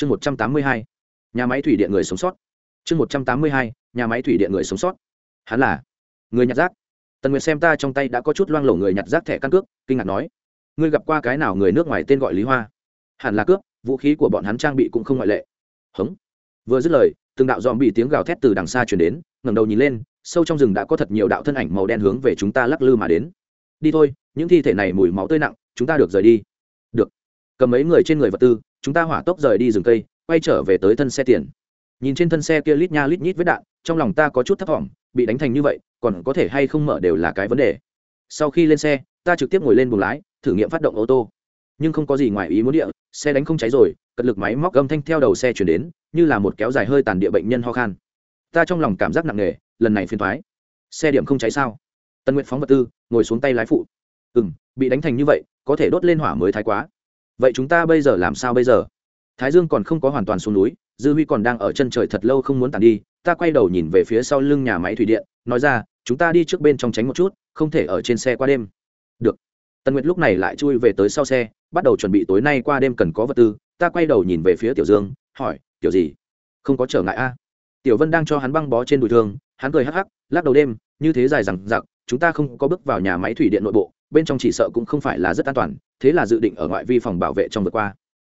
chương một trăm tám mươi hai, nhà máy thủy điện người sống sót. Chương một trăm tám mươi hai, nhà máy thủy điện người sống sót. Hắn là người nhặt rác. Tần nguyệt xem ta trong tay đã có chút loang lổ người nhặt rác thẻ căn cước, kinh ngạc nói, ngươi gặp qua cái nào người nước ngoài tên gọi lý hoa? Hẳn là cướp, vũ khí của bọn hắn trang bị cũng không ngoại lệ. Hống vừa dứt lời, từng đạo dòm bị tiếng gào thét từ đằng xa chuyển đến, ngẩng đầu nhìn lên, sâu trong rừng đã có thật nhiều đạo thân ảnh màu đen hướng về chúng ta lắc lư mà đến. Đi thôi, những thi thể này mùi máu tươi nặng, chúng ta được rời đi. Được. Cầm mấy người trên người vật tư chúng ta hỏa tốc rời đi rừng cây, quay trở về tới thân xe tiền. Nhìn trên thân xe kia lít nha lít nhít với đạn, trong lòng ta có chút thấp t bị đánh thành như vậy, còn có thể hay không mở đều là cái vấn đề. Sau khi lên xe, ta trực tiếp ngồi lên buồng lái, thử nghiệm phát động ô tô. Nhưng không có gì ngoài ý muốn địa, xe đánh không cháy rồi, cật lực máy móc gâm thanh theo đầu xe chuyển đến, như là một kéo dài hơi tàn địa bệnh nhân ho khan. Ta trong lòng cảm giác nặng nề, lần này phiền thoái xe điểm không cháy sao? Tân nguyện phóng vật tư, ngồi xuống tay lái phụ. Ừ m bị đánh thành như vậy, có thể đốt lên hỏa mới thái quá vậy chúng ta bây giờ làm sao bây giờ? Thái dương còn không có hoàn toàn xuống núi, dư huy còn đang ở chân trời thật lâu không muốn tàn đi, ta quay đầu nhìn về phía sau lưng nhà máy thủy điện, nói ra, chúng ta đi trước bên trong tránh một chút, không thể ở trên xe qua đêm. Được. Tần nguyệt lúc này lại chui về tới sau xe, bắt đầu chuẩn bị tối nay qua đêm cần có vật tư, ta quay đầu nhìn về phía tiểu dương, hỏi, tiểu gì? Không có trở ngại a? Tiểu vân đang cho hắn băng bó trên đùi thương, hắn cười hắc hắc, lắc đầu đêm, như thế dài rằng giặc chúng ta không có bước vào nhà máy thủy điện nội bộ bên trong chỉ sợ cũng không phải là rất an toàn, thế là dự định ở ngoại vi phòng bảo vệ trong vượt qua.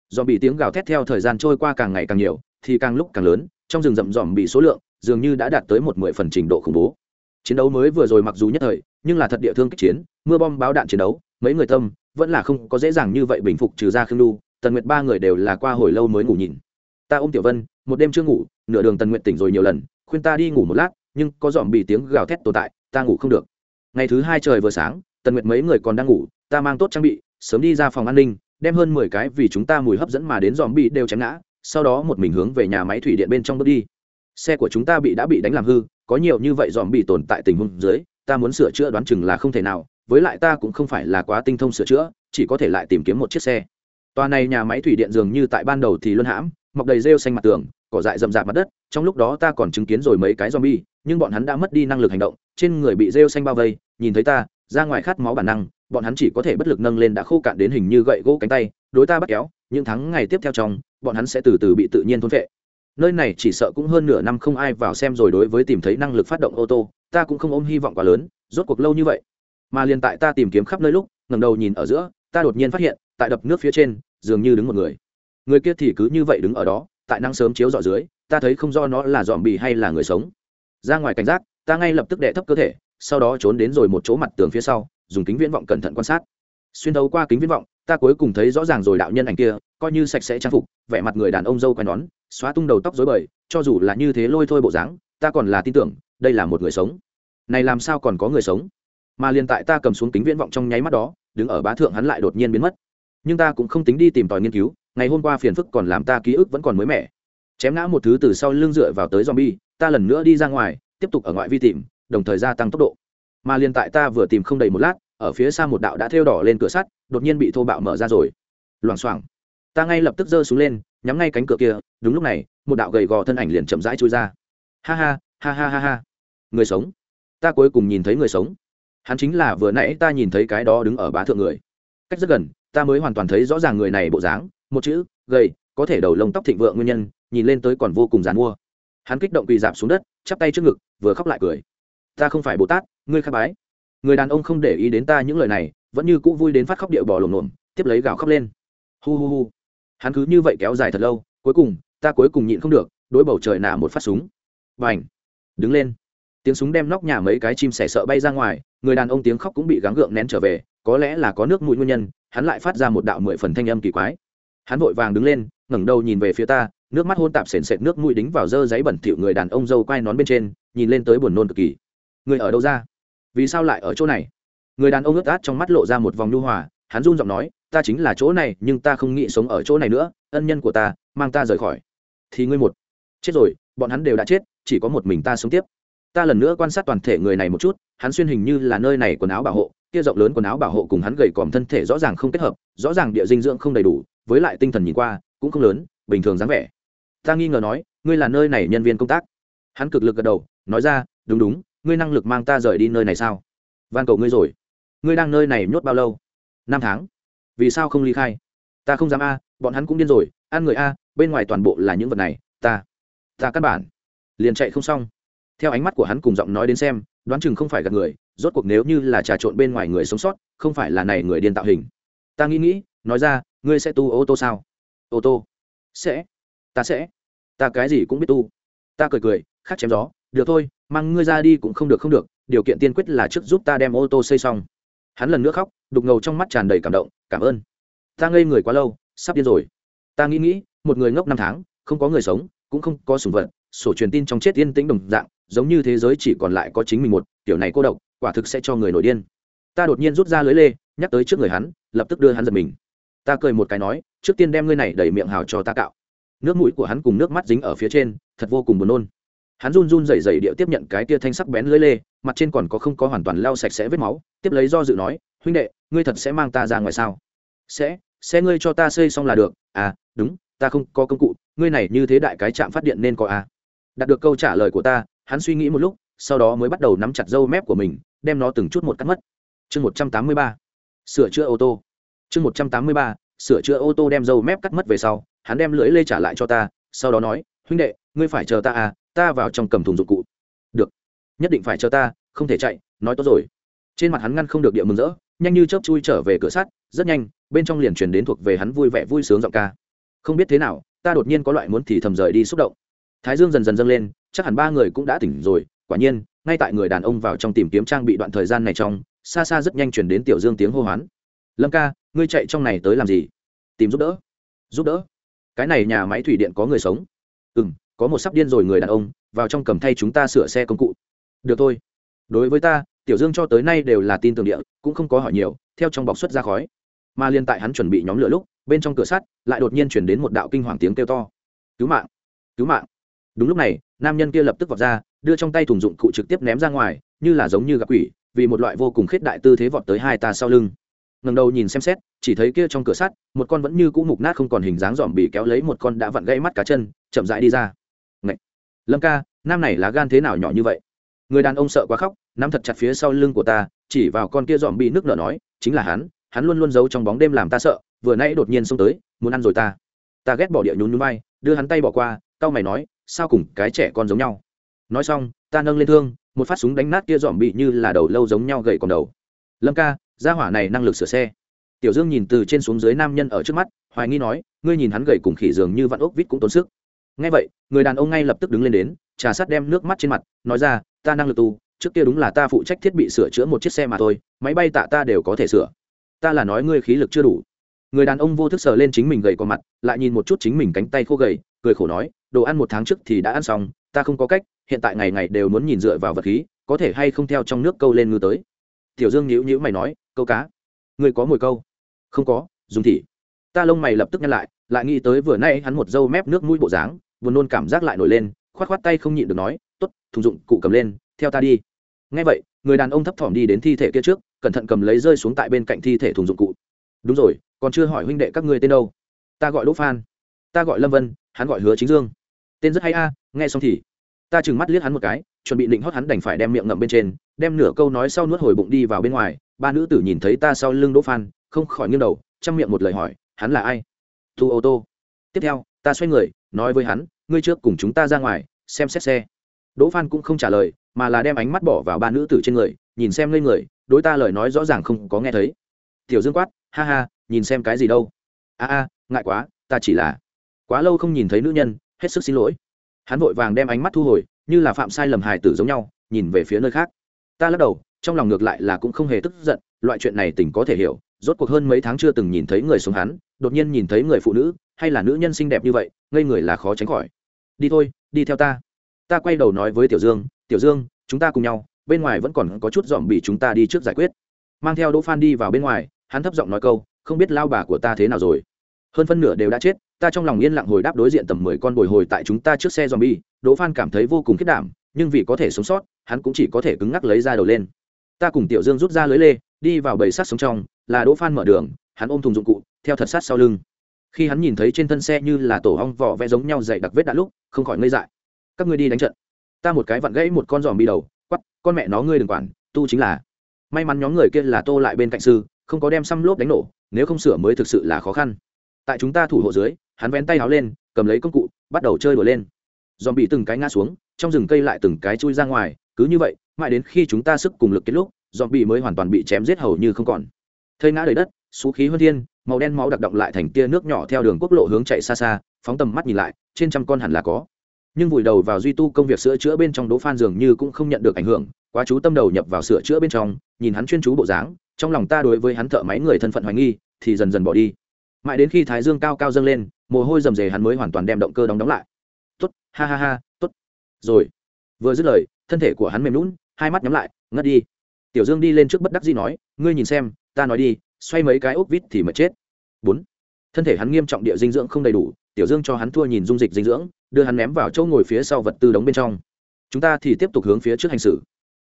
Do bị tiếng gào thét theo thời gian trôi qua càng ngày càng nhiều, thì càng lúc càng lớn, trong rừng rậm ròm bị số lượng dường như đã đạt tới một mười phần trình độ khủng bố. Chiến đấu mới vừa rồi mặc dù nhất thời, nhưng là thật địa thương kích chiến, mưa bom báo đạn chiến đấu, mấy người tâm vẫn là không có dễ dàng như vậy bình phục trừ ra khương lu tần nguyệt ba người đều là qua hồi lâu mới ngủ nhìn. Ta ôm tiểu vân, một đêm chưa ngủ, nửa đường tần nguyệt tỉnh rồi nhiều lần, khuyên ta đi ngủ một lát, nhưng có dòm bị tiếng gào thét tồn tại, ta ngủ không được. Ngày thứ hai trời vừa sáng tần nguyệt mấy người còn đang ngủ, ta mang tốt trang bị, sớm đi ra phòng an ninh, đem hơn mười cái vì chúng ta mùi hấp dẫn mà đến dòm bị đều chém ngã, sau đó một mình hướng về nhà máy thủy điện bên trong bước đi. Xe của chúng ta bị đã bị đánh làm hư, có nhiều như vậy dòm bị tồn tại tình huống dưới, ta muốn sửa chữa đoán chừng là không thể nào, với lại ta cũng không phải là quá tinh thông sửa chữa, chỉ có thể lại tìm kiếm một chiếc xe. Tòa này nhà máy thủy điện dường như tại ban đầu thì luân hãm, mọc đầy rêu xanh mặt tường, cỏ dại rậm rạp mặt đất, trong lúc đó ta còn chứng kiến rồi mấy cái zombie, nhưng bọn hắn đã mất đi năng lực hành động, trên người bị rêu xanh bao vây, nhìn thấy ta ra ngoài khát máu bản năng, bọn hắn chỉ có thể bất lực nâng lên đã khô cạn đến hình như gậy gỗ cánh tay, đối ta bắt kéo, những tháng ngày tiếp theo trong, bọn hắn sẽ từ từ bị tự nhiên thôn vệ nơi này chỉ sợ cũng hơn nửa năm không ai vào xem rồi đối với tìm thấy năng lực phát động ô tô, ta cũng không ôm hy vọng quá lớn, rốt cuộc lâu như vậy. Mà liền tại ta tìm kiếm khắp nơi lúc, ngẩng đầu nhìn ở giữa, ta đột nhiên phát hiện, tại đập nước phía trên, dường như đứng một người. Người kia thì cứ như vậy đứng ở đó, tại năng sớm chiếu dọ dưới, ta thấy không do nó là dòm bì hay là người sống. Ra ngoài cảnh giác, ta ngay lập tức đệ thấp cơ thể sau đó trốn đến rồi một chỗ mặt tường phía sau, dùng kính viễn vọng cẩn thận quan sát. Xuyên thấu qua kính viễn vọng, ta cuối cùng thấy rõ ràng rồi đạo nhân ảnh kia, coi như sạch sẽ trang phục, vẻ mặt người đàn ông dâu quai nón, xóa tung đầu tóc dối bời, cho dù là như thế lôi thôi bộ dáng, ta còn là tin tưởng, đây là một người sống. Này làm sao còn có người sống? Mà liền tại ta cầm xuống kính viễn vọng trong nháy mắt đó, đứng ở bá thượng hắn lại đột nhiên biến mất. Nhưng ta cũng không tính đi tìm tòi nghiên cứu, ngày hôm qua phiền phức còn làm ta ký ức vẫn còn mới mẻ. Chém ngã một thứ từ sau lưng dựa vào tới zombie, ta lần nữa đi ra ngoài, tiếp tục ở ngoại vi tìm đồng thời gia tăng tốc độ. Mà liền tại ta vừa tìm không đầy một lát, ở phía xa một đạo đã thêu đỏ lên cửa sắt, đột nhiên bị thô bạo mở ra rồi. Loảng xoảng. Ta ngay lập tức giơ xuống lên, nhắm ngay cánh cửa kia, đúng lúc này, một đạo gầy gò thân ảnh liền chậm rãi chui ra. Ha ha ha ha ha ha. Người sống. Ta cuối cùng nhìn thấy người sống. Hắn chính là vừa nãy ta nhìn thấy cái đó đứng ở bá thượng người. Cách rất gần, ta mới hoàn toàn thấy rõ ràng người này bộ dáng. Một chữ, gầy, có thể đầu lông tóc thịnh vượng nguyên nhân, nhìn lên tới còn vô cùng dàn mua. Hắn kích động quỳ dạp xuống đất, chắp tay trước ngực, vừa khóc lại cười ta không phải bồ tát ngươi khai bái. Người đàn ông không để ý đến ta những lời này, vẫn như cũ vui đến phát khóc điệu bò lồm lồm tiếp lấy gạo khóc lên. Hu hu hu. Hắn cứ như vậy kéo dài thật lâu, cuối cùng, ta cuối cùng nhịn không được, đối bầu trời nả một phát súng. Và ảnh đứng lên. Tiếng súng đem nóc nhà mấy cái chim sẻ sợ bay ra ngoài, người đàn ông tiếng khóc cũng bị gắng gượng nén trở về, có lẽ là có nước mũi nguyên nhân, hắn lại phát ra một đạo mười phần thanh âm kỳ quái. Hắn vội vàng đứng lên, ngẩng đầu nhìn về phía ta, nước mắt hôn tạp sền sệt, nước mũi đính vào dơ giấy bẩn thỉu người đàn ông dâu quai nón bên trên, nhìn lên tới buồn nôn cực kỳ người ở đâu ra? Vì sao lại ở chỗ này? Người đàn ông ướt át trong mắt lộ ra một vòng nhu hòa, hắn run giọng nói, ta chính là chỗ này, nhưng ta không nghĩ sống ở chỗ này nữa, ân nhân của ta, mang ta rời khỏi. Thì ngươi một. Chết rồi, bọn hắn đều đã chết, chỉ có một mình ta sống tiếp. Ta lần nữa quan sát toàn thể người này một chút, hắn xuyên hình như là nơi này quần áo bảo hộ, kia rộng lớn quần áo bảo hộ cùng hắn gầy còm thân thể rõ ràng không kết hợp, rõ ràng địa dinh dưỡng không đầy đủ, với lại tinh thần nhìn qua, cũng không lớn, bình thường dáng vẻ. Ta nghi ngờ nói, ngươi là nơi này nhân viên công tác? Hắn cực lực gật đầu, nói ra, đúng đúng ngươi năng lực mang ta rời đi nơi này sao? Van cầu ngươi rồi. Ngươi đang nơi này nhốt bao lâu? Năm tháng. Vì sao không ly khai? Ta không dám a, bọn hắn cũng điên rồi. Ăn người a, bên ngoài toàn bộ là những vật này. Ta ta căn bản. Liền chạy không xong. Theo ánh mắt của hắn cùng giọng nói đến xem, đoán chừng không phải gặp người. Rốt cuộc nếu như là trà trộn bên ngoài người sống sót, không phải là này người điên tạo hình. Ta nghĩ nghĩ, nói ra, ngươi sẽ tu ô tô sao? Ô tô. Sẽ. Ta sẽ. Ta cái gì cũng biết tu. Ta cười cười khác chém gió được thôi, mang ngươi ra đi cũng không được không được, điều kiện tiên quyết là trước giúp ta đem ô tô xây xong. Hắn lần nữa khóc, đục ngầu trong mắt tràn đầy cảm động, cảm ơn. Ta ngây người quá lâu, sắp điên rồi. Ta nghĩ nghĩ, một người ngốc năm tháng, không có người sống, cũng không có sùng vật, sổ truyền tin trong chết yên tĩnh đồng dạng, giống như thế giới chỉ còn lại có chính mình một, kiểu này cô độc, quả thực sẽ cho người nổi điên. Ta đột nhiên rút ra lưới lê, nhắc tới trước người hắn, lập tức đưa hắn giật mình. Ta cười một cái nói, trước tiên đem ngươi này đẩy miệng hào cho ta cạo. Nước mũi của hắn cùng nước mắt dính ở phía trên, thật vô cùng buồn nôn hắn run run rẩy rẩy điệu tiếp nhận cái tia thanh sắc bén lưỡi lê, mặt trên còn có không có hoàn toàn lau sạch sẽ vết máu, tiếp lấy do dự nói, huynh đệ, ngươi thật sẽ mang ta ra ngoài sao? Sẽ sẽ ngươi cho ta xây xong là được. À đúng, ta không có công cụ, ngươi này như thế đại cái chạm phát điện nên có à? Đạt được câu trả lời của ta, hắn suy nghĩ một lúc, sau đó mới bắt đầu nắm chặt râu mép của mình, đem nó từng chút một cắt mất. Chương một trăm tám mươi ba, sửa chữa ô tô. Chương một trăm tám mươi ba, sửa chữa ô tô đem râu mép cắt mất về sau, hắn đem lưỡi lê trả lại cho ta, sau đó nói, huynh đệ, ngươi phải chờ ta à ta vào trong cầm thùng dụng cụ. Được. Nhất định phải chờ ta, không thể chạy, nói tốt rồi. Trên mặt hắn ngăn không được địa mừng rỡ, nhanh như chớp chui trở về cửa sắt, rất nhanh, bên trong liền truyền đến thuộc về hắn vui vẻ vui sướng giọng ca. Không biết thế nào, ta đột nhiên có loại muốn thì thầm rời đi xúc động. Thái dương dần dần dâng lên, chắc hẳn ba người cũng đã tỉnh rồi, quả nhiên, ngay tại người đàn ông vào trong tìm kiếm trang bị đoạn thời gian này trong, xa xa rất nhanh chuyển đến tiểu dương tiếng hô hoán. Lâm ca, ngươi chạy trong này tới làm gì? Tìm giúp đỡ. Giúp đỡ? Cái này nhà máy thủy điện có người sống. Ừ m có một sắp điên rồi người đàn ông, vào trong cầm thay chúng ta sửa xe công cụ. Được thôi. Đối với ta, tiểu dương cho tới nay đều là tin tưởng địa, cũng không có hỏi nhiều, theo trong bọc xuất ra khói. Mà liên tại hắn chuẩn bị nhóm lửa lúc, bên trong cửa sắt lại đột nhiên chuyển đến một đạo kinh hoàng tiếng kêu to. Cứu mạng! Cứu mạng! Đúng lúc này, nam nhân kia lập tức vọt ra, đưa trong tay thùng dụng cụ trực tiếp ném ra ngoài, như là giống như gặp quỷ, vì một loại vô cùng khiết đại tư thế vọt tới hai ta sau lưng. Ngần đầu nhìn xem xét, chỉ thấy kia trong cửa sắt, một con vẫn như cũ mục nát không còn hình dáng dòm bị kéo lấy một con đã vặn gãy mắt cá chân, chậm rãi đi ra lâm ca, nam này là gan thế nào nhỏ như vậy? Người đàn ông sợ quá khóc, nắm thật chặt phía sau lưng của ta, chỉ vào con kia dòm bị nước nở nói, chính là hắn hắn luôn luôn giấu trong bóng đêm làm ta sợ, vừa nãy đột nhiên xông tới, muốn ăn rồi ta. Ta ghét bỏ địa nhún nhún bay đưa hắn tay bỏ qua Tao mày nói, sao cùng cái trẻ con giống nhau? Nói xong, ta nâng lên thương, một phát súng đánh nát kia dòm bị như là đầu lâu giống nhau gậy còn đầu. Lâm ca, gia hỏa này năng lực sửa xe. Tiểu dương nhìn từ trên xuống dưới nam nhân ở trước mắt, hoài nghi nói, ngươi nhìn hắn gầy cùng khỉ giường như vặn ốc vít cũng tốn sức ngay vậy, người đàn ông ngay lập tức đứng lên đến, trà sát đem nước mắt trên mặt, nói ra, ta năng lực tu, trước kia đúng là ta phụ trách thiết bị sửa chữa một chiếc xe mà thôi, máy bay tạ ta đều có thể sửa. Ta là nói ngươi khí lực chưa đủ. Người đàn ông vô thức sờ lên chính mình gầy có mặt, lại nhìn một chút chính mình cánh tay khô gầy, cười khổ nói, đồ ăn một tháng trước thì đã ăn xong, ta không có cách, hiện tại ngày ngày đều muốn nhìn dựa vào vật khí, có thể hay không theo trong nước câu lên ngư tới? Tiểu dương nhíu nhíu mày nói, câu cá. Ngươi có mồi câu? Không có, dùng thị ta lông mày lập tức nhăn lại lại nghĩ tới vừa nay hắn một dâu mép nước mũi bộ dáng vừa nôn cảm giác lại nổi lên, khoát khoát tay không nhịn được nói t ố t thùng dụng, cụ cầm lên, theo ta đi. Ngay vậy, người đàn ông thấp thỏm đi đến thi thể kia trước, cẩn thận cầm lấy rơi xuống tại bên cạnh thi thể thùng dụng cụ. Đúng rồi, còn chưa hỏi huynh đệ các ngươi tên đâu. Ta gọi đỗ phan. Ta gọi lâm vân, hắn gọi hứa chính dương. Tên rất hay a, nghe xong thì. Ta chừng mắt liếc hắn một cái, chuẩn bị định hót hắn đành phải đem miệng ngậm bên trên, đem nửa câu nói sau nuốt hồi bụng đi vào bên ngoài. Ba nữ tử nhìn thấy ta sau lưng đỗ phan, không khỏi nghiêng đầu, chăm miệng một lời hỏi, hắn là ai? Thu ô tô. Tiếp theo, ta xoay người, nói với hắn, ngươi trước cùng chúng ta ra ngoài, xem xét xe. Đỗ phan cũng không trả lời, mà là đem ánh mắt bỏ vào ba nữ tử trên người, nhìn xem lên người, đối ta lời nói rõ ràng không có nghe thấy. Tiểu dương quát, ha ha, nhìn xem cái gì đâu. A a, ngại quá, ta chỉ là quá lâu không nhìn thấy nữ nhân, hết sức xin lỗi. Hắn vội vàng đem ánh mắt thu hồi, như là phạm sai lầm hài tử giống nhau, nhìn về phía nơi khác. Ta lắc đầu, trong lòng ngược lại là cũng không hề tức giận, loại chuyện này tỉnh có thể hiểu rốt cuộc hơn mấy tháng chưa từng nhìn thấy người sống hắn đột nhiên nhìn thấy người phụ nữ hay là nữ nhân xinh đẹp như vậy ngây người là khó tránh khỏi. Đi thôi đi theo ta. Ta quay đầu nói với tiểu dương tiểu dương chúng ta cùng nhau bên ngoài vẫn còn có chút dòm bị chúng ta đi trước giải quyết. Mang theo đỗ phan đi vào bên ngoài hắn thấp giọng nói câu không biết lao bà của ta thế nào rồi? Hơn phân nửa đều đã chết ta trong lòng yên lặng hồi đáp đối diện tầm mười con bồi hồi tại chúng ta trước xe zombie, Đỗ Phan cảm thấy vô cùng khiết đảm, nhưng vì có thể sống sót, hắn cũng chỉ có thể cứng ngắc lấy ra đầu lên. Ta cùng Tiểu Dương rút ra lưới lê, đi vào bầy sát sống trong, là Đỗ Phan mở đường, hắn ôm thùng dụng cụ, theo thật sát sau lưng. Khi hắn nhìn thấy trên thân xe như là tổ ong vỏ vẽ giống nhau dày đặc vết đã lúc, không khỏi ngây dại. Các ngươi đi đánh trận. Ta một cái vặn gãy một con giòm bi đầu, quắp con mẹ nó ngươi đừng quản, tu chính là. May mắn nhóm người kia là Tô lại bên cạnh sư, không có đem xăm lốp đánh nổ, nếu không sửa mới thực sự là khó khăn. Tại chúng ta thủ hộ dưới, hắn vén tay háo lên cầm lấy công cụ bắt đầu chơi đùa lên dòm bị từng cái ngã xuống trong rừng cây lại từng cái chui ra ngoài cứ như vậy mãi đến khi chúng ta sức cùng lực kết lúc dòm bị mới hoàn toàn bị chém giết hầu như không còn thây ngã đầy đất, xú khí hơn thiên, màu đen máu đặc động lại thành tia nước nhỏ theo đường quốc lộ hướng chạy xa xa, phóng tầm mắt nhìn lại, trên trăm con hẳn là có. Nhưng vùi đầu vào duy tu công việc sửa chữa bên trong đỗ phan dường như cũng không nhận được ảnh hưởng, quá chú tâm đầu nhập vào sửa chữa bên trong, nhìn hắn chuyên chú bộ dáng, trong lòng ta đối với hắn thợ máy người thân phận hoài nghi, thì dần dần bỏ đi. Mãi đến khi thái dương cao cao dâng lên, mồ hôi rầm rề hắn mới hoàn toàn đem động cơ đóng đóng lại. Tốt, ha ha ha, tốt. Rồi, vừa dứt lời, thân thể của hắn mềm lún hai mắt nhắm lại, ngất đi. Tiểu dương đi lên trước bất đắc dĩ nói, ngươi nhìn xem ta nói đi, xoay mấy cái ốc vít thì mà chết. Bốn. Thân thể hắn nghiêm trọng địa dinh dưỡng không đầy đủ, tiểu dương cho hắn thua nhìn dung dịch dinh dưỡng, đưa hắn ném vào chỗ ngồi phía sau vật tư đóng bên trong. Chúng ta thì tiếp tục hướng phía trước hành xử.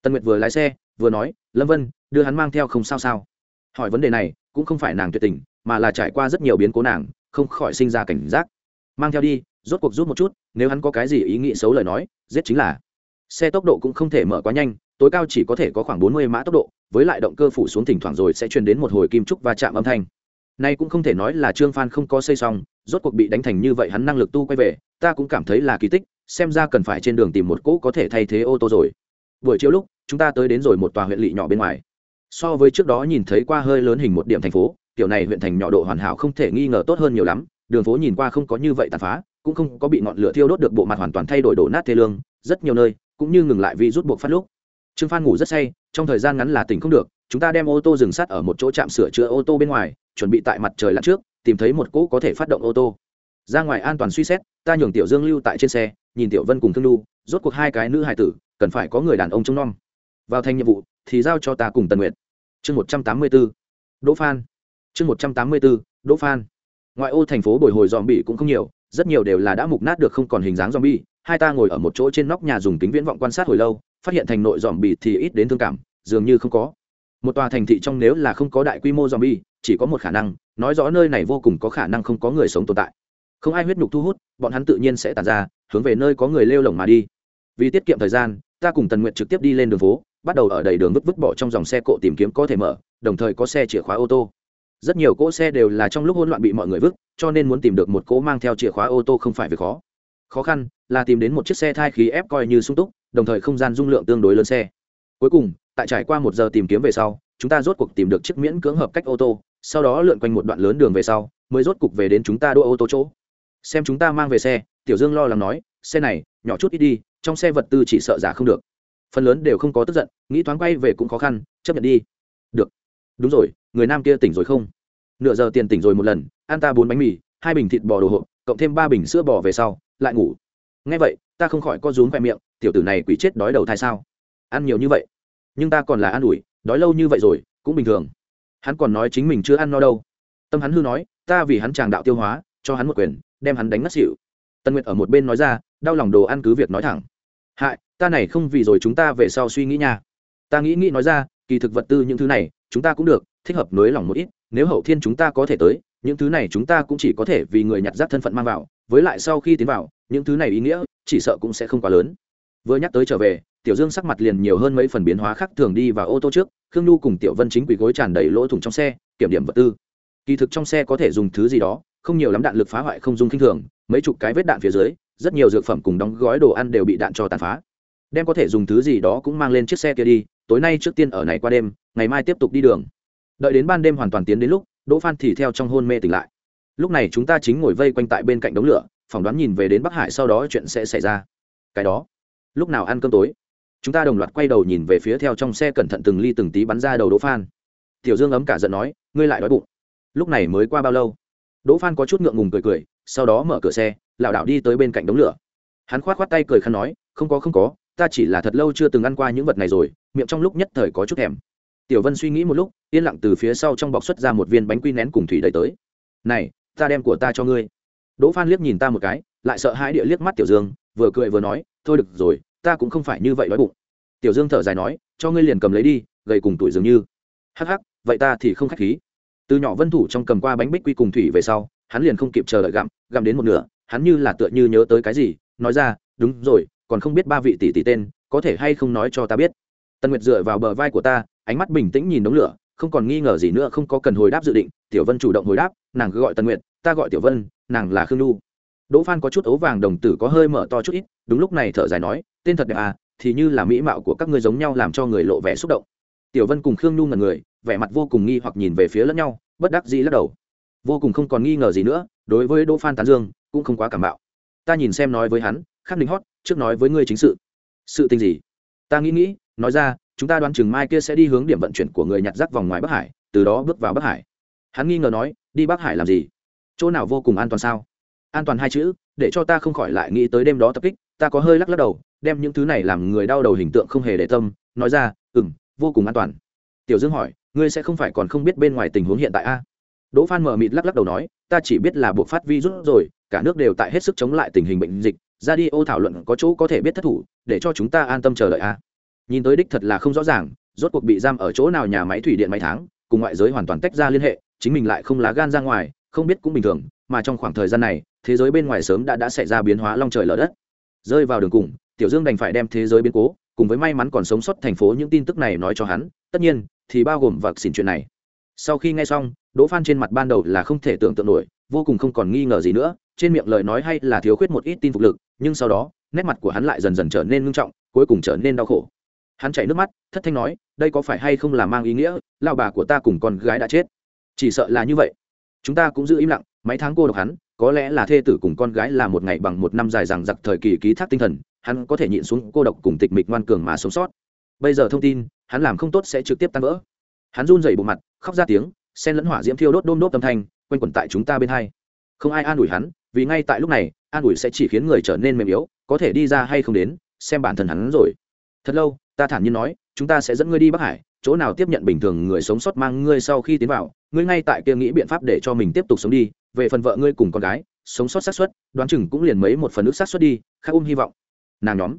Tân nguyệt vừa lái xe, vừa nói, lâm vân, đưa hắn mang theo không sao sao. Hỏi vấn đề này, cũng không phải nàng tuyệt tình, mà là trải qua rất nhiều biến cố nàng, không khỏi sinh ra cảnh giác. Mang theo đi, rốt cuộc rút một chút, nếu hắn có cái gì ý nghĩ xấu lời nói, giết chính là. Xe tốc độ cũng không thể mở quá nhanh tối cao chỉ có thể có khoảng bốn mươi mã tốc độ, với lại động cơ phủ xuống thỉnh thoảng rồi sẽ truyền đến một hồi kim trúc và chạm âm thanh. Nay cũng không thể nói là trương phan không có xây xong, rốt cuộc bị đánh thành như vậy hắn năng lực tu quay về, ta cũng cảm thấy là kỳ tích, xem ra cần phải trên đường tìm một cỗ có thể thay thế ô tô rồi. Buổi chiều lúc, chúng ta tới đến rồi một tòa huyện lỵ nhỏ bên ngoài. So với trước đó nhìn thấy qua hơi lớn hình một điểm thành phố, kiểu này huyện thành nhỏ độ hoàn hảo không thể nghi ngờ tốt hơn nhiều lắm, đường phố nhìn qua không có như vậy tàn phá, cũng không có bị ngọn lửa thiêu đốt được bộ mặt hoàn toàn thay đổi đổ nát thê lương, rất nhiều nơi cũng như ngừng lại vì rút buộc phát lúc trương phan ngủ rất say, trong thời gian ngắn là tỉnh không được, chúng ta đem ô tô dừng sát ở một chỗ trạm sửa chữa ô tô bên ngoài, chuẩn bị tại mặt trời lặn trước, tìm thấy một cỗ có thể phát động ô tô. Ra ngoài an toàn suy xét, ta nhường tiểu dương lưu tại trên xe, nhìn tiểu vân cùng thương lưu rốt cuộc hai cái nữ hài tử, cần phải có người đàn ông trông nom. Vào thành nhiệm vụ, thì giao cho ta cùng tần Nguyệt. chương một trăm tám mươi b ố đỗ phan. Chương một trăm tám mươi b ố đỗ phan. Ngoại ô thành phố bồi hồi dòm bị cũng không nhiều, rất nhiều đều là đã mục nát được không còn hình dáng dòm bi hai ta ngồi ở một chỗ trên nóc nhà dùng kính viễn vọng quan sát hồi lâu phát hiện thành nội dòm bì thì ít đến thương cảm, dường như không có. Một tòa thành thị trong nếu là không có đại quy mô dòm bi chỉ có một khả năng, nói rõ nơi này vô cùng có khả năng không có người sống tồn tại. Không ai huyết nhục thu hút, bọn hắn tự nhiên sẽ tàn ra, hướng về nơi có người lêu lồng mà đi. Vì tiết kiệm thời gian, ta cùng tần nguyện trực tiếp đi lên đường phố, bắt đầu ở đầy đường vứt vứt bỏ trong dòng xe cộ tìm kiếm có thể mở, đồng thời có xe chìa khóa ô tô. Rất nhiều cỗ xe đều là trong lúc hỗn loạn bị mọi người vứt, cho nên muốn tìm được một cỗ mang theo chìa khóa ô tô không phải việc khó khó khăn là tìm đến một chiếc xe thai khí ép coi như sung túc, đồng thời không gian dung lượng tương đối lớn xe. Cuối cùng, tại trải qua một giờ tìm kiếm về sau, chúng ta rốt cuộc tìm được chiếc miễn cưỡng hợp cách ô tô, sau đó lượn quanh một đoạn lớn đường về sau, mới rốt cục về đến chúng ta đỗ ô tô chỗ. Xem chúng ta mang về xe, tiểu dương lo lắng nói, xe này, nhỏ chút ít đi, trong xe vật tư chỉ sợ giả không được. Phần lớn đều không có tức giận, nghĩ thoáng quay về cũng khó khăn, chấp nhận đi. Được. Đúng rồi, người nam kia tỉnh rồi không? Nửa giờ tiền tỉnh rồi một lần, ăn ta bốn bánh mì, hai bình thịt bò đồ hộp, cộng thêm ba bình sữa bò về sau lại ngủ. Ngay vậy, ta không khỏi co rúm khoe miệng, tiểu tử này quỷ chết đói đầu thai sao? Ăn nhiều như vậy. Nhưng ta còn là ăn ủi, đói lâu như vậy rồi, cũng bình thường. Hắn còn nói chính mình chưa ăn no đâu. Tâm hắn hư nói, ta vì hắn chàng đạo tiêu hóa, cho hắn một quyền, đem hắn đánh ngất xỉu. Tân nguyệt ở một bên nói ra, đau lòng đồ ăn cứ việc nói thẳng. Hại, ta này không vì rồi chúng ta về sau suy nghĩ nha. Ta nghĩ nghĩ nói ra, kỳ thực vật tư những thứ này, chúng ta cũng được, thích hợp nới lòng một ít, nếu hậu thiên chúng ta có thể tới, những thứ này chúng ta cũng chỉ có thể vì người nhặt rác thân phận mang vào với lại sau khi tiến vào, những thứ này ý nghĩa, chỉ sợ cũng sẽ không quá lớn. Vừa nhắc tới trở về, tiểu dương sắc mặt liền nhiều hơn mấy phần biến hóa khác thường đi vào ô tô trước, khương nhu cùng tiểu vân chính quỳ gối tràn đầy lỗ thủng trong xe, kiểm điểm vật tư. Kỳ thực trong xe có thể dùng thứ gì đó, không nhiều lắm đạn lực phá hoại không dùng k i n h thường, mấy chục cái vết đạn phía dưới, rất nhiều dược phẩm cùng đóng gói đồ ăn đều bị đạn cho tàn phá. Đem có thể dùng thứ gì đó cũng mang lên chiếc xe kia đi, tối nay trước tiên ở này qua đêm, ngày mai tiếp tục đi đường. Đợi đến ban đêm hoàn toàn tiến đến lúc, đỗ phan thì theo trong hôn mê tỉnh lại lúc này chúng ta chính ngồi vây quanh tại bên cạnh đống lửa, phỏng đoán nhìn về đến bắc hải, sau đó chuyện sẽ xảy ra. Cái đó, lúc nào ăn cơm tối? Chúng ta đồng loạt quay đầu nhìn về phía theo trong xe cẩn thận từng ly từng tí bắn ra đầu đỗ phan. Tiểu dương ấm cả giận nói, ngươi lại đói bụng. Lúc này mới qua bao lâu? Đỗ phan có chút ngượng ngùng cười cười, sau đó mở cửa xe, lảo đảo đi tới bên cạnh đống lửa. Hắn khoát khoát tay cười khăn nói, không có không có, ta chỉ là thật lâu chưa từng ăn qua những vật này rồi, miệng trong lúc nhất thời có chút thèm. Tiểu vân suy nghĩ một lúc, yên lặng từ phía sau trong bọc xuất ra một viên bánh quy nén cùng thủy đầy tới. Này ta đem của ta cho ngươi. Đỗ phan liếc nhìn ta một cái, lại sợ hãi địa liếc mắt tiểu dương, vừa cười vừa nói, thôi được rồi, ta cũng không phải như vậy đói bụng. Tiểu dương thở dài nói, cho ngươi liền cầm lấy đi, gầy cùng tuổi dường như. Hắc hắc, vậy ta thì không khách khí. Từ nhỏ vân thủ trong cầm qua bánh bích quy cùng thủy về sau, hắn liền không kịp chờ đợi gặm gặm đến một nửa, hắn như là tựa như nhớ tới cái gì, nói ra, đúng rồi, còn không biết ba vị tỷ tỷ tên, có thể hay không nói cho ta biết. Tần nguyệt dựa vào bờ vai của ta, ánh mắt bình tĩnh nhìn đống lửa không còn nghi ngờ gì nữa, không có cần hồi đáp dự định, tiểu vân chủ động hồi đáp, nàng cứ gọi tần nguyệt, ta gọi tiểu vân, nàng là khương nhu. Đỗ phan có chút ấu vàng đồng tử có hơi mở to chút ít, đúng lúc này thở dài nói, tên thật đẹp à thì như là mỹ mạo của các ngươi giống nhau làm cho người lộ vẻ xúc động. Tiểu vân cùng khương nhu ngần người, vẻ mặt vô cùng nghi hoặc nhìn về phía lẫn nhau, bất đắc dĩ lắc đầu. Vô cùng không còn nghi ngờ gì nữa, đối với đỗ phan tán dương, cũng không quá cảm bạo ta nhìn xem nói với hắn, khắc định hót, trước nói với ngươi chính sự. Sự tình gì? Ta nghĩ nghĩ, nói ra chúng ta đoán chừng mai kia sẽ đi hướng điểm vận chuyển của người nhặt rác vòng ngoài bắc hải, từ đó bước vào bắc hải. Hắn nghi ngờ nói, đi bắc hải làm gì? Chỗ nào vô cùng an toàn sao? An toàn hai chữ, để cho ta không khỏi lại nghĩ tới đêm đó tập kích, ta có hơi lắc lắc đầu, đem những thứ này làm người đau đầu hình tượng không hề để tâm, nói ra ừ m vô cùng an toàn. Tiểu dương hỏi, ngươi sẽ không phải còn không biết bên ngoài tình huống hiện tại a? Đỗ phan mở mịt lắc lắc đầu nói, ta chỉ biết là buộc phát vi rút rồi, cả nước đều tại hết sức chống lại tình hình bệnh dịch, ra đi ô thảo luận có chỗ có thể biết thất thủ, để cho chúng ta an tâm chờ đợi a nhìn tới đích thật là không rõ ràng, rốt cuộc bị giam ở chỗ nào nhà máy thủy điện máy tháng, cùng ngoại giới hoàn toàn tách ra liên hệ, chính mình lại không lá gan ra ngoài, không biết cũng bình thường, mà trong khoảng thời gian này, thế giới bên ngoài sớm đã đã xảy ra biến hóa long trời lở đất. Rơi vào đường cùng, tiểu dương đành phải đem thế giới biến cố, cùng với may mắn còn sống sót thành phố những tin tức này nói cho hắn, tất nhiên, thì bao gồm vạc xỉn chuyện này. Sau khi nghe xong, đỗ phan trên mặt ban đầu là không thể tưởng tượng nổi, vô cùng không còn nghi ngờ gì nữa, trên miệng lời nói hay là thiếu khuyết một ít tin phục lực, nhưng sau đó, nét mặt của hắn lại dần dần trở nên ngưng trọng, cuối cùng trở nên đau khổ hắn chảy nước mắt, thất thanh nói, đây có phải hay không là mang ý nghĩa lao bà của ta cùng con gái đã chết? Chỉ sợ là như vậy. Chúng ta cũng giữ im lặng, mấy tháng cô độc hắn, có lẽ là thê tử cùng con gái là một ngày bằng một năm dài rằng giặc thời kỳ ký thác tinh thần, hắn có thể nhịn xuống cô độc cùng tịch mịch ngoan cường mà sống sót. Bây giờ thông tin, hắn làm không tốt sẽ trực tiếp tan vỡ. Hắn run rẩy bộ mặt, khóc ra tiếng sen lẫn hỏa diễm thiêu đốt đôm đốt âm thanh, quanh quẩn tại chúng ta bên hai. Không ai an ủi hắn, vì ngay tại lúc này, an ủi sẽ chỉ khiến người trở nên mềm yếu, có thể đi ra hay không đến, xem bản thân hắn rồi. Thật lâu ta thản nhiên nói, chúng ta sẽ dẫn ngươi đi bắc hải, chỗ nào tiếp nhận bình thường người sống sót mang ngươi sau khi tiến vào, ngươi ngay tại kia nghĩ biện pháp để cho mình tiếp tục sống đi, về phần vợ ngươi cùng con gái, sống sót xác suất, đoán chừng cũng liền mấy một phần nước xác suất đi khác um hy vọng. Nàng nhóm,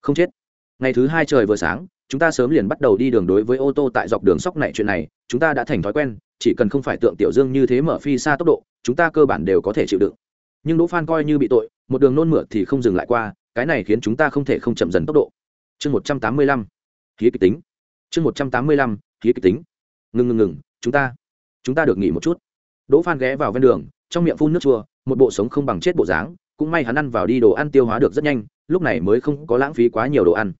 không chết. Ngày thứ hai trời vừa sáng, chúng ta sớm liền bắt đầu đi đường đối với ô tô tại dọc đường sóc này chuyện này, chúng ta đã thành thói quen, chỉ cần không phải tượng tiểu dương như thế mở phi xa tốc độ, chúng ta cơ bản đều có thể chịu đựng. Nhưng đỗ phan coi như bị tội, một đường nôn mửa thì không dừng lại qua, cái này khiến chúng ta không thể không chậm dần tốc độ chương một trăm tám mươi lăm khí kịch tính. Chương một trăm tám mươi lăm khí kịch tính. Ngừng ngừng ngừng, chúng ta chúng ta được nghỉ một chút. Đỗ phan ghé vào ven đường, trong miệng phun nước chua, một bộ sống không bằng chết bộ dáng, cũng may hắn ăn vào đi đồ ăn tiêu hóa được rất nhanh, lúc này mới không có lãng phí quá nhiều đồ ăn.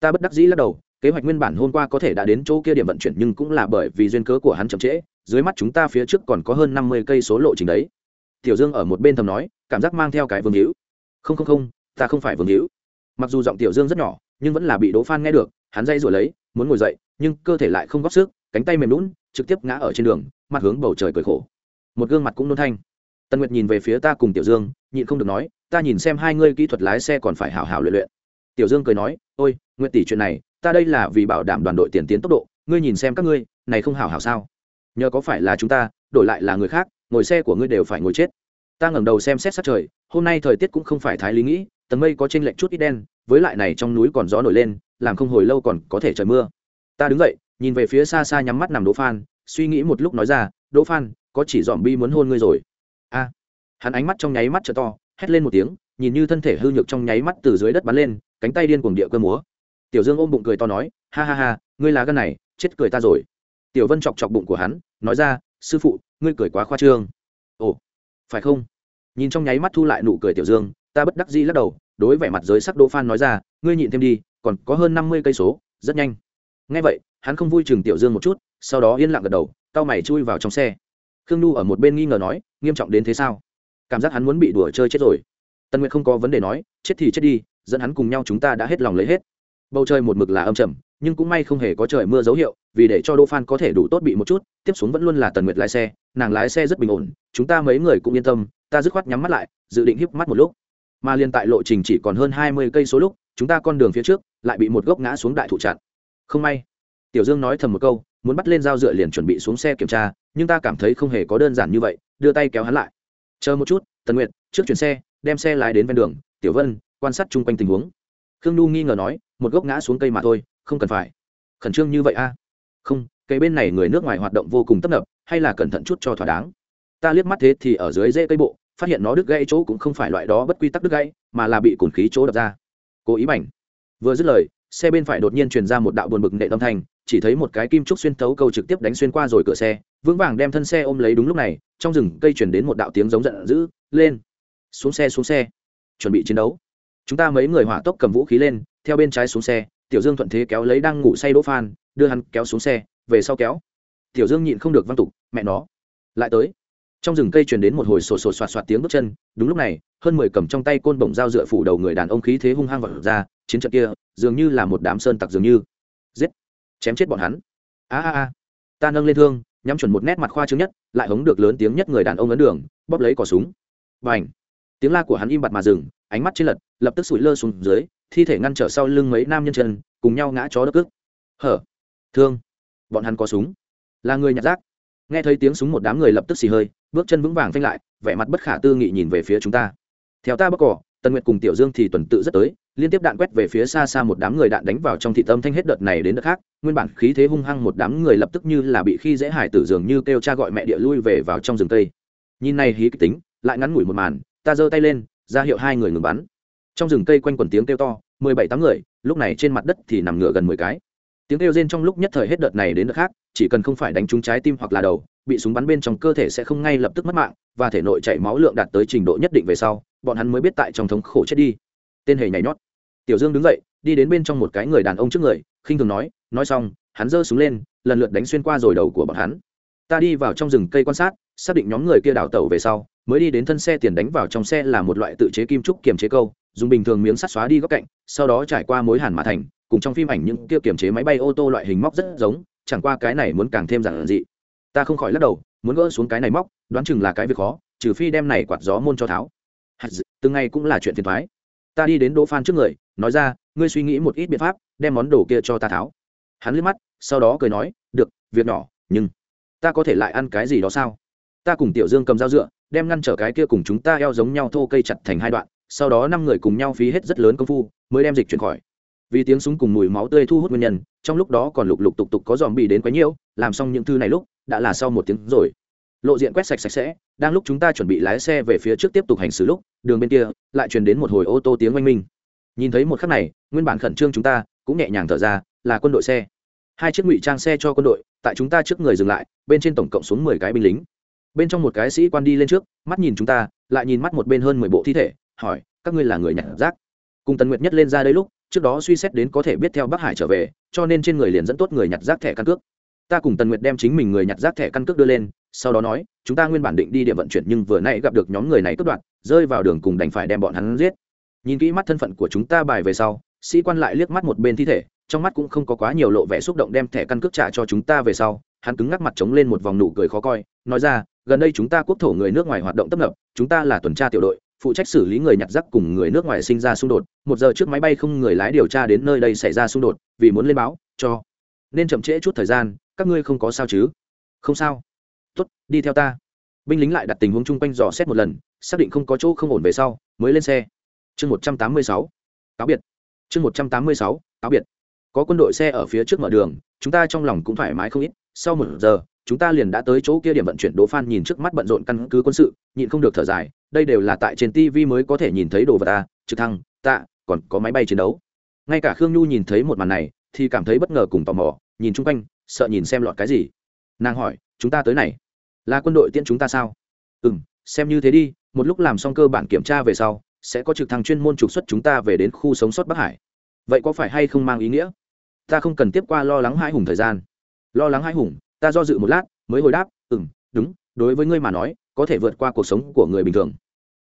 Ta bất đắc dĩ lắc đầu, kế hoạch nguyên bản hôm qua có thể đã đến chỗ kia điểm vận chuyển nhưng cũng là bởi vì duyên cớ của hắn chậm trễ, dưới mắt chúng ta phía trước còn có hơn năm mươi cây số lộ trình đấy. Tiểu dương ở một bên thầm nói, cảm giác mang theo cái vương hữu. Không không không, ta không phải vương hữu mặc dù giọng tiểu dương rất nhỏ, nhưng vẫn là bị đỗ phan nghe được, hắn dây rồi lấy, muốn ngồi dậy, nhưng cơ thể lại không góp sức, cánh tay mềm lún trực tiếp ngã ở trên đường, mặt hướng bầu trời cười khổ. Một gương mặt cũng nôn thanh. Tân nguyệt nhìn về phía ta cùng tiểu dương, nhịn không được nói, ta nhìn xem hai ngươi kỹ thuật lái xe còn phải hảo hảo luyện luyện. Tiểu dương cười nói, ôi nguyện tỷ chuyện này, ta đây là vì bảo đảm đoàn đội tiền tiến tốc độ, ngươi nhìn xem các ngươi, này không hảo hảo sao? Nhờ có phải là chúng ta, đổi lại là người khác, ngồi xe của ngươi đều phải ngồi chết. Ta ngẩng đầu xem xét sát trời, hôm nay thời tiết cũng không phải thái lý nghĩ tầng mây có trên lệnh chút ít đen, với lại này trong núi còn gió nổi lên, làm không hồi lâu còn có thể trời mưa. Ta đứng dậy, nhìn về phía xa xa nhắm mắt nằm đỗ phan, suy nghĩ một lúc nói ra, đỗ phan, có chỉ dòm bi muốn hôn ngươi rồi. A. Hắn ánh mắt trong nháy mắt t to, hét lên một tiếng, nhìn như thân thể hư nhược trong nháy mắt từ dưới đất bắn lên, cánh tay điên cuồng địa cơ múa. Tiểu dương ôm bụng cười to nói, ha ha ha, ngươi lá gân này, chết cười ta rồi. Tiểu vân chọc chọc bụng của hắn, nói ra, sư phụ, ngươi cười quá khoa trương. Ồ, phải không? Nhìn trong nháy mắt thu lại nụ cười tiểu dương ta bất đắc dĩ lắc đầu, đối vẻ mặt giới sắc đỗ phan nói ra, ngươi nhịn thêm đi, còn có hơn năm mươi cây số, rất nhanh. Ngay vậy, hắn không vui chừng tiểu dương một chút, sau đó yên lặng gật đầu cao mày chui vào trong xe. Khương nhu ở một bên nghi ngờ nói, nghiêm trọng đến thế sao? Cảm giác hắn muốn bị đùa chơi chết rồi. Tân nguyệt không có vấn đề nói, chết thì chết đi, dẫn hắn cùng nhau chúng ta đã hết lòng lấy hết. Bầu trời một mực là âm trầm, nhưng cũng may không hề có trời mưa dấu hiệu, vì để cho đỗ phan có thể đủ tốt bị một chút, tiếp xuống vẫn luôn là tần nguyệt lái xe, nàng lái xe rất bình ổn, chúng ta mấy người cũng yên tâm, ta dứt khoát nhắm mắt lại, dự định híp mắt một lúc mà liên tại lộ trình chỉ còn hơn hai mươi cây số lúc, chúng ta con đường phía trước lại bị một gốc ngã xuống đại thụ chặn. Không may, tiểu dương nói thầm một câu, muốn bắt lên dao dựa liền chuẩn bị xuống xe kiểm tra, nhưng ta cảm thấy không hề có đơn giản như vậy, đưa tay kéo hắn lại. Chờ một chút, tần nguyệt, trước chuyển xe, đem xe lái đến ven đường, tiểu vân, quan sát chung quanh tình huống. Khương nhu nghi ngờ nói, một gốc ngã xuống cây mà thôi, không cần phải. Khẩn trương như vậy a? Không, cây bên này người nước ngoài hoạt động vô cùng tấp nập, hay là cẩn thận chút cho thỏa đáng. Ta liếc mắt thế thì ở dưới rễ cây bộ phát hiện nó đứt gãy chỗ cũng không phải loại đó bất quy tắc đứt gãy, mà là bị cồn khí chỗ đập ra. Cố ý bảnh. Vừa dứt lời, xe bên phải đột nhiên truyền ra một đạo buồn bực nệ âm thanh, chỉ thấy một cái kim trúc xuyên thấu câu trực tiếp đánh xuyên qua rồi cửa xe, vững vàng đem thân xe ôm lấy đúng lúc này, trong rừng cây truyền đến một đạo tiếng giống giận dữ, lên! Xuống xe xuống xe! Chuẩn bị chiến đấu! Chúng ta mấy người hỏa tốc cầm vũ khí lên, theo bên trái xuống xe, tiểu dương thuận thế kéo lấy đang ngủ say đỗ phan, đưa hắn kéo xuống xe, về sau kéo. Tiểu dương nhịn không được văn tục, mẹ nó! Lại tới! Trong rừng cây truyền đến một hồi sột sột soạt soạt tiếng bước chân, đúng lúc này, hơn mười cầm trong tay côn bổng dao dựa phủ đầu người đàn ông khí thế hung hăng vật ra, chiến trận kia, dường như là một đám sơn tặc dường như. Giết! Chém chết bọn hắn. A a a. Ta nâng lên thương, nhắm chuẩn một nét mặt khoa trương nhất, lại hống được lớn tiếng nhất người đàn ông ấn đường, bóp lấy cỏ súng. Và ảnh tiếng la của hắn im bặt mà dừng, ánh mắt trên lật, lập tức sụi lơ xuống dưới, thi thể ngăn trở sau lưng mấy nam nhân chân, cùng nhau ngã chó đất cước. Hở! Thương! Bọn hắn có súng. Là người nhặt rác. Nghe thấy tiếng súng một đám người lập tức xì hơi bước chân vững vàng phanh lại, vẻ mặt bất khả tư nghị nhìn về phía chúng ta. Theo ta bóc cỏ, tần nguyệt cùng tiểu dương thì tuần tự rất tới, liên tiếp đạn quét về phía xa xa một đám người đạn đánh vào trong thị tâm thanh hết đợt này đến đợt khác, nguyên bản khí thế hung hăng một đám người lập tức như là bị khi dễ hải tử dường như kêu cha gọi mẹ địa lui về vào trong rừng cây nhìn này hí kịch tính, lại ngắn ngủi một màn, ta giơ tay lên, ra hiệu hai người ngừng bắn. Trong rừng cây quanh quần tiếng kêu to, mười bảy tám người, lúc này trên mặt đất thì nằm ngửa gần mười cái. Tiếng kêu rên trong lúc nhất thời hết đợt này đến đợt khác chỉ cần không phải đánh trúng trái tim hoặc là đầu, bị súng bắn bên trong cơ thể sẽ không ngay lập tức mất mạng, và thể nội chảy máu lượng đạt tới trình độ nhất định về sau, bọn hắn mới biết tại trong thống khổ chết đi. Tên hề nhảy nhót. Tiểu dương đứng dậy, đi đến bên trong một cái người đàn ông trước người, khinh thường nói nói xong, hắn giơ súng lên, lần lượt đánh xuyên qua rồi đầu của bọn hắn. Ta đi vào trong rừng cây quan sát, xác định nhóm người kia đào tẩu về sau, mới đi đến thân xe tiền đánh vào trong xe là một loại tự chế kim trúc kiềm chế câu, dùng bình thường miếng sắt xóa đi góc cạnh, sau đó trải qua mối hàn mã thành, cùng trong phim ảnh những kia kiềm chế máy bay ô tô loại hình móc rất giống chẳng qua cái này muốn càng thêm giản dị. Ta không khỏi lắc đầu, muốn gỡ xuống cái này móc, đoán chừng là cái việc khó, trừ phi đem này quạt gió môn cho tháo. Từng ngày cũng là chuyện phiền thoái ta đi đến đỗ phan trước người, nói ra, ngươi suy nghĩ một ít biện pháp, đem món đồ kia cho ta tháo. Hắn liếc mắt, sau đó cười nói, được, việc nhỏ, nhưng ta có thể lại ăn cái gì đó sao? Ta cùng tiểu dương cầm dao dựa, đem ngăn trở cái kia cùng chúng ta eo giống nhau thô cây chặt thành hai đoạn, sau đó năm người cùng nhau phí hết rất lớn công phu, mới đem dịch chuyển khỏi vì tiếng súng cùng mùi máu tươi thu hút nguyên nhân, trong lúc đó còn lục lục tục tục có dòm bị đến quấy nhiễu, làm xong những thư này lúc, đã là sau một tiếng rồi. Lộ diện quét sạch sạch sẽ, đang lúc chúng ta chuẩn bị lái xe về phía trước tiếp tục hành xử lúc, đường bên kia, lại truyền đến một hồi ô tô tiếng oanh minh. Nhìn thấy một khắc này, nguyên bản khẩn trương chúng ta, cũng nhẹ nhàng thở ra, là quân đội xe. Hai chiếc ngụy trang xe cho quân đội, tại chúng ta trước người dừng lại, bên trên tổng cộng xuống mười cái binh lính. Bên trong một cái sĩ quan đi lên trước, mắt nhìn chúng ta, lại nhìn mắt một bên hơn mười bộ thi thể, hỏi, các ngươi là người nhặt rác? Cùng tần nguyệt nhất lên ra đây lúc trước đó suy xét đến có thể biết theo bắc hải trở về, cho nên trên người liền dẫn tốt người nhặt rác thẻ căn cước. Ta cùng tần nguyệt đem chính mình người nhặt rác thẻ căn cước đưa lên, sau đó nói, chúng ta nguyên bản định đi điểm vận chuyển nhưng vừa nay gặp được nhóm người này cướp đoạt, rơi vào đường cùng đành phải đem bọn hắn giết. Nhìn kỹ mắt thân phận của chúng ta bài về sau, sĩ quan lại liếc mắt một bên thi thể, trong mắt cũng không có quá nhiều lộ vẻ xúc động đem thẻ căn cước trả cho chúng ta về sau, hắn cứng ngắc mặt trống lên một vòng nụ cười khó coi, nói ra, gần đây chúng ta quốc thổ người nước ngoài hoạt động tấp nập, chúng ta là tuần tra tiểu đội phụ trách xử lý người nhặt rác cùng người nước ngoài sinh ra xung đột. Một giờ trước máy bay không người lái điều tra đến nơi đây xảy ra xung đột, vì muốn lên báo, cho nên chậm trễ chút thời gian, các ngươi không có sao chứ? Không sao. Tốt, đi theo ta. Binh lính lại đặt tình huống chung quanh dò xét một lần, xác định không có chỗ không ổn về sau, mới lên xe. Chương một trăm tám mươi sáu. Cáo biệt. Chương một trăm tám mươi sáu. Cáo biệt. Có quân đội xe ở phía trước mở đường, chúng ta trong lòng cũng thoải mái không ít. Sau một giờ chúng ta liền đã tới chỗ kia điểm vận chuyển đỗ phan nhìn trước mắt bận rộn căn cứ quân sự, nhịn không được thở dài, đây đều là tại trên tv mới có thể nhìn thấy đồ vật ta trực thăng, tạ, còn có máy bay chiến đấu. Ngay cả khương nhu nhìn thấy một màn này, thì cảm thấy bất ngờ cùng tò mò, nhìn chung quanh, sợ nhìn xem lọt cái gì. Nàng hỏi, chúng ta tới này, là quân đội tiễn chúng ta sao? Ừ m xem như thế đi, một lúc làm xong cơ bản kiểm tra về sau, sẽ có trực thăng chuyên môn trục xuất chúng ta về đến khu sống sót bắc hải. Vậy có phải hay không mang ý nghĩa? Ta không cần tiếp qua lo lắng hai hùng thời gian. Lo lắng hai hùng ta do dự một lát, mới hồi đáp ừ m đúng, đối với ngươi mà nói, có thể vượt qua cuộc sống của người bình thường.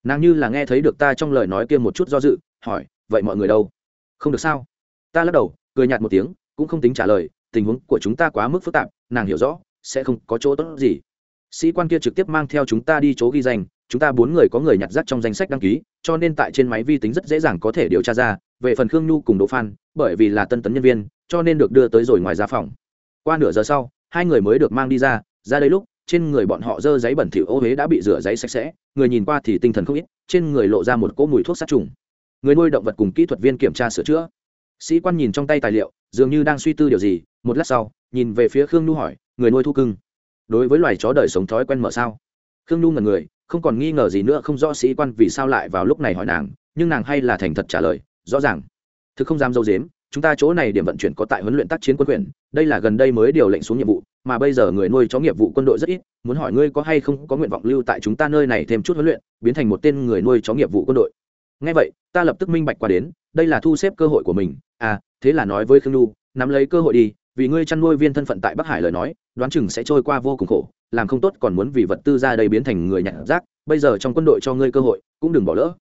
Nàng như là nghe thấy được ta trong lời nói kia một chút do dự, hỏi, vậy mọi người đâu? Không được sao. Ta lắc đầu, cười nhạt một tiếng, cũng không tính trả lời, tình huống của chúng ta quá mức phức tạp, nàng hiểu rõ, sẽ không có chỗ tốt gì. Sĩ quan kia trực tiếp mang theo chúng ta đi chỗ ghi danh, chúng ta bốn người có người nhặt rác trong danh sách đăng ký, cho nên tại trên máy vi tính rất dễ dàng có thể điều tra ra, về phần khương nhu cùng đỗ phan, bởi vì là tân tấn nhân viên, cho nên được đưa tới rồi ngoài ra phòng. Qua nửa giờ sau hai người mới được mang đi ra ra đây lúc, trên người bọn họ dơ giấy bẩn thỉu ô huế đã bị rửa giấy sạch sẽ, người nhìn qua thì tinh thần không ít, trên người lộ ra một cỗ mùi thuốc sát trùng. Người nuôi động vật cùng kỹ thuật viên kiểm tra sửa chữa. Sĩ quan nhìn trong tay tài liệu, dường như đang suy tư điều gì, một lát sau, nhìn về phía khương nhu hỏi, người nuôi thu cưng, đối với loài chó đời sống thói quen mở sao? Khương nhu ngần người, không còn nghi ngờ gì nữa, không rõ sĩ quan vì sao lại vào lúc này hỏi nàng, nhưng nàng hay là thành thật trả lời, rõ ràng. Thực không dám dâu dếm chúng ta chỗ này điểm vận chuyển có tại huấn luyện tác chiến quân quyền, đây là gần đây mới điều lệnh xuống nhiệm vụ, mà bây giờ người nuôi chó nghiệp vụ quân đội rất ít, muốn hỏi ngươi có hay không có nguyện vọng lưu tại chúng ta nơi này thêm chút huấn luyện, biến thành một tên người nuôi chó nghiệp vụ quân đội. Ngay vậy, ta lập tức minh bạch qua đến, đây là thu xếp cơ hội của mình. À thế là nói với khương nhu, nắm lấy cơ hội đi, vì ngươi chăn nuôi viên thân phận tại bắc hải lời nói, đoán chừng sẽ trôi qua vô cùng khổ, làm không tốt còn muốn vì vật tư ra đây biến thành người nhặt rác, bây giờ trong quân đội cho ngươi cơ hội, cũng đừng bỏ lỡ.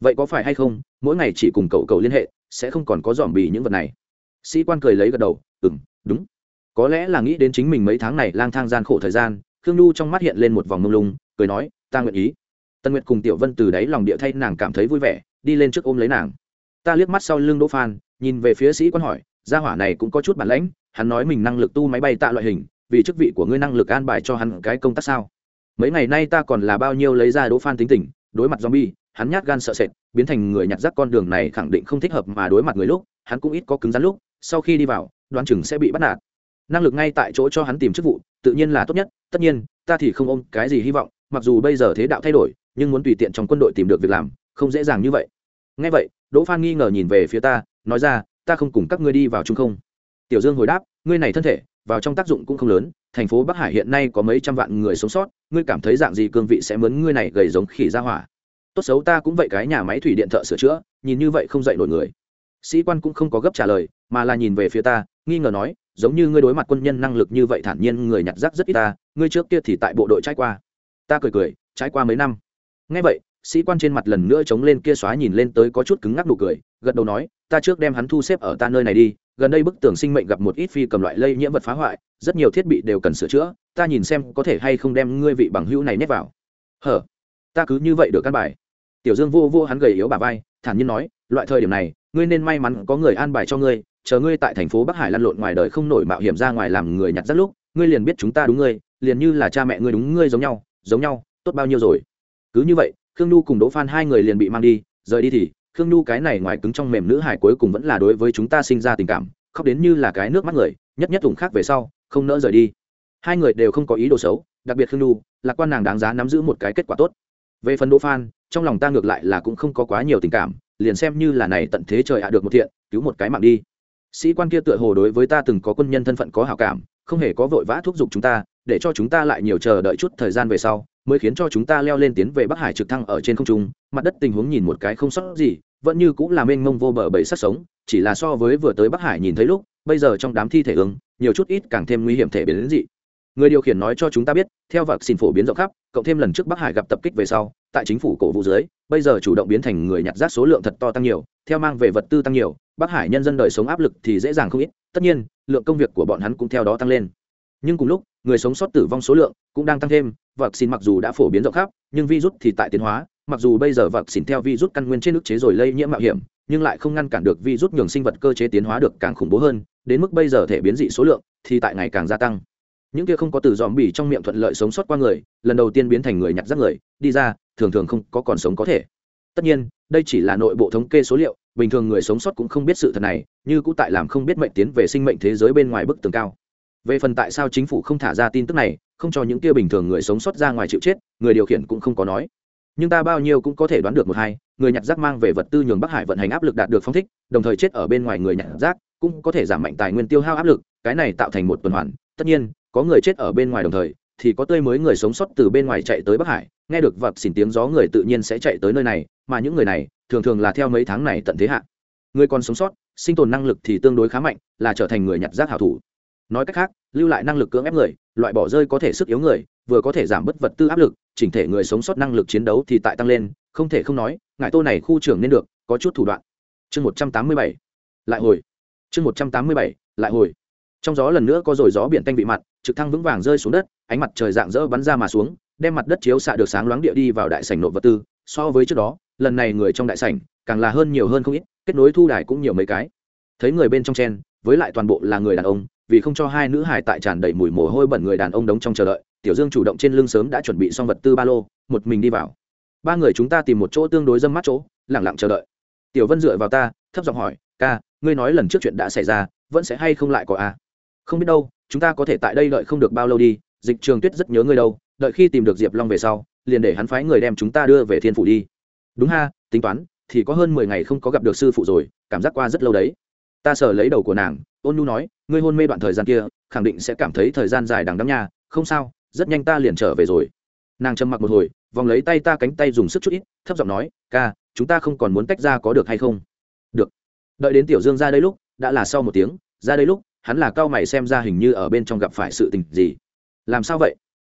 Vậy có phải hay không, mỗi ngày chỉ cùng cậu cậu liên hệ sẽ không còn có dòm bì những vật này. Sĩ quan cười lấy gật đầu ừng đúng. Có lẽ là nghĩ đến chính mình mấy tháng này lang thang gian khổ thời gian, khương nhu trong mắt hiện lên một vòng mông lung, cười nói, ta nguyện ý. Tân nguyệt cùng tiểu vân từ đáy lòng địa thay nàng cảm thấy vui vẻ, đi lên trước ôm lấy nàng. Ta liếc mắt sau lưng đỗ phan, nhìn về phía sĩ quan hỏi, gia hỏa này cũng có chút bản lãnh, hắn nói mình năng lực tu máy bay tạ loại hình, vì chức vị của ngươi năng lực an bài cho hắn cái công tác sao? Mấy ngày nay ta còn là bao nhiêu lấy ra đỗ phan tính tình, đối mặt zombie hắn nhát gan sợ sệt, biến thành người nhặt rác con đường này khẳng định không thích hợp mà đối mặt người lúc, hắn cũng ít có cứng rắn lúc, sau khi đi vào, đoán chừng sẽ bị bắt nạt. Năng lực ngay tại chỗ cho hắn tìm chức vụ, tự nhiên là tốt nhất, tất nhiên, ta thì không ôm cái gì hy vọng, mặc dù bây giờ thế đạo thay đổi, nhưng muốn tùy tiện trong quân đội tìm được việc làm, không dễ dàng như vậy. Ngay vậy, đỗ phan nghi ngờ nhìn về phía ta, nói ra, ta không cùng các ngươi đi vào chung không? Tiểu dương hồi đáp, ngươi này thân thể, vào trong tác dụng cũng không lớn, thành phố bắc hải hiện nay có mấy trăm vạn người sống sót, ngươi cảm thấy dạng gì cương vị sẽ mướn ngươi này gầy giống khỉ ra hỏa? Tốt xấu ta cũng vậy, cái nhà máy thủy điện thợ sửa chữa, nhìn như vậy không dạy nổi người. Sĩ quan cũng không có gấp trả lời, mà là nhìn về phía ta, nghi ngờ nói, giống như ngươi đối mặt quân nhân năng lực như vậy thản nhiên, người nhặt rác rất ít ta, ngươi trước kia thì tại bộ đội trải qua. Ta cười cười, trải qua mấy năm. Ngay vậy, sĩ quan trên mặt lần nữa chống lên kia xóa nhìn lên tới có chút cứng ngắc nụ cười, gật đầu nói, ta trước đem hắn thu xếp ở ta nơi này đi, gần đây bức tường sinh mệnh gặp một ít phi cầm loại lây nhiễm vật phá hoại, rất nhiều thiết bị đều cần sửa chữa, ta nhìn xem có thể hay không đem ngươi vị bằng hữu này nhét vào. Hở? Ta cứ như vậy được căn bài. Tiểu dương vô vô hắn gầy yếu bà vai, thản nhiên nói, loại thời điểm này, ngươi nên may mắn có người an bài cho ngươi, chờ ngươi tại thành phố bắc hải lăn lộn ngoài đời không nổi mạo hiểm ra ngoài làm người nhặt rất lúc, ngươi liền biết chúng ta đúng ngươi, liền như là cha mẹ ngươi đúng ngươi giống nhau giống nhau, tốt bao nhiêu rồi. Cứ như vậy, khương nhu cùng đỗ phan hai người liền bị mang đi, rời đi thì, khương nhu cái này ngoài cứng trong mềm nữ hải cuối cùng vẫn là đối với chúng ta sinh ra tình cảm, khóc đến như là cái nước mắt người, nhất nhất thủng khác về sau, không nỡ rời đi. Hai người đều không có ý đồ xấu, đặc biệt khương nhu, lạc quan nàng đáng giá nắm giữ một cái kết quả tốt về phần đỗ phan, trong lòng ta ngược lại là cũng không có quá nhiều tình cảm, liền xem như là này tận thế trời hạ được một thiện, cứu một cái mạng đi. Sĩ quan kia tựa hồ đối với ta từng có quân nhân thân phận có hảo cảm, không hề có vội vã thúc giục chúng ta, để cho chúng ta lại nhiều chờ đợi chút thời gian về sau, mới khiến cho chúng ta leo lên tiến về bắc hải trực thăng ở trên không trung, mặt đất tình huống nhìn một cái không sót gì, vẫn như cũng là mênh mông vô bờ bầy sắc sống, chỉ là so với vừa tới bắc hải nhìn thấy lúc, bây giờ trong đám thi thể ứng, nhiều chút ít càng thêm nguy hiểm thể biến đến dị người điều khiển nói cho chúng ta biết, theo vạc xin phổ biến rộng khắp, cộng thêm lần trước bắc hải gặp tập kích về sau, tại chính phủ cổ vũ dưới, bây giờ chủ động biến thành người nhặt rác số lượng thật to tăng nhiều, theo mang về vật tư tăng nhiều, bắc hải nhân dân đời sống áp lực thì dễ dàng không ít, tất nhiên, lượng công việc của bọn hắn cũng theo đó tăng lên. Nhưng cùng lúc, người sống sót tử vong số lượng cũng đang tăng thêm vạc xin mặc dù đã phổ biến rộng khắp, nhưng virus thì tại tiến hóa, mặc dù bây giờ vạc xin theo virus căn nguyên trên nước chế rồi lây nhiễm mạo hiểm, nhưng lại không ngăn cản được virus nhường sinh vật cơ chế tiến hóa được càng khủng bố hơn, đến mức bây giờ thể biến dị số lượng thì tại ngày càng gia tăng những kia không có từ dòm bỉ trong miệng thuận lợi sống sót qua người, lần đầu tiên biến thành người nhặt rác người, đi ra, thường thường không có còn sống có thể. Tất nhiên, đây chỉ là nội bộ thống kê số liệu, bình thường người sống sót cũng không biết sự thật này, như cũng tại làm không biết mệnh tiến về sinh mệnh thế giới bên ngoài bức tường cao. Về phần tại sao chính phủ không thả ra tin tức này, không cho những kia bình thường người sống sót ra ngoài chịu chết, người điều khiển cũng không có nói. Nhưng ta bao nhiêu cũng có thể đoán được một hai, người nhặt rác mang về vật tư nhường bắc hải vận hành áp lực đạt được phong thích, đồng thời chết ở bên ngoài người nhặt rác, cũng có thể giảm mạnh tài nguyên tiêu hao áp lực, cái này tạo thành một tuần hoàn tất nhiên, có người chết ở bên ngoài đồng thời, thì có tươi mới người sống sót từ bên ngoài chạy tới bắc hải. Nghe được vật xỉn tiếng gió người tự nhiên sẽ chạy tới nơi này, mà những người này thường thường là theo mấy tháng này tận thế hạn người còn sống sót, sinh tồn năng lực thì tương đối khá mạnh, là trở thành người nhặt rác hảo thủ. Nói cách khác, lưu lại năng lực cưỡng ép người, loại bỏ rơi có thể sức yếu người, vừa có thể giảm bớt vật tư áp lực, chỉnh thể người sống sót năng lực chiến đấu thì tại tăng lên, không thể không nói ngại tô này khu trưởng nên được, có chút thủ đoạn. Chương một trăm tám mươi bảy, lại hồi. Chương một trăm tám mươi bảy, lại hồi trong gió lần nữa có rồi gió biển tanh vị mặt, trực thăng vững vàng rơi xuống đất, ánh mặt trời dạng dỡ bắn ra mà xuống, đem mặt đất chiếu xạ được sáng loáng địa đi vào đại sảnh nộp vật tư. So với trước đó, lần này người trong đại sảnh càng là hơn nhiều hơn không ít, kết nối thu đài cũng nhiều mấy cái. Thấy người bên trong chen, với lại toàn bộ là người đàn ông, vì không cho hai nữ hải tại tràn đầy mùi mồ hôi bẩn người đàn ông đóng trong chờ đợi, tiểu dương chủ động trên lưng sớm đã chuẩn bị xong vật tư ba lô, một mình đi vào. Ba người chúng ta tìm một chỗ tương đối dâm mắt chỗ lẳng lặng chờ đợi. Tiểu vân dựa vào ta, thấp giọng hỏi, ca, ngươi nói lần trước chuyện đã xảy ra, vẫn sẽ hay không lại có a? à? Không biết đâu, chúng ta có thể tại đây đợi không được bao lâu đi, dịch trường tuyết rất nhớ ngươi đâu, đợi khi tìm được diệp long về sau, liền để hắn phái người đem chúng ta đưa về thiên phủ đi. Đúng ha, tính toán, thì có hơn mười ngày không có gặp được sư phụ rồi, cảm giác qua rất lâu đấy. Ta sờ lấy đầu của nàng, ôn nhu nói, ngươi hôn mê đoạn thời gian kia, khẳng định sẽ cảm thấy thời gian dài đằng đắng nha, không sao, rất nhanh ta liền trở về rồi. Nàng trầm mặc một hồi, vòng lấy tay ta cánh tay dùng sức chút ít, thấp giọng nói, ca, chúng ta không còn muốn tách ra có được hay không? Được. Đợi đến tiểu dương ra đây lúc, đã là sau một tiếng, ra đây lúc hắn là cao mày xem ra hình như ở bên trong gặp phải sự tình gì. Làm sao vậy?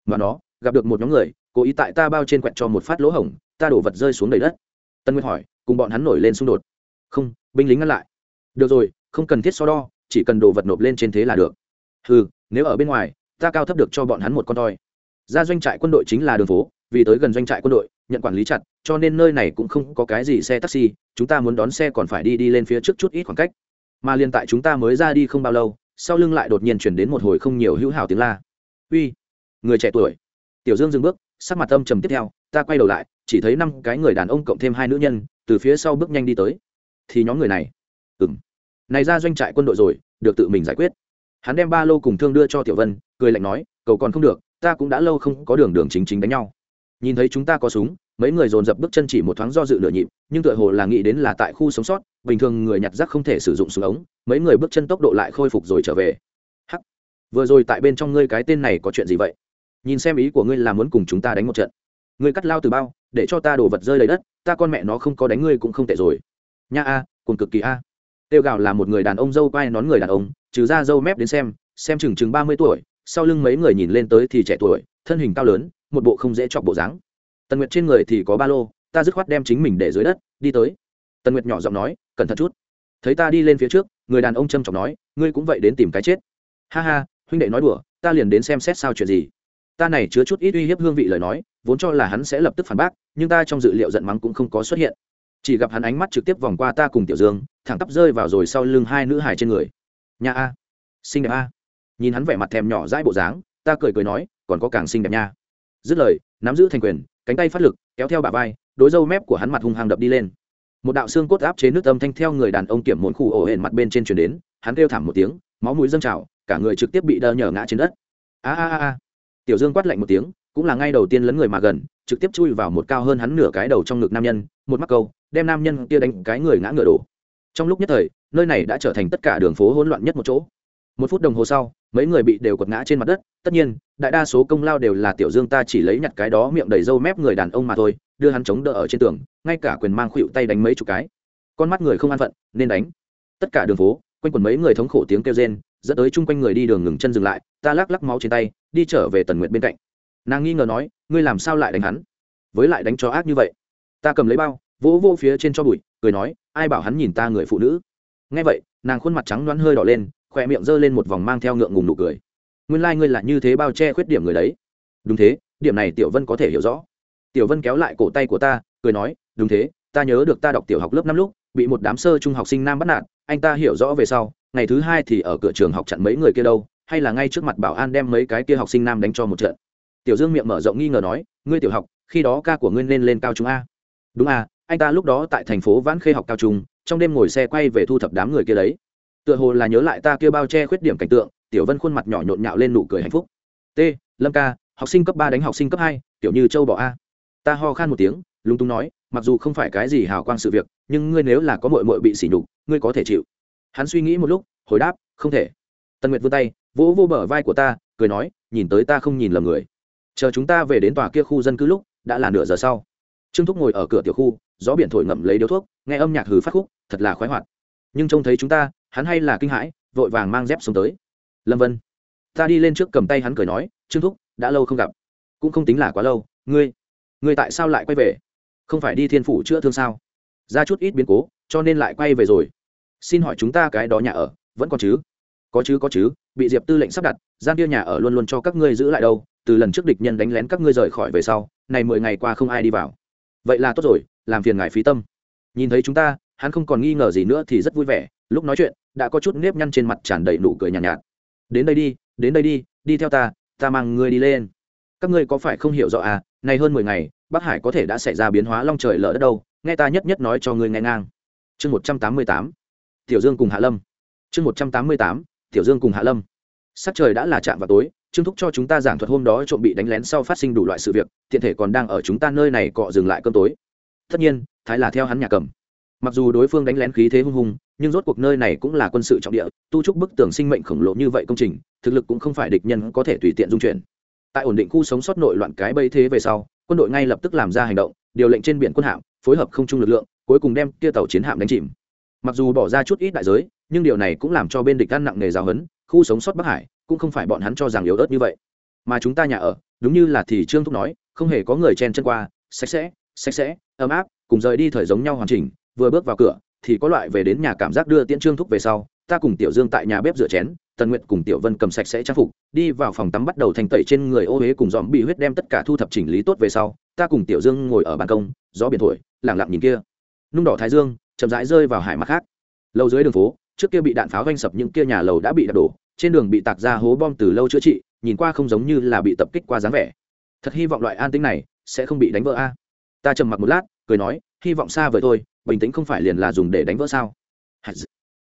Mà nó, gặp được một nhóm người, cố ý tại ta bao trên quẹt cho một phát lỗ hổng, ta đổ vật rơi xuống đầy đất. Tân nguyên hỏi, cùng bọn hắn nổi lên xung đột. Không, binh lính ngăn lại. Được rồi, không cần thiết so đo, chỉ cần đồ vật nộp lên trên thế là được. Ừ nếu ở bên ngoài, ta cao thấp được cho bọn hắn một con toi. Ra doanh trại quân đội chính là đường phố, vì tới gần doanh trại quân đội, nhận quản lý chặt, cho nên nơi này cũng không có cái gì xe taxi, chúng ta muốn đón xe còn phải đi đi lên phía trước chút ít khoảng cách mà liên tại chúng ta mới ra đi không bao lâu, sau lưng lại đột nhiên chuyển đến một hồi không nhiều hữu hảo tiếng la. Uy, người trẻ tuổi. Tiểu dương dừng bước, sắc mặt âm trầm tiếp theo, ta quay đầu lại, chỉ thấy năm cái người đàn ông cộng thêm hai nữ nhân, từ phía sau bước nhanh đi tới. Thì nhóm người này. Ừng này ra doanh trại quân đội rồi, được tự mình giải quyết. Hắn đem ba lô cùng thương đưa cho tiểu vân, cười lạnh nói, cầu còn không được, ta cũng đã lâu không có đường đường chính chính đánh nhau nhìn thấy chúng ta có súng, mấy người dồn dập bước chân chỉ một thoáng do dự lửa nhịp, nhưng tựa hồ là nghĩ đến là tại khu sống sót, bình thường người nhặt rác không thể sử dụng súng ống, mấy người bước chân tốc độ lại khôi phục rồi trở về. Hắc. Vừa rồi tại bên trong ngươi cái tên này có chuyện gì vậy? Nhìn xem ý của ngươi là muốn cùng chúng ta đánh một trận. Ngươi cắt lao từ bao, để cho ta đổ vật rơi lấy đất, ta con mẹ nó không có đánh ngươi cũng không tệ rồi. Nha a cùng cực kỳ a. Tiêu gạo là một người đàn ông dâu quai nón người đàn ông, trừ ra dâu mép đến xem xem chừng chừng ba mươi tuổi, sau lưng mấy người nhìn lên tới thì trẻ tuổi, thân hình cao lớn một bộ không dễ chọc bộ dáng. Tần nguyệt trên người thì có ba lô, ta dứt khoát đem chính mình để dưới đất, đi tới. Tần nguyệt nhỏ giọng nói, cẩn thận chút. Thấy ta đi lên phía trước, người đàn ông trâm trọng nói, ngươi cũng vậy đến tìm cái chết. Ha ha, huynh đệ nói đùa, ta liền đến xem xét sao chuyện gì. Ta này chứa chút ít uy hiếp hương vị lời nói, vốn cho là hắn sẽ lập tức phản bác, nhưng ta trong dự liệu giận mắng cũng không có xuất hiện. Chỉ gặp hắn ánh mắt trực tiếp vòng qua ta cùng tiểu dương, thẳng tắp rơi vào rồi sau lưng hai nữ hài trên người. Nhà a, xinh đẹp a. Nhìn hắn vẻ mặt thèm nhỏ dãi bộ dáng, ta cười cười nói, còn có càng xinh đẹp nha dứt lời, nắm giữ thành quyền, cánh tay phát lực, kéo theo bà vai, đối dâu mép của hắn mặt hung hăng đập đi lên. Một đạo xương cốt áp chế nước âm thanh theo người đàn ông kiểm mồn khu ổ hển mặt bên trên chuyển đến, hắn kêu thảm một tiếng, máu mũi dâng trào, cả người trực tiếp bị đơ nhở ngã trên đất. A a a tiểu dương quát lạnh một tiếng, cũng là ngay đầu tiên lấn người mà gần, trực tiếp chui vào một cao hơn hắn nửa cái đầu trong ngực nam nhân, một mắc câu, đem nam nhân kia đánh cái người ngã ngựa đổ. Trong lúc nhất thời, nơi này đã trở thành tất cả đường phố hỗn loạn nhất một chỗ. Một phút đồng hồ sau mấy người bị đều quật ngã trên mặt đất, tất nhiên, đại đa số công lao đều là tiểu dương ta chỉ lấy nhặt cái đó miệng đầy râu mép người đàn ông mà thôi, đưa hắn chống đỡ ở trên tường, ngay cả quyền mang khuỵu tay đánh mấy chục cái. Con mắt người không an phận, nên đánh. Tất cả đường phố, quanh quần mấy người thống khổ tiếng kêu rên, dẫn tới chung quanh người đi đường ngừng chân dừng lại, ta lắc lắc máu trên tay, đi trở về tần nguyện bên cạnh. Nàng nghi ngờ nói, ngươi làm sao lại đánh hắn? Với lại đánh cho ác như vậy. Ta cầm lấy bao, vỗ vô phía trên cho bụi, cười nói, ai bảo hắn nhìn ta người phụ nữ? Nghe vậy, nàng khuôn mặt trắng đoán hơi đỏ lên khỏe miệng giơ lên một vòng mang theo ngượng ngùng nụ cười. Nguyên lai、like、ngươi là như thế bao che khuyết điểm người đấy. Đúng thế, điểm này tiểu vân có thể hiểu rõ. Tiểu vân kéo lại cổ tay của ta, cười nói, đúng thế, ta nhớ được ta đọc tiểu học lớp năm lúc, bị một đám sơ trung học sinh nam bắt nạt, anh ta hiểu rõ về sau, ngày thứ hai thì ở cửa trường học chặn mấy người kia đâu, hay là ngay trước mặt bảo an đem mấy cái kia học sinh nam đánh cho một trận. Tiểu dương miệng mở rộng nghi ngờ nói, ngươi tiểu học, khi đó ca của ngươi nên lên cao trung a. Đúng a, anh ta lúc đó tại thành phố vãn khê học cao trung, trong đêm ngồi xe quay về thu thập đám người kia đấy tựa hồ là nhớ lại ta kia bao che khuyết điểm cảnh tượng, tiểu vân khuôn mặt nhỏ nhộn nhạo lên nụ cười hạnh phúc. T, lâm ca, học sinh cấp ba đánh học sinh cấp hai, kiểu như châu bỏ a. Ta ho khan một tiếng, lúng túng nói, mặc dù không phải cái gì hào quang sự việc, nhưng ngươi nếu là có mội mội bị sỉ nhục, ngươi có thể chịu. Hắn suy nghĩ một lúc, hồi đáp, không thể. Tân nguyệt vươn tay, vỗ vô bờ vai của ta, cười nói, nhìn tới ta không nhìn lầm người. Chờ chúng ta về đến tòa kia khu dân cư lúc, đã là nửa giờ sau. Trương thúc ngồi ở cửa tiểu khu, gió biển thổi ngậm lấy điếu thuốc, nghe âm nhạc hừ phát khúc, thật là khoái hoạt nhưng trông thấy chúng ta, hắn hay là kinh hãi, vội vàng mang dép xuống tới. Lâm vân, ta đi lên trước cầm tay hắn cười nói, trương thúc, đã lâu không gặp. Cũng không tính là quá lâu, ngươi ngươi tại sao lại quay về? Không phải đi thiên phủ chữa thương sao? Ra chút ít biến cố, cho nên lại quay về rồi. Xin hỏi chúng ta cái đó nhà ở, vẫn còn chứ? Có chứ có chứ, bị diệp tư lệnh sắp đặt, gian kia nhà ở luôn luôn cho các ngươi giữ lại đâu, từ lần trước địch nhân đánh lén các ngươi rời khỏi về sau, này mười ngày qua không ai đi vào. Vậy là tốt rồi, làm phiền ngài phí tâm. Nhìn thấy chúng ta hắn không còn nghi ngờ gì nữa thì rất vui vẻ lúc nói chuyện đã có chút nếp nhăn trên mặt tràn đầy nụ cười nhàn nhạt, nhạt. Đến đây đi đến đây đi đi theo ta ta mang ngươi đi lên. Các ngươi có phải không hiểu rõ à này hơn mười ngày bắc hải có thể đã xảy ra biến hóa long trời lở đất đâu nghe ta nhất nhất nói cho ngươi nghe ngang. Chương một trăm tám mươi tám tiểu dương cùng hạ lâm. Chương một trăm tám mươi tám tiểu dương cùng hạ lâm. Sắc trời đã là chạm vào tối trương thúc cho chúng ta giảng thuật hôm đó trộm bị đánh lén sau phát sinh đủ loại sự việc tiện thể còn đang ở chúng ta nơi này cọ dừng lại cơm tối. Tất nhiên thái là theo hắn nhà cầm mặc dù đối phương đánh lén khí thế hung hùng, nhưng rốt cuộc nơi này cũng là quân sự trọng địa, tu trúc bức tường sinh mệnh khổng lồ như vậy công trình, thực lực cũng không phải địch nhân có thể tùy tiện dung chuyển. Tại ổn định khu sống sót nội loạn cái bây thế về sau, quân đội ngay lập tức làm ra hành động, điều lệnh trên biển quân hạm, phối hợp không chung lực lượng, cuối cùng đem kia tàu chiến hạm đánh chìm. Mặc dù bỏ ra chút ít đại giới, nhưng điều này cũng làm cho bên địch ăn nặng nề giáo hấn khu sống sót bắc hải cũng không phải bọn hắn cho rằng yếu ớt như vậy. Mà chúng ta nhà ở, đúng như là thì trương thúc nói, không hề có người chen chân qua, sạch sẽ sạch sẽ, ấm áp, cùng rời đi thời giống nhau hoàn chỉnh vừa bước vào cửa, thì có loại về đến nhà cảm giác đưa tiễn trương thúc về sau, ta cùng tiểu dương tại nhà bếp rửa chén, tần nguyện cùng tiểu vân cầm sạch sẽ trang phục, đi vào phòng tắm bắt đầu thành tẩy trên người ô huế cùng dòm bị huyết đem tất cả thu thập chỉnh lý tốt về sau, ta cùng tiểu dương ngồi ở ban công, gió biển thổi lẳng lặng nhìn kia. Nung đỏ thái dương, chậm rãi rơi vào hải mặt khác. Lâu dưới đường phố, trước kia bị đạn pháo vanh sập những kia nhà lầu đã bị đập đổ, trên đường bị tạc ra hố bom từ lâu chữa trị, nhìn qua không giống như là bị tập kích qua dáng vẻ. Thật hy vọng loại an tĩnh này sẽ không bị đánh vỡ a. Ta trầm mặc một lát, cười nói, hy vọng xa vời thôi bình tĩnh không phải liền là dùng để đánh vỡ sao?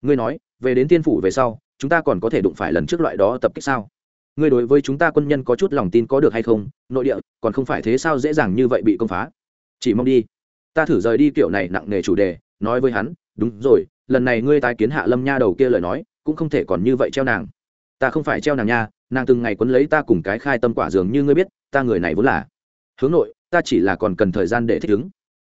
Ngươi nói, về đến tiên phủ về sau, chúng ta còn có thể đụng phải lần trước loại đó tập kích sao? Ngươi đối với chúng ta quân nhân có chút lòng tin có được hay không? Nội địa, còn không phải thế sao dễ dàng như vậy bị công phá? Chỉ mong đi. Ta thử rời đi kiểu này nặng nề chủ đề, nói với hắn, đúng rồi, lần này ngươi tái kiến hạ lâm nha đầu kia lời nói, cũng không thể còn như vậy treo nàng. Ta không phải treo nàng nha, nàng từng ngày quấn lấy ta cùng cái khai tâm quả dường như ngươi biết, ta người này vốn là. Hướng nội, ta chỉ là còn cần thời gian để thích ứng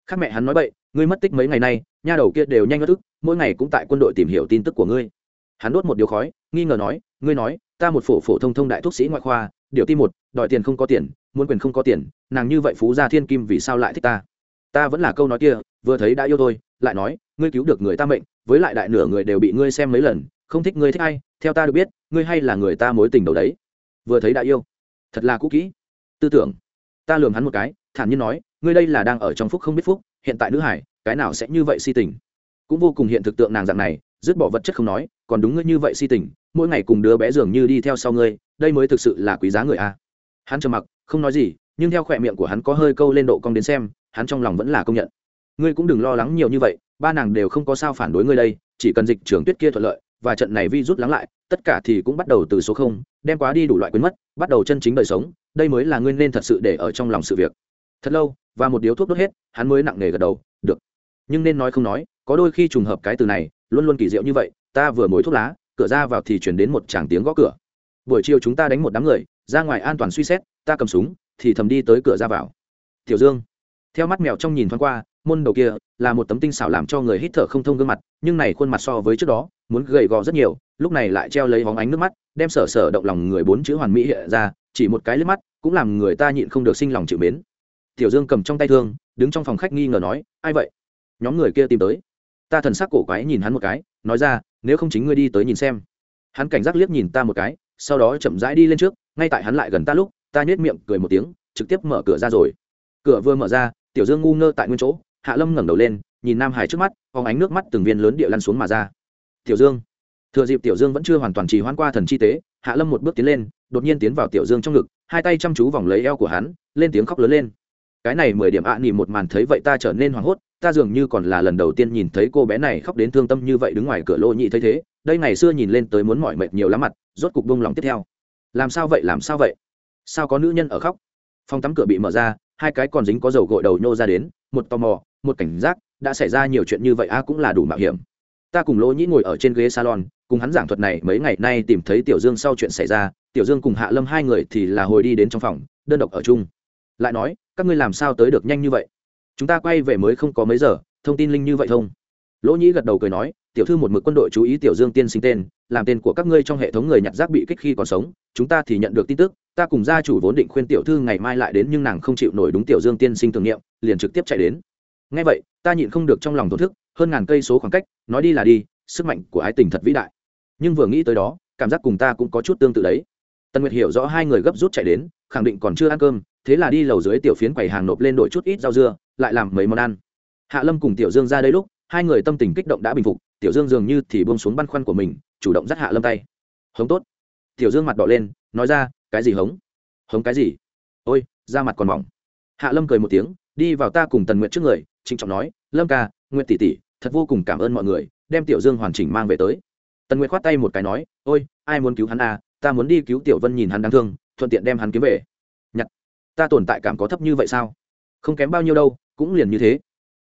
khác mẹ hắn nói vậy ngươi mất tích mấy ngày nay, nha đầu kia đều nhanh ngất ức, mỗi ngày cũng tại quân đội tìm hiểu tin tức của ngươi. Hắn đốt một điều khói, nghi ngờ nói, ngươi nói, ta một phổ phổ thông thông đại thuốc sĩ ngoại khoa, điều ti một, đòi tiền không có tiền, muốn quyền không có tiền, nàng như vậy phú gia thiên kim vì sao lại thích ta? Ta vẫn là câu nói kia, vừa thấy đã yêu tôi lại nói, ngươi cứu được người ta mệnh, với lại đại nửa người đều bị ngươi xem mấy lần, không thích ngươi thích ai, theo ta được biết, ngươi hay là người ta mối tình đầu đấy. Vừa thấy đã yêu. Thật là cũ kỹ. Tư tưởng. Ta lường hắn một cái, thản nhiên nói ngươi đây là đang ở trong phúc không biết phúc, hiện tại nữ hải, cái nào sẽ như vậy si tình? Cũng vô cùng hiện thực tượng nàng dạng này, dứt bỏ vật chất không nói, còn đúng ngươi như vậy si tình, mỗi ngày cùng đứa bé dường như đi theo sau ngươi, đây mới thực sự là quý giá người a. Hắn trầm mặc, không nói gì, nhưng theo khỏe miệng của hắn có hơi câu lên độ cong đến xem, hắn trong lòng vẫn là công nhận. Ngươi cũng đừng lo lắng nhiều như vậy, ba nàng đều không có sao phản đối ngươi đây, chỉ cần dịch trường tuyết kia thuận lợi, và trận này vi rút lắng lại, tất cả thì cũng bắt đầu từ số không, đem quá đi đủ loại quyến mất, bắt đầu chân chính đời sống, đây mới là ngươi nên thật sự để ở trong lòng sự việc. Thật lâu và một điếu thuốc đốt hết, hắn mới nặng nề gật đầu, được. Nhưng nên nói không nói, có đôi khi trùng hợp cái từ này, luôn luôn kỳ diệu như vậy, ta vừa mối thuốc lá, cửa ra vào thì chuyển đến một tràng tiếng gõ cửa. Buổi chiều chúng ta đánh một đám người, ra ngoài an toàn suy xét, ta cầm súng, thì thầm đi tới cửa ra vào. Tiểu dương. Theo mắt mèo trong nhìn thoáng qua, môn đầu kia là một tấm tinh xảo làm cho người hít thở không thông gương mặt, nhưng này khuôn mặt so với trước đó, muốn gầy gò rất nhiều, lúc này lại treo lấy hóng ánh nước mắt, đem sở sở động lòng người bốn chữ hoàn mỹ hiện ra, chỉ một cái liếc mắt, cũng làm người ta nhịn không được sinh lòng chịu mến tiểu dương cầm trong tay thương, đứng trong phòng khách nghi ngờ nói, ai vậy? Nhóm người kia tìm tới. Ta thần sắc cổ quái nhìn hắn một cái, nói ra, nếu không chính ngươi đi tới nhìn xem. Hắn cảnh giác liếc nhìn ta một cái, sau đó chậm rãi đi lên trước, ngay tại hắn lại gần ta lúc, ta nhếch miệng cười một tiếng, trực tiếp mở cửa ra rồi. Cửa vừa mở ra, tiểu dương ngu ngơ tại nguyên chỗ, hạ lâm ngẩng đầu lên, nhìn nam hải trước mắt, phóng ánh nước mắt từng viên lớn địa lăn xuống mà ra. Tiểu dương. Thừa dịp tiểu dương vẫn chưa hoàn toàn trì hoãn qua thần chi tế, hạ lâm một bước tiến lên, đột nhiên tiến vào tiểu dương trong ngực, hai tay chăm chú vòng lấy eo của hắn, lên tiếng khóc lớn lên cái này mười điểm ạ à nỉ một màn thấy vậy ta trở nên hoảng hốt, ta dường như còn là lần đầu tiên nhìn thấy cô bé này khóc đến thương tâm như vậy đứng ngoài cửa lô nhị thấy thế, đây ngày xưa nhìn lên tới muốn mỏi mệt nhiều lắm mặt, rốt cục bông lòng tiếp theo. Làm sao vậy, làm sao vậy? Sao có nữ nhân ở khóc? Phòng tắm cửa bị mở ra, hai cái còn dính có dầu gội đầu nhô ra đến, một tò mò, một cảnh giác, đã xảy ra nhiều chuyện như vậy a cũng là đủ mạo hiểm. Ta cùng lỗ nhĩ ngồi ở trên ghế salon, cùng hắn giảng thuật này mấy ngày nay tìm thấy tiểu dương sau chuyện xảy ra, tiểu dương cùng hạ lâm hai người thì là hồi đi đến trong phòng, đơn độc ở chung. Lại nói các ngươi làm sao tới được nhanh như vậy? Chúng ta quay về mới không có mấy giờ, thông tin linh như vậy không? Lỗ nhĩ gật đầu cười nói, tiểu thư một mực quân đội chú ý tiểu dương tiên sinh tên, làm tên của các ngươi trong hệ thống người nhặt rác bị kích khi còn sống, chúng ta thì nhận được tin tức, ta cùng gia chủ vốn định khuyên tiểu thư ngày mai lại đến nhưng nàng không chịu nổi đúng tiểu dương tiên sinh tưởng niệm, liền trực tiếp chạy đến. Ngay vậy, ta nhịn không được trong lòng thổn thức, hơn ngàn cây số khoảng cách, nói đi là đi, sức mạnh của ái tình thật vĩ đại. Nhưng vừa nghĩ tới đó, cảm giác cùng ta cũng có chút tương tự đấy. Tần nguyệt hiểu rõ hai người gấp rút chạy đến, khẳng định còn chưa ăn cơm thế là đi lầu dưới tiểu phiến quầy hàng nộp lên đổi chút ít rau dưa, lại làm mấy món ăn. Hạ lâm cùng tiểu dương ra đây lúc, hai người tâm tình kích động đã bình phục, tiểu dương dường như thì buông xuống băn khoăn của mình, chủ động dắt hạ lâm tay. Hống tốt. Tiểu dương mặt đỏ lên, nói ra, cái gì hống? Hống cái gì? Ôi, da mặt còn mỏng. Hạ lâm cười một tiếng, đi vào ta cùng tần nguyệt trước người, trịnh trọng nói, lâm ca, nguyệt tỷ tỷ, thật vô cùng cảm ơn mọi người, đem tiểu dương hoàn chỉnh mang về tới. Tần nguyệt khoát tay một cái nói, ôi, ai muốn cứu hắn à ta muốn đi cứu tiểu vân nhìn hắn đáng thương, thuận tiện đem hắn kiếm về ta tồn tại cảm có thấp như vậy sao? Không kém bao nhiêu đâu, cũng liền như thế.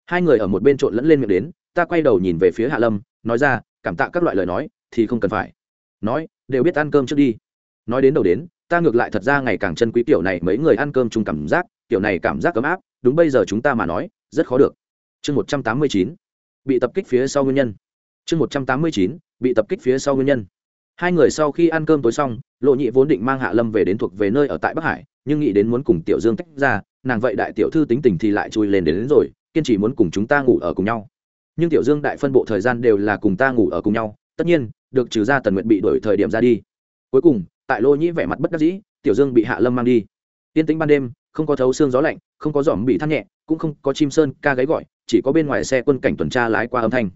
Hai người ở một bên trộn lẫn lên miệng đến, ta quay đầu nhìn về phía hạ lâm, nói ra, cảm tạ các loại lời nói, thì không cần phải. Nói, đều biết ăn cơm trước đi. Nói đến đầu đến, ta ngược lại thật ra ngày càng chân quý tiểu này mấy người ăn cơm chung cảm giác, tiểu này cảm giác ấm áp, đúng bây giờ chúng ta mà nói, rất khó được. Chương một trăm tám mươi chín, bị tập kích phía sau nguyên nhân. Chương một trăm tám mươi chín, bị tập kích phía sau nguyên nhân hai người sau khi ăn cơm tối xong lộ nhị vốn định mang hạ lâm về đến thuộc về nơi ở tại bắc hải nhưng nghĩ đến muốn cùng tiểu dương tách ra nàng vậy đại tiểu thư tính tình thì lại chui lên đến, đến rồi kiên trì muốn cùng chúng ta ngủ ở cùng nhau. Nhưng tiểu dương đại phân bộ thời gian đều là cùng ta ngủ ở cùng nhau tất nhiên được trừ ra tần nguyện bị đổi thời điểm ra đi. Cuối cùng tại lô nhĩ vẻ mặt bất đắc dĩ tiểu dương bị hạ lâm mang đi. Tiên tĩnh ban đêm không có thấu xương gió lạnh không có giỏm bị thắt nhẹ cũng không có chim sơn ca gáy gọi chỉ có bên ngoài xe quân cảnh tuần tra lái qua âm thanh.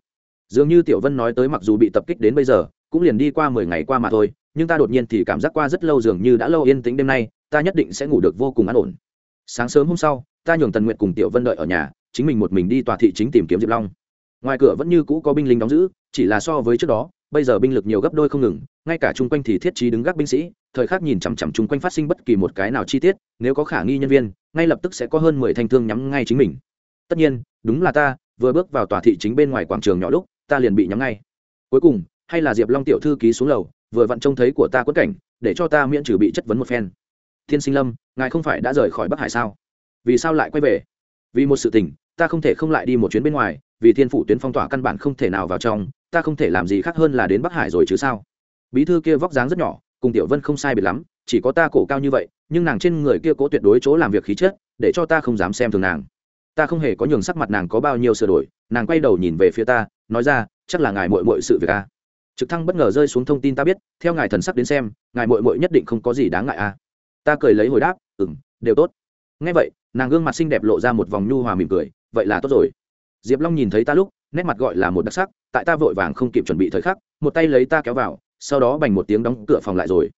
Dường như tiểu vân nói tới mặc dù bị tập kích đến bây giờ cũng liền đi qua mười ngày qua mà thôi, nhưng ta đột nhiên thì cảm giác qua rất lâu dường như đã lâu yên tĩnh đêm nay, ta nhất định sẽ ngủ được vô cùng an ổn. Sáng sớm hôm sau, ta nhường tần nguyện cùng tiểu vân đợi ở nhà, chính mình một mình đi tòa thị chính tìm kiếm diệp long. Ngoài cửa vẫn như cũ có binh lính đóng giữ, chỉ là so với trước đó, bây giờ binh lực nhiều gấp đôi không ngừng, ngay cả chung quanh thì thiết trí đứng gác binh sĩ, thời khắc nhìn chằm chằm chung quanh phát sinh bất kỳ một cái nào chi tiết, nếu có khả nghi nhân viên, ngay lập tức sẽ có hơn mười thanh thương nhắm ngay chính mình. Tất nhiên, đúng là ta, vừa bước vào tòa thị chính bên ngoài quảng trường nhỏ lúc, ta liền bị nhắm ngay. Cuối cùng hay là diệp long tiểu thư ký xuống lầu, vừa vặn trông thấy của ta quất cảnh, để cho ta miễn trừ bị chất vấn một phen. Thiên sinh lâm, ngài không phải đã rời khỏi bắc hải sao? Vì sao lại quay về? Vì một sự tình, ta không thể không lại đi một chuyến bên ngoài, vì thiên phủ tuyến phong tỏa căn bản không thể nào vào trong, ta không thể làm gì khác hơn là đến bắc hải rồi chứ sao? Bí thư kia vóc dáng rất nhỏ, cùng tiểu vân không sai biệt lắm, chỉ có ta cổ cao như vậy, nhưng nàng trên người kia cố tuyệt đối chỗ làm việc khí chất, để cho ta không dám xem thường nàng. Ta không hề có nhường sắc mặt nàng có bao nhiêu sửa đổi, nàng quay đầu nhìn về phía ta, nói ra, chắc là ngài mội mội sự việc a trực thăng bất ngờ rơi xuống thông tin ta biết, theo ngài thần sắc đến xem, ngài mội mội nhất định không có gì đáng ngại à. Ta cười lấy hồi đáp ừ m đều tốt. Ngay vậy, nàng gương mặt xinh đẹp lộ ra một vòng nhu hòa mỉm cười, vậy là tốt rồi. Diệp long nhìn thấy ta lúc, nét mặt gọi là một đặc sắc, tại ta vội vàng không kịp chuẩn bị thời khắc, một tay lấy ta kéo vào, sau đó bành một tiếng đóng cửa phòng lại rồi.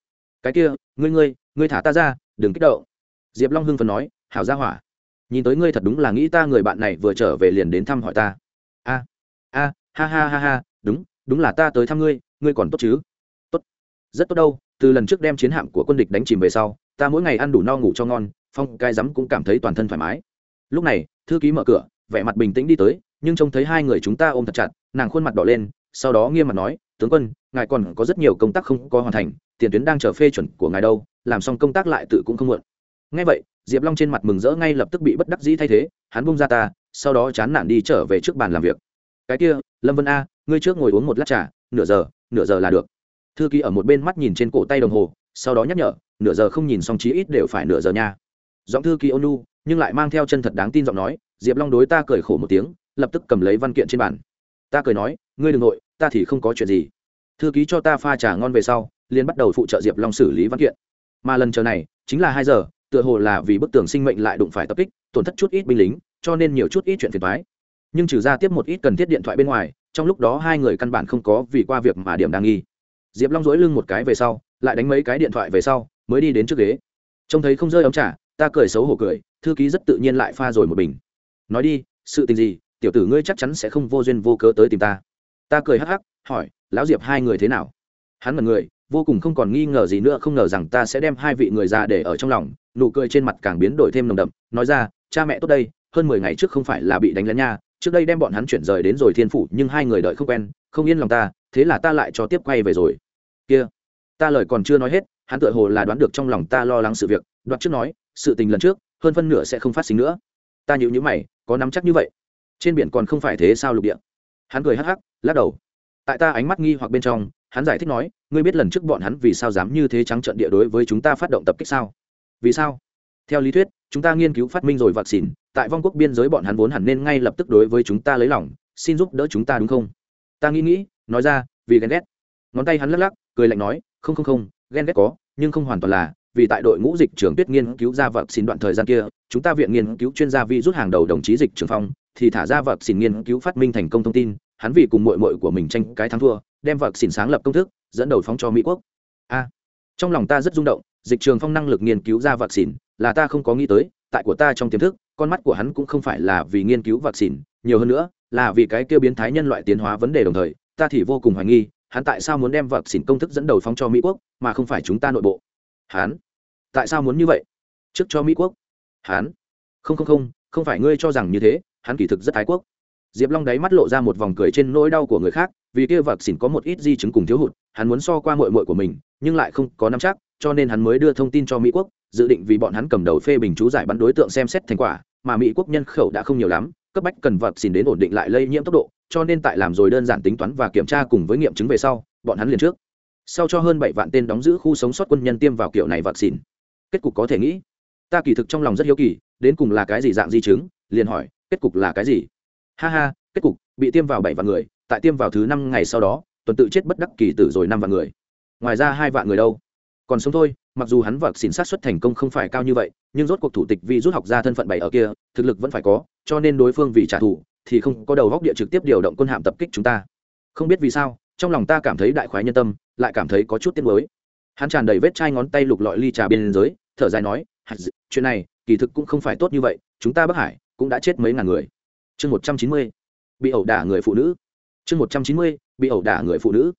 Cái kia, ngươi ngươi ngươi thả ta ra, đừng kích động. Diệp long hưng phần nói, hảo ra hỏa, nhìn tới ngươi thật đúng là nghĩ ta người bạn này vừa trở về liền đến thăm hỏi ta. A a, ha ha ha ha, đúng đúng là ta tới thăm ngươi ngươi còn tốt chứ? Tốt. Rất tốt đâu, từ lần trước đem chiến hạm của quân địch đánh chìm về sau, ta mỗi ngày ăn đủ no ngủ cho ngon, phong cai rắm cũng cảm thấy toàn thân thoải mái. Lúc này, thư ký mở cửa, vẻ mặt bình tĩnh đi tới, nhưng trông thấy hai người chúng ta ôm thật chặt, nàng khuôn mặt đỏ lên, sau đó nghiêm mặt nói, tướng quân, ngài còn có rất nhiều công tác không có hoàn thành, tiền tuyến đang chờ phê chuẩn của ngài đâu, làm xong công tác lại tự cũng không muộn. Ngay vậy, diệp long trên mặt mừng rỡ ngay lập tức bị bất đắc dĩ thay thế, hắn bung ra ta, sau đó chán nản đi trở về trước bàn làm việc. Cái kia, lâm vân a ngươi trước ngồi uống một lát trà, nửa giờ nửa giờ là được. Thư ký ở một bên mắt nhìn trên cổ tay đồng hồ, sau đó nhắc nhở, nửa giờ không nhìn xong chí ít đều phải nửa giờ nha. Giọng thư ký ônu nhưng lại mang theo chân thật đáng tin giọng nói, diệp long đối ta cười khổ một tiếng, lập tức cầm lấy văn kiện trên bàn. Ta cười nói, ngươi đ ừ n g nội, ta thì không có chuyện gì. Thư ký cho ta pha trà ngon về sau, liền bắt đầu phụ trợ diệp long xử lý văn kiện. Mà lần chờ này, chính là hai giờ, tựa hồ là vì bức tường sinh mệnh lại đụng phải tập kích, tổn thất chút ít binh lính, cho nên nhiều chút ít chuyện phiền thoái nhưng trừ ra tiếp một ít cần thiết điện thoại bên ngoài trong lúc đó hai người căn bản không có vì qua việc mà điểm đang nghi. Diệp long dối lưng một cái về sau, lại đánh mấy cái điện thoại về sau, mới đi đến trước ghế. Trông thấy không rơi ống trả ta cười xấu hổ cười, thư ký rất tự nhiên lại pha rồi một bình. Nói đi, sự tình gì, tiểu tử ngươi chắc chắn sẽ không vô duyên vô cớ tới tìm ta. Ta cười hắc hắc, hỏi, lão diệp hai người thế nào? Hắn mật người, vô cùng không còn nghi ngờ gì nữa, không ngờ rằng ta sẽ đem hai vị người già để ở trong lòng, nụ cười trên mặt càng biến đổi thêm nồng đậm, nói ra, cha mẹ tốt đây, hơn mười ngày trước không phải là bị đánh lén nha trước đây đem bọn hắn chuyển rời đến rồi thiên phủ, nhưng hai người đợi không quen, không yên lòng ta, thế là ta lại cho tiếp quay về rồi. Kia, ta lời còn chưa nói hết, hắn tựa hồ là đoán được trong lòng ta lo lắng sự việc, đoạt trước nói, sự tình lần trước, hơn phân nửa sẽ không phát sinh nữa. Ta nhịu nhữ mày, có nắm chắc như vậy? Trên biển còn không phải thế sao lục địa? Hắn cười hắc hắc, lắc đầu. Tại ta ánh mắt nghi hoặc bên trong, hắn giải thích nói, ngươi biết lần trước bọn hắn vì sao dám như thế trắng trận địa đối với chúng ta phát động tập kích sao? Vì sao? Theo lý thuyết, chúng ta nghiên cứu phát minh rồi vaccine tại vong quốc biên giới bọn hắn vốn hẳn nên ngay lập tức đối với chúng ta lấy lòng, xin giúp đỡ chúng ta đúng không? Ta nghĩ nghĩ, nói ra, vì ghen ghét. Ngón tay hắn lắc lắc, cười lạnh nói, không không không, ghen ghét có, nhưng không hoàn toàn là, vì tại đội ngũ dịch trường tuyết nghiên cứu ra vật xin đoạn thời gian kia, chúng ta viện nghiên cứu chuyên gia vi rút hàng đầu đồng chí dịch trường phong, thì thả ra vật xin nghiên cứu phát minh thành công thông tin, hắn vì cùng mội mội của mình tranh cái thắng thua, đem vật xin sáng lập công thức, dẫn đầu phóng cho mỹ quốc. A, trong lòng ta rất rung động, dịch trường phong năng lực nghiên cứu ra vật xin, là ta không có nghĩ tới, tại của ta trong tiềm thức con mắt của hắn cũng không phải là vì nghiên cứu vật xin nhiều hơn nữa, là vì cái kêu biến thái nhân loại tiến hóa vấn đề đồng thời, ta thì vô cùng hoài nghi, hắn tại sao muốn đem vật xỉn công thức dẫn đầu phóng cho mỹ quốc, mà không phải chúng ta nội bộ? Hắn? Tại sao muốn như vậy? Trước cho mỹ quốc? Hắn? Không không không không phải ngươi cho rằng như thế, hắn kỳ thực rất thái quốc. Diệp long đáy mắt lộ ra một vòng cười trên nỗi đau của người khác, vì kia vật xỉn có một ít di chứng cùng thiếu hụt, hắn muốn so qua mội mội của mình, nhưng lại không có nắm chắc, cho nên hắn mới đưa thông tin cho mỹ quốc, dự định vì bọn hắn cầm đầu phê bình chú giải bắn đối tượng xem xét thành quả mà mỹ quốc nhân khẩu đã không nhiều lắm, cấp bách cần vật xỉn đến ổn định lại lây nhiễm tốc độ, cho nên tại làm rồi đơn giản tính toán và kiểm tra cùng với nghiệm chứng về sau, bọn hắn liền trước. Sau cho hơn bảy vạn tên đóng giữ khu sống sót quân nhân tiêm vào kiểu này vật xin. Kết cục có thể nghĩ. Ta kỳ thực trong lòng rất hiếu kỳ, đến cùng là cái gì dạng di chứng, liền hỏi, kết cục là cái gì? Ha ha, kết cục, bị tiêm vào bảy vạn người, tại tiêm vào thứ năm ngày sau đó, tuần tự chết bất đắc kỳ tử rồi năm vạn người. Ngoài ra hai vạn người đâu? Còn sống thôi, mặc dù hắn vật xin sát xuất thành công không phải cao như vậy, nhưng rốt cuộc thủ tịch vì rút học ra thân phận bảy ở kia, thực lực vẫn phải có, cho nên đối phương vì trả thù thì không có đầu góc địa trực tiếp điều động quân hạm tập kích chúng ta. Không biết vì sao, trong lòng ta cảm thấy đại khoái nhân tâm, lại cảm thấy có chút tiếc nuối. Hắn tràn đầy vết chai ngón tay lục lọi ly trà biên giới thở dài nói chuyện này, kỳ thực cũng không phải tốt như vậy, chúng ta bắc hải cũng đã chết mấy ngàn người. Chương một trăm chín mươi, bị ẩu đả người phụ nữ. Chương một trăm chín mươi, bị ẩu đả người phụ nữ.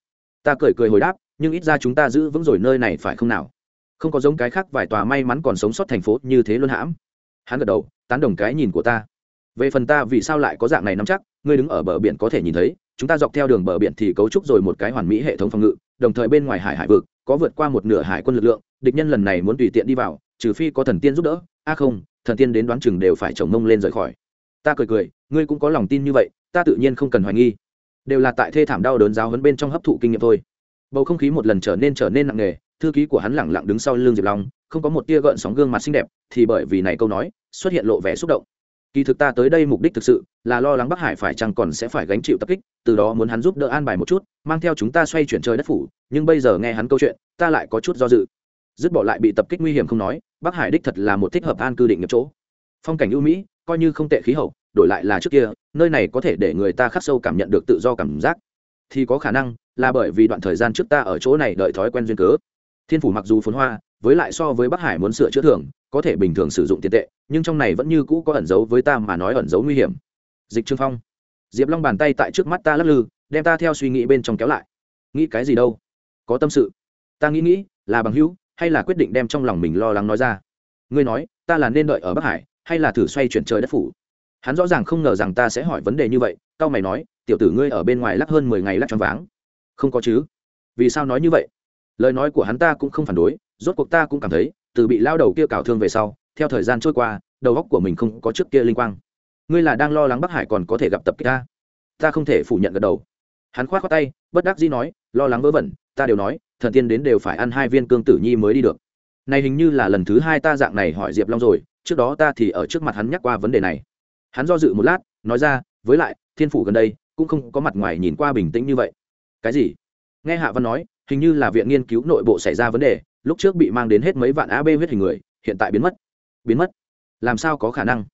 Ta cười cười hồi đáp nhưng ít ra chúng ta giữ vững rồi nơi này phải không nào? Không có giống cái khác vài tòa may mắn còn sống sót thành phố như thế luôn hãm. Hắn gật đầu, tán đồng cái nhìn của ta. Về phần ta vì sao lại có dạng này nắm chắc, ngươi đứng ở bờ biển có thể nhìn thấy, chúng ta dọc theo đường bờ biển thì cấu trúc rồi một cái hoàn mỹ hệ thống phòng ngự, đồng thời bên ngoài hải hải vực, có vượt qua một nửa hải quân lực lượng, địch nhân lần này muốn tùy tiện đi vào, trừ phi có thần tiên giúp đỡ, a không, thần tiên đến đoán chừng đều phải chồng mông lên rời khỏi. Ta cười cười, ngươi cũng có lòng tin như vậy, ta tự nhiên không cần hoài nghi. Đều là tại thê thảm đau đớn giáo hấn bên trong hấp thụ kinh nghiệm thôi bầu không khí một lần trở nên trở nên nặng nề, thư ký của hắn lẳng lặng đứng sau l ư n g diệp long, không có một tia gợn sóng gương mặt xinh đẹp, thì bởi vì này câu nói, xuất hiện lộ vẻ xúc động. Kỳ thực ta tới đây mục đích thực sự là lo lắng bắc hải phải chăng còn sẽ phải gánh chịu tập kích, từ đó muốn hắn giúp đỡ an bài một chút, mang theo chúng ta xoay chuyển trời đất phủ, nhưng bây giờ nghe hắn câu chuyện, ta lại có chút do dự. Dứt bỏ lại bị tập kích nguy hiểm không nói, bắc hải đích thật là một thích hợp an cư định nghiệp chỗ. Phong cảnh ưu mỹ, coi như không tệ khí hậu, đổi lại là trước kia, nơi này có thể để người ta khắc sâu cảm nhận được tự do cảm giác. Thì có khả năng là bởi vì đoạn thời gian trước ta ở chỗ này đợi thói quen duyên cớ. Thiên phủ mặc dù phồn hoa, với lại so với bắc hải muốn sửa chữa thường, có thể bình thường sử dụng tiền tệ, nhưng trong này vẫn như cũ có ẩn giấu với ta mà nói ẩn giấu nguy hiểm. Dịch trương phong. Diệp long bàn tay tại trước mắt ta lắc lư, đem ta theo suy nghĩ bên trong kéo lại. Nghĩ cái gì đâu? Có tâm sự. Ta nghĩ nghĩ, là bằng hữu, hay là quyết định đem trong lòng mình lo lắng nói ra. Ngươi nói, ta là nên đợi ở bắc hải, hay là thử xoay chuyển trời đất phủ? Hắn rõ ràng không ngờ rằng ta sẽ hỏi vấn đề như vậy cao mày nói, tiểu tử ngươi ở bên ngoài lắc hơn mười ngày lắc choáng váng không có chứ? Vì sao nói như vậy? Lời nói của hắn ta cũng không phản đối, rốt cuộc ta cũng cảm thấy, từ bị lao đầu kia cào thương về sau, theo thời gian trôi qua, đầu óc của mình không có trước kia linh quang. Ngươi là đang lo lắng bắc hải còn có thể gặp tập kích ta? Ta không thể phủ nhận gật đầu. Hắn khoát khoác tay, bất đắc dĩ nói, lo lắng vớ vẩn, ta đều nói, thần tiên đến đều phải ăn hai viên cương tử nhi mới đi được. Này hình như là lần thứ hai ta dạng này hỏi diệp long rồi, trước đó ta thì ở trước mặt hắn nhắc qua vấn đề này. Hắn do dự một lát, nói ra, với lại, thiên phủ gần đây, cũng không có mặt ngoài nhìn qua bình tĩnh như vậy cái gì? Nghe hạ văn nói, hình như là viện nghiên cứu nội bộ xảy ra vấn đề, lúc trước bị mang đến hết mấy vạn ab huyết hình người, hiện tại biến mất. Biến mất? Làm sao có khả năng?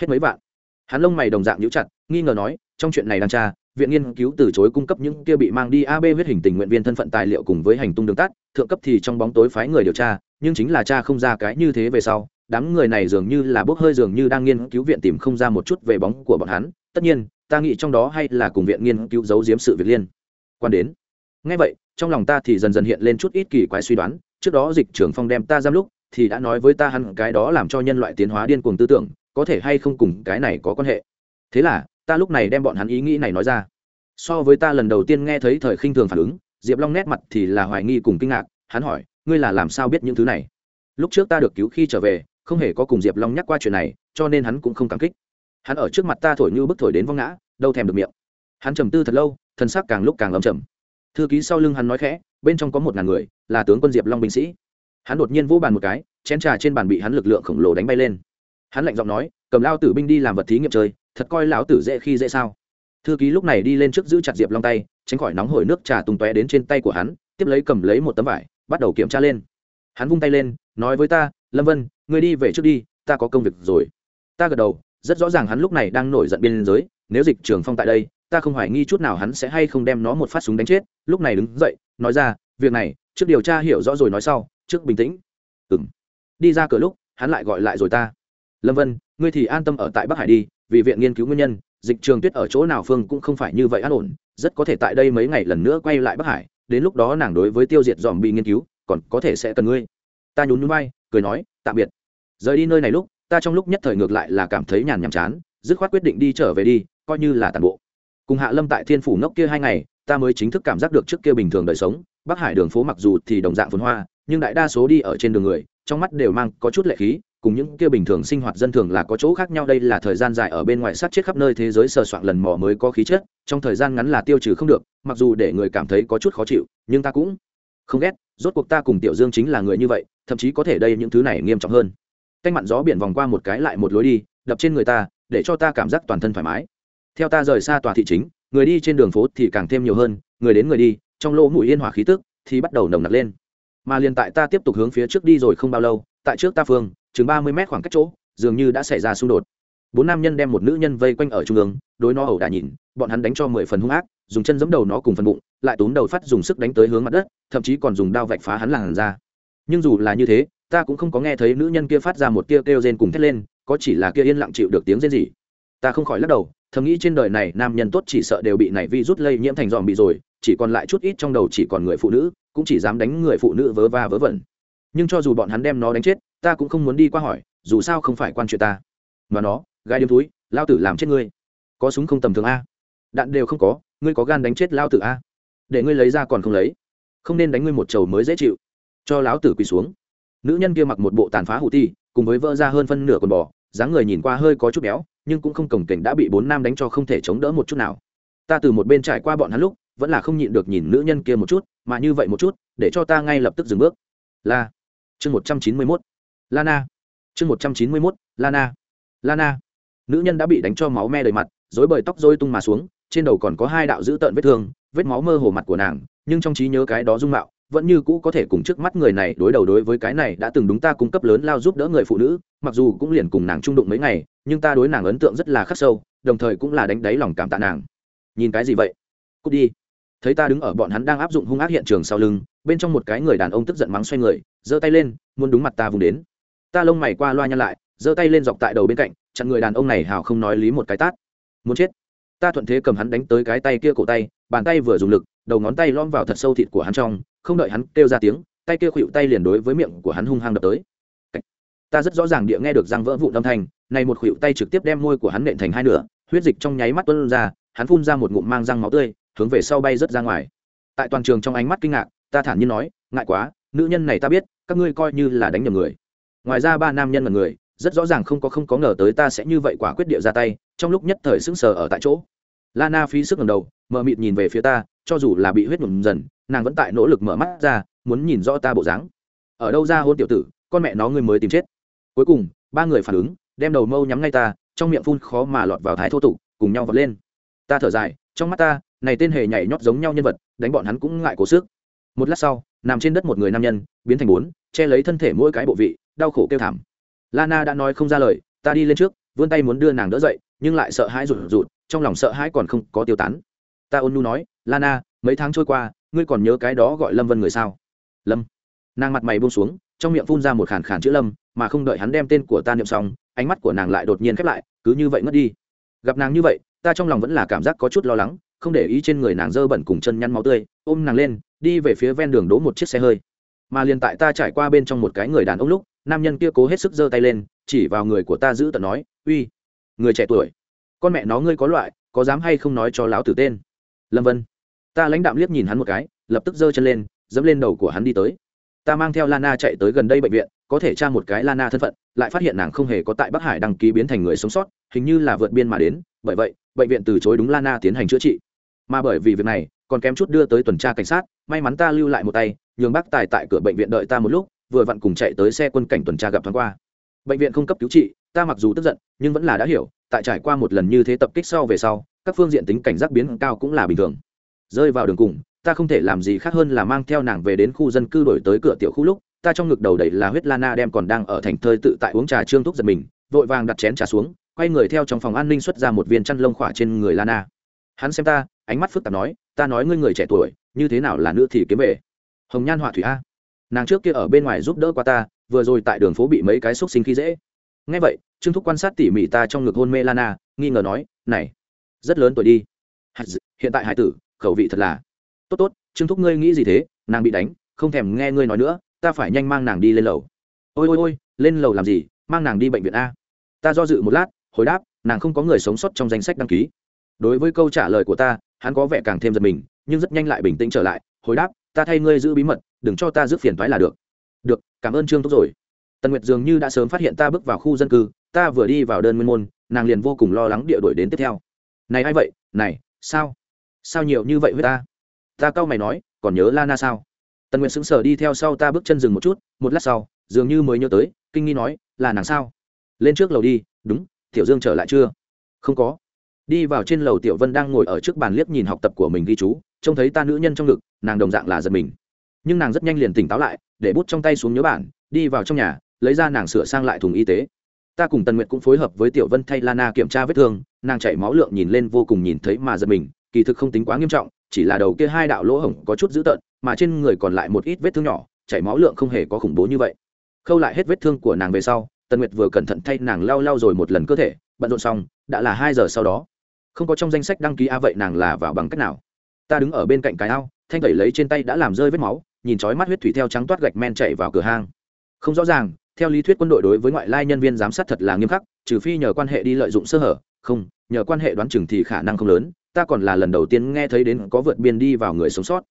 Hết mấy vạn? Hắn lông mày đồng dạng nhíu chặt, nghi ngờ nói, trong chuyện này đang tra, viện nghiên cứu từ chối cung cấp những kia bị mang đi ab huyết hình tình nguyện viên thân phận tài liệu cùng với hành tung đường tắt thượng cấp thì trong bóng tối phái người điều tra, nhưng chính là cha không ra cái như thế về sau, đám người này dường như là bốc hơi dường như đang nghiên cứu viện tìm không ra một chút về bóng của bọn hắn. Tất nhiên, ta nghĩ trong đó hay là cùng viện nghiên cứu giấu giếm sự việc liên quan đến. Ngay vậy, trong lòng ta thì dần dần hiện lên chút ít kỳ quái suy đoán, trước đó dịch trưởng phong đem ta giam lúc, thì đã nói với ta hẳn cái đó làm cho nhân loại tiến hóa điên cuồng tư tưởng, có thể hay không cùng cái này có quan hệ. Thế là, ta lúc này đem bọn hắn ý nghĩ này nói ra. So với ta lần đầu tiên nghe thấy thời khinh thường phản ứng, diệp long nét mặt thì là hoài nghi cùng kinh ngạc, hắn hỏi, ngươi là làm sao biết những thứ này? Lúc trước ta được cứu khi trở về, không hề có cùng diệp long nhắc qua chuyện này, cho nên hắn cũng không cảm kích. Hắn ở trước mặt ta thổi như bức thổi đến vong ngã, đâu thèm được miệng. Hắn trầm tư thật lâu thân sắc càng lúc càng ấm trầm. Thư ký sau lưng hắn nói khẽ, bên trong có một ngàn người, là tướng quân diệp long binh sĩ. Hắn đột nhiên vỗ bàn một cái, chén trà trên bàn bị hắn lực lượng khổng lồ đánh bay lên. Hắn lạnh giọng nói, cầm lao tử binh đi làm vật thí nghiệm chơi, thật coi lão tử dễ khi dễ sao? Thư ký lúc này đi lên trước giữ chặt diệp long tay, tránh khỏi nóng hổi nước trà tung tóe đến trên tay của hắn, tiếp lấy cầm lấy một tấm vải, bắt đầu kiểm tra lên. Hắn vung tay lên, nói với ta, lâm vân, ngươi đi về trước đi, ta có công việc rồi. Ta gật đầu, rất rõ ràng hắn lúc này đang nổi giận biên giới, nếu dịch trường phong tại đây ta không hoài nghi chút nào hắn sẽ hay không đem nó một phát súng đánh chết, lúc này đứng dậy, nói ra, việc này, trước điều tra hiểu rõ rồi nói sau, trước bình tĩnh. Ừng đi ra cửa lúc, hắn lại gọi lại rồi ta. Lâm vân, ngươi thì an tâm ở tại bắc hải đi, vì viện nghiên cứu nguyên nhân, dịch trường tuyết ở chỗ nào phương cũng không phải như vậy an ổn, rất có thể tại đây mấy ngày lần nữa quay lại bắc hải, đến lúc đó nàng đối với tiêu diệt dòm bị nghiên cứu, còn có thể sẽ cần ngươi. Ta nhún nhún vai, cười nói, tạm biệt. Rời đi nơi này lúc, ta trong lúc nhất thời ngược lại là cảm thấy nhàn nhàm chán, dứt khoát quyết định đi trở về đi, coi như là tàn bộ cùng hạ lâm tại thiên phủ ngốc kia hai ngày, ta mới chính thức cảm giác được trước kia bình thường đời sống. Bắc hải đường phố mặc dù thì đồng dạng phồn hoa, nhưng đại đa số đi ở trên đường người, trong mắt đều mang có chút lệ khí, cùng những kia bình thường sinh hoạt dân thường là có chỗ khác nhau. Đây là thời gian dài ở bên ngoài sát chết khắp nơi thế giới sờ soạn lần mò mới có khí chất, trong thời gian ngắn là tiêu trừ không được, mặc dù để người cảm thấy có chút khó chịu, nhưng ta cũng không ghét. Rốt cuộc ta cùng tiểu dương chính là người như vậy, thậm chí có thể đây những thứ này nghiêm trọng hơn. Canh mặn gió biển vòng qua một cái lại một lối đi, đập trên người ta, để cho ta cảm giác toàn thân thoải mái theo ta rời xa tòa thị chính, người đi trên đường phố thì càng thêm nhiều hơn, người đến người đi, trong lỗ mũi yên hòa khí tức thì bắt đầu nồng nặc lên. Mà liền tại ta tiếp tục hướng phía trước đi rồi không bao lâu, tại trước ta phương, chừng ba mươi mét khoảng cách chỗ, dường như đã xảy ra xung đột. Bốn nam nhân đem một nữ nhân vây quanh ở trung ương, đối nó ẩu đả nhìn, bọn hắn đánh cho mười phần hung ác, dùng chân giẫm đầu nó cùng phần bụng, lại túm đầu phát dùng sức đánh tới hướng mặt đất, thậm chí còn dùng đao vạch phá hắn làn ra nhưng dù là như thế, ta cũng không có nghe thấy nữ nhân kia phát ra một tia kêu rên cùng thét lên, có chỉ là kia yên lặng chịu được tiếng rên gì ta không khỏi lắc đầu thầm nghĩ trên đời này nam nhân tốt chỉ sợ đều bị này vi rút lây nhiễm thành dòm bị rồi, chỉ còn lại chút ít trong đầu chỉ còn người phụ nữ, cũng chỉ dám đánh người phụ nữ vớ va vớ vẩn. Nhưng cho dù bọn hắn đem nó đánh chết, ta cũng không muốn đi qua hỏi, dù sao không phải quan chuyện ta. Mà nó gai điếm túi, lao tử làm chết ngươi. Có súng không tầm thường a? Đạn đều không có, ngươi có gan đánh chết lao tử a? Để ngươi lấy ra còn không lấy. Không nên đánh ngươi một trầu mới dễ chịu. Cho lão tử quỳ xuống. Nữ nhân kia mặc một bộ tàn phá hủ ti, cùng với vỡ ra hơn phân nửa con bò, dáng người nhìn qua hơi có chút béo nhưng cũng không cổng kềnh đã bị bốn nam đánh cho không thể chống đỡ một chút nào. Ta từ một bên trải qua bọn hắn lúc, vẫn là không nhịn được nhìn nữ nhân kia một chút, mà như vậy một chút, để cho ta ngay lập tức dừng bước. La, chương một trăm chín mươi mốt, lana, chương một trăm chín mươi mốt, lana lana. Nữ nhân đã bị đánh cho máu me đầy mặt dối bời tóc dôi tung mà xuống, trên đầu còn có hai đạo dữ tợn vết thương, vết máu mơ hồ mặt của nàng, nhưng trong trí nhớ cái đó dung mạo vẫn như cũ có thể cùng trước mắt người này đối đầu đối với cái này đã từng đúng ta cung cấp lớn lao giúp đỡ người phụ nữ, mặc dù cũng liền cùng nàng trung đụng mấy ngày, nhưng ta đối nàng ấn tượng rất là khắc sâu, đồng thời cũng là đánh đáy lòng cảm tạ nàng. Nhìn cái gì vậy? Cút đi. Thấy ta đứng ở bọn hắn đang áp dụng hung ác hiện trường sau lưng, bên trong một cái người đàn ông tức giận mắng xoay người, giơ tay lên, muốn đúng mặt ta vùng đến. Ta lông mày qua loa nhăn lại, giơ tay lên dọc tại đầu bên cạnh, chặn người đàn ông này hào không nói lý một cái tát. Muốn chết. Ta thuận thế cầm hắn đánh tới cái tay kia cổ tay, bàn tay vừa dùng lực, đầu ngón tay lom vào thật sâu thịt của hắn trong không đợi hắn kêu ra tiếng, tay kia khuỵu tay liền đối với miệng của hắn hung hăng đập tới. Ta rất rõ ràng địa nghe được răng vỡ vụn âm thanh, này một khuỵu tay trực tiếp đem môi của hắn nện thành hai nửa, huyết dịch trong nháy mắt tuôn ra, hắn phun ra một ngụm mang răng máu tươi, hướng về sau bay rớt ra ngoài. Tại toàn trường trong ánh mắt kinh ngạc, ta thản nhiên nói, ngại quá, nữ nhân này ta biết, các ngươi coi như là đánh nhầm người. Ngoài ra ba nam nhân là người, rất rõ ràng không có không có ngờ tới ta sẽ như vậy quả quyết địa ra tay, trong lúc nhất thời sững sờ ở tại chỗ. Lana phí sức ngầm đầu mờ mịt nhìn về phía ta cho dù là bị huyết nhuộm dần, nàng vẫn tại nỗ lực mở mắt ra, muốn nhìn rõ ta bộ dáng. Ở đâu ra hôn tiểu tử, con mẹ nó ngươi mới tìm chết. Cuối cùng, ba người phản ứng, đem đầu mâu nhắm ngay ta, trong miệng phun khó mà lọt vào thái thô tục, cùng nhau vọt lên. Ta thở dài, trong mắt ta, này tên hề nhảy nhót giống nhau nhân vật, đánh bọn hắn cũng ngại cố sức. Một lát sau, nằm trên đất một người nam nhân, biến thành bốn, che lấy thân thể mỗi cái bộ vị, đau khổ kêu thảm. Lana đã nói không ra lời, ta đi lên trước, vươn tay muốn đưa nàng đỡ dậy, nhưng lại sợ hãi rụt rụt, trong lòng sợ hãi còn không có tiêu tán ta ôn nu nói, lana, mấy tháng trôi qua, ngươi còn nhớ cái đó gọi lâm vân người sao? Lâm. Nàng mặt mày buông xuống, trong miệng phun ra một khàn khàn chữ lâm, mà không đợi hắn đem tên của ta niệm xong, ánh mắt của nàng lại đột nhiên khép lại, cứ như vậy ngất đi. Gặp nàng như vậy, ta trong lòng vẫn là cảm giác có chút lo lắng, không để ý trên người nàng dơ bẩn cùng chân nhăn máu tươi, ôm nàng lên, đi về phía ven đường đỗ một chiếc xe hơi. Mà liền tại ta trải qua bên trong một cái người đàn ông lúc, nam nhân kia cố hết sức giơ tay lên, chỉ vào người của ta giữ tận nói, uy, người trẻ tuổi, con mẹ nó ngươi có loại, có dám hay không nói cho lão tử tên? Lâm vân ta lãnh đạm liếc nhìn hắn một cái lập tức giơ chân lên dẫm lên đầu của hắn đi tới ta mang theo lana chạy tới gần đây bệnh viện có thể tra một cái lana thân phận lại phát hiện nàng không hề có tại bắc hải đăng ký biến thành người sống sót hình như là vượt biên mà đến bởi vậy bệnh viện từ chối đúng lana tiến hành chữa trị mà bởi vì việc này còn kém chút đưa tới tuần tra cảnh sát may mắn ta lưu lại một tay nhường bác tài tại cửa bệnh viện đợi ta một lúc vừa vặn cùng chạy tới xe quân cảnh tuần tra gặp thoáng qua bệnh viện không cấp cứu trị ta mặc dù tức giận nhưng vẫn là đã hiểu tại trải qua một lần như thế tập kích sau về sau các phương diện tính cảnh giác biến cao cũng là bình thường. Rơi vào đường cùng, ta không thể làm gì khác hơn là mang theo nàng về đến khu dân cư đổi tới cửa tiểu khu lúc, ta trong ngực đầu đầy là huyết lana đem còn đang ở thành thơi tự tại uống trà trương thúc giật mình, vội vàng đặt chén trà xuống, quay người theo trong phòng an ninh xuất ra một viên chăn lông khỏa trên người lana. Hắn xem ta, ánh mắt phức tạp nói, ta nói ngươi người trẻ tuổi, như thế nào là nữ thì kiếm về. Hồng nhan họa thủy a. Nàng trước kia ở bên ngoài giúp đỡ qua ta, vừa rồi tại đường phố bị mấy cái xúc sinh khi dễ. Ngay vậy, trương thúc quan sát tỉ mỉ ta trong ngực hôn mê lana, nghi ngờ nói, này rất lớn tuổi đi. Hiện tại hải tử, khẩu vị thật là. Tốt tốt, trương thúc ngươi nghĩ gì thế? Nàng bị đánh, không thèm nghe ngươi nói nữa, ta phải nhanh mang nàng đi lên lầu. Ôi ôi ôi, lên lầu làm gì? Mang nàng đi bệnh viện a. Ta do dự một lát, hồi đáp, nàng không có người sống sót trong danh sách đăng ký. Đối với câu trả lời của ta, hắn có vẻ càng thêm giật mình, nhưng rất nhanh lại bình tĩnh trở lại, hồi đáp, ta thay ngươi giữ bí mật, đừng cho ta giữ phiền thoái là được. Được, cảm ơn trương thúc rồi. Tần nguyệt dường như đã sớm phát hiện ta bước vào khu dân cư, ta vừa đi vào đơn nguyên môn, nàng liền vô cùng lo lắng địa đuổi đến tiếp theo này ai vậy? Này, sao? Sao nhiều như vậy với ta? Ta cau mày nói, còn nhớ lana sao? Tần nguyệt sững sờ đi theo sau ta bước chân dừng một chút, một lát sau, dường như mới nhớ tới, kinh nghi nói, là nàng sao? Lên trước lầu đi, đúng, tiểu dương trở lại chưa? Không có. Đi vào trên lầu tiểu vân đang ngồi ở trước bàn liếc nhìn học tập của mình ghi chú, trông thấy ta nữ nhân trong ngực, nàng đồng dạng là giật mình. Nhưng nàng rất nhanh liền tỉnh táo lại, để bút trong tay xuống nhớ bản, đi vào trong nhà, lấy ra nàng sửa sang lại thùng y tế ta cùng tần nguyệt cũng phối hợp với tiểu vân thay lana kiểm tra vết thương, nàng chảy máu lượng nhìn lên vô cùng nhìn thấy mà giật mình, kỳ thực không tính quá nghiêm trọng, chỉ là đầu kia hai đạo lỗ hổng có chút dữ tợn, mà trên người còn lại một ít vết thương nhỏ, chảy máu lượng không hề có khủng bố như vậy. Khâu lại hết vết thương của nàng về sau, tần nguyệt vừa cẩn thận thay nàng lau lau rồi một lần cơ thể, bận rộn xong, đã là hai giờ sau đó. Không có trong danh sách đăng ký a vậy nàng là vào bằng cách nào? Ta đứng ở bên cạnh cái ao, thanh tẩy lấy trên tay đã làm rơi vết máu, nhìn chói mắt huyết thủy theo trắng toát gạch men chạy vào cửa hang. Không rõ ràng theo lý thuyết quân đội đối với ngoại lai nhân viên giám sát thật là nghiêm khắc, trừ phi nhờ quan hệ đi lợi dụng sơ hở, không, nhờ quan hệ đoán chừng thì khả năng không lớn, ta còn là lần đầu tiên nghe thấy đến có vượt biên đi vào người sống sót.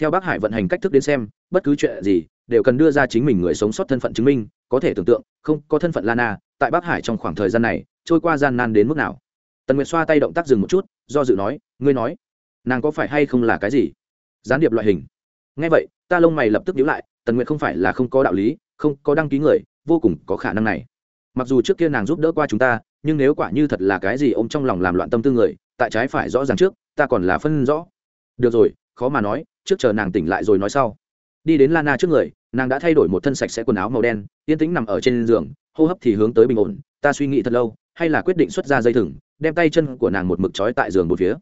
Theo bác hải vận hành cách thức đến xem, bất cứ chuyện gì đều cần đưa ra chính mình người sống sót thân phận chứng minh, có thể tưởng tượng, không, có thân phận lana, tại bắc hải trong khoảng thời gian này, trôi qua gian nan đến mức nào. Tần nguyệt xoa tay động tác dừng một chút, do dự nói, ngươi nói, nàng có phải hay không là cái gì? Gián điệp loại hình. Ngay vậy, ta lông mày lập tức nhíu lại, tần nguyệt không phải là không có đạo lý, không có đăng ký người vô cùng có khả năng này. Mặc dù trước kia nàng giúp đỡ qua chúng ta, nhưng nếu quả như thật là cái gì ôm trong lòng làm loạn tâm tư người, tại trái phải rõ ràng trước, ta còn là phân rõ. Được rồi, khó mà nói, trước chờ nàng tỉnh lại rồi nói sau. Đi đến lana trước người, nàng đã thay đổi một thân sạch sẽ quần áo màu đen, yên tĩnh nằm ở trên giường, hô hấp thì hướng tới bình ổn, ta suy nghĩ thật lâu, hay là quyết định xuất ra dây thừng, đem tay chân của nàng một mực trói tại giường một phía.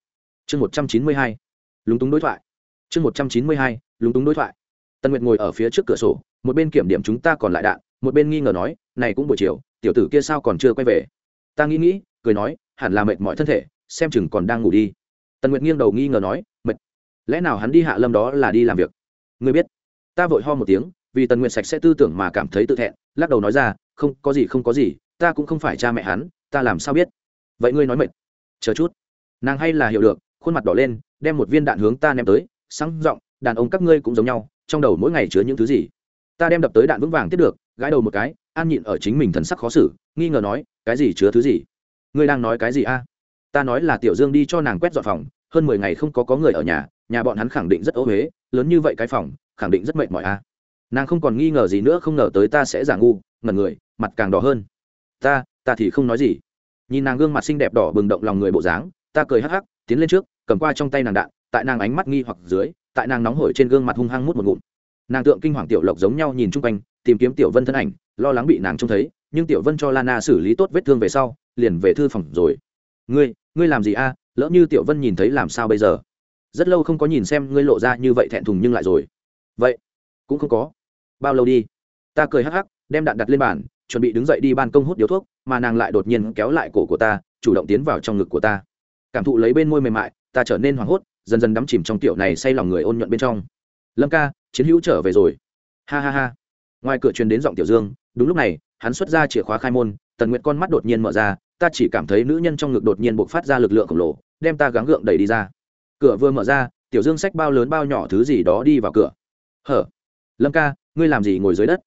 Chương một trăm chín mươi hai, lúng túng đối thoại. Chương một trăm chín mươi hai, lúng túng đối thoại. Tân nguyệt ngồi ở phía trước cửa sổ, một bên kiểm điểm chúng ta còn lại đạn một bên nghi ngờ nói, này cũng buổi chiều, tiểu tử kia sao còn chưa quay về? Ta nghĩ nghĩ, cười nói, hẳn là mệt mỏi thân thể, xem chừng còn đang ngủ đi. Tần nguyệt nghiêng đầu nghi ngờ nói, mệt. Lẽ nào hắn đi hạ lâm đó là đi làm việc? Ngươi biết. Ta vội ho một tiếng, vì tần nguyệt sạch sẽ tư tưởng mà cảm thấy tự thẹn, lắc đầu nói ra, không, có gì không có gì, ta cũng không phải cha mẹ hắn, ta làm sao biết? Vậy ngươi nói mệt. Chờ chút. Nàng hay là hiểu được, khuôn mặt đỏ lên, đem một viên đạn hướng ta ném tới, sáng giọng, đàn ông các ngươi cũng giống nhau, trong đầu mỗi ngày chứa những thứ gì? Ta đem đập tới đạn vững vàng tiếp được gãi đầu một cái, an nhịn ở chính mình thần sắc khó xử, nghi ngờ nói, cái gì chứa thứ gì? Ngươi đang nói cái gì a? Ta nói là tiểu dương đi cho nàng quét dọn phòng, hơn mười ngày không có có người ở nhà nhà bọn hắn khẳng định rất ố huế, lớn như vậy cái phòng, khẳng định rất mệt mỏi a. Nàng không còn nghi ngờ gì nữa, không ngờ tới ta sẽ giả ngu, ngẩn người, mặt càng đỏ hơn. Ta ta thì không nói gì. Nhìn nàng gương mặt xinh đẹp đỏ bừng động lòng người bộ dáng, ta cười hắc hắc, tiến lên trước, cầm qua trong tay nàng đạn, tại nàng ánh mắt nghi hoặc dưới, tại nàng nóng hổi trên gương mặt hung hăng mút một ngụm. Nàng tượng kinh hoàng tiểu lộc giống nhau nhìn chung quanh tìm kiếm tiểu vân thân ảnh, lo lắng bị nàng trông thấy, nhưng tiểu vân cho lana xử lý tốt vết thương về sau, liền về thư phòng rồi. Ngươi ngươi làm gì a? Lỡ như tiểu vân nhìn thấy làm sao bây giờ? Rất lâu không có nhìn xem ngươi lộ ra như vậy thẹn thùng nhưng lại rồi. Vậy, cũng không có. Bao lâu đi? Ta cười hắc hắc, đem đạn đặt lên bàn, chuẩn bị đứng dậy đi ban công hút điếu thuốc, mà nàng lại đột nhiên kéo lại cổ của ta, chủ động tiến vào trong ngực của ta. Cảm thụ lấy bên môi mềm mại, ta trở nên hoảng hốt, dần dần đắm chìm trong tiểu này say lòng người ôn nhuận bên trong. Lâm ca, chiến hữu trở về rồi. Ha ha ha ngoài cửa truyền đến giọng tiểu dương, đúng lúc này, hắn xuất ra chìa khóa khai môn, tần nguyện con mắt đột nhiên mở ra, ta chỉ cảm thấy nữ nhân trong ngực đột nhiên bộc phát ra lực lượng khổng lồ, đem ta gắng gượng đẩy đi ra. Cửa vừa mở ra, tiểu dương xách bao lớn bao nhỏ thứ gì đó đi vào cửa. Hở? Lâm ca, ngươi làm gì ngồi dưới đất?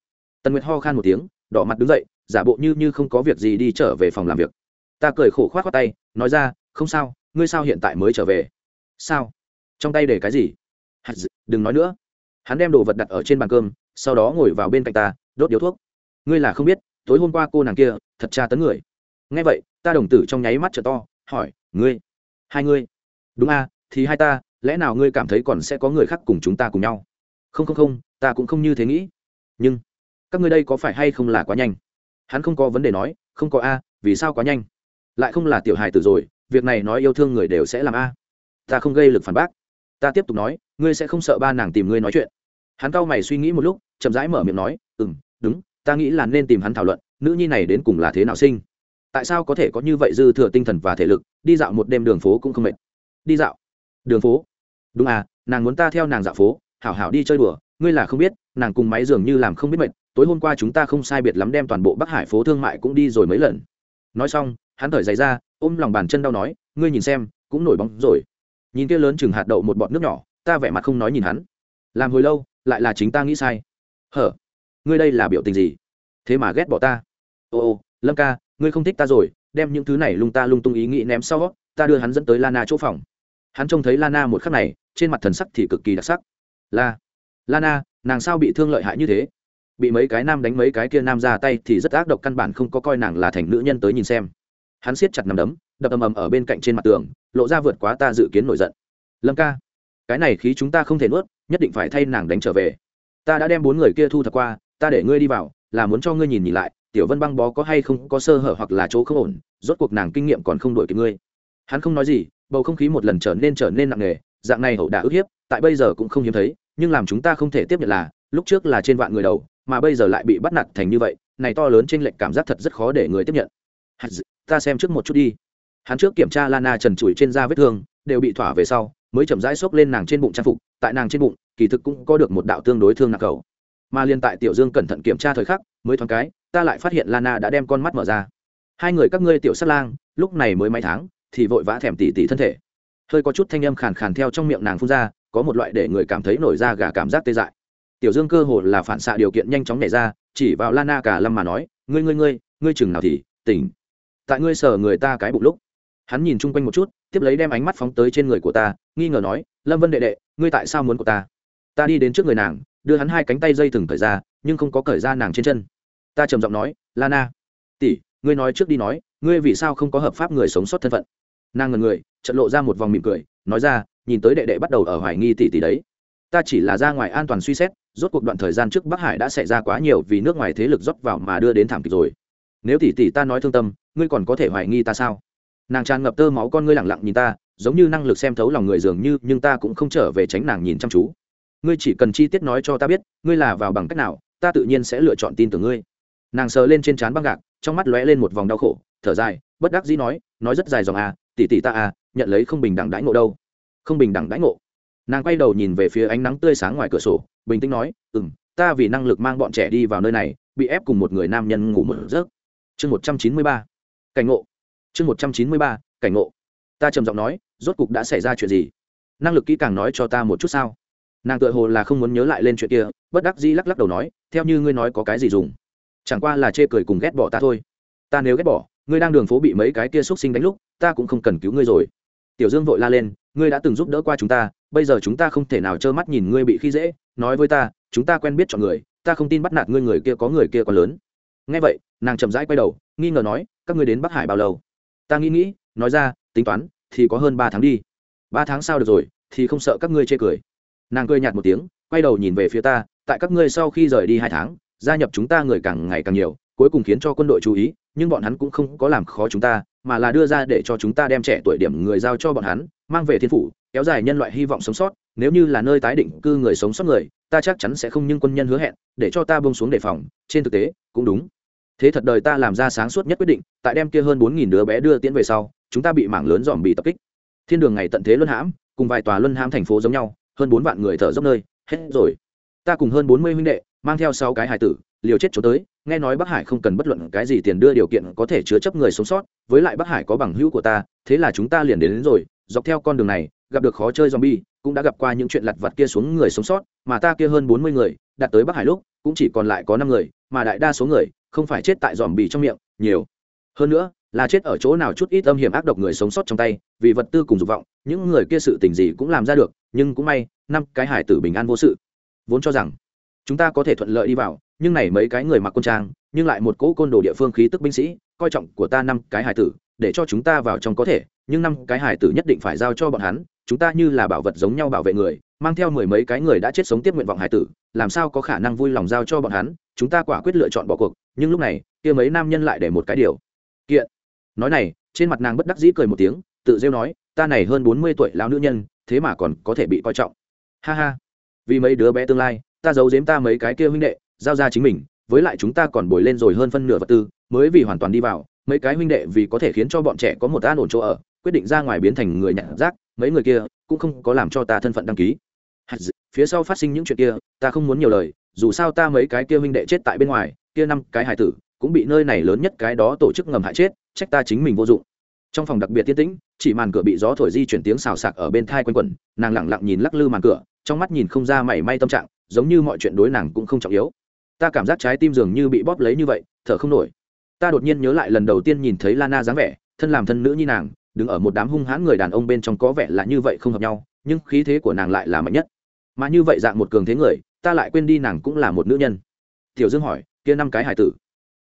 Tần nguyệt ho khan một tiếng, đỏ mặt đứng dậy, giả bộ như như không có việc gì đi trở về phòng làm việc. Ta cười khổ k h o á t khoác tay, nói ra, không sao, ngươi sao hiện tại mới trở về? Sao? Trong tay để cái gì? Đừng nói nữa. Hắn đem đồ vật đặt ở trên bàn cơm sau đó ngồi vào bên cạnh ta, đốt điếu thuốc. Ngươi là không biết, tối hôm qua cô nàng kia, thật tra tấn người. Ngay vậy, ta đồng tử trong nháy mắt t to, hỏi, ngươi, hai ngươi? Đúng a, thì hai ta, lẽ nào ngươi cảm thấy còn sẽ có người khác cùng chúng ta cùng nhau? Không không không, ta cũng không như thế nghĩ. Nhưng, các ngươi đây có phải hay không là quá nhanh? Hắn không có vấn đề nói, không có a, vì sao quá nhanh? Lại không là tiểu hài tử rồi, việc này nói yêu thương người đều sẽ làm a. Ta không gây lực phản bác. Ta tiếp tục nói, ngươi sẽ không sợ ba nàng tìm ngươi nói chuyện hắn cau mày suy nghĩ một lúc, chậm rãi mở miệng nói ừ m đúng, ta nghĩ là nên tìm hắn thảo luận, nữ nhi này đến cùng là thế nào sinh? Tại sao có thể có như vậy dư thừa tinh thần và thể lực, đi dạo một đêm đường phố cũng không mệt. Đi dạo? Đường phố? Đúng à nàng muốn ta theo nàng dạo phố, hảo hảo đi chơi đùa, ngươi là không biết, nàng cùng máy dường như làm không biết mệt, tối hôm qua chúng ta không sai biệt lắm đem toàn bộ bắc hải phố thương mại cũng đi rồi mấy lần. Nói xong, hắn thở giày ra, ôm lòng bàn chân đau nói, ngươi nhìn xem, cũng nổi bóng rồi. Nhìn kia lớn chừng hạt đậu một bọt nước nhỏ, ta vẻ mặt không nói nhìn hắn. Làm hồi lâu lại là chính ta nghĩ sai. Hở? Ngươi đây là biểu tình gì? Thế mà ghét bỏ ta. Ô ô, lâm ca, ngươi không thích ta rồi, đem những thứ này lung ta lung tung ý nghĩ ném sau, ta đưa hắn dẫn tới lana chỗ phòng. Hắn trông thấy lana một khắc này, trên mặt thần sắc thì cực kỳ đặc sắc. La lana, nàng sao bị thương lợi hại như thế? Bị mấy cái nam đánh mấy cái kia nam ra tay thì rất ác độc, căn bản không có coi nàng là thành nữ nhân tới nhìn xem. Hắn siết chặt nằm đấm, đập ầm ầm ở bên cạnh trên mặt tường, lộ ra vượt quá ta dự kiến nổi giận. Lâm ca, cái này khí chúng ta không thể nuốt nhất định phải thay nàng đánh trở về. Ta đã đem bốn người kia thu thập qua, ta để ngươi đi vào, là muốn cho ngươi nhìn nhìn lại, tiểu vân băng bó có hay không có sơ hở hoặc là chỗ không ổn, rốt cuộc nàng kinh nghiệm còn không đổi kịp ngươi. Hắn không nói gì, bầu không khí một lần trở nên trở nên nặng nề, dạng này hậu đả ức hiếp, tại bây giờ cũng không hiếm thấy, nhưng làm chúng ta không thể tiếp nhận là, lúc trước là trên vạn người đầu, mà bây giờ lại bị bắt nạt thành như vậy, này to lớn trên lệnh cảm giác thật rất khó để người tiếp nhận. Ta xem trước một chút đi. Hắn trước kiểm tra lana trần trụi trên da vết thương, đều bị thỏa về sau, mới chậm rãi xốc lên nàng trên bụng trang phục tại nàng trên bụng, kỳ thực cũng có được một đạo tương đối thương nặng cầu. Mà liên tại tiểu dương cẩn thận kiểm tra thời khắc, mới thoáng cái, ta lại phát hiện lana đã đem con mắt mở ra. Hai người các ngươi tiểu sát lang, lúc này mới mấy tháng, thì vội vã thèm tỉ tỉ thân thể. Hơi có chút thanh âm khàn khàn theo trong miệng nàng phun ra, có một loại để người cảm thấy nổi da gà cảm giác tê dại. Tiểu dương cơ hồ là phản xạ điều kiện nhanh chóng nhảy ra, chỉ vào lana cả lâm mà nói, ngươi ngươi ngươi ngươi chừng nào thì, tỉnh. Tại ngươi sờ người ta cái bụng lúc. Hắn nhìn chung quanh một chút, tiếp lấy đem ánh mắt phóng tới trên người của ta, nghi ngờ nói lâm vân đệ đệ ngươi tại sao muốn của ta ta đi đến trước người nàng đưa hắn hai cánh tay dây thừng cởi ra nhưng không có cởi ra nàng trên chân ta trầm giọng nói lana tỷ ngươi nói trước đi nói ngươi vì sao không có hợp pháp người sống sót thân phận nàng ngần người trận lộ ra một vòng mỉm cười nói ra nhìn tới đệ đệ bắt đầu ở hoài nghi tỷ tỷ đấy ta chỉ là ra ngoài an toàn suy xét rốt cuộc đoạn thời gian trước bắc hải đã xảy ra quá nhiều vì nước ngoài thế lực rót vào mà đưa đến thảm kịch rồi nếu tỷ tỷ ta nói thương tâm ngươi còn có thể hoài nghi ta sao nàng tràn ngập tơ máu con ngươi lẳng lặng nhìn ta giống như năng lực xem thấu lòng người dường như, nhưng ta cũng không trở về tránh nàng nhìn chăm chú. Ngươi chỉ cần chi tiết nói cho ta biết, ngươi là vào bằng cách nào, ta tự nhiên sẽ lựa chọn tin tưởng ngươi. Nàng sờ lên trên trán băng gạc, trong mắt lóe lên một vòng đau khổ, thở dài, bất đắc dĩ nói nói rất dài dòng à tỷ tỷ ta à nhận lấy không bình đẳng đãi ngộ đâu. Không bình đẳng đãi ngộ. Nàng quay đầu nhìn về phía ánh nắng tươi sáng ngoài cửa sổ, bình tĩnh nói ừ m ta vì năng lực mang bọn trẻ đi vào nơi này, bị ép cùng một người nam nhân ngủ một giấc. Chương một trăm chín mươi ba. Cảnh ngộ. Chương một trăm chín mươi ba, cảnh ngộ ta trầm giọng nói, rốt cục đã xảy ra chuyện gì? Năng lực kỹ càng nói cho ta một chút sao? Nàng tự hồ là không muốn nhớ lại lên chuyện kia, bất đắc dĩ lắc lắc đầu nói, theo như ngươi nói có cái gì dùng? Chẳng qua là chê cười cùng ghét bỏ ta thôi. Ta nếu ghét bỏ, ngươi đang đường phố bị mấy cái kia x u ấ t sinh đánh lúc, ta cũng không cần cứu ngươi rồi. Tiểu dương vội la lên, ngươi đã từng giúp đỡ qua chúng ta, bây giờ chúng ta không thể nào trơ mắt nhìn ngươi bị khi dễ. Nói với ta, chúng ta quen biết chọn người, ta không tin bắt nạt ngươi người kia có người kia còn lớn. Ngay vậy, nàng chậm rãi quay đầu, nghi ngờ nói, các ngươi đến bắc hải bao lâu? Ta nghĩ nghĩ, nói ra, tính toán thì có hơn ba tháng đi. Ba tháng sau được rồi, thì không sợ các ngươi chê cười. Nàng cười nhạt một tiếng, quay đầu nhìn về phía ta, tại các ngươi sau khi rời đi hai tháng, gia nhập chúng ta người càng ngày càng nhiều, cuối cùng khiến cho quân đội chú ý, nhưng bọn hắn cũng không có làm khó chúng ta, mà là đưa ra để cho chúng ta đem trẻ tuổi điểm người giao cho bọn hắn, mang về thiên phủ, kéo dài nhân loại hy vọng sống sót, nếu như là nơi tái định cư người sống sót người, ta chắc chắn sẽ không nhưng quân nhân hứa hẹn, để cho ta bông xuống đề phòng, trên thực tế, cũng đúng. Thế thật đời ta làm ra sáng suốt nhất quyết định, tại đem kia hơn bốn nghìn đứa bé đưa tiễn về sau chúng ta bị mảng lớn dòm bị tập kích. Thiên đường ngày tận thế luân hãm cùng vài tòa luân hãm thành phố giống nhau hơn bốn vạn người thở dốc nơi hết rồi. Ta cùng hơn bốn mươi huynh đệ mang theo sáu cái hài tử liều chết trốn tới nghe nói bắc hải không cần bất luận cái gì tiền đưa điều kiện có thể chứa chấp người sống sót với lại bắc hải có bằng hữu của ta thế là chúng ta liền đến, đến rồi dọc theo con đường này gặp được khó chơi zombie cũng đã gặp qua những chuyện lặt vặt kia xuống người sống sót mà ta kia hơn bốn mươi người đạt tới bắc hải lúc cũng chỉ còn lại có năm người mà đại đa số người không phải chết tại zombie trong miệng nhiều. Hơn nữa là chết ở chỗ nào chút ít âm hiểm ác độc người sống sót trong tay, vì vật tư cùng dục vọng, những người kia sự tình gì cũng làm ra được, nhưng cũng may, năm cái hải tử bình an vô sự. Vốn cho rằng, chúng ta có thể thuận lợi đi vào, nhưng này mấy cái người mặc quân trang, nhưng lại một cỗ côn đồ địa phương khí tức binh sĩ, coi trọng của ta năm cái hải tử, để cho chúng ta vào trong có thể, nhưng năm cái hải tử nhất định phải giao cho bọn hắn, chúng ta như là bảo vật giống nhau bảo vệ người, mang theo mười mấy cái người đã chết sống tiếp nguyện vọng hải tử, làm sao có khả năng vui lòng giao cho bọn hắn, chúng ta quả quyết lựa chọn bỏ cuộc, nhưng lúc này, kia mấy nam nhân lại để một cái điều. Kiện nói này, trên mặt nàng bất đắc dĩ cười một tiếng, tự rêu nói, ta này hơn bốn mươi tuổi lão nữ nhân, thế mà còn có thể bị coi trọng. Ha ha. Vì mấy đứa bé tương lai, ta giấu giếm ta mấy cái kia huynh đệ, giao ra chính mình, với lại chúng ta còn bồi lên rồi hơn phân nửa vật tư, mới vì hoàn toàn đi vào, mấy cái huynh đệ vì có thể khiến cho bọn trẻ có một an ổn chỗ ở, quyết định ra ngoài biến thành người nhặt rác, mấy người kia cũng không có làm cho ta thân phận đăng ký. Phía sau phát sinh những chuyện kia, ta không muốn nhiều lời, dù sao ta mấy cái kia huynh đệ chết tại bên ngoài, kia năm cái hải tử cũng bị nơi này lớn nhất cái đó tổ chức ngầm hại chết, trách ta chính mình vô dụng. Trong phòng đặc biệt tiên tĩnh, chỉ màn cửa bị gió thổi di chuyển tiếng xào xạc ở bên thai quanh quẩn, nàng lẳng lặng nhìn lắc lư màn cửa, trong mắt nhìn không ra mảy may tâm trạng, giống như mọi chuyện đối nàng cũng không trọng yếu. Ta cảm giác trái tim dường như bị bóp lấy như vậy, thở không nổi. Ta đột nhiên nhớ lại lần đầu tiên nhìn thấy lana dáng vẻ, thân làm thân nữ như nàng, đứng ở một đám hung hãn người đàn ông bên trong có vẻ là như vậy không hợp nhau, nhưng khí thế của nàng lại là mạnh nhất. Mà như vậy dạng một cường thế người, ta lại quên đi nàng cũng là một nữ nhân. Tiểu dương hỏi, kia năm cái hải tử?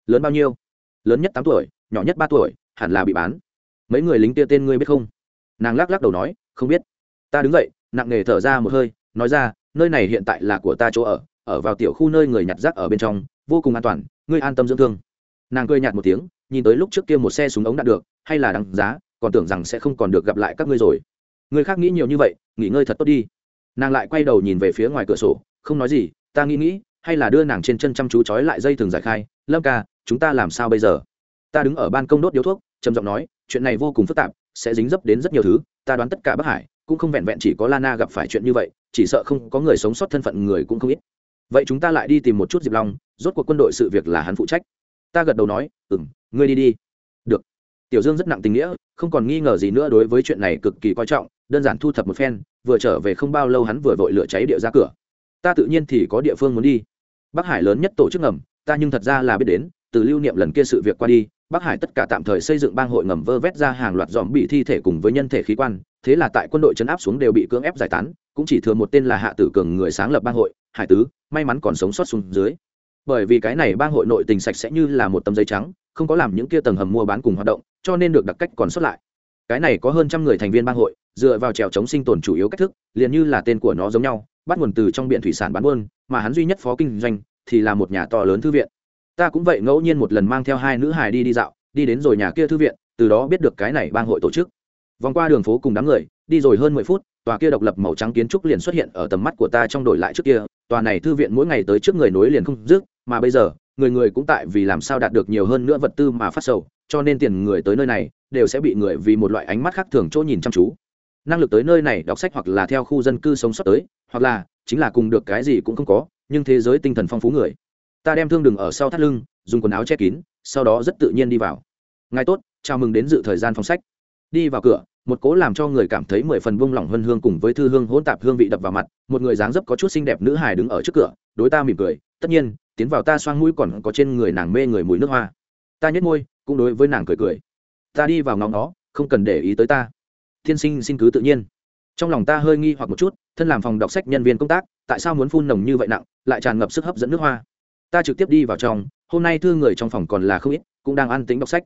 Lớn bao nhiêu? Lớn nhất tám tuổi, nhỏ nhất ba tuổi, hẳn là bị bán. Mấy người lính kia tên ngươi biết không? Nàng lắc lắc đầu nói, không biết. Ta đứng dậy, nặng nề thở ra một hơi, nói ra, nơi này hiện tại là của ta chỗ ở ở vào tiểu khu nơi người nhặt rác ở bên trong, vô cùng an toàn, ngươi an tâm dưỡng thương. Nàng cười nhạt một tiếng, nhìn tới lúc trước kia một xe súng ống đạn được, hay là đáng giá, còn tưởng rằng sẽ không còn được gặp lại các ngươi rồi. Người khác nghĩ nhiều như vậy, nghỉ ngơi thật tốt đi. Nàng lại quay đầu nhìn về phía ngoài cửa sổ, không nói gì, ta nghĩ nghĩ, hay là đưa nàng trên chân chăm chú trói lại dây thừng giải khai. Lâm ca chúng ta làm sao bây giờ? Ta đứng ở ban công đốt điếu thuốc, trầm giọng nói, chuyện này vô cùng phức tạp, sẽ dính dấp đến rất nhiều thứ, ta đoán tất cả bắc hải cũng không vẹn vẹn chỉ có lana gặp phải chuyện như vậy, chỉ sợ không có người sống sót thân phận người cũng không ít. Vậy chúng ta lại đi tìm một chút diệp long, rốt cuộc quân đội sự việc là hắn phụ trách. Ta gật đầu nói ừ m ngươi đi đi. Được. Tiểu dương rất nặng tình nghĩa, không còn nghi ngờ gì nữa đối với chuyện này cực kỳ coi trọng, đơn giản thu thập một phen, vừa trở về không bao lâu hắn vừa vội lửa cháy địa ra cửa. Ta tự nhiên thì có địa phương muốn đi. Bắc hải lớn nhất tổ chức ngầm, ta nhưng thật ra là biết đến từ lưu niệm lần kia sự việc qua đi, bắc hải tất cả tạm thời xây dựng bang hội ngầm vơ vét ra hàng loạt dòm bị thi thể cùng với nhân thể khí quan, thế là tại quân đội chấn áp xuống đều bị cưỡng ép giải tán, cũng chỉ thừa một tên là hạ tử cường người sáng lập bang hội, hải tứ, may mắn còn sống sót xuống dưới. Bởi vì cái này bang hội nội tình sạch sẽ như là một tấm giấy trắng, không có làm những kia tầng hầm mua bán cùng hoạt động, cho nên được đặc cách còn sót lại. Cái này có hơn trăm người thành viên bang hội, dựa vào trèo chống sinh tồn chủ yếu cách thức, liền như là tên của nó giống nhau, bắt nguồn từ trong biển thủy sản bán buôn, mà hắn duy nhất phó kinh doanh thì là một nhà to lớn thư viện ta cũng vậy ngẫu nhiên một lần mang theo hai nữ hài đi đi dạo, đi đến rồi nhà kia thư viện, từ đó biết được cái này bang hội tổ chức. Vòng qua đường phố cùng đám người, đi rồi hơn mười phút, tòa kia độc lập màu trắng kiến trúc liền xuất hiện ở tầm mắt của ta trong đổi lại trước kia, tòa này thư viện mỗi ngày tới trước người nối liền không dứt, mà bây giờ, người người cũng tại vì làm sao đạt được nhiều hơn nữa vật tư mà phát sầu, cho nên tiền người tới nơi này, đều sẽ bị người vì một loại ánh mắt khác thường chỗ nhìn chăm chú. Năng lực tới nơi này, đọc sách hoặc là theo khu dân cư sống sót tới, hoặc là, chính là cùng được cái gì cũng không có, nhưng thế giới tinh thần phong phú người ta đem thương đừng ở sau thắt lưng, dùng quần áo che kín, sau đó rất tự nhiên đi vào. Ngài tốt, chào mừng đến dự thời gian phòng sách. Đi vào cửa, một cố làm cho người cảm thấy mười phần bông lỏng hơn hương cùng với thư hương hỗn tạp hương vị đập vào mặt, một người dáng dấp có chút xinh đẹp nữ hài đứng ở trước cửa, đối ta mỉm cười, tất nhiên, tiến vào ta xoang mũi còn có trên người nàng mê người mùi nước hoa. Ta nhếch môi, cũng đối với nàng cười cười. Ta đi vào ngóng nó không cần để ý tới ta. Thiên sinh xin cứ tự nhiên. Trong lòng ta hơi nghi hoặc một chút, thân làm phòng đọc sách nhân viên công tác, tại sao muốn phun nồng như vậy nặng, lại tràn ngập sức hấp dẫn nước hoa? Ta trực tiếp đi vào trong, hôm nay thư người trong phòng còn là không ít, cũng đang ăn tính đọc sách.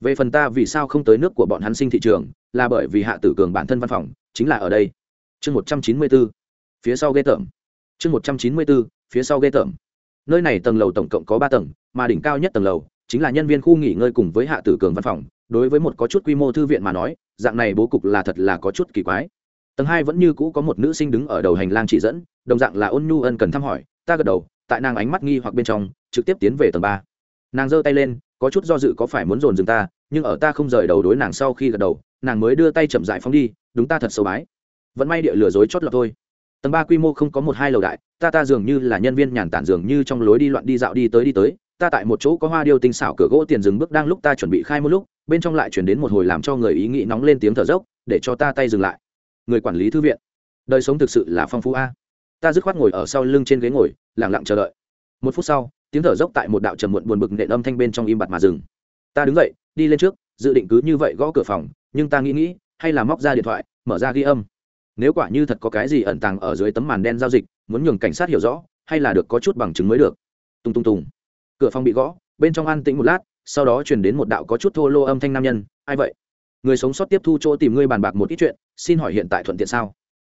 Về phần ta vì sao không tới nước của bọn hắn sinh thị trường, là bởi vì hạ tử cường bản thân văn phòng, chính là ở đây. Chương một trăm chín mươi bốn phía sau ghê tởm. Chương một trăm chín mươi bốn phía sau ghê tởm. Nơi này tầng lầu tổng cộng có ba tầng, mà đỉnh cao nhất tầng lầu chính là nhân viên khu nghỉ ngơi cùng với hạ tử cường văn phòng. Đối với một có chút quy mô thư viện mà nói, dạng này bố cục là thật là có chút kỳ quái. Tầng hai vẫn như cũ có một nữ sinh đứng ở đầu hành lang chỉ dẫn, đồng dạng là ôn nhu ân cần thăm hỏi, ta gật đầu tại nàng ánh mắt nghi hoặc bên trong, trực tiếp tiến về tầng ba. Nàng giơ tay lên, có chút do dự có phải muốn dồn dừng ta, nhưng ở ta không rời đầu đối nàng sau khi gật đầu, nàng mới đưa tay chậm dại phóng đi, đúng ta thật sâu bái. Vẫn may địa lừa dối chót lọt thôi. Tầng ba quy mô không có một hai lầu đại, ta ta dường như là nhân viên nhàn tản dường như trong lối đi loạn đi dạo đi tới đi tới, ta tại một chỗ có hoa điêu tinh xảo cửa gỗ tiền dừng bước đang lúc ta chuẩn bị khai một lúc, bên trong lại chuyển đến một hồi làm cho người ý nghĩ nóng lên tiếng thở dốc, để cho ta tay dừng lại. Người quản lý thư viện, đời sống thực sự là phong phú a ta dứt khoát ngồi ở sau lưng trên ghế ngồi lẳng lặng chờ đợi. Một phút sau, tiếng thở dốc tại một đạo trầm muộn buồn bực nện âm thanh bên trong im bặt mà dừng. Ta đứng dậy, đi lên trước, dự định cứ như vậy gõ cửa phòng, nhưng ta nghĩ nghĩ, hay là móc ra điện thoại, mở ra ghi âm. Nếu quả như thật có cái gì ẩn tàng ở dưới tấm màn đen giao dịch, muốn nhường cảnh sát hiểu rõ, hay là được có chút bằng chứng mới được. Tung tung tùng. Cửa phòng bị gõ, bên trong an tĩnh một lát, sau đó truyền đến một đạo có chút thô lô âm thanh nam nhân, ai vậy? Người sống sót tiếp thu chỗ tìm ngươi bàn bạc một ít chuyện, xin hỏi hiện tại thuận tiện sao?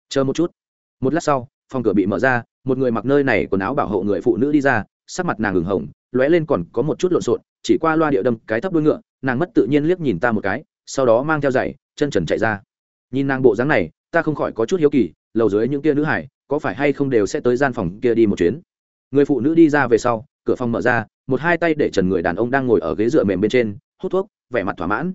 Chờ một chút. Một lát sau phòng cửa bị mở ra, một người mặc nơi này quần áo bảo hộ người phụ nữ đi ra, sắc mặt nàng ửng hồng, lóe lên còn có một chút lộn xộn, chỉ qua loa điệu đâm cái thấp đuôi ngựa, nàng mất tự nhiên liếc nhìn ta một cái, sau đó mang theo giày, chân trần chạy ra. Nhìn nàng bộ dáng này, ta không khỏi có chút hiếu kỳ, lầu dưới những kia nữ hải, có phải hay không đều sẽ tới gian phòng kia đi một chuyến? Người phụ nữ đi ra về sau, cửa phòng mở ra, một hai tay để trần người đàn ông đang ngồi ở ghế dựa mềm bên trên, hút thuốc, vẻ mặt thỏa mãn.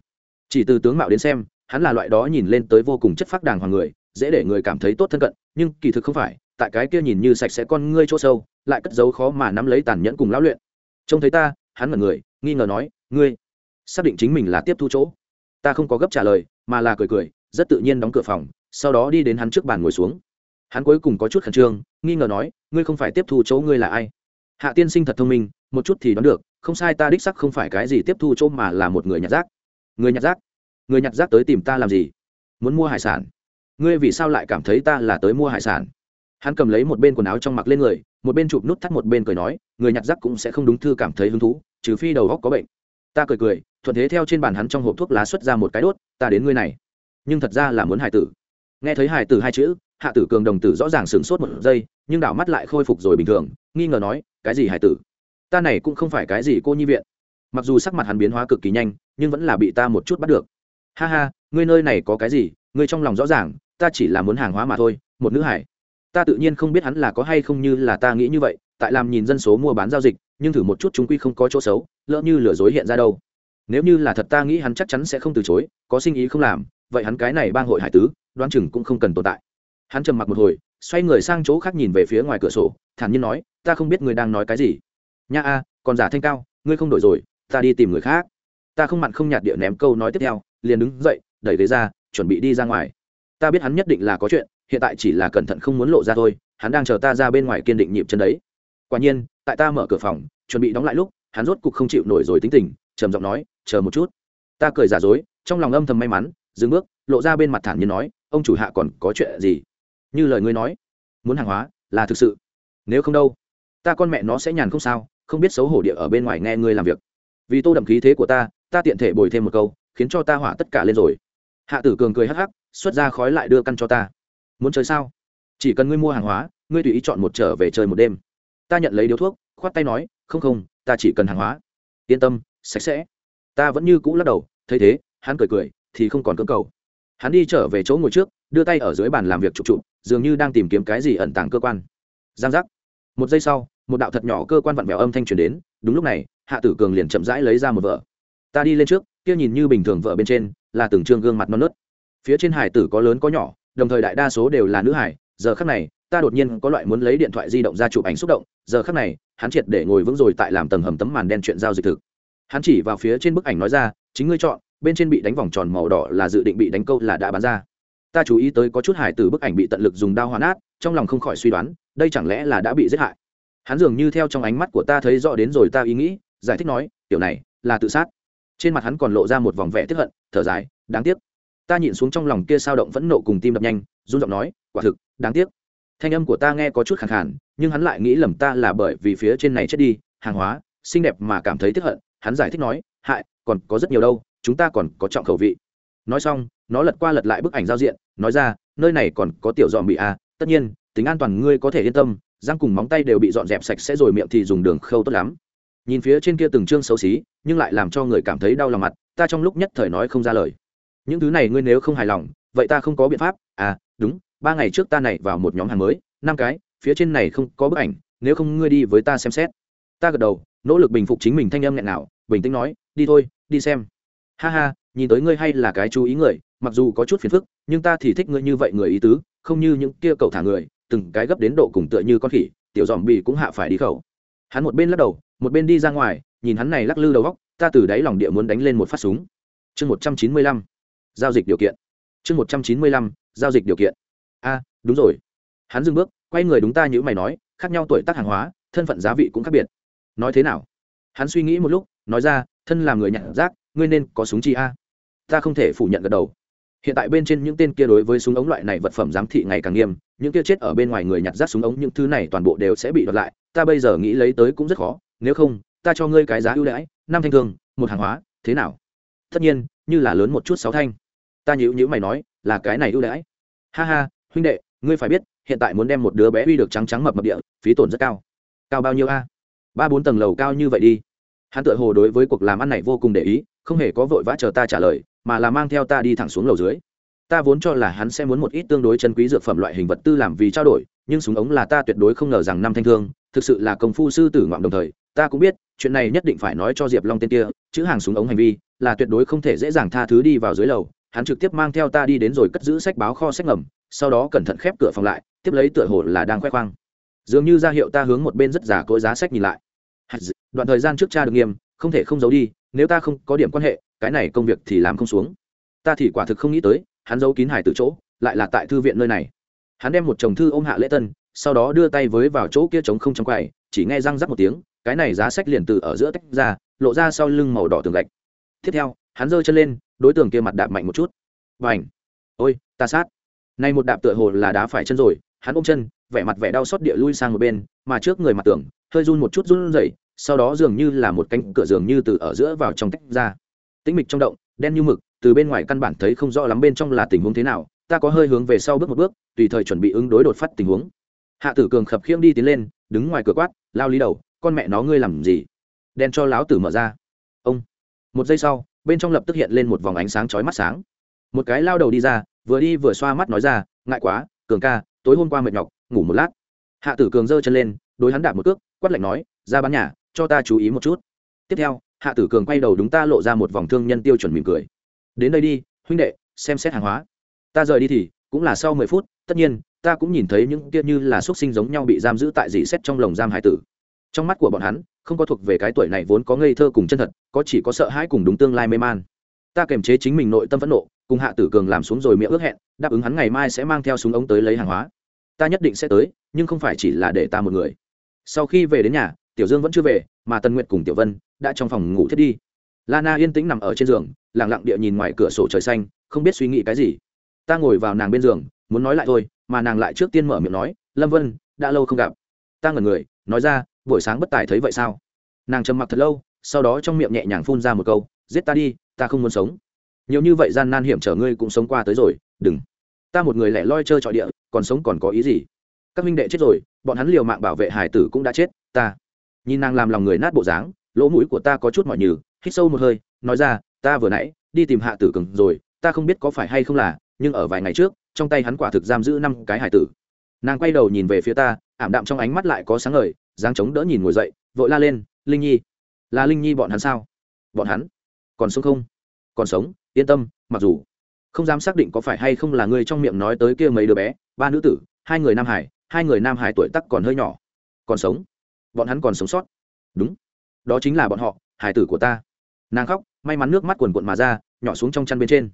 Chỉ từ tướng mạo đến xem, hắn là loại đó nhìn lên tới vô cùng chất phác đàng hoàng người dễ để người cảm thấy tốt thân cận, nhưng kỳ thực không phải, tại cái kia nhìn như sạch sẽ con ngươi chỗ sâu, lại cất giấu khó mà nắm lấy tàn nhẫn cùng lão luyện. Trông thấy ta, hắn ngẩn người, nghi ngờ nói, ngươi, xác định chính mình là tiếp thu chỗ. Ta không có gấp trả lời, mà là cười cười, rất tự nhiên đóng cửa phòng, sau đó đi đến hắn trước bàn ngồi xuống. Hắn cuối cùng có chút khẩn trương, nghi ngờ nói, ngươi không phải tiếp thu chỗ ngươi là ai? Hạ tiên sinh thật thông minh, một chút thì đoán được, không sai ta đích sắc không phải cái gì tiếp thu chỗ mà là một người nhặt rác. Người nhặt rác? Người nhặt rác tới tìm ta làm gì? Muốn mua hải sản? Ngươi vì sao lại cảm thấy ta là tới mua hải sản? Hắn cầm lấy một bên quần áo trong mặc lên người, một bên chụp nút thắt một bên cười nói, người nhặt rác cũng sẽ không đúng thư cảm thấy hứng thú, trừ phi đầu góc có bệnh. Ta cười cười, thuận thế theo trên bàn hắn trong hộp thuốc lá xuất ra một cái đốt, ta đến ngươi này. Nhưng thật ra là muốn hải tử. Nghe thấy hải tử hai chữ, hạ tử cường đồng tử rõ ràng sửng sốt một giây, nhưng đảo mắt lại khôi phục rồi bình thường, nghi ngờ nói, cái gì hải tử? Ta này cũng không phải cái gì cô nhi viện. Mặc dù sắc mặt hắn biến hóa cực kỳ nhanh, nhưng vẫn là bị ta một chút bắt được. Ha ha, ngươi nơi này có cái gì, ngươi trong lòng rõ ràng ta chỉ là muốn hàng hóa mà thôi, một nữ hải. Ta tự nhiên không biết hắn là có hay không như là ta nghĩ như vậy, tại làm nhìn dân số mua bán giao dịch, nhưng thử một chút chúng quy không có chỗ xấu, lỡ như lừa dối hiện ra đâu. Nếu như là thật ta nghĩ hắn chắc chắn sẽ không từ chối, có sinh ý không làm, vậy hắn cái này bang hội hải tứ, đoán chừng cũng không cần tồn tại. Hắn trầm mặc một hồi, xoay người sang chỗ khác nhìn về phía ngoài cửa sổ, thản nhiên nói, ta không biết người đang nói cái gì. Nha a, còn giả thanh cao, ngươi không đổi rồi, ta đi tìm người khác. Ta không mặn không nhạt địa ném câu nói tiếp theo, liền đứng dậy, đẩy ghế ra, chuẩn bị đi ra ngoài ta biết hắn nhất định là có chuyện, hiện tại chỉ là cẩn thận không muốn lộ ra thôi, hắn đang chờ ta ra bên ngoài kiên định nhịp chân đấy. Quả nhiên, tại ta mở cửa phòng, chuẩn bị đóng lại lúc, hắn rốt cục không chịu nổi rồi tính tình, trầm giọng nói, chờ một chút. Ta cười giả dối, trong lòng âm thầm may mắn, dừng bước, lộ ra bên mặt thản nhiên nói, ông chủ hạ còn có chuyện gì? Như lời ngươi nói, muốn hàng hóa là thực sự. Nếu không đâu, ta con mẹ nó sẽ nhàn không sao, không biết xấu hổ địa ở bên ngoài nghe ngươi làm việc. Vì tô đậm khí thế của ta ta tiện thể bồi thêm một câu, khiến cho ta hỏa tất cả lên rồi. Hạ tử cường cười hắc hắc xuất ra khói lại đưa căn cho ta. Muốn chơi sao? Chỉ cần ngươi mua hàng hóa, ngươi tùy ý chọn một trở về chơi một đêm. Ta nhận lấy điếu thuốc, khoát tay nói, không không, ta chỉ cần hàng hóa. Yên tâm, sạch sẽ. Ta vẫn như cũ lắc đầu, thấy thế, hắn cười cười, thì không còn cưỡng cầu. Hắn đi trở về chỗ ngồi trước, đưa tay ở dưới bàn làm việc chụp chụp, dường như đang tìm kiếm cái gì ẩn tàng cơ quan. Giang giác. Một giây sau, một đạo thật nhỏ cơ quan vặn vẹo âm thanh truyền đến, đúng lúc này, hạ tử cường liền chậm rãi lấy ra một vợ ta đi lên trước, kia nhìn như bình thường vợ bên trên, là từng trương gương mặt non nớt phía trên hải tử có lớn có nhỏ, đồng thời đại đa số đều là nữ hải. Giờ khắc này, ta đột nhiên có loại muốn lấy điện thoại di động ra chụp ảnh xúc động. Giờ khắc này, hắn triệt để ngồi vững rồi tại làm tầng hầm tấm màn đen chuyện giao dịch thực. Hắn chỉ vào phía trên bức ảnh nói ra, chính ngươi chọn, bên trên bị đánh vòng tròn màu đỏ là dự định bị đánh câu là đã bán ra. Ta chú ý tới có chút hải tử bức ảnh bị tận lực dùng đao hoàn át, trong lòng không khỏi suy đoán, đây chẳng lẽ là đã bị giết hại. Hắn dường như theo trong ánh mắt của ta thấy rõ đến rồi ta ý nghĩ, giải thích nói, tiểu này, là tự sát. Trên mặt hắn còn lộ ra một vòng vẻ tiếp hận, thở dài, đáng tiếc ta nhịn xuống trong lòng kia sao động vẫn nộ cùng tim đập nhanh run giọng nói quả thực đáng tiếc. Thanh âm của ta nghe có chút khẳng khản nhưng hắn lại nghĩ lầm ta là bởi vì phía trên này chết đi hàng hóa xinh đẹp mà cảm thấy tiếc hận hắn giải thích nói hại còn có rất nhiều đâu chúng ta còn có trọng khẩu vị. Nói xong nó lật qua lật lại bức ảnh giao diện nói ra nơi này còn có tiểu dọn bị a à, tất nhiên tính an toàn ngươi có thể yên tâm răng cùng móng tay đều bị dọn dẹp sạch sẽ rồi miệng thì dùng đường khâu tốt lắm. Nhìn phía trên kia từng chương xấu xí nhưng lại làm cho người cảm thấy đau lòng mặt ta trong lúc nhất thời nói không ra lời những thứ này ngươi nếu không hài lòng, vậy ta không có biện pháp. À đúng, ba ngày trước ta này vào một nhóm hàng mới, năm cái, phía trên này không có bức ảnh, nếu không ngươi đi với ta xem xét. Ta gật đầu, nỗ lực bình phục chính mình thanh âm nghẹn nào, bình tĩnh nói, đi thôi, đi xem. Ha ha, nhìn tới ngươi hay là cái chú ý người, mặc dù có chút phiền phức, nhưng ta thì thích ngươi như vậy người ý tứ, không như những kia cầu thả người, từng cái gấp đến độ cùng tựa như con khỉ, tiểu dòm bì cũng hạ phải đi khẩu. Hắn một bên lắc đầu, một bên đi ra ngoài, nhìn hắn này lắc lư đầu góc, ta từ đáy lòng địa muốn đánh lên một phát súng. Chương một trăm chín mươi lăm giao dịch điều kiện. Chương một trăm chín mươi lăm, giao dịch điều kiện. A, đúng rồi. Hắn dừng bước, quay người đúng ta như mày nói, khác nhau tuổi tác hàng hóa, thân phận giá vị cũng khác biệt. Nói thế nào? Hắn suy nghĩ một lúc, nói ra, thân là người nhặt rác, ngươi nên có súng chi a. Ta không thể phủ nhận gật đầu. Hiện tại bên trên những tên kia đối với súng ống loại này vật phẩm giám thị ngày càng nghiêm, những kia chết ở bên ngoài người nhặt rác súng ống những thứ này toàn bộ đều sẽ bị đoạt lại, ta bây giờ nghĩ lấy tới cũng rất khó, nếu không, ta cho ngươi cái giá ưu đãi, năm thanh thương một hàng hóa, thế nào? Tất nhiên như là lớn một chút sáu thanh. Ta nhữ nhữ mày nói, là cái này ưu đãi. Ha ha, huynh đệ, ngươi phải biết, hiện tại muốn đem một đứa bé uy được trắng trắng mập mập địa, phí tổn rất cao. Cao bao nhiêu a? Ba bốn tầng lầu cao như vậy đi. Hắn tự hồ đối với cuộc làm ăn này vô cùng để ý, không hề có vội vã chờ ta trả lời, mà là mang theo ta đi thẳng xuống lầu dưới. Ta vốn cho là hắn sẽ muốn một ít tương đối chân quý dược phẩm loại hình vật tư làm vì trao đổi, nhưng súng ống là ta tuyệt đối không ngờ rằng năm thanh thương, thực sự là công phu sư tử ngoạm đồng thời ta cũng biết, chuyện này nhất định phải nói cho diệp long tên kia, chữ hàng súng ống hành vi là tuyệt đối không thể dễ dàng tha thứ đi vào dưới lầu. Hắn trực tiếp mang theo ta đi đến rồi cất giữ sách báo kho sách ngầm, sau đó cẩn thận khép cửa phòng lại, tiếp lấy tựa hồ là đang khoe khoang. Dường như ra hiệu ta hướng một bên rất giả cỗi giá sách nhìn lại. Đoạn thời gian trước cha được nghiêm, không thể không giấu đi, nếu ta không có điểm quan hệ, cái này công việc thì làm không xuống. Ta thì quả thực không nghĩ tới, hắn giấu kín hải từ chỗ, lại là tại thư viện nơi này. Hắn đem một chồng thư ôm hạ lễ tân sau đó đưa tay với vào chỗ kia trống không trong quầy, chỉ nghe răng rắc một tiếng, cái này giá sách liền từ ở giữa tách ra, lộ ra sau lưng màu đỏ tường gạch. Tiếp theo, hắn giơ chân lên, đối tượng kia mặt đạp mạnh một chút. Và ảnh ôi, ta sát! Nay một đạp tựa hồ là đá phải chân rồi, hắn ôm chân, vẻ mặt vẻ đau xót địa lui sang một bên, mà trước người mặt tưởng hơi run một chút run rẩy, sau đó dường như là một cánh cửa giường như từ ở giữa vào trong tách ra. Tĩnh mịch trong động, đen như mực, từ bên ngoài căn bản thấy không rõ lắm bên trong là tình huống thế nào, ta có hơi hướng về sau bước một bước, tùy thời chuẩn bị ứng đối đột phát tình huống hạ tử cường khập khiễng đi tiến lên, đứng ngoài cửa quát, lao lý đầu, con mẹ nó ngươi làm gì? Đen cho láo tử mở ra. Ông. Một giây sau, bên trong lập tức hiện lên một vòng ánh sáng chói mắt sáng. Một cái lao đầu đi ra, vừa đi vừa xoa mắt nói ra, ngại quá, cường ca, tối hôm qua mệt nhọc, ngủ một lát. Hạ tử cường giơ chân lên, đối hắn đạp một cước, quát lạnh nói, ra bán nhà, cho ta chú ý một chút. Tiếp theo, hạ tử cường quay đầu đúng ta lộ ra một vòng thương nhân tiêu chuẩn mỉm cười. Đến đây đi, huynh đệ, xem xét hàng hóa. Ta rời đi thì, cũng là sau mười phút, tất nhiên ta cũng nhìn thấy những kia như là xuất sinh giống nhau bị giam giữ tại dị xét trong lồng giam hải tử. Trong mắt của bọn hắn, không có thuộc về cái tuổi này vốn có ngây thơ cùng chân thật, có chỉ có sợ hãi cùng đúng tương lai mê man. Ta kềm chế chính mình nội tâm phẫn nộ, cùng hạ tử cường làm xuống rồi miệng ước hẹn, đáp ứng hắn ngày mai sẽ mang theo súng ống tới lấy hàng hóa. Ta nhất định sẽ tới, nhưng không phải chỉ là để ta một người. Sau khi về đến nhà, tiểu dương vẫn chưa về, mà tần nguyệt cùng tiểu vân đã trong phòng ngủ thiết đi. Lana yên tĩnh nằm ở trên giường lẳng lặng địa nhìn ngoài cửa sổ trời xanh, không biết suy nghĩ cái gì. Ta ngồi vào nàng bên giường, muốn nói lại thôi mà nàng lại trước tiên mở miệng nói, lâm vân, đã lâu không gặp. Ta ngẩn người, nói ra, buổi sáng bất tài thấy vậy sao? Nàng trầm mặc thật lâu, sau đó trong miệng nhẹ nhàng phun ra một câu, giết ta đi, ta không muốn sống. Nhiều như vậy gian nan hiểm trở ngươi cũng sống qua tới rồi, đừng. Ta một người lẻ loi chơi trọi địa, còn sống còn có ý gì? Các minh đệ chết rồi, bọn hắn liều mạng bảo vệ hải tử cũng đã chết, ta. Nhìn nàng làm lòng người nát bộ dáng, lỗ mũi của ta có chút mỏi nhừ, hít sâu một hơi, nói ra, ta vừa nãy đi tìm hạ tử cường rồi, ta không biết có phải hay không là, nhưng ở vài ngày trước trong tay hắn quả thực giam giữ năm cái hải tử. Nàng quay đầu nhìn về phía ta, ảm đạm trong ánh mắt lại có sáng ngời, dáng chống đỡ nhìn ngồi dậy, vội la lên, linh nhi, là linh nhi bọn hắn sao? Bọn hắn còn sống không? Còn sống, yên tâm, mặc dù không dám xác định có phải hay không là người trong miệng nói tới kia mấy đứa bé, ba nữ tử, hai người nam hải, hai người nam hải tuổi tắc còn hơi nhỏ. Còn sống? Bọn hắn còn sống sót? Đúng, đó chính là bọn họ, hải tử của ta. Nàng khóc, may mắn nước mắt quần quận mà ra, nhỏ xuống trong chăn bên trên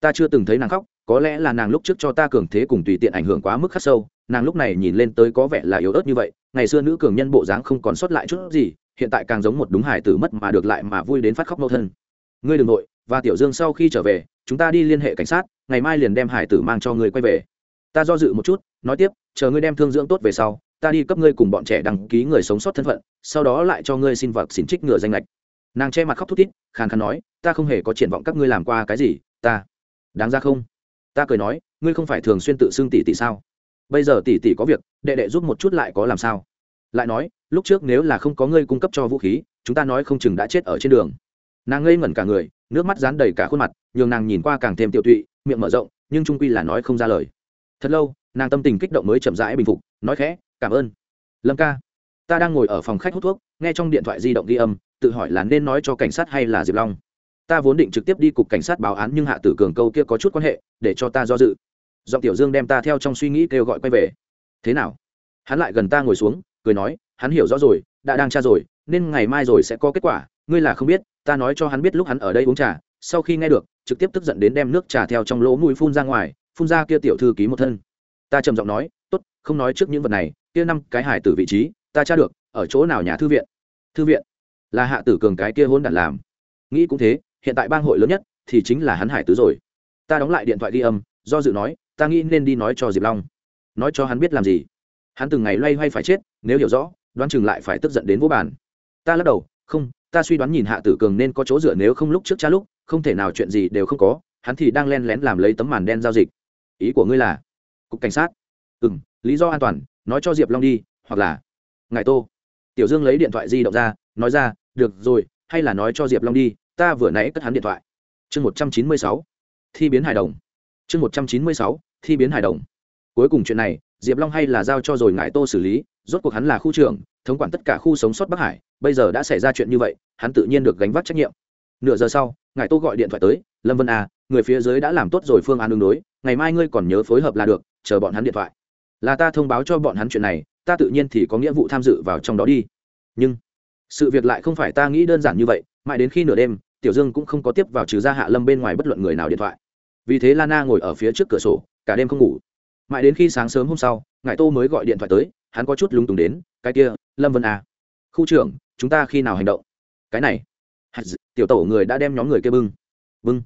ta chưa từng thấy nàng khóc, có lẽ là nàng lúc trước cho ta cường thế cùng tùy tiện ảnh hưởng quá mức khắc sâu, nàng lúc này nhìn lên tới có vẻ là yếu ớt như vậy, ngày xưa nữ cường nhân bộ dáng không còn sót lại chút gì, hiện tại càng giống một đúng hải tử mất mà được lại mà vui đến phát khóc mẫu thân. Ngươi đ ừ n g nội, và tiểu dương sau khi trở về, chúng ta đi liên hệ cảnh sát, ngày mai liền đem hải tử mang cho ngươi quay về. Ta do dự một chút, nói tiếp, chờ ngươi đem thương dưỡng tốt về sau, ta đi cấp ngươi cùng bọn trẻ đăng ký người sống sót thân phận, sau đó lại cho ngươi xin vật xin trích ngựa danh lệch. Nàng che mặt khóc thút thít, khàn khàn nói, ta không hề có triển vọng các ngươi làm qua cái gì, ta đáng ra không? Ta cười nói, ngươi không phải thường xuyên tự xưng tỷ tỷ sao? Bây giờ tỷ tỷ có việc, đệ đệ giúp một chút lại có làm sao? Lại nói, lúc trước nếu là không có ngươi cung cấp cho vũ khí, chúng ta nói không chừng đã chết ở trên đường. Nàng ngây ngẩn cả người, nước mắt dán đầy cả khuôn mặt, nhường nàng nhìn qua càng thêm tiệu tụy, miệng mở rộng, nhưng trung quy là nói không ra lời. Thật lâu, nàng tâm tình kích động mới chậm rãi bình phục, nói khẽ, cảm ơn. Lâm ca, ta đang ngồi ở phòng khách hút thuốc, nghe trong điện thoại di động ghi âm, tự hỏi là nên nói cho cảnh sát hay là diệp long ta vốn định trực tiếp đi cục cảnh sát báo án nhưng hạ tử cường câu kia có chút quan hệ, để cho ta do dự. Giọng tiểu dương đem ta theo trong suy nghĩ kêu gọi quay về. Thế nào? Hắn lại gần ta ngồi xuống, cười nói, hắn hiểu rõ rồi, đã đang tra rồi, nên ngày mai rồi sẽ có kết quả, ngươi là không biết, ta nói cho hắn biết lúc hắn ở đây uống trà, sau khi nghe được, trực tiếp tức giận đến đem nước trà theo trong lỗ mũi phun ra ngoài, phun ra kia tiểu thư ký một thân. Ta trầm giọng nói, tốt, không nói trước những vật này, kia năm cái hải tử vị trí, ta tra được, ở chỗ nào nhà thư viện? Thư viện? Là hạ tử cường cái kia hôn đản làm. Nghĩ cũng thế hiện tại bang hội lớn nhất thì chính là hắn hải tứ rồi. Ta đóng lại điện thoại ghi âm, do dự nói, ta nghĩ nên đi nói cho diệp long. Nói cho hắn biết làm gì. Hắn từng ngày loay hoay phải chết, nếu hiểu rõ, đoán chừng lại phải tức giận đến vô bản ta lắc đầu, không, ta suy đoán nhìn hạ tử cường nên có chỗ dựa nếu không lúc trước cha lúc, không thể nào chuyện gì đều không có, hắn thì đang len lén làm lấy tấm màn đen giao dịch. Ý của ngươi là? Cục cảnh sát. Ừ m lý do an toàn, nói cho diệp long đi, hoặc là? Ngài tô. Tiểu dương lấy điện thoại di động ra, nói ra, được rồi, hay là nói cho diệp long đi ta vừa nãy cất hắn điện thoại. Chương một trăm chín mươi sáu, thi biến hài đồng. Chương một trăm chín mươi sáu, thi biến hài đồng. Cuối cùng chuyện này, diệp long hay là giao cho rồi ngài tô xử lý, rốt cuộc hắn là khu trưởng, thống quản tất cả khu sống sót bắc hải, bây giờ đã xảy ra chuyện như vậy, hắn tự nhiên được gánh vác trách nhiệm. Nửa giờ sau, ngài tô gọi điện thoại tới, lâm vân à người phía dưới đã làm tốt rồi phương án đường đối, ngày mai ngươi còn nhớ phối hợp là được, chờ bọn hắn điện thoại. Là ta thông báo cho bọn hắn chuyện này, ta tự nhiên thì có nghĩa vụ tham dự vào trong đó đi. Nhưng, sự việc lại không phải ta nghĩ đơn giản như vậy, mãi đến khi nửa đêm tiểu dương cũng không có tiếp vào trừ ra hạ lâm bên ngoài bất luận người nào điện thoại. Vì thế lana ngồi ở phía trước cửa sổ, cả đêm không ngủ. Mãi đến khi sáng sớm hôm sau ngài tô mới gọi điện thoại tới, hắn có chút lúng túng đến, cái kia, lâm vân à. khu trưởng, chúng ta khi nào hành động? Cái này. Tiểu tổ người đã đem nhóm người kia bưng. Bưng.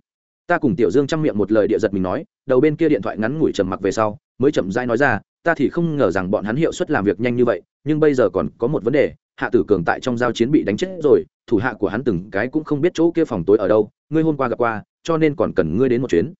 Ta cùng tiểu dương chăm miệng một lời địa giật mình nói, đầu bên kia điện thoại ngắn ngủi trầm mặc về sau, mới chậm dai nói ra, ta thì không ngờ rằng bọn hắn hiệu suất làm việc nhanh như vậy, nhưng bây giờ còn có một vấn đề hạ tử cường tại trong giao chiến bị đánh chết rồi, thủ hạ của hắn từng cái cũng không biết chỗ kia phòng tối ở đâu, ngươi hôm qua gặp qua, cho nên còn cần ngươi đến một chuyến.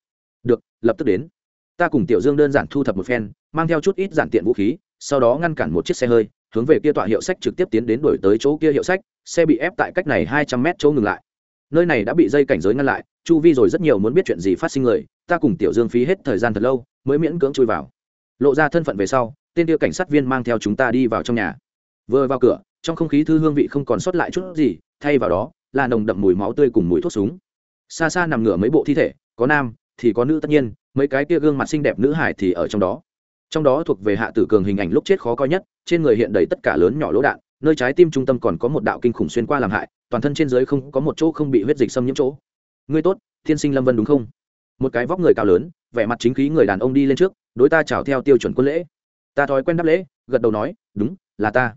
Được, lập tức đến. Ta cùng tiểu dương đơn giản thu thập một phen, mang theo chút ít giản tiện vũ khí, sau đó ngăn cản một chiếc xe hơi, hướng về kia tọa hiệu sách trực tiếp tiến đến đổi tới chỗ kia hiệu sách, xe bị ép tại cách này hai trăm mét chỗ ngừng lại. Nơi này đã bị dây cảnh giới ngăn lại, chu vi rồi rất nhiều muốn biết chuyện gì phát sinh người, ta cùng tiểu dương phí hết thời gian thật lâu, mới miễn cưỡng chui vào. Lộ ra thân phận về sau, tên kia cảnh sát viên mang theo chúng ta đi vào trong nhà. Vừa vào cửa trong không khí thư hương vị không còn sót lại chút gì, thay vào đó là nồng đậm mùi máu tươi cùng mùi thuốc súng. Xa xa nằm ngửa mấy bộ thi thể, có nam, thì có nữ, tất nhiên, mấy cái kia gương mặt xinh đẹp nữ hải thì ở trong đó. Trong đó thuộc về hạ tử cường hình ảnh lúc chết khó coi nhất, trên người hiện đầy tất cả lớn nhỏ lỗ đạn, nơi trái tim trung tâm còn có một đạo kinh khủng xuyên qua làm hại, toàn thân trên dưới không, có một chỗ không bị huyết dịch xâm nhiễm chỗ. Ngươi tốt, thiên sinh lâm vân đúng không? Một cái vóc người cao lớn, vẻ mặt chính khí người đàn ông đi lên trước, đối ta chào theo tiêu chuẩn quân lễ. Ta thói quen đáp lễ, gật đầu nói, đúng, là ta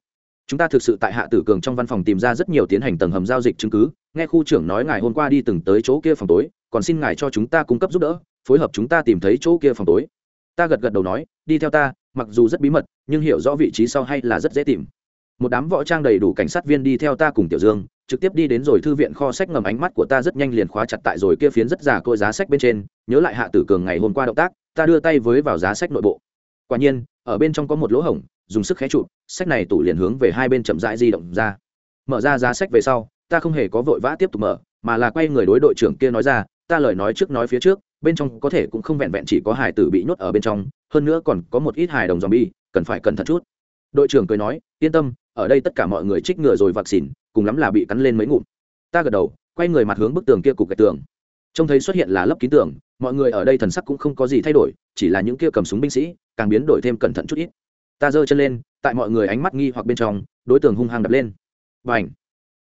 chúng ta thực sự tại hạ tử cường trong văn phòng tìm ra rất nhiều tiến hành tầng hầm giao dịch chứng cứ. Nghe khu trưởng nói ngài hôm qua đi từng tới chỗ kia phòng tối, còn xin ngài cho chúng ta cung cấp giúp đỡ, phối hợp chúng ta tìm thấy chỗ kia phòng tối. Ta gật gật đầu nói, đi theo ta, mặc dù rất bí mật, nhưng hiểu rõ vị trí sau hay là rất dễ tìm. Một đám võ trang đầy đủ cảnh sát viên đi theo ta cùng tiểu dương, trực tiếp đi đến rồi thư viện kho sách ngầm ánh mắt của ta rất nhanh liền khóa chặt tại rồi kia phiến rất già côi giá sách bên trên. Nhớ lại hạ tử cường ngày hôm qua động tác, ta đưa tay với vào giá sách nội bộ. Quả nhiên, ở bên trong có một lỗ hổng dùng sức khé chụp sách này tủ liền hướng về hai bên chậm rãi di động ra. Mở ra giá sách về sau, ta không hề có vội vã tiếp tục mở, mà là quay người đối đội trưởng kia nói ra, ta lời nói trước nói phía trước, bên trong có thể cũng không vẹn vẹn chỉ có hải tử bị nhốt ở bên trong, hơn nữa còn có một ít hài đồng dòm bi cần phải cẩn thận chút. Đội trưởng cười nói, yên tâm, ở đây tất cả mọi người trích ngừa rồi vạc xỉn cùng lắm là bị cắn lên mấy ngụm. Ta gật đầu, quay người mặt hướng bức tường kia cục gạch tường. Trông thấy xuất hiện là lấp kín tường, mọi người ở đây thần sắc cũng không có gì thay đổi, chỉ là những kia cầm súng binh sĩ, càng biến đổi thêm cẩn thận chút ít ta giơ chân lên, tại mọi người ánh mắt nghi hoặc bên trong, đối tượng hung hăng đập lên. Và ảnh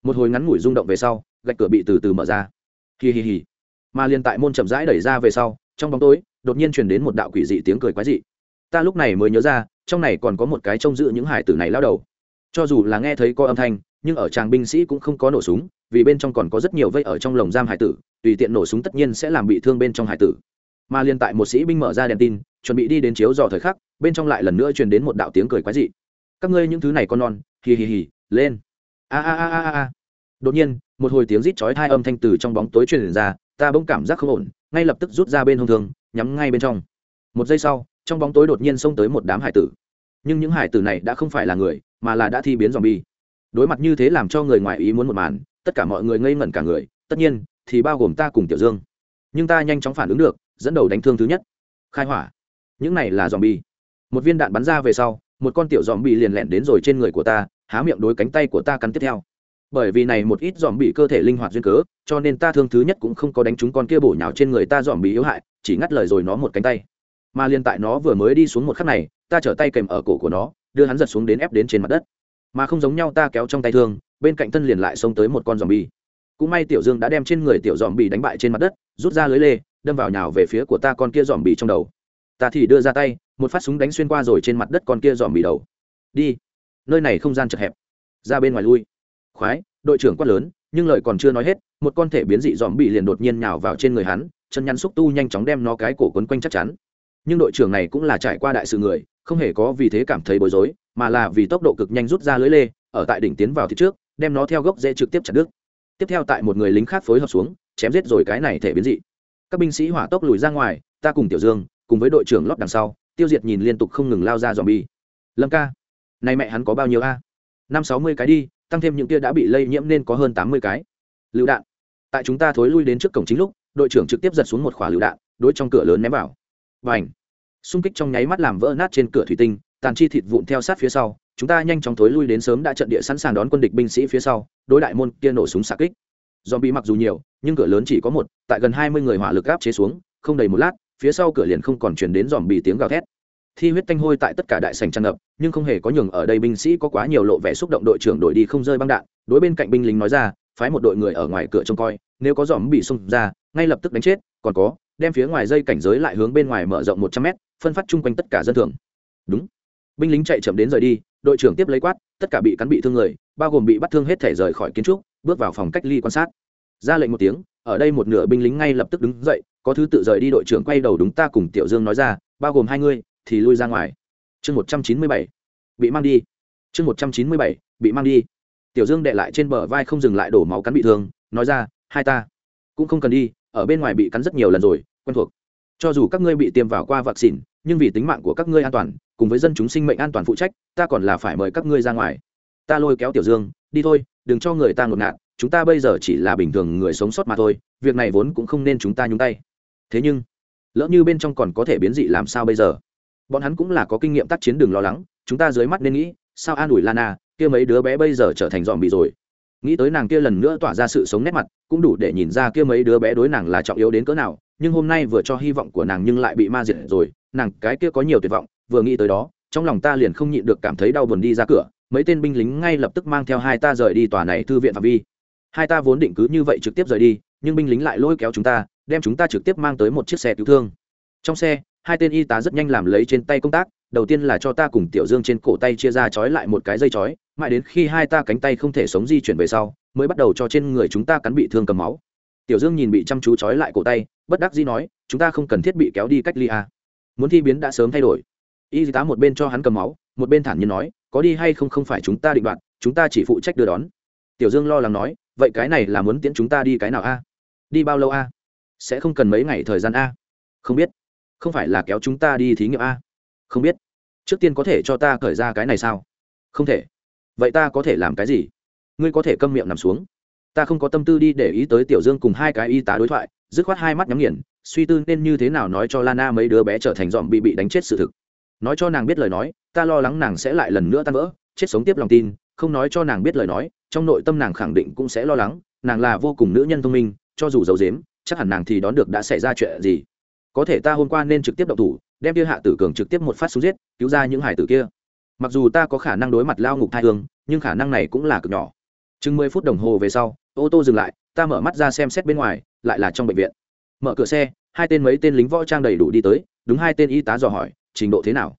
một hồi ngắn ngủi rung động về sau, gạch cửa bị từ từ mở ra. Hì hì hì mà liền tại môn chậm rãi đẩy ra về sau, trong bóng tối, đột nhiên truyền đến một đạo quỷ dị tiếng cười quái dị. Ta lúc này mới nhớ ra, trong này còn có một cái trông giữ những hải tử này lao đầu. Cho dù là nghe thấy có âm thanh, nhưng ở tràng binh sĩ cũng không có nổ súng, vì bên trong còn có rất nhiều vây ở trong lồng giam hải tử, tùy tiện nổ súng tất nhiên sẽ làm bị thương bên trong hải tử mà liên tại một sĩ binh mở ra đèn tin, chuẩn bị đi đến chiếu dò thời khắc, bên trong lại lần nữa truyền đến một đạo tiếng cười quái dị. Các ngươi những thứ này con non, hì hì hì, lên. A a a a a đột nhiên, một hồi tiếng rít chói hai âm thanh từ trong bóng tối truyền ra, ta bỗng cảm giác không ổn, ngay lập tức rút ra bên hông thường nhắm ngay bên trong. Một giây sau, trong bóng tối đột nhiên xông tới một đám hải tử. Nhưng những hải tử này đã không phải là người, mà là đã thi biến dòm bi. Đối mặt như thế làm cho người ngoài ý muốn một màn, tất cả mọi người ngây ngẩn cả người, tất nhiên thì bao gồm ta cùng tiểu dương. Nhưng ta nhanh chóng phản ứng được dẫn đầu đánh thương thứ nhất. Khai hỏa. Những này là dòm bi một viên đạn bắn ra về sau, một con tiểu dòm bị liền lẹn đến rồi trên người của ta, há miệng đối cánh tay của ta cắn tiếp theo. Bởi vì này một ít dòm bị cơ thể linh hoạt duyên cớ, cho nên ta thương thứ nhất cũng không có đánh trúng con kia bổ nhào trên người ta dòm bị yếu hại, chỉ ngắt lời rồi nó một cánh tay. Mà liên tại nó vừa mới đi xuống một khắc này, ta trở tay kèm ở cổ của nó, đưa hắn giật xuống đến ép đến trên mặt đất. Mà không giống nhau ta kéo trong tay thương, bên cạnh thân liền lại xông tới một con dòm bi cũng may tiểu dương đã đem trên người tiểu dòm bị đánh bại trên mặt đất, rút ra lưới lê đâm vào nhào về phía của ta con kia dòm bị trong đầu. Ta thì đưa ra tay, một phát súng đánh xuyên qua rồi trên mặt đất con kia dòm bị đầu. Đi. Nơi này không gian chật hẹp. Ra bên ngoài lui. Khoái, đội trưởng quát lớn, nhưng lời còn chưa nói hết, một con thể biến dị dòm bị liền đột nhiên nhào vào trên người hắn, chân nhắn xúc tu nhanh chóng đem nó cái cổ quấn quanh chắc chắn. Nhưng đội trưởng này cũng là trải qua đại sự người, không hề có vì thế cảm thấy bối rối, mà là vì tốc độ cực nhanh rút ra lưới lê, ở tại đỉnh tiến vào thì trước, đem nó theo gốc dễ trực tiếp chặt đứt. Tiếp theo tại một người lính khác phối hợp xuống, chém giết rồi cái này thể biến dị các binh sĩ hỏa tốc lùi ra ngoài, ta cùng tiểu dương, cùng với đội trưởng lót đằng sau, tiêu diệt nhìn liên tục không ngừng lao ra dòm bi lâm ca, này mẹ hắn có bao nhiêu a? Năm sáu mươi cái đi, tăng thêm những kia đã bị lây nhiễm nên có hơn tám mươi cái. Lựu đạn. Tại chúng ta thối lui đến trước cổng chính lúc, đội trưởng trực tiếp giật xuống một khỏa lựu đạn, đối trong cửa lớn ném vào. Và ảnh xung kích trong nháy mắt làm vỡ nát trên cửa thủy tinh, tàn chi thịt vụn theo sát phía sau, chúng ta nhanh chóng thối lui đến sớm đã trận địa sẵn sàng đón quân địch binh sĩ phía sau, đối đại môn kia nổ súng xạ kích do bị mặc dù nhiều, nhưng cửa lớn chỉ có một, tại gần hai mươi người hỏa lực áp chế xuống, không đầy một lát, phía sau cửa liền không còn chuyển đến dòm bị tiếng gào thét. Thi huyết tanh hôi tại tất cả đại sành tràn ngập, nhưng không hề có nhường ở đây binh sĩ có quá nhiều lộ vẻ xúc động đội trưởng đội đi không rơi băng đạn. Đối bên cạnh binh lính nói ra, phái một đội người ở ngoài cửa trông coi, nếu có dòm bị xông ra, ngay lập tức đánh chết, còn có, đem phía ngoài dây cảnh giới lại hướng bên ngoài mở rộng một trăm mét, phân phát chung quanh tất cả dân thường. Đúng. Binh lính chạy chậm đến rời đi, đội trưởng tiếp lấy quát, tất cả bị cắn bị thương người, bao gồm bị bắt thương hết thể rời khỏi kiến trúc bước vào phòng cách ly quan sát. Ra lệnh một tiếng, ở đây một nửa binh lính ngay lập tức đứng dậy, có thứ tự rời đi đội trưởng quay đầu đúng ta cùng tiểu dương nói ra, bao gồm hai người, thì lui ra ngoài. Chương một trăm chín mươi bảy, bị mang đi. Chương một trăm chín mươi bảy, bị mang đi. Tiểu dương đệ lại trên bờ vai không dừng lại đổ máu cắn bị thương, nói ra, hai ta cũng không cần đi, ở bên ngoài bị cắn rất nhiều lần rồi, quen thuộc. Cho dù các ngươi bị tiêm vào qua vaccine nhưng vì tính mạng của các ngươi an toàn, cùng với dân chúng sinh mệnh an toàn phụ trách, ta còn là phải mời các ngươi ra ngoài. Ta lôi kéo tiểu dương, đi thôi đừng cho người ta ngột ngạt, chúng ta bây giờ chỉ là bình thường người sống sót mà thôi, việc này vốn cũng không nên chúng ta nhúng tay. Thế nhưng, lỡ như bên trong còn có thể biến dị làm sao bây giờ? Bọn hắn cũng là có kinh nghiệm tác chiến đừng lo lắng, chúng ta dưới mắt nên nghĩ, sao an ủi lana, kia mấy đứa bé bây giờ trở thành dòm bị rồi? Nghĩ tới nàng kia lần nữa tỏa ra sự sống nét mặt, cũng đủ để nhìn ra kia mấy đứa bé đối nàng là trọng yếu đến cỡ nào, nhưng hôm nay vừa cho hy vọng của nàng nhưng lại bị ma diệt rồi, nàng cái kia có nhiều tuyệt vọng, vừa nghĩ tới đó, trong lòng ta liền không nhịn được cảm thấy đau buồn đi ra cửa mấy tên binh lính ngay lập tức mang theo hai ta rời đi tòa này thư viện phạm vi. Hai ta vốn định cứ như vậy trực tiếp rời đi, nhưng binh lính lại lôi kéo chúng ta, đem chúng ta trực tiếp mang tới một chiếc xe cứu thương. Trong xe, hai tên y tá rất nhanh làm lấy trên tay công tác, đầu tiên là cho ta cùng tiểu dương trên cổ tay chia ra trói lại một cái dây trói, mãi đến khi hai ta cánh tay không thể sống di chuyển về sau, mới bắt đầu cho trên người chúng ta cắn bị thương cầm máu. Tiểu dương nhìn bị chăm chú trói lại cổ tay, bất đắc dĩ nói, chúng ta không cần thiết bị kéo đi cách ly à. muốn thi biến đã sớm thay đổi. Y tá một bên cho hắn cầm máu, một bên thản nhiên nói có đi hay không không phải chúng ta định đoạt, chúng ta chỉ phụ trách đưa đón. Tiểu dương lo lắng nói, vậy cái này là muốn tiễn chúng ta đi cái nào a? Đi bao lâu a? Sẽ không cần mấy ngày thời gian a? Không biết. Không phải là kéo chúng ta đi thí nghiệm a? Không biết. Trước tiên có thể cho ta khởi ra cái này sao? Không thể. Vậy ta có thể làm cái gì? Ngươi có thể câm miệng nằm xuống. Ta không có tâm tư đi để ý tới tiểu dương cùng hai cái y tá đối thoại, dứt khoát hai mắt nhắm nghiền, suy tư nên như thế nào nói cho lana mấy đứa bé trở thành dòm bị bị đánh chết sự thực. Nói cho nàng biết lời nói ta lo lắng nàng sẽ lại lần nữa tan vỡ, chết sống tiếp lòng tin, không nói cho nàng biết lời nói, trong nội tâm nàng khẳng định cũng sẽ lo lắng, nàng là vô cùng nữ nhân thông minh, cho dù giấu dếm chắc hẳn nàng thì đón được đã xảy ra chuyện gì. Có thể ta hôm qua nên trực tiếp động thủ, đem kia hạ tử cường trực tiếp một phát xuống giết, cứu ra những hải tử kia. Mặc dù ta có khả năng đối mặt lao ngục thai hương, nhưng khả năng này cũng là cực nhỏ. Chừng mười phút đồng hồ về sau, ô tô dừng lại, ta mở mắt ra xem xét bên ngoài, lại là trong bệnh viện. Mở cửa xe, hai tên mấy tên lính võ trang đầy đủ đi tới, đúng hai tên y tá dò hỏi, trình độ thế nào?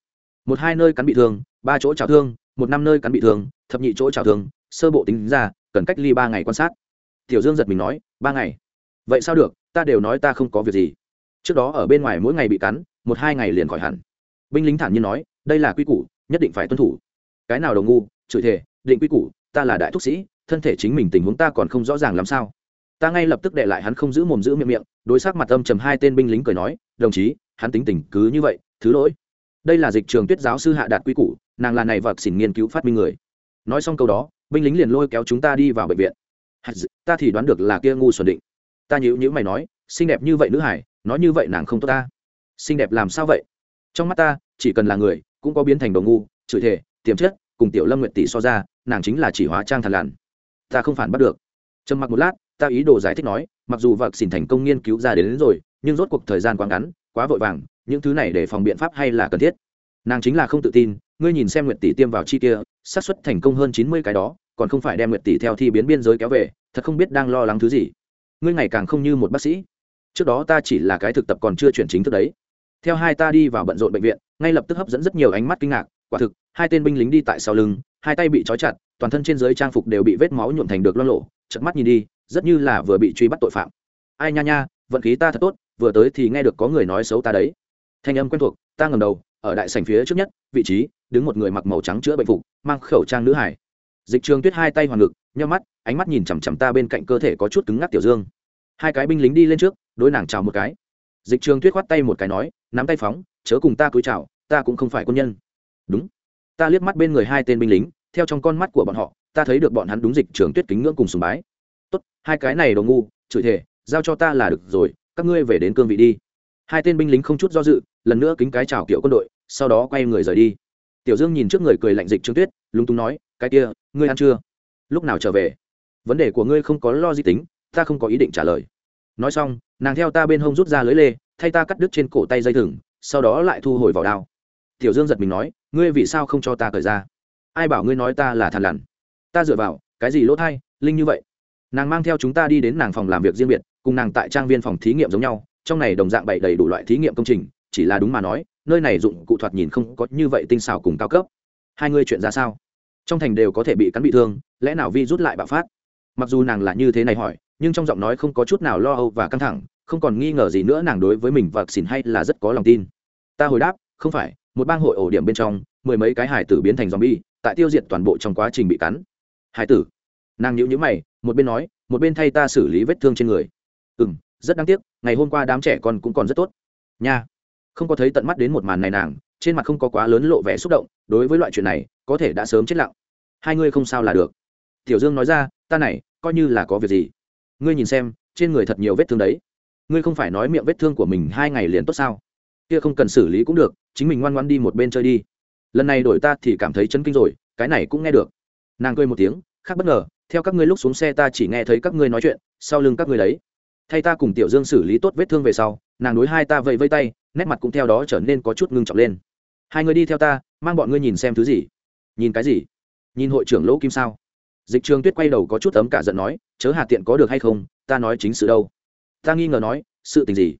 Một hai nơi cắn bị thương, ba chỗ trào thương, một năm nơi cắn bị thương, thập nhị chỗ trào thương, sơ bộ tính ra, cần cách ly ba ngày quan sát. Tiểu dương giật mình nói, ba ngày? Vậy sao được, ta đều nói ta không có việc gì. Trước đó ở bên ngoài mỗi ngày bị cắn, một hai ngày liền khỏi hẳn. Binh lính thản nhiên nói, đây là quy củ, nhất định phải tuân thủ. Cái nào đầu ngu, chửi thể định quy củ, ta là đại thúc sĩ, thân thể chính mình tình huống ta còn không rõ ràng làm sao. Ta ngay lập tức để lại hắn không giữ mồm giữ miệng miệng, đối sắc mặt âm trầm hai tên binh lính cười nói, đồng chí, hắn tính tình cứ như vậy, thứ lỗi đây là dịch trường tuyết giáo sư hạ đạt quy củ nàng là này vật xỉn nghiên cứu phát minh người. Nói xong câu đó binh lính liền lôi kéo chúng ta đi vào bệnh viện. Ta thì đoán được là kia ngu xuẩn định. Ta nhữ nhữ mày nói xinh đẹp như vậy nữ hải nói như vậy nàng không tốt ta. Xinh đẹp làm sao vậy? Trong mắt ta chỉ cần là người cũng có biến thành đồ ngu chửi thể tiềm chất cùng tiểu lâm nguyện tỷ so ra nàng chính là chỉ hóa trang thằn lằn. Ta không phản bắt được. Trầm mặc một lát ta ý đồ giải thích nói mặc dù vật xỉn thành công nghiên cứu ra đến, đến rồi nhưng rốt cuộc thời gian quá ngắn quá vội vàng những thứ này để phòng biện pháp hay là cần thiết. Nàng chính là không tự tin, ngươi nhìn xem nguyệt tỷ tiêm vào chi kia, xác suất thành công hơn chín mươi cái đó, còn không phải đem nguyệt tỷ theo thi biến biên giới kéo về, thật không biết đang lo lắng thứ gì. Ngươi ngày càng không như một bác sĩ. Trước đó ta chỉ là cái thực tập còn chưa chuyển chính thức đấy. Theo hai ta đi vào bận rộn bệnh viện, ngay lập tức hấp dẫn rất nhiều ánh mắt kinh ngạc, quả thực, hai tên binh lính đi tại sau lưng, hai tay bị trói chặt, toàn thân trên dưới trang phục đều bị vết máu nhuộm thành được lo lộ chật mắt nhìn đi, rất như là vừa bị truy bắt tội phạm. Ai nha nha, vận khí ta thật tốt, vừa tới thì nghe được có người nói xấu ta đấy thanh âm quen thuộc, ta ngầm đầu, ở đại sảnh phía trước nhất, vị trí, đứng một người mặc màu trắng chữa bệnh phục, mang khẩu trang nữ hải. Dịch trường tuyết hai tay hoàn ngực nhau mắt, ánh mắt nhìn chằm chằm ta bên cạnh cơ thể có chút cứng ngắc tiểu dương. Hai cái binh lính đi lên trước, đối nàng chào một cái. Dịch trường tuyết khoát tay một cái nói, nắm tay phóng, chớ cùng ta cúi chào, ta cũng không phải quân nhân. Đúng. Ta liếc mắt bên người hai tên binh lính, theo trong con mắt của bọn họ, ta thấy được bọn hắn đúng dịch trường tuyết kính ngưỡng cùng sùng bái. Tốt, hai cái này đồ ngu, chửi thể giao cho ta là được rồi, các ngươi về đến cương vị đi hai tên binh lính không chút do dự, lần nữa kính cái chào kiểu quân đội, sau đó quay người rời đi. Tiểu dương nhìn trước người cười lạnh dịch trương tuyết, lúng túng nói, cái kia, ngươi ăn chưa? Lúc nào trở về? Vấn đề của ngươi không có lo di tính, ta không có ý định trả lời. Nói xong, nàng theo ta bên hông rút ra lưới lê, thay ta cắt đứt trên cổ tay dây thừng, sau đó lại thu hồi vào đao. Tiểu dương giật mình nói, ngươi vì sao không cho ta cởi ra? Ai bảo ngươi nói ta là thằn lằn? Ta dựa vào, cái gì lỗ thay linh như vậy? Nàng mang theo chúng ta đi đến nàng phòng làm việc riêng biệt, cùng nàng tại trang viên phòng thí nghiệm giống nhau trong này đồng dạng bày đầy đủ loại thí nghiệm công trình, chỉ là đúng mà nói, nơi này dụng cụ thoạt nhìn không có như vậy tinh xảo cùng cao cấp. Hai ngươi chuyện ra sao? Trong thành đều có thể bị cắn bị thương, lẽ nào vi rút lại bạo phát? Mặc dù nàng là như thế này hỏi, nhưng trong giọng nói không có chút nào lo âu và căng thẳng, không còn nghi ngờ gì nữa nàng đối với mình và xỉn hay là rất có lòng tin. Ta hồi đáp, không phải, một bang hội ổ điểm bên trong, mười mấy cái hải tử biến thành zombie, tại tiêu diệt toàn bộ trong quá trình bị cắn. Hải tử. Nàng nhíu nhíu mày, một bên nói, một bên thay ta xử lý vết thương trên người. Ừ m rất đáng tiếc, ngày hôm qua đám trẻ con cũng còn rất tốt. Nha. Không có thấy tận mắt đến một màn này nàng, trên mặt không có quá lớn lộ vẻ xúc động, đối với loại chuyện này, có thể đã sớm chết lặng. Hai ngươi không sao là được. Tiểu dương nói ra, ta này, coi như là có việc gì? Ngươi nhìn xem, trên người thật nhiều vết thương đấy. Ngươi không phải nói miệng vết thương của mình hai ngày liền tốt sao? Kia không cần xử lý cũng được, chính mình ngoan ngoan đi một bên chơi đi. Lần này đổi ta thì cảm thấy chân kinh rồi, cái này cũng nghe được. Nàng cười một tiếng, khác bất ngờ, theo các ngươi lúc xuống xe ta chỉ nghe thấy các ngươi nói chuyện, sau lưng các ngươi đấy thay ta cùng tiểu dương xử lý tốt vết thương về sau, nàng đối hai ta vẫy vây tay, nét mặt cũng theo đó trở nên có chút ngưng trọng lên. Hai người đi theo ta, mang bọn ngươi nhìn xem thứ gì. Nhìn cái gì? Nhìn hội trưởng lỗ kim sao? Dịch trường tuyết quay đầu có chút ấm cả giận nói, chớ hà tiện có được hay không, ta nói chính sự đâu. Ta nghi ngờ nói, sự tình gì?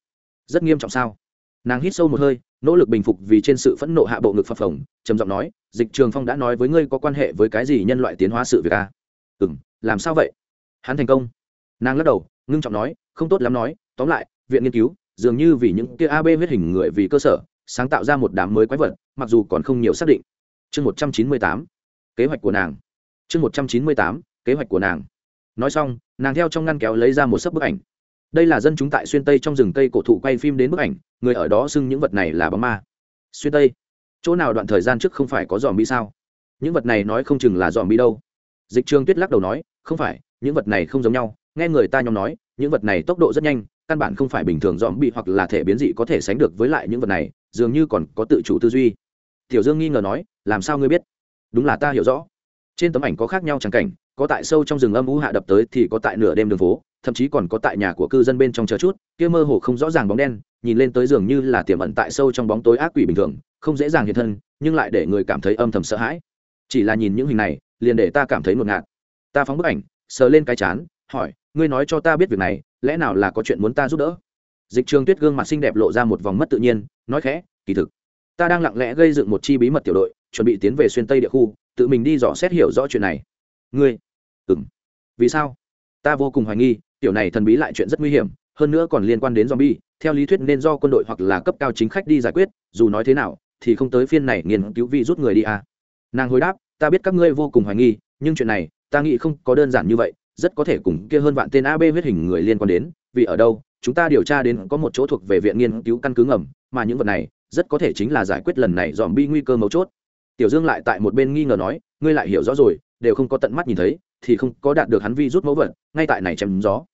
Rất nghiêm trọng sao? Nàng hít sâu một hơi, nỗ lực bình phục vì trên sự phẫn nộ hạ bộ ngực phập phồng, trầm giọng nói, dịch trường phong đã nói với ngươi có quan hệ với cái gì nhân loại tiến hóa sự việc a à? ừ m làm sao vậy? Hắn thành công. Nàng lắc đầu, ngưng trọng nói không tốt lắm nói, tóm lại, viện nghiên cứu, dường như vì những kia ab huyết hình người vì cơ sở, sáng tạo ra một đám mới quái vật, mặc dù còn không nhiều xác định. Chương một trăm chín mươi tám, kế hoạch của nàng. Chương một trăm chín mươi tám, kế hoạch của nàng. Nói xong, nàng theo trong ngăn kéo lấy ra một sấp bức ảnh. Đây là dân chúng tại xuyên tây trong rừng cây cổ thụ quay phim đến bức ảnh, người ở đó xưng những vật này là bóng ma. Xuyên tây? Chỗ nào đoạn thời gian trước không phải có dòm bi sao? Những vật này nói không chừng là dòm bi đâu. Dịch trường tuyết lắc đầu nói, không phải, những vật này không giống nhau, nghe người ta nhóm nói những vật này tốc độ rất nhanh, căn bản không phải bình thường dòm bị hoặc là thể biến dị có thể sánh được với lại những vật này, dường như còn có tự chủ tư duy. Tiểu dương nghi ngờ nói, làm sao ngươi biết? Đúng là ta hiểu rõ. Trên tấm ảnh có khác nhau chẳng cảnh, có tại sâu trong rừng âm u hạ đập tới thì có tại nửa đêm đường phố, thậm chí còn có tại nhà của cư dân bên trong chờ chút, kia mơ hồ không rõ ràng bóng đen, nhìn lên tới dường như là tiềm ẩn tại sâu trong bóng tối ác quỷ bình thường, không dễ dàng hiện thân, nhưng lại để người cảm thấy âm thầm sợ hãi. Chỉ là nhìn những hình này, liền để ta cảm thấy ngột ngạt. Ta phóng bức ảnh, sờ lên cái chán hỏi, ngươi nói cho ta biết việc này, lẽ nào là có chuyện muốn ta giúp đỡ? Dịch trường tuyết gương mặt xinh đẹp lộ ra một vòng mất tự nhiên, nói khẽ, kỳ thực, ta đang lặng lẽ gây dựng một chi bí mật tiểu đội, chuẩn bị tiến về xuyên tây địa khu, tự mình đi dò xét hiểu rõ chuyện này. Ngươi? Ừng vì sao? Ta vô cùng hoài nghi, tiểu này thần bí lại chuyện rất nguy hiểm, hơn nữa còn liên quan đến zombie, theo lý thuyết nên do quân đội hoặc là cấp cao chính khách đi giải quyết, dù nói thế nào, thì không tới phiên này nghiên cứu vi rút người đi à. nàng hồi đáp, ta biết các ngươi vô cùng hoài nghi, nhưng chuyện này, ta nghĩ không có đơn giản như vậy rất có thể cùng kia hơn vạn tên ab huyết hình người liên quan đến, vì ở đâu, chúng ta điều tra đến có một chỗ thuộc về viện nghiên cứu căn cứ ngầm, mà những vật này, rất có thể chính là giải quyết lần này dòm bi nguy cơ mấu chốt. Tiểu dương lại tại một bên nghi ngờ nói, ngươi lại hiểu rõ rồi, đều không có tận mắt nhìn thấy, thì không có đạt được hắn vi rút mẫu vật, ngay tại này chém gió.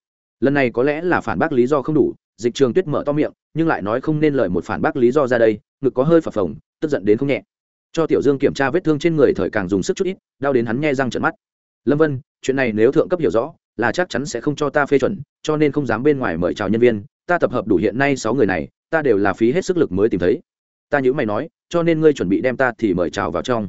Lần này có lẽ là phản bác lý do không đủ, dịch trường tuyết mở to miệng, nhưng lại nói không nên lời một phản bác lý do ra đây, ngực có hơi phập phồng, tức giận đến không nhẹ. Cho tiểu dương kiểm tra vết thương trên người thời càng dùng sức chút ít, đau đến hắn nghe răng trận mắt. Lâm vân chuyện này nếu thượng cấp hiểu rõ, là chắc chắn sẽ không cho ta phê chuẩn, cho nên không dám bên ngoài mời chào nhân viên, ta tập hợp đủ hiện nay sáu người này, ta đều là phí hết sức lực mới tìm thấy. Ta nhữ mày nói, cho nên ngươi chuẩn bị đem ta thì mời chào vào trong.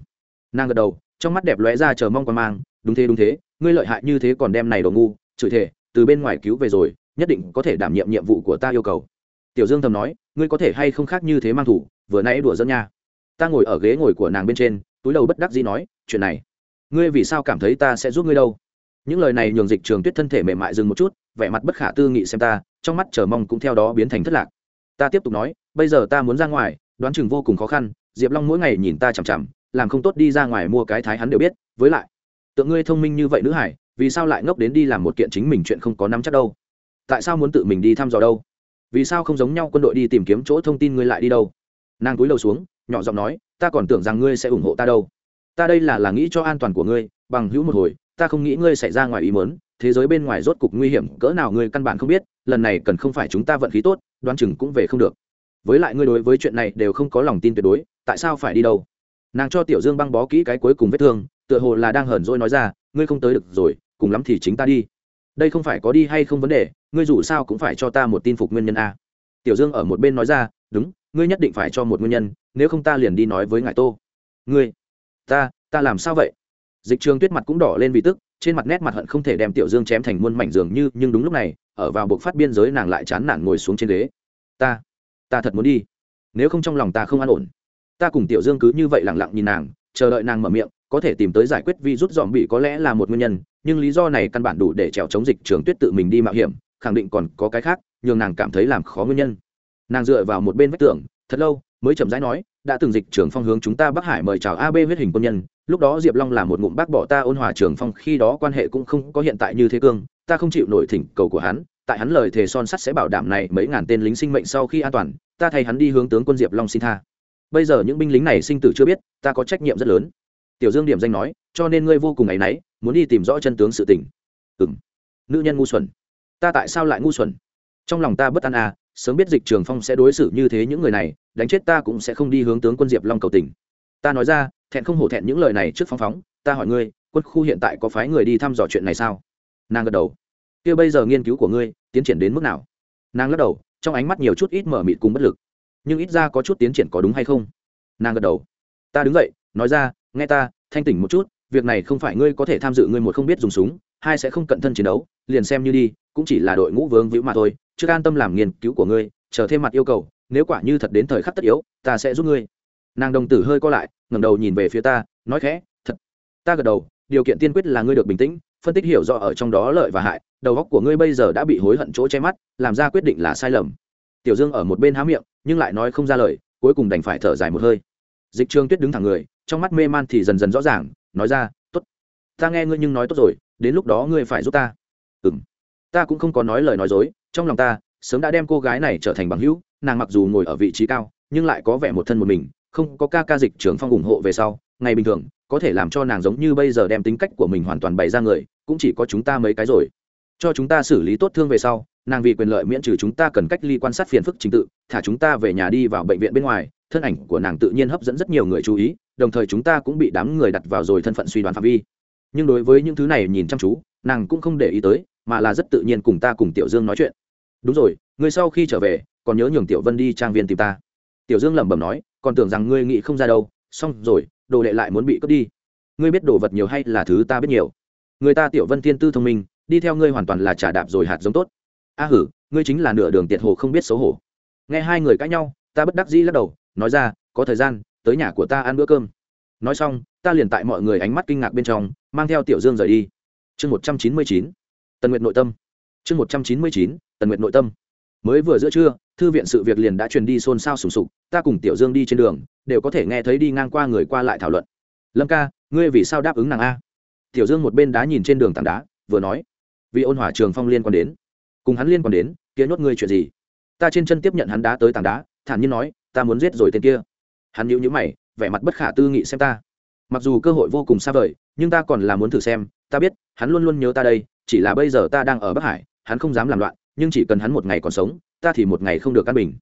Nàng gật đầu, trong mắt đẹp lóe ra chờ mong quan mang, đúng thế đúng thế, ngươi lợi hại như thế còn đem này đồ ngu, chửi thể từ bên ngoài cứu về rồi, nhất định có thể đảm nhiệm nhiệm vụ của ta yêu cầu. Tiểu dương thầm nói, ngươi có thể hay không khác như thế mang thủ, vừa nãy đùa dân nha. Ta ngồi ở ghế ngồi của nàng bên trên, túi đầu bất đắc dĩ nói, chuyện này, ngươi vì sao cảm thấy ta sẽ giúp ngươi đâu? Những lời này nhường dịch trường tuyết thân thể mềm mại dừng một chút, vẻ mặt bất khả tư nghị xem ta, trong mắt chờ mong cũng theo đó biến thành thất lạc. Ta tiếp tục nói, bây giờ ta muốn ra ngoài, đoán chừng vô cùng khó khăn, diệp long mỗi ngày nhìn ta chằm chằm, làm không tốt đi ra ngoài mua cái thái hắn đều biết. Với lại, tượng ngươi thông minh như vậy nữ hải, vì sao lại ngốc đến đi làm một kiện chính mình chuyện không có nắm chắc đâu? Tại sao muốn tự mình đi thăm dò đâu? Vì sao không giống nhau quân đội đi tìm kiếm chỗ thông tin ngươi lại đi đâu? Nàng cúi đầu xuống, nhỏ giọng nói, ta còn tưởng rằng ngươi sẽ ủng hộ ta đâu. Ta đây là là nghĩ cho an toàn của ngươi, bằng hữu một hồi ta không nghĩ ngươi xảy ra ngoài ý mớn thế giới bên ngoài rốt cục nguy hiểm, cỡ nào ngươi căn bản không biết, lần này cần không phải chúng ta vận khí tốt, đoán chừng cũng về không được. Với lại ngươi đối với chuyện này đều không có lòng tin tuyệt đối, tại sao phải đi đâu? Nàng cho tiểu dương băng bó kỹ cái cuối cùng vết thương, tựa hồ là đang hờn dỗi nói ra, ngươi không tới được rồi, cùng lắm thì chính ta đi. Đây không phải có đi hay không vấn đề, ngươi dù sao cũng phải cho ta một tin phục nguyên nhân a. Tiểu dương ở một bên nói ra, đúng, ngươi nhất định phải cho một nguyên nhân, nếu không ta liền đi nói với ngài tô. Ngươi, ta ta làm sao vậy? Dịch trường tuyết mặt cũng đỏ lên vì tức, trên mặt nét mặt hận không thể đem tiểu dương chém thành muôn mảnh dường như, nhưng đúng lúc này, ở vào buộc phát biên giới nàng lại chán nản ngồi xuống trên ghế. Ta ta thật muốn đi. Nếu không trong lòng ta không an ổn. Ta cùng tiểu dương cứ như vậy lẳng lặng nhìn nàng, chờ đợi nàng mở miệng, có thể tìm tới giải quyết vi rút dòm bị có lẽ là một nguyên nhân, nhưng lý do này căn bản đủ để trèo chống dịch trường tuyết tự mình đi mạo hiểm, khẳng định còn có cái khác, nhường nàng cảm thấy làm khó nguyên nhân. Nàng dựa vào một bên vách tường, thật lâu, mới chậm rãi nói đã từng dịch trưởng phong hướng chúng ta bắc hải mời chào ab huyết hình quân nhân, lúc đó diệp long là một ngụm bác bỏ ta ôn hòa trưởng phong, khi đó quan hệ cũng không có hiện tại như thế cương, ta không chịu nổi thỉnh cầu của hắn, tại hắn lời thề son sắt sẽ bảo đảm này mấy ngàn tên lính sinh mệnh sau khi an toàn, ta thay hắn đi hướng tướng quân diệp long xin tha. Bây giờ những binh lính này sinh tử chưa biết, ta có trách nhiệm rất lớn. Tiểu dương điểm danh nói, cho nên ngươi vô cùng áy náy muốn đi tìm rõ chân tướng sự tình. Ừ m nữ nhân ngu xuẩn. Ta tại sao lại ngu xuẩn? Trong lòng ta bất an à sớm biết dịch trường phong sẽ đối xử như thế những người này đánh chết ta cũng sẽ không đi hướng tướng quân diệp long cầu tình. Ta nói ra, thẹn không hổ thẹn những lời này trước phong phóng, ta hỏi ngươi, quân khu hiện tại có phái người đi thăm dò chuyện này sao? Nàng gật đầu. Kia bây giờ nghiên cứu của ngươi, tiến triển đến mức nào? Nàng lắc đầu, trong ánh mắt nhiều chút ít mở mịt cùng bất lực. Nhưng ít ra có chút tiến triển có đúng hay không? Nàng gật đầu. Ta đứng dậy, nói ra, nghe ta, thanh tỉnh một chút, việc này không phải ngươi có thể tham dự ngươi một không biết dùng súng, hai sẽ không cận thân chiến đấu, liền xem như đi, cũng chỉ là đội ngũ vướng víu mà thôi, trước an tâm làm nghiên cứu của ngươi, chờ thêm mặt yêu cầu nếu quả như thật đến thời khắc tất yếu, ta sẽ giúp ngươi. Nàng đồng tử hơi co lại, ngẩng đầu nhìn về phía ta, nói khẽ, thật. Ta gật đầu, điều kiện tiên quyết là ngươi được bình tĩnh, phân tích hiểu rõ ở trong đó lợi và hại, đầu óc của ngươi bây giờ đã bị hối hận chỗ che mắt, làm ra quyết định là sai lầm. Tiểu dương ở một bên há miệng, nhưng lại nói không ra lời, cuối cùng đành phải thở dài một hơi. Dịch trương tuyết đứng thẳng người, trong mắt mê man thì dần dần rõ ràng, nói ra, tốt. Ta nghe ngươi nhưng nói tốt rồi, đến lúc đó ngươi phải giúp ta. Ừ m ta cũng không có nói lời nói dối, trong lòng ta, sớm đã đem cô gái này trở thành bằng hữu nàng mặc dù ngồi ở vị trí cao, nhưng lại có vẻ một thân một mình, không có ca ca dịch trưởng phong ủng hộ về sau, ngày bình thường, có thể làm cho nàng giống như bây giờ đem tính cách của mình hoàn toàn bày ra người, cũng chỉ có chúng ta mấy cái rồi. Cho chúng ta xử lý tốt thương về sau, nàng vì quyền lợi miễn trừ chúng ta cần cách ly quan sát phiền phức trình tự, thả chúng ta về nhà đi vào bệnh viện bên ngoài, thân ảnh của nàng tự nhiên hấp dẫn rất nhiều người chú ý, đồng thời chúng ta cũng bị đám người đặt vào rồi thân phận suy đoán phạm vi. Nhưng đối với những thứ này nhìn chăm chú, nàng cũng không để ý tới, mà là rất tự nhiên cùng ta cùng tiểu dương nói chuyện. Đúng rồi người sau khi trở về còn nhớ nhường tiểu vân đi trang viên tìm ta. Tiểu dương lẩm bẩm nói, còn tưởng rằng ngươi nghĩ không ra đâu. Xong rồi, đồ đệ lại muốn bị cướp đi. Ngươi biết đồ vật nhiều hay là thứ ta biết nhiều? Người ta tiểu vân thiên tư thông minh, đi theo ngươi hoàn toàn là trả đạp rồi hạt giống tốt. A hử, ngươi chính là nửa đường tiệt hồ không biết xấu hổ. Nghe hai người cãi nhau, ta bất đắc dĩ lắc đầu, nói ra, có thời gian, tới nhà của ta ăn bữa cơm. Nói xong, ta liền tại mọi người ánh mắt kinh ngạc bên trong, mang theo tiểu dương rời đi. Chương một trăm chín mươi chín, tần nguyện nội tâm. Chương một trăm chín mươi chín, tần nguyện nội tâm. Mới vừa giữa trưa thư viện sự việc liền đã truyền đi xôn xao sùng sục, ta cùng tiểu dương đi trên đường, đều có thể nghe thấy đi ngang qua người qua lại thảo luận. Lâm ca, ngươi vì sao đáp ứng nàng a? Tiểu dương một bên đá nhìn trên đường tảng đá, vừa nói, vì ôn hòa trường phong liên quan đến. Cùng hắn liên quan đến, kia nhốt ngươi chuyện gì? Ta trên chân tiếp nhận hắn đá tới tảng đá, thản nhiên nói, ta muốn giết rồi tên kia. Hắn nhíu nhíu mày, vẻ mặt bất khả tư nghị xem ta. Mặc dù cơ hội vô cùng xa vời, nhưng ta còn là muốn thử xem, ta biết, hắn luôn luôn nhớ ta đây, chỉ là bây giờ ta đang ở bắc hải, hắn không dám làm loạn, nhưng chỉ cần hắn một ngày còn sống ta thì một ngày không được căn bình.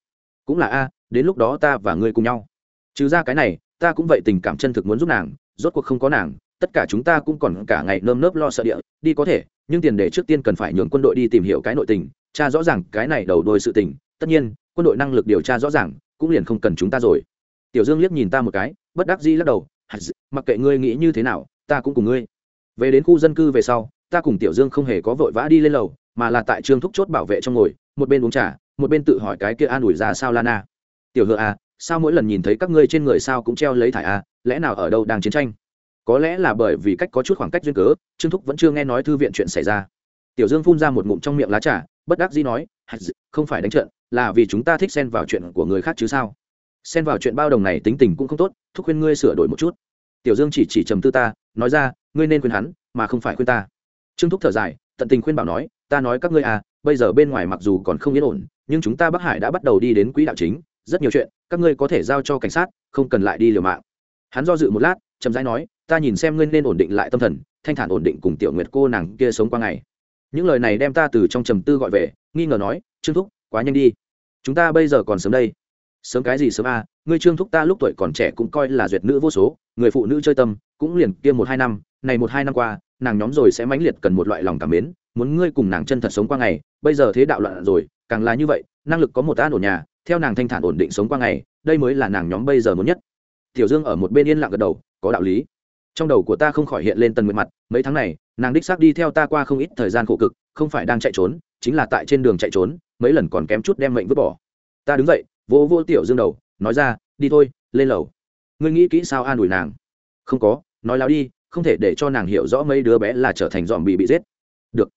Cũng là a, đến lúc đó ta và ngươi cùng nhau. Trừ ra cái này, ta cũng vậy tình cảm chân thực muốn giúp nàng, rốt cuộc không có nàng, tất cả chúng ta cũng còn cả ngày nơm nớp lo sợ địa, đi có thể, nhưng tiền đề trước tiên cần phải nhường quân đội đi tìm hiểu cái nội tình cha rõ ràng cái này đầu đôi sự tình. Tất nhiên, quân đội năng lực điều tra rõ ràng, cũng liền không cần chúng ta rồi. Tiểu dương liếc nhìn ta một cái, bất đắc dĩ lắc đầu mặc kệ ngươi nghĩ như thế nào, ta cũng cùng ngươi. Về đến khu dân cư về sau, ta cùng tiểu dương không hề có vội vã đi lên lầu, mà là tại trường thúc chốt bảo vệ trong ngồi, một bên uống trà một bên tự hỏi cái kia an ủi ra sao lana? Tiểu hựa à sao mỗi lần nhìn thấy các ngươi trên người sao cũng treo lấy thải à lẽ nào ở đâu đang chiến tranh? Có lẽ là bởi vì cách có chút khoảng cách duyên cớ, trương thúc vẫn chưa nghe nói thư viện chuyện xảy ra. Tiểu dương phun ra một ngụm trong miệng lá trà, bất đắc dĩ nói không phải đánh trận, là vì chúng ta thích xen vào chuyện của người khác chứ sao? Xen vào chuyện bao đồng này tính tình cũng không tốt, thúc khuyên ngươi sửa đổi một chút. Tiểu dương chỉ chỉ trầm tư ta, nói ra, ngươi nên khuyên hắn, mà không phải khuyên ta. Trương thúc thở dài, tận tình khuyên bảo nói, ta nói các ngươi à bây giờ bên ngoài mặc dù còn không yên ổn nhưng chúng ta bắc hải đã bắt đầu đi đến quỹ đạo chính, rất nhiều chuyện, các ngươi có thể giao cho cảnh sát, không cần lại đi liều mạng. Hắn do dự một lát, chậm rãi nói, ta nhìn xem ngươi nên ổn định lại tâm thần, thanh thản ổn định cùng tiểu nguyệt cô nàng kia sống qua ngày. Những lời này đem ta từ trong trầm tư gọi về, nghi ngờ nói, trương thúc, quá nhanh đi. Chúng ta bây giờ còn sớm đây. Sớm cái gì sớm à? Ngươi trương thúc ta lúc tuổi còn trẻ cũng coi là duyệt nữ vô số, người phụ nữ chơi tâm, cũng liền kia một hai năm, này một hai năm qua, nàng nhóm rồi sẽ mãnh liệt cần một loại lòng cảm mến, muốn ngươi cùng nàng chân thật sống qua ngày, bây giờ thế đạo loạn rồi càng là như vậy, năng lực có một an ổn nhà, theo nàng thanh thản ổn định sống qua ngày, đây mới là nàng nhóm bây giờ muốn nhất. Tiểu dương ở một bên yên lặng gật đầu, có đạo lý. Trong đầu của ta không khỏi hiện lên tần nguyệt mặt, mấy tháng này, nàng đích xác đi theo ta qua không ít thời gian khổ cực, không phải đang chạy trốn, chính là tại trên đường chạy trốn, mấy lần còn kém chút đem mệnh vứt bỏ. Ta đứng dậy vô vô tiểu dương đầu, nói ra, đi thôi, lên lầu. Ngươi nghĩ kỹ sao an ủi nàng? Không có, nói láo đi, không thể để cho nàng hiểu rõ mấy đứa bé là trở thành dòm bị bị giết. Được.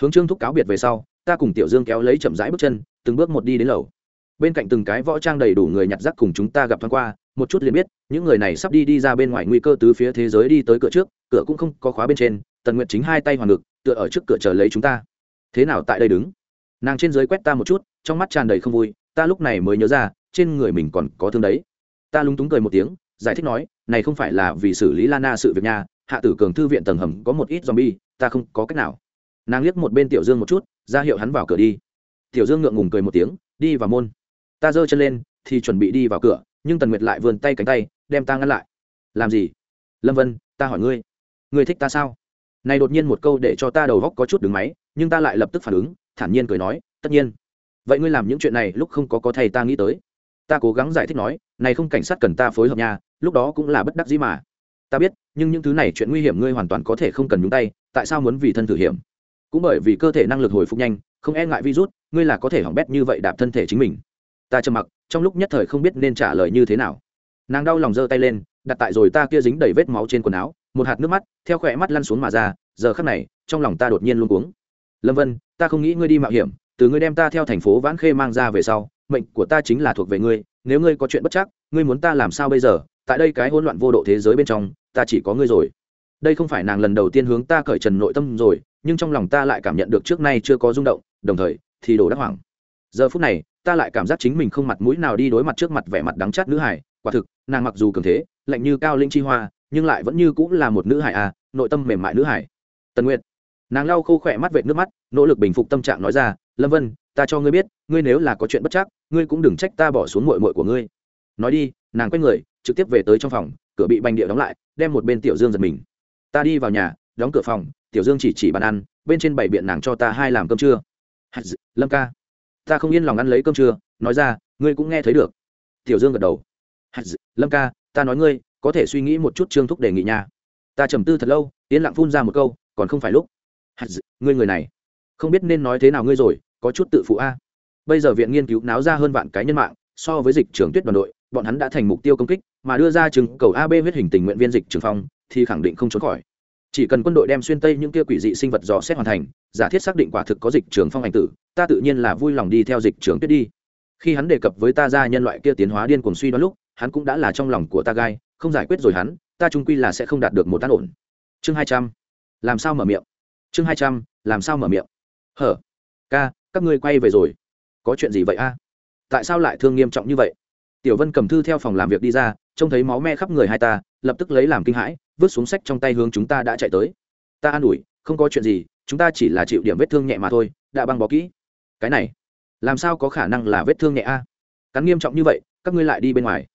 Hướng trương thúc cáo biệt về sau ta cùng tiểu dương kéo lấy chậm rãi bước chân, từng bước một đi đến lầu. Bên cạnh từng cái võ trang đầy đủ người nhặt rác cùng chúng ta gặp thoáng qua, một chút liền biết, những người này sắp đi đi ra bên ngoài nguy cơ từ phía thế giới đi tới cửa trước, cửa cũng không có khóa bên trên, tần nguyệt chính hai tay hoàng ngực, tựa ở trước cửa chờ lấy chúng ta. Thế nào tại đây đứng? Nàng trên dưới quét ta một chút, trong mắt tràn đầy không vui, ta lúc này mới nhớ ra, trên người mình còn có thương đấy. Ta lúng túng cười một tiếng, giải thích nói, này không phải là vì xử lý lana sự việc nhà hạ tử cường thư viện tầng hầm có một ít zombie, ta không có cách nào nàng liếc một bên tiểu dương một chút ra hiệu hắn vào cửa đi. Tiểu dương ngượng ngùng cười một tiếng đi vào môn. Ta giơ chân lên thì chuẩn bị đi vào cửa nhưng tần nguyệt lại vươn tay cánh tay đem ta ngăn lại. Làm gì? Lâm vân ta hỏi ngươi. Ngươi thích ta sao? Này đột nhiên một câu để cho ta đầu góc có chút đứng máy nhưng ta lại lập tức phản ứng thản nhiên cười nói tất nhiên. Vậy ngươi làm những chuyện này lúc không có có thầy ta nghĩ tới. Ta cố gắng giải thích nói này không cảnh sát cần ta phối hợp nhà, lúc đó cũng là bất đắc dĩ mà. Ta biết nhưng những thứ này chuyện nguy hiểm ngươi hoàn toàn có thể không cần nhúng tay tại sao muốn vì thân thử hiểm? Cũng bởi vì cơ thể năng lực hồi phục nhanh, không e ngại virus, ngươi là có thể hỏng bét như vậy đạp thân thể chính mình. Ta trầm mặc, trong lúc nhất thời không biết nên trả lời như thế nào. Nàng đau lòng giơ tay lên, đặt tại rồi ta kia dính đầy vết máu trên quần áo, một hạt nước mắt, theo khỏe mắt lăn xuống mà ra, giờ khắc này, trong lòng ta đột nhiên luôn cuống. Lâm vân, ta không nghĩ ngươi đi mạo hiểm, từ ngươi đem ta theo thành phố vãn khê mang ra về sau, mệnh của ta chính là thuộc về ngươi, nếu ngươi có chuyện bất chắc, ngươi muốn ta làm sao bây giờ? Tại đây cái hỗn loạn vô độ thế giới bên trong, ta chỉ có ngươi rồi. Đây không phải nàng lần đầu tiên hướng ta cởi trần nội tâm rồi nhưng trong lòng ta lại cảm nhận được trước nay chưa có rung động, đồng thời thì đổ đắc hoảng. Giờ phút này, ta lại cảm giác chính mình không mặt mũi nào đi đối mặt trước mặt vẻ mặt đắng chát nữ hải quả thực, nàng mặc dù cường thế, lạnh như cao linh chi hoa, nhưng lại vẫn như cũng là một nữ hải à nội tâm mềm mại nữ hải tần nguyệt, nàng lau khô khỏe mắt vệt nước mắt, nỗ lực bình phục tâm trạng nói ra, lâm vân, ta cho ngươi biết, ngươi nếu là có chuyện bất chắc, ngươi cũng đừng trách ta bỏ xuống mội mội của ngươi. Nói đi, nàng quay người, trực tiếp về tới trong phòng, cửa bị banh địa đóng lại, đem một bên tiểu dương giật mình. Ta đi vào nhà, đóng cửa phòng tiểu dương chỉ chỉ bàn ăn, bên trên bảy biện nàng cho ta hai làm cơm trưa. Lâm ca. Ta không yên lòng ăn lấy cơm trưa, nói ra, ngươi cũng nghe thấy được. Tiểu dương gật đầu. Lâm ca, ta nói ngươi, có thể suy nghĩ một chút trương thúc đề nghị nha. Ta trầm tư thật lâu, yên lặng phun ra một câu, còn không phải lúc. Ngươi người này. Không biết nên nói thế nào ngươi rồi, có chút tự phụ a. Bây giờ viện nghiên cứu náo ra hơn vạn cái nhân mạng, so với dịch trường tuyết đoàn đội, bọn hắn đã thành mục tiêu công kích, mà đưa ra chừng cầu ab huyết hình tình nguyện viên dịch trường phong, thì khẳng định không trốn khỏi chỉ cần quân đội đem xuyên tây những kia quỷ dị sinh vật dò xét hoàn thành, giả thiết xác định quả thực có dịch trường phong ảnh tử, ta tự nhiên là vui lòng đi theo dịch trường tuyết đi. Khi hắn đề cập với ta ra nhân loại kia tiến hóa điên cuồng suy đoán lúc, hắn cũng đã là trong lòng của ta gai, không giải quyết rồi hắn, ta trung quy là sẽ không đạt được một tác ổn. Chương hai trăm. Làm sao mở miệng? Chương hai trăm, làm sao mở miệng? Hở, ca, các ngươi quay về rồi. Có chuyện gì vậy a? Tại sao lại thương nghiêm trọng như vậy? Tiểu vân cầm thư theo phòng làm việc đi ra, trông thấy máu me khắp người hai ta, lập tức lấy làm kinh hãi, vứt xuống sách trong tay hướng chúng ta đã chạy tới. Ta an ủi, không có chuyện gì, chúng ta chỉ là chịu điểm vết thương nhẹ mà thôi, đã băng bó kỹ. Cái này, làm sao có khả năng là vết thương nhẹ a? Cắn nghiêm trọng như vậy, các ngươi lại đi bên ngoài.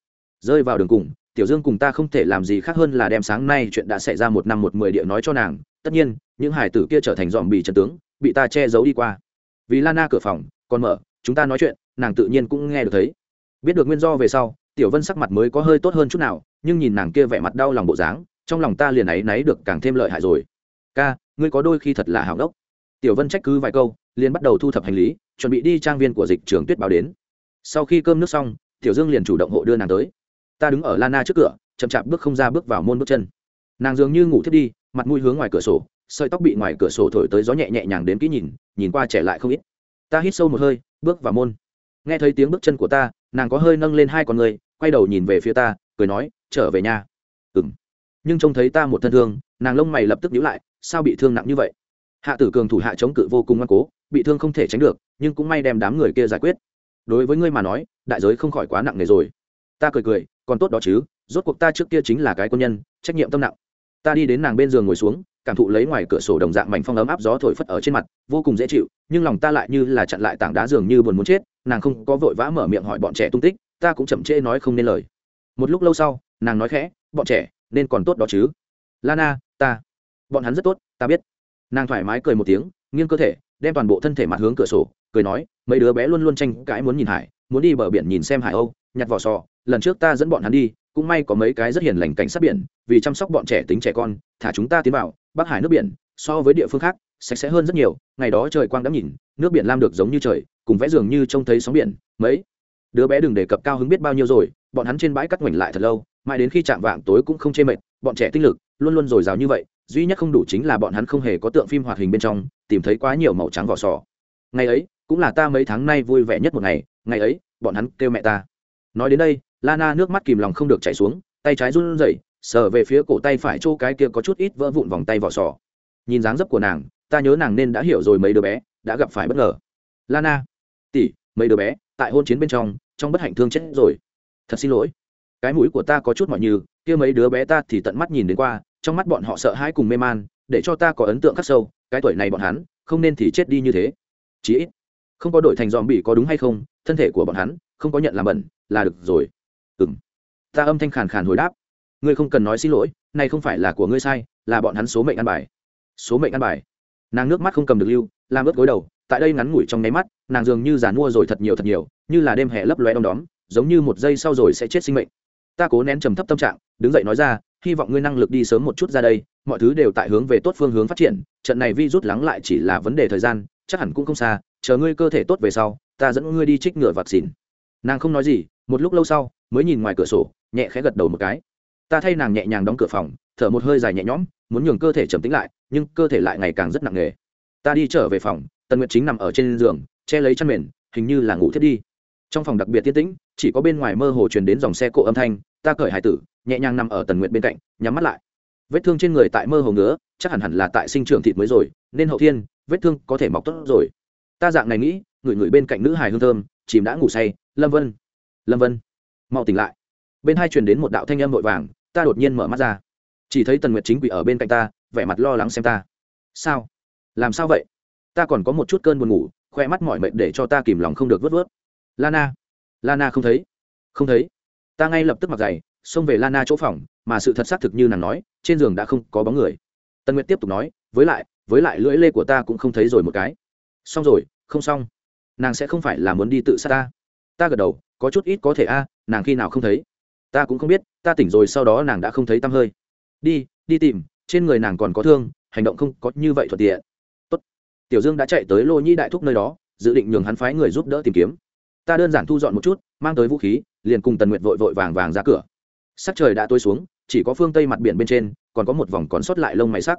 Rơi vào đường cùng, tiểu dương cùng ta không thể làm gì khác hơn là đem sáng nay chuyện đã xảy ra một năm một mười địa nói cho nàng. Tất nhiên, những hải tử kia trở thành dòm bì trần tướng, bị ta che giấu đi qua. Vì lana cửa phòng, còn mở, chúng ta nói chuyện, nàng tự nhiên cũng nghe được thấy biết được nguyên do về sau, tiểu vân sắc mặt mới có hơi tốt hơn chút nào, nhưng nhìn nàng kia vẻ mặt đau lòng bộ dáng, trong lòng ta liền ấy náy được càng thêm lợi hại rồi. Ca, ngươi có đôi khi thật là hào đốc tiểu vân trách cứ vài câu, liền bắt đầu thu thập hành lý, chuẩn bị đi trang viên của dịch trường tuyết báo đến. Sau khi cơm nước xong, tiểu dương liền chủ động hộ đưa nàng tới. Ta đứng ở lana trước cửa, chậm chạp bước không ra bước vào môn bước chân. Nàng dường như ngủ thiết đi, mặt mũi hướng ngoài cửa sổ, sợi tóc bị ngoài cửa sổ thổi tới gió nhẹ nhẹ nhàng đến kỹ nhìn nhìn qua trẻ lại không ít. Ta hít sâu một hơi, bước vào môn nghe thấy tiếng bước chân của ta, nàng có hơi nâng lên hai con người, quay đầu nhìn về phía ta, cười nói, trở về nhà. Ừng nhưng trông thấy ta một thân thương, nàng lông mày lập tức nhíu lại, sao bị thương nặng như vậy? Hạ tử cường thủ hạ chống cự vô cùng ngoan cố, bị thương không thể tránh được, nhưng cũng may đem đám người kia giải quyết. Đối với ngươi mà nói, đại giới không khỏi quá nặng nề rồi. Ta cười cười, còn tốt đó chứ, rốt cuộc ta trước kia chính là cái quân nhân, trách nhiệm tâm nặng. Ta đi đến nàng bên giường ngồi xuống cảm thụ lấy ngoài cửa sổ đồng dạng mảnh phong ấm áp gió thổi phất ở trên mặt, vô cùng dễ chịu, nhưng lòng ta lại như là chặn lại tảng đá giường như buồn muốn chết, nàng không có vội vã mở miệng hỏi bọn trẻ tung tích, ta cũng chậm trễ nói không nên lời. Một lúc lâu sau, nàng nói khẽ, bọn trẻ, nên còn tốt đó chứ. Lana, ta. Bọn hắn rất tốt, ta biết. Nàng thoải mái cười một tiếng, nghiêng cơ thể, đem toàn bộ thân thể mặt hướng cửa sổ, cười nói, mấy đứa bé luôn luôn tranh cãi muốn nhìn hải, muốn đi bờ biển nhìn xem hải âu, nhặt vỏ sò, lần trước ta dẫn bọn hắn đi, cũng may có mấy cái rất hiền lành cảnh sát biển, vì chăm sóc bọn trẻ tính trẻ con, thả chúng ta tiến vào bắc hải nước biển, so với địa phương khác, sạch sẽ hơn rất nhiều, ngày đó trời quang đã nhìn, nước biển lam được giống như trời, cùng vẽ dường như trông thấy sóng biển, mấy. Đứa bé đừng đề cập cao hứng biết bao nhiêu rồi, bọn hắn trên bãi cắt ngoảnh lại thật lâu, mãi đến khi chạm vạng tối cũng không chê mệt, bọn trẻ tinh lực, luôn luôn dồi dào như vậy, duy nhất không đủ chính là bọn hắn không hề có tượng phim hoạt hình bên trong, tìm thấy quá nhiều màu trắng vỏ sò. Ngày ấy, cũng là ta mấy tháng nay vui vẻ nhất một ngày ngày ấy, bọn hắn kêu mẹ ta. Nói đến đây, lana nước mắt kìm lòng không được chảy xuống, tay trái run rẩy sờ về phía cổ tay phải chỗ cái kia có chút ít vỡ vụn vòng tay vỏ sò. Nhìn dáng dấp của nàng, ta nhớ nàng nên đã hiểu rồi mấy đứa bé, đã gặp phải bất ngờ. Lana, tỷ, mấy đứa bé, tại hôn chiến bên trong trong bất hạnh thương chết rồi. Thật xin lỗi. Cái mũi của ta có chút mọi như kia mấy đứa bé ta thì tận mắt nhìn đến qua, trong mắt bọn họ sợ hãi cùng mê man, để cho ta có ấn tượng khắc sâu, cái tuổi này bọn hắn, không nên thì chết đi như thế. Chí ít, không có đổi thành dòm bị có đúng hay không, thân thể của bọn hắn, không có nhận làm bẩn, là được rồi. Ừng ta âm thanh khàn khàn hồi đáp ngươi không cần nói xin lỗi này không phải là của ngươi sai, là bọn hắn số mệnh ăn bài. Số mệnh ăn bài. Nàng nước mắt không cầm được lưu, làm ướt gối đầu, tại đây ngắn ngủi trong nháy mắt, nàng dường như giàn mua rồi thật nhiều thật nhiều, như là đêm hè lấp loe đom đóm, giống như một giây sau rồi sẽ chết sinh mệnh. Ta cố nén trầm thấp tâm trạng, đứng dậy nói ra, hy vọng ngươi năng lực đi sớm một chút ra đây, mọi thứ đều tại hướng về tốt phương hướng phát triển, trận này vi rút lắng lại chỉ là vấn đề thời gian, chắc hẳn cũng không xa, chờ ngươi cơ thể tốt về sau, ta dẫn ngươi đi trích ngựa vạc xỉn nàng không nói gì, một lúc lâu sau, mới nhìn ngoài cửa sổ, nhẹ khẽ gật đầu một cái ta thay nàng nhẹ nhàng đóng cửa phòng, thở một hơi dài nhẹ nhõm, muốn nhường cơ thể trầm tĩnh lại, nhưng cơ thể lại ngày càng rất nặng nề. Ta đi trở về phòng, tần nguyệt chính nằm ở trên giường, che lấy chăn mền, hình như là ngủ thiết đi. Trong phòng đặc biệt tiết tĩnh, chỉ có bên ngoài mơ hồ truyền đến dòng xe cộ âm thanh, ta cởi hải tử, nhẹ nhàng nằm ở tần nguyệt bên cạnh, nhắm mắt lại. Vết thương trên người tại mơ hồ ngứa, chắc hẳn hẳn là tại sinh trưởng thịt mới rồi, nên hậu thiên, vết thương có thể mọc tốt rồi. Ta dạng này nghĩ người người bên cạnh nữ hài hương thơm, chìm đã ngủ say, lâm vân. Lâm vân. Mau tỉnh lại. Bên hai truyền đến một đạo thanh âm vội vàng ta đột nhiên mở mắt ra. Chỉ thấy tần nguyệt chính quỷ ở bên cạnh ta, vẻ mặt lo lắng xem ta. Sao? Làm sao vậy? Ta còn có một chút cơn buồn ngủ, khoe mắt mỏi mệt để cho ta kìm lòng không được vớt vớt. Lana lana không thấy? Không thấy. Ta ngay lập tức mặc giày, xông về lana chỗ phòng, mà sự thật xác thực như nàng nói, trên giường đã không có bóng người. Tân nguyệt tiếp tục nói, với lại với lại lưỡi lê của ta cũng không thấy rồi một cái. Xong rồi, không xong. Nàng sẽ không phải là muốn đi tự sát ta. Ta gật đầu, có chút ít có thể a, nàng khi nào không thấy? Ta cũng không biết, ta tỉnh rồi sau đó nàng đã không thấy tăm hơi. Đi đi tìm, trên người nàng còn có thương, hành động không có như vậy thuận tiện. Tốt. tiểu dương đã chạy tới lô nhĩ đại thúc nơi đó, dự định nhường hắn phái người giúp đỡ tìm kiếm. Ta đơn giản thu dọn một chút, mang tới vũ khí, liền cùng tần nguyện vội vội vàng vàng ra cửa. Sắc trời đã tối xuống, chỉ có phương tây mặt biển bên trên, còn có một vòng còn sót lại lông mày sắc.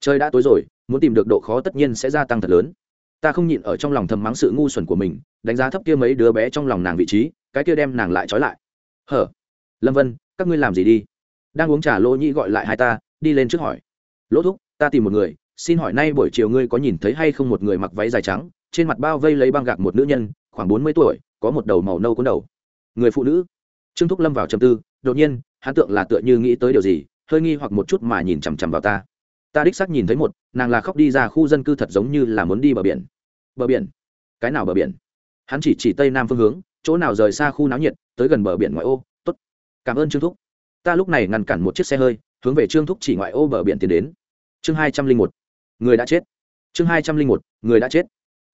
Trời đã tối rồi, muốn tìm được độ khó tất nhiên sẽ gia tăng thật lớn. Ta không nhịn ở trong lòng thầm mắng sự ngu xuẩn của mình, đánh giá thấp kia mấy đứa bé trong lòng nàng vị trí, cái kia đem nàng lại trói lại. Hở? Lâm vân các ngươi làm gì đi đang uống trà lỗ nhĩ gọi lại hai ta đi lên trước hỏi lỗ thúc ta tìm một người xin hỏi nay buổi chiều ngươi có nhìn thấy hay không một người mặc váy dài trắng trên mặt bao vây lấy băng gạc một nữ nhân khoảng bốn mươi tuổi có một đầu màu nâu cuốn đầu người phụ nữ trương thúc lâm vào trầm tư đột nhiên hắn tượng là tựa như nghĩ tới điều gì hơi nghi hoặc một chút mà nhìn chằm chằm vào ta ta đích xác nhìn thấy một nàng là khóc đi ra khu dân cư thật giống như là muốn đi bờ biển bờ biển cái nào bờ biển hắn chỉ chỉ tây nam phương hướng chỗ nào rời xa khu náo nhiệt tới gần bờ biển ngoại ô cảm ơn trương thúc. Ta lúc này ngăn cản một chiếc xe hơi hướng về trương thúc chỉ ngoại ô bờ biển tiến đến. Chương hai trăm linh một. Người đã chết. Chương hai trăm linh một. Người đã chết.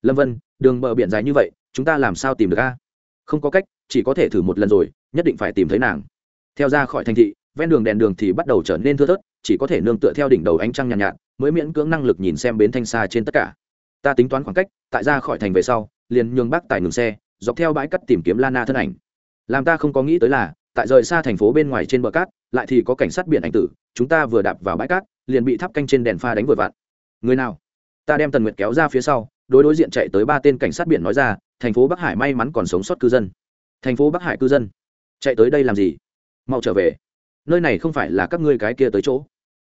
Lâm vân đường bờ biển dài như vậy chúng ta làm sao tìm được a? Không có cách chỉ có thể thử một lần rồi nhất định phải tìm thấy nàng. Theo ra khỏi thành thị ven đường đèn đường thì bắt đầu trở nên thưa thớt chỉ có thể nương tựa theo đỉnh đầu ánh trăng nhàn nhạt, nhạt mới miễn cưỡng năng lực nhìn xem bến thanh xa trên tất cả. Ta tính toán khoảng cách tại ra khỏi thành về sau liền nhường bác tài ngừng xe dọc theo bãi cắt tìm kiếm lana thân ảnh. Làm ta không có nghĩ tới là tại rời xa thành phố bên ngoài trên bờ cát, lại thì có cảnh sát biển ảnh tử, chúng ta vừa đạp vào bãi cát, liền bị thắp canh trên đèn pha đánh vừa vặn. Người nào? Ta đem tần nguyệt kéo ra phía sau, đối đối diện chạy tới ba tên cảnh sát biển nói ra, thành phố bắc hải may mắn còn sống sót cư dân. Thành phố bắc hải cư dân. Chạy tới đây làm gì? Mau trở về. Nơi này không phải là các ngươi cái kia tới chỗ.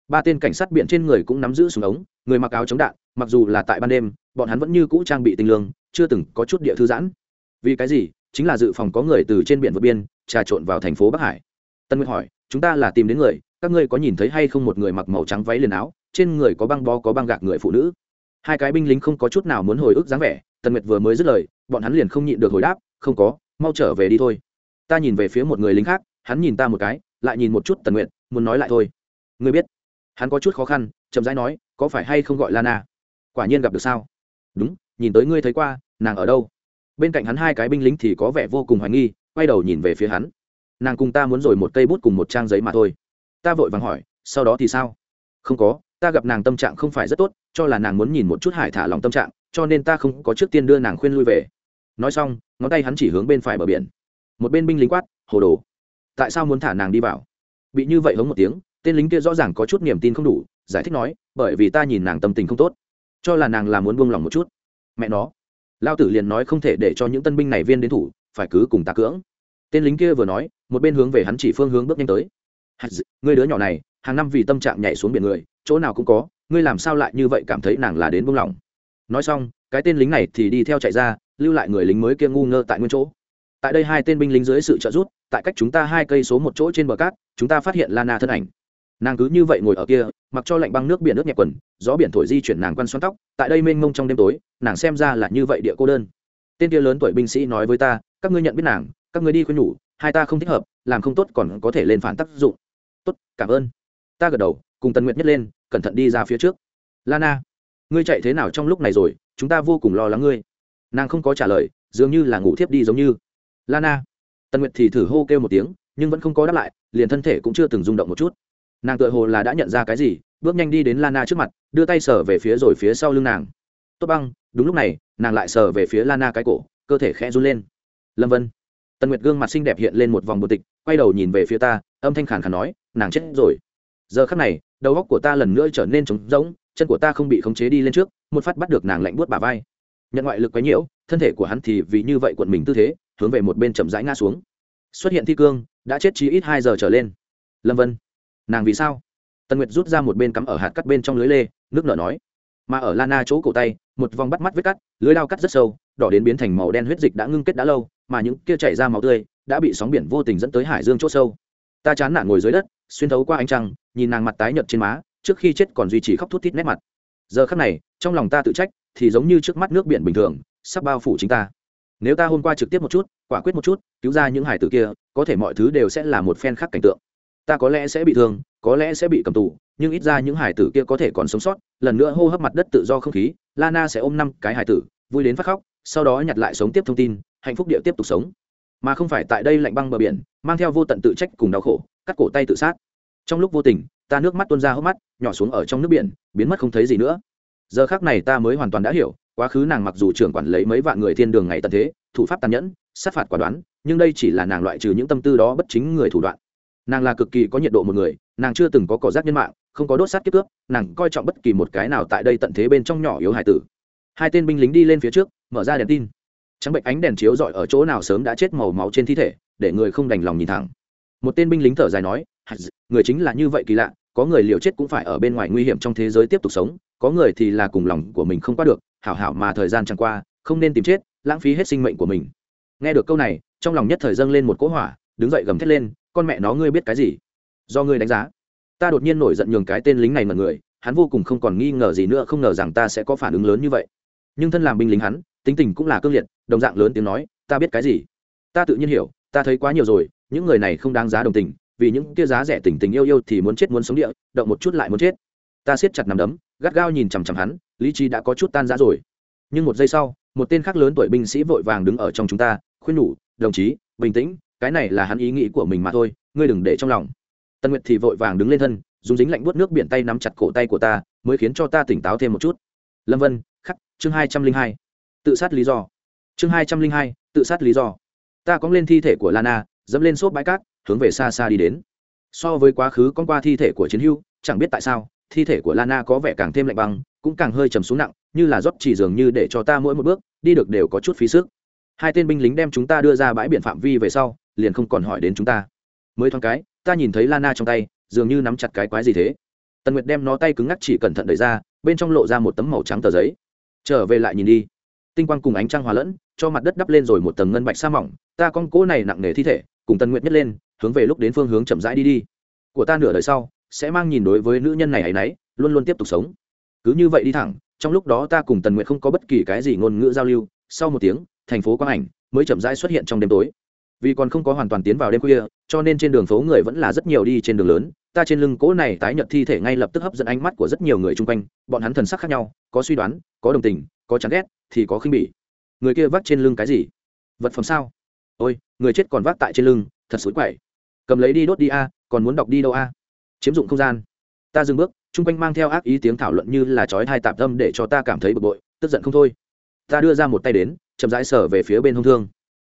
Ba tên cảnh sát biển trên người cũng nắm giữ súng ống, người mặc áo chống đạn, mặc dù là tại ban đêm, bọn hắn vẫn như cũ trang bị tinh lương, chưa từng có chút địa thư giãn. Vì cái gì? Chính là dự phòng có người từ trên biển vượt biên trà trộn vào thành phố bắc hải. Tân nguyệt hỏi, chúng ta là tìm đến người, các ngươi có nhìn thấy hay không một người mặc màu trắng váy liền áo, trên người có băng bó, có băng gạc người phụ nữ? Hai cái binh lính không có chút nào muốn hồi ức dáng vẻ tần nguyệt vừa mới dứt lời, bọn hắn liền không nhịn được hồi đáp, không có, mau trở về đi thôi. Ta nhìn về phía một người lính khác, hắn nhìn ta một cái, lại nhìn một chút tần nguyệt, muốn nói lại thôi. Ngươi biết. Hắn có chút khó khăn, chậm rãi nói, có phải hay không gọi lana? Quả nhiên gặp được sao. Đúng, nhìn tới ngươi thấy qua, nàng ở đâu? Bên cạnh hắn hai cái binh lính thì có vẻ vô cùng hoài nghi quay đầu nhìn về phía hắn. Nàng cùng ta muốn rồi một cây bút cùng một trang giấy mà thôi. Ta vội vàng hỏi, sau đó thì sao? Không có, ta gặp nàng tâm trạng không phải rất tốt, cho là nàng muốn nhìn một chút hải thả lòng tâm trạng, cho nên ta không có trước tiên đưa nàng khuyên lui về. Nói xong, ngón tay hắn chỉ hướng bên phải bờ biển. Một bên binh lính quát, hồ đồ, tại sao muốn thả nàng đi vào? Bị như vậy hống một tiếng, tên lính kia rõ ràng có chút niềm tin không đủ, giải thích nói, bởi vì ta nhìn nàng tâm tình không tốt, cho là nàng là muốn buông lòng một chút. Mẹ nó, lao tử liền nói không thể để cho những tân binh này viên đến thủ phải cứ cùng ta cưỡng. Tên lính kia vừa nói, một bên hướng về hắn chỉ phương hướng bước nhanh tới. Ngươi đứa nhỏ này, hàng năm vì tâm trạng nhảy xuống biển người, chỗ nào cũng có, ngươi làm sao lại như vậy cảm thấy nàng là đến buông lỏng? Nói xong, cái tên lính này thì đi theo chạy ra, lưu lại người lính mới kia ngu ngơ tại nguyên chỗ. Tại đây hai tên binh lính dưới sự trợ giúp, tại cách chúng ta hai cây số một chỗ trên bờ cát, chúng ta phát hiện lana thân ảnh. Nàng cứ như vậy ngồi ở kia, mặc cho lạnh băng nước biển nước nhẹ quần, gió biển thổi di chuyển nàng quăn xoắn tóc, tại đây mênh mông trong đêm tối, nàng xem ra là như vậy địa cô đơn. Tên kia lớn tuổi binh sĩ nói với ta các ngươi nhận biết nàng, các ngươi đi khuyên nhủ, hai ta không thích hợp, làm không tốt còn có thể lên phản tác dụng. Tốt, cảm ơn. Ta gật đầu, cùng tần nguyệt nhất lên, cẩn thận đi ra phía trước. Lana, ngươi chạy thế nào trong lúc này rồi? Chúng ta vô cùng lo lắng ngươi. Nàng không có trả lời, dường như là ngủ thiếp đi giống như. Lana, tần nguyệt thì thử hô kêu một tiếng, nhưng vẫn không có đáp lại, liền thân thể cũng chưa từng rung động một chút. Nàng tựa hồ là đã nhận ra cái gì, bước nhanh đi đến lana trước mặt, đưa tay sờ về phía rồi phía sau lưng nàng. Tốt băng, đúng lúc này, nàng lại sờ về phía lana cái cổ, cơ thể khẽ run lên lâm vân. Tần nguyệt gương mặt xinh đẹp hiện lên một vòng bột tịch, quay đầu nhìn về phía ta, âm thanh khàn khàn nói, nàng chết rồi. Giờ khắc này, đầu góc của ta lần nữa trở nên trống rỗng, chân của ta không bị khống chế đi lên trước, một phát bắt được nàng lạnh buốt bà vai. Nhận ngoại lực quấy nhiễu, thân thể của hắn thì vì như vậy cuộn mình tư thế, hướng về một bên chậm rãi ngã xuống. Xuất hiện thi cương, đã chết chí ít hai giờ trở lên. Lâm vân. Nàng vì sao? Tần nguyệt rút ra một bên cắm ở hạt cắt bên trong lưới lê, nước nở nói. Mà ở lana chỗ cổ tay, một vòng bắt mắt vết cắt, lưới lao cắt rất sâu, đỏ đến biến thành màu đen huyết dịch đã ngưng kết đã lâu mà những kia chảy ra máu tươi đã bị sóng biển vô tình dẫn tới hải dương chỗ sâu. Ta chán nản ngồi dưới đất, xuyên thấu qua ánh trăng, nhìn nàng mặt tái nhợt trên má, trước khi chết còn duy trì khóc thút thít nét mặt. Giờ khắc này, trong lòng ta tự trách, thì giống như trước mắt nước biển bình thường, sắp bao phủ chính ta. Nếu ta hôm qua trực tiếp một chút, quả quyết một chút, cứu ra những hải tử kia, có thể mọi thứ đều sẽ là một phen khác cảnh tượng. Ta có lẽ sẽ bị thương, có lẽ sẽ bị cầm tù, nhưng ít ra những hải tử kia có thể còn sống sót. Lần nữa hô hấp mặt đất tự do không khí, lana sẽ ôm năm cái hải tử, vui đến phát khóc, sau đó nhặt lại sống tiếp thông tin hạnh phúc địa tiếp tục sống. Mà không phải tại đây lạnh băng bờ biển, mang theo vô tận tự trách cùng đau khổ, cắt cổ tay tự sát. Trong lúc vô tình, ta nước mắt tuôn ra hốc mắt, nhỏ xuống ở trong nước biển, biến mất không thấy gì nữa. Giờ khác này ta mới hoàn toàn đã hiểu, quá khứ nàng mặc dù trưởng quản lấy mấy vạn người thiên đường ngày tận thế, thủ pháp tàn nhẫn, sát phạt quả đoán, nhưng đây chỉ là nàng loại trừ những tâm tư đó bất chính người thủ đoạn. Nàng là cực kỳ có nhiệt độ một người, nàng chưa từng có cỏ rác nhân mạng, không có đốt sát kiếp cướp, nàng coi trọng bất kỳ một cái nào tại đây tận thế bên trong nhỏ yếu hải tử. Hai tên binh lính đi lên phía trước, mở ra đèn tin trắng bệnh ánh đèn chiếu rọi ở chỗ nào sớm đã chết màu máu trên thi thể, để người không đành lòng nhìn thẳng. Một tên binh lính thở dài nói người chính là như vậy kỳ lạ, có người liều chết cũng phải ở bên ngoài nguy hiểm trong thế giới tiếp tục sống, có người thì là cùng lòng của mình không qua được, hảo hảo mà thời gian chẳng qua, không nên tìm chết, lãng phí hết sinh mệnh của mình. Nghe được câu này, trong lòng nhất thời dâng lên một cỗ hỏa, đứng dậy gầm thét lên, con mẹ nó ngươi biết cái gì? Do ngươi đánh giá. Ta đột nhiên nổi giận nhường cái tên lính này mật người, hắn vô cùng không còn nghi ngờ gì nữa, không ngờ rằng ta sẽ có phản ứng lớn như vậy. Nhưng thân làm binh lính hắn tính tình cũng là cương liệt, đồng dạng lớn tiếng nói, ta biết cái gì? Ta tự nhiên hiểu, ta thấy quá nhiều rồi, những người này không đáng giá đồng tình, vì những kia giá rẻ tình tình yêu yêu thì muốn chết muốn sống địa, động một chút lại muốn chết. Ta siết chặt nằm đấm, gắt gao nhìn chằm chằm hắn, lý trí đã có chút tan rã rồi. Nhưng một giây sau, một tên khác lớn tuổi binh sĩ vội vàng đứng ở trong chúng ta, khuyên nhủ, đồng chí, bình tĩnh, cái này là hắn ý nghĩ của mình mà thôi, ngươi đừng để trong lòng. Tân nguyệt thì vội vàng đứng lên thân, dùng dính lạnh buốt nước biển tay nắm chặt cổ tay của ta, mới khiến cho ta tỉnh táo thêm một chút. Lâm vân, khắc, chương hai trăm linh hai tự sát lý do. Chương hai trăm linh hai, tự sát lý do. Ta cóng lên thi thể của lana, dẫm lên xốp bãi cát, hướng về xa xa đi đến. So với quá khứ con qua thi thể của chiến hưu chẳng biết tại sao, thi thể của lana có vẻ càng thêm lạnh băng, cũng càng hơi trầm xuống nặng, như là rót chỉ dường như để cho ta mỗi một bước, đi được đều có chút phí sức. Hai tên binh lính đem chúng ta đưa ra bãi biển phạm vi về sau, liền không còn hỏi đến chúng ta. Mới thoáng cái, ta nhìn thấy lana trong tay, dường như nắm chặt cái quái gì thế. Tần nguyệt đem nó tay cứng ngắc chỉ cẩn thận đẩy ra, bên trong lộ ra một tấm màu trắng tờ giấy. Trở về lại nhìn đi tinh quang cùng ánh trăng hòa lẫn, cho mặt đất đắp lên rồi một tầng ngân bạch sa mỏng. Ta con cỗ này nặng nề thi thể, cùng tần nguyệt nhất lên, hướng về lúc đến phương hướng chậm rãi đi đi. Của ta nửa đời sau, sẽ mang nhìn đối với nữ nhân này ấ y n ấ y luôn luôn tiếp tục sống. Cứ như vậy đi thẳng, trong lúc đó ta cùng tần nguyệt không có bất kỳ cái gì ngôn ngữ giao lưu. Sau một tiếng, thành phố quang ảnh mới chậm rãi xuất hiện trong đêm tối. Vì còn không có hoàn toàn tiến vào đêm khuya, cho nên trên đường phố người vẫn là rất nhiều đi trên đường lớn. Ta trên lưng cỗ này tái nhợt thi thể ngay lập tức hấp dẫn ánh mắt của rất nhiều người chung quanh. Bọn hắn thần sắc khác nhau, có suy đoán, có đồng tình có chán ghét, thì có khinh bỉ. Người kia vác trên lưng cái gì? Vật phẩm sao? Ôi, người chết còn vác tại trên lưng, thật xối quậy. Cầm lấy đi đốt đi a, còn muốn đọc đi đâu a? Chiếm dụng không gian. Ta dừng bước, chung quanh mang theo ác ý tiếng thảo luận như là chói hai tạp tâm để cho ta cảm thấy bực bội, tức giận không thôi. Ta đưa ra một tay đến, chậm rãi sở về phía bên hông thương.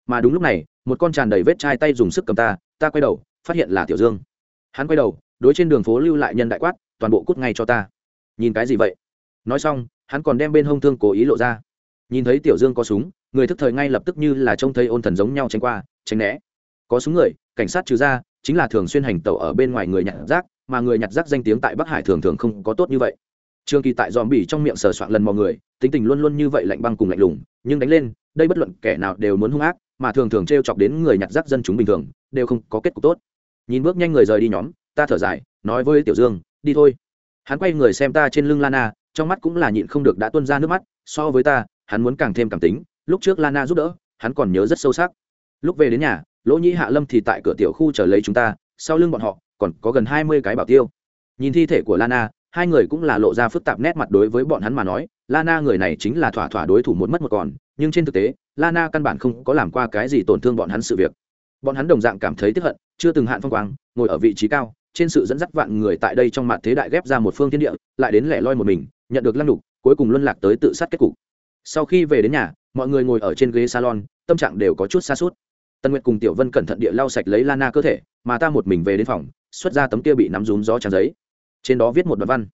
Mà đúng lúc này, một con tràn đầy vết chai tay dùng sức cầm ta ta quay đầu, phát hiện là tiểu dương. Hắn quay đầu, đối trên đường phố lưu lại nhân đại quát, toàn bộ cút ngay cho ta. Nhìn cái gì vậy? Nói xong hắn còn đem bên hông thương cố ý lộ ra. Nhìn thấy tiểu dương có súng, người thức thời ngay lập tức như là trông thấy ôn thần giống nhau tránh qua, tránh né. Có súng người, cảnh sát trừ ra, chính là thường xuyên hành tẩu ở bên ngoài người nhặt rác, mà người nhặt rác danh tiếng tại bắc hải thường thường không có tốt như vậy. Trường kỳ tại dòm bỉ trong miệng sờ soạn lần mò người, tính tình luôn luôn như vậy lạnh băng cùng lạnh lùng, nhưng đánh lên, đây bất luận kẻ nào đều muốn hung ác, mà thường thường t r e o chọc đến người nhặt rác dân chúng bình thường, đều không có kết cục tốt. Nhìn bước nhanh người rời đi nhóm, ta thở dài, nói với tiểu dương, đi thôi. Hắn quay người xem ta trên lưng lana trong mắt cũng là nhịn không được đã tuôn ra nước mắt, so với ta, hắn muốn càng thêm cảm tính, lúc trước lana giúp đỡ, hắn còn nhớ rất sâu sắc. Lúc về đến nhà, lỗ nhĩ hạ lâm thì tại cửa tiểu khu chờ lấy chúng ta, sau lưng bọn họ, còn có gần hai mươi cái bảo tiêu. Nhìn thi thể của lana, hai người cũng là lộ ra phức tạp nét mặt đối với bọn hắn mà nói, lana người này chính là thỏa thỏa đối thủ một mất một còn, nhưng trên thực tế, lana căn bản không có làm qua cái gì tổn thương bọn hắn sự việc. Bọn hắn đồng dạng cảm thấy tiếp hận, chưa từng hạn phong quang, ngồi ở vị trí cao, trên sự dẫn dắt vạn người tại đây trong mặt thế đại ghép ra một phương thiên địa, lại đến lẻ loi một mình nhận được lăng đục cuối cùng luân lạc tới tự sát kết cục. Sau khi về đến nhà, mọi người ngồi ở trên ghế salon, tâm trạng đều có chút xa suốt tân nguyệt cùng tiểu vân cẩn thận địa lau sạch lấy lana cơ thể, mà ta một mình về đến phòng, xuất ra tấm kia bị nắm rúm gió tràn giấy. Trên đó viết một đoạn văn.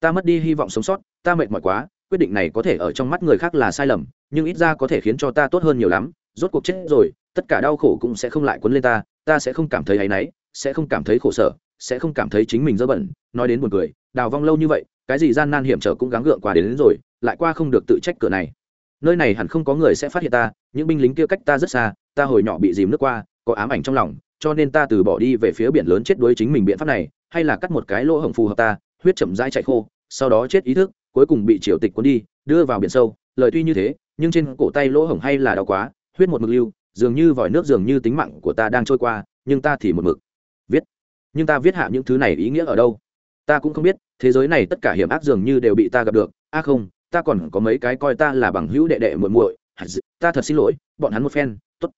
Ta mất đi hy vọng sống sót, ta mệt mỏi quá, quyết định này có thể ở trong mắt người khác là sai lầm, nhưng ít ra có thể khiến cho ta tốt hơn nhiều lắm. Rốt cuộc chết rồi, tất cả đau khổ cũng sẽ không lại quấn lên ta ta sẽ không cảm thấy áy náy, sẽ không cảm thấy khổ sở, sẽ không cảm thấy chính mình dơ bẩn. Nói đến buồn cười đào vong lâu như vậy cái gì gian nan hiểm trở cũng gắng gượng qua đến, đến rồi lại qua không được tự trách cửa này. Nơi này hẳn không có người sẽ phát hiện ta những binh lính kia cách ta rất xa ta hồi nhỏ bị dìm nước qua có ám ảnh trong lòng cho nên ta từ bỏ đi về phía biển lớn chết đuối chính mình biện pháp này hay là cắt một cái lỗ hổng phù hợp ta huyết chậm rãi chạy khô sau đó chết ý thức cuối cùng bị triều tịch cuốn đi đưa vào biển sâu. Lời tuy như thế nhưng trên cổ tay lỗ hổng hay là đau quá huyết một mực lưu dường như vòi nước dường như tính mạng của ta đang trôi qua nhưng ta thì một mực viết. Nhưng ta viết hạ những thứ này ý nghĩa ở đâu? Ta cũng không biết, thế giới này tất cả hiểm ác dường như đều bị ta gặp được. A không, ta còn có mấy cái coi ta là bằng hữu đệ đệ muội muội. Ta thật xin lỗi, bọn hắn một phen, tốt.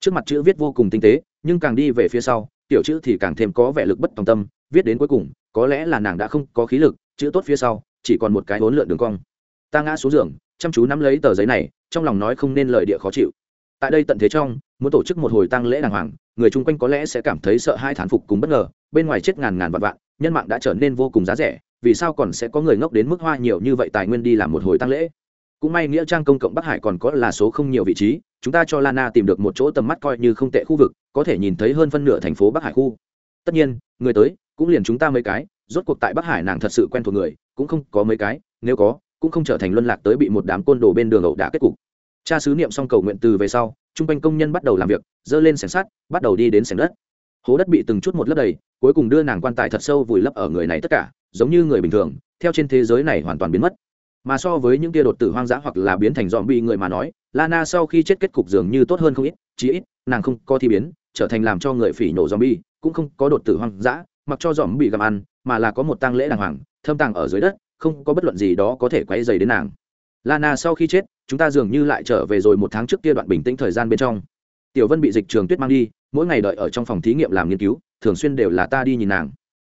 Trước mặt chữ viết vô cùng tinh tế, nhưng càng đi về phía sau, tiểu chữ thì càng thêm có vẻ lực bất tòng tâm, viết đến cuối cùng, có lẽ là nàng đã không có khí lực, chữ tốt phía sau, chỉ còn một cái hỗn lượn đường cong. Ta ngã xuống giường, chăm chú nắm lấy tờ giấy này, trong lòng nói không nên lời địa khó chịu. Tại đây tận thế trong, muốn tổ chức một hồi tăng lễ đàng hoàng, người chung quanh có lẽ sẽ cảm thấy sợ hai thán phục cùng bất ngờ, bên ngoài chết ngàn ngàn vạn vạn nhân mạng đã trở nên vô cùng giá rẻ, vì sao còn sẽ có người ngốc đến mức hoa nhiều như vậy tài nguyên đi làm một hồi tăng lễ? Cũng may nghĩa trang công cộng bắc hải còn có là số không nhiều vị trí, chúng ta cho lana tìm được một chỗ tầm mắt coi như không tệ khu vực, có thể nhìn thấy hơn phân nửa thành phố bắc hải khu. Tất nhiên, người tới cũng liền chúng ta mấy cái, rốt cuộc tại bắc hải nàng thật sự quen thuộc người, cũng không có mấy cái, nếu có, cũng không trở thành luân lạc tới bị một đám côn đồ bên đường ẩu đả kết cục. Cha sứ niệm xong cầu nguyện từ về sau, chung quanh công nhân bắt đầu làm việc, dơ lên sẻng sắt, bắt đầu đi đến sẻng đất hố đất bị từng chút một lấp đầy, cuối cùng đưa nàng quan tài thật sâu vùi lấp ở người này tất cả, giống như người bình thường, theo trên thế giới này hoàn toàn biến mất. Mà so với những kia đột tử hoang dã hoặc là biến thành dòm bị người mà nói, lana sau khi chết kết cục dường như tốt hơn không ít, chí ít, nàng không có thi biến, trở thành làm cho người phỉ nổ dòm bi cũng không có đột tử hoang dã, mặc cho dòm bị gặm ăn, mà là có một tang lễ đàng hoàng, thâm tàng ở dưới đất, không có bất luận gì đó có thể quay dày đến nàng. Lana sau khi chết, chúng ta dường như lại trở về rồi một tháng trước kia đoạn bình tĩnh thời gian bên trong. Tiểu vân bị dịch trường tuyết mang đi mỗi ngày đợi ở trong phòng thí nghiệm làm nghiên cứu, thường xuyên đều là ta đi nhìn nàng.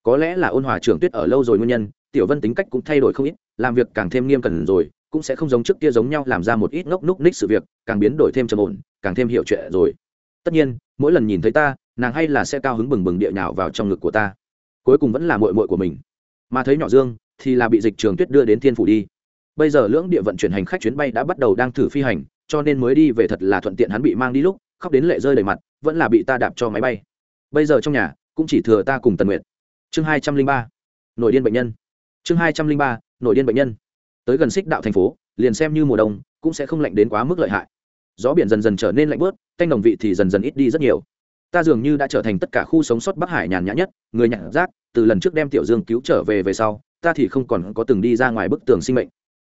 Có lẽ là ôn hòa trưởng tuyết ở lâu rồi nguyên nhân, tiểu vân tính cách cũng thay đổi không ít, làm việc càng thêm nghiêm cẩn rồi, cũng sẽ không giống trước kia giống nhau làm ra một ít ngốc núc ních sự việc, càng biến đổi thêm trầm ổn, càng thêm hiểu chuyện rồi. Tất nhiên, mỗi lần nhìn thấy ta, nàng hay là sẽ cao hứng bừng bừng địa nhào vào trong ngực của ta. Cuối cùng vẫn là mội mội của mình. Mà thấy nhỏ dương, thì là bị dịch trường tuyết đưa đến thiên phủ đi. Bây giờ lưỡng địa vận chuyển hành khách chuyến bay đã bắt đầu đang thử phi hành, cho nên mới đi về thật là thuận tiện hắn bị mang đi lúc khóc đến lệ rơi đầy mặt, vẫn là bị ta đạp cho máy bay. Bây giờ trong nhà, cũng chỉ thừa ta cùng tần nguyệt. Chương hai trăm linh ba, nội điên bệnh nhân. Chương hai trăm linh ba, nội điên bệnh nhân. Tới gần xích đạo thành phố, liền xem như mùa đông, cũng sẽ không lạnh đến quá mức lợi hại. Gió biển dần dần trở nên lạnh bớt, canh đồng vị thì dần dần ít đi rất nhiều. Ta dường như đã trở thành tất cả khu sống sót bắc hải nhàn nhã nhất, người nhặt rác, từ lần trước đem tiểu dương cứu trở về về sau, ta thì không còn có từng đi ra ngoài bức tường sinh mệnh.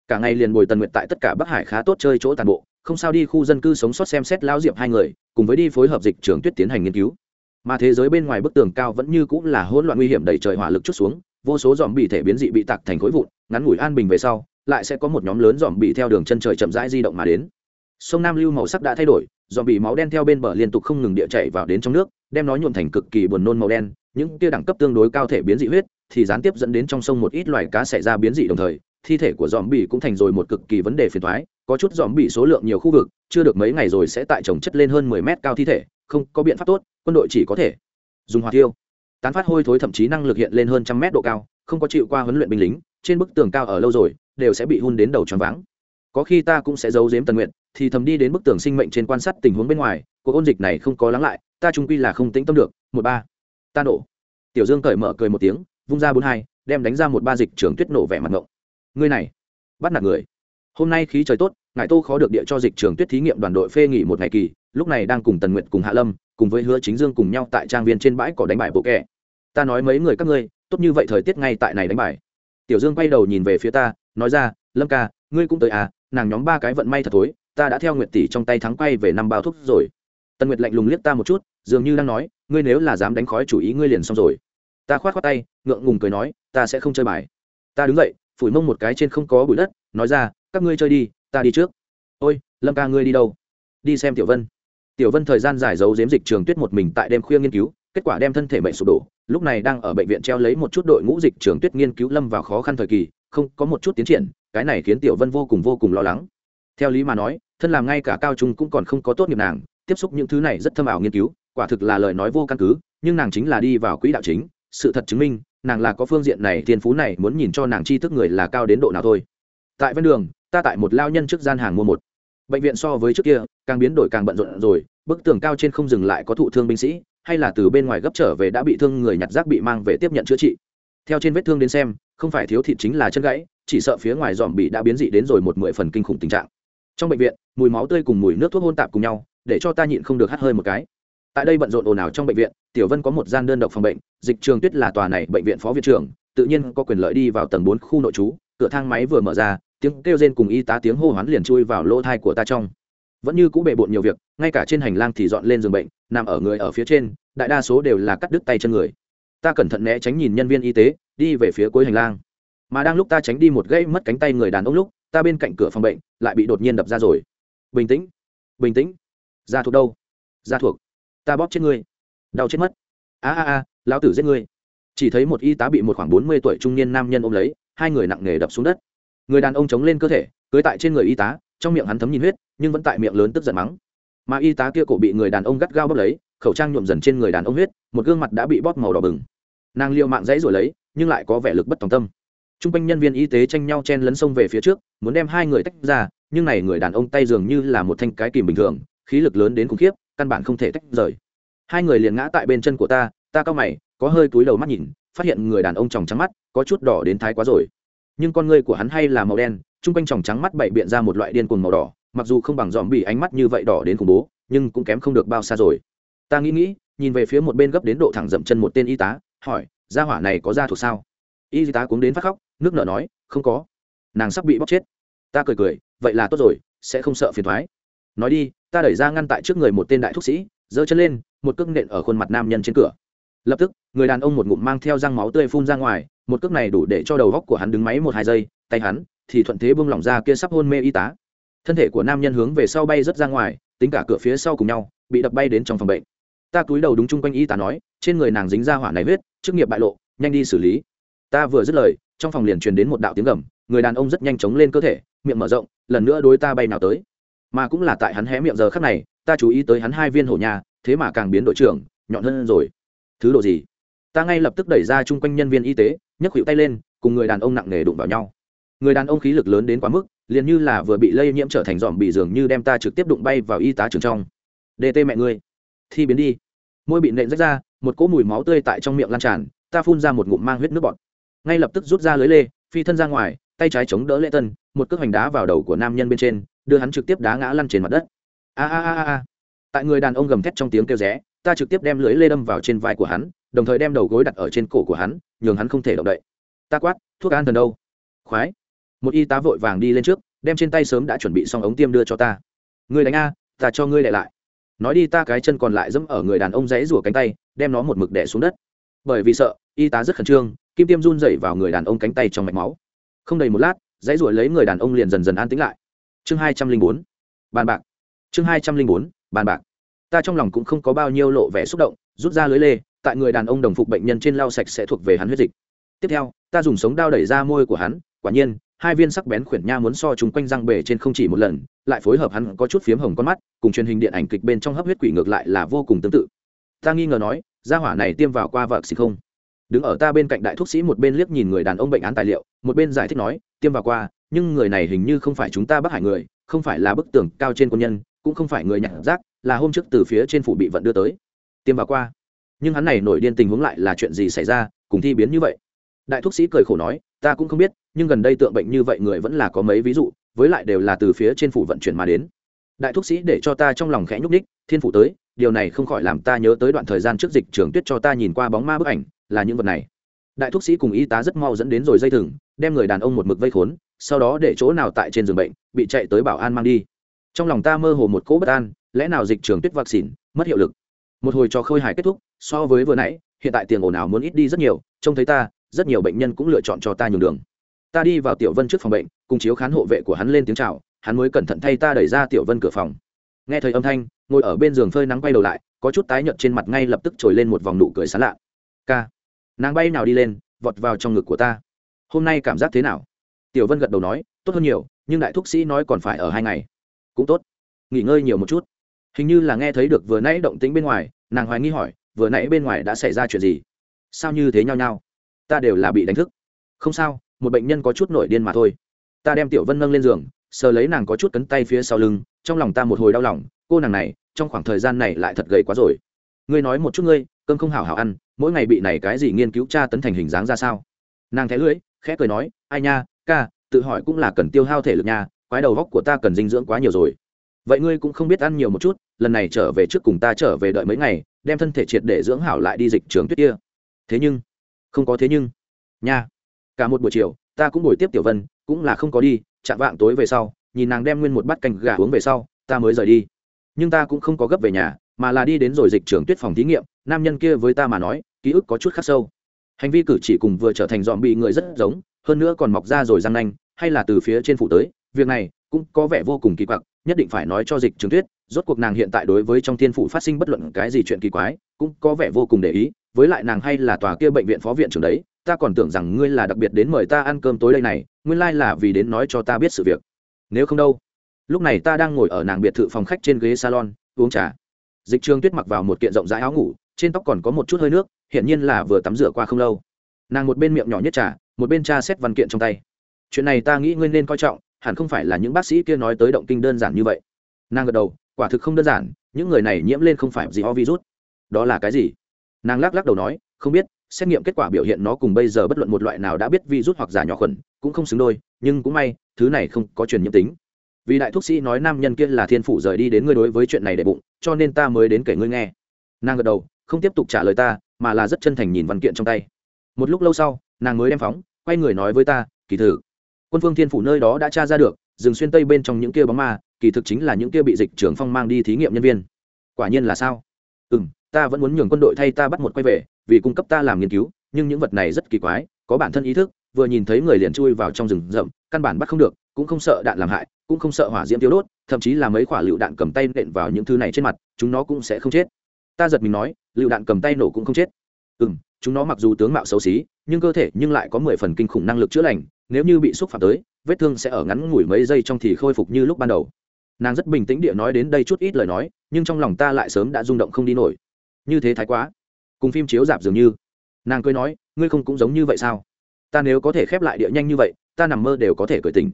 Cả ngày liền bồi tần nguyện tại tất cả bắc hải khá tốt chơi chỗ tàn bộ không sao đi, khu dân cư sống sót xem xét lao diệp hai người, cùng với đi phối hợp dịch trường tuyết tiến hành nghiên cứu. Mà thế giới bên ngoài bức tường cao vẫn như cũng là hỗn loạn nguy hiểm đầy trời hỏa lực chút xuống, vô số dòm bị thể biến dị bị tạc thành khối vụn, ngắn ngủi an bình về sau, lại sẽ có một nhóm lớn dòm bị theo đường chân trời chậm rãi di động mà đến. Sông nam lưu màu sắc đã thay đổi dòm bị máu đen theo bên bờ liên tục không ngừng địa chảy vào đến trong nước, đem nó nhuộm thành cực kỳ buồn nôn màu đen, những tia đẳng cấp tương đối cao thể biến dị huyết thì gián tiếp dẫn đến trong sông một ít loài cá xảy ra biến dị đồng thời thi thể của dòm bị cũng thành rồi một cực kỳ vấn đề phiền thoái có chút dòm bị số lượng nhiều khu vực, chưa được mấy ngày rồi sẽ tại trồng chất lên hơn mười mét cao thi thể, không có biện pháp tốt, quân đội chỉ có thể dùng hỏa tiêu tán phát hôi thối thậm chí năng lực hiện lên hơn trăm mét độ cao, không có chịu qua huấn luyện binh lính, trên bức tường cao ở lâu rồi, đều sẽ bị hun đến đầu tròn váng. Có khi ta cũng sẽ giấu giếm tần nguyện thì thầm đi đến bức tường sinh mệnh trên quan sát tình huống bên ngoài, cuộc ôn dịch này không có lắng lại, ta trung quy là không tĩnh tâm được, một ba. Ta nổ tiểu dương cởi mở cười một tiếng, vung ra bốn hai, đem đánh ra một ba dịch trường tuyết nổ vẻ mặt ngộng ngươi này, bắt nạt người. Hôm nay khí trời tốt, ngài tô khó được địa cho dịch trường tuyết thí nghiệm đoàn đội phê nghỉ một ngày kỳ, lúc này đang cùng tần nguyện cùng hạ lâm, cùng với hứa chính dương cùng nhau tại trang viên trên bãi cỏ đánh bài bộ kẻ ta nói mấy người các ngươi, tốt như vậy thời tiết ngay tại này đánh bài. Tiểu dương quay đầu nhìn về phía ta, nói ra, lâm ca, ngươi cũng tới à nàng nhóm ba cái vận may thật thối, ta đã theo nguyệt tỷ trong tay thắng quay về năm bao thuốc rồi. Tần nguyệt lạnh lùng liếc ta một chút, dường như đang nói, ngươi nếu là dám đánh khói chủ ý ngươi liền xong rồi. Ta khoát khoát tay, ngượng ngùng cười nói, ta sẽ không chơi bài. Ta đứng dậy phủi mông một cái trên không có bụi đất, nói ra, các ngươi chơi đi, ta đi trước. Ôi, lâm ca ngươi đi đâu? Đi xem tiểu vân. Tiểu vân thời gian giải giấu giếm dịch trường tuyết một mình tại đêm khuya nghiên cứu, kết quả đem thân thể bệnh sụp đổ, lúc này đang ở bệnh viện treo lấy một chút đội ngũ dịch trường tuyết nghiên cứu lâm vào khó khăn thời kỳ, không có một chút tiến triển, cái này khiến tiểu vân vô cùng vô cùng lo lắng. Theo lý mà nói, thân làm ngay cả cao trung cũng còn không có tốt nghiệp nàng, tiếp xúc những thứ này rất thâm ảo nghiên cứu, quả thực là lời nói vô căn cứ, nhưng nàng chính là đi vào quỹ đạo chính, sự thật chứng minh nàng là có phương diện này thiên phú này muốn nhìn cho nàng tri thức người là cao đến độ nào thôi. Tại ven đường, ta tại một lao nhân trước gian hàng mua một. Bệnh viện so với trước kia, càng biến đổi càng bận rộn rồi, bức tường cao trên không dừng lại có thụ thương binh sĩ, hay là từ bên ngoài gấp trở về đã bị thương người nhặt rác bị mang về tiếp nhận chữa trị. Theo trên vết thương đến xem, không phải thiếu thịt chính là chân gãy, chỉ sợ phía ngoài dòm bị đã biến dị đến rồi một mười phần kinh khủng tình trạng. Trong bệnh viện, mùi máu tươi cùng mùi nước thuốc hôn tạp cùng nhau, để cho ta nhịn không được hắt hơi một cái tại đây bận rộn ồn ào trong bệnh viện, tiểu vân có một gian đơn độc phòng bệnh, dịch trường tuyết là tòa này bệnh viện phó viện trưởng, tự nhiên có quyền lợi đi vào tầng bốn khu nội trú, cửa thang máy vừa mở ra, tiếng kêu rên cùng y tá tiếng hô hoán liền chui vào lỗ thai của ta trong. Vẫn như cũ bề bộn nhiều việc, ngay cả trên hành lang thì dọn lên giường bệnh, nằm ở người ở phía trên, đại đa số đều là cắt đứt tay chân người. Ta cẩn thận né tránh nhìn nhân viên y tế, đi về phía cuối hành lang. Mà đang lúc ta tránh đi một gây mất cánh tay người đàn ông lúc, ta bên cạnh cửa phòng bệnh lại bị đột nhiên đập ra rồi. Bình tĩnh bình tĩnh. Ra thuộc đâu? Ra thuộc ta bóp chết ngươi. Đau chết mất. A a a, lão tử giết ngươi. Chỉ thấy một y tá bị một khoảng bốn mươi tuổi trung niên nam nhân ôm lấy, hai người nặng nề đập xuống đất. Người đàn ông chống lên cơ thể, cưới tại trên người y tá, trong miệng hắn thấm nhìn huyết, nhưng vẫn tại miệng lớn tức giận mắng. Mà y tá kia cổ bị người đàn ông gắt gao bóp lấy, khẩu trang nhuộm dần trên người đàn ông huyết, một gương mặt đã bị bóp màu đỏ bừng. Nàng liệu mạng dãy rồi lấy, nhưng lại có vẻ lực bất tòng tâm. T r u n g quanh nhân viên y tế tranh nhau chen lấn sông về phía trước, muốn đem hai người tách ra, nhưng này người đàn ông tay dường như là một thanh cái kìm bình thường, khí lực lớn đến khủng khiếp căn bản không thể tách rời. Hai người liền ngã tại bên chân của ta ta cao mày, có hơi túi đầu mắt nhìn, phát hiện người đàn ông tròng trắng mắt, có chút đỏ đến thái quá rồi. Nhưng con ngươi của hắn hay là màu đen t r u n g quanh tròng trắng mắt bậy biện ra một loại điên cuồng màu đỏ, mặc dù không bằng dòm bị ánh mắt như vậy đỏ đến khủng bố, nhưng cũng kém không được bao xa rồi. Ta nghĩ nghĩ, nhìn về phía một bên gấp đến độ thẳng dậm chân một tên y tá, hỏi, gia hỏa này có da thuộc sao? Y tá cũng đến phát khóc, nước nở nói, không có. Nàng sắp bị bóc chết. Ta cười cười, vậy là tốt rồi, sẽ không sợ phiền thoái nói đi, ta đẩy ra ngăn tại trước người một tên đại thúc sĩ, giơ chân lên, một cước nện ở khuôn mặt nam nhân trên cửa. Lập tức, người đàn ông một ngụm mang theo răng máu tươi phun ra ngoài, một cước này đủ để cho đầu góc của hắn đứng máy một hai giây, tay hắn thì thuận thế bung lỏng ra kia sắp hôn mê y tá. Thân thể của nam nhân hướng về sau bay rớt ra ngoài, tính cả cửa phía sau cùng nhau, bị đập bay đến trong phòng bệnh. Ta cúi đầu đúng chung quanh y tá nói, trên người nàng dính ra hỏa này huyết chức nghiệp bại lộ, nhanh đi xử lý. Ta vừa dứt lời, trong phòng liền truyền đến một đạo tiếng gầm, người đàn ông rất nhanh chóng lên cơ thể, miệng mở rộng, lần nữa đối ta bay nào tới mà cũng là tại hắn hé miệng giờ khắc này, ta chú ý tới hắn hai viên hổ nhà, thế mà càng biến đội trưởng, nhọn hơn rồi. Thứ độ gì? Ta ngay lập tức đẩy ra chung quanh nhân viên y tế, nhấc hiệu tay lên, cùng người đàn ông nặng nề đụng vào nhau. Người đàn ông khí lực lớn đến quá mức, liền như là vừa bị lây nhiễm trở thành dòm bị dường như đem ta trực tiếp đụng bay vào y tá trường trong. Dt mẹ ngươi. Thi biến đi. Môi bị nện rách ra, một cỗ mùi máu tươi tại trong miệng lan tràn, ta phun ra một ngụm mang huyết nước bọt. Ngay lập tức rút ra lưới lê, phi thân ra ngoài, tay trái chống đỡ lễ tân, một cước hành đá vào đầu của nam nhân bên trên đưa hắn trực tiếp đá ngã lăn trên mặt đất. A a a a tại người đàn ông gầm thét trong tiếng kêu rẽ, ta trực tiếp đem lưỡi lê đâm vào trên vai của hắn, đồng thời đem đầu gối đặt ở trên cổ của hắn, nhường hắn không thể động đậy. Ta quát, thuốc an thần đâu? Khoái. Một y tá vội vàng đi lên trước, đem trên tay sớm đã chuẩn bị xong ống tiêm đưa cho ta. Ngươi đánh a, ta cho ngươi lại lại. Nói đi, ta cái chân còn lại dẫm ở người đàn ông dãy rủa cánh tay, đem nó một mực đẻ xuống đất. Bởi vì sợ, y tá rất khẩn trương, kim tiêm run dậy vào người đàn ông cánh tay trong mạch máu. Không đầy một lát dãy rủa lấy người đàn ông liền dần dần an tĩnh lại chương hai trăm linh bốn, bàn bạc. Chương hai trăm linh bốn, bàn bạc. Ta trong lòng cũng không có bao nhiêu lộ vẻ xúc động, rút ra lưới lê, tại người đàn ông đồng phục bệnh nhân trên lau sạch sẽ thuộc về hắn huyết dịch. Tiếp theo, ta dùng sống đao đẩy ra môi của hắn, quả nhiên, hai viên sắc bén khuyển nha muốn so chúng quanh răng bể trên không chỉ một lần, lại phối hợp hắn có chút phiếm hồng con mắt, cùng truyền hình điện ảnh kịch bên trong hấp huyết quỷ ngược lại là vô cùng tương tự. Ta nghi ngờ nói ra hỏa này tiêm vào qua vợ xịt không? Đứng ở ta bên cạnh đại thuốc sĩ một bên liếc nhìn người đàn ông bệnh án tài liệu, một bên giải thích nói, tiêm vào qua nhưng người này hình như không phải chúng ta bắt hải người, không phải là bức tường cao trên quân nhân, cũng không phải người nhặt rác, là hôm trước từ phía trên phủ bị vận đưa tới. Tiêm vào qua. Nhưng hắn này nổi điên tình huống lại là chuyện gì xảy ra, cùng thi biến như vậy? Đại thuốc sĩ cười khổ nói, ta cũng không biết, nhưng gần đây tượng bệnh như vậy người vẫn là có mấy ví dụ, với lại đều là từ phía trên phủ vận chuyển mà đến. Đại thuốc sĩ để cho ta trong lòng khẽ nhúc ních thiên phủ tới, điều này không khỏi làm ta nhớ tới đoạn thời gian trước dịch trường tuyết cho ta nhìn qua bóng ma bức ảnh, là những vật này. Đại thuốc sĩ cùng y tá rất mau dẫn đến rồi dây thừng, đem người đàn ông một mực vây khốn sau đó để chỗ nào tại trên giường bệnh, bị chạy tới bảo an mang đi. Trong lòng ta mơ hồ một cỗ bất an, lẽ nào dịch trường tuyết vaccine mất hiệu lực? Một hồi cho khôi hài kết thúc, so với vừa nãy, hiện tại tiền ồn ào muốn ít đi rất nhiều, trông thấy ta, rất nhiều bệnh nhân cũng lựa chọn cho ta nhường đường. Ta đi vào tiểu vân trước phòng bệnh, cùng chiếu khán hộ vệ của hắn lên tiếng chào, hắn mới cẩn thận thay ta đẩy ra tiểu vân cửa phòng. Nghe thấy âm thanh, ngồi ở bên giường phơi nắng quay đầu lại, có chút tái nhợt trên mặt ngay lập tức trồi lên một vòng nụ cười sán lạ. Ca. Nàng bay nào đi lên, vọt vào trong ngực của ta. Hôm nay cảm giác thế nào? Tiểu vân gật đầu nói, tốt hơn nhiều, nhưng đại thúc sĩ nói còn phải ở hai ngày. Cũng tốt, nghỉ ngơi nhiều một chút. Hình như là nghe thấy được vừa nãy động tĩnh bên ngoài, nàng hoài nghi hỏi, vừa nãy bên ngoài đã xảy ra chuyện gì? Sao như thế nhau nhau ta đều là bị đánh thức. Không sao, một bệnh nhân có chút nổi điên mà thôi. Ta đem tiểu vân nâng lên giường, sờ lấy nàng có chút cấn tay phía sau lưng, trong lòng ta một hồi đau lòng, cô nàng này, trong khoảng thời gian này lại thật gầy quá rồi. Ngươi nói một chút ngươi, cơm không hảo hảo ăn, mỗi ngày bị này cái gì nghiên cứu tra tấn thành hình dáng ra sao? Nàng thé lưỡi, khẽ cười nói, ai nha ca, tự hỏi cũng là cần tiêu hao thể lực nha, quái đầu góc của ta cần dinh dưỡng quá nhiều rồi. Vậy ngươi cũng không biết ăn nhiều một chút, lần này trở về trước cùng ta trở về đợi mấy ngày, đem thân thể triệt để dưỡng hảo lại đi dịch trường tuyết kia. Thế nhưng, không có thế nhưng. Nha, cả một buổi chiều, ta cũng buổi tiếp tiểu vân, cũng là không có đi, chạm vạng tối về sau, nhìn nàng đem nguyên một bát canh gà uống về sau, ta mới rời đi. Nhưng ta cũng không có gấp về nhà, mà là đi đến rồi dịch trường tuyết phòng thí nghiệm, nam nhân kia với ta mà nói, ký ức có chút khắc sâu. Hành vi cử chỉ cùng vừa trở thành dòm bị người rất giống hơn nữa còn mọc ra rồi răng nanh, hay là từ phía trên phủ tới, việc này cũng có vẻ vô cùng kỳ quặc, nhất định phải nói cho dịch trường tuyết, rốt cuộc nàng hiện tại đối với trong thiên phủ phát sinh bất luận cái gì chuyện kỳ quái, cũng có vẻ vô cùng để ý, với lại nàng hay là tòa kia bệnh viện phó viện trưởng đấy, ta còn tưởng rằng ngươi là đặc biệt đến mời ta ăn cơm tối đây này, nguyên lai là vì đến nói cho ta biết sự việc. Nếu không đâu, lúc này ta đang ngồi ở nàng biệt thự phòng khách trên ghế salon, uống trà. Dịch trường tuyết mặc vào một kiện rộng rãi áo ngủ, trên tóc còn có một chút hơi nước hiện nhiên là vừa tắm rửa qua không lâu nàng một bên miệng nhỏ nhất trà, một bên tra xét văn kiện trong tay. Chuyện này ta nghĩ ngươi nên coi trọng, hẳn không phải là những bác sĩ kia nói tới động kinh đơn giản như vậy. Nàng gật đầu, quả thực không đơn giản, những người này nhiễm lên không phải gì ho virus. Đó là cái gì? Nàng lắc lắc đầu nói, không biết, xét nghiệm kết quả biểu hiện nó cùng bây giờ bất luận một loại nào đã biết virus hoặc giả nhỏ khuẩn, cũng không xứng đôi, nhưng cũng may, thứ này không có truyền nhiễm tính. Vì đại thuốc sĩ nói nam nhân kia là thiên phủ rời đi đến ngươi đối với chuyện này để bụng, cho nên ta mới đến kể ngươi nghe. Nàng gật đầu, không tiếp tục trả lời ta, mà là rất chân thành nhìn văn kiện trong tay một lúc lâu sau, nàng mới đem phóng, quay người nói với ta, kỳ thử quân phương thiên phủ nơi đó đã tra ra được, rừng xuyên tây bên trong những kia bóng ma, kỳ thực chính là những kia bị dịch trưởng phong mang đi thí nghiệm nhân viên. Quả nhiên là sao? Ừ m ta vẫn muốn nhường quân đội thay ta bắt một quay về, vì cung cấp ta làm nghiên cứu, nhưng những vật này rất kỳ quái, có bản thân ý thức, vừa nhìn thấy người liền chui vào trong rừng rậm, căn bản bắt không được, cũng không sợ đạn làm hại, cũng không sợ hỏa diễm tiêu đốt, thậm chí là mấy quả lựu đạn cầm tay nện vào những thứ này trên mặt, chúng nó cũng sẽ không chết. Ta giật mình nói, lựu đạn cầm tay nổ cũng không chết. Ừ m chúng nó mặc dù tướng mạo xấu xí, nhưng cơ thể nhưng lại có mười phần kinh khủng năng lực chữa lành, nếu như bị xúc phạm tới, vết thương sẽ ở ngắn ngủi mấy giây trong thì khôi phục như lúc ban đầu. Nàng rất bình tĩnh địa nói đến đây chút ít lời nói, nhưng trong lòng ta lại sớm đã rung động không đi nổi. Như thế thái quá. Cùng phim chiếu dạp dường như. Nàng cười nói, ngươi không cũng giống như vậy sao? Ta nếu có thể khép lại địa nhanh như vậy, ta nằm mơ đều có thể cởi tình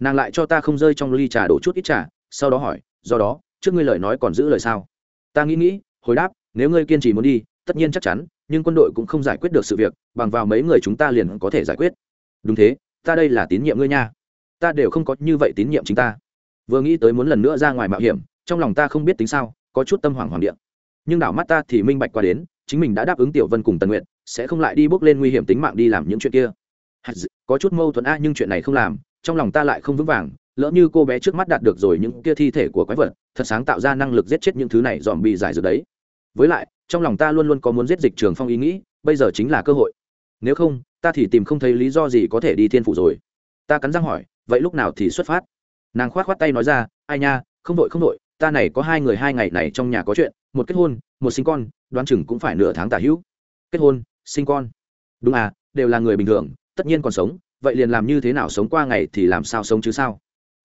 nàng lại cho ta không rơi trong ly trà đổ chút ít trà, sau đó hỏi, do đó, trước ngươi lời nói còn giữ lời sao? Ta nghĩ nghĩ, hồi đáp, nếu ngươi kiên trì muốn đi tất nhiên chắc chắn, nhưng quân đội cũng không giải quyết được sự việc, bằng vào mấy người chúng ta liền có thể giải quyết. Đúng thế, ta đây là tín nhiệm ngươi nha. Ta đều không có như vậy tín nhiệm chính ta. Vừa nghĩ tới muốn lần nữa ra ngoài mạo hiểm, trong lòng ta không biết tính sao, có chút tâm hoảng hoàng điện nhưng đảo mắt ta thì minh bạch qua đến, chính mình đã đáp ứng tiểu vân cùng tần nguyện sẽ không lại đi bước lên nguy hiểm tính mạng đi làm những chuyện kia. Có chút mâu thuẫn a, nhưng chuyện này không làm, trong lòng ta lại không vững vàng, lỡ như cô bé trước mắt đạt được rồi những kia thi thể của quái vật, thật sáng tạo ra năng lực giết chết những thứ này dòm bị giải dược đấy. Với lại trong lòng ta luôn luôn có muốn giết dịch trường phong ý nghĩ, bây giờ chính là cơ hội. Nếu không, ta thì tìm không thấy lý do gì có thể đi thiên phủ rồi. Ta cắn răng hỏi, vậy lúc nào thì xuất phát? Nàng khoát khoát tay nói ra, ai nha, không đội không đội, ta này có hai người hai ngày này trong nhà có chuyện, một kết hôn, một sinh con, đoán chừng cũng phải nửa tháng tả hữu. Kết hôn, sinh con. Đúng à đều là người bình thường, tất nhiên còn sống, vậy liền làm như thế nào sống qua ngày thì làm sao sống chứ sao?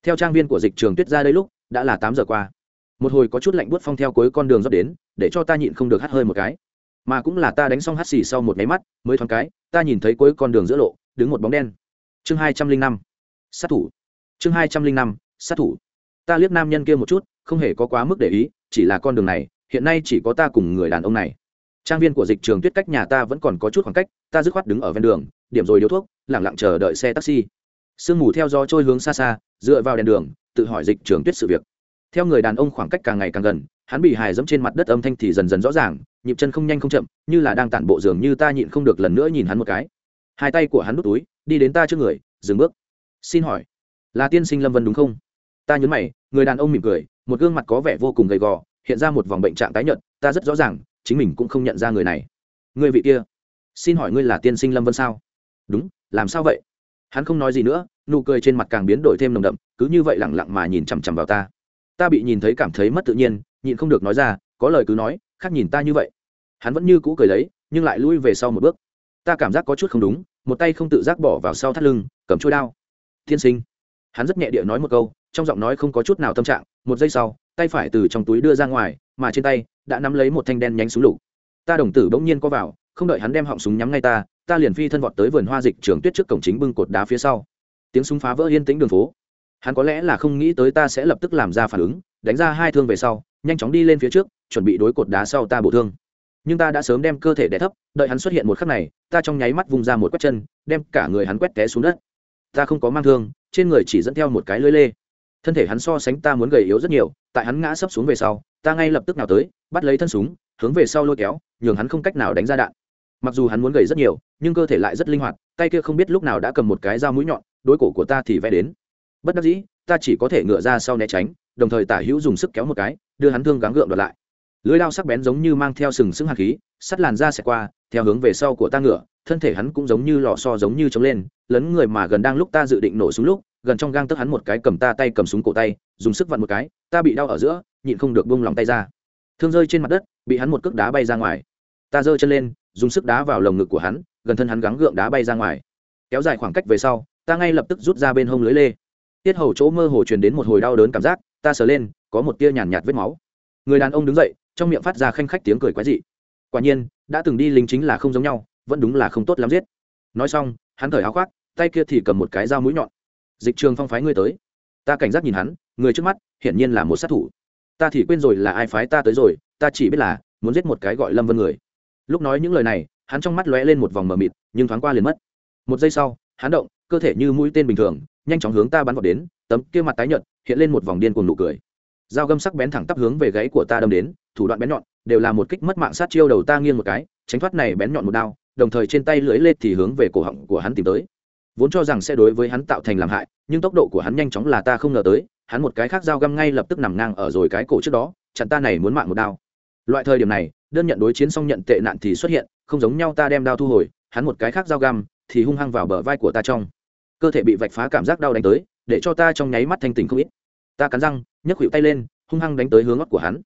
Theo trang viên của dịch trường tuyết ra đây lúc, đã là tám giờ qua một hồi có chút lạnh buốt phong theo cuối con đường dốc đến, để cho ta nhịn không được hắt hơi một cái. Mà cũng là ta đánh xong hắt xì sau một máy mắt, mới thoáng cái, ta nhìn thấy cuối con đường giữa lộ, đứng một bóng đen. Chương hai trăm linh năm, sát thủ. Chương hai trăm linh năm, sát thủ. Ta liếc nam nhân kia một chút, không hề có quá mức để ý, chỉ là con đường này, hiện nay chỉ có ta cùng người đàn ông này. Trang viên của dịch trường tuyết cách nhà ta vẫn còn có chút khoảng cách, ta dứt khoát đứng ở ven đường, điểm rồi điếu thuốc lẳng lặng chờ đợi xe taxi. Sương mù theo gió trôi hướng xa xa, dựa vào đèn đường, tự hỏi dịch trường tuyết sự việc theo người đàn ông khoảng cách càng ngày càng gần, hắn bị hài dẫm trên mặt đất âm thanh thì dần dần rõ ràng, nhịp chân không nhanh không chậm, như là đang tản bộ giường như ta nhịn không được lần nữa nhìn hắn một cái. Hai tay của hắn đút túi, đi đến ta trước người, dừng bước. Xin hỏi, là tiên sinh lâm vân đúng không? Ta nhấn mày, người đàn ông mỉm cười, một gương mặt có vẻ vô cùng gầy gò, hiện ra một vòng bệnh trạng tái nhợt, ta rất rõ ràng, chính mình cũng không nhận ra người này. Người vị kia, xin hỏi ngươi là tiên sinh lâm vân sao? Đúng, làm sao vậy? Hắn không nói gì nữa, nụ cười trên mặt càng biến đổi thêm nồng đậm, cứ như vậy lẳng lặng mà nhìn chằm chằm vào ta ta bị nhìn thấy cảm thấy mất tự nhiên, nhịn không được nói ra, có lời cứ nói, khác nhìn ta như vậy. Hắn vẫn như cũ cười lấy, nhưng lại lui về sau một bước. Ta cảm giác có chút không đúng, một tay không tự giác bỏ vào sau thắt lưng, cầm trôi đao. Tiên sinh. Hắn rất nhẹ địa nói một câu, trong giọng nói không có chút nào tâm trạng, một giây sau, tay phải từ trong túi đưa ra ngoài, mà trên tay, đã nắm lấy một thanh đen nhánh súng lục. Ta đồng tử bỗng nhiên có vào, không đợi hắn đem họng súng nhắm ngay ta ta liền phi thân vọt tới vườn hoa dịch trường tuyết trước cổng chính bưng cột đá phía sau. Tiếng súng phá vỡ yên tĩnh đường phố hắn có lẽ là không nghĩ tới ta sẽ lập tức làm ra phản ứng, đánh ra hai thương về sau, nhanh chóng đi lên phía trước, chuẩn bị đối cột đá sau ta bổ thương. Nhưng ta đã sớm đem cơ thể đè thấp, đợi hắn xuất hiện một khắc này, ta trong nháy mắt vung ra một quét chân, đem cả người hắn quét té xuống đất. Ta không có mang thương, trên người chỉ dẫn theo một cái lưới lê. Thân thể hắn so sánh ta muốn gầy yếu rất nhiều, tại hắn ngã sấp xuống về sau, ta ngay lập tức nào tới, bắt lấy thân súng, hướng về sau lôi kéo, nhường hắn không cách nào đánh ra đạn. Mặc dù hắn muốn gầy rất nhiều, nhưng cơ thể lại rất linh hoạt, tay kia không biết lúc nào đã cầm một cái dao mũi nhọn, đối cổ của ta thì vẽ đến bất đắc dĩ, ta chỉ có thể ngựa ra sau né tránh, đồng thời tả hữu dùng sức kéo một cái, đưa hắn thương gắng gượng đoạt lại. Lưới lao sắc bén giống như mang theo sừng sững hạt khí, sắt làn ra xẹt qua, theo hướng về sau của ta ngựa, thân thể hắn cũng giống như lò so giống như trống lên, lấn người mà gần đang lúc ta dự định nổ súng lúc, gần trong gang tức hắn một cái cầm ta tay cầm súng cổ tay, dùng sức vặn một cái, ta bị đau ở giữa, nhịn không được bông lòng tay ra. Thương rơi trên mặt đất, bị hắn một cước đá bay ra ngoài. Ta giơ chân lên, dùng sức đá vào lồng ngực của hắn, gần thân hắn gắng gượng đá bay ra ngoài. Kéo dài khoảng cách về sau, ta ngay lập tức rút ra bên hông lưới lê tiết hầu chỗ mơ hồ truyền đến một hồi đau đớn cảm giác ta sờ lên có một tia nhàn nhạt, nhạt vết máu. Người đàn ông đứng dậy trong miệng phát ra khanh khách tiếng cười quái dị. Quả nhiên đã từng đi lính chính là không giống nhau vẫn đúng là không tốt lắm giết. Nói xong hắn thở áo khoác tay kia thì cầm một cái dao mũi nhọn. Dịch trường phong phái ngươi tới. Ta cảnh giác nhìn hắn người trước mắt hiển nhiên là một sát thủ. Ta thì quên rồi là ai phái ta tới rồi ta chỉ biết là muốn giết một cái gọi lâm vân người. Lúc nói những lời này hắn trong mắt lóe lên một vòng mờ mịt nhưng thoáng qua liền mất. Một giây sau hắn động cơ thể như mũi tên bình thường nhanh chóng hướng ta bắn vào đến, tấm kia mặt tái nhợt, hiện lên một vòng điên cuồng nụ cười. Dao găm sắc bén thẳng tắp hướng về gáy của ta đâm đến, thủ đoạn bén nhọn, đều là một kích mất mạng sát chiêu đầu ta nghiêng một cái, tránh thoát này bén nhọn một đao, đồng thời trên tay lưỡi lên thì hướng về cổ họng của hắn tìm tới. Vốn cho rằng sẽ đối với hắn tạo thành làm hại, nhưng tốc độ của hắn nhanh chóng là ta không ngờ tới, hắn một cái khác dao găm ngay lập tức nằm ngang ở rồi cái cổ trước đó, chặn ta này muốn mạng một đao. Loại thời điểm này, đơn nhận đối chiến xong nhận tệ nạn thì xuất hiện, không giống nhau ta đem đao thu hồi, hắn một cái khác dao găm thì hung hăng vào bờ vai của ta trong cơ thể bị vạch phá cảm giác đau đánh tới, để cho ta trong nháy mắt thanh tình không ít. Ta cắn răng, nhấc khuỷu tay lên, hung hăng đánh tới hướng óc của hắn.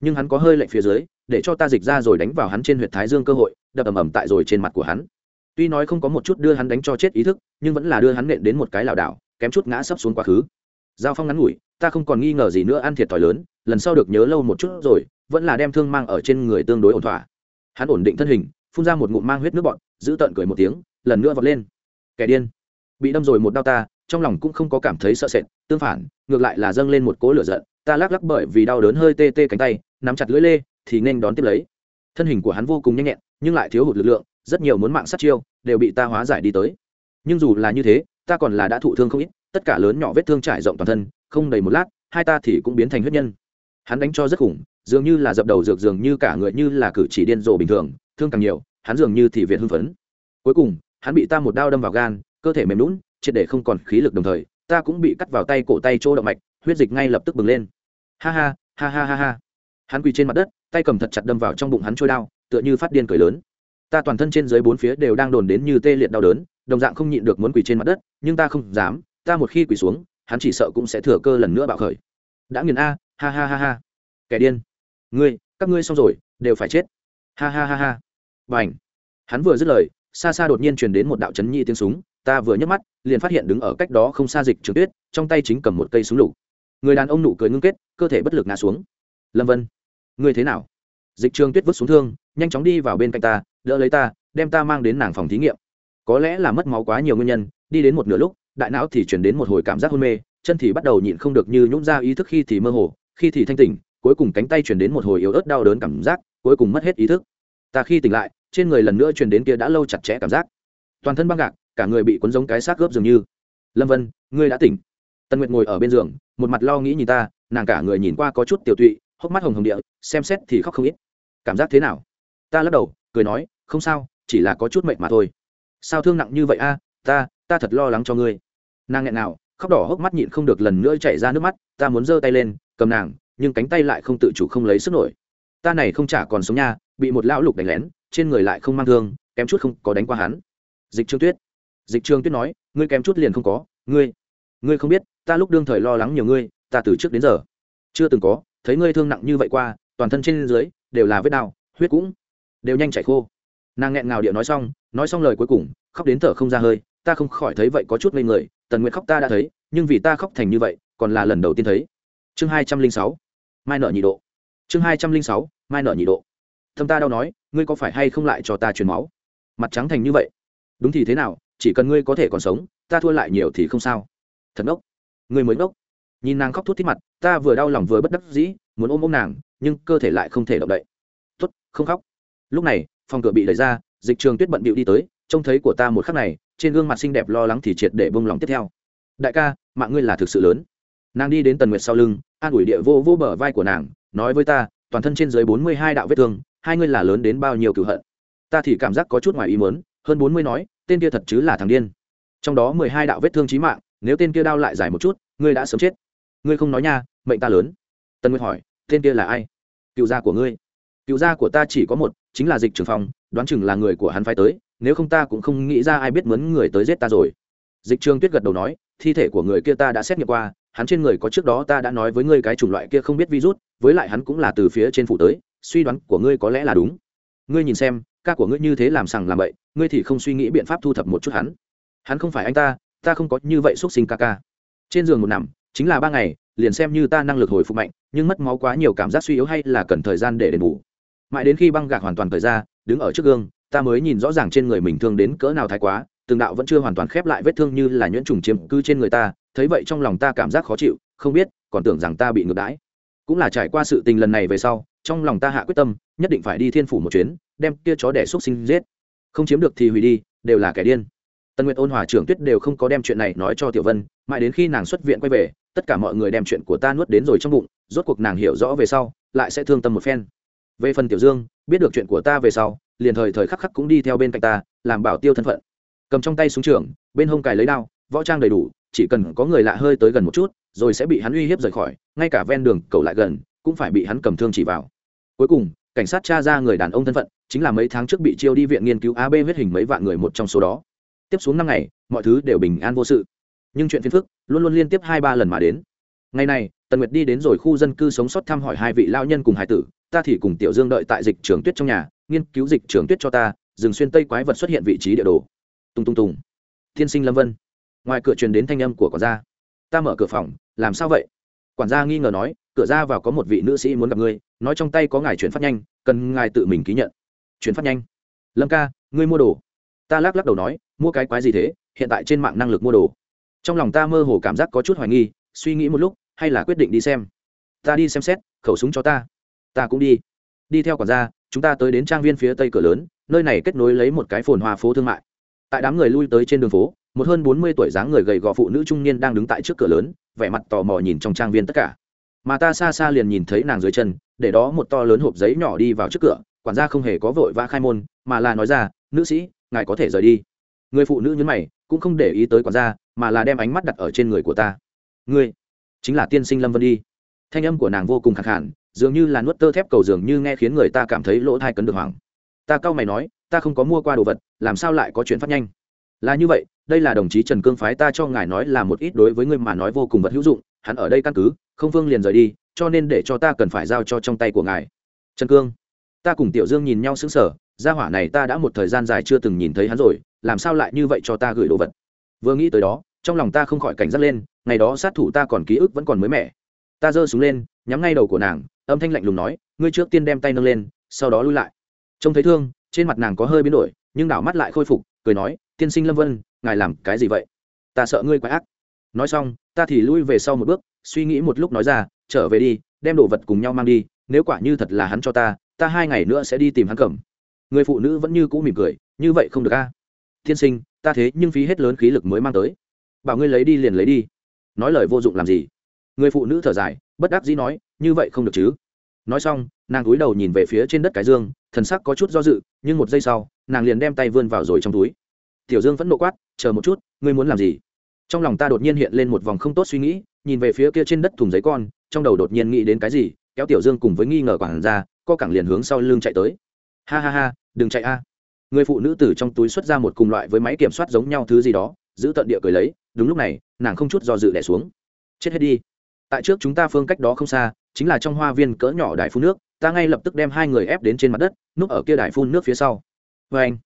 Nhưng hắn có hơi lệnh phía dưới, để cho ta dịch ra rồi đánh vào hắn trên huyệt thái dương cơ hội, đập ầm ầm tại rồi trên mặt của hắn. Tuy nói không có một chút đưa hắn đánh cho chết ý thức, nhưng vẫn là đưa hắn nện đến một cái lảo đảo, kém chút ngã sấp xuống quá khứ. Giao phong ngắn ngủi, ta không còn nghi ngờ gì nữa ăn thiệt thòi lớn, lần sau được nhớ lâu một chút rồi, vẫn là đem thương mang ở trên người tương đối ổn thỏa. Hắn ổn định thân hình, phun ra một ngụm mang huyết nước bọt, giữ tợn cười một tiếng, lần nữa vọt lên. Kẻ điên bị đâm rồi một đau ta, trong lòng cũng không có cảm thấy sợ sệt, tương phản, ngược lại là dâng lên một cỗ lửa giận, ta lắc lắc bởi vì đau đớn hơi tê tê cánh tay, nắm chặt lưỡi lê, thì nên đón tiếp lấy. Thân hình của hắn vô cùng nhanh nhẹn, nhưng lại thiếu hụt lực lượng, rất nhiều muốn mạng sát chiêu, đều bị ta hóa giải đi tới. Nhưng dù là như thế, ta còn là đã thụ thương không ít, tất cả lớn nhỏ vết thương trải rộng toàn thân, không đầy một lát, hai ta thì cũng biến thành huyết nhân. Hắn đánh cho rất khủng, dường như là dập đầu dược dường như cả người như là cử chỉ điên rồ bình thường, thương càng nhiều, hắn dường như thì việt hưng phấn. Cuối cùng, hắn bị ta một đao đâm vào gan cơ thể mềm lún, triệt để không còn khí lực đồng thời, ta cũng bị cắt vào tay cổ tay chỗ động mạch, huyết dịch ngay lập tức bừng lên. Ha ha ha ha ha ha. Hắn quỳ trên mặt đất, tay cầm thật chặt đâm vào trong bụng hắn trôi đao, tựa như phát điên cười lớn. Ta toàn thân trên dưới bốn phía đều đang đồn đến như tê liệt đau đớn, đồng dạng không nhịn được muốn quỳ trên mặt đất, nhưng ta không dám, ta một khi quỳ xuống, hắn chỉ sợ cũng sẽ thừa cơ lần nữa bạo khởi. Đã nghiền a, ha ha ha ha. Kẻ điên. Ngươi, các ngươi xong rồi, đều phải chết. Ha ha ha ha. Bảnh. hắn vừa dứt lời xa xa đột nhiên truyền đến một đạo chấn nhi tiếng súng, ta vừa nhấc mắt, liền phát hiện đứng ở cách đó không xa dịch trường tuyết, trong tay chính cầm một cây súng lục. Người đàn ông nụ cười ngưng kết, cơ thể bất lực ngã xuống. Lâm vân, ngươi thế nào? Dịch trường tuyết vứt xuống thương, nhanh chóng đi vào bên cạnh ta, đỡ lấy ta, đem ta mang đến nàng phòng thí nghiệm. Có lẽ là mất máu quá nhiều nguyên nhân, đi đến một nửa lúc, đại não thì chuyển đến một hồi cảm giác hôn mê, chân thì bắt đầu nhịn không được như nhũng ra ý thức khi thì mơ hồ, khi thì thanh tỉnh, cuối cùng cánh tay chuyển đến một hồi yếu ớt đau đớn cảm giác, cuối cùng mất hết ý thức. Ta khi tỉnh lại trên người lần nữa truyền đến kia đã lâu chặt chẽ cảm giác. Toàn thân băng gạc cả người bị cuốn giống cái xác gớp dường như. Lâm vân, ngươi đã tỉnh. Tân nguyệt ngồi ở bên giường, một mặt lo nghĩ nhìn ta, nàng cả người nhìn qua có chút tiểu tụy, hốc mắt hồng hồng địa, xem xét thì khóc không ít. Cảm giác thế nào? Ta lắc đầu, cười nói, không sao, chỉ là có chút mệnh mà thôi. Sao thương nặng như vậy a? Ta ta thật lo lắng cho ngươi. Nàng nghẹn nào khóc đỏ hốc mắt nhịn không được lần nữa chảy ra nước mắt, ta muốn giơ tay lên, cầm nàng, nhưng cánh tay lại không tự chủ không lấy sức nổi. Ta này không chả còn sống nha bị một lão lục đánh lén, trên người lại không mang thương, kém chút không có đánh qua hắn. Dịch trương tuyết, dịch trương tuyết nói, ngươi kém chút liền không có, ngươi ngươi không biết, ta lúc đương thời lo lắng nhiều ngươi, ta từ trước đến giờ chưa từng có, thấy ngươi thương nặng như vậy qua, toàn thân trên dưới đều là vết đau, huyết cũng đều nhanh chảy khô. Nàng nghẹn ngào điệu nói xong nói xong lời cuối cùng, khóc đến thở không ra hơi, ta không khỏi thấy vậy có chút ngây người, tần nguyệt khóc ta đã thấy, nhưng vì ta khóc thành như vậy, còn là lần đầu tiên thấy. Chương hai trăm linh sáu, mai nợ nhị độ. Chương hai trăm linh sáu, mai nợ nhị độ thâm ta đau nói, ngươi có phải hay không lại cho ta truyền máu? Mặt trắng thành như vậy. Đúng thì thế nào, chỉ cần ngươi có thể còn sống, ta thua lại nhiều thì không sao. Thật ngốc. Ngươi mới ngốc. Nhìn nàng khóc thút thít mặt, ta vừa đau lòng vừa bất đắc dĩ, muốn ôm ôm nàng, nhưng cơ thể lại không thể động đậy. Tuất không khóc. Lúc này, phòng cửa bị đẩy ra, dịch trường tuyết bận bịu đi tới, trông thấy của ta một khắc này, trên gương mặt xinh đẹp lo lắng thì triệt để bông lòng tiếp theo. Đại ca, mạng ngươi là thực sự lớn. Nàng đi đến tần nguyệt sau lưng, an ủi địa vô vô bờ vai của nàng, nói với ta, toàn thân trên dưới bốn mươi hai đạo vết thương hai ngươi là lớn đến bao nhiêu cựu hận? Ta thì cảm giác có chút ngoài ý mớn hơn bốn mươi nói, tên kia thật chứ là thằng điên. Trong đó mười hai đạo vết thương trí mạng, nếu tên kia đau lại dài một chút, ngươi đã sớm chết. Ngươi không nói nha, mệnh ta lớn. Tân nguyệt hỏi, tên kia là ai? Cựu gia của ngươi. Cựu gia của ta chỉ có một, chính là dịch trường phòng đoán chừng là người của hắn phái tới, nếu không ta cũng không nghĩ ra ai biết mướn người tới giết ta rồi. Dịch trường tuyết gật đầu nói, thi thể của người kia ta đã xét nghiệm qua, hắn trên người có trước đó ta đã nói với ngươi cái chủng loại kia không biết virus, với lại hắn cũng là từ phía trên phủ tới suy đoán của ngươi có lẽ là đúng. Ngươi nhìn xem, ca của ngươi như thế làm sằng làm bậy, ngươi thì không suy nghĩ biện pháp thu thập một chút hắn. Hắn không phải anh ta ta không có như vậy x sinh ca ca. Trên giường một nằm, chính là ba ngày, liền xem như ta năng lực hồi phục mạnh, nhưng mất máu quá nhiều cảm giác suy yếu hay là cần thời gian để đền bù. Mãi đến khi băng gạc hoàn toàn thời ra, đứng ở trước gương, ta mới nhìn rõ ràng trên người mình thương đến cỡ nào thái quá, từng đạo vẫn chưa hoàn toàn khép lại vết thương như là nhuyễn trùng chiếm cứ trên người ta, thấy vậy trong lòng ta cảm giác khó chịu, không biết, còn tưởng rằng ta bị ngược đãi cũng là trải qua sự tình lần này về sau, trong lòng ta hạ quyết tâm, nhất định phải đi thiên phủ một chuyến, đem kia chó đẻ xúc sinh giết. Không chiếm được thì hủy đi, đều là kẻ điên. Tân nguyệt ôn hòa trưởng tuyết đều không có đem chuyện này nói cho tiểu vân, mãi đến khi nàng xuất viện quay về, tất cả mọi người đem chuyện của ta nuốt đến rồi trong bụng, rốt cuộc nàng hiểu rõ về sau, lại sẽ thương tâm một phen. Về phần tiểu dương, biết được chuyện của ta về sau, liền thời thời khắc khắc cũng đi theo bên cạnh ta, làm bảo tiêu thân phận. Cầm trong tay súng trường, bên hông cài lấy đao, võ trang đầy đủ, chỉ cần có người lạ hơi tới gần một chút rồi sẽ bị hắn uy hiếp rời khỏi, ngay cả ven đường cầu lại gần cũng phải bị hắn cầm thương chỉ vào. Cuối cùng, cảnh sát tra ra người đàn ông thân phận, chính là mấy tháng trước bị chiêu đi viện nghiên cứu ab huyết hình mấy vạn người một trong số đó. Tiếp xuống năm ngày, mọi thứ đều bình an vô sự. Nhưng chuyện phiền phức luôn luôn liên tiếp hai ba lần mà đến. Ngày này, tần nguyệt đi đến rồi khu dân cư sống sót thăm hỏi hai vị lao nhân cùng hải tử, ta thì cùng tiểu dương đợi tại dịch trường tuyết trong nhà, nghiên cứu dịch trường tuyết cho ta dừng xuyên tây quái vật xuất hiện vị trí địa đồ. Tung tung tùng. Thiên sinh lâm vân. Ngoài cửa truyền đến thanh âm của quả gia. Ta mở cửa phòng làm sao vậy? Quản gia nghi ngờ nói, cửa ra vào có một vị nữ sĩ muốn gặp ngươi, nói trong tay có ngài chuyển phát nhanh, cần ngài tự mình ký nhận. Chuyển phát nhanh. Lâm ca, ngươi mua đồ. Ta lắc lắc đầu nói, mua cái quái gì thế, hiện tại trên mạng năng lực mua đồ. Trong lòng ta mơ hồ cảm giác có chút hoài nghi, suy nghĩ một lúc, hay là quyết định đi xem. Ta đi xem xét, khẩu súng cho ta. Ta cũng đi. Đi theo quản gia, chúng ta tới đến trang viên phía tây cửa lớn, nơi này kết nối lấy một cái phồn hoa phố thương mại. Tại đám người lui tới trên đường phố một hơn bốn mươi tuổi dáng người gầy gò phụ nữ trung niên đang đứng tại trước cửa lớn, vẻ mặt tò mò nhìn trong trang viên tất cả. Mà ta xa xa liền nhìn thấy nàng dưới chân, để đó một to lớn hộp giấy nhỏ đi vào trước cửa, quản gia không hề có vội vã khai môn, mà là nói ra, nữ sĩ, ngài có thể rời đi. Người phụ nữ nhấn mày, cũng không để ý tới quản gia, mà là đem ánh mắt đặt ở trên người của ta. Ngươi, chính là tiên sinh lâm vân đi. Thanh âm của nàng vô cùng khẳng hẳn dường như là nuốt tơ thép cầu dường như nghe khiến người ta cảm thấy lỗ thai cấn được hoảng. Ta cau mày nói, ta không có mua qua đồ vật, làm sao lại có chuyện phát nhanh? Là như vậy đây là đồng chí trần cương phái ta cho ngài nói là một ít đối với ngươi mà nói vô cùng vật hữu dụng, hắn ở đây căn cứ, không phương liền rời đi, cho nên để cho ta cần phải giao cho trong tay của ngài. Trần cương, ta cùng tiểu dương nhìn nhau sững sờ, gia hỏa này ta đã một thời gian dài chưa từng nhìn thấy hắn rồi, làm sao lại như vậy cho ta gửi đồ vật? Vừa nghĩ tới đó, trong lòng ta không khỏi cảnh giác lên, ngày đó sát thủ ta còn ký ức vẫn còn mới mẻ. Ta giơ súng lên, nhắm ngay đầu của nàng, âm thanh lạnh lùng nói, ngươi trước tiên đem tay nâng lên, sau đó lui lại. Trông thấy thương, trên mặt nàng có hơi biến đổi, nhưng đảo mắt lại khôi phục, cười nói, tiên sinh lâm vân ngài làm cái gì vậy? Ta sợ ngươi quá ác. Nói xong, ta thì lui về sau một bước, suy nghĩ một lúc nói ra, trở về đi, đem đồ vật cùng nhau mang đi, nếu quả như thật là hắn cho ta ta hai ngày nữa sẽ đi tìm hắn cầm. Người phụ nữ vẫn như cũ mỉm cười, như vậy không được a. Tiên sinh, ta thế nhưng phí hết lớn khí lực mới mang tới. Bảo ngươi lấy đi liền lấy đi. Nói lời vô dụng làm gì? Người phụ nữ thở dài, bất đắc dĩ nói, như vậy không được chứ. Nói xong, nàng cúi đầu nhìn về phía trên đất cái dương, thần sắc có chút do dự, nhưng một giây sau, nàng liền đem tay vươn vào rồi trong túi. Tiểu dương vẫn nộ quát chờ một chút, ngươi muốn làm gì? Trong lòng ta đột nhiên hiện lên một vòng không tốt suy nghĩ, nhìn về phía kia trên đất thùng giấy con, trong đầu đột nhiên nghĩ đến cái gì, kéo tiểu dương cùng với nghi ngờ quản ra co cẳng liền hướng sau lưng chạy tới. Ha ha ha, đừng chạy a. Người phụ nữ từ trong túi xuất ra một cùng loại với máy kiểm soát giống nhau thứ gì đó, giữ tận địa cười lấy, đúng lúc này, nàng không chút do dự đẻ xuống. Chết hết đi. Tại trước chúng ta phương cách đó không xa, chính là trong hoa viên cỡ nhỏ đài phun nước, ta ngay lập tức đem hai người ép đến trên mặt đất, núp ở kia đài phun nước phía sau. Vê anh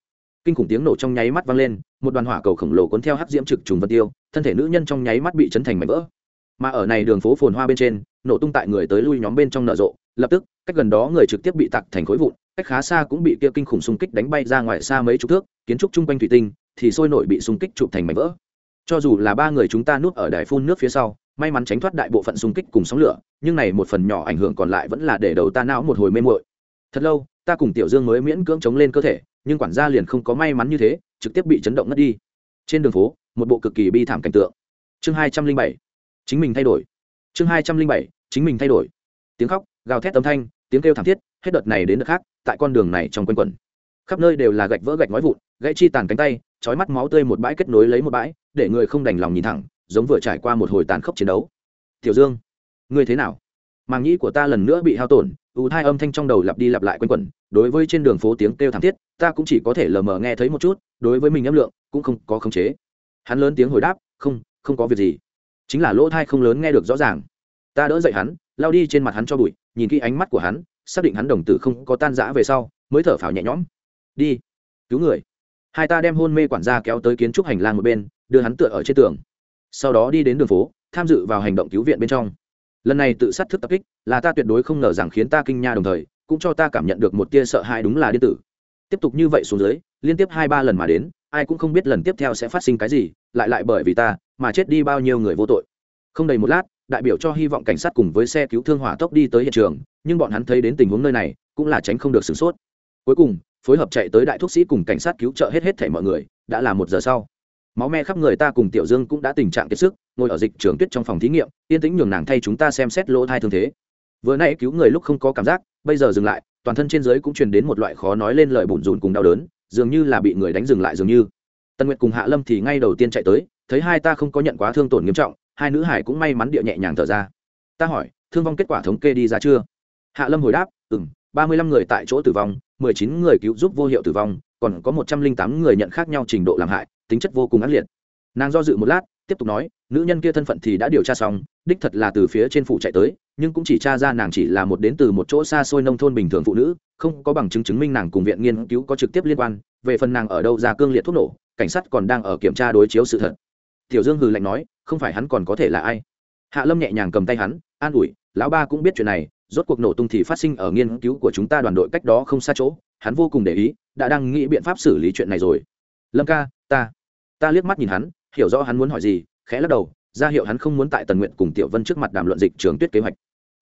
kinh khủng tiếng nổ trong nháy mắt vang lên, một đoàn hỏa cầu khổng lồ cuốn theo hắc diễm trực trùng vân tiêu, thân thể nữ nhân trong nháy mắt bị chấn thành mảnh vỡ. Mà ở này đường phố phồn hoa bên trên, nổ tung tại người tới lui nhóm bên trong nở rộ, lập tức, cách gần đó người trực tiếp bị tặc thành khối vụn, cách khá xa cũng bị kia kinh khủng xung kích đánh bay ra ngoài xa mấy chục thước, kiến trúc chung quanh thủy tinh thì sôi nổi bị xung kích chụp thành mảnh vỡ. Cho dù là ba người chúng ta nuốt ở đài phun nước phía sau, may mắn tránh thoát đại bộ phận xung kích cùng sóng lửa, nhưng này một phần nhỏ ảnh hưởng còn lại vẫn là để đầu ta não một hồi mê muội. Thật lâu, ta cùng tiểu dương mới miễn cưỡng chống lên cơ thể nhưng quản gia liền không có may mắn như thế, trực tiếp bị chấn động ngất đi. Trên đường phố, một bộ cực kỳ bi thảm cảnh tượng. Chương hai trăm linh bảy, chính mình thay đổi. Chương hai trăm linh bảy, chính mình thay đổi. Tiếng khóc, gào thét âm thanh, tiếng kêu thảm thiết, hết đợt này đến đợt khác, tại con đường này trong quanh quẩn. Khắp nơi đều là gạch vỡ gạch nói vụn, gãy chi tàn cánh tay trói mắt máu tươi một bãi kết nối lấy một bãi, để người không đành lòng nhìn thẳng, giống vừa trải qua một hồi tàn khốc chiến đấu. Tiểu dương, ngươi thế nào? Màng nhĩ của ta lần nữa bị hao tổn, ù thai âm thanh trong đầu lặp đi lặp lại quanh quẩn đối với trên đường phố tiếng kêu thảm thiết, ta cũng chỉ có thể lờ mờ nghe thấy một chút, đối với mình âm lượng cũng không có khống chế. Hắn lớn tiếng hồi đáp, không không có việc gì. Chính là lỗ thai không lớn nghe được rõ ràng. Ta đỡ dậy hắn, lao đi trên mặt hắn cho bụi, nhìn kỹ ánh mắt của hắn, xác định hắn đồng tử không có tan rã về sau, mới thở phào nhẹ nhõm. Đi, cứu người. Hai ta đem hôn mê quản gia kéo tới kiến trúc hành lang một bên, đưa hắn tựa ở trên tường. Sau đó đi đến đường phố, tham dự vào hành động cứu viện bên trong. Lần này tự sát thức tập kích là ta tuyệt đối không ngờ rằng khiến ta kinh nha đồng thời cũng cho ta cảm nhận được một tia sợ hãi đúng là điên tử. Tiếp tục như vậy xuống dưới, liên tiếp hai ba lần mà đến, ai cũng không biết lần tiếp theo sẽ phát sinh cái gì, lại lại bởi vì ta mà chết đi bao nhiêu người vô tội. Không đầy một lát, đại biểu cho hy vọng cảnh sát cùng với xe cứu thương hỏa tốc đi tới hiện trường, nhưng bọn hắn thấy đến tình huống nơi này, cũng là tránh không được sửng sốt. Cuối cùng, phối hợp chạy tới đại thuốc sĩ cùng cảnh sát cứu trợ hết hết thảy mọi người, đã là một giờ sau. Máu me khắp người ta cùng tiểu dương cũng đã tình trạng kiệt sức, ngồi ở dịch trường tuyết trong phòng thí nghiệm, yên tĩnh nhường nàng thay chúng ta xem xét lỗ thai thương thế vừa nãy cứu người lúc không có cảm giác, bây giờ dừng lại, toàn thân trên dưới cũng truyền đến một loại khó nói lên lời bùn rùn cùng đau đớn, dường như là bị người đánh dừng lại dường như. Tân nguyệt cùng hạ lâm thì ngay đầu tiên chạy tới, thấy hai ta không có nhận quá thương tổn nghiêm trọng, hai nữ hải cũng may mắn địa nhẹ nhàng thở ra. Ta hỏi, thương vong kết quả thống kê đi ra chưa? Hạ lâm hồi đáp ừ m ba mươi lăm người tại chỗ tử vong, mười chín người cứu giúp vô hiệu tử vong, còn có một trăm linh tám người nhận khác nhau trình độ làm hại, tính chất vô cùng ác liệt. Nàng do dự một lát, tiếp tục nói, nữ nhân kia thân phận thì đã điều tra xong, đích thật là từ phía trên phủ chạy tới nhưng cũng chỉ tra ra nàng chỉ là một đến từ một chỗ xa xôi nông thôn bình thường phụ nữ, không có bằng chứng chứng minh nàng cùng viện nghiên cứu có trực tiếp liên quan, về phần nàng ở đâu ra cương liệt thuốc nổ, cảnh sát còn đang ở kiểm tra đối chiếu sự thật. Tiểu dương hừ lạnh nói, không phải hắn còn có thể là ai? Hạ lâm nhẹ nhàng cầm tay hắn, an ủi, lão ba cũng biết chuyện này, rốt cuộc nổ tung thì phát sinh ở nghiên cứu của chúng ta đoàn đội cách đó không xa chỗ, hắn vô cùng để ý, đã đang nghĩ biện pháp xử lý chuyện này rồi. Lâm ca, ta ta liếc mắt nhìn hắn, hiểu rõ hắn muốn hỏi gì, khẽ lắc đầu, ra hiệu hắn không muốn tại tần nguyện cùng tiểu vân trước mặt đàm luận dịch trường tuyết kế hoạch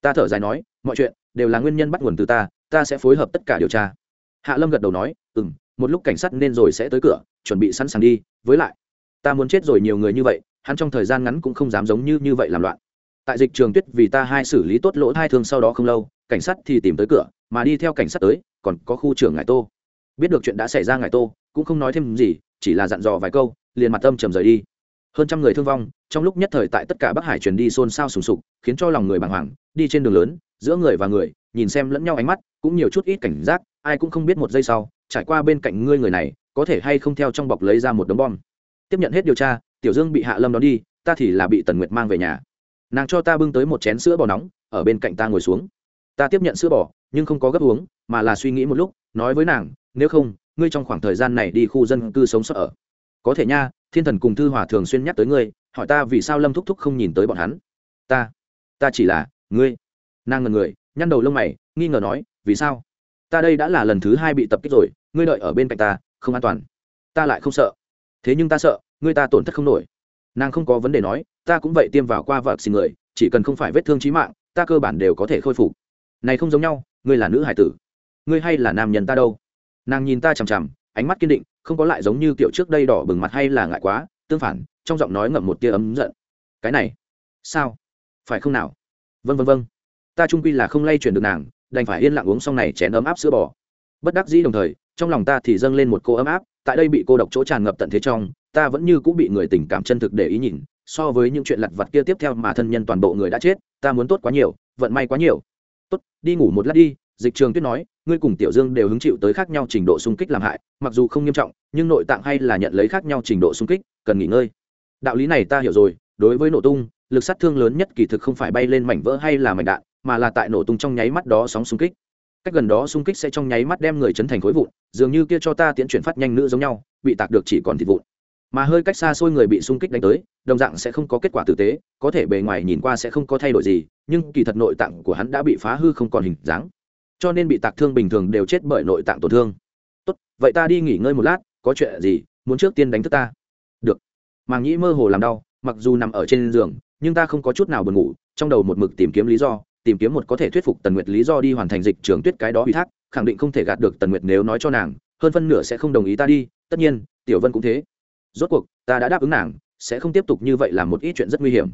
ta thở dài nói, mọi chuyện đều là nguyên nhân bắt nguồn từ ta ta sẽ phối hợp tất cả điều tra. Hạ lâm gật đầu nói ừ m một lúc cảnh sát nên rồi sẽ tới cửa, chuẩn bị sẵn sàng đi, với lại, ta muốn chết rồi nhiều người như vậy, hắn trong thời gian ngắn cũng không dám giống như như vậy làm loạn. Tại dịch trường tuyết vì ta hai xử lý tốt lỗ hai thương sau đó không lâu, cảnh sát thì tìm tới cửa, mà đi theo cảnh sát tới, còn có khu trưởng ngài tô. Biết được chuyện đã xảy ra ngài tô, cũng không nói thêm gì, chỉ là dặn dò vài câu, liền mặt tâm trầm rời đi hơn trăm người thương vong, trong lúc nhất thời tại tất cả bắc hải truyền đi xôn xao sùng sục, khiến cho lòng người bàng hoàng, đi trên đường lớn, giữa người và người, nhìn xem lẫn nhau ánh mắt, cũng nhiều chút ít cảnh giác, ai cũng không biết một giây sau, trải qua bên cạnh ngươi người này, có thể hay không theo trong bọc lấy ra một đống bom. Tiếp nhận hết điều tra, tiểu dương bị hạ lâm đón đi, ta thì là bị tần nguyệt mang về nhà. Nàng cho ta bưng tới một chén sữa bò nóng, ở bên cạnh ta ngồi xuống. Ta tiếp nhận sữa bò, nhưng không có gấp uống, mà là suy nghĩ một lúc, nói với nàng, nếu không, ngươi trong khoảng thời gian này đi khu dân cư sống sót ở. Có thể nha thiên thần cùng thư hòa thường xuyên nhắc tới ngươi, hỏi ta vì sao lâm thúc thúc không nhìn tới bọn hắn? Ta ta chỉ là, ngươi. Nàng ngần người, nhăn đầu lông mày, nghi ngờ nói, vì sao? Ta đây đã là lần thứ hai bị tập kích rồi, ngươi đợi ở bên cạnh ta, không an toàn. Ta lại không sợ. Thế nhưng ta sợ, ngươi ta tổn thất không nổi. Nàng không có vấn đề nói, ta cũng vậy tiêm vào qua vợ xin người, chỉ cần không phải vết thương trí mạng, ta cơ bản đều có thể khôi phục. Này không giống nhau, ngươi là nữ hải tử. Ngươi hay là nam nhân ta đâu? Nàng nhìn ta chằm chằm, ánh mắt kiên định không có lại giống như kiểu trước đây đỏ bừng mặt hay là ngại quá, tương phản, trong giọng nói ngậm một tia ấm giận. Cái này, sao? Phải không nào? Vân vân vân ta trung quy là không lay chuyển được nàng, đành phải yên lặng uống xong này chén ấm áp sữa bò. Bất đắc dĩ đồng thời, trong lòng ta thì dâng lên một cô ấm áp, tại đây bị cô độc chỗ tràn ngập tận thế trong, ta vẫn như cũng bị người tình cảm chân thực để ý nhìn, so với những chuyện lặt vặt kia tiếp theo mà thân nhân toàn bộ người đã chết, ta muốn tốt quá nhiều, vận may quá nhiều. Tốt, đi ngủ một lát đi, dịch trường tuyết nói ngươi cùng tiểu dương đều hứng chịu tới khác nhau trình độ xung kích làm hại, mặc dù không nghiêm trọng, nhưng nội tạng hay là nhận lấy khác nhau trình độ xung kích, cần nghỉ ngơi. Đạo lý này ta hiểu rồi, đối với nổ tung, lực sát thương lớn nhất kỳ thực không phải bay lên mảnh vỡ hay là mảnh đạn, mà là tại nổ tung trong nháy mắt đó sóng xung kích. Cách gần đó xung kích sẽ trong nháy mắt đem người chấn thành khối vụn, dường như kia cho ta tiễn chuyển phát nhanh nữ giống nhau, bị tạc được chỉ còn thịt vụn. Mà hơi cách xa xôi người bị xung kích đánh tới, đồng dạng sẽ không có kết quả tử tế, có thể bề ngoài nhìn qua sẽ không có thay đổi gì, nhưng kỳ thật nội tạng của hắn đã bị phá hư không còn hình dáng cho nên bị tạc thương bình thường đều chết bởi nội tạng tổn thương. Tốt, vậy ta đi nghỉ ngơi một lát, có chuyện gì, muốn trước tiên đánh thức ta. Được. Màng nhĩ mơ hồ làm đau, mặc dù nằm ở trên giường, nhưng ta không có chút nào buồn ngủ, trong đầu một mực tìm kiếm lý do, tìm kiếm một có thể thuyết phục tần nguyệt lý do đi hoàn thành dịch trường tuyết cái đó ủy thác, khẳng định không thể gạt được tần nguyệt nếu nói cho nàng, hơn phân nửa sẽ không đồng ý ta đi, tất nhiên, tiểu vân cũng thế. Rốt cuộc, ta đã đáp ứng nàng, sẽ không tiếp tục như vậy là một ít chuyện rất nguy hiểm.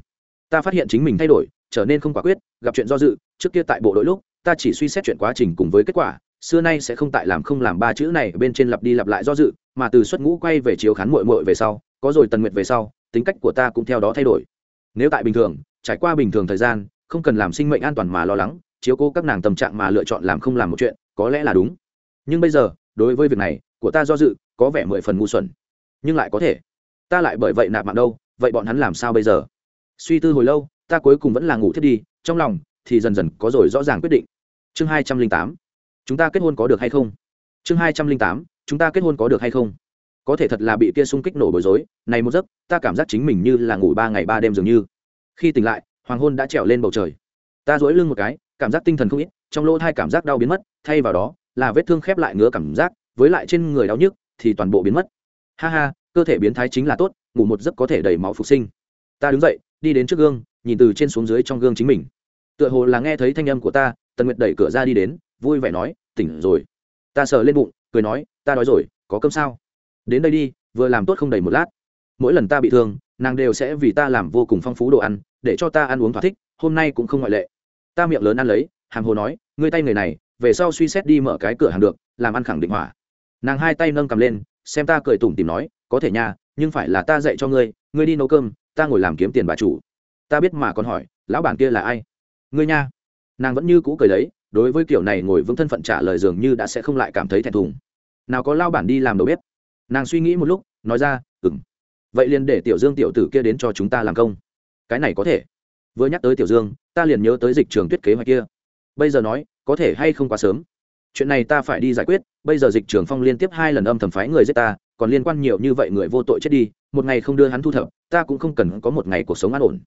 Ta phát hiện chính mình thay đổi, trở nên không quả quyết, gặp chuyện do dự, trước kia tại bộ đội lúc ta chỉ suy xét chuyện quá trình cùng với kết quả, xưa nay sẽ không tại làm không làm ba chữ này bên trên lặp đi lặp lại do dự, mà từ xuất ngũ quay về chiếu khán muội muội về sau, có rồi tần nguyệt về sau, tính cách của ta cũng theo đó thay đổi. Nếu tại bình thường, trải qua bình thường thời gian, không cần làm sinh mệnh an toàn mà lo lắng, chiếu cố các nàng tâm trạng mà lựa chọn làm không làm một chuyện, có lẽ là đúng. Nhưng bây giờ, đối với việc này, của ta do dự, có vẻ mười phần ngu xuẩn. Nhưng lại có thể. Ta lại bởi vậy nạp mạng đâu, vậy bọn hắn làm sao bây giờ? Suy tư hồi lâu, ta cuối cùng vẫn là ngủ thiết đi, trong lòng thì dần dần có rồi rõ ràng quyết định chương hai trăm linh tám. Chúng ta kết hôn có được hay không? Chương hai trăm linh tám, chúng ta kết hôn có được hay không? Có thể thật là bị kia sung kích nổ bối rối. Này một giấc, ta cảm giác chính mình như là ngủ ba ngày ba đêm dường như. Khi tỉnh lại, hoàng hôn đã trèo lên bầu trời. Ta dối lưng một cái, cảm giác tinh thần không ít, trong lỗ thai cảm giác đau biến mất. Thay vào đó, là vết thương khép lại ngứa cảm giác, với lại trên người đau nhức, thì toàn bộ biến mất. Ha ha, cơ thể biến thái chính là tốt, ngủ một giấc có thể đẩy máu phục sinh. Ta đứng dậy, đi đến trước gương, nhìn từ trên xuống dưới trong gương chính mình. Tựa hồ là nghe thấy thanh âm của ta tần nguyệt đẩy cửa ra đi đến, vui vẻ nói, tỉnh rồi. Ta sờ lên bụng, cười nói, ta nói rồi, có cơm sao? Đến đây đi, vừa làm tốt không đầy một lát. Mỗi lần ta bị thương, nàng đều sẽ vì ta làm vô cùng phong phú đồ ăn, để cho ta ăn uống thỏa thích, hôm nay cũng không ngoại lệ. Ta miệng lớn ăn lấy hàng hồ nói, ngươi tay người này, về sau suy xét đi mở cái cửa hàng được, làm ăn khẳng định hỏa. Nàng hai tay nâng cầm lên, xem ta cười tủm tìm nói, có thể nha, nhưng phải là ta dạy cho ngươi ngươi đi nấu cơm, ta ngồi làm kiếm tiền bà chủ. Ta biết mà còn hỏi, lão bản kia là ai? Ngươi nha nàng vẫn như cũ cười lấy đối với kiểu này ngồi vững thân phận trả lời dường như đã sẽ không lại cảm thấy thẹn thùng. Nào có lao bản đi làm đầu bếp. Nàng suy nghĩ một lúc, nói ra ừng vậy liền để tiểu dương tiểu tử kia đến cho chúng ta làm công. Cái này có thể. Vừa nhắc tới tiểu dương, ta liền nhớ tới dịch trường tuyết kế hoạch kia. Bây giờ nói, có thể hay không quá sớm? Chuyện này ta phải đi giải quyết, bây giờ dịch trường phong liên tiếp hai lần âm thầm phái người giết ta, còn liên quan nhiều như vậy người vô tội chết đi, một ngày không đưa hắn thu thập, ta cũng không cần có một ngày cuộc sống an ổn.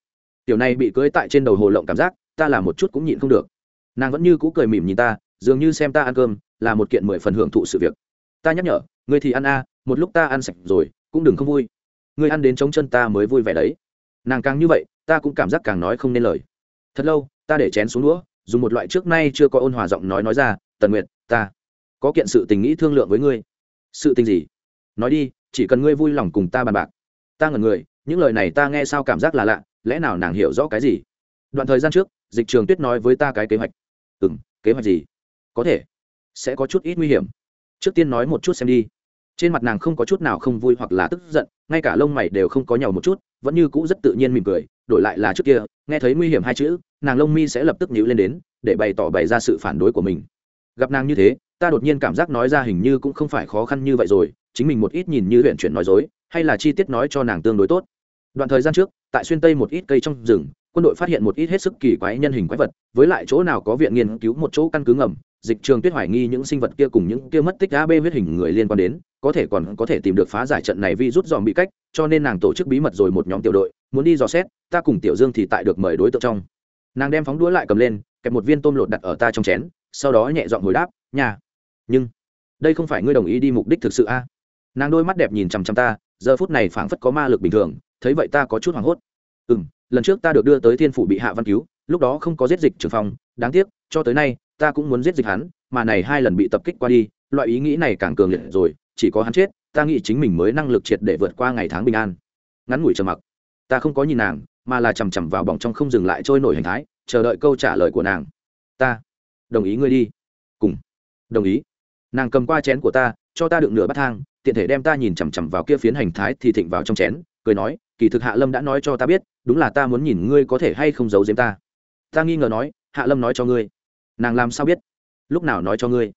Tiểu này bị cưới tại trên đầu hồ lộng cảm giác ta làm một chút cũng nhịn không được. Nàng vẫn như cũ cười mỉm nhìn ta, dường như xem ta ăn cơm, là một kiện mười phần hưởng thụ sự việc. Ta nhắc nhở, ngươi thì ăn a, một lúc ta ăn sạch rồi, cũng đừng không vui. Ngươi ăn đến chống chân ta mới vui vẻ đấy. Nàng càng như vậy, ta cũng cảm giác càng nói không nên lời. Thật lâu, ta để chén xuống đũa, dùng một loại trước nay chưa có ôn hòa giọng nói nói ra, tần nguyệt, ta có kiện sự tình nghĩ thương lượng với ngươi. Sự tình gì? Nói đi, chỉ cần ngươi vui lòng cùng ta bàn bạc. Ta ngẩn người, những lời này ta nghe sao cảm giác là lạ, lẽ nào nàng hiểu rõ cái gì? Đoạn thời gian trước, dịch trường tuyết nói với ta cái kế hoạch. Ừ m kế hoạch gì? Có thể. Sẽ có chút ít nguy hiểm. Trước tiên nói một chút xem đi. Trên mặt nàng không có chút nào không vui hoặc là tức giận, ngay cả lông mày đều không có nhau một chút, vẫn như cũ rất tự nhiên mỉm cười, đổi lại là trước kia, nghe thấy nguy hiểm hai chữ, nàng lông mi sẽ lập tức nhíu lên đến, để bày tỏ bày ra sự phản đối của mình. Gặp nàng như thế, ta đột nhiên cảm giác nói ra hình như cũng không phải khó khăn như vậy rồi, chính mình một ít nhìn như huyện chuyển nói dối, hay là chi tiết nói cho nàng tương đối tốt. Đoạn thời gian trước, tại xuyên tây một ít cây trong rừng quân đội phát hiện một ít hết sức kỳ quái nhân hình quái vật, với lại chỗ nào có viện nghiên cứu một chỗ căn cứ ngầm, dịch trường tuyết hoài nghi những sinh vật kia cùng những kia mất tích ab huyết hình người liên quan đến, có thể còn có thể tìm được phá giải trận này vi rút dòm bị cách, cho nên nàng tổ chức bí mật rồi một nhóm tiểu đội, muốn đi dò xét, ta cùng tiểu dương thì tại được mời đối tượng trong. Nàng đem phóng đũa lại cầm lên, kẹp một viên tôm lột đặt ở ta trong chén, sau đó nhẹ dọn hồi đáp nhà nhưng đây không phải ngươi đồng ý đi mục đích thực sự a? Nàng đôi mắt đẹp nhìn chằm chằm ta, giờ phút này phảng phất có ma lực bình thường, thấy vậy ta có chút hoảng hốt. Ừ m lần trước ta được đưa tới thiên phủ bị hạ văn cứu, lúc đó không có giết dịch trường phong, đáng tiếc, cho tới nay, ta cũng muốn giết dịch hắn, mà này hai lần bị tập kích qua đi, loại ý nghĩ này càng cường liệt rồi, chỉ có hắn chết, ta nghĩ chính mình mới năng lực triệt để vượt qua ngày tháng bình an. Ngắn ngủi trầm mặc. Ta không có nhìn nàng, mà là chằm chằm vào bỏng trong không dừng lại trôi nổi hình thái, chờ đợi câu trả lời của nàng. Ta. Đồng ý ngươi đi. Cùng. Đồng ý. Nàng cầm qua chén của ta, cho ta đựng nửa bát thang, tiện thể đem ta nhìn chằm chằm vào kia phiến hành thái thì thịnh vào trong chén cười nói, kỳ thực hạ lâm đã nói cho ta biết, đúng là ta muốn nhìn ngươi có thể hay không giấu giếm ta. Ta nghi ngờ nói, hạ lâm nói cho ngươi. Nàng làm sao biết? Lúc nào nói cho ngươi?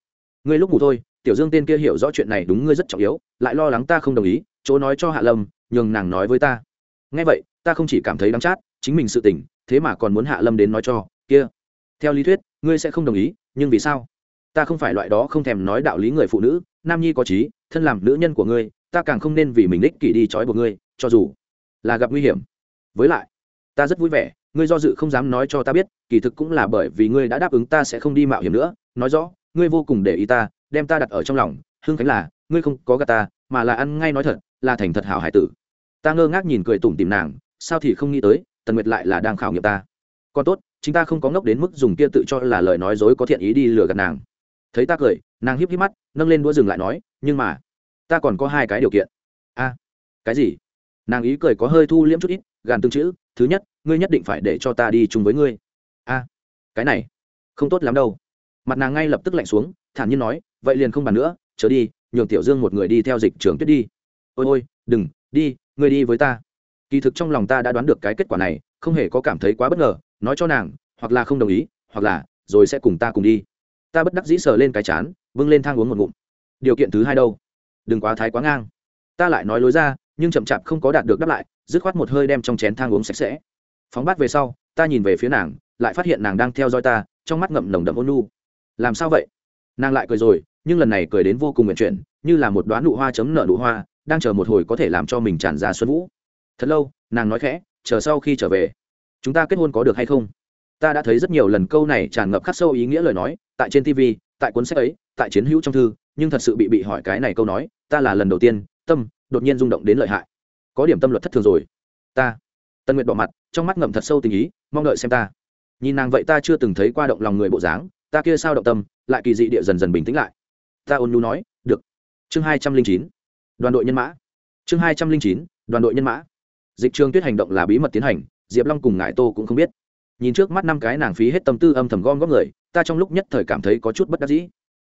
Ngươi lúc ngủ thôi, tiểu dương tên kia hiểu rõ chuyện này đúng ngươi rất trọng yếu, lại lo lắng ta không đồng ý, chỗ nói cho hạ lâm, nhường nàng nói với ta. Nghe vậy, ta không chỉ cảm thấy đắng chát, chính mình sự tỉnh, thế mà còn muốn hạ lâm đến nói cho, kia, theo lý thuyết, ngươi sẽ không đồng ý, nhưng vì sao? Ta không phải loại đó không thèm nói đạo lý người phụ nữ, nam nhi có trí, thân làm nữ nhân của ngươi, ta càng không nên vì mình đích kỷ đi trói buộc ngươi cho dù là gặp nguy hiểm. Với lại, ta rất vui vẻ, ngươi do dự không dám nói cho ta biết, kỳ thực cũng là bởi vì ngươi đã đáp ứng ta sẽ không đi mạo hiểm nữa. Nói rõ, ngươi vô cùng để ý ta, đem ta đặt ở trong lòng. Hưng khánh là, ngươi không có gà ta, mà là ăn ngay nói thật, là thành thật hảo hải tử. Ta ngơ ngác nhìn cười tủm tìm nàng, sao thì không nghĩ tới, tần nguyệt lại là đang khảo nghiệm ta. Còn tốt, chính ta không có ngốc đến mức dùng kia tự cho là lời nói dối có thiện ý đi lừa gạt nàng. Thấy ta cười, nàng híp híp mắt, nâng lên đũa dừng lại nói, nhưng mà, ta còn có hai cái điều kiện. A, cái gì? Nàng ý cười có hơi thu liễm chút ít, gàn tương chữ, thứ nhất, ngươi nhất định phải để cho ta đi chung với ngươi. A, cái này, không tốt lắm đâu. Mặt nàng ngay lập tức lạnh xuống, thản nhiên nói, vậy liền không bàn nữa trở đi, nhường tiểu dương một người đi theo dịch trường tuyết đi. Ôi ôi, đừng, đi, ngươi đi với ta. Kỳ thực trong lòng ta đã đoán được cái kết quả này, không hề có cảm thấy quá bất ngờ, nói cho nàng, hoặc là không đồng ý, hoặc là, rồi sẽ cùng ta cùng đi. Ta bất đắc dĩ sờ lên cái chán vâng lên thang uống một ngụm. Điều kiện thứ hai đâu? Đừng quá thái quá ngang. Ta lại nói lối ra nhưng chậm chạp không có đạt được đáp lại, dứt khoát một hơi đem trong chén thang uống sạch sẽ. Phóng bát về sau, ta nhìn về phía nàng, lại phát hiện nàng đang theo dõi ta, trong mắt ngậm nồng đậm ôn nu làm sao vậy? Nàng lại cười rồi, nhưng lần này cười đến vô cùng nguyện chuyển, như là một đoán nụ hoa chấm nợ nụ hoa, đang chờ một hồi có thể làm cho mình tràn ra xuân vũ. Thật lâu, nàng nói khẽ, chờ sau khi trở về. Chúng ta kết hôn có được hay không? Ta đã thấy rất nhiều lần câu này tràn ngập khắc sâu ý nghĩa lời nói, tại trên tv tại cuốn sách ấy, tại chiến hữu trong thư, nhưng thật sự bị bị hỏi cái này câu nói, ta là lần đầu tiên, tâm đột nhiên rung động đến lợi hại. Có điểm tâm luật thất thường rồi. Ta. Tân nguyệt bỏ mặt, trong mắt ngậm thật sâu tình ý, mong đợi xem ta. Nhìn nàng vậy ta chưa từng thấy qua động lòng người bộ dáng, ta kia sao động tâm, lại kỳ dị địa dần dần bình tĩnh lại. Ta ôn nhu nói, được. Chương hai trăm linh chín. Đoàn đội nhân mã. Chương hai trăm linh chín, đoàn đội nhân mã. Dịch trường tuyết hành động là bí mật tiến hành, diệp long cùng ngại tô cũng không biết. Nhìn trước mắt năm cái nàng phí hết tâm tư âm thầm gom góp người, ta trong lúc nhất thời cảm thấy có chút bất đắc dĩ.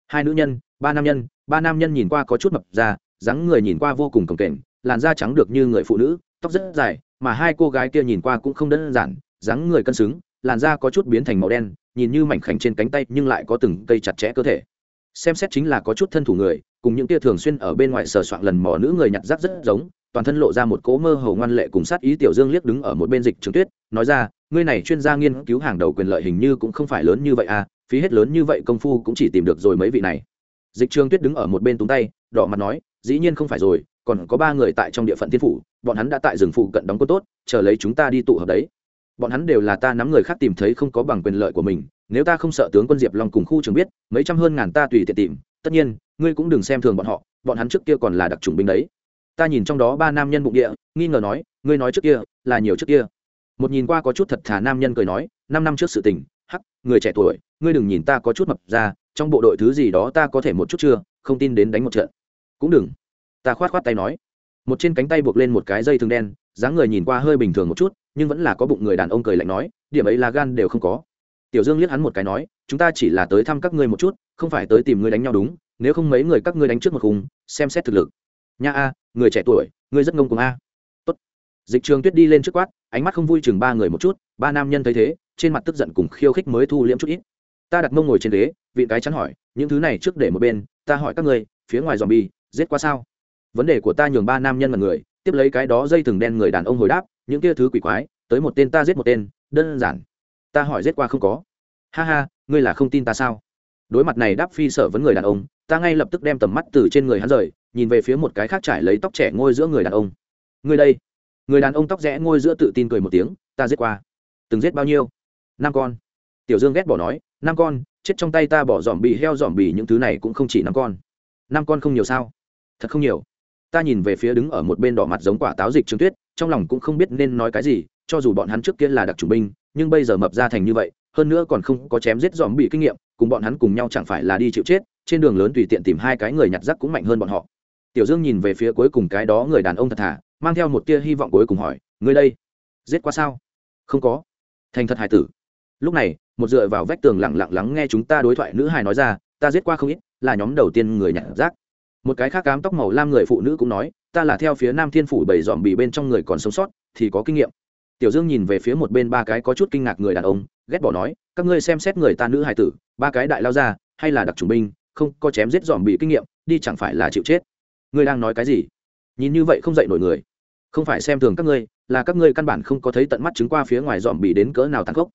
Hai nữ nhân, ba nam nhân, ba nam nhân nhìn qua có chút mập ra dáng người nhìn qua vô cùng cồng kềnh, làn da trắng được như người phụ nữ, tóc rất dài, mà hai cô gái kia nhìn qua cũng không đơn giản, dáng người cân xứng, làn da có chút biến thành màu đen, nhìn như mảnh khảnh trên cánh tay nhưng lại có từng cây chặt chẽ cơ thể. Xem xét chính là có chút thân thủ người, cùng những tia thường xuyên ở bên ngoài sờ soạn lần mò nữ người nhặt rác rất giống, toàn thân lộ ra một cỗ mơ hồ ngoan lệ cùng sát ý tiểu dương liếc đứng ở một bên dịch trường tuyết, nói ra, ngươi này chuyên gia nghiên cứu hàng đầu quyền lợi hình như cũng không phải lớn như vậy à phí hết lớn như vậy công phu cũng chỉ tìm được rồi mấy vị này dịch trường tuyết đứng ở một bên túng tay, đỏ mặt nói, dĩ nhiên không phải rồi, còn có ba người tại trong địa phận thiên phủ, bọn hắn đã tại rừng phụ cận đóng quân tốt, chờ lấy chúng ta đi tụ hợp đấy. Bọn hắn đều là ta nắm người khác tìm thấy không có bằng quyền lợi của mình, nếu ta không sợ tướng quân diệp long cùng khu trường biết, mấy trăm hơn ngàn ta tùy tiện tìm, tất nhiên, ngươi cũng đừng xem thường bọn họ, bọn hắn trước kia còn là đặc trùng binh đấy. Ta nhìn trong đó ba nam nhân bụng địa, nghi ngờ nói, ngươi nói trước kia, là nhiều trước kia. Một nhìn qua có chút thật thà nam nhân cười nói, năm năm trước sự tình, hắc, người trẻ tuổi, ngươi đừng nhìn ta có chút mập ra trong bộ đội thứ gì đó ta có thể một chút chưa, không tin đến đánh một trận. Cũng đừng. Ta khoát khoát tay nói. Một trên cánh tay buộc lên một cái dây thừng đen, dáng người nhìn qua hơi bình thường một chút, nhưng vẫn là có bụng người đàn ông cười lạnh nói, điểm ấy là gan đều không có. Tiểu dương liếc hắn một cái nói, chúng ta chỉ là tới thăm các ngươi một chút, không phải tới tìm ngươi đánh nhau đúng, nếu không mấy người các ngươi đánh trước một khung, xem xét thực lực. Nha a, người trẻ tuổi, ngươi rất ngông cuồng a. Tốt. Dịch trường tuyết đi lên trước quát, ánh mắt không vui chừng ba người một chút, ba nam nhân thấy thế, trên mặt tức giận cùng khiêu khích mới thu liễm chút ít ta đặt mông ngồi trên ghế vị cái chắn hỏi, những thứ này trước để một bên, ta hỏi các ngươi, phía ngoài dòm bi giết qua sao? Vấn đề của ta nhường ba nam nhân mật người, tiếp lấy cái đó dây thừng đen người đàn ông hồi đáp, những kia thứ quỷ quái, tới một tên ta giết một tên, đơn giản. Ta hỏi giết qua không có. Ha ha, ngươi là không tin ta sao? Đối mặt này đáp phi sở vấn người đàn ông, ta ngay lập tức đem tầm mắt từ trên người hắn rời, nhìn về phía một cái khác trải lấy tóc trẻ ngôi giữa người đàn ông. Ngươi đây. Người đàn ông tóc rẽ ngôi giữa tự tin cười một tiếng, ta giết qua. Từng giết bao nhiêu? Năm con. Tiểu dương ghét bỏ nói năm con, chết trong tay ta bỏ dòm bị heo dòm bì những thứ này cũng không chỉ năm con. Năm con không nhiều sao? Thật không nhiều. Ta nhìn về phía đứng ở một bên đỏ mặt giống quả táo dịch trường tuyết, trong lòng cũng không biết nên nói cái gì, cho dù bọn hắn trước kia là đặc chủ binh, nhưng bây giờ mập ra thành như vậy, hơn nữa còn không có chém giết dòm bị kinh nghiệm, cùng bọn hắn cùng nhau chẳng phải là đi chịu chết, trên đường lớn tùy tiện tìm hai cái người nhặt rác cũng mạnh hơn bọn họ. Tiểu dương nhìn về phía cuối cùng cái đó người đàn ông thật thà, mang theo một tia hy vọng cuối cùng hỏi người đây, giết qua sao? Không có. Thành thật hải tử lúc này, một dựa vào vách tường lẳng lặng lắng nghe chúng ta đối thoại nữ hài nói ra, ta giết qua không ít, là nhóm đầu tiên người nhặt rác. Một cái khác cám tóc màu lam người phụ nữ cũng nói, ta là theo phía nam thiên phủ bảy dòm bị bên trong người còn sống sót, thì có kinh nghiệm. Tiểu dương nhìn về phía một bên ba cái có chút kinh ngạc người đàn ông, ghét bỏ nói, các ngươi xem xét người ta nữ hài tử, ba cái đại lao ra, hay là đặc chủ binh, không có chém giết dòm bị kinh nghiệm, đi chẳng phải là chịu chết. Ngươi đang nói cái gì? Nhìn như vậy không dậy nổi người. Không phải xem thường các ngươi, là các ngươi căn bản không có thấy tận mắt chứng qua phía ngoài dòm bị đến cỡ nào tàn khốc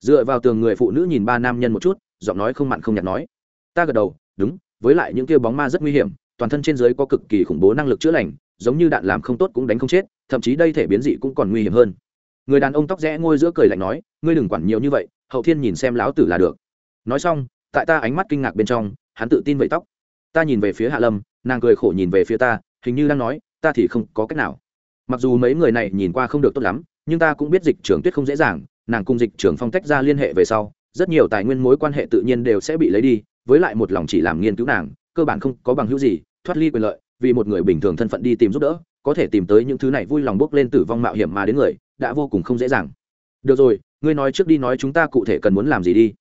dựa vào tường người phụ nữ nhìn ba nam nhân một chút, giọng nói không mặn không nhạt nói. Ta gật đầu, đúng, với lại những kia bóng ma rất nguy hiểm, toàn thân trên dưới có cực kỳ khủng bố năng lực chữa lành, giống như đạn làm không tốt cũng đánh không chết, thậm chí đây thể biến dị cũng còn nguy hiểm hơn. Người đàn ông tóc rẽ ngôi giữa cười lạnh nói, ngươi đừng quản nhiều như vậy, hậu thiên nhìn xem lão tử là được. Nói xong, tại ta ánh mắt kinh ngạc bên trong, hắn tự tin vậy tóc. Ta nhìn về phía hạ lâm, nàng cười khổ nhìn về phía ta, hình như đang nói, ta thì không có cách nào. Mặc dù mấy người này nhìn qua không được tốt lắm, nhưng ta cũng biết dịch trường tuyết không dễ dàng nàng cùng dịch trường phong tách ra liên hệ về sau, rất nhiều tài nguyên mối quan hệ tự nhiên đều sẽ bị lấy đi, với lại một lòng chỉ làm nghiên cứu nàng, cơ bản không có bằng hữu gì, thoát ly quyền lợi, vì một người bình thường thân phận đi tìm giúp đỡ, có thể tìm tới những thứ này vui lòng bước lên tử vong mạo hiểm mà đến người, đã vô cùng không dễ dàng. Được rồi, ngươi nói trước đi nói chúng ta cụ thể cần muốn làm gì đi.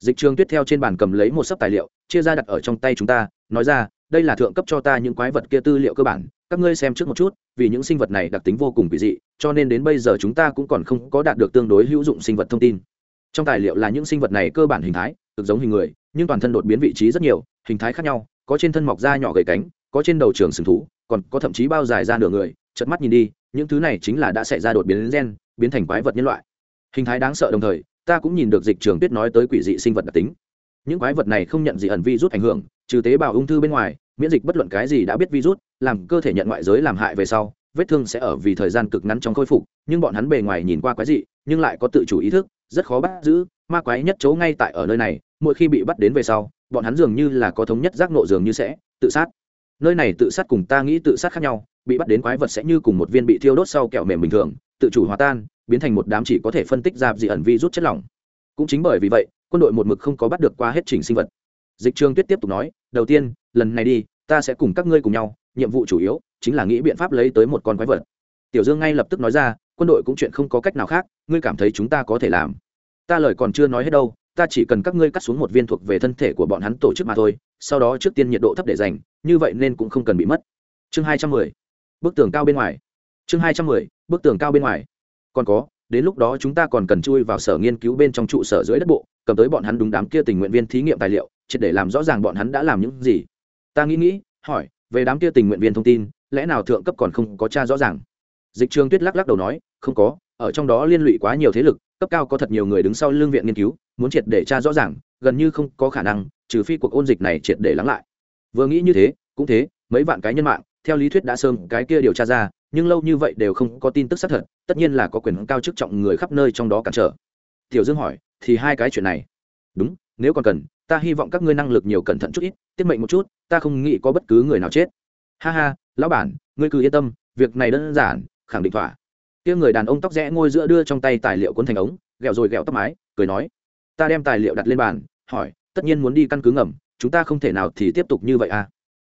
Dịch trường tuyết theo trên bàn cầm lấy một sấp tài liệu, chia ra đặt ở trong tay chúng ta, nói ra đây là thượng cấp cho ta những quái vật kia tư liệu cơ bản, các ngươi xem trước một chút, vì những sinh vật này đặc tính vô cùng kỳ dị, cho nên đến bây giờ chúng ta cũng còn không có đạt được tương đối hữu dụng sinh vật thông tin. Trong tài liệu là những sinh vật này cơ bản hình thái, cực giống hình người, nhưng toàn thân đột biến vị trí rất nhiều, hình thái khác nhau, có trên thân mọc da nhỏ gầy cánh, có trên đầu trường sừng thú, còn có thậm chí bao dài ra nửa người chật mắt nhìn đi, những thứ này chính là đã xảy ra đột biến gen, biến thành quái vật nhân loại. Hình thái đáng sợ đồng thời, ta cũng nhìn được dịch trường tuyết nói tới quỷ dị sinh vật đặc tính những quái vật này không nhận gì ẩn virus ảnh hưởng, trừ tế bào ung thư bên ngoài, miễn dịch bất luận cái gì đã biết virus, làm cơ thể nhận ngoại giới làm hại về sau, vết thương sẽ ở vì thời gian cực ngắn trong khôi phục, nhưng bọn hắn bề ngoài nhìn qua quái dị, nhưng lại có tự chủ ý thức, rất khó bắt giữ, ma quái nhất chấu ngay tại ở nơi này, mỗi khi bị bắt đến về sau, bọn hắn dường như là có thống nhất giác nộ dường như sẽ, tự sát. Nơi này tự sát cùng ta nghĩ tự sát khác nhau, bị bắt đến quái vật sẽ như cùng một viên bị thiêu đốt sau kẹo mềm bình thường, tự chủ hòa tan, biến thành một đám chỉ có thể phân tích ra dị ẩn vi rút chất lỏng. Cũng chính bởi vì vậy quân đội một mực không có bắt được qua hết trình sinh vật. Dịch trường tuyết tiếp tục nói, đầu tiên, lần này đi, ta sẽ cùng các ngươi cùng nhau, nhiệm vụ chủ yếu chính là nghĩ biện pháp lấy tới một con quái vật. Tiểu dương ngay lập tức nói ra, quân đội cũng chuyện không có cách nào khác, ngươi cảm thấy chúng ta có thể làm. Ta lời còn chưa nói hết đâu, ta chỉ cần các ngươi cắt xuống một viên thuộc về thân thể của bọn hắn tổ chức mà thôi, sau đó trước tiên nhiệt độ thấp để dành, như vậy nên cũng không cần bị mất. Chương hai trăm mười, bức tường cao bên ngoài. Chương hai trăm mười, bức tường cao bên ngoài. Còn có, đến lúc đó chúng ta còn cần chui vào sở nghiên cứu bên trong trụ sở dưới đất bộ cầm tới bọn hắn đúng đám kia tình nguyện viên thí nghiệm tài liệu, triệt để làm rõ ràng bọn hắn đã làm những gì. Ta nghĩ nghĩ, hỏi, về đám kia tình nguyện viên thông tin, lẽ nào thượng cấp còn không có cha rõ ràng? Dịch trường tuyết lắc lắc đầu nói, không có, ở trong đó liên lụy quá nhiều thế lực, cấp cao có thật nhiều người đứng sau lương viện nghiên cứu, muốn triệt để tra rõ ràng, gần như không có khả năng, trừ phi cuộc ôn dịch này triệt để lắng lại. Vừa nghĩ như thế, cũng thế, mấy vạn cái nhân mạng, theo lý thuyết đã sơn cái kia điều tra ra, nhưng lâu như vậy đều không có tin tức xác thật, tất nhiên là có quyền cao chức trọng người khắp nơi trong đó cản trở. Tiểu dương hỏi thì hai cái chuyện này. Đúng, nếu còn cần, ta hy vọng các ngươi năng lực nhiều cẩn thận chút ít, tiết mệnh một chút, ta không nghĩ có bất cứ người nào chết. Ha ha, lão bản, ngươi cứ yên tâm, việc này đơn giản, khẳng định thỏa. Kia người đàn ông tóc rẽ ngôi giữa đưa trong tay tài liệu cuốn thành ống ghẹo rồi ghẹo tóc mái, cười nói. Ta đem tài liệu đặt lên bàn, hỏi, tất nhiên muốn đi căn cứ ngầm, chúng ta không thể nào thì tiếp tục như vậy à?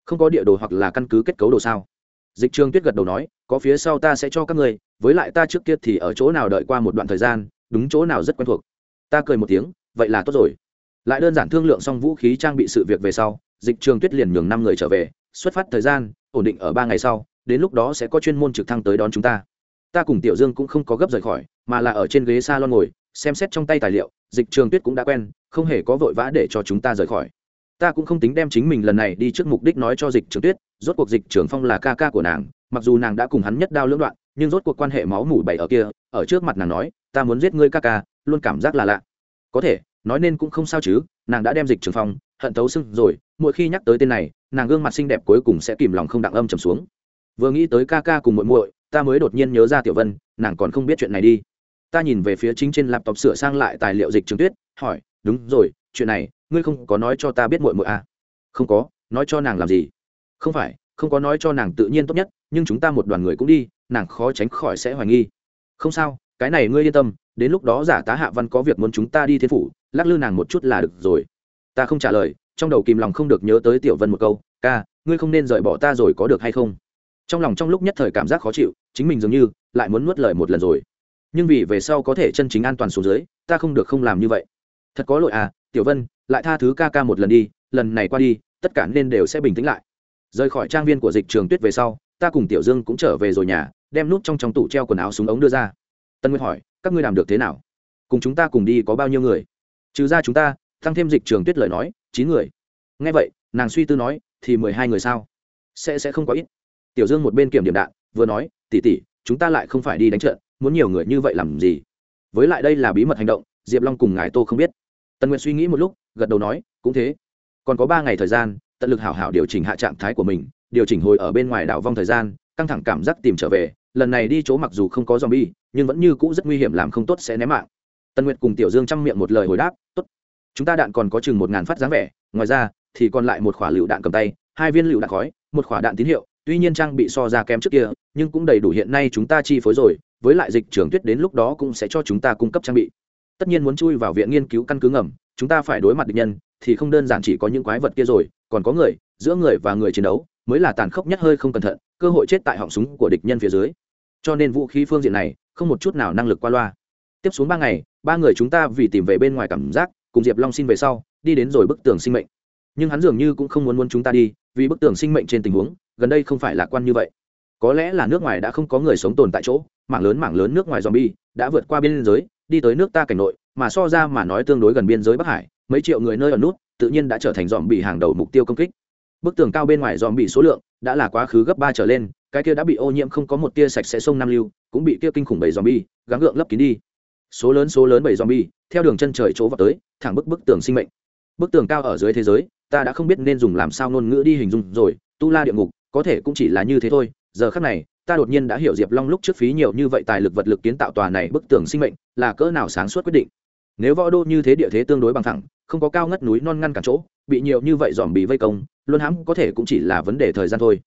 Không có địa đồ hoặc là căn cứ kết cấu đồ sao? Dịch trường tuyết gật đầu nói, có phía sau ta sẽ cho các ngươi, với lại ta trước kia thì ở chỗ nào đợi qua một đoạn thời gian, đúng chỗ nào rất quen thuộc ta cười một tiếng, vậy là tốt rồi. Lại đơn giản thương lượng xong vũ khí trang bị sự việc về sau, dịch trường tuyết liền nhường năm người trở về, xuất phát thời gian, ổn định ở ba ngày sau, đến lúc đó sẽ có chuyên môn trực thăng tới đón chúng ta. Ta cùng tiểu dương cũng không có gấp rời khỏi, mà là ở trên ghế s a lon ngồi, xem xét trong tay tài liệu, dịch trường tuyết cũng đã quen, không hề có vội vã để cho chúng ta rời khỏi. Ta cũng không tính đem chính mình lần này đi trước mục đích nói cho dịch trường tuyết, rốt cuộc dịch trường phong là ca ca của nàng, mặc dù nàng đã cùng hắn nhất đao lưỡng đoạn, nhưng rốt cuộc quan hệ máu mủ bảy ở kia, ở trước mặt nàng nói, ta muốn giết ngươi ca ca luôn cảm giác là lạ. Có thể, nói nên cũng không sao chứ, nàng đã đem dịch trường phong, hận tấu sưng rồi, mỗi khi nhắc tới tên này, nàng gương mặt xinh đẹp cuối cùng sẽ kìm lòng không đặng âm trầm xuống. Vừa nghĩ tới ca ca cùng muội muội, ta mới đột nhiên nhớ ra tiểu vân, nàng còn không biết chuyện này đi. Ta nhìn về phía chính trên laptop sửa sang lại tài liệu dịch trường tuyết, hỏi, đúng rồi, chuyện này, ngươi không có nói cho ta biết muội muội à? Không có, nói cho nàng làm gì? Không phải, không có nói cho nàng tự nhiên tốt nhất, nhưng chúng ta một đoàn người cũng đi, nàng khó tránh khỏi sẽ hoài nghi. Không sao cái này ngươi yên tâm, đến lúc đó giả tá hạ văn có việc muốn chúng ta đi thiên phủ, lắc lư nàng một chút là được rồi. Ta không trả lời, trong đầu kìm lòng không được nhớ tới tiểu vân một câu, ca, ngươi không nên rời bỏ ta rồi có được hay không? Trong lòng trong lúc nhất thời cảm giác khó chịu, chính mình dường như lại muốn nuốt lời một lần rồi. Nhưng vì về sau có thể chân chính an toàn xuống dưới, ta không được không làm như vậy. Thật có lỗi à tiểu vân, lại tha thứ ca ca một lần đi, lần này qua đi, tất cả nên đều sẽ bình tĩnh lại. Rời khỏi trang viên của dịch trường tuyết về sau, ta cùng tiểu dương cũng trở về rồi nhà, đem nút trong trong tủ treo quần áo súng ống đưa ra tân nguyệt hỏi, các ngươi làm được thế nào? Cùng chúng ta cùng đi có bao nhiêu người? Trừ ra chúng ta, tăng thêm dịch trường tuyết lời nói, chín người. Ngay vậy, nàng suy tư nói, thì mười hai người sao? Sẽ sẽ không có ít. Tiểu dương một bên kiểm điểm đạn, vừa nói tỉ tỉ chúng ta lại không phải đi đánh trận, muốn nhiều người như vậy làm gì? Với lại đây là bí mật hành động, diệp long cùng ngài tô không biết. Tần nguyện suy nghĩ một lúc, gật đầu nói, cũng thế. Còn có ba ngày thời gian, tận lực hảo hảo điều chỉnh hạ trạng thái của mình, điều chỉnh hồi ở bên ngoài đảo vong thời gian căng thẳng cảm giác tìm trở về, lần này đi chỗ mặc dù không có zombie, nhưng vẫn như cũ rất nguy hiểm làm không tốt sẽ ném mạng. Tân nguyệt cùng tiểu dương chăm miệng một lời hồi đáp, tốt, chúng ta đạn còn có chừng một ngàn phát dáng vẻ, ngoài ra thì còn lại một khỏa lựu đạn cầm tay, hai viên lựu đạn khói, một khỏa đạn tín hiệu, tuy nhiên trang bị so ra kém trước kia, nhưng cũng đầy đủ hiện nay chúng ta chi phối rồi, với lại dịch trường tuyết đến lúc đó cũng sẽ cho chúng ta cung cấp trang bị. Tất nhiên muốn chui vào viện nghiên cứu căn cứ ngầm, chúng ta phải đối mặt địch nhân, thì không đơn giản chỉ có những quái vật kia rồi, còn có người, giữa người và người chiến đấu mới là tàn khốc nhất hơi không cẩn thận, cơ hội chết tại họng súng của địch nhân phía dưới. Cho nên vũ khí phương diện này, không một chút nào năng lực qua loa. Tiếp xuống ba ngày, ba người chúng ta vì tìm về bên ngoài cảm giác, cùng diệp long xin về sau, đi đến rồi bức tường sinh mệnh. Nhưng hắn dường như cũng không muốn muốn chúng ta đi, vì bức tường sinh mệnh trên tình huống, gần đây không phải lạc quan như vậy. Có lẽ là nước ngoài đã không có người sống tồn tại chỗ, mảng lớn mảng lớn nước ngoài zombie đã vượt qua biên giới, đi tới nước ta cảnh nội, mà so ra mà nói tương đối gần biên giới bắc hải, mấy triệu người nơi ở nút, tự nhiên đã trở thành dòm bị hàng đầu mục tiêu công kích bức tường cao bên ngoài dòm bị số lượng đã là quá khứ gấp ba trở lên, cái kia đã bị ô nhiễm không có một tia sạch sẽ sông nam lưu, cũng bị kia kinh khủng bảy dòm bi gắng gượng lấp kín đi. Số lớn số lớn bảy dòm bi theo đường chân trời chỗ vào tới, thẳng bức bức tường sinh mệnh. Bức tường cao ở dưới thế giới, ta đã không biết nên dùng làm sao ngôn ngữ đi hình dung rồi, tu la địa ngục, có thể cũng chỉ là như thế thôi. Giờ khắc này, ta đột nhiên đã hiểu diệp long lúc trước phí nhiều như vậy tài lực vật lực kiến tạo tòa này bức tường sinh mệnh là cỡ nào sáng suốt quyết định. Nếu võ đô như thế địa thế tương đối bằng thẳng không có cao ngất núi non ngăn cản chỗ, bị nhiều như vậy dòm bị vây công luôn hãm có thể cũng chỉ là vấn đề thời gian thôi.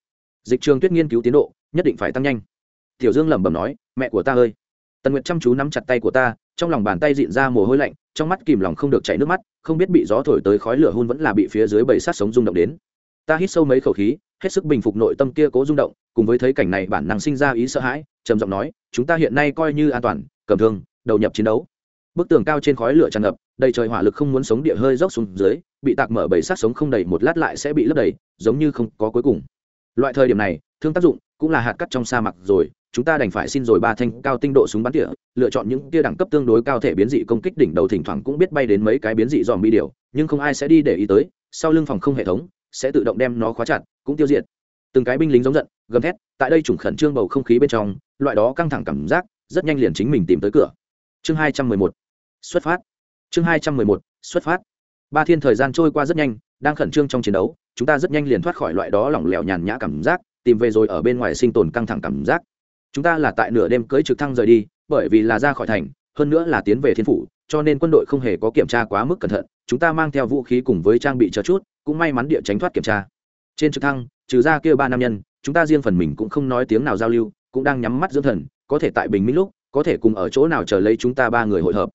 Dịch trường tuyết nghiên cứu tiến độ, nhất định phải tăng nhanh. Tiểu dương lẩm bẩm nói, mẹ của ta ơi. Tần nguyệt chăm chú nắm chặt tay của ta, trong lòng bàn tay dịn ra mồ hôi lạnh, trong mắt kìm lòng không được chảy nước mắt, không biết bị gió thổi tới khói lửa hun vẫn là bị phía dưới bầy sát sống rung động đến. Ta hít sâu mấy khẩu khí, hết sức bình phục nội tâm kia cố rung động, cùng với thấy cảnh này bản năng sinh ra ý sợ hãi, trầm giọng nói, chúng ta hiện nay coi như an toàn, cầm thương, đầu nhập chiến đấu. Bức tường cao trên khói lửa tràn ngập đầy trời hỏa lực không muốn sống địa hơi dốc xuống dưới, bị tạc mở bầy sát sống không đầy một lát lại sẽ bị lấp đầy, giống như không có cuối cùng. Loại thời điểm này, thương tác dụng cũng là hạt cắt trong sa mạc rồi, chúng ta đành phải xin rồi ba thanh cao tinh độ súng bắn tỉa, lựa chọn những tia đẳng cấp tương đối cao thể biến dị công kích đỉnh đầu thỉnh thoảng cũng biết bay đến mấy cái biến dị dòm bi điều nhưng không ai sẽ đi để ý tới, sau lưng phòng không hệ thống sẽ tự động đem nó khóa chặt, cũng tiêu diệt. Từng cái binh lính giống giận, gầm thét, tại đây chủng khẩn trương bầu không khí bên trong, loại đó căng thẳng cảm giác, rất nhanh liền chính mình tìm tới cửa. Chương hai trăm mười một. Xuất phát chương hai trăm mười một, xuất phát. Ba thiên thời gian trôi qua rất nhanh, đang khẩn trương trong chiến đấu, chúng ta rất nhanh liền thoát khỏi loại đó lỏng lẻo nhàn nhã cảm giác, tìm về rồi ở bên ngoài sinh tồn căng thẳng cảm giác. Chúng ta là tại nửa đêm cưỡi trực thăng rời đi, bởi vì là ra khỏi thành, hơn nữa là tiến về thiên phủ, cho nên quân đội không hề có kiểm tra quá mức cẩn thận, chúng ta mang theo vũ khí cùng với trang bị chờ chút, cũng may mắn địa tránh thoát kiểm tra. Trên trực thăng, trừ ra kia ba nam nhân, chúng ta riêng phần mình cũng không nói tiếng nào giao lưu, cũng đang nhắm mắt dưỡng thần, có thể tại bình minh lúc, có thể cùng ở chỗ nào chờ lấy chúng ta ba người hội hợp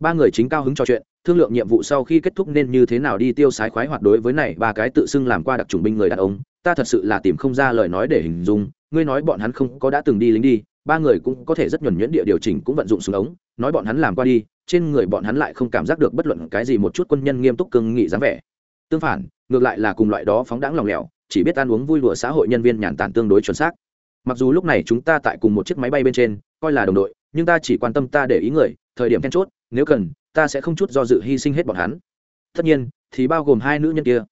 ba người chính cao hứng trò chuyện, thương lượng nhiệm vụ sau khi kết thúc nên như thế nào đi tiêu sái khoái hoạt đối với này ba cái tự xưng làm qua đặc trùng binh người đàn ông. Ta thật sự là tìm không ra lời nói để hình dung, ngươi nói bọn hắn không có đã từng đi lính đi, ba người cũng có thể rất nhuẩn nhuyễn địa điều chỉnh cũng vận dụng súng ống, nói bọn hắn làm qua đi, trên người bọn hắn lại không cảm giác được bất luận cái gì một chút quân nhân nghiêm túc cương nghị dáng vẻ. Tương phản, ngược lại là cùng loại đó phóng đãng lòng lẻo, chỉ biết ăn uống vui đùa xã hội nhân viên nhàn tản tương đối chuẩn xác. Mặc dù lúc này chúng ta tại cùng một chiếc máy bay bên trên, coi là đồng đội, nhưng ta chỉ quan tâm ta để ý người, thời điểm then chốt nếu cần, ta sẽ không chút do dự hy sinh hết bọn hắn. Tất nhiên, thì bao gồm hai nữ nhân kia.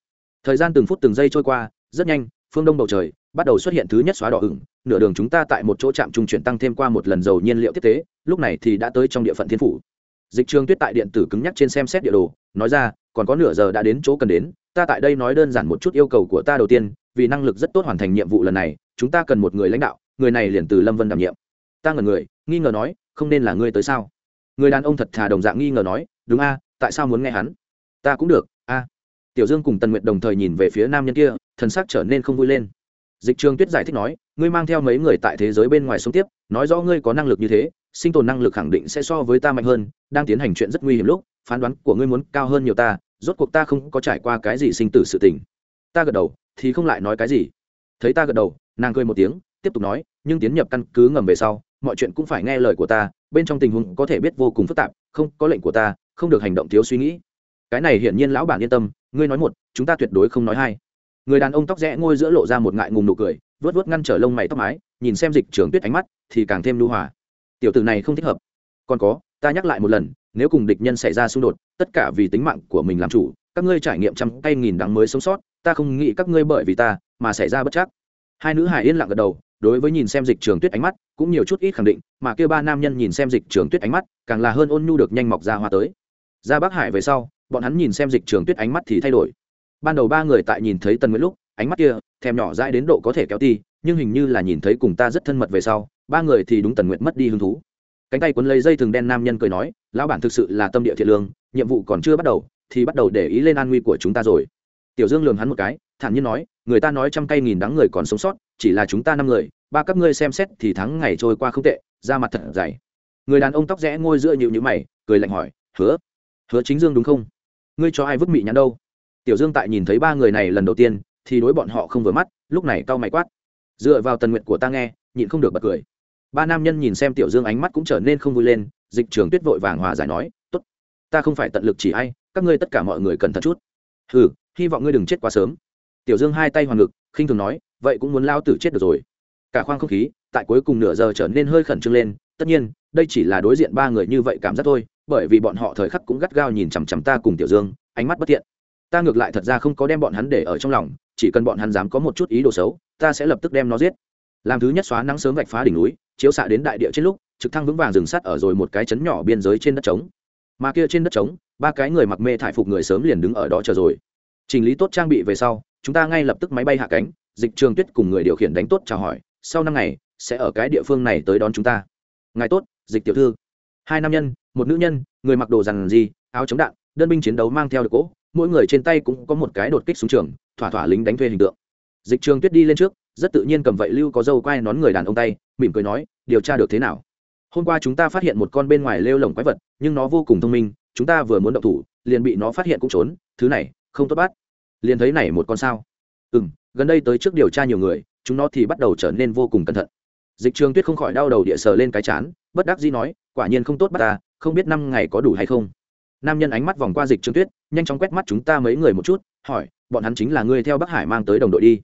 Thời gian từng phút từng giây trôi qua, rất nhanh, phương đông bầu trời bắt đầu xuất hiện thứ nhất xóa đỏ ửng, nửa đường chúng ta tại một chỗ trạm trung chuyển tăng thêm qua một lần dầu nhiên liệu tiếp tế, lúc này thì đã tới trong địa phận thiên phủ. Dịch trường tuyết tại điện tử cứng nhắc trên xem xét địa đồ, nói ra, còn có nửa giờ đã đến chỗ cần đến, ta tại đây nói đơn giản một chút yêu cầu của ta đầu tiên, vì năng lực rất tốt hoàn thành nhiệm vụ lần này, chúng ta cần một người lãnh đạo, người này liền từ lâm vân đảm nhiệm. Ta ngần người, nghi ngờ nói, không nên là ngươi tới sao? Người đàn ông thật thà đồng dạng nghi ngờ nói, đúng a, tại sao muốn nghe hắn? Ta cũng được, a. Tiểu dương cùng tần nguyệt đồng thời nhìn về phía nam nhân kia, thần sắc trở nên không vui lên. Dịch trường tuyết giải thích nói, ngươi mang theo mấy người tại thế giới bên ngoài sống tiếp, nói rõ ngươi có năng lực như thế, sinh tồn năng lực khẳng định sẽ so với ta mạnh hơn, đang tiến hành chuyện rất nguy hiểm lúc, phán đoán của ngươi muốn cao hơn nhiều ta, rốt cuộc ta không có trải qua cái gì sinh tử sự tình. Ta gật đầu, thì không lại nói cái gì. Thấy ta gật đầu, nàng cười một tiếng, tiếp tục nói, nhưng tiến nhập căn cứ ngầm về sau mọi chuyện cũng phải nghe lời của ta, bên trong tình huống có thể biết vô cùng phức tạp, không, có lệnh của ta, không được hành động thiếu suy nghĩ. Cái này hiển nhiên lão bản yên tâm, ngươi nói một, chúng ta tuyệt đối không nói hai. Người đàn ông tóc rẽ ngôi giữa lộ ra một ngại ngùng nụ cười vớt vớt ngăn trở lông mày tóc mái, nhìn xem dịch trường tuyết ánh mắt, thì càng thêm lưu hòa. Tiểu tử này không thích hợp. Còn có, ta nhắc lại một lần, nếu cùng địch nhân xảy ra xung đột, tất cả vì tính mạng của mình làm chủ, các ngươi trải nghiệm trăm tay nghìn đắng mới sống sót, ta không nghĩ các ngươi bởi vì ta mà xảy ra bất chắc. Hai nữ hải yên lặng gật đầu đối với nhìn xem dịch trường tuyết ánh mắt, cũng nhiều chút ít khẳng định, mà kêu ba nam nhân nhìn xem dịch trường tuyết ánh mắt, càng là hơn ôn nhu được nhanh mọc ra hoa tới. Ra bắc hải về sau, bọn hắn nhìn xem dịch trường tuyết ánh mắt thì thay đổi. Ban đầu ba người tại nhìn thấy tần nguyễn lúc, ánh mắt kia, thèm nhỏ dãi đến độ có thể kéo ti, nhưng hình như là nhìn thấy cùng ta rất thân mật về sau, ba người thì đúng tần nguyện mất đi hứng thú. Cánh tay quấn lấy dây thừng đen nam nhân cười nói, lão bản thực sự là tâm địa thiện lương, nhiệm vụ còn chưa bắt đầu, thì bắt đầu để ý lên an nguy của chúng ta rồi. Tiểu dương lường hắn một cái thản nhiên nói, người ta nói trăm cây nghìn đắng người còn sống sót, chỉ là chúng ta năm người, ba các ngươi xem xét thì tháng ngày trôi qua không tệ ra mặt thật dày. Người đàn ông tóc rẽ ngôi giữa nhịu nhữ mày, cười lạnh hỏi, hứa hứa chính dương đúng không? Ngươi cho ai vứt mị nhắn đâu? Tiểu dương tại nhìn thấy ba người này lần đầu tiên, thì đối bọn họ không vừa mắt, lúc này cau mày quát. Dựa vào tần nguyện của ta nghe, nhịn không được bật cười. Ba nam nhân nhìn xem tiểu dương ánh mắt cũng trở nên không vui lên, dịch trường tuyết vội vàng hòa giải nói, tốt, ta không phải tận lực chỉ ai, các ngươi tất cả mọi người cần thật chút. Ừ hy vọng ngươi đừng chết quá sớm tiểu dương hai tay hoàng ngực, khinh thường nói, vậy cũng muốn lao tử chết được rồi. Cả khoang không khí, tại cuối cùng nửa giờ trở nên hơi khẩn trương lên. Tất nhiên, đây chỉ là đối diện ba người như vậy cảm giác thôi, bởi vì bọn họ thời khắc cũng gắt gao nhìn chằm chằm ta cùng tiểu dương, ánh mắt bất thiện. Ta ngược lại thật ra không có đem bọn hắn để ở trong lòng, chỉ cần bọn hắn dám có một chút ý đồ xấu, ta sẽ lập tức đem nó giết. Làm thứ nhất xóa nắng sớm vạch phá đỉnh núi, chiếu xạ đến đại địa trên lúc, trực thăng vững vàng dừng sắt ở rồi một cái chấn nhỏ biên giới trên đất trống. Mà kia trên đất trống, ba cái người mặc mê thải phục người sớm liền đứng ở đó chờ rồi chỉnh lý tốt trang bị về sau, chúng ta ngay lập tức máy bay hạ cánh, dịch trường tuyết cùng người điều khiển đánh tốt chào hỏi, sau năm ngày, sẽ ở cái địa phương này tới đón chúng ta. Ngài tốt, dịch tiểu thư. Hai nam nhân, một nữ nhân, người mặc đồ rằng gì áo chống đạn, đơn binh chiến đấu mang theo được cỗ, mỗi người trên tay cũng có một cái đột kích súng trường, thỏa thỏa lính đánh thuê hình tượng. Dịch trường tuyết đi lên trước, rất tự nhiên cầm vậy lưu có dâu quai nón người đàn ông tay, mỉm cười nói, điều tra được thế nào? Hôm qua chúng ta phát hiện một con bên ngoài lêu lồng quái vật, nhưng nó vô cùng thông minh, chúng ta vừa muốn động thủ, liền bị nó phát hiện cũng trốn, thứ này không tốt bắt. Liền thấy này một con sao. Ừ m gần đây tới trước điều tra nhiều người, chúng nó thì bắt đầu trở nên vô cùng cẩn thận. Dịch trường tuyết không khỏi đau đầu địa sờ lên cái chán, bất đắc dĩ nói, quả nhiên không tốt bắt ta, không biết năm ngày có đủ hay không? Nam nhân ánh mắt vòng qua dịch trường tuyết, nhanh chóng quét mắt chúng ta mấy người một chút, hỏi, bọn hắn chính là người theo bắc hải mang tới đồng đội đi.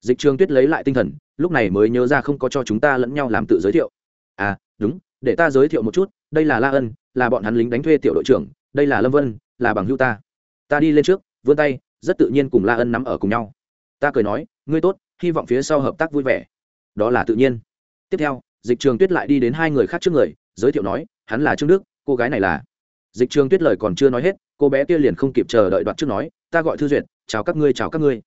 Dịch trường tuyết lấy lại tinh thần, lúc này mới nhớ ra không có cho chúng ta lẫn nhau làm tự giới thiệu. À đúng, để ta giới thiệu một chút, đây là la ân, là bọn hắn lính đánh thuê tiểu đội trưởng, đây là lâm vân, là bằng hưu ta. Ta đi lên trước vươn tay, rất tự nhiên cùng la ân nắm ở cùng nhau. Ta cười nói, ngươi tốt, hy vọng phía sau hợp tác vui vẻ. Đó là tự nhiên. Tiếp theo, dịch trường tuyết lại đi đến hai người khác trước người, giới thiệu nói, hắn là trương đức, cô gái này là. Dịch trường tuyết lời còn chưa nói hết, cô bé kia liền không kịp chờ đợi đoạt trước nói, ta gọi thư duyệt, chào các ngươi, chào các ngươi.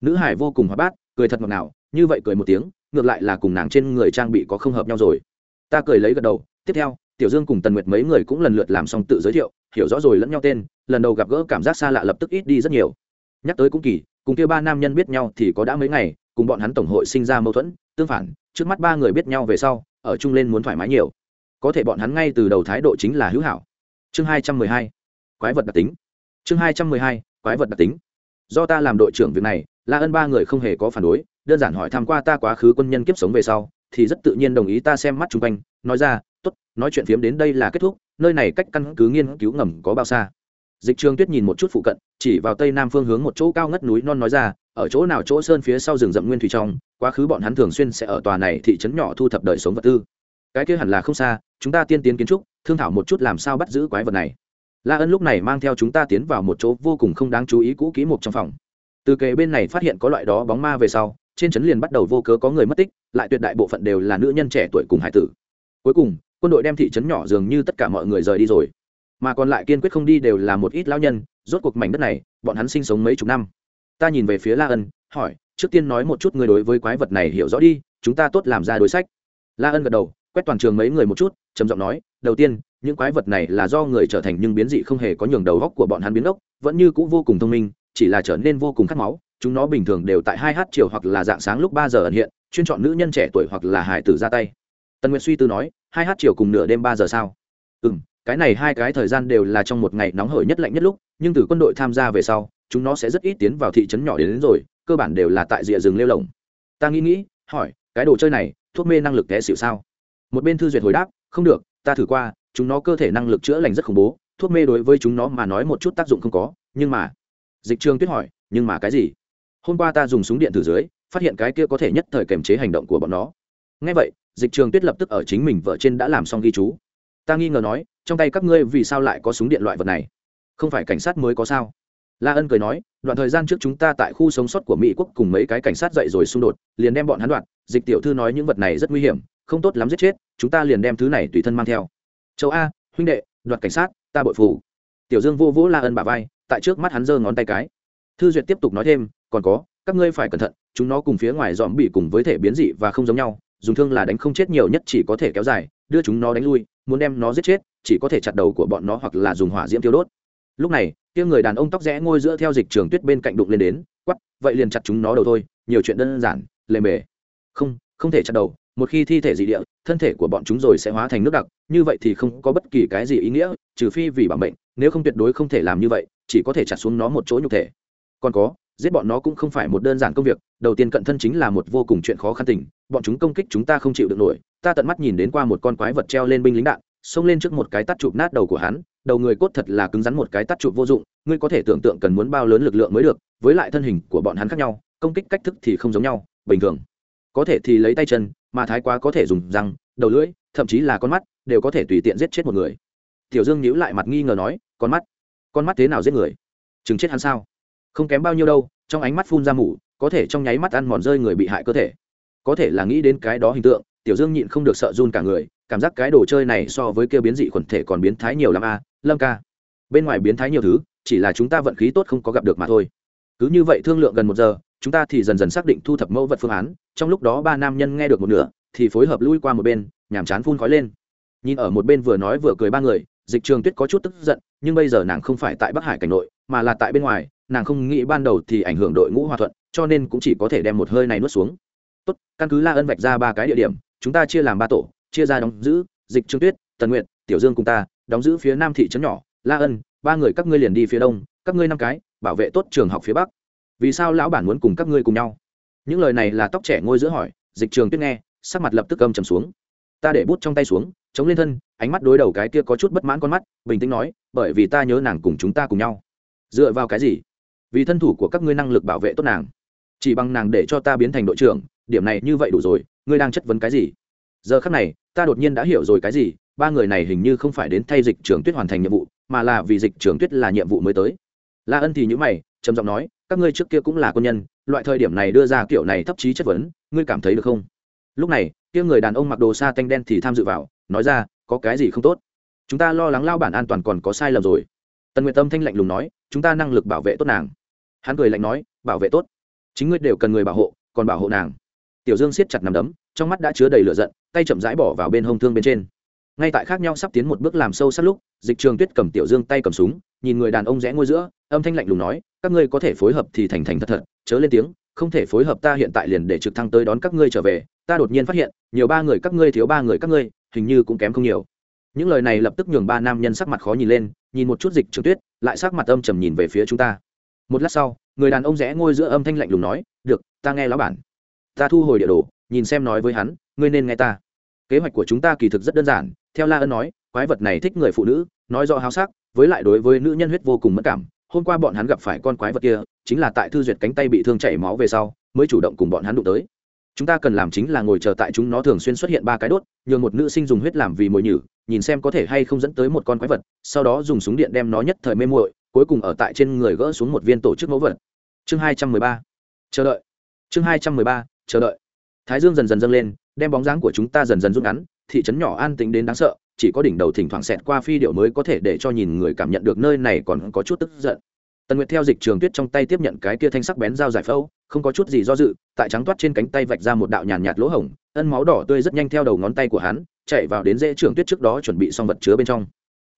Nữ hải vô cùng hóa bát, cười thật ngọt ngào, như vậy cười một tiếng, ngược lại là cùng nàng trên người trang bị có không hợp nhau rồi. Ta cười lấy gật đầu, tiếp theo, tiểu dương cùng tần nguyệt mấy người cũng lần lượt làm xong tự giới thiệu hiểu rõ rồi lẫn nhau tên, lần đầu gặp gỡ cảm giác xa lạ lập tức ít đi rất nhiều. Nhắc tới cũng kỳ, cùng kia ba nam nhân biết nhau thì có đã mấy ngày, cùng bọn hắn tổng hội sinh ra mâu thuẫn, tương phản, trước mắt ba người biết nhau về sau, ở chung lên muốn thoải mái nhiều. Có thể bọn hắn ngay từ đầu thái độ chính là hữu hảo. Chương hai trăm mười hai, quái vật đặc tính. Chương hai trăm mười hai, quái vật đặc tính. Do ta làm đội trưởng việc này, la ân ba người không hề có phản đối, đơn giản hỏi tham q u a ta quá khứ quân nhân kiếp sống về sau, thì rất tự nhiên đồng ý ta xem mắt chung quanh, nói ra t ố t nói chuyện phiếm đến đây là kết thúc nơi này cách căn cứ nghiên cứu ngầm có bao xa? Dịch trường tuyết nhìn một chút phụ cận, chỉ vào tây nam phương hướng một chỗ cao ngất núi non nói ra, ở chỗ nào chỗ sơn phía sau rừng rậm nguyên thủy trong, quá khứ bọn hắn thường xuyên sẽ ở tòa này thị trấn nhỏ thu thập đời sống vật tư. Cái kia hẳn là không xa, chúng ta tiên tiến kiến trúc, thương thảo một chút làm sao bắt giữ quái vật này. La ân lúc này mang theo chúng ta tiến vào một chỗ vô cùng không đáng chú ý cũ kỹ một trong phòng. Từ kề bên này phát hiện có loại đó bóng ma về sau, trên trấn liền bắt đầu vô cớ có người mất tích, lại tuyệt đại bộ phận đều là nữ nhân trẻ tuổi cùng hải tử. Cuối cùng quân đội đem thị trấn nhỏ dường như tất cả mọi người rời đi rồi. Mà còn lại kiên quyết không đi đều là một ít lão nhân, rốt cuộc mảnh đất này, bọn hắn sinh sống mấy chục năm. Ta nhìn về phía la ân, hỏi, trước tiên nói một chút người đối với quái vật này hiểu rõ đi, chúng ta tốt làm ra đối sách. La ân gật đầu, quét toàn trường mấy người một chút, trầm giọng nói, đầu tiên, những quái vật này là do người trở thành nhưng biến dị không hề có nhường đầu góc của bọn hắn biến ốc, vẫn như c ũ vô cùng thông minh, chỉ là trở nên vô cùng khát máu, chúng nó bình thường đều tại hai h chiều hoặc là dạng sáng lúc ba giờ ẩn hiện, chuyên chọn nữ nhân trẻ tuổi hoặc là hải tử ra tay. Tần nguyệt suy tư nói hai h chiều cùng nửa đêm ba giờ sao? Ừ m cái này hai cái thời gian đều là trong một ngày nóng hởi nhất lạnh nhất lúc nhưng từ quân đội tham gia về sau chúng nó sẽ rất ít tiến vào thị trấn nhỏ đến, đến rồi cơ bản đều là tại rìa rừng lêu lồng. Ta nghĩ nghĩ hỏi cái đồ chơi này thuốc mê năng lực té xịu sao? Một bên thư duyệt hồi đáp không được ta thử qua chúng nó cơ thể năng lực chữa lành rất khủng bố thuốc mê đối với chúng nó mà nói một chút tác dụng không có nhưng mà dịch trường tuyết hỏi nhưng mà cái gì? Hôm qua ta dùng súng điện từ dưới phát hiện cái kia có thể nhất thời kềm chế hành động của bọn nó ngay vậy, dịch trường tuyết lập tức ở chính mình vợ trên đã làm xong ghi chú. Ta nghi ngờ nói, trong tay các ngươi vì sao lại có súng điện loại vật này? Không phải cảnh sát mới có sao? La ân cười nói, đoạn thời gian trước chúng ta tại khu sống sót của mỹ quốc cùng mấy cái cảnh sát dậy rồi xung đột, liền đem bọn hắn đoạn dịch tiểu thư nói những vật này rất nguy hiểm, không tốt lắm giết chết, chúng ta liền đem thứ này tùy thân mang theo. Châu a, huynh đệ, đoạt cảnh sát, ta bội phủ tiểu dương vô vỗ la ân bà vai, tại trước mắt hắn giơ ngón tay cái. Thư duyệt tiếp tục nói thêm, còn có, các ngươi phải cẩn thận, chúng nó cùng phía ngoài dòm bị cùng với thể biến dị và không giống nhau dùng thương là đánh không chết nhiều nhất chỉ có thể kéo dài, đưa chúng nó đánh lui, muốn đem nó giết chết, chỉ có thể chặt đầu của bọn nó hoặc là dùng hỏa diễm tiêu đốt. Lúc này, kia người đàn ông tóc rẽ ngôi giữa theo dịch trường tuyết bên cạnh đụng lên đến quắp vậy liền chặt chúng nó đầu thôi, nhiều chuyện đơn giản, lề mề. Không không thể chặt đầu, một khi thi thể dị địa, thân thể của bọn chúng rồi sẽ hóa thành nước đặc, như vậy thì không có bất kỳ cái gì ý nghĩa, trừ phi vì bản mệnh, nếu không tuyệt đối không thể làm như vậy, chỉ có thể chặt xuống nó một chỗ nhục thể. Còn có, giết bọn nó cũng không phải một đơn giản công việc, đầu tiên cận thân chính là một vô cùng chuyện khó khăn tình bọn chúng công kích chúng ta không chịu được nổi, ta tận mắt nhìn đến qua một con quái vật treo lên binh lính đạn, xông lên trước một cái tắt chụp nát đầu của hắn, đầu người cốt thật là cứng rắn một cái tắt chụp vô dụng, ngươi có thể tưởng tượng cần muốn bao lớn lực lượng mới được, với lại thân hình của bọn hắn khác nhau, công kích cách thức thì không giống nhau, bình thường. Có thể thì lấy tay chân, mà thái quá có thể dùng răng, đầu lưỡi, thậm chí là con mắt, đều có thể tùy tiện giết chết một người. Tiểu dương nhíu lại mặt nghi ngờ nói, con mắt? Con mắt thế nào giết người? Chừng chết hắn sao? Không kém bao nhiêu đâu, trong ánh mắt phun ra mủ có thể trong nháy mắt ăn mòn rơi người bị hại cơ thể có thể là nghĩ đến cái đó hình tượng, tiểu dương nhịn không được sợ run cả người, cảm giác cái đồ chơi này so với kia biến dị quần thể còn biến thái nhiều l ắ m a, lâm ca. Bên ngoài biến thái nhiều thứ, chỉ là chúng ta vận khí tốt không có gặp được mà thôi. Cứ như vậy thương lượng gần một giờ, chúng ta thì dần dần xác định thu thập mẫu vật phương án, trong lúc đó ba nam nhân nghe được một nửa, thì phối hợp lui qua một bên, nhàm chán phun khói lên. Nhìn ở một bên vừa nói vừa cười ba người, dịch trường tuyết có chút tức giận, nhưng bây giờ nàng không phải tại bắc hải cảnh nội, mà là tại bên ngoài, nàng không nghĩ ban đầu thì ảnh hưởng đội ngũ hòa thuận, cho nên cũng chỉ có thể đem một hơi này nuốt xuống tốt, căn cứ la ân vạch ra ba cái địa điểm, chúng ta chia làm ba tổ, chia ra đóng giữ, dịch trương tuyết, tần nguyện tiểu dương cùng ta, đóng giữ phía nam thị trấn nhỏ, la ân, ba người các ngươi liền đi phía đông, các ngươi năm cái, bảo vệ tốt trường học phía bắc. Vì sao lão bản muốn cùng các ngươi cùng nhau? Những lời này là tóc trẻ ngôi giữa hỏi, dịch trường tuyết nghe, sắc mặt lập tức âm trầm xuống. Ta để bút trong tay xuống, chống lên thân, ánh mắt đối đầu cái kia có chút bất mãn con mắt, bình tĩnh nói, bởi vì ta nhớ nàng cùng chúng ta cùng nhau. Dựa vào cái gì? Vì thân thủ của các ngươi năng lực bảo vệ tốt nàng. Chỉ bằng nàng để cho ta biến thành đội trưởng điểm này như vậy đủ rồi, ngươi đang chất vấn cái gì? Giờ khắc này, ta đột nhiên đã hiểu rồi cái gì, ba người này hình như không phải đến thay dịch trưởng tuyết hoàn thành nhiệm vụ, mà là vì dịch trưởng tuyết là nhiệm vụ mới tới. La ân thì nhữ mày, trầm giọng nói, các ngươi trước kia cũng là quân nhân, loại thời điểm này đưa ra kiểu này thấp trí chất vấn, ngươi cảm thấy được không? Lúc này, kia người đàn ông mặc đồ sa tanh đen thì tham dự vào, nói ra, có cái gì không tốt? Chúng ta lo lắng lao bản an toàn còn có sai lầm rồi. Tần nguyệt tâm thanh lạnh lùng nói, chúng ta năng lực bảo vệ tốt nàng. Hắn cười lạnh nói, bảo vệ tốt. Chính ngươi đều cần người bảo hộ, còn bảo hộ nàng tiểu dương siết chặt nằm đấm, trong mắt đã chứa đầy lửa giận, tay chậm rãi bỏ vào bên hông thương bên trên. Ngay tại khác nhau sắp tiến một bước làm sâu sát lúc, dịch trường tuyết cầm tiểu dương tay cầm súng, nhìn người đàn ông rẽ ngôi giữa, âm thanh lạnh lùng nói, các ngươi có thể phối hợp thì thành thành thật thật. Chớ lên tiếng, không thể phối hợp ta hiện tại liền để trực thăng tới đón các ngươi trở về, ta đột nhiên phát hiện, nhiều ba người các ngươi thiếu ba người các ngươi, hình như cũng kém không nhiều. Những lời này lập tức nhường ba nam nhân sắc mặt khó nhìn lên, nhìn một chút dịch trường tuyết, lại sắc mặt âm trầm nhìn về phía chúng ta. Một lát sau, người đàn ông rẽ ngôi giữa âm thanh lạnh lùng nói, được, ta nghe lão bản ta thu hồi địa đồ, nhìn xem nói với hắn, ngươi nên nghe ta. Kế hoạch của chúng ta kỳ thực rất đơn giản, theo la ân nói, quái vật này thích người phụ nữ, nói rõ háo sắc, với lại đối với nữ nhân huyết vô cùng mất cảm. Hôm qua bọn hắn gặp phải con quái vật kia, chính là tại thư duyệt cánh tay bị thương chảy máu về sau, mới chủ động cùng bọn hắn đụng tới. Chúng ta cần làm chính là ngồi chờ tại chúng nó thường xuyên xuất hiện ba cái đốt, nhường một nữ sinh dùng huyết làm vì mồi nhử, nhìn xem có thể hay không dẫn tới một con quái vật, sau đó dùng súng điện đem nó nhất thời mê muội, cuối cùng ở tại trên người gỡ xuống một viên tổ chức mẫu vật. Chương hai trăm mười ba. Chờ đợi. Chương hai trăm mười ba chờ đợi. Thái dương dần dần dâng lên, đem bóng dáng của chúng ta dần dần rút ngắn, thị trấn nhỏ an tĩnh đến đáng sợ, chỉ có đỉnh đầu thỉnh thoảng xẹt qua phi điệu mới có thể để cho nhìn người cảm nhận được nơi này còn có chút tức giận. Tần nguyệt theo dịch trường tuyết trong tay tiếp nhận cái kia thanh sắc bén dao giải phẫu, không có chút gì do dự, tại trắng toát trên cánh tay vạch ra một đạo nhàn nhạt lỗ hổng, ân máu đỏ tươi rất nhanh theo đầu ngón tay của hắn, chạy vào đến dễ trường tuyết trước đó chuẩn bị xong vật chứa bên trong.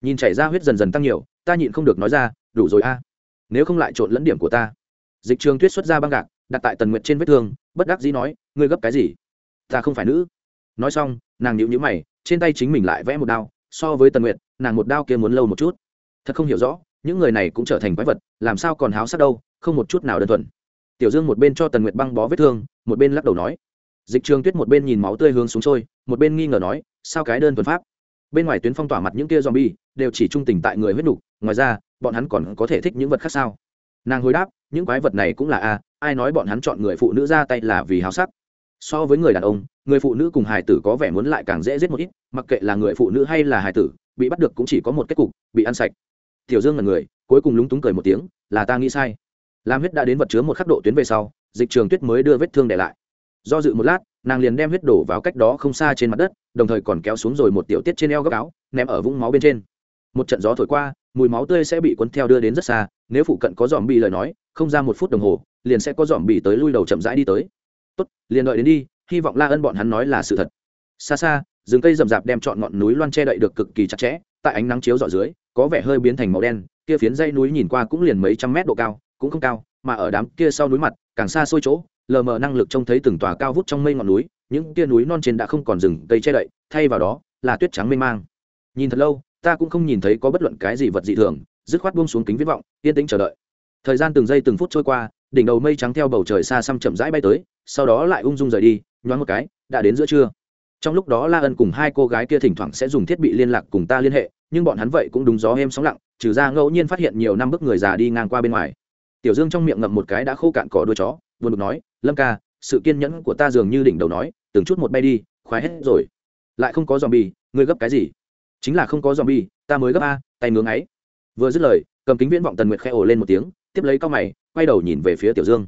Nhìn chảy ra huyết dần dần tăng nhiều, ta nhịn không được nói ra, đủ rồi a, nếu không lại trộn lẫn điểm của ta. Dịch trường tuyết xuất ra băng gạc, đặt tại tần nguyệt trên vết thương bất đắc dĩ nói, ngươi gấp cái gì? Ta không phải nữ. Nói xong, nàng nhịu nhữ mày, trên tay chính mình lại vẽ một đao, so với tần nguyệt, nàng một đao kia muốn lâu một chút. Thật không hiểu rõ, những người này cũng trở thành quái vật, làm sao còn háo sắc đâu, không một chút nào đơn thuần. Tiểu dương một bên cho tần nguyệt băng bó vết thương, một bên lắc đầu nói. Dịch trường tuyết một bên nhìn máu tươi hướng xuống trôi, một bên nghi ngờ nói, sao cái đơn thuần pháp? Bên ngoài tuyến phong tỏa mặt những kia zombie, đều chỉ trung tình tại người huyết đủ ngoài ra, bọn hắn còn có thể thích những vật khác sao? Nàng hồi đáp, những quái vật này cũng là a ai nói bọn hắn chọn người phụ nữ ra tay là vì háo sắc. So với người đàn ông, người phụ nữ cùng hài tử có vẻ muốn lại càng dễ giết một ít, mặc kệ là người phụ nữ hay là hài tử, bị bắt được cũng chỉ có một kết cục, bị ăn sạch. Tiểu dương là người, cuối cùng lúng túng cười một tiếng, là ta nghĩ sai. Làm huyết đã đến vật chứa một khắc độ tuyến về sau, dịch trường tuyết mới đưa vết thương để lại. Do dự một lát, nàng liền đem huyết đổ vào cách đó không xa trên mặt đất, đồng thời còn kéo xuống rồi một tiểu tiết trên eo góc áo, ném ở vũng máu bên trên. Một trận gió thổi qua, mùi máu tươi sẽ bị cuốn theo đưa đến rất xa, nếu phụ cận có dòm bị lời nói, không ra một phút đồng hồ liền sẽ có dòm bị tới lui đầu chậm rãi đi tới. Tốt, liền đợi đến đi, hy vọng la ân bọn hắn nói là sự thật. Xa xa, rừng cây rậm rạp đem chọn ngọn núi loan che đậy được cực kỳ chặt chẽ, tại ánh nắng chiếu dọ dưới, có vẻ hơi biến thành màu đen, kia phiến dây núi nhìn qua cũng liền mấy trăm mét độ cao, cũng không cao, mà ở đám kia sau núi mặt, càng xa xôi chỗ, lờ mờ năng lực trông thấy từng tòa cao vút trong mây ngọn núi, những kia núi non trên đã không còn rừng cây che đậy, thay vào đó là tuyết trắng mênh mang. Nhìn thật lâu, ta cũng không nhìn thấy có bất luận cái gì vật dị thường, dứt khoát buông xuống kính viễn vọng, yên tĩnh chờ đợi. Thời gian từng giây từng phút trôi qua đỉnh đầu mây trắng theo bầu trời xa xăm chậm rãi bay tới, sau đó lại ung dung rời đi, nhoáng một cái, đã đến giữa trưa. Trong lúc đó la ân cùng hai cô gái kia thỉnh thoảng sẽ dùng thiết bị liên lạc cùng ta liên hệ, nhưng bọn hắn vậy cũng đúng gió êm sóng lặng, trừ ra ngẫu nhiên phát hiện nhiều năm bức người già đi ngang qua bên ngoài. Tiểu dương trong miệng ngậm một cái đã khô cạn cỏ đuôi chó, buồn được nói, lâm ca, sự kiên nhẫn của ta dường như đỉnh đầu nói, từng chút một bay đi, khoái hết rồi. Lại không có dòm bì ngươi gấp cái gì? Chính là không có dòm bì ta mới gấp a, tay ngưỡng ấy vừa dứt lời, cầm kính viễn vọng tần nguyệt khẽ ồ lên một tiếng tiếp lấy cao mày, quay đầu nhìn về phía tiểu dương.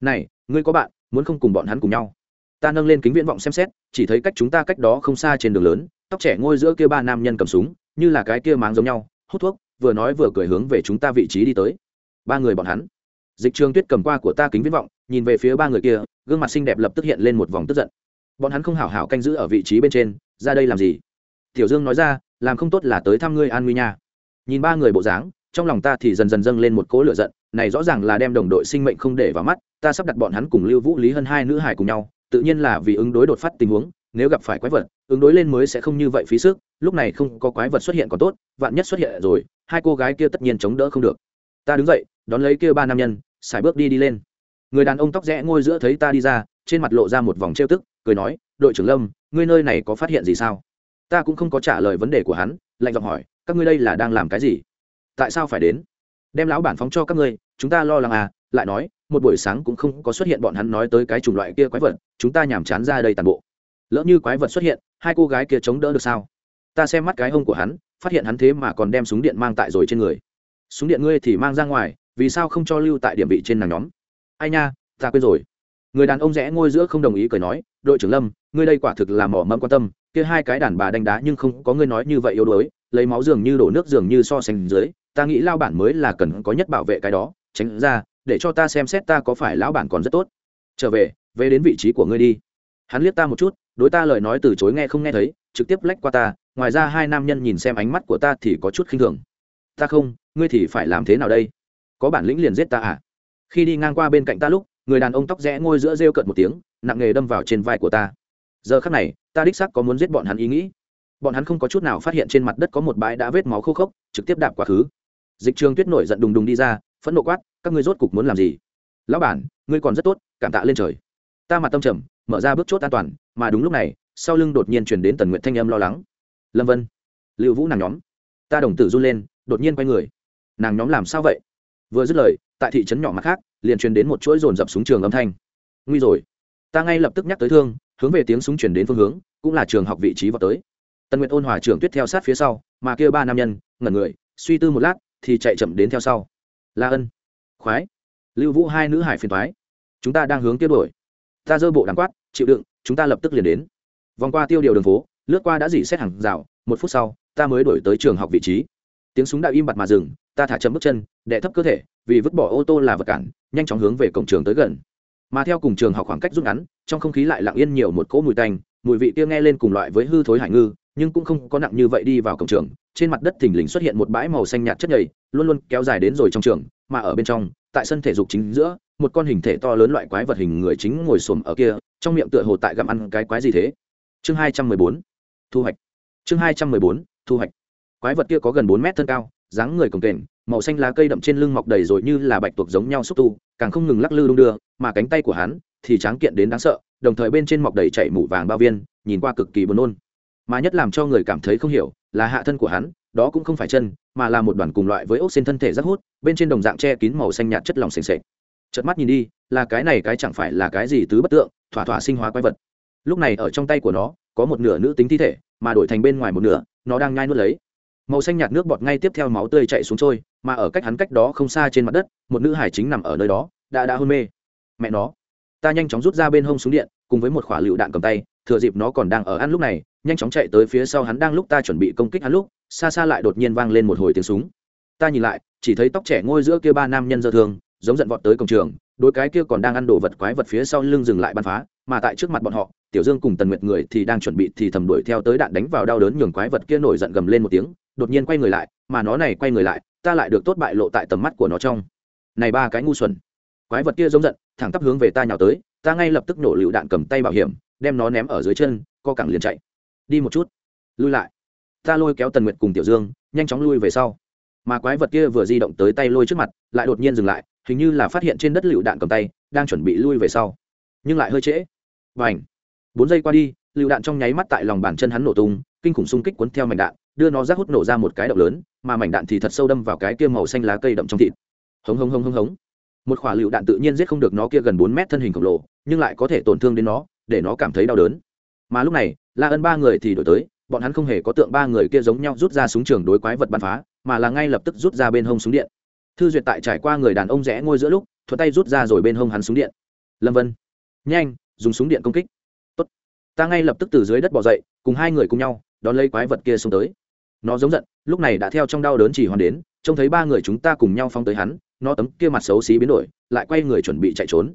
Này, ngươi có bạn, muốn không cùng bọn hắn cùng nhau? Ta nâng lên kính viễn vọng xem xét, chỉ thấy cách chúng ta cách đó không xa trên đường lớn, tóc trẻ ngôi giữa kia ba nam nhân cầm súng, như là cái kia máng giống nhau, hút thuốc, vừa nói vừa cười hướng về chúng ta vị trí đi tới. Ba người bọn hắn. Dịch trường tuyết cầm qua của ta kính viễn vọng, nhìn về phía ba người kia, gương mặt xinh đẹp lập tức hiện lên một vòng tức giận. Bọn hắn không hảo hảo canh giữ ở vị trí bên trên, ra đây làm gì? Tiểu dương nói ra, làm không tốt là tới thăm ngươi an nguy nha. Nhìn ba người bộ dáng, trong lòng ta thì dần dần dâng lên một cỗ lửa giận này rõ ràng là đem đồng đội sinh mệnh không để vào mắt, ta sắp đặt bọn hắn cùng lưu vũ, lý hơn hai nữ hải cùng nhau, tự nhiên là vì ứng đối đột phát tình huống, nếu gặp phải quái vật, ứng đối lên mới sẽ không như vậy phí sức, lúc này không có quái vật xuất hiện còn tốt, vạn nhất xuất hiện rồi, hai cô gái kia tất nhiên chống đỡ không được. Ta đứng dậy, đón lấy kia ba nam nhân, xài bước đi đi lên. Người đàn ông tóc rẽ ngôi giữa thấy ta đi ra, trên mặt lộ ra một vòng trêu tức, cười nói, đội trưởng lâm, ngươi nơi này có phát hiện gì sao? Ta cũng không có trả lời vấn đề của hắn, lạnh giọng hỏi, các ngươi đây là đang làm cái gì? Tại sao phải đến? Đem lão bản phóng cho các ngươi, chúng ta lo lắng à lại nói, một buổi sáng cũng không có xuất hiện bọn hắn nói tới cái chủng loại kia quái vật, chúng ta nhàm chán ra đây toàn bộ. Lỡ như quái vật xuất hiện, hai cô gái kia chống đỡ được sao? Ta xem mắt cái hông của hắn, phát hiện hắn thế mà còn đem súng điện mang tại rồi trên người. Súng điện ngươi thì mang ra ngoài, vì sao không cho lưu tại điểm vị trên nàng nhóm? Ai nha, ta quên rồi. Người đàn ông rẽ ngôi giữa không đồng ý cười nói, đội trưởng lâm, ngươi đây quả thực là mỏ mẫm quan tâm, kia hai cái đàn bà đánh đá nhưng không có ngươi nói như vậy yếu đuối, lấy máu dường như đổ nước dường như so sánh dưới ta nghĩ lao bản mới là cần có nhất bảo vệ cái đó, tránh ra, để cho ta xem xét ta có phải lão bản còn rất tốt. Trở về về đến vị trí của ngươi đi. Hắn liếc ta một chút, đối ta lời nói từ chối nghe không nghe thấy, trực tiếp lách qua ta, ngoài ra hai nam nhân nhìn xem ánh mắt của ta thì có chút khinh thường. Ta không, ngươi thì phải làm thế nào đây? Có bản lĩnh liền giết ta à? Khi đi ngang qua bên cạnh ta lúc, người đàn ông tóc rẽ ngôi giữa rêu cận một tiếng, nặng nghề đâm vào trên vai của ta. Giờ khắc này, ta đích xác có muốn giết bọn hắn ý nghĩ. Bọn hắn không có chút nào phát hiện trên mặt đất có một bãi đã vết máu khô khốc, trực tiếp đạp quá khứ dịch trường tuyết nổi giận đùng đùng đi ra, phẫn nộ quát, các ngươi rốt cục muốn làm gì? Lão bản, ngươi còn rất tốt, cảm tạ lên trời. Ta mặt tâm trầm, mở ra bước chốt an toàn, mà đúng lúc này, sau lưng đột nhiên chuyển đến tần nguyện thanh âm lo lắng. Lâm vân liệu vũ nàng nhóm. Ta đồng tử run lên, đột nhiên quay người. Nàng nhóm làm sao vậy? Vừa dứt lời, tại thị trấn nhỏ mặt khác, liền truyền đến một chuỗi rồn rập súng trường âm thanh. Nguy rồi. Ta ngay lập tức nhắc tới thương, hướng về tiếng súng chuyển đến phương hướng, cũng là trường học vị trí vào tới. Tần nguyện ôn hòa trưởng tuyết theo sát phía sau, mà kia ba nam nhân, ngẩn người, suy tư một lát thì chạy chậm đến theo sau. La ân, khoái. Lưu vũ hai nữ hải phiền thoái chúng ta đang hướng tiếp đổi ta dơ bộ đàm quát, chịu đựng, chúng ta lập tức liền đến. Vòng qua tiêu điều đường phố, lướt qua đã dỉ xét hàng rào, một phút sau, ta mới đổi tới trường học vị trí. Tiếng súng đã im bặt mà dừng, ta thả chậm bước chân đệ thấp cơ thể, vì vứt bỏ ô tô là vật cản, nhanh chóng hướng về cổng trường tới gần. Mà theo cùng trường học khoảng cách rút ngắn, trong không khí lại lặng yên nhiều một cỗ mùi tanh, mùi vị kia nghe lên cùng loại với hư thối hải ngư, nhưng cũng không có nặng như vậy đi vào cổng trường trên mặt đất thình lình xuất hiện một bãi màu xanh nhạt chất nhầy, luôn luôn kéo dài đến rồi trong trường, mà ở bên trong, tại sân thể dục chính giữa, một con hình thể to lớn loại quái vật hình người chính ngồi xổm ở kia, trong miệng tựa hồ tại gặm ăn cái quái gì thế? Chương hai trăm mười bốn. Thu hoạch. Chương hai trăm mười bốn, thu hoạch. Quái vật kia có gần bốn mét thân cao, dáng người cồng kềnh, màu xanh lá cây đậm trên lưng mọc đầy rồi như là bạch tuộc giống nhau xúc tu, càng không ngừng lắc lư đung đưa, mà cánh tay của hắn thì tráng kiện đến đáng sợ, đồng thời bên trên mọc đầy chảy mủ vàng bao viên, nhìn qua cực kỳ buồn nôn mà nhất làm cho người cảm thấy không hiểu là hạ thân của hắn, đó cũng không phải chân, mà là một đoàn cùng loại với ốc xên thân thể rất hút, bên trên đồng dạng che kín màu xanh nhạt chất lỏng sềnh sệt. chợt mắt nhìn đi, là cái này cái chẳng phải là cái gì tứ bất tượng, thỏa thỏa sinh hóa quái vật. Lúc này ở trong tay của nó, có một nửa nữ tính thi thể, mà đổi thành bên ngoài một nửa, nó đang nhai nuốt lấy. Màu xanh nhạt nước bọt ngay tiếp theo máu tươi chạy xuống trôi, mà ở cách hắn cách đó không xa trên mặt đất, một nữ hải chính nằm ở nơi đó, đã đã hôn mê. Mẹ nó, ta nhanh chóng rút ra bên hông súng điện, cùng với một khỏa lựu đạn cầm tay, thừa dịp nó còn đang ở ăn lúc này nhanh chóng chạy tới phía sau hắn đang lúc ta chuẩn bị công kích hắn lúc, xa xa lại đột nhiên vang lên một hồi tiếng súng. Ta nhìn lại, chỉ thấy tóc trẻ ngôi giữa kia ba nam nhân dơ thương, giống giận vọt tới cổng trường, đôi cái kia còn đang ăn đồ vật quái vật phía sau lưng dừng lại bắn phá, mà tại trước mặt bọn họ, tiểu dương cùng tần nguyệt người thì đang chuẩn bị thì thầm đuổi theo tới đạn đánh vào đau đớn nhường quái vật kia nổi giận gầm lên một tiếng, đột nhiên quay người lại, mà nó này quay người lại, ta lại được tốt bại lộ tại tầm mắt của nó trong. Này ba cái ngu xuẩn, quái vật kia giống giận, thẳng tắp hướng về ta nhào tới, ta ngay lập tức nổ lựu đạn cầm tay bảo hiểm, đem nó ném ở dưới chân, co cẳng liền chạy đi một chút. Lui lại. Ta lôi kéo tần nguyệt cùng tiểu dương, nhanh chóng lui về sau. Mà quái vật kia vừa di động tới tay lôi trước mặt, lại đột nhiên dừng lại, hình như là phát hiện trên đất lựu đạn cầm tay, đang chuẩn bị lui về sau. Nhưng lại hơi trễ. Và ảnh bốn giây qua đi, lựu đạn trong nháy mắt tại lòng bàn chân hắn nổ tung, kinh khủng xung kích cuốn theo mảnh đạn, đưa nó rác hút nổ ra một cái động lớn, mà mảnh đạn thì thật sâu đâm vào cái kia màu xanh lá cây đậm trong thịt. Hống hống hống hống hống. Một quả lựu đạn tự nhiên giết không được nó kia gần bốn mét thân hình khổng lồ, nhưng lại có thể tổn thương đến nó, để nó cảm thấy đau đớn mà lúc này, la ân ba người thì đổi tới, bọn hắn không hề có tượng ba người kia giống nhau rút ra súng trường đối quái vật bắn phá, mà là ngay lập tức rút ra bên hông súng điện. Thư duyệt tại trải qua người đàn ông rẽ ngôi giữa lúc, thuận tay rút ra rồi bên hông hắn súng điện. Lâm vân, nhanh, dùng súng điện công kích. Tốt. ta ngay lập tức từ dưới đất bỏ dậy, cùng hai người cùng nhau, đón lấy quái vật kia xuống tới. Nó giống giận, lúc này đã theo trong đau đớn chỉ hoàn đến, trông thấy ba người chúng ta cùng nhau phong tới hắn, nó tấm kia mặt xấu xí biến đổi, lại quay người chuẩn bị chạy trốn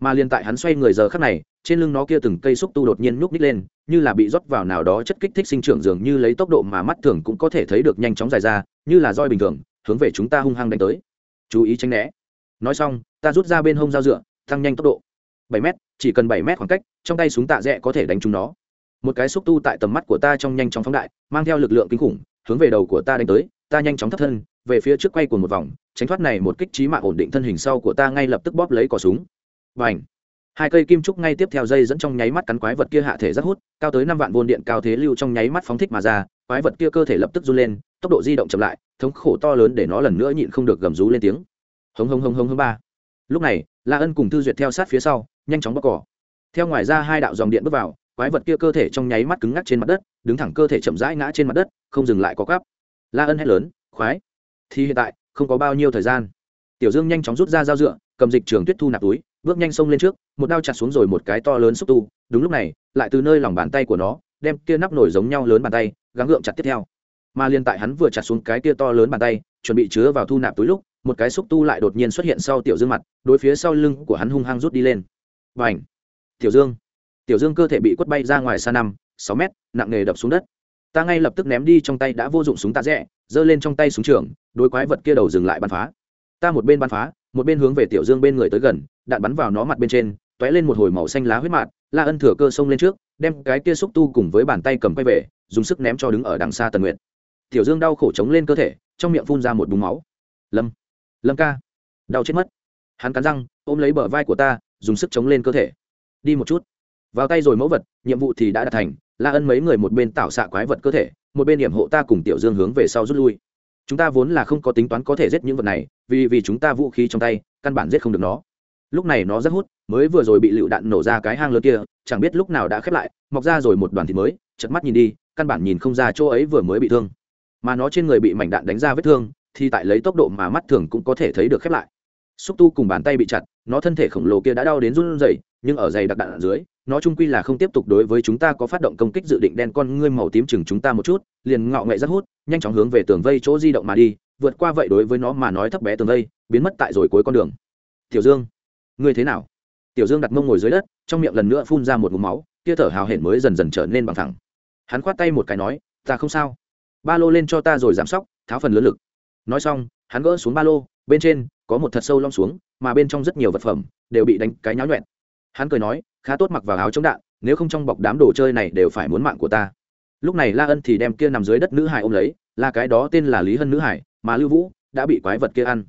mà liền tại hắn xoay người giờ khắc này, trên lưng nó kia từng cây xúc tu đột nhiên nhúc ních lên, như là bị rót vào nào đó chất kích thích sinh trưởng dường như lấy tốc độ mà mắt thường cũng có thể thấy được nhanh chóng dài ra, như là roi bình thường, hướng về chúng ta hung hăng đánh tới. Chú ý tránh né. Nói xong, ta rút ra bên hông dao dựa, tăng nhanh tốc độ. Bảy m chỉ cần bảy m khoảng cách, trong tay súng tạ rẽ có thể đánh chúng nó. Một cái xúc tu tại tầm mắt của ta trong nhanh chóng phóng đại, mang theo lực lượng kinh khủng, hướng về đầu của ta đánh tới, ta nhanh chóng thấp thân, về phía trước quay của một vòng, tránh thoát này một kích trí mạng ổn định thân hình sau của ta ngay lập tức bóp lấy cỏ súng và ảnh hai cây kim trúc ngay tiếp theo dây dẫn trong nháy mắt cắn quái vật kia hạ thể rất hút, cao tới năm vạn vôn điện cao thế lưu trong nháy mắt phóng thích mà ra, quái vật kia cơ thể lập tức run lên, tốc độ di động chậm lại, thống khổ to lớn để nó lần nữa nhịn không được gầm rú lên tiếng. Hống hống hống hống hống ba. Lúc này, la ân cùng thư duyệt theo sát phía sau, nhanh chóng bóc cỏ. Theo ngoài ra hai đạo dòng điện bước vào, quái vật kia cơ thể trong nháy mắt cứng ngắc trên mặt đất, đứng thẳng cơ thể chậm rãi ngã trên mặt đất, không dừng lại có cắp. La ân hét lớn, khoái thì hiện tại, không có bao nhiêu thời gian. Tiểu dương nhanh chóng rút ra dao dựa, cầm dịch trường tuyết thu nạp túi bước nhanh xông lên trước, một đao chặt xuống rồi một cái to lớn xúc tu, đúng lúc này, lại từ nơi lòng bàn tay của nó, đem kia nắp nổi giống nhau lớn bàn tay, gắng gượng chặt tiếp theo. Mà liên tại hắn vừa chặt xuống cái kia to lớn bàn tay, chuẩn bị chứa vào thu nạp túi lúc, một cái xúc tu lại đột nhiên xuất hiện sau tiểu dương mặt, đối phía sau lưng của hắn hung hăng rút đi lên. Và ảnh tiểu dương! Tiểu dương cơ thể bị quất bay ra ngoài xa năm, sáu mét, nặng nề đập xuống đất. Ta ngay lập tức ném đi trong tay đã vô dụng súng tạ rẽ giơ lên trong tay súng trường, đối quái vật kia đầu dừng lại bắn phá. Ta một bên bắn phá một bên hướng về tiểu dương bên người tới gần, đạn bắn vào nó mặt bên trên t ó é lên một hồi màu xanh lá huyết mạt la ân thừa cơ xông lên trước, đem cái kia xúc tu cùng với bàn tay cầm quay về, dùng sức ném cho đứng ở đằng xa tần nguyện tiểu dương đau khổ chống lên cơ thể, trong miệng phun ra một búng máu. Lâm lâm ca, đau chết mất. Hắn cắn răng, ôm lấy bờ vai của ta, dùng sức chống lên cơ thể. Đi một chút. Vào tay rồi mẫu vật, nhiệm vụ thì đã đạt thành, la ân mấy người một bên tạo xạ quái vật cơ thể, một bên điểm hộ ta cùng tiểu dương hướng về sau rút lui chúng ta vốn là không có tính toán có thể giết những vật này, vì vì chúng ta vũ khí trong tay, căn bản giết không được nó. Lúc này nó rất hút, mới vừa rồi bị lựu đạn nổ ra cái hang lớn kia, chẳng biết lúc nào đã khép lại, mọc ra rồi một đoàn thịt mới chật mắt nhìn đi, căn bản nhìn không ra chỗ ấy vừa mới bị thương. Mà nó trên người bị mảnh đạn đánh ra vết thương, thì tại lấy tốc độ mà mắt thường cũng có thể thấy được khép lại. Xúc tu cùng bàn tay bị chặt, nó thân thể khổng lồ kia đã đau đến run rẩy, nhưng ở dày đặc đạn ở dưới nó trung quy là không tiếp tục đối với chúng ta có phát động công kích dự định đen con ngươi màu tím chừng chúng ta một chút, liền ngọ nghệ rất hút, nhanh chóng hướng về tường vây chỗ di động mà đi, vượt qua vậy đối với nó mà nói thấp bé tường vây, biến mất tại rồi cuối con đường. Tiểu dương, ngươi thế nào? Tiểu dương đặt mông ngồi dưới đất, trong miệng lần nữa phun ra một ngụm máu kia thở hào hển mới dần dần trở nên bằng thẳng. Hắn khoát tay một cái nói, ta không sao. Ba lô lên cho ta rồi giảm sóc, tháo phần lớn lực. Nói xong, hắn gỡ xuống ba lô, bên trên có một thật sâu long xuống, mà bên trong rất nhiều vật phẩm đều bị đánh cái nháo nhuẹn. Hắn cười nói khá tốt mặc vào áo chống đạn, nếu không trong bọc đám đồ chơi này đều phải muốn mạng của ta. Lúc này la ân thì đem kia nằm dưới đất nữ hải ôm lấy, là cái đó tên là lý hân nữ hải, mà lưu vũ đã bị quái vật kia ăn.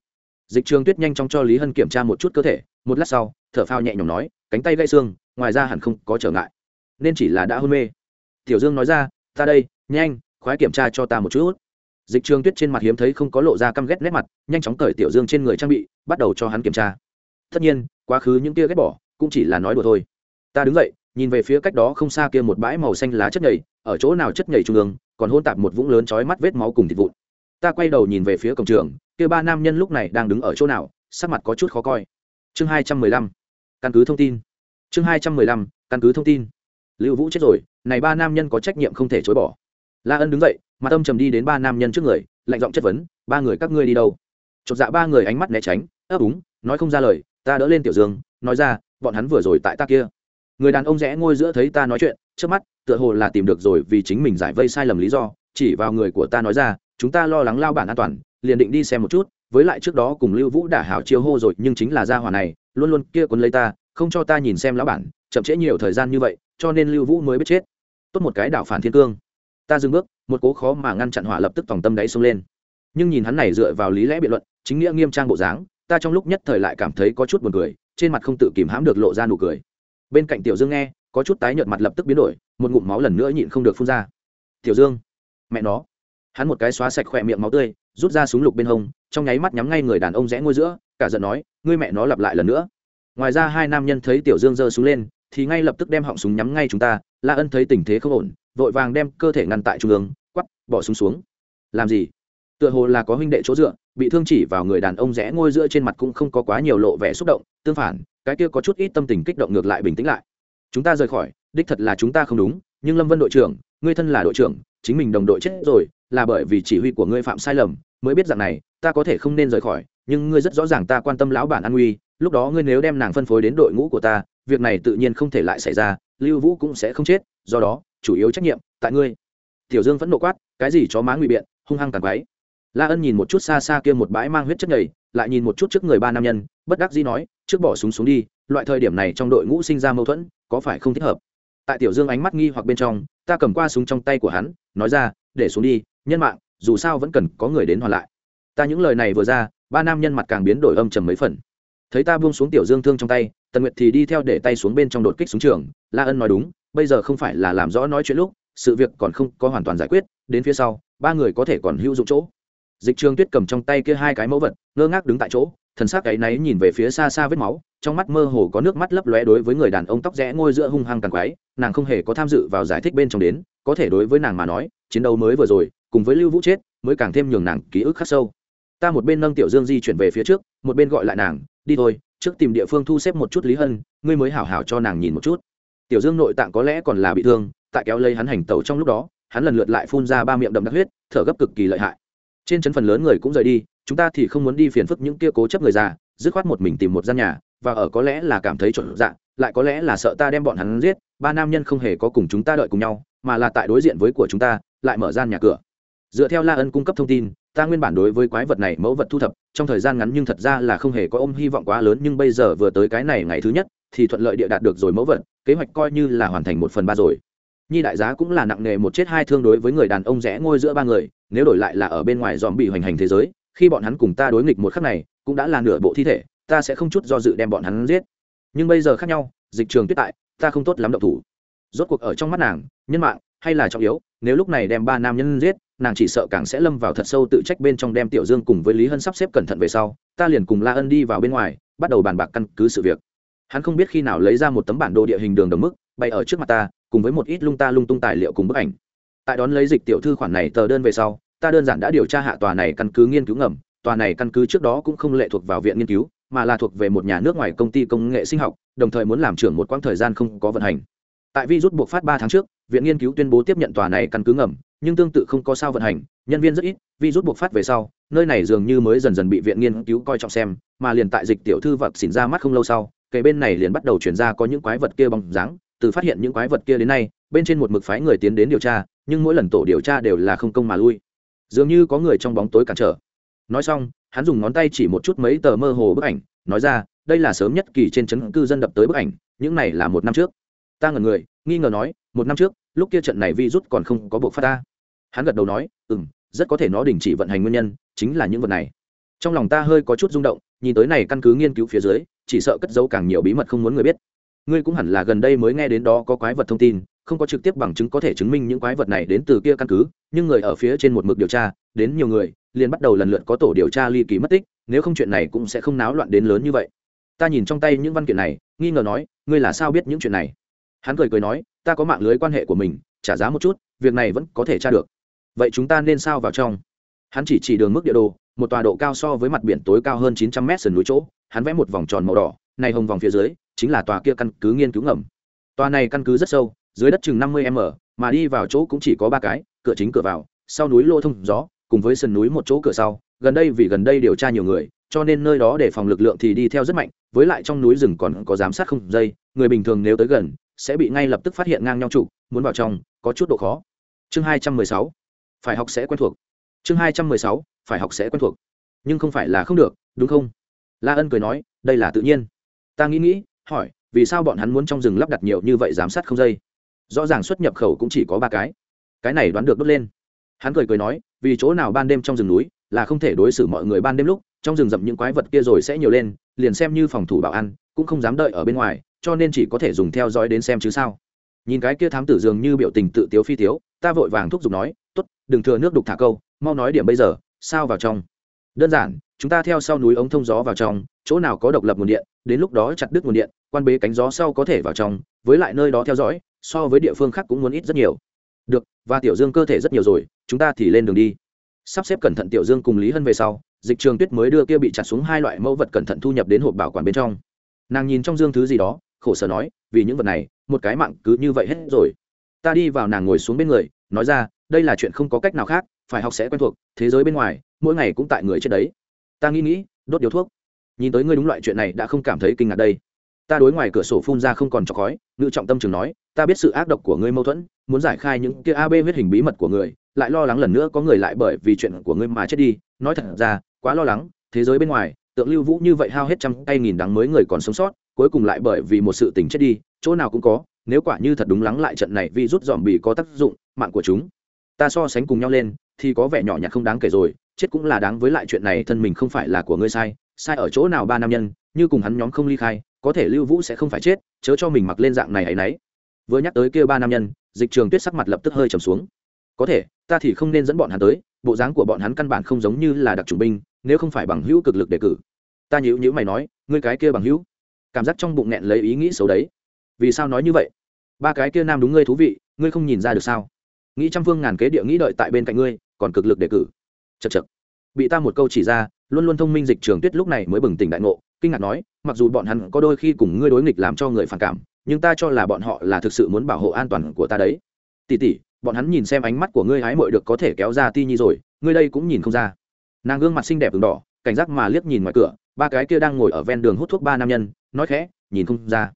Dịch trường tuyết nhanh chóng cho lý hân kiểm tra một chút cơ thể, một lát sau, thở phao nhẹ nhõm nói, cánh tay gãy xương, ngoài ra hẳn không có trở ngại. Nên chỉ là đã hôn mê. Tiểu dương nói ra, ta đây, nhanh, khoái kiểm tra cho ta một chút. Dịch trường tuyết trên mặt hiếm thấy không có lộ ra căm ghét nét mặt, nhanh chóng cởi tiểu dương trên người trang bị, bắt đầu cho hắn kiểm tra. Tất nhiên, quá khứ những tia ghét bỏ cũng chỉ là nói đùa thôi ta đứng dậy, nhìn về phía cách đó không xa kia một bãi màu xanh lá chất nhầy, ở chỗ nào chất nhầy trung ương, còn hôn tạp một vũng lớn trói mắt vết máu cùng thịt vụn. Ta quay đầu nhìn về phía cổng trường, kia ba nam nhân lúc này đang đứng ở chỗ nào, sắc mặt có chút khó coi. Chương hai trăm mười lăm, căn cứ thông tin. Chương hai trăm mười lăm, căn cứ thông tin. Lưu vũ chết rồi, này ba nam nhân có trách nhiệm không thể chối bỏ. La ân đứng dậy, mặt âm trầm đi đến ba nam nhân trước người, lạnh giọng chất vấn, ba người các ngươi đi đâu? Chột dạ ba người ánh mắt né tránh ấp úng nói không ra lời, ta đỡ lên tiểu dương, nói ra, bọn hắn vừa rồi tại ta kia người đàn ông rẽ ngôi giữa thấy ta nói chuyện trước mắt, tựa hồ là tìm được rồi vì chính mình giải vây sai lầm lý do, chỉ vào người của ta nói ra, chúng ta lo lắng lao bản an toàn, liền định đi xem một chút, với lại trước đó cùng lưu vũ đả hảo chiêu hô rồi, nhưng chính là gia hỏa này, luôn luôn kia quấn lấy ta, không cho ta nhìn xem lão bản, chậm trễ nhiều thời gian như vậy, cho nên lưu vũ mới biết chết. Tốt một cái đảo phản thiên cương. Ta dừng bước, một cố khó mà ngăn chặn hỏa lập tức tòng tâm đáy xông lên. Nhưng nhìn hắn này dựa vào lý lẽ biện luận, chính nghĩa nghiêm trang bộ dáng, ta trong lúc nhất thời lại cảm thấy có chút buồn cười, trên mặt không tự kìm hãm được lộ ra nụ cười bên cạnh tiểu dương nghe, có chút tái nhợt mặt lập tức biến đổi, một ngụm máu lần nữa nhịn không được phun ra. Tiểu dương, mẹ nó. Hắn một cái xóa sạch khỏe miệng máu tươi, rút ra súng lục bên hông, trong nháy mắt nhắm ngay người đàn ông rẽ ngôi giữa, cả giận nói, ngươi mẹ nó lặp lại lần nữa. Ngoài ra hai nam nhân thấy tiểu dương giơ súng lên, thì ngay lập tức đem họng súng nhắm ngay chúng ta, la ân thấy tình thế không ổn, vội vàng đem cơ thể ngăn tại trung ương, quắp, bỏ súng xuống. Làm gì? Tựa hồ là có huynh đệ chỗ dựa, bị thương chỉ vào người đàn ông rẽ ngôi giữa trên mặt cũng không có quá nhiều lộ vẻ xúc động, tương phản cái kia có chút ít tâm tình kích động ngược lại bình tĩnh lại. Chúng ta rời khỏi, đích thật là chúng ta không đúng, nhưng lâm vân đội trưởng, ngươi thân là đội trưởng, chính mình đồng đội chết rồi, là bởi vì chỉ huy của ngươi phạm sai lầm, mới biết rằng này, ta có thể không nên rời khỏi, nhưng ngươi rất rõ ràng ta quan tâm lão bản an nguy, lúc đó ngươi nếu đem nàng phân phối đến đội ngũ của ta, việc này tự nhiên không thể lại xảy ra, lưu vũ cũng sẽ không chết, do đó, chủ yếu trách nhiệm tại ngươi. Tiểu dương vẫn nộ quát, cái gì chó má ngụy biện, hung hăng càng quái la ân nhìn một chút xa xa kia một bãi mang huyết chất nhầy, lại nhìn một chút trước người ba nam nhân, bất đắc dĩ nói trước bỏ súng xuống đi, loại thời điểm này trong đội ngũ sinh ra mâu thuẫn, có phải không thích hợp? Tại tiểu dương ánh mắt nghi hoặc bên trong, ta cầm qua súng trong tay của hắn, nói ra, để xuống đi, nhân mạng, dù sao vẫn cần có người đến hoàn lại. Ta những lời này vừa ra, ba nam nhân mặt càng biến đổi âm trầm mấy phần. Thấy ta buông xuống tiểu dương thương trong tay, tần nguyệt thì đi theo để tay xuống bên trong đột kích súng trường. La ân nói đúng, bây giờ không phải là làm rõ nói chuyện lúc, sự việc còn không có hoàn toàn giải quyết, đến phía sau, ba người có thể còn hữu dụng chỗ. Dịch trường tuyết cầm trong tay kia hai cái mẫu vật, ngơ ngác đứng tại chỗ thần sắc ấy náy nhìn về phía xa xa vết máu, trong mắt mơ hồ có nước mắt lấp lóe đối với người đàn ông tóc rẽ ngôi giữa hung hăng càng quái, nàng không hề có tham dự vào giải thích bên trong đến, có thể đối với nàng mà nói, chiến đấu mới vừa rồi, cùng với lưu vũ chết, mới càng thêm nhường nàng ký ức khắc sâu. Ta một bên nâng tiểu dương di chuyển về phía trước, một bên gọi lại nàng, đi thôi, trước tìm địa phương thu xếp một chút lý hân, ngươi mới hảo hảo cho nàng nhìn một chút. Tiểu dương nội tạng có lẽ còn là bị thương, tại kéo lấy hắn hành tẩu trong lúc đó, hắn lần lượt lại phun ra ba miệng đậm đặc huyết, thở gấp cực kỳ lợi hại. Trên chân phần lớn người cũng rời đi chúng ta thì không muốn đi phiền phức những kia cố chấp người già, dứt khoát một mình tìm một gian nhà, và ở có lẽ là cảm thấy trộn dạ lại có lẽ là sợ ta đem bọn hắn giết, ba nam nhân không hề có cùng chúng ta đợi cùng nhau, mà là tại đối diện với của chúng ta, lại mở gian nhà cửa. Dựa theo la ân cung cấp thông tin, ta nguyên bản đối với quái vật này mẫu vật thu thập, trong thời gian ngắn nhưng thật ra là không hề có ôm hy vọng quá lớn, nhưng bây giờ vừa tới cái này ngày thứ nhất, thì thuận lợi địa đạt được rồi mẫu vật, kế hoạch coi như là hoàn thành một phần ba rồi. Nhi đại giá cũng là nặng nề một chết hai thương đối với người đàn ông rẽ ngôi giữa ba người, nếu đổi lại là ở bên ngoài dòm bị hoành hành thế giới khi bọn hắn cùng ta đối nghịch một khắc này, cũng đã là nửa bộ thi thể, ta sẽ không chút do dự đem bọn hắn giết. Nhưng bây giờ khác nhau, dịch trường tuyết tại, ta không tốt lắm động thủ. Rốt cuộc ở trong mắt nàng, nhân mạng, hay là trọng yếu, nếu lúc này đem ba nam nhân giết, nàng chỉ sợ càng sẽ lâm vào thật sâu tự trách bên trong đem tiểu dương cùng với lý hân sắp xếp cẩn thận về sau, ta liền cùng la ân đi vào bên ngoài, bắt đầu bàn bạc căn cứ sự việc. Hắn không biết khi nào lấy ra một tấm bản đồ địa hình đường đồng mức, bày ở trước mặt ta, cùng với một ít lung ta lung tung tài liệu cùng bức ảnh. Tại đón lấy dịch tiểu thư khoản này tờ đơn về sau ta đơn giản đã điều tra hạ tòa này căn cứ nghiên cứu ngầm, tòa này căn cứ trước đó cũng không lệ thuộc vào viện nghiên cứu, mà là thuộc về một nhà nước ngoài công ty công nghệ sinh học, đồng thời muốn làm trưởng một quãng thời gian không có vận hành. Tại virus buộc phát ba tháng trước, viện nghiên cứu tuyên bố tiếp nhận tòa này căn cứ ngầm, nhưng tương tự không có sao vận hành, nhân viên rất ít, virus buộc phát về sau, nơi này dường như mới dần dần bị viện nghiên cứu coi trọng xem, mà liền tại dịch tiểu thư vật xỉn ra mắt không lâu sau, kề bên này liền bắt đầu chuyển ra có những quái vật kia bóng dáng, từ phát hiện những quái vật kia đến nay, bên trên một mực phái người tiến đến điều tra, nhưng mỗi lần tổ điều tra đều là không công mà lui dường như có người trong bóng tối cản trở. Nói xong, hắn dùng ngón tay chỉ một chút mấy tờ mơ hồ bức ảnh, nói ra, đây là sớm nhất kỳ trên trấn cư dân đập tới bức ảnh, những này là một năm trước. Ta ngần người, nghi ngờ nói, một năm trước, lúc kia trận này vi rút còn không có buộc phát ta. Hắn gật đầu nói ừ m rất có thể nó đình chỉ vận hành nguyên nhân, chính là những vật này. Trong lòng ta hơi có chút rung động, nhìn tới này căn cứ nghiên cứu phía dưới, chỉ sợ cất dấu càng nhiều bí mật không muốn người biết. Ngươi cũng hẳn là gần đây mới nghe đến đó có quái vật thông tin không có trực tiếp bằng chứng có thể chứng minh những quái vật này đến từ kia căn cứ, nhưng người ở phía trên một mực điều tra, đến nhiều người, liền bắt đầu lần lượt có tổ điều tra ly kỳ mất tích, nếu không chuyện này cũng sẽ không náo loạn đến lớn như vậy. Ta nhìn trong tay những văn kiện này, nghi ngờ nói, ngươi là sao biết những chuyện này? Hắn cười cười nói, ta có mạng lưới quan hệ của mình, trả giá một chút, việc này vẫn có thể tra được. Vậy chúng ta nên sao vào trong? Hắn chỉ chỉ đường mức địa đồ, một tòa độ cao so với mặt biển tối cao hơn chín trăm mét sườn núi chỗ, hắn vẽ một vòng tròn màu đỏ, này hồng vòng phía dưới, chính là tòa kia căn cứ nghiên cứu ngầm. Tòa này căn cứ rất sâu dưới đất chừng năm mươi m, mà đi vào chỗ cũng chỉ có ba cái, cửa chính cửa vào, sau núi lô thông gió, cùng với sườn núi một chỗ cửa sau, gần đây vì gần đây điều tra nhiều người, cho nên nơi đó để phòng lực lượng thì đi theo rất mạnh, với lại trong núi rừng còn có giám sát không dây, người bình thường nếu tới gần, sẽ bị ngay lập tức phát hiện ngang nhau trụ, muốn vào trong, có chút độ khó. Chương hai trăm mười sáu, phải học sẽ quen thuộc. Chương hai trăm mười sáu, phải học sẽ quen thuộc. Nhưng không phải là không được, đúng không? La ân cười nói, đây là tự nhiên. Ta nghĩ nghĩ, hỏi, vì sao bọn hắn muốn trong rừng lắp đặt nhiều như vậy giám sát không dây? Rõ ràng xuất nhập khẩu cũng chỉ có ba cái. Cái này đoán được đốt lên. Hắn cười cười nói, vì chỗ nào ban đêm trong rừng núi là không thể đối xử mọi người ban đêm lúc, trong rừng rậm những quái vật kia rồi sẽ nhiều lên, liền xem như phòng thủ bảo an, cũng không dám đợi ở bên ngoài, cho nên chỉ có thể dùng theo dõi đến xem chứ sao. Nhìn cái kia thám tử dường như biểu tình tự tiếu phi tiếu, ta vội vàng thúc giục nói t ố t đừng thừa nước đục thả câu, mau nói điểm bây giờ, sao vào trong? Đơn giản, chúng ta theo sau núi ống thông gió vào trong, chỗ nào có độc lập nguồn điện, đến lúc đó chặt đứt nguồn điện, quan bế cánh gió sau có thể vào trong, với lại nơi đó theo dõi so với địa phương khác cũng muốn ít rất nhiều. Được, và tiểu dương cơ thể rất nhiều rồi, chúng ta thì lên đường đi. Sắp xếp cẩn thận tiểu dương cùng lý hân về sau, dịch trường tuyết mới đưa kia bị chặt xuống hai loại mẫu vật cẩn thận thu nhập đến hộp bảo quản bên trong. Nàng nhìn trong dương thứ gì đó, khổ sở nói, vì những vật này, một cái mạng cứ như vậy hết rồi. Ta đi vào nàng ngồi xuống bên người, nói ra, đây là chuyện không có cách nào khác, phải học sẽ quen thuộc, thế giới bên ngoài, mỗi ngày cũng tại người chết đấy. Ta nghĩ nghĩ, đốt điếu thuốc. Nhìn tới ngươi đúng loại chuyện này đã không cảm thấy kinh ngạc đây. Ta đối ngoài cửa sổ phun ra không còn cho khói, ngự trọng tâm trường nói ta biết sự ác độc của ngươi mâu thuẫn, muốn giải khai những kia ab huyết hình bí mật của người, lại lo lắng lần nữa có người lại bởi vì chuyện của ngươi mà chết đi nói thật ra, quá lo lắng, thế giới bên ngoài, tượng lưu vũ như vậy hao hết trăm tay nghìn đắng mới người còn sống sót, cuối cùng lại bởi vì một sự tình chết đi, chỗ nào cũng có, nếu quả như thật đúng lắng lại trận này virus rút dòm bị có tác dụng, mạng của chúng, ta so sánh cùng nhau lên, thì có vẻ nhỏ nhặt không đáng kể rồi, chết cũng là đáng với lại chuyện này, thân mình không phải là của ngươi sai sai ở chỗ nào ba nam nhân, như cùng hắn nhóm không ly khai, có thể lưu vũ sẽ không phải chết, chớ cho mình mặc lên dạng này ấ nấy vừa nhắc tới kia ba nam nhân, dịch trường tuyết sắc mặt lập tức hơi trầm xuống. Có thể, ta thì không nên dẫn bọn hắn tới, bộ dáng của bọn hắn căn bản không giống như là đặc trùng binh, nếu không phải bằng hữu cực lực đề cử. Ta nhữ nhữ mày nói, ngươi cái kia bằng hữu, cảm giác trong bụng nghẹn lấy ý nghĩ xấu đấy. Vì sao nói như vậy? Ba cái kia nam đúng ngươi thú vị, ngươi không nhìn ra được sao? Nghĩ trăm phương ngàn kế địa nghĩ đợi tại bên cạnh ngươi, còn cực lực đề cử. Chật chật bị ta một câu chỉ ra, luôn luôn thông minh dịch trường tuyết lúc này mới bừng tỉnh đại ngộ, kinh ngạc nói, mặc dù bọn hắn có đôi khi cùng ngươi đối nghịch làm cho người phản cảm nhưng ta cho là bọn họ là thực sự muốn bảo hộ an toàn của ta đấy. Tỉ tỉ bọn hắn nhìn xem ánh mắt của ngươi hái mội được có thể kéo ra ti nhi rồi, ngươi đây cũng nhìn không ra. Nàng gương mặt xinh đẹp v đỏ, cảnh giác mà liếc nhìn ngoài cửa, ba cái kia đang ngồi ở ven đường hút thuốc ba nam nhân, nói khẽ, nhìn không ra.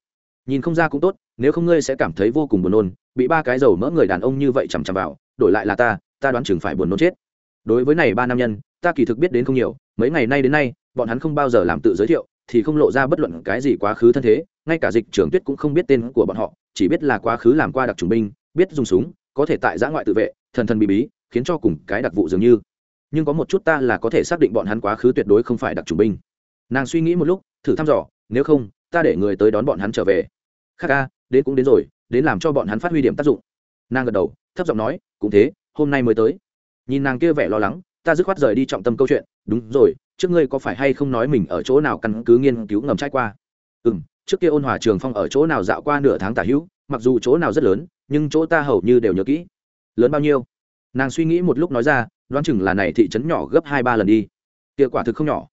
Nhìn không ra cũng tốt, nếu không ngươi sẽ cảm thấy vô cùng buồn nôn, bị ba cái dầu mỡ người đàn ông như vậy chằm chằm vào, đổi lại là ta ta đoán chừng phải buồn nôn chết. Đối với này ba nam nhân, ta kỳ thực biết đến không nhiều, mấy ngày nay đến nay, bọn hắn không bao giờ làm tự giới thiệu thì không lộ ra bất luận cái gì quá khứ thân thế, ngay cả dịch trưởng tuyết cũng không biết tên của bọn họ, chỉ biết là quá khứ làm qua đặc trùng binh, biết dùng súng, có thể tại giã ngoại tự vệ, thần thần bí bí, khiến cho cùng cái đặc vụ dường như. Nhưng có một chút ta là có thể xác định bọn hắn quá khứ tuyệt đối không phải đặc trùng binh. Nàng suy nghĩ một lúc, thử thăm dò, nếu không, ta để người tới đón bọn hắn trở về. Khác ca, đến cũng đến rồi, đến làm cho bọn hắn phát huy điểm tác dụng. Nàng gật đầu, thấp giọng nói, cũng thế, hôm nay mới tới. Nhìn nàng kia vẻ lo lắng, ta dứt khoát rời đi trọng tâm câu chuyện. Đúng rồi trước ngươi có phải hay không nói mình ở chỗ nào căn cứ nghiên cứu ngầm trải qua? Ừ m trước kia ôn hòa trường phong ở chỗ nào dạo qua nửa tháng tả hữu, mặc dù chỗ nào rất lớn, nhưng chỗ ta hầu như đều nhớ kỹ. Lớn bao nhiêu? Nàng suy nghĩ một lúc nói ra, đoán chừng là này thị trấn nhỏ gấp hai ba lần đi. Kia quả thực không nhỏ.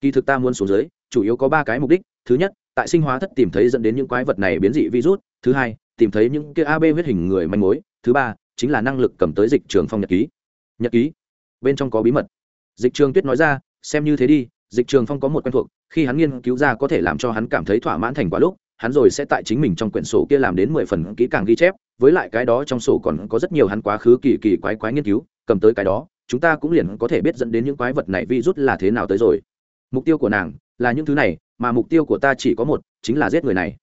Kỳ thực ta muốn xuống dưới, chủ yếu có ba cái mục đích. Thứ nhất, tại sinh hóa thất tìm thấy dẫn đến những quái vật này biến dị virus. Thứ hai, tìm thấy những kia ab huyết hình người manh mối. Thứ ba, chính là năng lực cầm tới dịch trường phong nhật ký. Nhật ký? Bên trong có bí mật. Dịch trường tuyết nói ra xem như thế đi, dịch trường phong có một quen thuộc, khi hắn nghiên cứu ra có thể làm cho hắn cảm thấy thỏa mãn thành quả lúc, hắn rồi sẽ tại chính mình trong quyển sổ kia làm đến mười phần kỹ càng ghi chép, với lại cái đó trong sổ còn có rất nhiều hắn quá khứ kỳ kỳ quái quái nghiên cứu, cầm tới cái đó, chúng ta cũng liền có thể biết dẫn đến những quái vật này vi rút là thế nào tới rồi. Mục tiêu của nàng là những thứ này, mà mục tiêu của ta chỉ có một, chính là giết người này.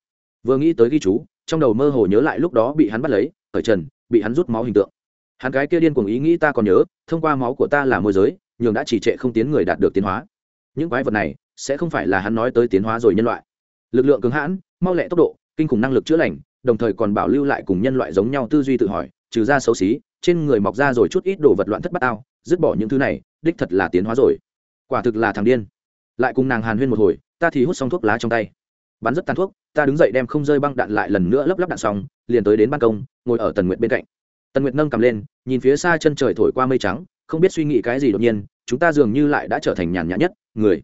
Vừa nghĩ tới ghi chú, trong đầu mơ hồ nhớ lại lúc đó bị hắn bắt lấy, ở trần, bị hắn rút máu hình tượng. Hắn cái kia điên cuồng ý nghĩ ta còn nhớ, thông qua máu của ta là môi giới nhường đã chỉ trệ không tiến người đạt được tiến hóa. Những quái vật này sẽ không phải là hắn nói tới tiến hóa rồi nhân loại. Lực lượng cứng hãn, mau lẹ tốc độ, kinh khủng năng lực chữa lành, đồng thời còn bảo lưu lại cùng nhân loại giống nhau tư duy tự hỏi, trừ ra xấu xí, trên người mọc ra rồi chút ít đồ vật loạn thất bát ao, dứt bỏ những thứ này, đích thật là tiến hóa rồi. Quả thực là thằng điên. Lại cùng nàng hàn huyên một hồi, ta thì hút xong thuốc lá trong tay. Bắn rất tàn thuốc, ta đứng dậy đem không rơi băng đạn lại lần nữa lấp lắp đạn xong, liền tới đến ban công, ngồi ở tần nguyệt bên cạnh. Tần nguyệt nâng cầm lên, nhìn phía xa chân trời thổi qua mây trắng, không biết suy nghĩ cái gì đột nhiên chúng ta dường như lại đã trở thành nhàn nhã nhất, người.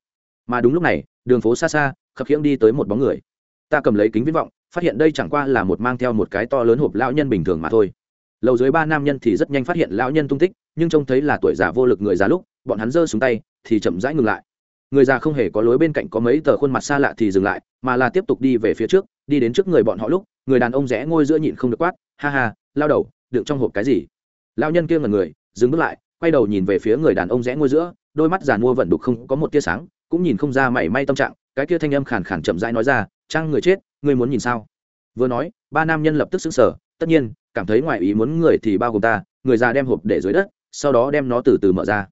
Mà đúng lúc này, đường phố xa xa, khập khiễng đi tới một bóng người. Ta cầm lấy kính viễn vọng, phát hiện đây chẳng qua là một mang theo một cái to lớn hộp lão nhân bình thường mà thôi. Lầu dưới ba nam nhân thì rất nhanh phát hiện lão nhân tung tích, nhưng trông thấy là tuổi già vô lực người già lúc, bọn hắn giơ xuống tay, thì chậm rãi ngừng lại. Người già không hề có lối bên cạnh có mấy tờ khuôn mặt xa lạ thì dừng lại, mà là tiếp tục đi về phía trước, đi đến trước người bọn họ lúc, người đàn ông rẽ ngôi giữa nhịn không được quát, ha ha, lao đầu, đựng trong hộp cái gì? Lao nhân kia ngần người, dừng bước lại quay đầu nhìn về phía người đàn ông rẽ ngôi giữa, đôi mắt giàn mua vận đục không có một tia sáng, cũng nhìn không ra mảy may tâm trạng, cái kia thanh âm khàn khàn chậm rãi nói ra, trang, người chết, người muốn nhìn sao? Vừa nói, ba nam nhân lập tức xứng sở tất nhiên, cảm thấy ngoài ý muốn người thì bao gồm ta, người già đem hộp để dưới đất, sau đó đem nó từ từ mở ra.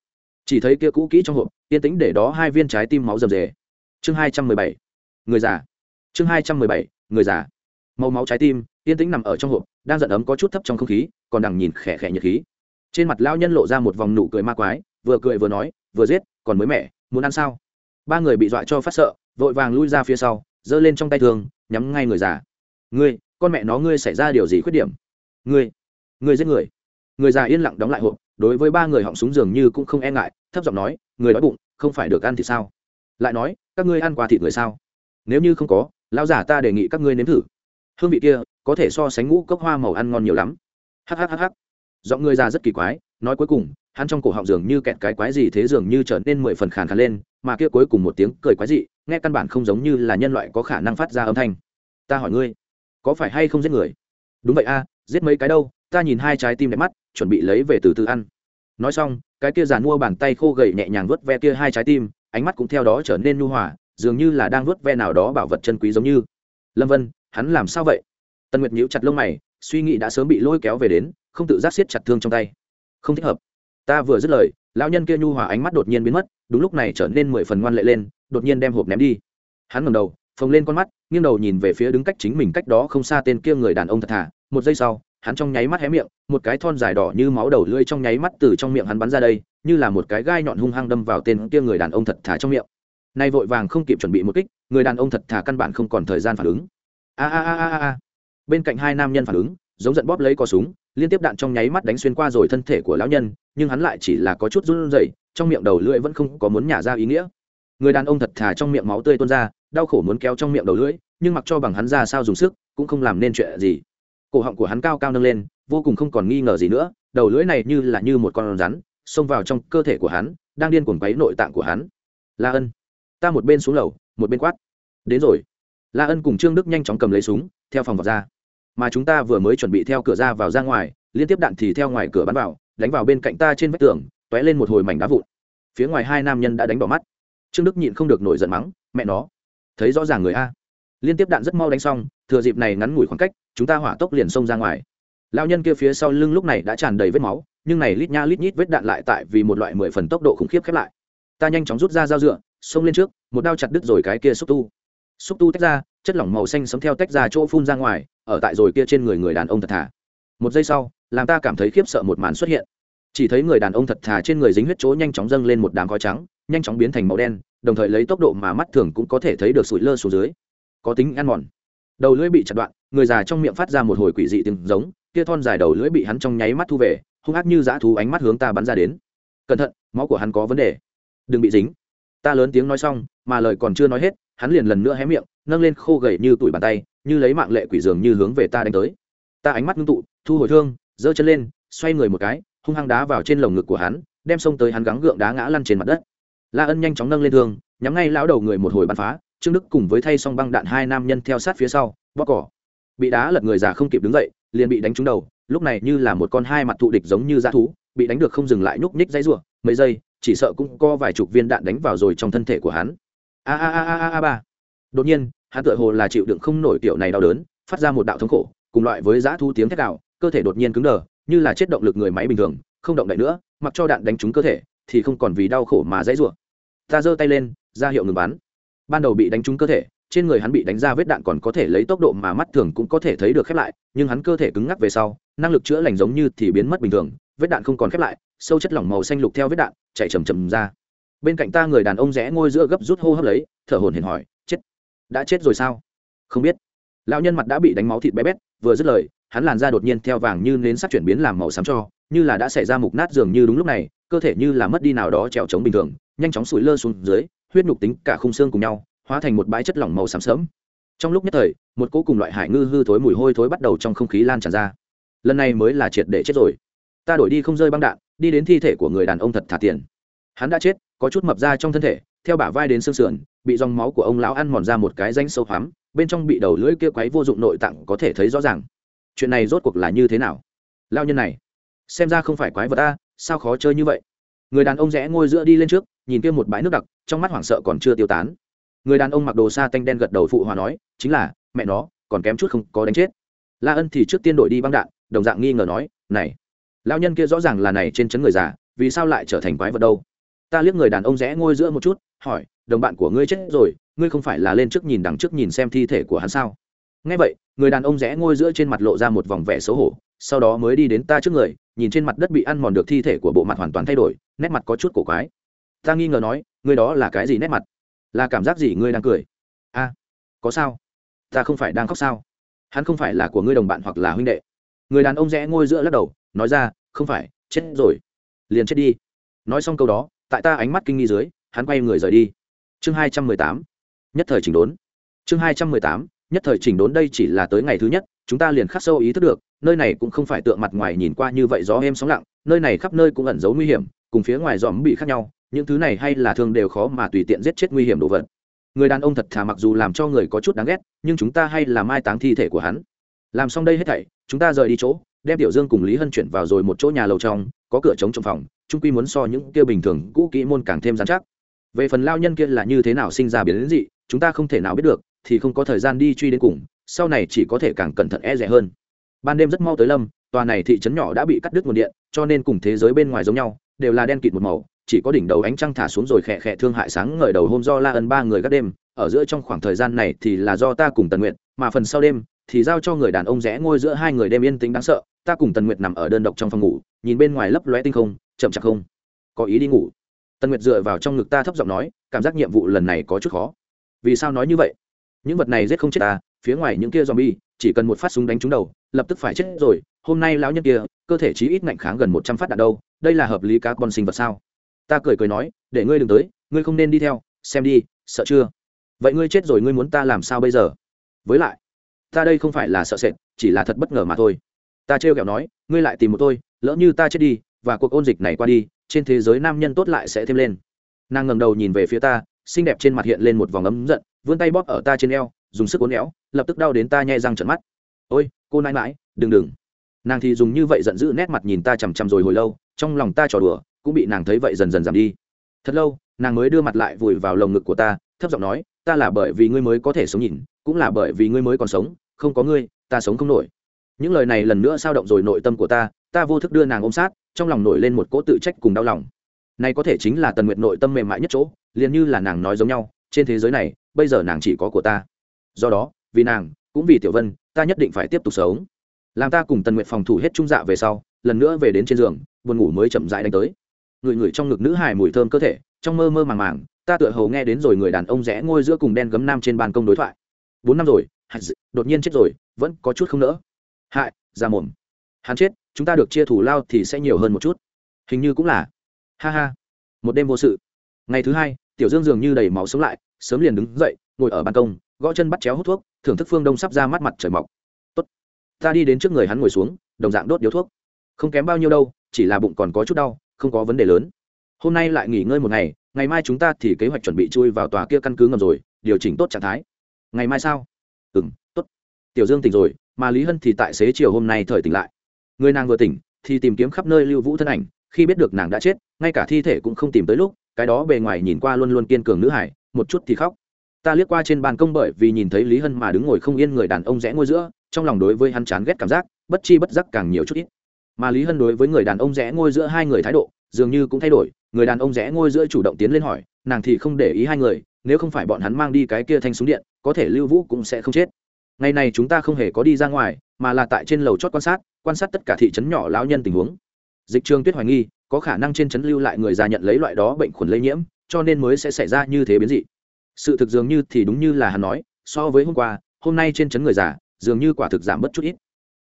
Chỉ thấy kia cũ kỹ trong hộp, yên tĩnh để đó hai viên trái tim máu rầm rề. Chương hai trăm mười bảy, người già. Chương hai trăm mười bảy, người già. Màu máu trái tim, yên tĩnh nằm ở trong hộp, đang giận ấm có chút thấp trong không khí, còn đằng nhìn khẽ khẽ nhiệt khí trên mặt lao nhân lộ ra một vòng nụ cười ma quái, vừa cười vừa nói, vừa giết, còn mới mẻ muốn ăn sao? Ba người bị dọa cho phát sợ, vội vàng lui ra phía sau, giơ lên trong tay thường nhắm ngay người già. Ngươi, con mẹ nó ngươi xảy ra điều gì khuyết điểm? Ngươi ngươi giết người. Người già yên lặng đóng lại hộp, đối với ba người họng súng dường như cũng không e ngại, thấp giọng nói, người đói bụng, không phải được ăn thì sao? Lại nói, các ngươi ăn qua thịt người sao? Nếu như không có, lão giả ta đề nghị các ngươi nếm thử. Hương vị kia có thể so sánh ngũ cốc hoa màu ăn ngon nhiều lắm. Hhhh giọng người già rất kỳ quái, nói cuối cùng, hắn trong cổ họng dường như kẹt cái quái gì thế dường như trở nên mười phần khàn khàn lên, mà kia cuối cùng một tiếng cười quái dị, nghe căn bản không giống như là nhân loại có khả năng phát ra âm thanh. Ta hỏi ngươi, có phải hay không giết người? Đúng vậy a, giết mấy cái đâu, ta nhìn hai trái tim đẹp mắt, chuẩn bị lấy về từ từ ăn. Nói xong, cái kia giàn mua bàn tay khô gầy nhẹ nhàng vớt ve kia hai trái tim, ánh mắt cũng theo đó trở nên nhu hòa, dường như là đang vớt ve nào đó bảo vật chân quý giống như. Lâm vân, hắn làm sao vậy? Tân nguyệt nhíu chặt lông mày suy nghĩ đã sớm bị lôi kéo về đến, không tự giác siết chặt thương trong tay. Không thích hợp. Ta vừa dứt lời, lão nhân kia nhu hòa ánh mắt đột nhiên biến mất, đúng lúc này trở nên mười phần ngoan lệ lên, đột nhiên đem hộp ném đi. Hắn ngầm đầu, phồng lên con mắt, nghiêng đầu nhìn về phía đứng cách chính mình cách đó không xa tên kia người đàn ông thật thà. Một giây sau, hắn trong nháy mắt hé miệng, một cái thon dài đỏ như máu đầu lưỡi trong nháy mắt từ trong miệng hắn bắn ra đây, như là một cái gai nhọn hung hăng đâm vào tên kia người đàn ông thật thà trong miệng. Nay vội vàng không kịp chuẩn bị một kích, người đàn ông thật thà căn bản không còn thời gian phản ứng. A a a a a bên cạnh hai nam nhân phản ứng, giống giận bóp lấy cò súng, liên tiếp đạn trong nháy mắt đánh xuyên qua rồi thân thể của lão nhân, nhưng hắn lại chỉ là có chút run rẩy, trong miệng đầu lưỡi vẫn không có muốn nhả ra ý nghĩa. Người đàn ông thật thà trong miệng máu tươi tuôn ra, đau khổ muốn kéo trong miệng đầu lưỡi, nhưng mặc cho bằng hắn ra sao dùng sức, cũng không làm nên chuyện gì. Cổ họng của hắn cao cao nâng lên, vô cùng không còn nghi ngờ gì nữa, đầu lưỡi này như là như một con rắn, xông vào trong cơ thể của hắn, đang điên cuồng quấy nội tạng của hắn. La ân, ta một bên xuống lầu, một bên quát. Đến rồi. La ân cùng trương đức nhanh chóng cầm lấy súng, theo phòng vào ra mà chúng ta vừa mới chuẩn bị theo cửa ra vào ra ngoài, liên tiếp đạn thì theo ngoài cửa bắn vào, đánh vào bên cạnh ta trên vách tường t ó é lên một hồi mảnh đá vụn. Phía ngoài hai nam nhân đã đánh bỏ mắt. Trương đức nhịn không được nổi giận mắng, mẹ nó, thấy rõ ràng người a. Liên tiếp đạn rất mau đánh xong, thừa dịp này ngắn ngủi khoảng cách, chúng ta hỏa tốc liền xông ra ngoài. Lao nhân kia phía sau lưng lúc này đã tràn đầy vết máu, nhưng này lít nha lít nhít vết đạn lại tại vì một loại mười phần tốc độ khủng khiếp khép lại. Ta nhanh chóng rút ra dao dựa, xông lên trước, một đao chặt đứt rồi cái kia xúc tu. Xúc tu tách ra, chất lỏng màu xanh sống theo tách ra chỗ phun ra ngoài ở tại rồi kia trên người người đàn ông thật thà. Một giây sau, làm ta cảm thấy khiếp sợ một màn xuất hiện. Chỉ thấy người đàn ông thật thà trên người dính huyết chỗ nhanh chóng dâng lên một đám khói trắng, nhanh chóng biến thành màu đen, đồng thời lấy tốc độ mà mắt thường cũng có thể thấy được sủi lơ xuống dưới. Có tính ăn mòn. Đầu lưỡi bị chặt đoạn, người già trong miệng phát ra một hồi quỷ dị tiếng giống, kia thon dài đầu lưỡi bị hắn trong nháy mắt thu về, hung ác như dã thú ánh mắt hướng ta bắn ra đến. Cẩn thận, máu của hắn có vấn đề. Đừng bị dính. Ta lớn tiếng nói xong, mà lời còn chưa nói hết hắn liền lần nữa hé miệng, nâng lên khô gầy như tuổi bàn tay, như lấy mạng lệ quỷ dường như hướng về ta đánh tới. Ta ánh mắt ngưng tụ, thu hồi thương, giơ chân lên, xoay người một cái, hung hăng đá vào trên lồng ngực của hắn, đem xông tới hắn gắng gượng đá ngã lăn trên mặt đất. La ân nhanh chóng nâng lên thương, nhắm ngay lão đầu người một hồi bắn phá, trương đức cùng với thay xong băng đạn hai nam nhân theo sát phía sau bóc cỏ. Bị đá lật người già không kịp đứng dậy, liền bị đánh trúng đầu, lúc này như là một con hai mặt thụ địch giống như dã thú, bị đánh được không dừng lại nhúc nhích dãy rủa, mấy giây, chỉ sợ cũng có vài chục viên đạn đánh vào rồi trong thân thể của hắn a a a a a ba. Đột nhiên, hắn tựa hồ là chịu đựng không nổi tiểu này đau đớn, phát ra một đạo thống khổ, cùng loại với giã thu tiếng thét đạo cơ thể đột nhiên cứng đờ, như là chết động lực người máy bình thường, không động đậy nữa, mặc cho đạn đánh trúng cơ thể, thì không còn vì đau khổ mà dãy rủa. Ta giơ tay lên, ra hiệu ngừng bắn. Ban đầu bị đánh trúng cơ thể, trên người hắn bị đánh ra vết đạn còn có thể lấy tốc độ mà mắt thường cũng có thể thấy được khép lại, nhưng hắn cơ thể cứng ngắc về sau, năng lực chữa lành giống như thì biến mất bình thường, vết đạn không còn khép lại, sâu chất lỏng màu xanh lục theo vết đạn chạy chầm chầm ra bên cạnh ta người đàn ông rẽ ngôi giữa gấp rút hô hấp lấy, thở hồn hển hỏi, chết, đã chết rồi sao? Không biết. Lão nhân mặt đã bị đánh máu thịt bé bét, vừa dứt lời, hắn làn da đột nhiên theo vàng như nến sắc chuyển biến làm màu xám cho, như là đã xảy ra mục nát dường như đúng lúc này, cơ thể như là mất đi nào đó trèo trống bình thường, nhanh chóng sủi lơ xuống dưới, huyết nhục tính cả khung xương cùng nhau, hóa thành một bãi chất lỏng màu xám sớm trong lúc nhất thời, một cỗ cùng loại hải ngư hư thối mùi hôi thối bắt đầu trong không khí lan tràn ra. Lần này mới là triệt để chết rồi. Ta đổi đi không rơi băng đạn, đi đến thi thể của người đàn ông thật thả tiền. Hắn đã chết có chút mập ra trong thân thể, theo bả vai đến xương sườn, bị dòng máu của ông lão ăn mòn ra một cái danh sâu hoắm, bên trong bị đầu lưỡi kia quấy vô dụng nội tạng có thể thấy rõ ràng. Chuyện này rốt cuộc là như thế nào? Lao nhân này, xem ra không phải quái vật ta sao khó chơi như vậy? Người đàn ông rẽ ngôi giữa đi lên trước, nhìn kia một bãi nước đặc, trong mắt hoảng sợ còn chưa tiêu tán. Người đàn ông mặc đồ sa tanh đen gật đầu phụ hòa nói, chính là, mẹ nó, còn kém chút không có đánh chết. La ân thì trước tiên đổi đi băng đạn, đồng dạng nghi ngờ nói, này lao nhân kia rõ ràng là này trên chấn người già, vì sao lại trở thành quái vật đâu? Ta liếc người đàn ông rẽ ngôi giữa một chút, hỏi, đồng bạn của ngươi chết rồi, ngươi không phải là lên trước nhìn đằng trước nhìn xem thi thể của hắn sao? Ngay vậy, người đàn ông rẽ ngôi giữa trên mặt lộ ra một vòng vẻ xấu hổ, sau đó mới đi đến ta trước người, nhìn trên mặt đất bị ăn mòn được thi thể của bộ mặt hoàn toàn thay đổi, nét mặt có chút cổ quái. Ta nghi ngờ nói, ngươi đó là cái gì nét mặt? Là cảm giác gì ngươi đang cười? A, có sao? Ta không phải đang khóc sao? Hắn không phải là của ngươi đồng bạn hoặc là huynh đệ? Người đàn ông rẽ ngôi giữa lắc đầu, nói ra, không phải, chết rồi. Liền chết đi. Nói xong câu đó tại ta ánh mắt kinh nghi dưới, hắn quay người rời đi. Chương hai trăm mười tám, nhất thời chỉnh đốn. Chương hai trăm mười tám, nhất thời chỉnh đốn đây chỉ là tới ngày thứ nhất, chúng ta liền khắc sâu ý thức được, nơi này cũng không phải tượng mặt ngoài nhìn qua như vậy gió êm sóng lặng, nơi này khắp nơi cũng ẩn giấu nguy hiểm, cùng phía ngoài dòm bị khác nhau, những thứ này hay là thường đều khó mà tùy tiện giết chết nguy hiểm đồ vật. Người đàn ông thật thà mặc dù làm cho người có chút đáng ghét, nhưng chúng ta hay là mai táng thi thể của hắn. Làm xong đây hết thảy, chúng ta rời đi chỗ, đem tiểu dương cùng lý hân chuyển vào rồi một chỗ nhà lầu trong, có cửa chống trong phòng trung quy muốn so những kia bình thường cũ kỹ môn càng thêm dán chắc. Về phần lao nhân kia là như thế nào sinh ra biến đến dị, chúng ta không thể nào biết được, thì không có thời gian đi truy đến cùng, sau này chỉ có thể càng cẩn thận e rẻ hơn. Ban đêm rất mau tới lâm, tòa này thị trấn nhỏ đã bị cắt đứt nguồn điện, cho nên cùng thế giới bên ngoài giống nhau, đều là đen kịt một màu, chỉ có đỉnh đầu ánh trăng thả xuống rồi khẽ khẽ thương hại sáng ngời đầu hôm do la ân ba người các đêm, ở giữa trong khoảng thời gian này thì là do ta cùng tần nguyện mà phần sau đêm thì giao cho người đàn ông rẽ ngôi giữa hai người đêm yên tĩnh đáng sợ, ta cùng tần nguyệt nằm ở đơn độc trong phòng ngủ, nhìn bên ngoài lấp lóe tinh không chậm chạp không? Có ý đi ngủ. Tần nguyệt dựa vào trong ngực ta thấp giọng nói, cảm giác nhiệm vụ lần này có chút khó. Vì sao nói như vậy? Những vật này giết không chết ta, phía ngoài những kia zombie, chỉ cần một phát súng đánh trúng đầu, lập tức phải chết rồi. Hôm nay lão nhân kia, cơ thể chí ít ngạnh kháng gần một trăm phát đạn đâu, đây là hợp lý các con sinh vật sao? Ta cười cười nói, để ngươi đừng tới, ngươi không nên đi theo, xem đi, sợ chưa? Vậy ngươi chết rồi ngươi muốn ta làm sao bây giờ? Với lại, ta đây không phải là sợ sệt, chỉ là thật bất ngờ mà thôi. Ta trêu kẹo nói, ngươi lại tìm một tôi, lỡ như ta chết đi và cuộc ôn dịch này qua đi, trên thế giới nam nhân tốt lại sẽ thêm lên. Nàng ngầm đầu nhìn về phía ta, xinh đẹp trên mặt hiện lên một vòng ấm giận, vươn tay bóp ở ta trên eo, dùng sức uốn éo, lập tức đau đến ta nhai răng trận mắt. Ôi, cô nãi mãi đừng đừng. Nàng thì dùng như vậy giận dữ nét mặt nhìn ta chằm chằm rồi hồi lâu, trong lòng ta trò đùa, cũng bị nàng thấy vậy dần dần giảm đi. Thật lâu, nàng mới đưa mặt lại vùi vào lồng ngực của ta, thấp giọng nói, ta là bởi vì ngươi mới có thể sống nhìn, cũng là bởi vì ngươi mới còn sống, không có ngươi, ta sống không nổi. Những lời này lần nữa sao động rồi nội tâm của ta ta vô thức đưa nàng ôm sát, trong lòng nổi lên một cỗ tự trách cùng đau lòng. Này có thể chính là tần nguyệt nội tâm mềm mại nhất chỗ, liền như là nàng nói giống nhau, trên thế giới này, bây giờ nàng chỉ có của ta. Do đó, vì nàng, cũng vì tiểu vân, ta nhất định phải tiếp tục sống. Làm ta cùng tần nguyệt phòng thủ hết trung dạ về sau, lần nữa về đến trên giường, buồn ngủ mới chậm rãi đánh tới. Người người trong ngực nữ hài mùi thơm cơ thể, trong mơ mơ màng màng, ta tựa hầu nghe đến rồi người đàn ông rẽ ngôi giữa cùng đen gấm nam trên bàn công đối thoại. Bốn năm rồi đột nhiên chết rồi, vẫn có chút không nỡ. Hại ra mồm. Hắn chết chúng ta được chia thủ lao thì sẽ nhiều hơn một chút. Hình như cũng là. Ha ha. Một đêm vô sự. Ngày thứ hai, tiểu dương dường như đầy máu sống lại, sớm liền đứng dậy, ngồi ở ban công, gõ chân bắt chéo hút thuốc, thưởng thức phương đông sắp ra mắt mặt trời mọc. Tốt. ta đi đến trước người hắn ngồi xuống, đồng dạng đốt điếu thuốc. Không kém bao nhiêu đâu, chỉ là bụng còn có chút đau, không có vấn đề lớn. Hôm nay lại nghỉ ngơi một ngày ngày mai chúng ta thì kế hoạch chuẩn bị chui vào tòa kia căn cứ ngầm rồi, điều chỉnh tốt trạng thái. Ngày mai sao? Ừ m tốt. Tiểu dương tỉnh rồi, mà lý hân thì tại xế chiều hôm nay thời tỉnh lại người nàng vừa tỉnh, thì tìm kiếm khắp nơi lưu vũ thân ảnh, khi biết được nàng đã chết, ngay cả thi thể cũng không tìm tới lúc, cái đó bề ngoài nhìn qua luôn luôn kiên cường nữ hải, một chút thì khóc. Ta liếc qua trên bàn công bởi vì nhìn thấy lý hân mà đứng ngồi không yên người đàn ông rẽ ngôi giữa, trong lòng đối với hắn chán ghét cảm giác, bất chi bất giác càng nhiều chút ít. Mà lý hân đối với người đàn ông rẽ ngôi giữa hai người thái độ, dường như cũng thay đổi, người đàn ông rẽ ngôi giữa chủ động tiến lên hỏi, nàng thì không để ý hai người, nếu không phải bọn hắn mang đi cái kia thanh súng điện, có thể lưu vũ cũng sẽ không chết. Ngày này chúng ta không hề có đi ra ngoài, mà là tại trên lầu chót quan sát quan sát tất cả thị trấn nhỏ lão nhân tình huống. Dịch trường tuyết hoài nghi, có khả năng trên trấn lưu lại người già nhận lấy loại đó bệnh khuẩn lây nhiễm, cho nên mới sẽ xảy ra như thế biến dị. Sự thực dường như thì đúng như là hắn nói, so với hôm qua, hôm nay trên trấn người già, dường như quả thực giảm bất chút ít.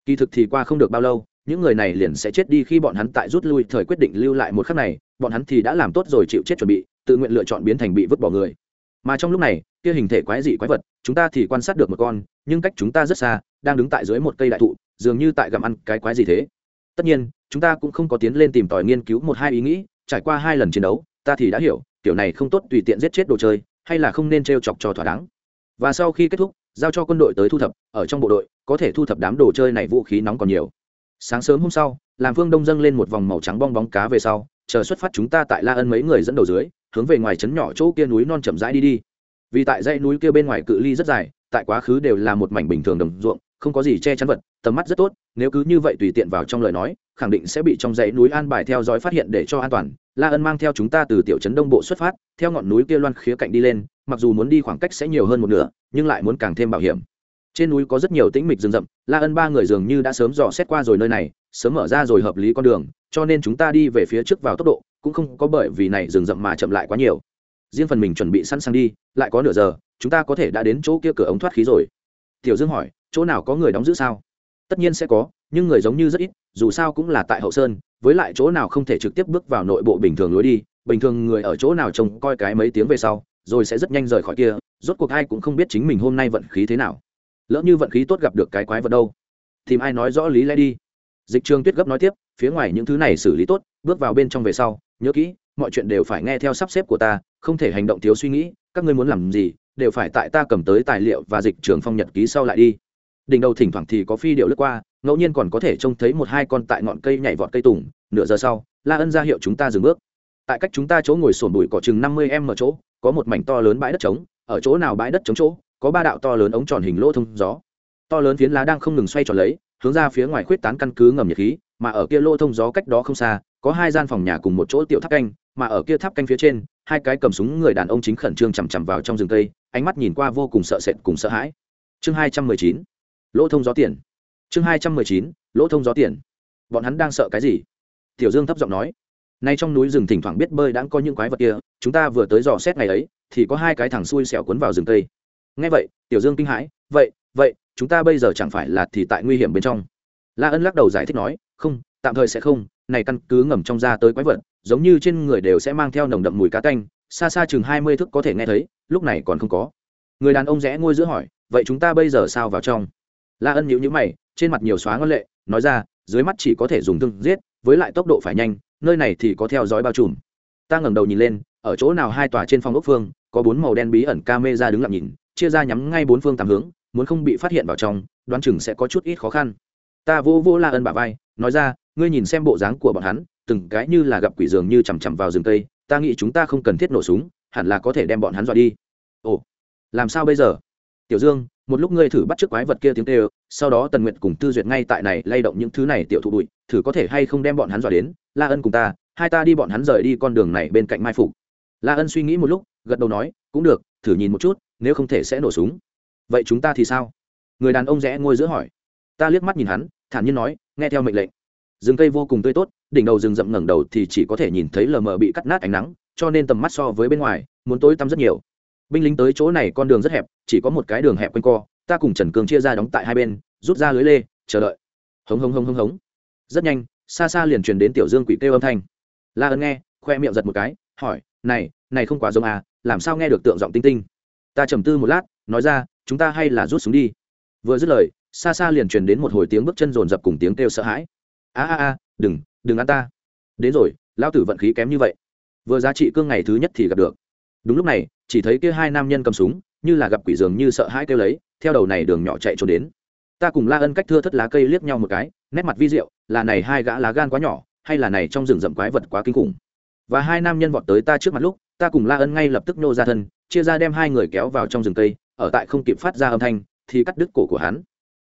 Kỳ thực thì qua không được bao lâu, những người này liền sẽ chết đi khi bọn hắn tại rút lui thời quyết định lưu lại một khắc này, bọn hắn thì đã làm tốt rồi chịu chết chuẩn bị, tự nguyện lựa chọn biến thành bị vứt bỏ người. Mà trong lúc này, kia hình thể quái dị quái vật, chúng ta thì quan sát được một con, nhưng cách chúng ta rất xa, đang đứng tại dưới một cây đại thụ dường như tại gặm ăn cái quái gì thế. Tất nhiên, chúng ta cũng không có tiến lên tìm tòi nghiên cứu một hai ý nghĩ, trải qua hai lần chiến đấu, ta thì đã hiểu, kiểu này không tốt tùy tiện giết chết đồ chơi, hay là không nên t r e o chọc cho thỏa đáng. Và sau khi kết thúc, giao cho quân đội tới thu thập, ở trong bộ đội, có thể thu thập đám đồ chơi này vũ khí nóng còn nhiều. Sáng sớm hôm sau, làm phương đông dâng lên một vòng màu trắng bong bóng cá về sau, chờ xuất phát chúng ta tại la ân mấy người dẫn đầu dưới, hướng về ngoài trấn nhỏ chỗ kia núi non chậm rãi đi đi. Vì tại dãy núi kia bên ngoài cự ly rất dài, tại quá khứ đều là một mảnh bình thường đồng ruộng không có gì che chắn vật, tầm mắt rất tốt, nếu cứ như vậy tùy tiện vào trong lời nói, khẳng định sẽ bị trong dãy núi an bài theo dõi phát hiện để cho an toàn. La ân mang theo chúng ta từ tiểu trấn đông bộ xuất phát, theo ngọn núi kia loan khía cạnh đi lên, mặc dù muốn đi khoảng cách sẽ nhiều hơn một nửa, nhưng lại muốn càng thêm bảo hiểm. Trên núi có rất nhiều tĩnh mịch rừng rậm, la ân ba người dường như đã sớm dò xét qua rồi nơi này, sớm mở ra rồi hợp lý con đường, cho nên chúng ta đi về phía trước vào tốc độ, cũng không có bởi vì này rừng rậm mà chậm lại quá nhiều. Riêng phần mình chuẩn bị sẵn sàng đi, lại có nửa giờ, chúng ta có thể đã đến chỗ kia cửa ống thoát khí rồi tiểu dương hỏi, chỗ nào có người đóng giữ sao? Tất nhiên sẽ có, nhưng người giống như rất ít, dù sao cũng là tại hậu sơn, với lại chỗ nào không thể trực tiếp bước vào nội bộ bình thường lối đi, bình thường người ở chỗ nào trông coi cái mấy tiếng về sau, rồi sẽ rất nhanh rời khỏi kia, rốt cuộc ai cũng không biết chính mình hôm nay vận khí thế nào. Lỡ như vận khí tốt gặp được cái quái vật đâu, tìm ai nói rõ lý lẽ đi. Dịch trường tuyết gấp nói tiếp, phía ngoài những thứ này xử lý tốt, bước vào bên trong về sau, nhớ kỹ, mọi chuyện đều phải nghe theo sắp xếp của ta, không thể hành động thiếu suy nghĩ, các ngươi muốn làm gì đều phải tại ta cầm tới tài liệu và dịch trường phong nhật ký sau lại đi. Đỉnh đầu thỉnh thoảng thì có phi điệu lướt qua, ngẫu nhiên còn có thể trông thấy một hai con tại ngọn cây nhảy vọt cây tùng, nửa giờ sau, la ân ra hiệu chúng ta dừng bước. Tại cách chúng ta chỗ ngồi sổn bụi cỏ chừng năm mươi em ở chỗ, có một mảnh to lớn bãi đất trống, ở chỗ nào bãi đất trống chỗ, có ba đạo to lớn ống tròn hình lỗ thông gió. To lớn phiến lá đang không ngừng xoay tròn lấy, hướng ra phía ngoài khuyết tán căn cứ ngầm nhiệt khí, mà ở kia lỗ thông gió cách đó không xa, có hai gian phòng nhà cùng một chỗ tiểu tháp canh, mà ở kia tháp canh phía trên hai cái cầm súng người đàn ông chính khẩn trương chằm chằm vào trong rừng cây, ánh mắt nhìn qua vô cùng sợ sệt cùng sợ hãi. Chương hai trăm mười chín, lỗ thông gió tiền. Chương hai trăm mười chín, lỗ thông gió tiền. Bọn hắn đang sợ cái gì? Tiểu dương thấp giọng nói. Nay trong núi rừng thỉnh thoảng biết bơi đã có những quái vật kia, chúng ta vừa tới dò xét ngày ấy, thì có hai cái thằng xui xẻo cuốn vào rừng cây. Ngay vậy, tiểu dương kinh hãi. Vậy vậy, chúng ta bây giờ chẳng phải là thì tại nguy hiểm bên trong? La ân lắc đầu giải thích nói. Không, tạm thời sẽ không. Này căn cứ ngầm trong ra tới quái vật giống như trên người đều sẽ mang theo nồng đậm mùi cá tanh xa xa chừng hai mươi thước có thể nghe thấy, lúc này còn không có. Người đàn ông rẽ ngôi giữa hỏi, vậy chúng ta bây giờ sao vào trong? La ân nhíu nhữ mày, trên mặt nhiều xóa ngân lệ, nói ra, dưới mắt chỉ có thể dùng thương giết, với lại tốc độ phải nhanh, nơi này thì có theo dõi bao trùm. Ta ngẩng đầu nhìn lên, ở chỗ nào hai tòa trên phòng ốc phương, có bốn màu đen bí ẩn ca mê ra đứng lặng nhìn, chia ra nhắm ngay bốn phương tám hướng, muốn không bị phát hiện vào trong, đoán chừng sẽ có chút ít khó khăn. Ta vô vô la ân bả vai, nói ra, ngươi nhìn xem bộ dáng của bọn hắn từng cái như là gặp quỷ dường như chằm chằm vào rừng cây, ta nghĩ chúng ta không cần thiết nổ súng, hẳn là có thể đem bọn hắn dọa đi. Ồ, làm sao bây giờ? Tiểu dương, một lúc ngươi thử bắt t quái vật kia tiếng kêu, sau đó tần nguyện cùng tư duyệt ngay tại này lay động những thứ này tiểu thụ bụi, thử có thể hay không đem bọn hắn dọa đến? La ân cùng ta, hai ta đi bọn hắn rời đi con đường này bên cạnh mai phục. La ân suy nghĩ một lúc, gật đầu nói, cũng được, thử nhìn một chút, nếu không thể sẽ nổ súng. Vậy chúng ta thì sao? Người đàn ông rẽ ngôi giữa hỏi. Ta liếc mắt nhìn hắn, thản nhiên nói, nghe theo mệnh lệnh. Rừng cây vô cùng tươi tốt đỉnh đầu rừng rậm ngẩng đầu thì chỉ có thể nhìn thấy lờ mờ bị cắt nát ánh nắng, cho nên tầm mắt so với bên ngoài, muốn tối tăm rất nhiều. Binh lính tới chỗ này con đường rất hẹp, chỉ có một cái đường hẹp quanh co, ta cùng trần cường chia ra đóng tại hai bên, rút ra lưới lê, chờ đợi. Hống hống hống hống hống. Rất nhanh, xa xa liền truyền đến tiểu dương quỷ kêu âm thanh. La ân nghe, khoe miệng giật một cái, hỏi, này này không quá giống à làm sao nghe được tượng giọng tinh tinh? Ta trầm tư một lát, nói ra, chúng ta hay là rút súng đi. Vừa dứt lời, xa xa liền truyền đến một hồi tiếng bước chân rồn rập cùng tiếng kêu sợ hãi. A a a, đừng đừng ăn ta. Đến rồi lao tử vận khí kém như vậy. Vừa giá trị cương ngày thứ nhất thì gặp được. Đúng lúc này, chỉ thấy kia hai nam nhân cầm súng, như là gặp quỷ dường như sợ hãi kêu lấy, theo đầu này đường nhỏ chạy trốn đến. Ta cùng la ân cách thưa thất lá cây liếc nhau một cái, nét mặt vi diệu, là này hai gã lá gan quá nhỏ, hay là này trong rừng rậm quái vật quá kinh khủng. Và hai nam nhân vọt tới ta trước mặt lúc, ta cùng la ân ngay lập tức nhô ra thân, chia ra đem hai người kéo vào trong rừng cây, ở tại không kịp phát ra âm thanh, thì cắt đứt cổ của hắn.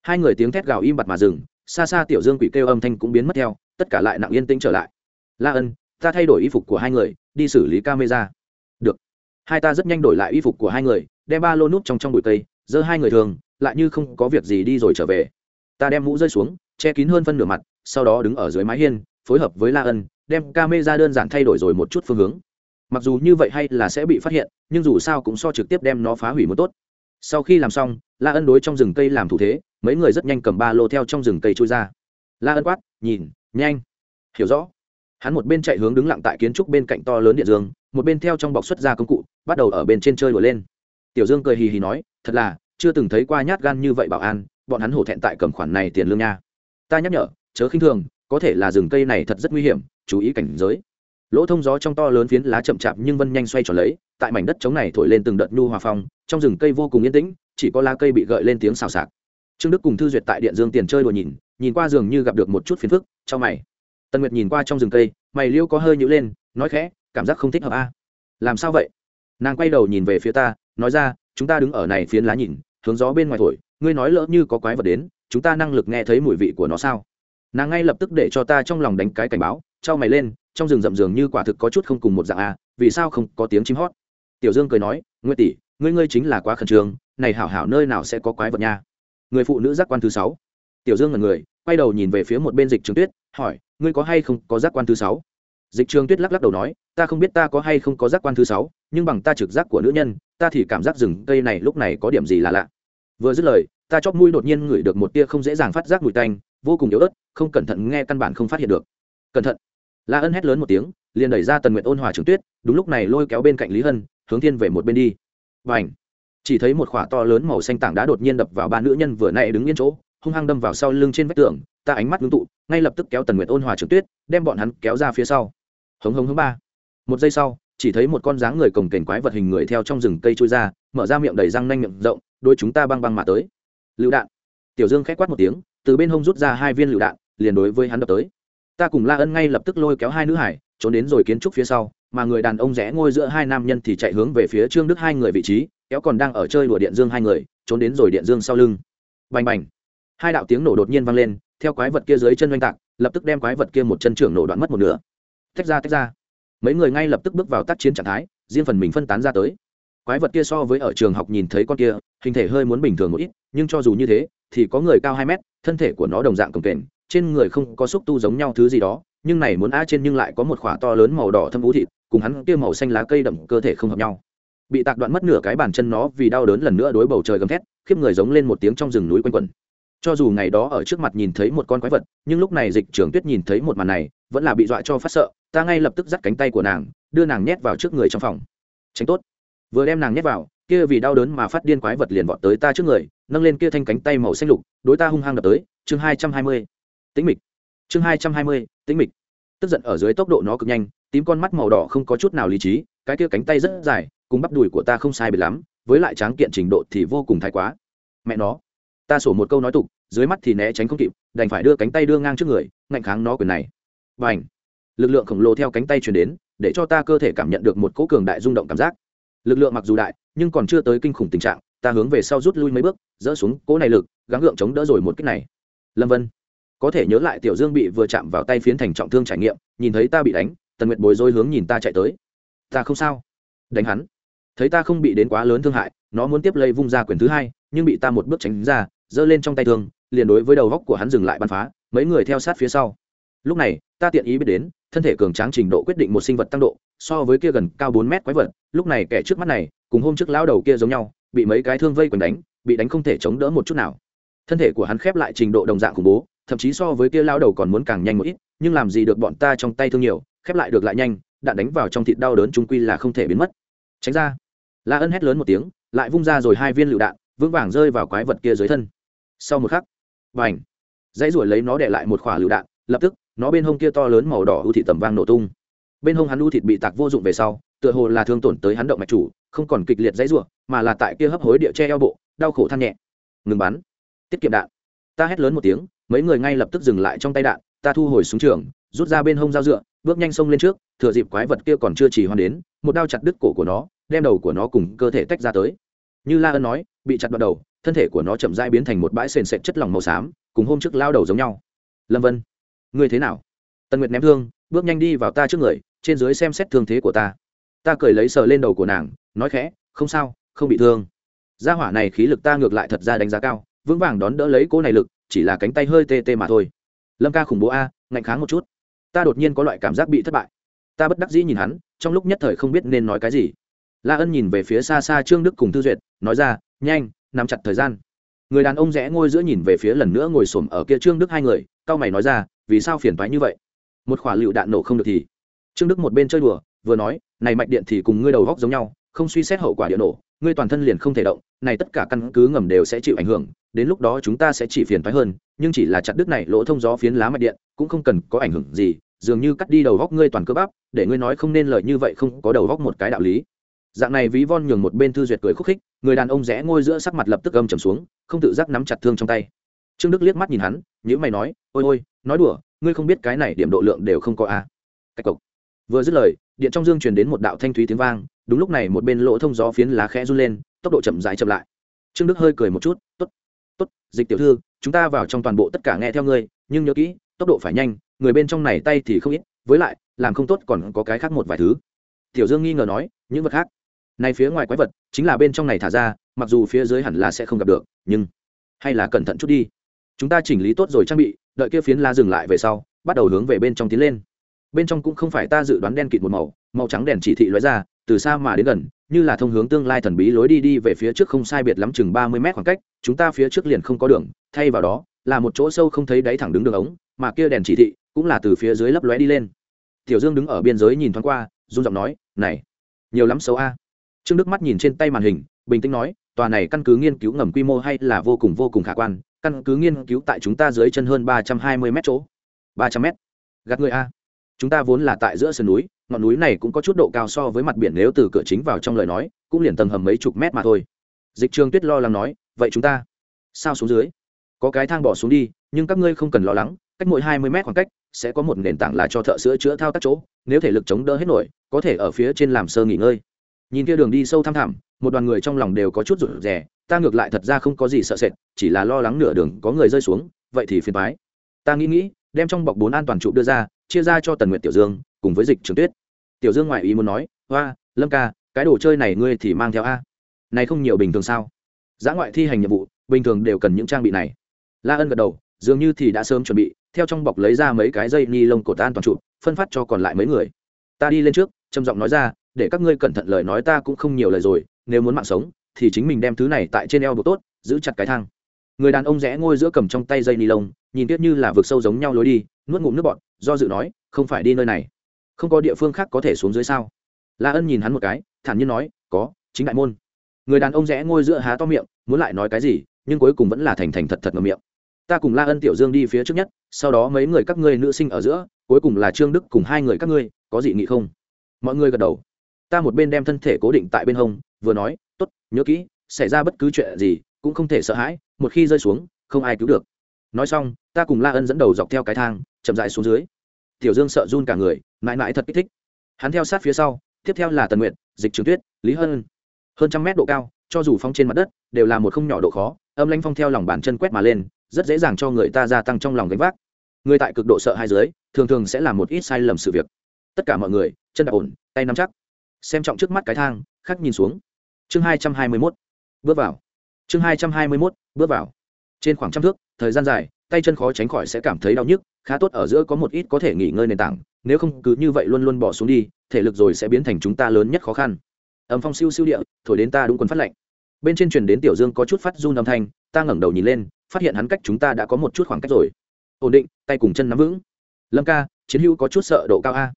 Hai người tiếng thét gào im bặt mà dừng, xa xa tiểu dương quỷ kêu âm thanh cũng biến mất theo tất cả lại nặng yên tĩnh trở lại. La ân, ta thay đổi y phục của hai người, đi xử lý camera. Được. Hai ta rất nhanh đổi lại y phục của hai người, đem ba lô nút trong trong bụi cây, giơ hai người thường, lại như không có việc gì đi rồi trở về. Ta đem mũ rơi xuống, che kín hơn phân nửa mặt, sau đó đứng ở dưới mái hiên, phối hợp với la ân, đem camera đơn giản thay đổi rồi một chút phương hướng. Mặc dù như vậy hay là sẽ bị phát hiện, nhưng dù sao cũng so trực tiếp đem nó phá hủy một tốt. Sau khi làm xong, la ân đối trong rừng cây làm thủ thế, mấy người rất nhanh cầm ba lô theo trong rừng cây trôi ra. La ân quát, nhìn nhanh. Hiểu rõ. Hắn một bên chạy hướng đứng lặng tại kiến trúc bên cạnh to lớn điện dương một bên theo trong bọc xuất ra công cụ, bắt đầu ở bên trên chơi đuổi lên. Tiểu dương cười hì hì nói, thật là, chưa từng thấy qua nhát gan như vậy bảo an, bọn hắn hổ thẹn tại cầm khoản này tiền lương nha. Ta nhắc nhở, chớ khinh thường, có thể là rừng cây này thật rất nguy hiểm, chú ý cảnh giới. Lỗ thông gió trong to lớn phiến lá chậm chạp nhưng vân nhanh xoay tròn lấy, tại mảnh đất trống này thổi lên từng đợt nhu hòa phong, trong rừng cây vô cùng yên tĩnh, chỉ có lá cây bị gợi lên tiếng xào xạc. Trương đức cùng thư duyệt tại điện dương tiền chơi đùa nhìn nhìn qua giường như gặp được một chút phiền phức, cho mày. Tần nguyệt nhìn qua trong rừng cây, mày liêu có hơi nhữ lên, nói khẽ, cảm giác không thích hợp a. Làm sao vậy? Nàng quay đầu nhìn về phía ta, nói ra, chúng ta đứng ở này phiến lá nhìn, hướng gió bên ngoài thổi, ngươi nói lỡ như có quái vật đến, chúng ta năng lực nghe thấy mùi vị của nó sao? Nàng ngay lập tức để cho ta trong lòng đánh cái cảnh báo trao mày lên, trong rừng rậm rường như quả thực có chút không cùng một dạng a, vì sao không có tiếng chim hót? Tiểu dương cười nói ngươi tỷ, ngươi ngươi chính là quá khẩn trương, này hảo hảo nơi nào sẽ có quái vật nha? Người phụ nữ giác quan thứ sáu tiểu dương là người, quay đầu nhìn về phía một bên dịch trường tuyết, hỏi, ngươi có hay không có giác quan thứ sáu? Dịch trường tuyết lắc lắc đầu nói, ta không biết ta có hay không có giác quan thứ sáu, nhưng bằng ta trực giác của nữ nhân, ta thì cảm giác rừng cây này lúc này có điểm gì là lạ. Vừa dứt lời, ta chóp mũi đột nhiên ngửi được một tia không dễ dàng phát giác mùi tanh, vô cùng yếu ớt, không cẩn thận nghe căn bản không phát hiện được. Cẩn thận. La ân hét lớn một tiếng, liền đẩy ra tần nguyện ôn hòa trường tuyết, đúng lúc này lôi kéo bên cạnh lý hân, hướng thiên về một bên đi. Và ảnh chỉ thấy một khỏa to lớn màu xanh tảng đá đột nhiên đập vào ba nữ nhân vừa nãy đứng yên chỗ hung hăng đâm vào sau lưng trên vách tường, ta ánh mắt ngưng tụ, ngay lập tức kéo tần nguyệt ôn hòa trực tuyết, đem bọn hắn kéo ra phía sau. Hống hống hống ba. Một giây sau, chỉ thấy một con dáng người cồng kềnh quái vật hình người theo trong rừng cây trôi ra, mở ra miệng đầy răng nanh miệng rộng, đôi chúng ta băng băng mà tới. Lựu đạn. Tiểu dương k h á c quát một tiếng, từ bên hông rút ra hai viên lựu đạn, liền đối với hắn đập tới. Ta cùng la ân ngay lập tức lôi kéo hai nữ hải, trốn đến rồi kiến trúc phía sau, mà người đàn ông rẽ ngôi giữa hai nam nhân thì chạy hướng về phía trương đức hai người vị trí, kéo còn đang ở chơi đùa điện dương hai người, trốn đến rồi điện dương sau lưng. Bành bành hai đạo tiếng nổ đột nhiên vang lên, theo quái vật kia dưới chân oanh tạc, lập tức đem quái vật kia một chân trưởng nổ đoạn mất một nửa. Tách ra tách ra. Mấy người ngay lập tức bước vào tác chiến trạng thái, riêng phần mình phân tán ra tới. Quái vật kia so với ở trường học nhìn thấy con kia, hình thể hơi muốn bình thường một ít, nhưng cho dù như thế, thì có người cao hai mét, thân thể của nó đồng dạng cồng kềnh, trên người không có xúc tu giống nhau thứ gì đó, nhưng này muốn á trên nhưng lại có một khỏa to lớn màu đỏ thâm vũ thịt, cùng hắn kia màu xanh lá cây đậm cơ thể không hợp nhau. Bị tạc đoạn mất nửa cái bàn chân nó vì đau đớn lần nữa đối bầu trời gầm thét, khiếp người giống lên một tiếng trong rừng núi quanh quẩn cho dù ngày đó ở trước mặt nhìn thấy một con quái vật, nhưng lúc này dịch trường tuyết nhìn thấy một màn này, vẫn là bị dọa cho phát sợ, ta ngay lập tức dắt cánh tay của nàng, đưa nàng nhét vào trước người trong phòng. Tránh tốt. Vừa đem nàng nhét vào, kia vì đau đớn mà phát điên quái vật liền vọt tới ta trước người, nâng lên kia thanh cánh tay màu xanh lục, đối ta hung hăng đập tới, chương hai trăm hai mươi. Tĩnh mịch. Chương hai trăm hai mươi, tĩnh mịch. Tức giận ở dưới tốc độ nó cực nhanh, tím con mắt màu đỏ không có chút nào lý trí, cái kia cánh tay rất dài, cùng bắp đùi của ta không sai biệt lắm, với lại tráng kiện trình độ thì vô cùng thái quá. Mẹ nó. Ta sổ một câu nói tục dưới mắt thì né tránh không kịp, đành phải đưa cánh tay đưa ngang trước người, ngạnh kháng nó quyền này. Và ảnh lực lượng khổng lồ theo cánh tay chuyển đến, để cho ta cơ thể cảm nhận được một cỗ cường đại rung động cảm giác. Lực lượng mặc dù đại, nhưng còn chưa tới kinh khủng tình trạng, ta hướng về sau rút lui mấy bước, dỡ xuống cỗ này lực, gắng gượng chống đỡ rồi một cách này. Lâm vân! Có thể nhớ lại tiểu dương bị vừa chạm vào tay phiến thành trọng thương trải nghiệm, nhìn thấy ta bị đánh, tần nguyệt bối rối hướng nhìn ta chạy tới. Ta không sao. Đánh hắn. Thấy ta không bị đến quá lớn thương hại, nó muốn tiếp lây vung ra quyền thứ hai, nhưng bị ta một bước tránh ra, giơ lên trong tay thương liền đối với đầu góc của hắn dừng lại bắn phá, mấy người theo sát phía sau. Lúc này, ta tiện ý biết đến, thân thể cường tráng trình độ quyết định một sinh vật tăng độ, so với kia gần cao bốn mét quái vật, lúc này kẻ trước mắt này, cùng hôm trước lao đầu kia giống nhau, bị mấy cái thương vây quần đánh, bị đánh không thể chống đỡ một chút nào. Thân thể của hắn khép lại trình độ đồng dạng khủng bố, thậm chí so với kia lao đầu còn muốn càng nhanh một ít, nhưng làm gì được bọn ta trong tay thương nhiều, khép lại được lại nhanh, đạn đánh vào trong thịt đau đớn trung quy là không thể biến mất. Tránh ra. La ân hét lớn một tiếng, lại vung ra rồi hai viên lựu đạn, vững vàng rơi vào quái vật kia dưới thân. Sau một khắc và ảnh dãy ruổi lấy nó để lại một khỏa lựu đạn, lập tức, nó bên hông kia to lớn màu đỏ ưu thị tầm vang nổ tung. Bên hông hắn ưu thịt bị tạc vô dụng về sau, tựa hồ là thương tổn tới hắn động mạch chủ, không còn kịch liệt dãy ruộng, mà là tại kia hấp hối địa che eo bộ, đau khổ than nhẹ. Ngừng bắn. Tiết kiệm đạn. Ta hét lớn một tiếng, mấy người ngay lập tức dừng lại trong tay đạn, ta thu hồi súng trường, rút ra bên hông dao dựa, bước nhanh xông lên trước, thừa dịp quái vật kia còn chưa chỉ hoàn đến, một đao chặt đứt cổ của nó, đem đầu của nó cùng cơ thể tách ra tới. Như la ân nói, bị chặt đoạn đầu thân thể của nó chậm rãi biến thành một bãi sền sệt chất lỏng màu xám, cùng hôm trước lao đầu giống nhau. Lâm vân, ngươi thế nào? Tần nguyệt ném thương, bước nhanh đi vào ta trước người, trên dưới xem xét thương thế của ta. Ta cười lấy sờ lên đầu của nàng, nói khẽ, không sao, không bị thương. Gia hỏa này khí lực ta ngược lại thật ra đánh giá cao, vững vàng đón đỡ lấy cỗ này lực, chỉ là cánh tay hơi tê tê mà thôi. Lâm ca khủng bố a, ngạnh kháng một chút. Ta đột nhiên có loại cảm giác bị thất bại. Ta bất đắc dĩ nhìn hắn, trong lúc nhất thời không biết nên nói cái gì. La ân nhìn về phía xa xa trương đức cùng thư duyệt, nói ra, nhanh nắm chặt thời gian. Người đàn ông rẽ ngôi giữa nhìn về phía lần nữa ngồi xổm ở kia trương đức hai người, cao mày nói ra, vì sao phiền toái như vậy? Một quả lựu đạn nổ không được thì. Trương đức một bên chơi đùa, vừa nói, này mạch điện thì cùng ngươi đầu góc giống nhau, không suy xét hậu quả điện nổ, ngươi toàn thân liền không thể động, này tất cả căn cứ ngầm đều sẽ chịu ảnh hưởng, đến lúc đó chúng ta sẽ chỉ phiền toái hơn, nhưng chỉ là chặt đứt này lỗ thông gió phiến lá mạch điện, cũng không cần có ảnh hưởng gì, dường như cắt đi đầu góc ngươi toàn cơ bắp, để ngươi nói không nên lời như vậy không có đầu góc một cái đạo lý dạng này ví von nhường một bên thư duyệt cười khúc khích, người đàn ông rẽ ngôi giữa sắc mặt lập tức âm trầm xuống, không tự giác nắm chặt thương trong tay. Trương đức liếc mắt nhìn hắn nhữ mày nói, ôi ôi, nói đùa, ngươi không biết cái này điểm độ lượng đều không có a. À. cách cộc vừa dứt lời, điện trong dương truyền đến một đạo thanh thúy tiếng vang, đúng lúc này một bên lỗ thông gió phiến lá khẽ run lên, tốc độ chậm rãi chậm lại. Trương đức hơi cười một chút, tốt tốt, dịch tiểu thư, chúng ta vào trong toàn bộ tất cả nghe theo ngươi, nhưng nhớ kỹ, tốc độ phải nhanh, người bên trong này tay thì không ít, với lại, làm không tốt còn có cái khác một vài thứ. Tiểu dương nghi ngờ nói, những vật khác? Này phía ngoài quái vật chính là bên trong này thả ra, mặc dù phía dưới hẳn là sẽ không gặp được, nhưng hay là cẩn thận chút đi. Chúng ta chỉnh lý tốt rồi trang bị, đợi kia phiến la dừng lại về sau, bắt đầu hướng về bên trong tiến lên. Bên trong cũng không phải ta dự đoán đen kịt một màu màu trắng đèn chỉ thị lóe ra, từ xa mà đến gần, như là thông hướng tương lai thần bí lối đi đi về phía trước không sai biệt lắm chừng ba mươi mét khoảng cách, chúng ta phía trước liền không có đường, thay vào đó, là một chỗ sâu không thấy đáy thẳng đứng đường ống, mà kia đèn chỉ thị cũng là từ phía dưới lấp lóe đi lên. Tiểu dương đứng ở biên giới nhìn thoáng qua, run giọng nói, này, nhiều lắm xấu a trương đức mắt nhìn trên tay màn hình, bình tĩnh nói, tòa này căn cứ nghiên cứu ngầm quy mô hay là vô cùng vô cùng khả quan, căn cứ nghiên cứu tại chúng ta dưới chân hơn ba trăm hai mươi mét chỗ. ba trăm mét. Gạt người a. Chúng ta vốn là tại giữa sườn núi, ngọn núi này cũng có chút độ cao so với mặt biển nếu từ cửa chính vào trong lời nói, cũng liền tầng hầm mấy chục mét mà thôi. Dịch trường tuyết lo lắng nói, vậy chúng ta sao xuống dưới? Có cái thang bỏ xuống đi, nhưng các ngươi không cần lo lắng, cách mỗi hai mươi mét khoảng cách sẽ có một nền tảng là cho thợ sữa chữa thao tác chỗ, nếu thể lực chống đỡ hết nổi, có thể ở phía trên làm sơ nghỉ ngơi nhìn kia đường đi sâu thăm thẳm, một đoàn người trong lòng đều có chút rụt rè, ta ngược lại thật ra không có gì sợ sệt, chỉ là lo lắng nửa đường có người rơi xuống, vậy thì phiền thoái ta nghĩ nghĩ, đem trong bọc bốn an toàn trụ đưa ra, chia ra cho tần nguyệt tiểu dương, cùng với dịch trường tuyết. Tiểu dương ngoại ý muốn nói hoa lâm ca, cái đồ chơi này ngươi thì mang theo a? Này không nhiều bình thường sao? Giã ngoại thi hành nhiệm vụ, bình thường đều cần những trang bị này. La ân gật đầu, dường như thì đã sớm chuẩn bị, theo trong bọc lấy ra mấy cái dây ni lông cột an toàn trụ, phân phát cho còn lại mấy người. Ta đi lên trước, trầm giọng nói ra để các ngươi cẩn thận lời nói ta cũng không nhiều lời rồi, nếu muốn mạng sống, thì chính mình đem thứ này tại trên eo buộc tốt, giữ chặt cái thang. Người đàn ông rẽ ngôi giữa cầm trong tay dây ni lông, nhìn tiếc như là vực sâu giống nhau lối đi, nuốt ngụm nước bọt, do dự nói, không phải đi nơi này. Không có địa phương khác có thể xuống dưới sao? La ân nhìn hắn một cái, thản nhiên nói, có, chính đại môn. Người đàn ông rẽ ngôi giữa há to miệng, muốn lại nói cái gì, nhưng cuối cùng vẫn là thành thành thật thật ngậm miệng. Ta cùng la ân tiểu dương đi phía trước nhất, sau đó mấy người các ngươi nữ sinh ở giữa, cuối cùng là trương đức cùng hai người các ngươi, có dị nghị không? Mọi người gật đầu ta một bên đem thân thể cố định tại bên hông, vừa nói t ố t nhớ kỹ, xảy ra bất cứ chuyện gì cũng không thể sợ hãi, một khi rơi xuống, không ai cứu được. Nói xong, ta cùng la ân dẫn đầu dọc theo cái thang, chậm dại xuống dưới. Tiểu dương sợ run cả người, mãi mãi thật kích thích. Hắn theo sát phía sau, tiếp theo là tần nguyện dịch trường tuyết, lý hân. Hơn trăm mét độ cao, cho dù phong trên mặt đất, đều là một không nhỏ độ khó, âm lanh phong theo lòng bàn chân quét mà lên, rất dễ dàng cho người ta gia tăng trong lòng gánh vác. Người tại cực độ sợ hai dưới, thường thường sẽ làm một ít sai lầm sự việc. Tất cả mọi người, chân đạp ổn, tay nắm chắc xem trọng trước mắt cái thang khắc nhìn xuống. Chương hai trăm hai mươi mốt, bước vào. Chương hai trăm hai mươi mốt, bước vào. Trên khoảng trăm thước, thời gian dài, tay chân khó tránh khỏi sẽ cảm thấy đau nhức, khá tốt ở giữa có một ít có thể nghỉ ngơi nền tảng, nếu không cứ như vậy luôn luôn bỏ xuống đi, thể lực rồi sẽ biến thành chúng ta lớn nhất khó khăn. Ẩm phong siêu siêu địa, thổi đến ta đúng quần phát lạnh. Bên trên truyền đến tiểu dương có chút phát run âm thanh, ta ngẩng đầu nhìn lên, phát hiện hắn cách chúng ta đã có một chút khoảng cách rồi. Ổn định, tay cùng chân nắm vững. Lâm ca, chiến hữu có chút sợ độ cao a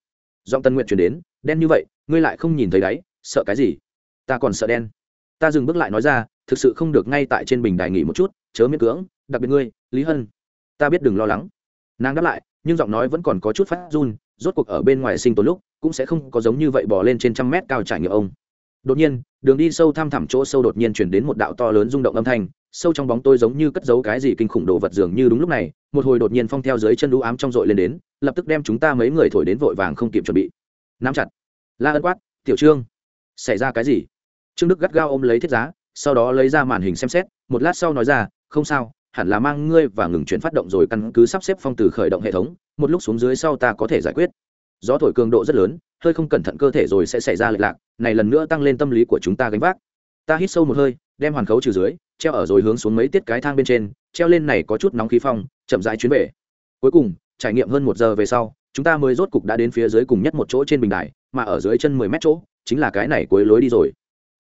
giọng tân nguyện truyền đến, đen như vậy, ngươi lại không nhìn thấy đáy, sợ cái gì? Ta còn sợ đen. Ta dừng bước lại nói ra, thực sự không được ngay tại trên bình đài nghỉ một chút, chớ miễn cưỡng, đặc biệt ngươi, lý hân. Ta biết đừng lo lắng. Nàng đáp lại, nhưng giọng nói vẫn còn có chút phát run, rốt cuộc ở bên ngoài sinh tồn lúc, cũng sẽ không có giống như vậy bỏ lên trên trăm mét cao trải nghiệm ông. Đột nhiên, đường đi sâu thăm thẳm chỗ sâu đột nhiên chuyển đến một đạo to lớn rung động âm thanh, sâu trong bóng tôi giống như cất giấu cái gì kinh khủng đồ vật dường như đúng lúc này một hồi đột nhiên phong theo dưới chân đũ ám trong dội lên đến, lập tức đem chúng ta mấy người thổi đến vội vàng không kịp chuẩn bị. Nắm chặt. La ân quát, tiểu trương, xảy ra cái gì? Trương đức gắt gao ôm lấy thiết giá, sau đó lấy ra màn hình xem xét, một lát sau nói ra, không sao, hẳn là mang ngươi và ngừng chuyển phát động rồi căn cứ sắp xếp phong từ khởi động hệ thống, một lúc xuống dưới sau ta có thể giải quyết. Gió thổi cường độ rất lớn, hơi không cẩn thận cơ thể rồi sẽ xảy ra lệch lạc, này lần nữa tăng lên tâm lý của chúng ta gánh vác. Ta hít sâu một hơi, đem hoàn khấu trừ dưới, treo ở rồi hướng xuống mấy tiết cái thang bên trên, treo lên này có chút nóng khí phong chậm rãi chuyến về. Cuối cùng, trải nghiệm hơn một giờ về sau, chúng ta mới rốt cục đã đến phía dưới cùng nhất một chỗ trên bình đài, mà ở dưới chân mười mét chỗ, chính là cái này cuối lối đi rồi.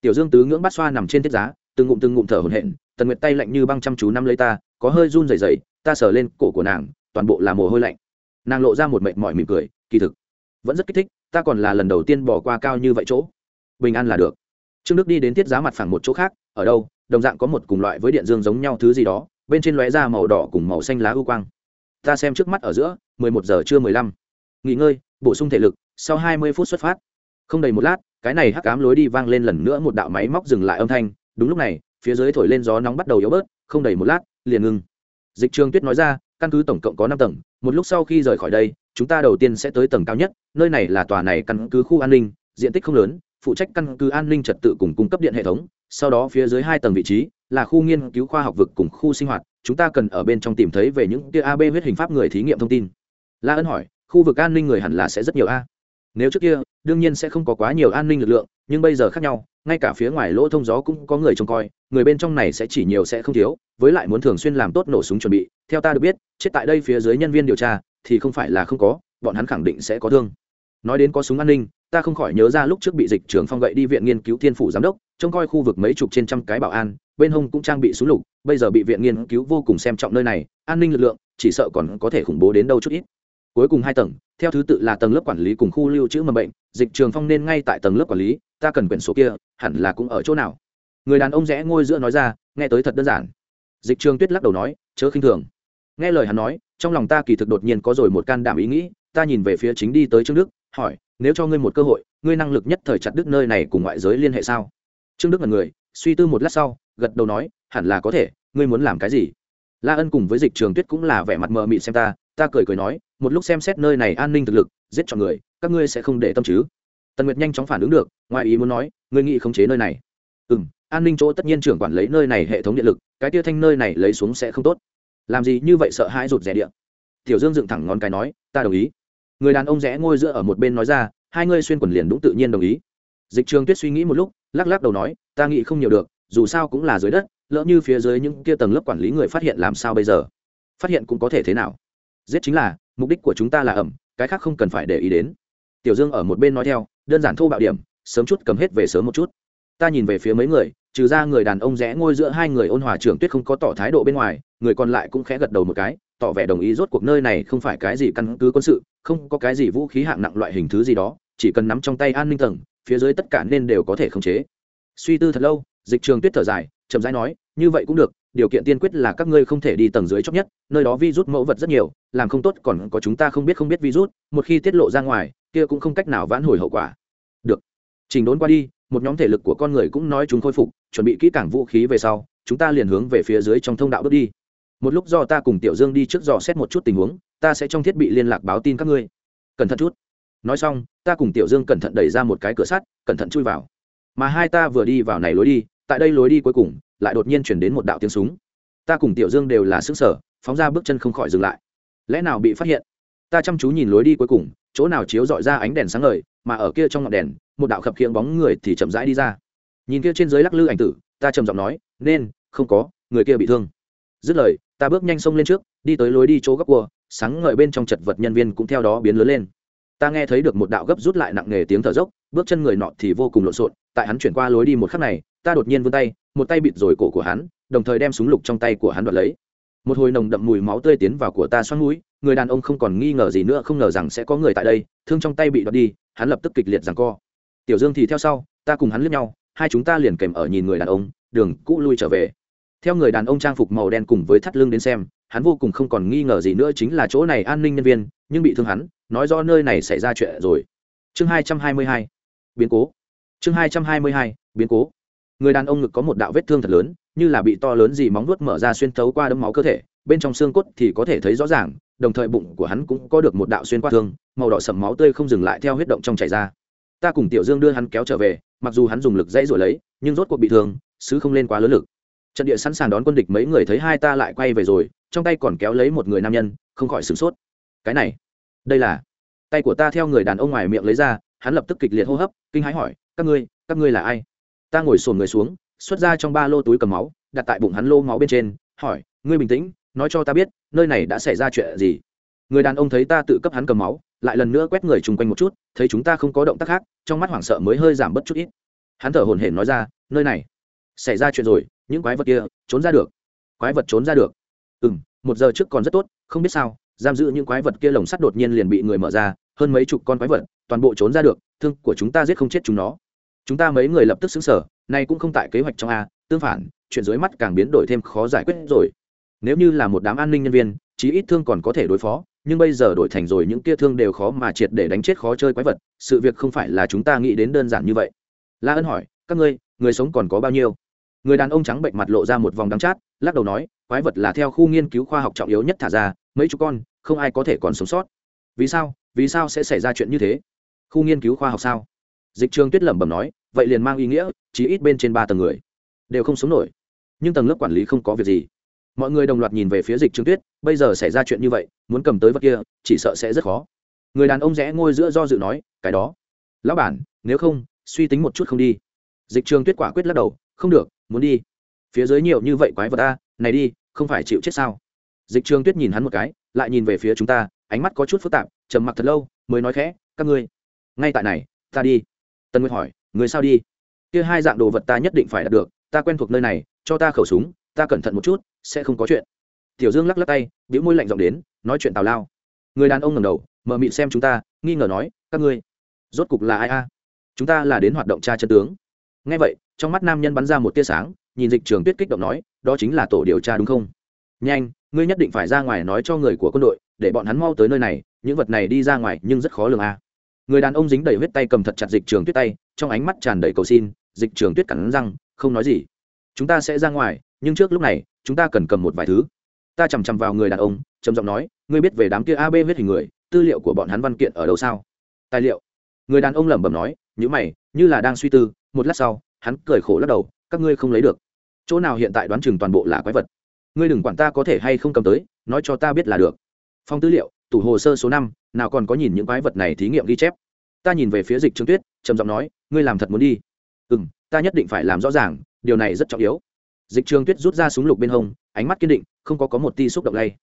Tiểu dương tứ ngưỡng bát xoa nằm trên thiết giá, từng ngụm từng ngụm thở hổn hển, tần nguyệt tay lạnh như băng chăm chú năm lấy ta, có hơi run rẩy rẩy, ta sờ lên cổ của nàng, toàn bộ là mồ hôi lạnh. Nàng lộ ra một mệt mỏi mỉm cười, kỳ thực, vẫn rất kích thích, ta còn là lần đầu tiên bỏ qua cao như vậy chỗ. Bình an là được. Trương đức đi đến tiết giá mặt phẳng một chỗ khác, ở đâu, đồng dạng có một cùng loại với điện dương giống nhau thứ gì đó bên trên lóe ra màu đỏ cùng màu xanh lá ưu quang. Ta xem trước mắt ở giữa, mười một giờ trưa mười lăm. Nghỉ ngơi, bổ sung thể lực, sau hai mươi phút xuất phát. Không đầy một lát, cái này hắc ám lối đi vang lên lần nữa một đạo máy móc dừng lại âm thanh. Đúng lúc này, phía dưới thổi lên gió nóng bắt đầu yếu bớt, không đầy một lát, liền ngừng. Dịch trường tuyết nói ra, căn cứ tổng cộng có năm tầng, một lúc sau khi rời khỏi đây, chúng ta đầu tiên sẽ tới tầng cao nhất, nơi này là tòa này căn cứ khu an ninh, diện tích không lớn phụ trách căn cứ an ninh trật tự cùng cung cấp điện hệ thống, sau đó phía dưới hai tầng vị trí là khu nghiên cứu khoa học vực cùng khu sinh hoạt, chúng ta cần ở bên trong tìm thấy về những kia ab huyết hình pháp người thí nghiệm thông tin. La ân hỏi, khu vực an ninh người hẳn là sẽ rất nhiều a. Nếu trước kia, đương nhiên sẽ không có quá nhiều an ninh lực lượng, nhưng bây giờ khác nhau, ngay cả phía ngoài lỗ thông gió cũng có người trông coi, người bên trong này sẽ chỉ nhiều sẽ không thiếu, với lại muốn thường xuyên làm tốt nổ súng chuẩn bị, theo ta được biết, chết tại đây phía dưới nhân viên điều tra thì không phải là không có, bọn hắn khẳng định sẽ có thương nói đến có súng an ninh, ta không khỏi nhớ ra lúc trước bị dịch trưởng phong gậy đi viện nghiên cứu thiên phủ giám đốc, trông coi khu vực mấy chục trên trăm cái bảo an, bên hông cũng trang bị súng lục, bây giờ bị viện nghiên cứu vô cùng xem trọng nơi này, an ninh lực lượng, chỉ sợ còn có thể khủng bố đến đâu chút ít. Cuối cùng hai tầng, theo thứ tự là tầng lớp quản lý cùng khu lưu trữ mầm bệnh, dịch trường phong nên ngay tại tầng lớp quản lý, ta cần quyển số kia, hẳn là cũng ở chỗ nào? Người đàn ông rẽ ngôi giữa nói ra, nghe tới thật đơn giản. Dịch trường tuyết lắc đầu nói, chớ khinh thường. Nghe lời hắn nói, trong lòng ta kỳ thực đột nhiên có rồi một can đảm ý nghĩ, ta nhìn về phía chính đi tới trương đức hỏi, nếu cho ngươi một cơ hội, ngươi năng lực nhất thời chặt đứt nơi này cùng ngoại giới liên hệ sao? Trương đức là người, suy tư một lát sau, gật đầu nói, hẳn là có thể, ngươi muốn làm cái gì? La ân cùng với dịch trường tuyết cũng là vẻ mặt mờ mịt xem ta ta cười cười nói, một lúc xem xét nơi này an ninh thực lực, giết chọn người, các ngươi sẽ không để tâm chứ? Tần nguyệt nhanh chóng phản ứng được, ngoài ý muốn nói, ngươi nghĩ khống chế nơi này? Ừ m an ninh chỗ tất nhiên trưởng quản lấy nơi này hệ thống điện lực, cái tia thanh nơi này lấy xuống sẽ không tốt. Làm gì như vậy sợ hãi rụt rẻ điện tiểu dương dựng thẳng ngón cái nói, ta đồng ý người đàn ông rẽ ngôi giữa ở một bên nói ra, hai ngươi xuyên quần liền đúng tự nhiên đồng ý. Dịch trường tuyết suy nghĩ một lúc, lắc lắc đầu nói, ta nghĩ không nhiều được, dù sao cũng là dưới đất, lỡ như phía dưới những kia tầng lớp quản lý người phát hiện làm sao bây giờ? Phát hiện cũng có thể thế nào? Giết chính là, mục đích của chúng ta là ẩm, cái khác không cần phải để ý đến. Tiểu dương ở một bên nói theo, đơn giản thô bạo điểm, sớm chút cầm hết về sớm một chút. Ta nhìn về phía mấy người, trừ ra người đàn ông rẽ ngôi giữa hai người ôn hòa trưởng tuyết không có tỏ thái độ bên ngoài, người còn lại cũng khẽ gật đầu một cái tỏ vẻ đồng ý rốt cuộc nơi này không phải cái gì căn cứ quân sự, không có cái gì vũ khí hạng nặng loại hình thứ gì đó, chỉ cần nắm trong tay an ninh tầng, phía dưới tất cả nên đều có thể khống chế. Suy tư thật lâu, dịch trường tuyết thở dài, chậm rãi nói, như vậy cũng được, điều kiện tiên quyết là các ngươi không thể đi tầng dưới chóc nhất, nơi đó vi rút mẫu vật rất nhiều, làm không tốt còn có chúng ta không biết không biết virus một khi tiết lộ ra ngoài, kia cũng không cách nào vãn hồi hậu quả. Được. Trình đốn qua đi, một nhóm thể lực của con người cũng nói chúng khôi phục, chuẩn bị kỹ cảng vũ khí về sau, chúng ta liền hướng về phía dưới trong thông đạo bước đi một lúc do ta cùng tiểu dương đi trước dò xét một chút tình huống, ta sẽ trong thiết bị liên lạc báo tin các ngươi. Cẩn thận chút. Nói xong, ta cùng tiểu dương cẩn thận đẩy ra một cái cửa sắt, cẩn thận chui vào. Mà hai ta vừa đi vào này lối đi, tại đây lối đi cuối cùng, lại đột nhiên chuyển đến một đạo tiếng súng. Ta cùng tiểu dương đều là xứng sở phóng ra bước chân không khỏi dừng lại. Lẽ nào bị phát hiện? Ta chăm chú nhìn lối đi cuối cùng, chỗ nào chiếu dọi ra ánh đèn sáng ngời, mà ở kia trong ngọn đèn, một đạo khập khiễng bóng người thì chậm rãi đi ra. Nhìn kia trên dưới lắc lư ảnh tử, ta trầm giọng nói, nên, không có, người kia bị thương dứt lời, ta bước nhanh sông lên trước, đi tới lối đi chỗ góc cua, sáng ngợi bên trong chật vật nhân viên cũng theo đó biến lớn lên. Ta nghe thấy được một đạo gấp rút lại nặng nề tiếng thở dốc, bước chân người nọ thì vô cùng lộn xộn, tại hắn chuyển qua lối đi một khắc này, ta đột nhiên vươn tay, một tay bịt rồi cổ của hắn, đồng thời đem súng lục trong tay của hắn đoạt lấy. Một hồi nồng đậm mùi máu tươi tiến vào của ta xoắn mũi, người đàn ông không còn nghi ngờ gì nữa, không ngờ rằng sẽ có người tại đây, thương trong tay bị đoạt đi, hắn lập tức kịch liệt rằng co. Tiểu dương thì theo sau, ta cùng hắn lướt nhau, hai chúng ta liền kèm ở nhìn người đàn ông, đường cũ lui trở về theo người đàn ông trang phục màu đen cùng với thắt lưng đến xem, hắn vô cùng không còn nghi ngờ gì nữa chính là chỗ này an ninh nhân viên, nhưng bị thương hắn, nói do nơi này xảy ra chuyện rồi. Chương hai trăm hai mươi hai, biến cố. Chương hai trăm hai mươi hai, biến cố. Người đàn ông ngực có một đạo vết thương thật lớn, như là bị to lớn gì móng vuốt mở ra xuyên thấu qua đấm máu cơ thể, bên trong xương cốt thì có thể thấy rõ ràng, đồng thời bụng của hắn cũng có được một đạo xuyên qua thương, màu đỏ sầm máu tươi không dừng lại theo huyết động trong chảy ra. Ta cùng tiểu dương đưa hắn kéo trở về, mặc dù hắn dùng lực dãy rồi lấy, nhưng rốt cuộc bị thương sứ không lên quá lớn lực trận địa sẵn sàng đón quân địch mấy người thấy hai ta lại quay về rồi, trong tay còn kéo lấy một người nam nhân, không khỏi sửng sốt. Cái này, đây là, tay của ta theo người đàn ông ngoài miệng lấy ra, hắn lập tức kịch liệt hô hấp, kinh hãi hỏi, các ngươi các ngươi là ai? Ta ngồi sồn người xuống, xuất ra trong ba lô túi cầm máu, đặt tại bụng hắn lô máu bên trên, hỏi, ngươi bình tĩnh, nói cho ta biết, nơi này đã xảy ra chuyện gì? Người đàn ông thấy ta tự cấp hắn cầm máu, lại lần nữa quét người chung quanh một chút, thấy chúng ta không có động tác khác, trong mắt hoảng sợ mới hơi giảm bớt chút ít. Hắn thở hổn hển nói ra, nơi này, xảy ra chuyện rồi những quái vật kia trốn ra được. Quái vật trốn ra được. Ừ m một giờ trước còn rất tốt, không biết sao, giam giữ những quái vật kia lồng sắt đột nhiên liền bị người mở ra, hơn mấy chục con quái vật, toàn bộ trốn ra được, thương của chúng ta giết không chết chúng nó. Chúng ta mấy người lập tức xứng sở, nay cũng không tại kế hoạch trong a, tương phản, chuyện dưới mắt càng biến đổi thêm khó giải quyết rồi. Nếu như là một đám an ninh nhân viên, chí ít thương còn có thể đối phó, nhưng bây giờ đổi thành rồi những kia thương đều khó mà triệt để đánh chết khó chơi quái vật, sự việc không phải là chúng ta nghĩ đến đơn giản như vậy. La ân hỏi, các ngươi, người sống còn có bao nhiêu? Người đàn ông trắng bệnh mặt lộ ra một vòng đắng chát, lắc đầu nói, quái vật là theo khu nghiên cứu khoa học trọng yếu nhất thả ra, mấy chú con, không ai có thể còn sống sót. Vì sao? Vì sao sẽ xảy ra chuyện như thế? Khu nghiên cứu khoa học sao? Dịch trường tuyết lẩm bẩm nói, vậy liền mang ý nghĩa chỉ ít bên trên ba tầng người đều không sống nổi. Nhưng tầng lớp quản lý không có việc gì. Mọi người đồng loạt nhìn về phía dịch trường tuyết, bây giờ xảy ra chuyện như vậy, muốn cầm tới vật kia, chỉ sợ sẽ rất khó. Người đàn ông rẽ ngôi giữa do dự nói, cái đó. Lão bản, nếu không, suy tính một chút không đi. Dịch trường tuyết quả quyết lắc đầu, không được muốn đi. Phía dưới nhiều như vậy quái vật ta, này đi, không phải chịu chết sao? Dịch trường tuyết nhìn hắn một cái, lại nhìn về phía chúng ta, ánh mắt có chút phức tạp, trầm mặc thật lâu, mới nói khẽ, các ngươi, ngay tại này, ta đi. Tân nguyệt hỏi người sao đi? Kia hai dạng đồ vật ta nhất định phải đạt được, ta quen thuộc nơi này, cho ta khẩu súng, ta cẩn thận một chút, sẽ không có chuyện. Tiểu dương lắc lắc tay biểu môi lạnh giọng đến, nói chuyện tào lao. Người đàn ông ngầm đầu mờ mịt xem chúng ta, nghi ngờ nói, các ngươi, rốt cục là ai a? Chúng ta là đến hoạt động tra chân tướng. Ngay vậy trong mắt nam nhân bắn ra một tia sáng, nhìn dịch trường tuyết kích động nói, đó chính là tổ điều tra đúng không? Nhanh, ngươi nhất định phải ra ngoài nói cho người của quân đội, để bọn hắn mau tới nơi này, những vật này đi ra ngoài nhưng rất khó lường a. Người đàn ông dính đầy huyết tay cầm thật chặt dịch trường tuyết tay, trong ánh mắt tràn đầy cầu xin, dịch trường tuyết cắn răng, không nói gì. Chúng ta sẽ ra ngoài, nhưng trước lúc này, chúng ta cần cầm một vài thứ. Ta chằm chằm vào người đàn ông, trầm giọng nói, ngươi biết về đám kia ab huyết hình người, tư liệu của bọn hắn văn kiện ở đâu sao? Tài liệu. Người đàn ông lẩm bẩm nói nhữ mày, như là đang suy tư, một lát sau hắn cười khổ lắc đầu, các ngươi không lấy được. Chỗ nào hiện tại đoán chừng toàn bộ là quái vật. Ngươi đừng quản ta có thể hay không cầm tới, nói cho ta biết là được. Phong tư liệu, tủ hồ sơ số năm, nào còn có nhìn những quái vật này thí nghiệm ghi chép. Ta nhìn về phía dịch trương tuyết, trầm giọng nói, ngươi làm thật muốn đi. Ừ m ta nhất định phải làm rõ ràng, điều này rất trọng yếu. Dịch trương tuyết rút ra súng lục bên hông, ánh mắt kiên định, không có có một ti xúc động lay.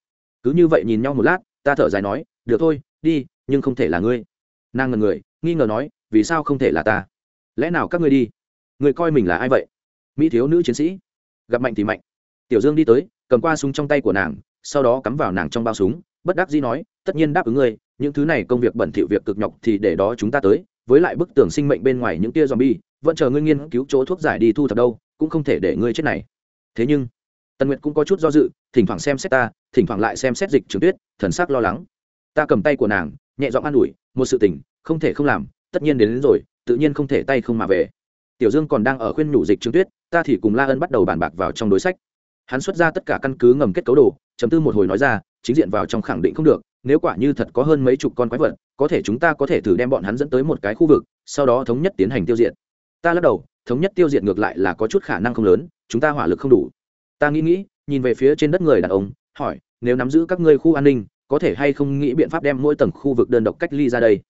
Cứ như vậy nhìn nhau một lát, ta thở dài nói, được thôi, đi, nhưng không thể là ngươi. Nàng ngần người, nghi ngờ nói, vì sao không thể là ta? Lẽ nào các ngươi đi? Người coi mình là ai vậy? Mỹ thiếu nữ chiến sĩ. Gặp mạnh thì mạnh. Tiểu dương đi tới cầm qua súng trong tay của nàng sau đó cắm vào nàng trong bao súng bất đắc dĩ nói tất nhiên đáp ứng ngươi những thứ này công việc bẩn thỉu việc cực nhọc thì để đó chúng ta tới với lại bức tường sinh mệnh bên ngoài những tia zombie vẫn chờ ngươi nghiên cứu chỗ thuốc giải đi thu thập đâu cũng không thể để ngươi chết này. Thế nhưng tần nguyệt cũng có chút do dự thỉnh thoảng xem xét ta thỉnh thoảng lại xem xét dịch trường tuyết thần sắc lo lắng. Ta cầm tay của nàng nhẹ giọng an ủi một sự tình không thể không làm tất nhiên đến, đến rồi tự nhiên không thể tay không mà về tiểu dương còn đang ở khuyên nhủ dịch trương tuyết, ta thì cùng la ân bắt đầu bàn bạc vào trong đối sách. Hắn xuất ra tất cả căn cứ ngầm kết cấu đồ, chấm tư một hồi nói ra, chính diện vào trong khẳng định không được, nếu quả như thật có hơn mấy chục con quái vật, có thể chúng ta có thể thử đem bọn hắn dẫn tới một cái khu vực, sau đó thống nhất tiến hành tiêu diệt. Ta lắc đầu, thống nhất tiêu diệt ngược lại là có chút khả năng không lớn, chúng ta hỏa lực không đủ. Ta nghĩ nghĩ, nhìn về phía trên đất người đàn ông, hỏi, nếu nắm giữ các ngươi khu an ninh, có thể hay không nghĩ biện pháp đem mỗi tầng khu vực đơn độc cách ly ra đây?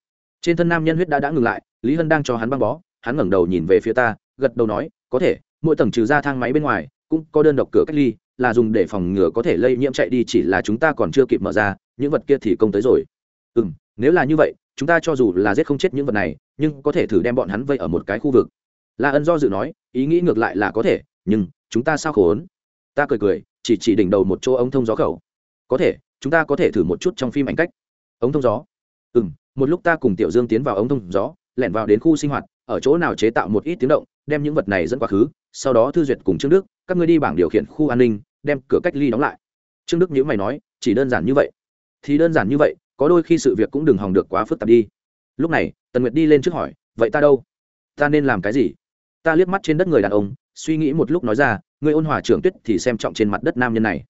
Trên thân nam nhân huyết đã đã ngừng lại, lý hân đang cho hắn băng bó hắn ngẩng đầu nhìn về phía ta, gật đầu nói, có thể, mỗi tầng trừ ra thang máy bên ngoài, cũng có đơn độc cửa cách ly, là dùng để phòng ngừa có thể lây nhiễm chạy đi, chỉ là chúng ta còn chưa kịp mở ra, những vật kia thì công tới rồi. Ừ m nếu là như vậy, chúng ta cho dù là giết không chết những vật này, nhưng có thể thử đem bọn hắn vây ở một cái khu vực. La ân do dự nói, ý nghĩ ngược lại là có thể, nhưng chúng ta sao khốn? Ta cười cười, chỉ chỉ đỉnh đầu một chỗ ống thông gió khẩu. Có thể, chúng ta có thể thử một chút trong phim ảnh cách. Ống thông gió? Ừ m một lúc ta cùng tiểu dương tiến vào ống thông gió, lẻn vào đến khu sinh hoạt ở chỗ nào chế tạo một ít tiếng động, đem những vật này dẫn quá khứ, sau đó thư duyệt cùng trương đức, các ngươi đi bảng điều khiển khu an ninh, đem cửa cách ly đóng lại. Trương đức nhữ mày nói, chỉ đơn giản như vậy. Thì đơn giản như vậy, có đôi khi sự việc cũng đừng hòng được quá phức tạp đi. Lúc này, tần nguyệt đi lên trước hỏi, vậy ta đâu? Ta nên làm cái gì? Ta liếc mắt trên đất người đàn ông, suy nghĩ một lúc nói ra, người ôn hòa trưởng tuyết thì xem trọng trên mặt đất nam nhân này.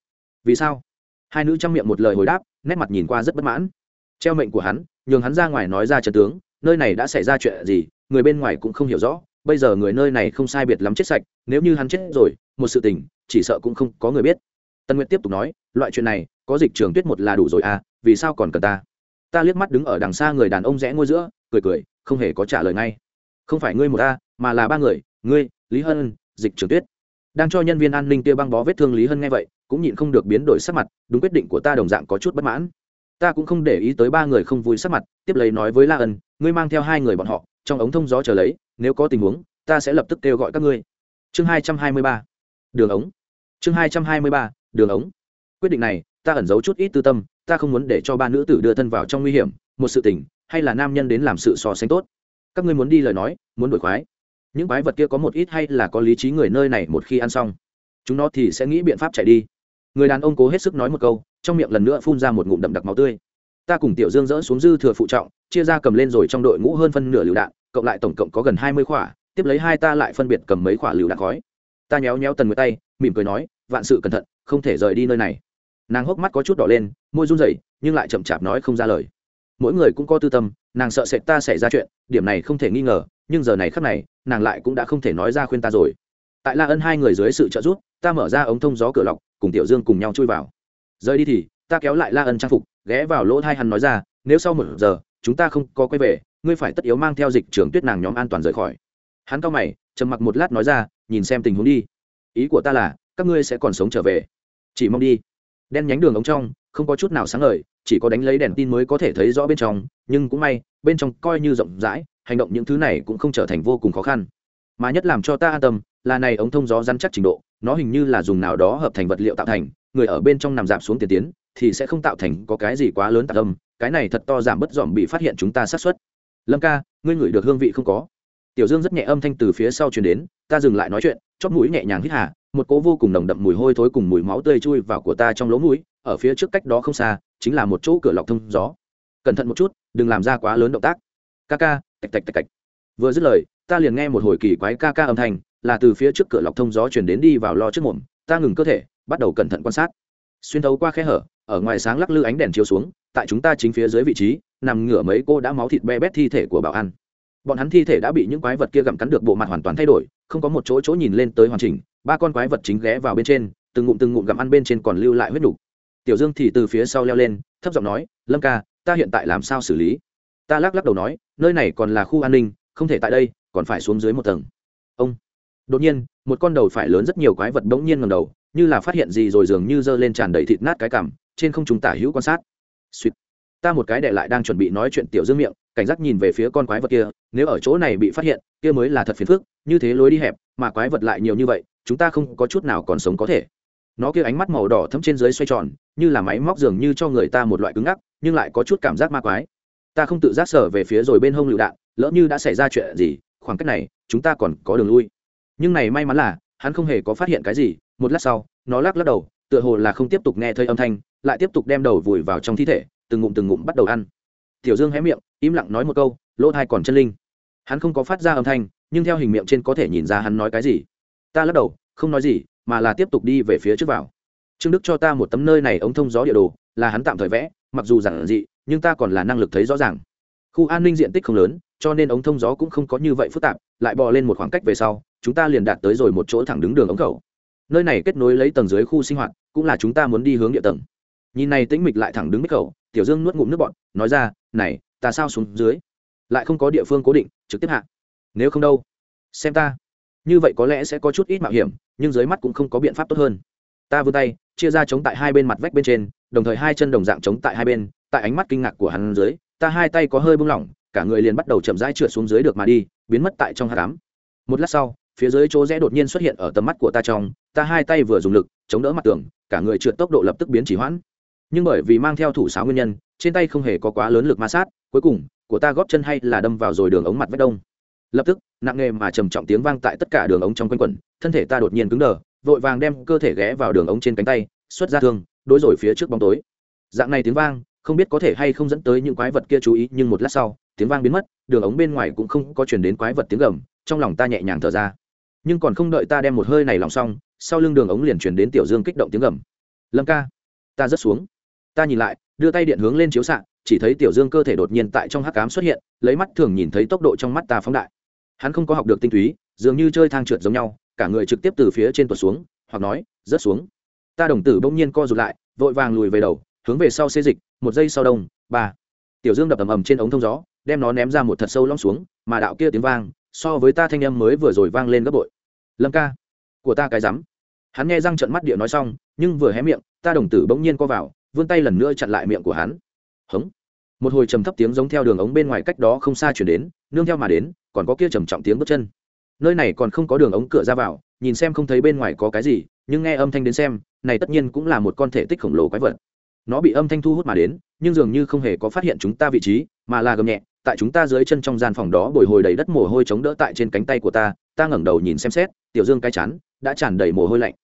Vì sao? Hai nữ chăm miệng một lời hồi đáp, nét mặt nhìn qua rất bất mãn. Treo mệnh của hắn, nhường hắn ra ngoài nói ra trần tướng, nơi này đã xảy ra chuyện gì người bên ngoài cũng không hiểu rõ, bây giờ người nơi này không sai biệt lắm chết sạch, nếu như hắn chết rồi, một sự tình, chỉ sợ cũng không có người biết. Tân nguyệt tiếp tục nói, loại chuyện này, có dịch trường tuyết một là đủ rồi à vì sao còn cần ta? Ta liếc mắt đứng ở đằng xa người đàn ông rẽ ngôi giữa, cười cười, không hề có trả lời ngay. Không phải ngươi một ta, mà là ba người, ngươi, lý hân, dịch trường tuyết. Đang cho nhân viên an ninh kia băng bó vết thương lý hân nghe vậy, cũng nhịn không được biến đổi sắc mặt, đúng quyết định của ta đồng dạng có chút bất mãn. Ta cũng không để ý tới ba người không vui sắc mặt, tiếp lấy nói với la ân, ngươi mang theo hai người bọn họ trong ống thông gió chờ lấy, nếu có tình huống, ta sẽ lập tức kêu gọi các ngươi. Chương hai trăm hai mươi ba. Đường ống. Chương hai trăm hai mươi ba, đường ống. Quyết định này, ta ẩn giấu chút ít tư tâm, ta không muốn để cho ba nữ tử đưa thân vào trong nguy hiểm, một sự tình, hay là nam nhân đến làm sự so sánh tốt. Các ngươi muốn đi lời nói, muốn đổi khoái những quái vật kia có một ít hay là có lý trí người nơi này một khi ăn xong, chúng nó thì sẽ nghĩ biện pháp chạy đi. Người đàn ông cố hết sức nói một câu, trong miệng lần nữa phun ra một ngụm đậm đặc máu tươi ta cùng tiểu dương dỡ xuống dư thừa phụ trọng, chia ra cầm lên rồi trong đội ngũ hơn phân nửa lựu đạn, cộng lại tổng cộng có gần hai mươi khỏa, tiếp lấy hai ta lại phân biệt cầm mấy khỏa lựu đạn khói. Ta nhéo nhéo tần người tay, mỉm cười nói, vạn sự cẩn thận, không thể rời đi nơi này. Nàng hốc mắt có chút đỏ lên, môi run rẩy, nhưng lại chậm chạp nói không ra lời. Mỗi người cũng có tư tâm, nàng sợ sệt ta xảy ra chuyện, điểm này không thể nghi ngờ, nhưng giờ này khắc này, nàng lại cũng đã không thể nói ra khuyên ta rồi. Tại la ân hai người dưới sự trợ giúp, ta mở ra ống thông gió cửa lọc, cùng tiểu dương cùng nhau chui vào. Rời đi thì ta kéo lại la ân trang phục, ghé vào lỗ thai hắn nói ra, nếu sau một giờ, chúng ta không có quay về, ngươi phải tất yếu mang theo dịch trưởng tuyết nàng nhóm an toàn rời khỏi. Hắn cao mày, trầm mặc một lát nói ra, nhìn xem tình huống đi. Ý của ta là, các ngươi sẽ còn sống trở về. Chỉ mong đi. Đen nhánh đường ống trong, không có chút nào sáng ngời, chỉ có đánh lấy đèn tin mới có thể thấy rõ bên trong, nhưng cũng may, bên trong coi như rộng rãi, hành động những thứ này cũng không trở thành vô cùng khó khăn. Mà nhất làm cho ta an tâm, là này ống thông gió rắn chắc trình độ, nó hình như là dùng nào đó hợp thành vật liệu tạo thành, người ở bên trong nằm giảm xuống tiền tiến thì sẽ không tạo thành có cái gì quá lớn tạc âm. Cái này thật to giảm bất dòm bị phát hiện chúng ta sát xuất lâm ca, ngươi ngửi được hương vị không có? Tiểu dương rất nhẹ âm thanh từ phía sau truyền đến, ta dừng lại nói chuyện chót mũi nhẹ nhàng hít hà, một cỗ vô cùng nồng đậm mùi hôi thối cùng mùi máu tươi chui vào của ta trong lỗ mũi, ở phía trước cách đó không xa, chính là một chỗ cửa lọc thông gió. Cẩn thận một chút, đừng làm ra quá lớn động tác. Ca ca, tạch tạch tạch tạch. Vừa dứt lời, ta liền nghe một hồi kỳ quái ca ca âm thanh, là từ phía trước cửa lọc thông gió chuyển đến đi vào lo trước mồm. Ta ngừng cơ thể, bắt đầu cẩn thận quan sát xuyên thấu qua khe hở, ở ngoài sáng lắc lư ánh đèn chiếu xuống, tại chúng ta chính phía dưới vị trí, nằm ngửa mấy cô đã máu thịt be bét thi thể của bảo an. Bọn hắn thi thể đã bị những quái vật kia gặm cắn được bộ mặt hoàn toàn thay đổi, không có một chỗ chỗ nhìn lên tới hoàn chỉnh, ba con quái vật chính ghé vào bên trên, từng ngụm từng ngụm gặm ăn bên trên còn lưu lại huyết đủ. tiểu dương thì từ phía sau leo lên, thấp giọng nói, lâm ca, ta hiện tại làm sao xử lý? Ta lắc lắc đầu nói, nơi này còn là khu an ninh, không thể tại đây, còn phải xuống dưới một tầng. Ông. Đột nhiên, một con đầu phải lớn rất nhiều quái vật bỗng nhiên ngầm đầu như là phát hiện gì rồi dường như giơ lên tràn đầy thịt nát cái cằm, trên không trung tả hữu quan sát. Suýt ta một cái đệ lại đang chuẩn bị nói chuyện tiểu dương miệng, cảnh giác nhìn về phía con quái vật kia, nếu ở chỗ này bị phát hiện, kia mới là thật phiền phức, như thế lối đi hẹp, mà quái vật lại nhiều như vậy, chúng ta không có chút nào còn sống có thể. Nó kia ánh mắt màu đỏ thấm trên dưới xoay tròn, như là máy móc dường như cho người ta một loại cứng ngắc, nhưng lại có chút cảm giác ma quái. Ta không tự giác sở về phía rồi bên hông lựu đạn, lỡ như đã xảy ra chuyện gì, khoảng cách này, chúng ta còn có đường lui. Nhưng này may mắn là, hắn không hề có phát hiện cái gì một lát sau, nó lắc lắc đầu, tựa hồ là không tiếp tục nghe thấy âm thanh, lại tiếp tục đem đầu vùi vào trong thi thể, từng ngụm từng ngụm bắt đầu ăn. Tiểu dương hé miệng, im lặng nói một câu, lỗ thai còn chân linh. Hắn không có phát ra âm thanh, nhưng theo hình miệng trên có thể nhìn ra hắn nói cái gì. Ta lắc đầu, không nói gì, mà là tiếp tục đi về phía trước vào. Trương đức cho ta một tấm nơi này ống thông gió địa đồ, là hắn tạm thời vẽ, mặc dù giản dị, nhưng ta còn là năng lực thấy rõ ràng. Khu an ninh diện tích không lớn, cho nên ống thông gió cũng không có như vậy phức tạp, lại bò lên một khoảng cách về sau, chúng ta liền đạt tới rồi một chỗ thẳng đứng đường ống khẩu nơi này kết nối lấy tầng dưới khu sinh hoạt cũng là chúng ta muốn đi hướng địa tầng. Nhìn này tĩnh mịch lại thẳng đứng bích cầu, tiểu dương nuốt ngụm nước bọn nói ra này ta sao xuống dưới? Lại không có địa phương cố định trực tiếp hạ. Nếu không đâu? Xem ta. Như vậy có lẽ sẽ có chút ít mạo hiểm nhưng dưới mắt cũng không có biện pháp tốt hơn. Ta vươn tay chia ra chống tại hai bên mặt vách bên trên đồng thời hai chân đồng dạng chống tại hai bên tại ánh mắt kinh ngạc của hắn dưới ta hai tay có hơi bung lỏng cả người liền bắt đầu chậm rãi trượt xuống dưới được mà đi biến mất tại trong hạ cám một lát sau phía dưới chỗ rẽ đột nhiên xuất hiện ở tầm mắt của ta trong, ta hai tay vừa dùng lực, chống đỡ mặt tường, cả người trượt tốc độ lập tức biến chỉ hoãn. Nhưng bởi vì mang theo thủ sáo nguyên nhân, trên tay không hề có quá lớn lực ma sát, cuối cùng, của ta góp chân hay là đâm vào rồi đường ống mặt vách đông. Lập tức, nặng nề mà trầm trọng tiếng vang tại tất cả đường ống trong quanh quẩn, thân thể ta đột nhiên cứng đờ, vội vàng đem cơ thể ghé vào đường ống trên cánh tay, xuất ra thương, đối rồi phía trước bóng tối. Dạng này tiếng vang, không biết có thể hay không dẫn tới những quái vật kia chú ý, nhưng một lát sau, tiếng vang biến mất, đường ống bên ngoài cũng không có chuyển đến quái vật tiếng gầm, trong lòng ta nhẹ nhàng thở ra nhưng còn không đợi ta đem một hơi này lòng xong, sau lưng đường ống liền chuyển đến tiểu dương kích động tiếng gầm. Lâm ca, ta rớt xuống. Ta nhìn lại, đưa tay điện hướng lên chiếu xạ, chỉ thấy tiểu dương cơ thể đột nhiên tại trong hắc cám xuất hiện, lấy mắt thường nhìn thấy tốc độ trong mắt ta phóng đại. Hắn không có học được tinh túy, dường như chơi thang trượt giống nhau, cả người trực tiếp từ phía trên tuột xuống, hoặc nói rớt xuống. Ta đồng tử bỗng nhiên co rụt lại, vội vàng lùi về đầu, hướng về sau xê dịch, một giây sau đông, ba. Tiểu dương đập ầm ầm trên ống thông gió, đem nó ném ra một thật sâu lõm xuống, mà đạo kia tiếng vang, so với ta thanh âm mới vừa rồi vang lên gấp bội lâm ca, của ta cái rắm. Hắn nghe răng trận mắt địa nói xong, nhưng vừa hé miệng, ta đồng tử bỗng nhiên co vào, vươn tay lần nữa chặn lại miệng của hắn. Hống. Một hồi trầm thấp tiếng giống theo đường ống bên ngoài cách đó không xa chuyển đến, nương theo mà đến, còn có kia trầm trọng tiếng bước chân. Nơi này còn không có đường ống cửa ra vào, nhìn xem không thấy bên ngoài có cái gì, nhưng nghe âm thanh đến xem, này tất nhiên cũng là một con thể tích khổng lồ quái vật. Nó bị âm thanh thu hút mà đến, nhưng dường như không hề có phát hiện chúng ta vị trí, mà là gầm nhẹ tại chúng ta dưới chân trong gian phòng đó bồi hồi đầy đất mồ hôi chống đỡ tại trên cánh tay của ta ta ngẩng đầu nhìn xem xét tiểu dương cái chán, đã tràn đầy mồ hôi lạnh.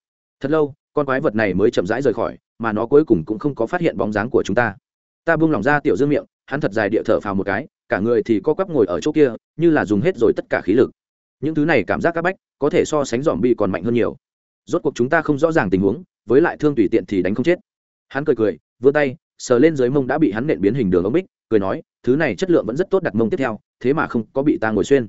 Thật lâu con quái vật này mới chậm rãi rời khỏi mà nó cuối cùng cũng không có phát hiện bóng dáng của chúng ta. Ta buông lỏng ra tiểu dương miệng hắn thật dài địa thở phào một cái cả người thì co quắp ngồi ở chỗ kia như là dùng hết rồi tất cả khí lực. Những thứ này cảm giác các bách có thể so sánh dòm bi còn mạnh hơn nhiều. Rốt cuộc chúng ta không rõ ràng tình huống với lại thương tùy tiện thì đánh không chết. Hắn cười cười vươn tay sờ lên dưới mông đã bị hắn nện biến hình đường ống bích cười nói, thứ này chất lượng vẫn rất tốt đặt mông tiếp theo, thế mà không có bị ta ngồi xuyên.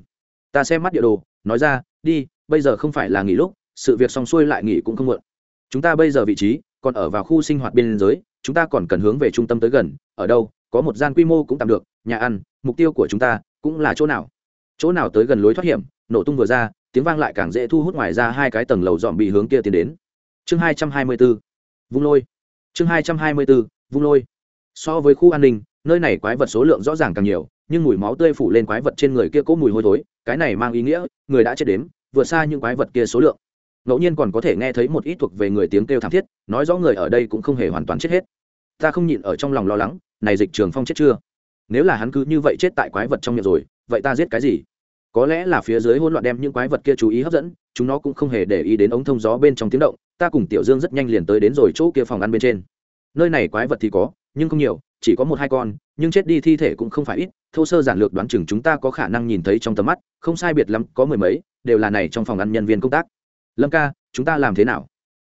Ta xem mắt địa đồ, nói ra, đi, bây giờ không phải là nghỉ lúc, sự việc xong xuôi lại nghỉ cũng không muộn. Chúng ta bây giờ vị trí còn ở vào khu sinh hoạt biên giới, chúng ta còn cần hướng về trung tâm tới gần, ở đâu, có một gian quy mô cũng tạm được, nhà ăn, mục tiêu của chúng ta cũng là chỗ nào? Chỗ nào tới gần lối thoát hiểm, nổ tung vừa ra, tiếng vang lại càng dễ thu hút ngoài ra hai cái tầng lầu dọn bị hướng kia tiến đến. Chương hai trăm hai mươi b ố vung lôi. Chương hai trăm hai mươi b ố vung lôi. So với khu an ninh nơi này quái vật số lượng rõ ràng càng nhiều, nhưng mùi máu tươi phủ lên quái vật trên người kia cố mùi hôi thối, cái này mang ý nghĩa, người đã chết đếm, vượt xa những quái vật kia số lượng. Ngẫu nhiên còn có thể nghe thấy một ít thuộc về người tiếng kêu thảm thiết, nói rõ người ở đây cũng không hề hoàn toàn chết hết. Ta không nhịn ở trong lòng lo lắng, này dịch trường phong chết chưa? Nếu là hắn cứ như vậy chết tại quái vật trong miệng rồi, vậy ta giết cái gì? Có lẽ là phía dưới hỗn loạn đem những quái vật kia chú ý hấp dẫn, chúng nó cũng không hề để ý đến ống thông gió bên trong tiếng động, ta cùng tiểu dương rất nhanh liền tới đến rồi chỗ kia phòng ăn bên trên. Nơi này quái vật thì có, nhưng không nhiều chỉ có một hai con, nhưng chết đi thi thể cũng không phải ít, thô sơ giản lược đoán chừng chúng ta có khả năng nhìn thấy trong tầm mắt, không sai biệt lắm, có mười mấy, đều là này trong phòng ăn nhân viên công tác. Lâm ca, chúng ta làm thế nào?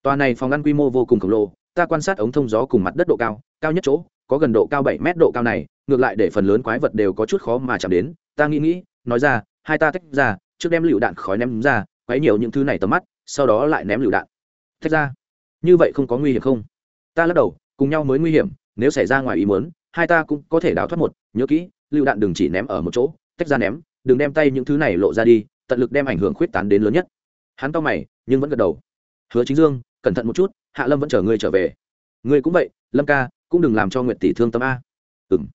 Tòa này phòng ăn quy mô vô cùng khổng lồ, ta quan sát ống thông gió cùng mặt đất độ cao cao nhất chỗ, có gần độ cao bảy mét độ cao này, ngược lại để phần lớn quái vật đều có chút khó mà chạm đến, ta nghĩ nghĩ, nói ra, hai ta tách ra, trước đem lựu đạn khói ném ra, quấy nhiều những thứ này tầm mắt, sau đó lại ném lựu đạn. Tách ra. Như vậy không có nguy hiểm không? Ta lắc đầu, cùng nhau mới nguy hiểm nếu xảy ra ngoài ý muốn, hai ta cũng có thể đào thoát một, nhớ kỹ, lưu đạn đừng chỉ ném ở một chỗ, tách ra ném, đừng đem tay những thứ này lộ ra đi, tận lực đem ảnh hưởng khuyết tán đến lớn nhất. Hắn to mày, nhưng vẫn gật đầu. Hứa chính dương, cẩn thận một chút, hạ lâm vẫn chờ ngươi trở về. Ngươi cũng vậy, lâm ca, cũng đừng làm cho nguyện tỷ thương tâm a. Ừng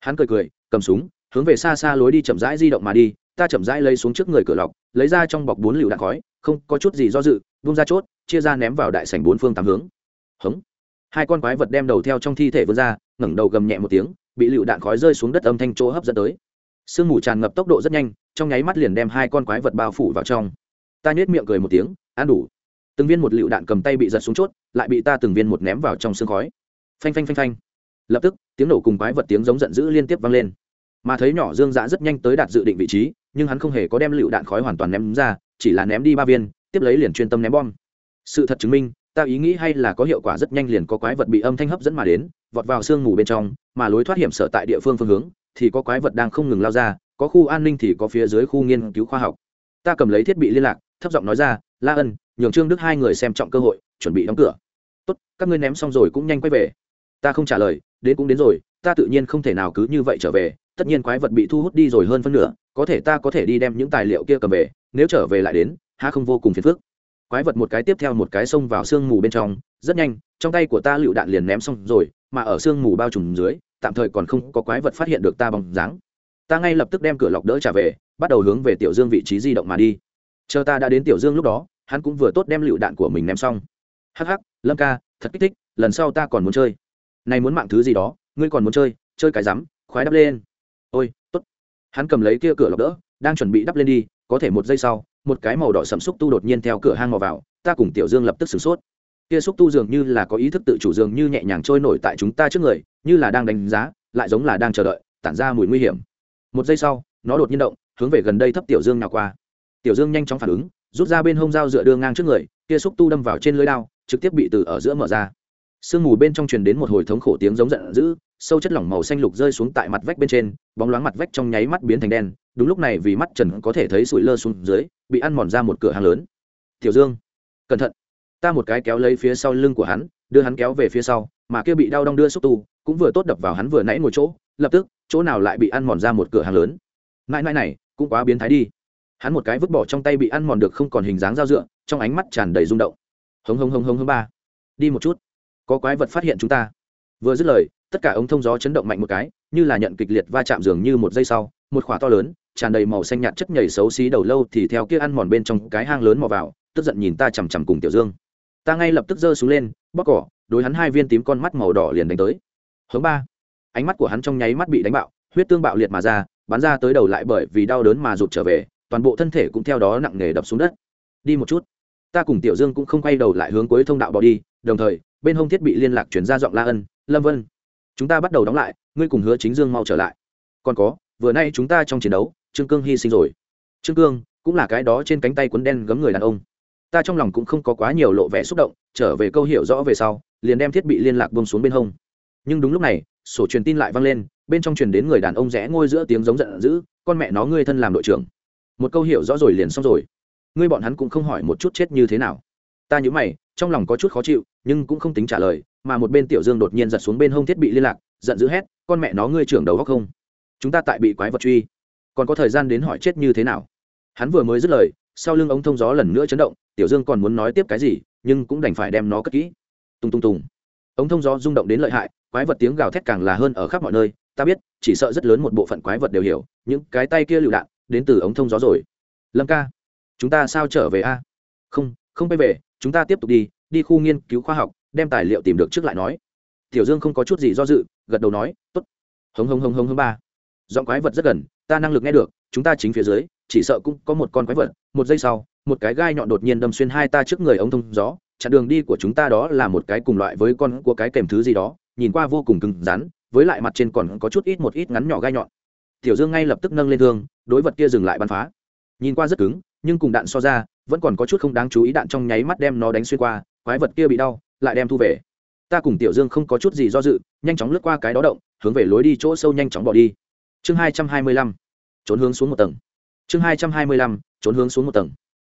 hắn cười cười, cầm súng, hướng về xa xa lối đi chậm rãi di động mà đi, ta chậm rãi lấy xuống trước người cửa lọc, lấy ra trong bọc bốn lựu đạn khói, không có chút gì do dự, vung ra chốt, chia ra ném vào đại sảnh bốn phương tám hướng. Hống hai con quái vật đem đầu theo trong thi thể vươn ra, ngẩng đầu gầm nhẹ một tiếng, bị lựu đạn khói rơi xuống đất âm thanh chỗ hấp dẫn tới. Sương mù tràn ngập tốc độ rất nhanh, trong nháy mắt liền đem hai con quái vật bao phủ vào trong. Ta nhếch miệng cười một tiếng ăn đủ. Từng viên một lựu đạn cầm tay bị giật xuống chốt, lại bị ta từng viên một ném vào trong sương khói. Phanh phanh phanh phanh. Lập tức, tiếng nổ cùng quái vật tiếng giống giận dữ liên tiếp vang lên. Mà thấy nhỏ dương dã rất nhanh tới đạt dự định vị trí, nhưng hắn không hề có đem lựu đạn khói hoàn toàn ném ra, chỉ là ném đi ba viên, tiếp lấy liền chuyên tâm ném bom. Sự thật chứng minh ta ý nghĩ hay là có hiệu quả rất nhanh liền có quái vật bị âm thanh hấp dẫn mà đến, vọt vào sương mù bên trong, mà lối thoát hiểm sở tại địa phương phương hướng, thì có quái vật đang không ngừng lao ra, có khu an ninh thì có phía dưới khu nghiên cứu khoa học. Ta cầm lấy thiết bị liên lạc, thấp giọng nói ra, la ân, nhường trương đức hai người xem trọng cơ hội, chuẩn bị đóng cửa. Tốt, các ngươi ném xong rồi cũng nhanh quay về. Ta không trả lời, đến cũng đến rồi, ta tự nhiên không thể nào cứ như vậy trở về, tất nhiên quái vật bị thu hút đi rồi hơn phân nửa, có thể ta có thể đi đem những tài liệu kia cầm về, nếu trở về lại đến ha không vô cùng phiền phức quái vật một cái tiếp theo một cái xông vào sương mù bên trong, rất nhanh, trong tay của ta lựu đạn liền ném xong rồi, mà ở sương mù bao trùm dưới, tạm thời còn không có quái vật phát hiện được ta bằng dáng. Ta ngay lập tức đem cửa lọc đỡ trả về, bắt đầu hướng về tiểu dương vị trí di động mà đi. Chờ ta đã đến tiểu dương lúc đó, hắn cũng vừa tốt đem lựu đạn của mình ném xong. Hắc hắc, lâm ca, thật kích thích, lần sau ta còn muốn chơi. Này muốn mạng thứ gì đó, ngươi còn muốn chơi chơi cái rắm, khoái đắp lên. Ôi, tốt. Hắn cầm lấy kia cửa lọc đỡ, đang chuẩn bị đắp lên đi, có thể một giây sau một cái màu đỏ sẫm xúc tu đột nhiên theo cửa hang mò vào, ta cùng tiểu dương lập tức sửng sốt. Kia xúc tu dường như là có ý thức tự chủ, dường như nhẹ nhàng trôi nổi tại chúng ta trước người, như là đang đánh giá, lại giống là đang chờ đợi, tản ra mùi nguy hiểm. Một giây sau, nó đột nhiên động, hướng về gần đây thấp tiểu dương nào qua. Tiểu dương nhanh chóng phản ứng, rút ra bên hông dao dựa đưa ngang trước người, kia xúc tu đâm vào trên lưới đao, trực tiếp bị từ ở giữa mở ra. Sương mù bên trong truyền đến một hồi thống khổ tiếng giống giận dữ, sâu chất lỏng màu xanh lục rơi xuống tại mặt vách bên trên, bóng loáng mặt vách trong nháy mắt biến thành đen đúng lúc này vì mắt trần có thể thấy sủi lơ xuống dưới, bị ăn mòn ra một cửa hàng lớn. Tiểu dương, cẩn thận. Ta một cái kéo lấy phía sau lưng của hắn, đưa hắn kéo về phía sau, mà kia bị đau đong đưa xúc tu, cũng vừa tốt đập vào hắn vừa nãy ngồi chỗ, lập tức, chỗ nào lại bị ăn mòn ra một cửa hàng lớn. Mãi mãi này, cũng quá biến thái đi. Hắn một cái vứt bỏ trong tay bị ăn mòn được không còn hình dáng dao dựa, trong ánh mắt tràn đầy rung động. Hống hống hống hống hống ba. Đi một chút. Có quái vật phát hiện chúng ta. Vừa dứt lời, tất cả ống thông gió chấn động mạnh một cái, như là nhận kịch liệt va chạm dường như một giây sau, một khỏa to lớn tràn đầy màu xanh nhạt chất nhảy xấu xí đầu lâu thì theo kia ăn mòn bên trong cái hang lớn mò vào, tức giận nhìn ta chằm chằm cùng tiểu dương. Ta ngay lập tức giơ xuống lên bóc cỏ, đối hắn hai viên tím con mắt màu đỏ liền đánh tới. Hướng ba. Ánh mắt của hắn trong nháy mắt bị đánh bạo, huyết tương bạo liệt mà ra, bắn ra tới đầu lại bởi vì đau đớn mà rụt trở về, toàn bộ thân thể cũng theo đó nặng nề đập xuống đất. Đi một chút. Ta cùng tiểu dương cũng không quay đầu lại hướng cuối thông đạo bỏ đi, đồng thời, bên hông thiết bị liên lạc chuyển ra giọng la ân, lâm vân, chúng ta bắt đầu đóng lại, ngươi cùng hứa chính dương mau trở lại. Còn có, vừa nay chúng ta trong chiến đấu trương cương hy sinh rồi. Trương cương cũng là cái đó trên cánh tay quấn đen gấm người đàn ông. Ta trong lòng cũng không có quá nhiều lộ vẻ xúc động, trở về câu hiểu rõ về sau, liền đem thiết bị liên lạc bông xuống bên hông. Nhưng đúng lúc này, sổ truyền tin lại vang lên, bên trong truyền đến người đàn ông rẽ ngôi giữa tiếng giống giận dữ, con mẹ nó, ngươi thân làm đội trưởng. Một câu hiểu rõ rồi liền xong rồi. Ngươi bọn hắn cũng không hỏi một chút chết như thế nào. Ta nhớ mày, trong lòng có chút khó chịu, nhưng cũng không tính trả lời, mà một bên tiểu dương đột nhiên giật xuống bên hông thiết bị liên lạc, giận dữ hét, con mẹ nó, ngươi trưởng đầu góc không? Chúng ta tại bị quái vật truy còn có thời gian đến hỏi chết như thế nào? Hắn vừa mới dứt lời, sau lưng ống thông gió lần nữa chấn động, tiểu dương còn muốn nói tiếp cái gì, nhưng cũng đành phải đem nó cất kỹ. Tung tung tùng ống thông gió rung động đến lợi hại, quái vật tiếng gào thét càng là hơn ở khắp mọi nơi, ta biết, chỉ sợ rất lớn một bộ phận quái vật đều hiểu, những cái tay kia lựu đạn, đến từ ống thông gió rồi. Lâm ca, chúng ta sao trở về a? Không không quay về, chúng ta tiếp tục đi đi khu nghiên cứu khoa học, đem tài liệu tìm được trước lại nói. Tiểu dương không có chút gì do dự, gật đầu nói t ố t hống hống hống hống hống ba giọng quái vật rất gần, ta năng lực nghe được, chúng ta chính phía dưới, chỉ sợ cũng có một con quái vật. Một giây sau, một cái gai nhọn đột nhiên đâm xuyên hai ta trước người ống thông gió, chặn đường đi của chúng ta đó là một cái cùng loại với con của cái kèm thứ gì đó, nhìn qua vô cùng cứng rắn, với lại mặt trên còn có chút ít một ít ngắn nhỏ gai nhọn. Tiểu dương ngay lập tức nâng lên thương, đối vật kia dừng lại bắn phá. Nhìn qua rất cứng, nhưng cùng đạn so ra, vẫn còn có chút không đáng chú ý đạn trong nháy mắt đem nó đánh xuyên qua, quái vật kia bị đau, lại đem thu về. Ta cùng tiểu dương không có chút gì do dự, nhanh chóng lướt qua cái đó động, hướng về lối đi chỗ sâu nhanh chóng bỏ đi chương hai trăm hai mươi lăm, trốn hướng xuống một tầng. Chương hai trăm hai mươi lăm, trốn hướng xuống một tầng.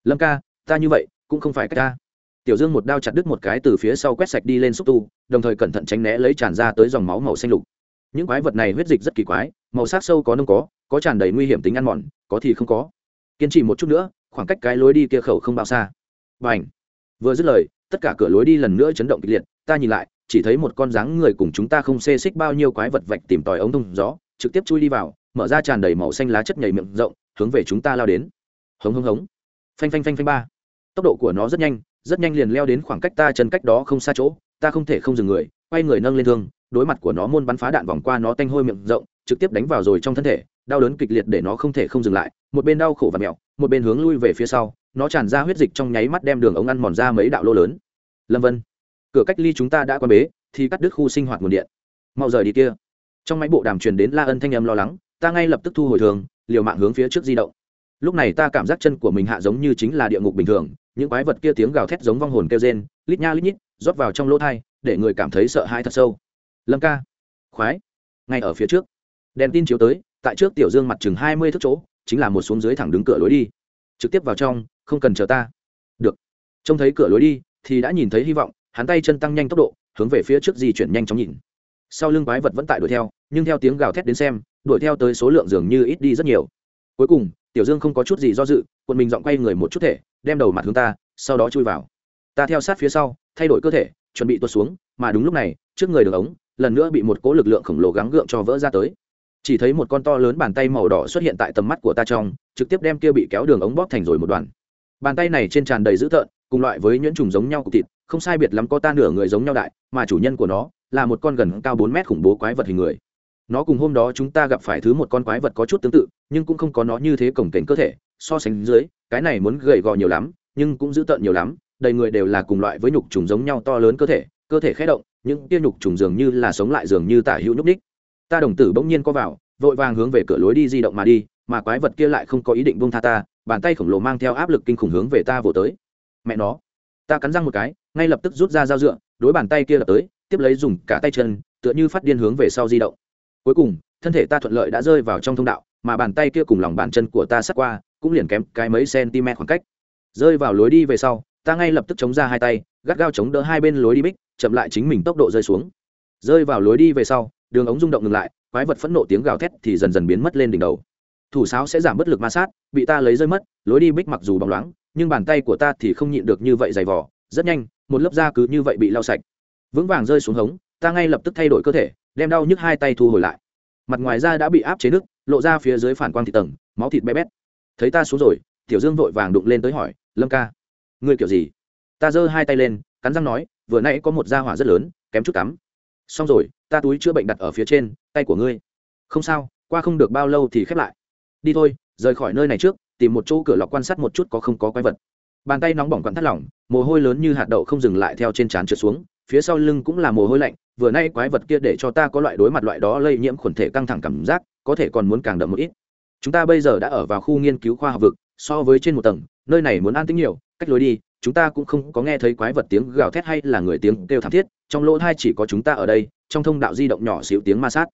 Lâm ca, ta như vậy, cũng không phải cách ta. Tiểu dương một đao chặt đứt một cái từ phía sau quét sạch đi lên xúc tu, đồng thời cẩn thận tránh né lấy tràn ra tới dòng máu màu xanh lục. Những quái vật này huyết dịch rất kỳ quái, màu sắc sâu có nông có có tràn đầy nguy hiểm tính ăn mòn, có thì không có. Kiên trì một chút nữa, khoảng cách cái lối đi kia khẩu không bao xa. B à n h vừa dứt lời, tất cả cửa lối đi lần nữa chấn động kịch liệt. Ta nhìn lại, chỉ thấy một con dáng người cùng chúng ta không xê xích bao nhiêu quái vật vạch tìm tòi ống thông gió trực tiếp chui đi vào, mở ra tràn đầy màu xanh lá chất nhảy miệng rộng, hướng về chúng ta lao đến. Hống hống hống. Phanh phanh phanh phanh ba. Tốc độ của nó rất nhanh rất nhanh liền leo đến khoảng cách ta chân cách đó không xa chỗ, ta không thể không dừng người, quay người nâng lên thương, đối mặt của nó môn bắn phá đạn vòng qua nó tanh hôi miệng rộng, trực tiếp đánh vào rồi trong thân thể, đau đớn kịch liệt để nó không thể không dừng lại, một bên đau khổ và mẹo, một bên hướng lui về phía sau, nó tràn ra huyết dịch trong nháy mắt đem đường ống ăn mòn ra mấy đạo lô lớn. Lâm vân, cửa cách ly chúng ta đã qua bế, thì cắt đứt khu sinh hoạt nguồn điện. Mau rời đi kia trong máy bộ đàm truyền đến la ân thanh âm lo lắng, ta ngay lập tức thu hồi thường, liều mạng hướng phía trước di động. Lúc này ta cảm giác chân của mình hạ giống như chính là địa ngục bình thường, những quái vật kia tiếng gào thét giống vong hồn kêu rên, lít nha lít nhít, rót vào trong lỗ thai, để người cảm thấy sợ hãi thật sâu. Lâm ca, khoái, ngay ở phía trước. Đèn tin chiếu tới, tại trước tiểu dương mặt chừng hai mươi thước chỗ, chính là một xuống dưới thẳng đứng cửa lối đi. Trực tiếp vào trong, không cần chờ ta. Được. Trông thấy cửa lối đi, thì đã nhìn thấy hy vọng, hắn tay chân tăng nhanh tốc độ, hướng về phía trước di chuyển nhanh chóng nhìn sau lưng quái vật vẫn tại đuổi theo, nhưng theo tiếng gào thét đến xem, đuổi theo tới số lượng dường như ít đi rất nhiều. Cuối cùng, tiểu dương không có chút gì do dự, quần mình dọn quay người một chút thể, đem đầu mặt hướng ta, sau đó chui vào. Ta theo sát phía sau, thay đổi cơ thể, chuẩn bị tuột xuống, mà đúng lúc này, trước người đường ống, lần nữa bị một cỗ lực lượng khổng lồ gắng gượng cho vỡ ra tới. Chỉ thấy một con to lớn bàn tay màu đỏ xuất hiện tại tầm mắt của ta trong, trực tiếp đem kia bị kéo đường ống bóp thành rồi một đoàn. Bàn tay này trên tràn đầy dữ tợn, cùng loại với nhuyễn trùng giống nhau cục thịt, không sai biệt lắm có ta nửa người giống nhau đại, mà chủ nhân của nó là một con gần cao bốn mét khủng bố quái vật hình người. Nó cùng hôm đó chúng ta gặp phải thứ một con quái vật có chút tương tự, nhưng cũng không có nó như thế cổng kềnh cơ thể. So sánh dưới, cái này muốn gầy gò nhiều lắm, nhưng cũng dữ tợn nhiều lắm. Đầy người đều là cùng loại với nhục trùng giống nhau to lớn cơ thể cơ thể khé động, những tia nhục trùng dường như là sống lại dường như tả hữu nhúc ních ta đồng tử bỗng nhiên co vào, vội vàng hướng về cửa lối đi di động mà đi, mà quái vật kia lại không có ý định buông tha ta, bàn tay khổng lồ mang theo áp lực kinh khủng hướng về ta vỗ tới. Mẹ nó, ta cắn răng một cái, ngay lập tức rút ra dao dựa, đối bàn tay kia lập tới tiếp lấy dùng cả tay chân, tựa như phát điên hướng về sau di động. Cuối cùng, thân thể ta thuận lợi đã rơi vào trong thông đạo, mà bàn tay kia cùng lòng bàn chân của ta sắt qua, cũng liền kém cái mấy cm khoảng cách. Rơi vào lối đi về sau, ta ngay lập tức chống ra hai tay, gắt gao chống đỡ hai bên lối đi bích, chậm lại chính mình tốc độ rơi xuống. Rơi vào lối đi về sau, đường ống rung động ngừng lại, quái vật phẫn nộ tiếng gào thét thì dần dần biến mất lên đỉnh đầu. Thủ sáo sẽ giảm bất lực ma sát, bị ta lấy rơi mất, lối đi bích mặc dù bóng loáng, nhưng bàn tay của ta thì không nhịn được như vậy dày vỏ rất nhanh, một lớp da cứ như vậy bị lau sạch vững vàng rơi xuống hống, ta ngay lập tức thay đổi cơ thể, đem đau nhức hai tay thu hồi lại. Mặt ngoài da đã bị áp chế nước lộ ra phía dưới phản quang thịt tầng, máu thịt bé bét. Thấy ta xuống rồi, tiểu dương vội vàng đụng lên tới hỏi, lâm ca, ngươi kiểu gì? Ta giơ hai tay lên, cắn răng nói, vừa nãy có một da hỏa rất lớn, kém chút cắm. Xong rồi, ta túi chữa bệnh đặt ở phía trên, tay của ngươi. Không sao, qua không được bao lâu thì khép lại. Đi thôi, rời khỏi nơi này trước, tìm một chỗ cửa lọc quan sát một chút có không có quái vật. Bàn tay nóng bỏng quặn thắt lỏng, mồ hôi lớn như hạt đậu không dừng lại theo trên trán trượt xuống phía sau lưng cũng là mồ hôi lạnh, vừa nay quái vật kia để cho ta có loại đối mặt loại đó lây nhiễm khuẩn thể căng thẳng cảm giác, có thể còn muốn càng đậm một ít. Chúng ta bây giờ đã ở vào khu nghiên cứu khoa học vực, so với trên một tầng, nơi này muốn an tính nhiều, cách lối đi, chúng ta cũng không có nghe thấy quái vật tiếng gào thét hay là người tiếng kêu thảm thiết, trong lỗ thai chỉ có chúng ta ở đây, trong thông đạo di động nhỏ xíu tiếng ma sát.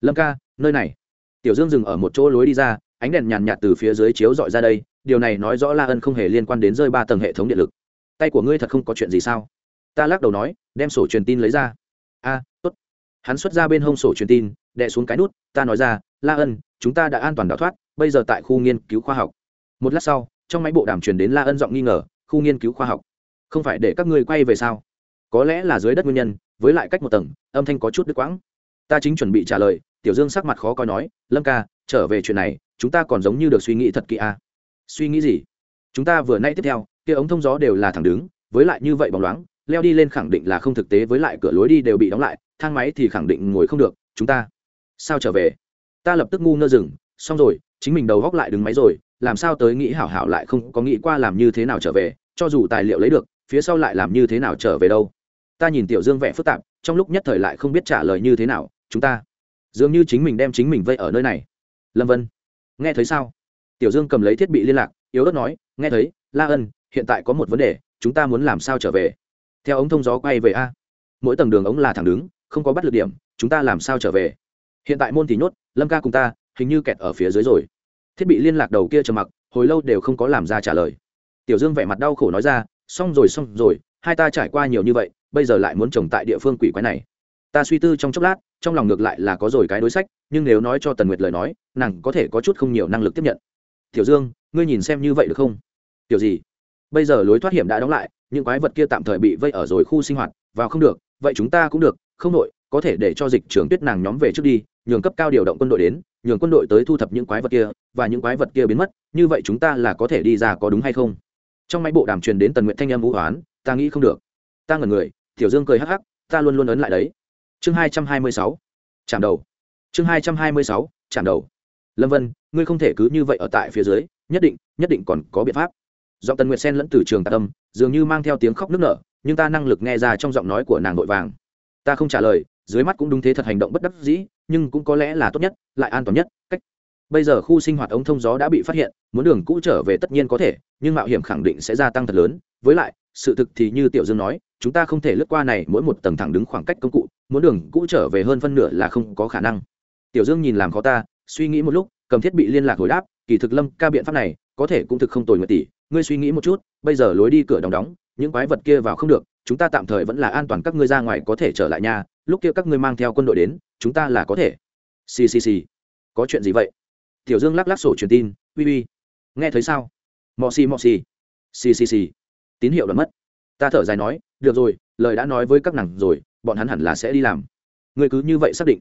Lâm ca, nơi này. Tiểu dương dừng ở một chỗ lối đi ra, ánh đèn nhàn nhạt từ phía dưới chiếu dọi ra đây, điều này nói rõ la ân không hề liên quan đến rơi ba tầng hệ thống điện lực. Tay của ngươi thật không có chuyện gì sao? Ta lắc đầu nói, đem sổ truyền tin lấy ra. A, tốt. Hắn xuất ra bên hông sổ truyền tin, đè xuống cái nút, ta nói ra, la ân, chúng ta đã an toàn đào thoát, bây giờ tại khu nghiên cứu khoa học. Một lát sau, trong máy bộ đàm truyền đến la ân giọng nghi ngờ, khu nghiên cứu khoa học? Không phải để các ngươi quay về sao? Có lẽ là dưới đất nguyên nhân, với lại cách một tầng, âm thanh có chút đứt quãng. Ta chính chuẩn bị trả lời, tiểu dương sắc mặt khó coi nói, lâm ca, trở về chuyện này, chúng ta còn giống như được suy nghĩ thật kỹ à. suy nghĩ gì? Chúng ta vừa nay tiếp theo, kia ống thông gió đều là thẳng đứng, với lại như vậy bóng loáng leo đi lên khẳng định là không thực tế với lại cửa lối đi đều bị đóng lại, thang máy thì khẳng định ngồi không được, chúng ta sao trở về? Ta lập tức ngu ngơ rừng xong rồi, chính mình đầu góc lại đứng máy rồi, làm sao tới nghĩ hảo hảo lại không có nghĩ qua làm như thế nào trở về, cho dù tài liệu lấy được, phía sau lại làm như thế nào trở về đâu? Ta nhìn tiểu dương vẽ phức tạp, trong lúc nhất thời lại không biết trả lời như thế nào, chúng ta dường như chính mình đem chính mình vây ở nơi này. Lâm vân, nghe thấy sao? Tiểu dương cầm lấy thiết bị liên lạc, yếu ớt nói, nghe thấy, la ân, hiện tại có một vấn đề, chúng ta muốn làm sao trở về? Theo ống thông gió quay về a. Mỗi tầng đường ống là thẳng đứng, không có bắt lực điểm, chúng ta làm sao trở về? Hiện tại môn thì nhốt, lâm ca cùng ta, hình như kẹt ở phía dưới rồi. Thiết bị liên lạc đầu kia trầm mặc, hồi lâu đều không có làm ra trả lời. Tiểu dương vẻ mặt đau khổ nói ra, xong rồi xong rồi, hai ta trải qua nhiều như vậy, bây giờ lại muốn trồng tại địa phương quỷ quái này. Ta suy tư trong chốc lát, trong lòng ngược lại là có rồi cái đối sách, nhưng nếu nói cho tần nguyệt lời nói, nàng có thể có chút không nhiều năng lực tiếp nhận. Tiểu dương, ngươi nhìn xem như vậy được không? Tiểu gì? Bây giờ lối thoát hiểm đã đóng lại những quái vật kia tạm thời bị vây ở rồi khu sinh hoạt, vào không được, vậy chúng ta cũng được, không nội có thể để cho dịch trưởng tuyết nàng nhóm về trước đi, nhường cấp cao điều động quân đội đến, nhường quân đội tới thu thập những quái vật kia, và những quái vật kia biến mất, như vậy chúng ta là có thể đi ra có đúng hay không? Trong máy bộ đàm truyền đến tần nguyện thanh em vũ hoán, ta nghĩ không được. Ta ngẩn người, tiểu dương cười hắc hắc, ta luôn luôn ấn lại đấy. Chương hai trăm hai mươi sáu, chạm đầu. Chương hai trăm hai mươi sáu, chạm đầu. Lâm vân, ngươi không thể cứ như vậy ở tại phía dưới, nhất định nhất định còn có biện pháp giọng tần nguyệt sen lẫn từ trường tạ tâm dường như mang theo tiếng khóc nức nở, nhưng ta năng lực nghe ra trong giọng nói của nàng vội vàng. Ta không trả lời, dưới mắt cũng đúng thế thật hành động bất đắc dĩ, nhưng cũng có lẽ là tốt nhất, lại an toàn nhất, cách. Bây giờ khu sinh hoạt ống thông gió đã bị phát hiện, muốn đường cũ trở về tất nhiên có thể, nhưng mạo hiểm khẳng định sẽ gia tăng thật lớn. Với lại, sự thực thì như tiểu dương nói, chúng ta không thể lướt qua này mỗi một tầng thẳng đứng khoảng cách công cụ, muốn đường cũ trở về hơn phân nửa là không có khả năng. Tiểu dương nhìn làm khó ta, suy nghĩ một lúc, cầm thiết bị liên lạc hồi đáp, kỳ thực lâm ca biện pháp này, có thể cũng thực không tồi nguyệt tỷ ngươi suy nghĩ một chút, bây giờ lối đi cửa đóng đóng, những quái vật kia vào không được, chúng ta tạm thời vẫn là an toàn các ngươi ra ngoài có thể trở lại nhà lúc kia các ngươi mang theo quân đội đến, chúng ta là có thể. Ccc có chuyện gì vậy? Tiểu dương lắc lắc sổ truyền tin, uy uy, nghe thấy sao? Mò xì mò xì. Ccc tín hiệu đã mất. Ta thở dài nói, được rồi, lời đã nói với các nàng rồi, bọn hắn hẳn là sẽ đi làm. Người cứ như vậy xác định.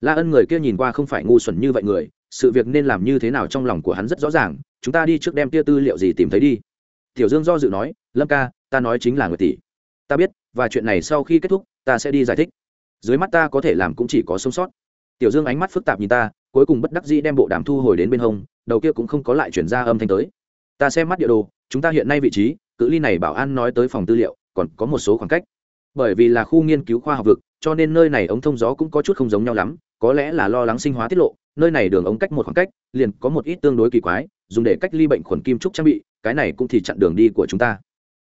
La ân người kia nhìn qua không phải ngu xuẩn như vậy người, sự việc nên làm như thế nào trong lòng của hắn rất rõ ràng chúng ta đi trước đem tia tư liệu gì tìm thấy đi. Tiểu dương do dự nói, lâm ca, ta nói chính là người tỷ. Ta biết, và chuyện này sau khi kết thúc, ta sẽ đi giải thích. Dưới mắt ta có thể làm cũng chỉ có sống sót. Tiểu dương ánh mắt phức tạp nhìn ta, cuối cùng bất đắc dĩ đem bộ đàm thu hồi đến bên hông, đầu kia cũng không có lại chuyển ra âm thanh tới. Ta xem mắt địa đồ, chúng ta hiện nay vị trí, cự ly này bảo an nói tới phòng tư liệu, còn có một số khoảng cách. Bởi vì là khu nghiên cứu khoa học vực, cho nên nơi này ống thông gió cũng có chút không giống nhau lắm, có lẽ là lo lắng sinh hóa tiết lộ, nơi này đường ống cách một khoảng cách, liền có một ít tương đối kỳ quái dùng để cách ly bệnh khuẩn kim trúc trang bị, cái này cũng thì chặn đường đi của chúng ta.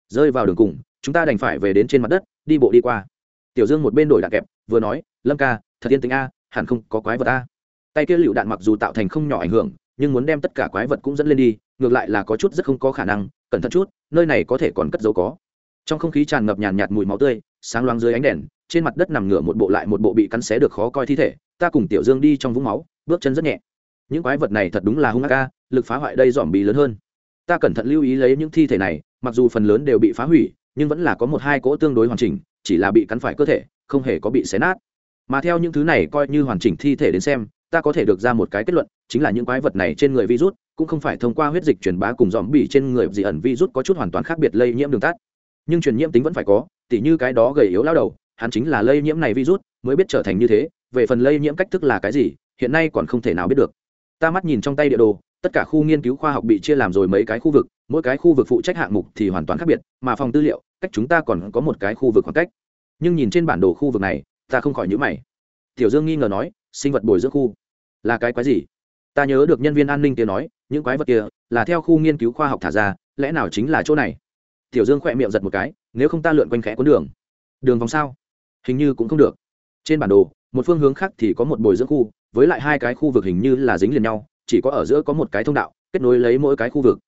Rơi vào đường cùng, chúng ta đành phải về đến trên mặt đất, đi bộ đi qua. Tiểu dương một bên đổi đạn kẹp, vừa nói, lâm ca, thật yên tính a, hẳn không có quái vật a. Tay kia lựu đạn mặc dù tạo thành không nhỏ ảnh hưởng, nhưng muốn đem tất cả quái vật cũng dẫn lên đi, ngược lại là có chút rất không có khả năng, cẩn thận chút, nơi này có thể còn cất dấu có. Trong không khí tràn ngập nhàn nhạt mùi máu tươi, sáng loáng dưới ánh đèn, trên mặt đất nằm ngửa một bộ lại một bộ bị cắn xé được khó coi thi thể, ta cùng tiểu dương đi trong vũng máu, bước chân rất nhẹ những quái vật này thật đúng là hung ác ca lực phá hoại đây dòm bì lớn hơn. Ta cẩn thận lưu ý lấy những thi thể này, mặc dù phần lớn đều bị phá hủy, nhưng vẫn là có một hai cỗ tương đối hoàn chỉnh, chỉ là bị cắn phải cơ thể, không hề có bị xé nát. Mà theo những thứ này coi như hoàn chỉnh thi thể đến xem, ta có thể được ra một cái kết luận, chính là những quái vật này trên người virus cũng không phải thông qua huyết dịch truyền bá cùng dòm bì trên người dị ẩn virus có chút hoàn toàn khác biệt lây nhiễm đường tắt. Nhưng truyền nhiễm tính vẫn phải có, tỉ như cái đó gầy yếu lao đầu, hắn chính là lây nhiễm này virus, mới biết trở thành như thế, về phần lây nhiễm cách thức là cái gì, hiện nay còn không thể nào biết được ta mắt nhìn trong tay địa đồ, tất cả khu nghiên cứu khoa học bị chia làm rồi mấy cái khu vực, mỗi cái khu vực phụ trách hạng mục thì hoàn toàn khác biệt, mà phòng tư liệu, cách chúng ta còn có một cái khu vực khoảng cách. Nhưng nhìn trên bản đồ khu vực này, ta không khỏi nhữ mày. Tiểu dương nghi ngờ nói, sinh vật bồi dưỡng khu là cái quái gì? Ta nhớ được nhân viên an ninh kia nói, những quái vật kia là theo khu nghiên cứu khoa học thả ra, lẽ nào chính là chỗ này? Tiểu dương khỏe miệng giật một cái, nếu không ta lượn quanh khẽ cuốn đường. Đường vòng sao? Hình như cũng không được. Trên bản đồ, một phương hướng khác thì có một bồi dưỡng khu với lại hai cái khu vực hình như là dính liền nhau, chỉ có ở giữa có một cái thông đạo, kết nối lấy mỗi cái khu vực.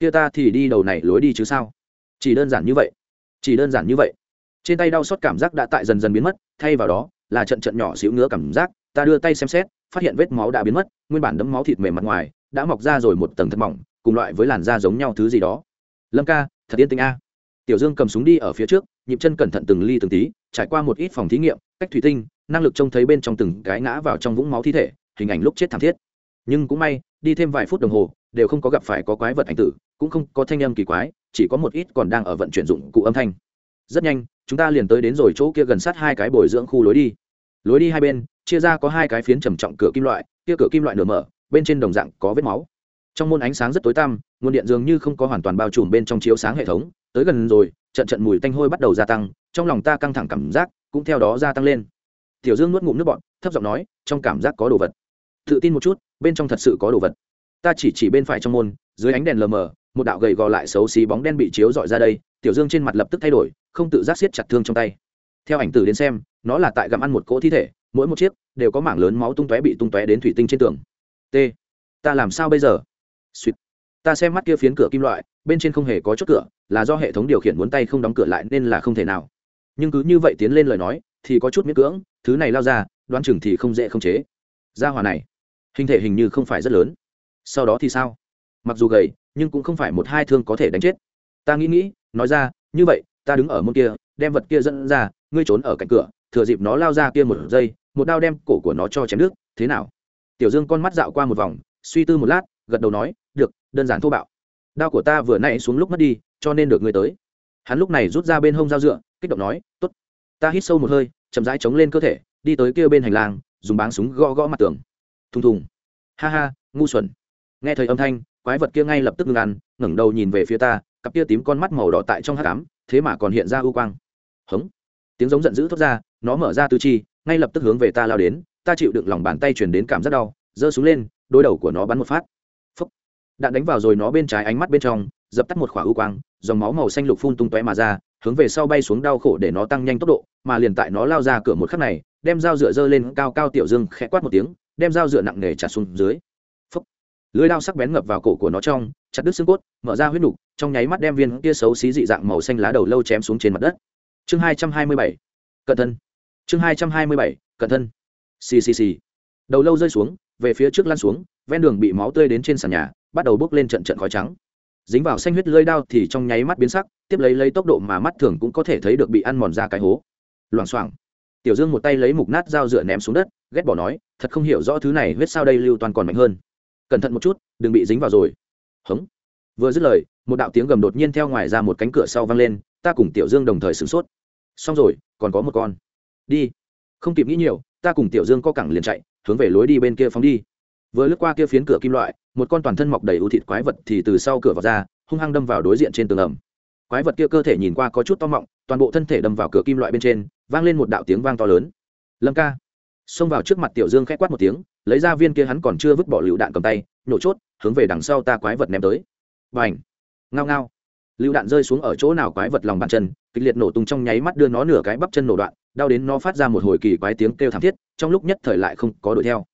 Kia ta thì đi đầu này lối đi chứ sao? Chỉ đơn giản như vậy. Chỉ đơn giản như vậy. Trên tay đau xót cảm giác đã tại dần dần biến mất, thay vào đó là trận trận nhỏ xíu ngứa cảm giác, ta đưa tay xem xét, phát hiện vết máu đã biến mất, nguyên bản đấm máu thịt mềm mặt ngoài, đã mọc ra rồi một tầng thật mỏng, cùng loại với làn da giống nhau thứ gì đó. Lâm ca, thật yên tĩnh a. Tiểu dương cầm súng đi ở phía trước, nhịp chân cẩn thận từng ly từng tí, trải qua một ít phòng thí nghiệm, cách thủy tinh năng lực trông thấy bên trong từng cái ngã vào trong vũng máu thi thể, hình ảnh lúc chết thảm thiết. Nhưng cũng may, đi thêm vài phút đồng hồ, đều không có gặp phải có quái vật ảnh tử, cũng không có thanh âm kỳ quái, chỉ có một ít còn đang ở vận chuyển dụng cụ âm thanh. Rất nhanh, chúng ta liền tới đến rồi chỗ kia gần sát hai cái bồi dưỡng khu lối đi. Lối đi hai bên, chia ra có hai cái phiến trầm trọng cửa kim loại, kia cửa kim loại nửa mở, bên trên đồng dạng có vết máu. Trong môn ánh sáng rất tối tăm, nguồn điện dường như không có hoàn toàn bao trùm bên trong chiếu sáng hệ thống. Tới gần rồi, trận trận mùi tanh hôi bắt đầu gia tăng, trong lòng ta căng thẳng cảm giác cũng theo đó gia tăng lên tiểu dương nuốt ngụm nước bọn thấp giọng nói, trong cảm giác có đồ vật. Tự tin một chút, bên trong thật sự có đồ vật. Ta chỉ chỉ bên phải trong môn, dưới ánh đèn lờ mờ, một đạo gầy gò lại xấu xí bóng đen bị chiếu dọi ra đây. Tiểu dương trên mặt lập tức thay đổi, không tự giác siết chặt thương trong tay. Theo ảnh tử đến xem, nó là tại gặm ăn một cỗ thi thể, mỗi một chiếc đều có mảng lớn máu tung tóe bị tung tóe đến thủy tinh trên tường. T, ta làm sao bây giờ? Suýt. Ta xem mắt kia phiến cửa kim loại, bên trên không hề có chốt cửa, là do hệ thống điều khiển muốn tay không đóng cửa lại nên là không thể nào. Nhưng cứ như vậy tiến lên lời nói thì có chút miễn cưỡng, thứ này lao ra, đoán chừng thì không dễ không chế. Ra hòa này, hình thể hình như không phải rất lớn. Sau đó thì sao? Mặc dù gầy, nhưng cũng không phải một hai thương có thể đánh chết. Ta nghĩ nghĩ, nói ra, như vậy, ta đứng ở môn kia, đem vật kia dẫn ra, ngươi trốn ở cạnh cửa, thừa dịp nó lao ra kia một giây, một đao đem cổ của nó cho chém nước, thế nào? Tiểu dương con mắt dạo qua một vòng, suy tư một lát, gật đầu nói, được, đơn giản thô bạo. Đao của ta vừa nãy xuống lúc mất đi, cho nên được ngươi tới. Hắn lúc này rút ra bên hông dao dựa, kích động nói t ố t ta hít sâu một hơi, chậm rãi chống lên cơ thể, đi tới kia bên hành lang, dùng báng súng gõ gõ mặt tường. Thùng thùng. Ha ha, ngu xuẩn. Nghe thấy âm thanh, quái vật kia ngay lập tức ngưng ăn, ngẩng đầu nhìn về phía ta, cặp kia tím con mắt màu đỏ tại trong hát cám thế mà còn hiện ra ưu quang. Hống. Tiếng giống giận dữ thốt ra, nó mở ra tư chi, ngay lập tức hướng về ta lao đến, ta chịu đựng lòng bàn tay chuyển đến cảm giác đau, giơ xuống lên đôi đầu của nó bắn một phát. Phúc. đạn đánh vào rồi nó bên trái ánh mắt bên trong, dập tắt một khỏa ưu quang, dòng máu màu xanh lục phun tung tóe mà ra hướng về sau bay xuống đau khổ để nó tăng nhanh tốc độ, mà liền tại nó lao ra cửa một khắc này, đem dao dựa dơ lên cao cao tiểu dương khẽ quát một tiếng, đem dao dựa nặng nề trả xuống dưới. Phúc. lưới lao sắc bén ngập vào cổ của nó trong, chặt đứt xương cốt, mở ra huyết nục, trong nháy mắt đem viên kia xấu xí dị dạng màu xanh lá đầu lâu chém xuống trên mặt đất. Chương hai trăm hai mươi bảy. Cận thân. Chương hai trăm hai mươi bảy. Cận thân. Ccc đầu lâu rơi xuống, về phía trước lăn xuống, ven đường bị máu tươi đến trên sàn nhà, bắt đầu bốc lên trận trận khói trắng dính vào xanh huyết lưỡi đao thì trong nháy mắt biến sắc, tiếp lấy lấy tốc độ mà mắt thường cũng có thể thấy được bị ăn mòn ra cái hố. Loảng xoảng, tiểu dương một tay lấy mục nát dao dựa ném xuống đất, ghét bỏ nói, thật không hiểu rõ thứ này huyết sao đây lưu toàn còn mạnh hơn. Cẩn thận một chút, đừng bị dính vào rồi. Hống. Vừa dứt lời, một đạo tiếng gầm đột nhiên theo ngoài ra một cánh cửa sau vang lên, ta cùng tiểu dương đồng thời sửng sốt. Xong rồi, còn có một con. Đi. Không kịp nghĩ nhiều, ta cùng tiểu dương co cẳng liền chạy, hướng về lối đi bên kia phóng đi vừa lướt qua kia phiến cửa kim loại, một con toàn thân mọc đầy ưu thịt quái vật thì từ sau cửa vào ra, hung hăng đâm vào đối diện trên tường ẩm. Quái vật kia cơ thể nhìn qua có chút to mọng, toàn bộ thân thể đâm vào cửa kim loại bên trên, vang lên một đạo tiếng vang to lớn. Lâm ca. Xông vào trước mặt tiểu dương k h ẽ quát một tiếng, lấy ra viên kia hắn còn chưa vứt bỏ lựu đạn cầm tay, nhổ chốt, hướng về đằng sau ta quái vật ném tới. Và h ngao ngao. Lựu đạn rơi xuống ở chỗ nào quái vật lòng bàn chân, kịch liệt nổ tung trong nháy mắt đưa nó nửa cái bắp chân nổ đoạn, đau đến nó phát ra một hồi kỳ quái tiếng kêu thảm thiết, trong lúc nhất thời lại không có đuổi theo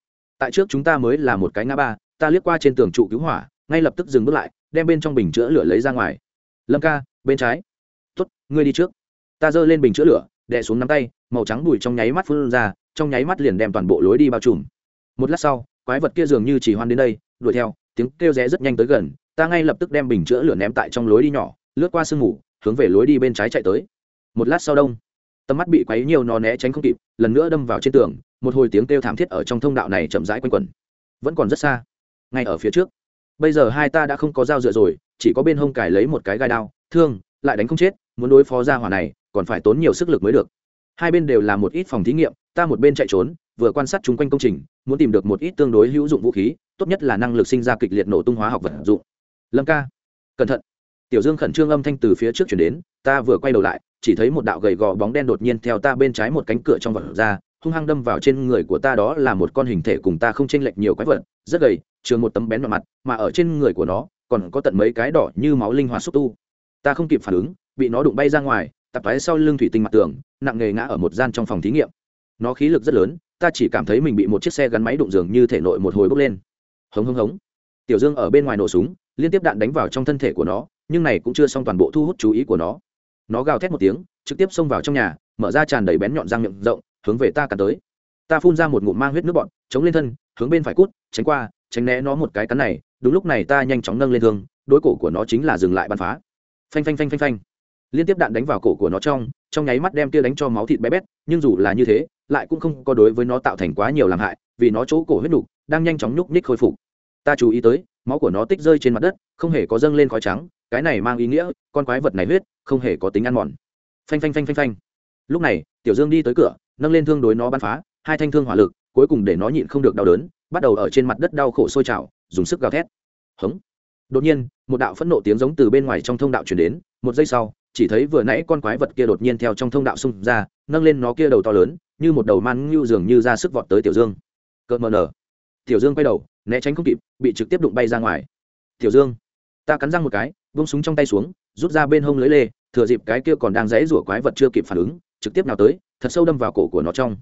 tại trước chúng ta mới là một cái ngã ba, ta liếc qua trên tường trụ cứu hỏa, ngay lập tức dừng bước lại, đem bên trong bình chữa lửa lấy ra ngoài. Lâm ca, bên trái. Tuất ngươi đi trước. Ta giơ lên bình chữa lửa, đè xuống nắm tay, màu trắng bùi trong nháy mắt phun ra, trong nháy mắt liền đem toàn bộ lối đi bao trùm. Một lát sau, quái vật kia dường như chỉ hoan đến đây, đuổi theo, tiếng kêu rẽ rất nhanh tới gần, ta ngay lập tức đem bình chữa lửa ném tại trong lối đi nhỏ, lướt qua sương mù, hướng về lối đi bên trái chạy tới. Một lát sau đông, tầm mắt bị quấy nhiều nó né tránh không kịp, lần nữa đâm vào trên tường một hồi tiếng kêu thảm thiết ở trong thông đạo này chậm rãi quanh quẩn. Vẫn còn rất xa. Ngay ở phía trước. Bây giờ hai ta đã không có dao dựa rồi, chỉ có bên hông cài lấy một cái gai đao. Thương, lại đánh không chết, muốn đối phó ra hỏa này, còn phải tốn nhiều sức lực mới được. Hai bên đều là một ít phòng thí nghiệm, ta một bên chạy trốn, vừa quan sát chung quanh công trình, muốn tìm được một ít tương đối hữu dụng vũ khí, tốt nhất là năng lực sinh ra kịch liệt nổ tung hóa học vật dụng. Lâm ca. Cẩn thận. Tiểu dương khẩn trương âm thanh từ phía trước chuyển đến, ta vừa quay đầu lại, chỉ thấy một đạo gầy gò bóng đen đột nhiên theo ta bên trái một cánh cửa trong vật ra hung hăng đâm vào trên người của ta đó là một con hình thể cùng ta không chênh lệch nhiều quái vật, rất gầy trường một tấm bén vào mặt, mà ở trên người của nó còn có tận mấy cái đỏ như máu linh hoạt xúc tu. Ta không kịp phản ứng, bị nó đụng bay ra ngoài, tập váy sau lưng thủy tinh mặt tường, nặng nề ngã ở một gian trong phòng thí nghiệm. Nó khí lực rất lớn, ta chỉ cảm thấy mình bị một chiếc xe gắn máy đụng giường như thể nội một hồi bốc lên. Hống hống hống. Tiểu dương ở bên ngoài nổ súng, liên tiếp đạn đánh vào trong thân thể của nó, nhưng này cũng chưa xong toàn bộ thu hút chú ý của nó. Nó gào thét một tiếng, trực tiếp xông vào trong nhà, mở ra tràn đầy bén nhọn răng miệng rộng hướng về ta cắn tới. Ta phun ra một ngụm mang huyết nước bọn chống lên thân, hướng bên phải cút, tránh qua, tránh né nó một cái cắn này. Đúng lúc này ta nhanh chóng nâng lên thương, đối cổ của nó chính là dừng lại bắn phá. Phanh phanh phanh phanh phanh. Liên tiếp đạn đánh vào cổ của nó trong trong nháy mắt đem kia đánh cho máu thịt bé bét, nhưng dù là như thế, lại cũng không có đối với nó tạo thành quá nhiều làm hại, vì nó chỗ cổ huyết đục đang nhanh chóng nhúc nhích khôi phục. Ta chú ý tới, máu của nó tích rơi trên mặt đất, không hề có dâng lên khói trắng, cái này mang ý nghĩa, con quái vật này huyết, không hề có tính ăn mòn. Phanh phanh phanh phanh phanh. Lúc này, tiểu dương đi tới cửa nâng lên thương đối nó bắn phá, hai thanh thương hỏa lực, cuối cùng để nó nhịn không được đau đớn, bắt đầu ở trên mặt đất đau khổ sôi trào, dùng sức gào thét. Hống. Đột nhiên, một đạo phẫn nộ tiếng giống từ bên ngoài trong thông đạo chuyển đến, một giây sau, chỉ thấy vừa nãy con quái vật kia đột nhiên theo trong thông đạo xung ra, nâng lên nó kia đầu to lớn, như một đầu man ngưu dường như ra sức vọt tới tiểu dương. Cợt mờ nở. Tiểu dương quay đầu, né tránh không kịp, bị trực tiếp đụng bay ra ngoài. Tiểu dương, ta cắn răng một cái, vung súng trong tay xuống, rút ra bên hông lưới lê, thừa dịp cái kia còn đang dãy rủa quái vật chưa kịp phản ứng, trực tiếp nào tới thật sâu đâm vào cổ của nó trong.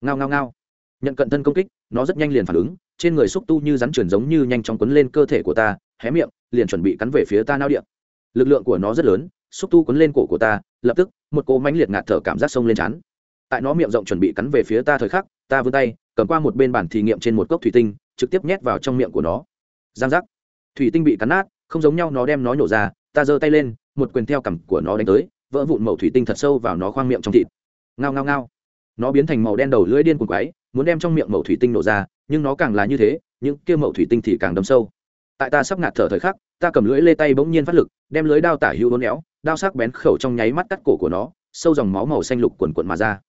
Ngao ngao ngao. Nhận cận thân công kích, nó rất nhanh liền phản ứng, trên người xúc tu như rắn chuyển giống như nhanh chóng quấn lên cơ thể của ta, hé miệng, liền chuẩn bị cắn về phía ta nao điện lực lượng của nó rất lớn, xúc tu quấn lên cổ của ta, lập tức, một cỗ mánh liệt ngạt thở cảm giác sông lên chán tại nó miệng rộng chuẩn bị cắn về phía ta thời khắc, ta vươn tay, cầm qua một bên bản thí nghiệm trên một cốc thủy tinh, trực tiếp nhét vào trong miệng của nó. Giang giác. Thủy tinh bị cắn nát, không giống nhau nó đem nó nhổ ra, ta giơ tay lên, một quyền theo cằm của nó đánh tới, vỡ vụn mẩu thủy tinh thật sâu vào nó khoang miệng trong thịt ngao ngao ngao. Nó biến thành màu đen đầu lưỡi điên cuồng quái, muốn đem trong miệng mẩu thủy tinh nổ ra, nhưng nó càng là như thế, những kia mẩu thủy tinh thì càng đâm sâu. Tại ta sắp ngạt thở thời khắc, ta cầm lưỡi lê tay bỗng nhiên phát lực, đem lưỡi đao tả hữu hôn éo, đao sắc bén khẩu trong nháy mắt cắt cổ của nó, sâu dòng máu màu xanh lục quần quận mà ra.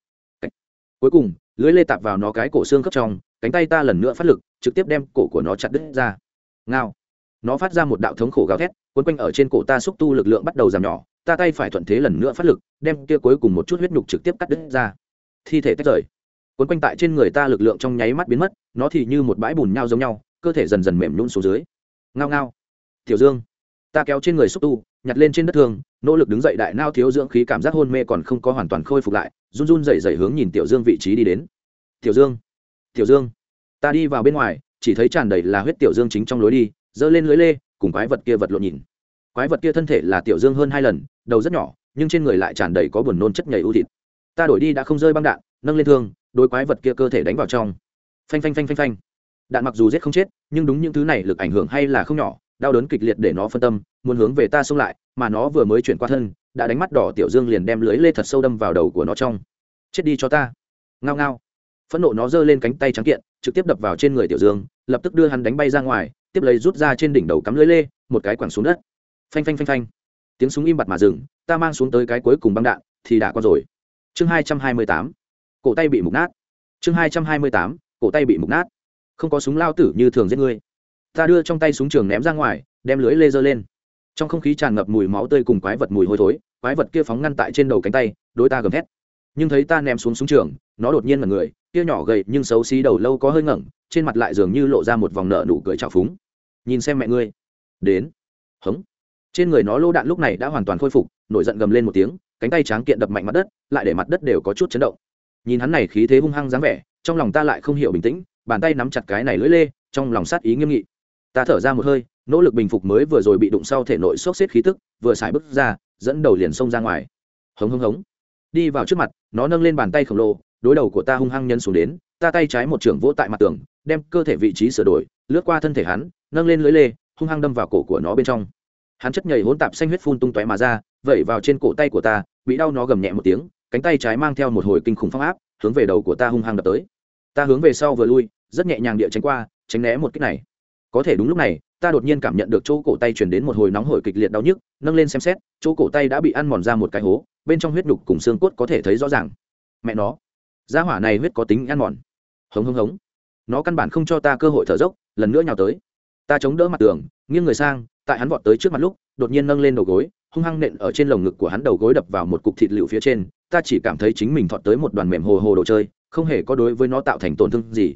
Cuối cùng, lưỡi lê tạp vào nó cái cổ xương khớp trong, cánh tay ta lần nữa phát lực, trực tiếp đem cổ của nó chặt đứt ra. Ngao nó phát ra một đạo thống khổ gào thét, quấn quanh ở trên cổ ta xúc tu lực lượng bắt đầu giảm nhỏ, ta tay phải thuận thế lần nữa phát lực, đem kia cuối cùng một chút huyết nhục trực tiếp cắt đứt ra. Thi thể tách rời. Quấn quanh tại trên người ta lực lượng trong nháy mắt biến mất, nó thì như một bãi bùn nhau giống nhau, cơ thể dần dần mềm nhún xuống dưới. Ngao ngao. Tiểu dương, ta kéo trên người xúc tu, nhặt lên trên đất thường, nỗ lực đứng dậy đại nao thiếu dưỡng khí cảm giác hôn mê còn không có hoàn toàn khôi phục lại, run run dậy dậy hướng nhìn tiểu dương vị trí đi đến. Tiểu dương tiểu dương, ta đi vào bên ngoài, chỉ thấy tràn đầy là huyết tiểu dương chính trong lối đi giơ lên lưới lê, cùng quái vật kia vật lộn nhìn. Quái vật kia thân thể là tiểu dương hơn hai lần, đầu rất nhỏ, nhưng trên người lại tràn đầy có buồn nôn chất nhầy ưu thịt. Ta đổi đi đã không rơi băng đạn, nâng lên thương, đôi quái vật kia cơ thể đánh vào trong. Phanh phanh phanh phanh phanh. Đạn mặc dù giết không chết, nhưng đúng những thứ này lực ảnh hưởng hay là không nhỏ, đau đớn kịch liệt để nó phân tâm, muốn hướng về ta xông lại, mà nó vừa mới chuyển qua thân, đã đánh mắt đỏ tiểu dương liền đem lưới lê thật sâu đâm vào đầu của nó trong. Chết đi cho ta. Ngao ngao. Phẫn nộ nó giơ lên cánh tay trắng kiện, trực tiếp đập vào trên người tiểu dương, lập tức đưa hắn đánh bay ra ngoài tiếp lấy rút ra trên đỉnh đầu cắm lưới lê, một cái quẳng xuống đất. Phanh phanh phanh phanh. Tiếng súng im bặt mà dừng, ta mang xuống tới cái cuối cùng băng đạn, thì đã qua rồi. Chương hai trăm hai mươi tám. Cổ tay bị mục nát. Chương hai trăm hai mươi tám. Cổ tay bị mục nát. Không có súng lao tử như thường giết ngươi. Ta đưa trong tay súng trường ném ra ngoài, đem lưới lê dơ lên. Trong không khí tràn ngập mùi máu tươi cùng quái vật mùi hôi thối, quái vật kia phóng ngăn tại trên đầu cánh tay, đối ta gầm thét. Nhưng thấy ta ném xuống súng trường, nó đột nhiên là người kia nhỏ gầy nhưng xấu xí đầu lâu có hơi ngẩng, trên mặt lại dường như lộ ra một vòng nợ nụ cười trào phúng nhìn xem mẹ ngươi. Đến. Hống. Trên người nó lô đạn lúc này đã hoàn toàn khôi phục, nổi giận gầm lên một tiếng, cánh tay tráng kiện đập mạnh mặt đất, lại để mặt đất đều có chút chấn động. Nhìn hắn này khí thế hung hăng dáng vẻ, trong lòng ta lại không hiểu bình tĩnh, bàn tay nắm chặt cái này lưỡi lê, trong lòng sát ý nghiêm nghị. Ta thở ra một hơi, nỗ lực bình phục mới vừa rồi bị đụng sau thể nội sốc xếp khí tức, vừa xài bước ra, dẫn đầu liền xông ra ngoài. Hống hống hống. Đi vào trước mặt, nó nâng lên bàn tay khổng lồ, đối đầu của ta hung hăng nhân xuống đến, ta tay trái một trưởng vỗ tại mặt tường, đem cơ thể vị trí sửa đổi, lướt qua thân thể hắn nâng lên lưới lê, hung hăng đâm vào cổ của nó bên trong. Hắn chất nhảy hỗn tạp xanh huyết phun tung tóe mà ra, vẩy vào trên cổ tay của ta, bị đau nó gầm nhẹ một tiếng, cánh tay trái mang theo một hồi kinh khủng phong áp, hướng về đầu của ta hung hăng đập tới. Ta hướng về sau vừa lui, rất nhẹ nhàng địa tránh qua, tránh né một kích này. Có thể đúng lúc này, ta đột nhiên cảm nhận được chỗ cổ tay chuyển đến một hồi nóng hổi kịch liệt đau nhức, nâng lên xem xét, chỗ cổ tay đã bị ăn mòn ra một cái hố, bên trong huyết nhục cùng xương cốt có thể thấy rõ ràng. Mẹ nó da hỏa này huyết có tính ăn mòn. Hống hống hống. Nó căn bản không cho ta cơ hội thở dốc, lần nữa nhào tới ta chống đỡ mặt tường, nghiêng người sang, tại hắn vọt tới trước mặt lúc, đột nhiên nâng lên đầu gối, hung hăng nện ở trên lồng ngực của hắn đầu gối đập vào một cục thịt lựu phía trên. Ta chỉ cảm thấy chính mình thọt tới một đoàn mềm hồ hồ đồ chơi, không hề có đối với nó tạo thành tổn thương gì.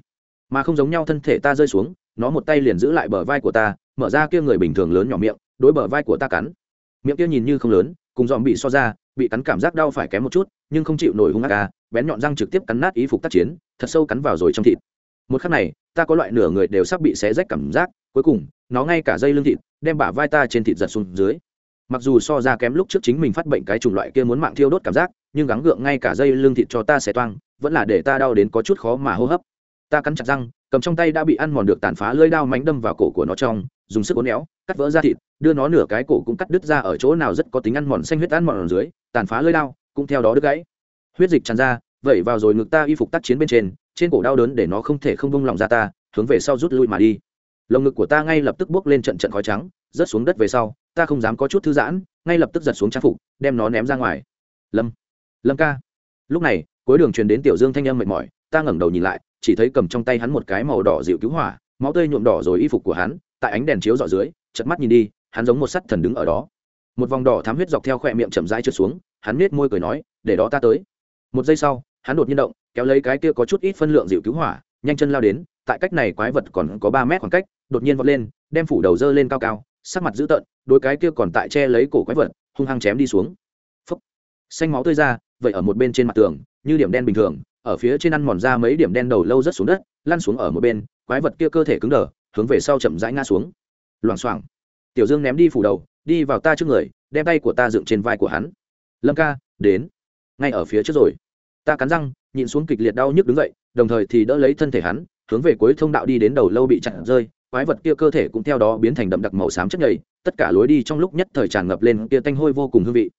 Mà không giống nhau thân thể ta rơi xuống, nó một tay liền giữ lại bờ vai của ta, mở ra kia người bình thường lớn nhỏ miệng, đối bờ vai của ta cắn. Miệng kia nhìn như không lớn, cùng dòm bị so ra, bị cắn cảm giác đau phải kém một chút, nhưng không chịu nổi hung hạ ca à, bén nhọn răng trực tiếp cắn nát ý phục tác chiến, thật sâu cắn vào rồi trong thịt. Một khắc này ta có loại nửa người đều sắp bị xé rách cảm giác, cuối cùng, nó ngay cả dây lưng thịt, đem bả vai ta trên thịt giật xuống dưới. Mặc dù so ra kém lúc trước chính mình phát bệnh cái chủng loại kia muốn mạng thiêu đốt cảm giác, nhưng gắng gượng ngay cả dây lưng thịt cho ta xé toang, vẫn là để ta đau đến có chút khó mà hô hấp. Ta cắn chặt răng, cầm trong tay đã bị ăn mòn được tàn phá lưỡi đao mánh đâm vào cổ của nó trong, dùng sức uốn éo, cắt vỡ ra thịt, đưa nó nửa cái cổ cũng cắt đứt ra ở chỗ nào rất có tính ăn mòn xanh huyết ăn mòn ở dưới, tàn phá lưỡi đao, cũng theo đó đứt gãy. Huyết dịch tràn ra, vẩy vào rồi ngực ta y phục tác chiến bên trên trên cổ đau đớn để nó không thể không bông lòng ra ta, hướng về sau rút lui mà đi. Lồng ngực của ta ngay lập tức bước lên trận trận khói trắng, rớt xuống đất về sau, ta không dám có chút thư giãn, ngay lập tức giật xuống trang phục, đem nó ném ra ngoài. Lâm lâm ca. Lúc này, cuối đường truyền đến tiểu dương thanh âm mệt mỏi, ta ngẩng đầu nhìn lại, chỉ thấy cầm trong tay hắn một cái màu đỏ dịu cứu hỏa, máu tươi nhuộm đỏ rồi y phục của hắn, tại ánh đèn chiếu dọ dưới chật mắt nhìn đi, hắn giống một sắt thần đứng ở đó. Một vòng đỏ thám huyết dọc theo khỏe miệng chậm rãi trượt xuống, hắn nết môi cười nói, để đó ta tới. Một giây sau, hắn đột nhiên động kéo lấy cái kia có chút ít phân lượng dịu cứu hỏa, nhanh chân lao đến, tại cách này quái vật còn có ba mét khoảng cách, đột nhiên vọt lên, đem phủ đầu dơ lên cao cao, sắc mặt dữ tợn, đôi cái kia còn tại che lấy cổ quái vật, hung hăng chém đi xuống. Phấp xanh máu tươi ra, vậy ở một bên trên mặt tường, như điểm đen bình thường, ở phía trên ăn mòn ra mấy điểm đen đầu lâu rất xuống đất, lăn xuống ở một bên, quái vật kia cơ thể cứng đờ, hướng về sau chậm rãi ngã xuống. Loảng xoảng. Tiểu dương ném đi phủ đầu, đi vào ta trước người, đem tay của ta dựng trên vai của hắn. Lâm ca, đến. Ngay ở phía trước rồi. Ta cắn răng nhịn xuống kịch liệt đau nhức đứng dậy, đồng thời thì đỡ lấy thân thể hắn, hướng về cuối thông đạo đi đến đầu lâu bị chặn rơi, quái vật kia cơ thể cũng theo đó biến thành đậm đặc màu xám chất nhầy, tất cả lối đi trong lúc nhất thời tràn ngập lên kia tanh hôi vô cùng hương vị.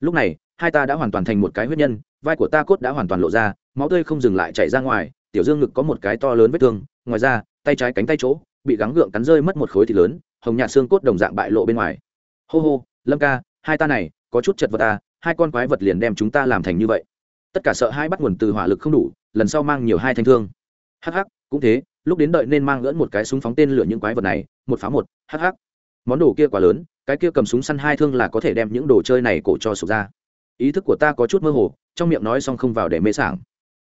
Lúc này, hai ta đã hoàn toàn thành một cái huyết nhân, vai của ta cốt đã hoàn toàn lộ ra, máu tươi không dừng lại chảy ra ngoài, tiểu dương ngực có một cái to lớn vết thương, ngoài ra, tay trái cánh tay chỗ, bị gắng gượng cắn rơi mất một khối thịt lớn, hồng nhạt xương cốt đồng dạng bại lộ bên ngoài. Hô hô, lâm ca, hai ta này, có chút chật vật à hai con quái vật liền đem chúng ta làm thành như vậy tất cả sợ hai bắt nguồn từ hỏa lực không đủ, lần sau mang nhiều hai thanh thương. Hắc hắc, cũng thế, lúc đến đợi nên mang gỡn một cái súng phóng tên lửa những quái vật này, một phá một, hắc hắc. Món đồ kia quá lớn, cái kia cầm súng săn hai thương là có thể đem những đồ chơi này cổ cho sụp ra. Ý thức của ta có chút mơ hồ, trong miệng nói xong không vào để mê sảng.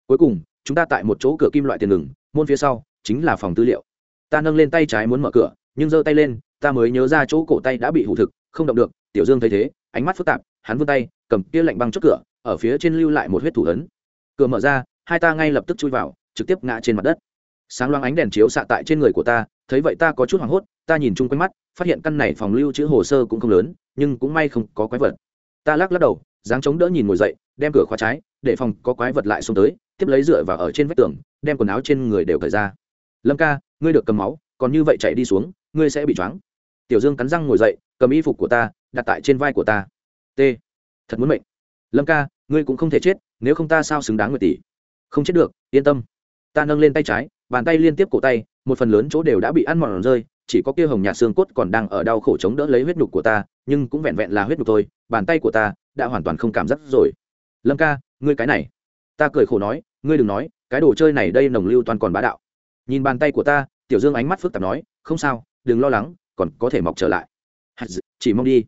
Cuối cùng, chúng ta tại một chỗ cửa kim loại tiền ngừng, môn phía sau chính là phòng tư liệu. Ta nâng lên tay trái muốn mở cửa, nhưng giơ tay lên, ta mới nhớ ra chỗ cổ tay đã bị hủ thực, không động được, tiểu dương thấy thế, ánh mắt phức tạp, hắn vươn tay, cầm kia lạnh băng chốt cửa ở phía trên lưu lại một huyết thủ ấn. Cửa mở ra, hai ta ngay lập tức chui vào, trực tiếp ngã trên mặt đất. Sáng loáng ánh đèn chiếu xạ tại trên người của ta, thấy vậy ta có chút hoảng hốt, ta nhìn chung quanh mắt, phát hiện căn này phòng lưu trữ hồ sơ cũng không lớn, nhưng cũng may không có quái vật. Ta lắc lắc đầu, dáng chống đỡ nhìn ngồi dậy, đem cửa khóa trái, để phòng có quái vật lại xuống tới, tiếp lấy dựa vào ở trên vách tường, đem quần áo trên người đều cởi ra. Lâm ca, ngươi được cầm máu, còn như vậy chạy đi xuống, ngươi sẽ bị choáng. Tiểu dương cắn răng ngồi dậy, cầm y phục của ta, đặt tại trên vai của ta. T. Thật muốn mệnh. Lâm ca ngươi cũng không thể chết, nếu không ta sao xứng đáng người tỷ? Không chết được, yên tâm. Ta nâng lên tay trái, bàn tay liên tiếp cổ tay, một phần lớn chỗ đều đã bị ăn mòn rơi, chỉ có kia hồng nhạt xương cốt còn đang ở đau khổ chống đỡ lấy huyết nhục của ta, nhưng cũng vẹn vẹn là huyết nhục thôi, bàn tay của ta đã hoàn toàn không cảm giác rồi. Lâm ca, ngươi cái này. Ta cười khổ nói, ngươi đừng nói, cái đồ chơi này đây nồng lưu toàn còn bá đạo. Nhìn bàn tay của ta, tiểu dương ánh mắt phức tạp nói, không sao, đừng lo lắng, còn có thể mọc trở lại. Chỉ mong đi.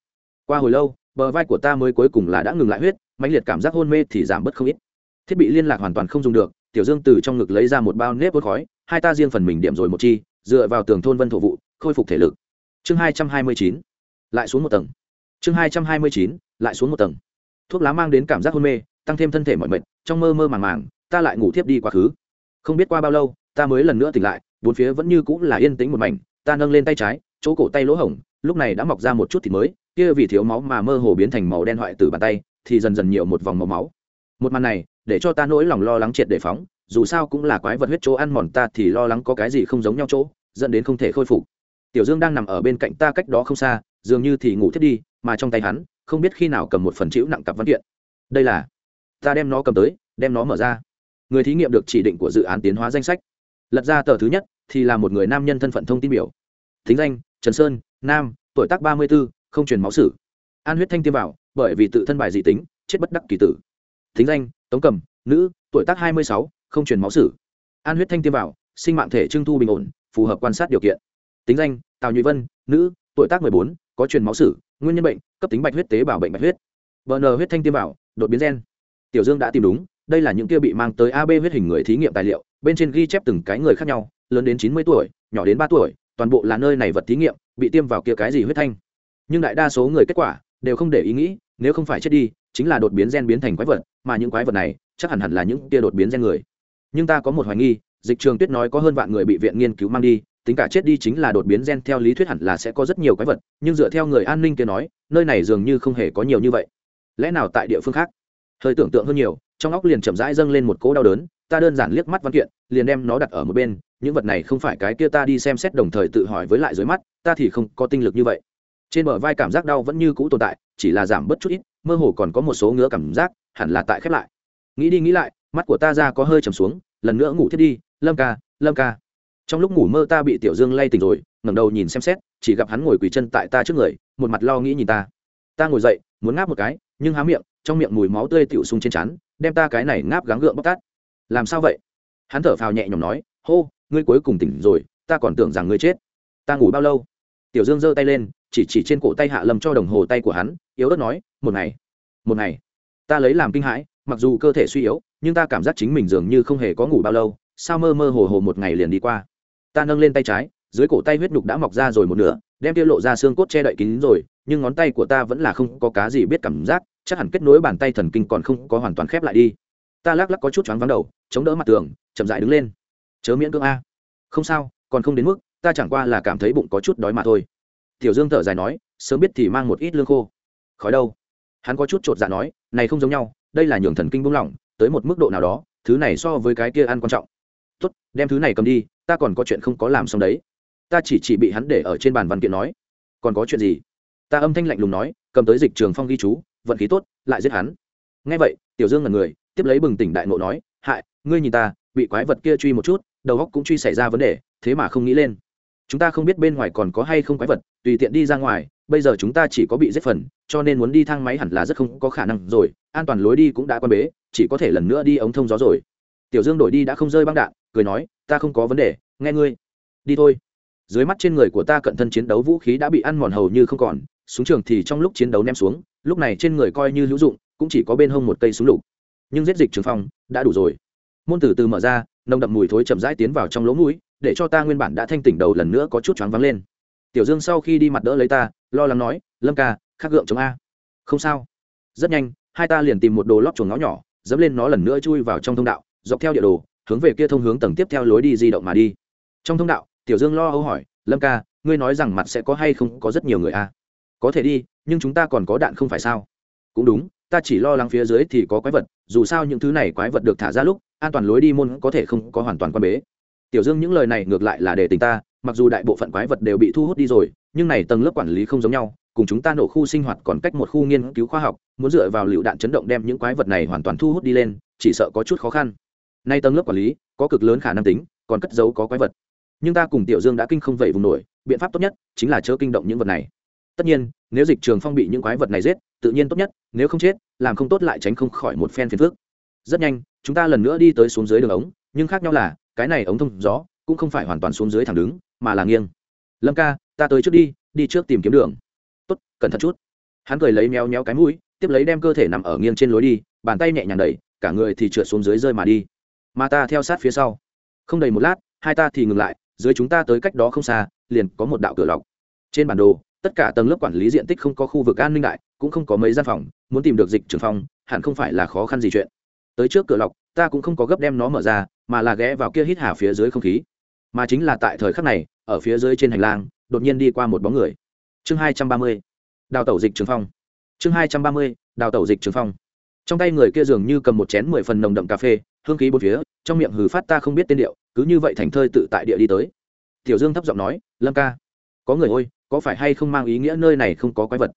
Qua hồi lâu, bờ vai của ta mới cuối cùng là đã ngừng lại huyết mãnh liệt cảm giác hôn mê thì giảm bớt không ít. Thiết bị liên lạc hoàn toàn không dùng được, tiểu dương từ trong ngực lấy ra một bao nếp vốt khói, hai ta riêng phần mình điểm rồi một chi, dựa vào tường thôn vân thổ vụ, khôi phục thể lực. Chương hai trăm hai mươi chín, lại xuống một tầng. Chương hai trăm hai mươi chín, lại xuống một tầng. Thuốc lá mang đến cảm giác hôn mê, tăng thêm thân thể mọi mệt, trong mơ mơ màng màng, ta lại ngủ thiếp đi quá khứ. Không biết qua bao lâu, ta mới lần nữa tỉnh lại, bốn phía vẫn như cũng là yên tĩnh một mảnh, ta nâng lên tay trái, chỗ cổ tay lỗ hổng, lúc này đã mọc ra một chút thịt mới, kia vì thiếu máu mà mơ hồ biến thành màu đen hoại từ bàn tay thì dần dần nhiều một vòng màu máu. Một màn này, để cho ta nỗi lòng lo lắng triệt để phóng, dù sao cũng là quái vật huyết chỗ ăn mòn ta thì lo lắng có cái gì không giống nhau chỗ, dẫn đến không thể khôi phục. Tiểu dương đang nằm ở bên cạnh ta cách đó không xa, dường như thì ngủ thiết đi, mà trong tay hắn, không biết khi nào cầm một phần chữ nặng cặp văn kiện. Đây là, ta đem nó cầm tới, đem nó mở ra. Người thí nghiệm được chỉ định của dự án tiến hóa danh sách. Lật ra tờ thứ nhất, thì là một người nam nhân thân phận thông tin biểu. Thính danh, trần sơn, nam, tuổi tác ba mươi b ố không truyền máu sử. An huyết thanh tiêm vào bởi vì tự thân bài dị tính, chết bất đắc kỳ tử. Thính danh, tống cầm, nữ, tuổi tác hai mươi sáu, không truyền máu sử. An huyết thanh tiêm vào, sinh mạng thể trưng thu bình ổn, phù hợp quan sát điều kiện. Tính danh, tào nhụy vân, nữ, tuổi tác bốn, có truyền máu sử, nguyên nhân bệnh, cấp tính bạch huyết tế bào bệnh bạch huyết. Bn huyết thanh tiêm vào, đột biến gen. Tiểu dương đã tìm đúng, đây là những kia bị mang tới ab huyết hình người thí nghiệm tài liệu, bên trên ghi chép từng cái người khác nhau, lớn đến chín mươi tuổi, nhỏ đến ba tuổi, toàn bộ là nơi này vật thí nghiệm, bị tiêm vào kia cái gì huyết thanh. Nhưng đại đa số người kết quả đều không để ý nghĩ, nếu không phải chết đi, chính là đột biến gen biến thành quái vật, mà những quái vật này chắc hẳn hẳn là những kia đột biến gen người. Nhưng ta có một hoài nghi, dịch trường tuyết nói có hơn vạn người bị viện nghiên cứu mang đi, tính cả chết đi chính là đột biến gen theo lý thuyết hẳn là sẽ có rất nhiều quái vật, nhưng dựa theo người an ninh kia nói, nơi này dường như không hề có nhiều như vậy. Lẽ nào tại địa phương khác? Hơi tưởng tượng hơn nhiều, trong óc liền chậm rãi dâng lên một cỗ đau đớn, ta đơn giản liếc mắt văn kiện, liền đem nó đặt ở một bên, những vật này không phải cái kia ta đi xem xét đồng thời tự hỏi với lại dưới mắt, ta thì không có tinh lực như vậy trên bờ vai cảm giác đau vẫn như cũ tồn tại, chỉ là giảm bớt chút ít, mơ hồ còn có một số ngứa cảm giác, hẳn là tại khép lại. Nghĩ đi nghĩ lại, mắt của ta ra có hơi trầm xuống, lần nữa ngủ thiết đi, lâm ca lâm ca. Trong lúc ngủ mơ ta bị tiểu dương lay tỉnh rồi, ngẩng đầu nhìn xem xét, chỉ gặp hắn ngồi quỳ chân tại ta trước người, một mặt lo nghĩ nhìn ta. Ta ngồi dậy, muốn ngáp một cái, nhưng há miệng, trong miệng mùi máu tươi tiểu sung trên chắn đem ta cái này ngáp gắng gượng bóc tát. Làm sao vậy? Hắn thở phào nhẹ nhõm nói, hô, ngươi cuối cùng tỉnh rồi, ta còn tưởng rằng ngươi chết. Ta ngủ bao lâu? Tiểu dương giơ tay lên chỉ chỉ trên cổ tay hạ lâm cho đồng hồ tay của hắn, yếu ớt nói, một ngày một ngày. Ta lấy làm kinh hãi, mặc dù cơ thể suy yếu, nhưng ta cảm giác chính mình dường như không hề có ngủ bao lâu, sao mơ mơ hồ hồ một ngày liền đi qua. Ta nâng lên tay trái, dưới cổ tay huyết nhục đã mọc ra rồi một nửa, đem tiêu lộ ra xương cốt che đậy kín rồi, nhưng ngón tay của ta vẫn là không có cá gì biết cảm giác, chắc hẳn kết nối bàn tay thần kinh còn không có hoàn toàn khép lại đi. Ta lắc lắc có chút choáng vắng đầu, chống đỡ mặt tường, chậm dại đứng lên. Chớ miễn cưỡng a. Không sao, còn không đến mức, ta chẳng qua là cảm thấy bụng có chút đói mà thôi tiểu dương thở dài nói, sớm biết thì mang một ít lương khô. Khói đâu? Hắn có chút chột dạ nói, này không giống nhau, đây là nhường thần kinh buông lỏng, tới một mức độ nào đó, thứ này so với cái kia ăn quan trọng. Tốt, đem thứ này cầm đi, ta còn có chuyện không có làm xong đấy. Ta chỉ chỉ bị hắn để ở trên bàn văn kiện nói. Còn có chuyện gì? Ta âm thanh lạnh lùng nói, cầm tới dịch trường phong ghi chú, vận khí tốt, lại giết hắn. Ngay vậy, tiểu dương là người, tiếp lấy bừng tỉnh đại ngộ nói, hại, ngươi nhìn ta, bị quái vật kia truy một chút, đầu góc cũng truy xảy ra vấn đề, thế mà không nghĩ lên chúng ta không biết bên ngoài còn có hay không quái vật, tùy tiện đi ra ngoài, bây giờ chúng ta chỉ có bị giết phần, cho nên muốn đi thang máy hẳn là rất không có khả năng rồi, an toàn lối đi cũng đã quan bế, chỉ có thể lần nữa đi ống thông gió rồi. Tiểu dương đổi đi đã không rơi băng đạn, cười nói, ta không có vấn đề, nghe ngươi. Đi thôi. Dưới mắt trên người của ta cận thân chiến đấu vũ khí đã bị ăn mòn hầu như không còn, súng trường thì trong lúc chiến đấu ném xuống, lúc này trên người coi như hữu dụng, cũng chỉ có bên hông một cây súng lục. Nhưng giết dịch trường phong, đã đủ rồi. Môn tử từ mở ra, nồng đậm mùi thối chậm rãi tiến vào trong lỗ mũi để cho ta nguyên bản đã thanh tỉnh đầu lần nữa có chút choáng vắng lên. Tiểu dương sau khi đi mặt đỡ lấy ta, lo lắng nói, lâm ca, khắc gượng chống a. Không sao. Rất nhanh, hai ta liền tìm một đồ lót chuồng ngõ nhỏ, dẫm lên nó lần nữa chui vào trong thông đạo, dọc theo địa đồ, hướng về kia thông hướng tầng tiếp theo lối đi di động mà đi. Trong thông đạo, tiểu dương lo âu hỏi, lâm ca, ngươi nói rằng mặt sẽ có hay không có rất nhiều người a? Có thể đi, nhưng chúng ta còn có đạn không phải sao? Cũng đúng, ta chỉ lo lắng phía dưới thì có quái vật, dù sao những thứ này quái vật được thả ra lúc, an toàn lối đi môn có thể không có hoàn toàn quan bế tiểu dương những lời này ngược lại là để tình ta, mặc dù đại bộ phận quái vật đều bị thu hút đi rồi, nhưng này tầng lớp quản lý không giống nhau, cùng chúng ta nổ khu sinh hoạt còn cách một khu nghiên cứu khoa học, muốn dựa vào lựu đạn chấn động đem những quái vật này hoàn toàn thu hút đi lên, chỉ sợ có chút khó khăn. Nay tầng lớp quản lý, có cực lớn khả năng tính, còn cất giấu có quái vật. Nhưng ta cùng tiểu dương đã kinh không vậy vùng nổi, biện pháp tốt nhất chính là chớ kinh động những vật này. Tất nhiên, nếu dịch trường phong bị những quái vật này giết, tự nhiên tốt nhất, nếu không chết, làm không tốt lại tránh không khỏi một phen phiền phước rất nhanh, chúng ta lần nữa đi tới xuống dưới đường ống, nhưng khác nhau là cái này ống thông gió cũng không phải hoàn toàn xuống dưới thẳng đứng, mà là nghiêng. Lâm ca, ta tới trước đi đi trước tìm kiếm đường. Tốt, cẩn thận chút. Hắn cười lấy méo méo cái mũi, tiếp lấy đem cơ thể nằm ở nghiêng trên lối đi, bàn tay nhẹ nhàng đẩy, cả người thì trượt xuống dưới rơi mà đi. Mà ta theo sát phía sau. Không đầy một lát, hai ta thì ngừng lại, dưới chúng ta tới cách đó không xa, liền có một đạo cửa lọc. Trên bản đồ, tất cả tầng lớp quản lý diện tích không có khu vực an ninh đại, cũng không có mấy gian phòng, muốn tìm được dịch trường phòng, hẳn không phải là khó khăn gì chuyện. Tới trước cửa lọc, ta cũng không có gấp đem nó mở ra mà là ghé vào kia hít hà phía dưới không khí. Mà chính là tại thời khắc này, ở phía dưới trên hành lang, đột nhiên đi qua một bóng người. Chương hai trăm ba mươi, đào tẩu dịch trường phong. Chương hai trăm ba mươi, đào tẩu dịch trường phong. Trong tay người kia dường như cầm một chén mười phần nồng đậm cà phê, hương khí bốn phía, trong miệng hừ phát ta không biết tên điệu, cứ như vậy thành thơi tự tại địa đi tới. Tiểu dương thấp giọng nói, lâm ca, có người ôi, có phải hay không mang ý nghĩa nơi này không có quái vật?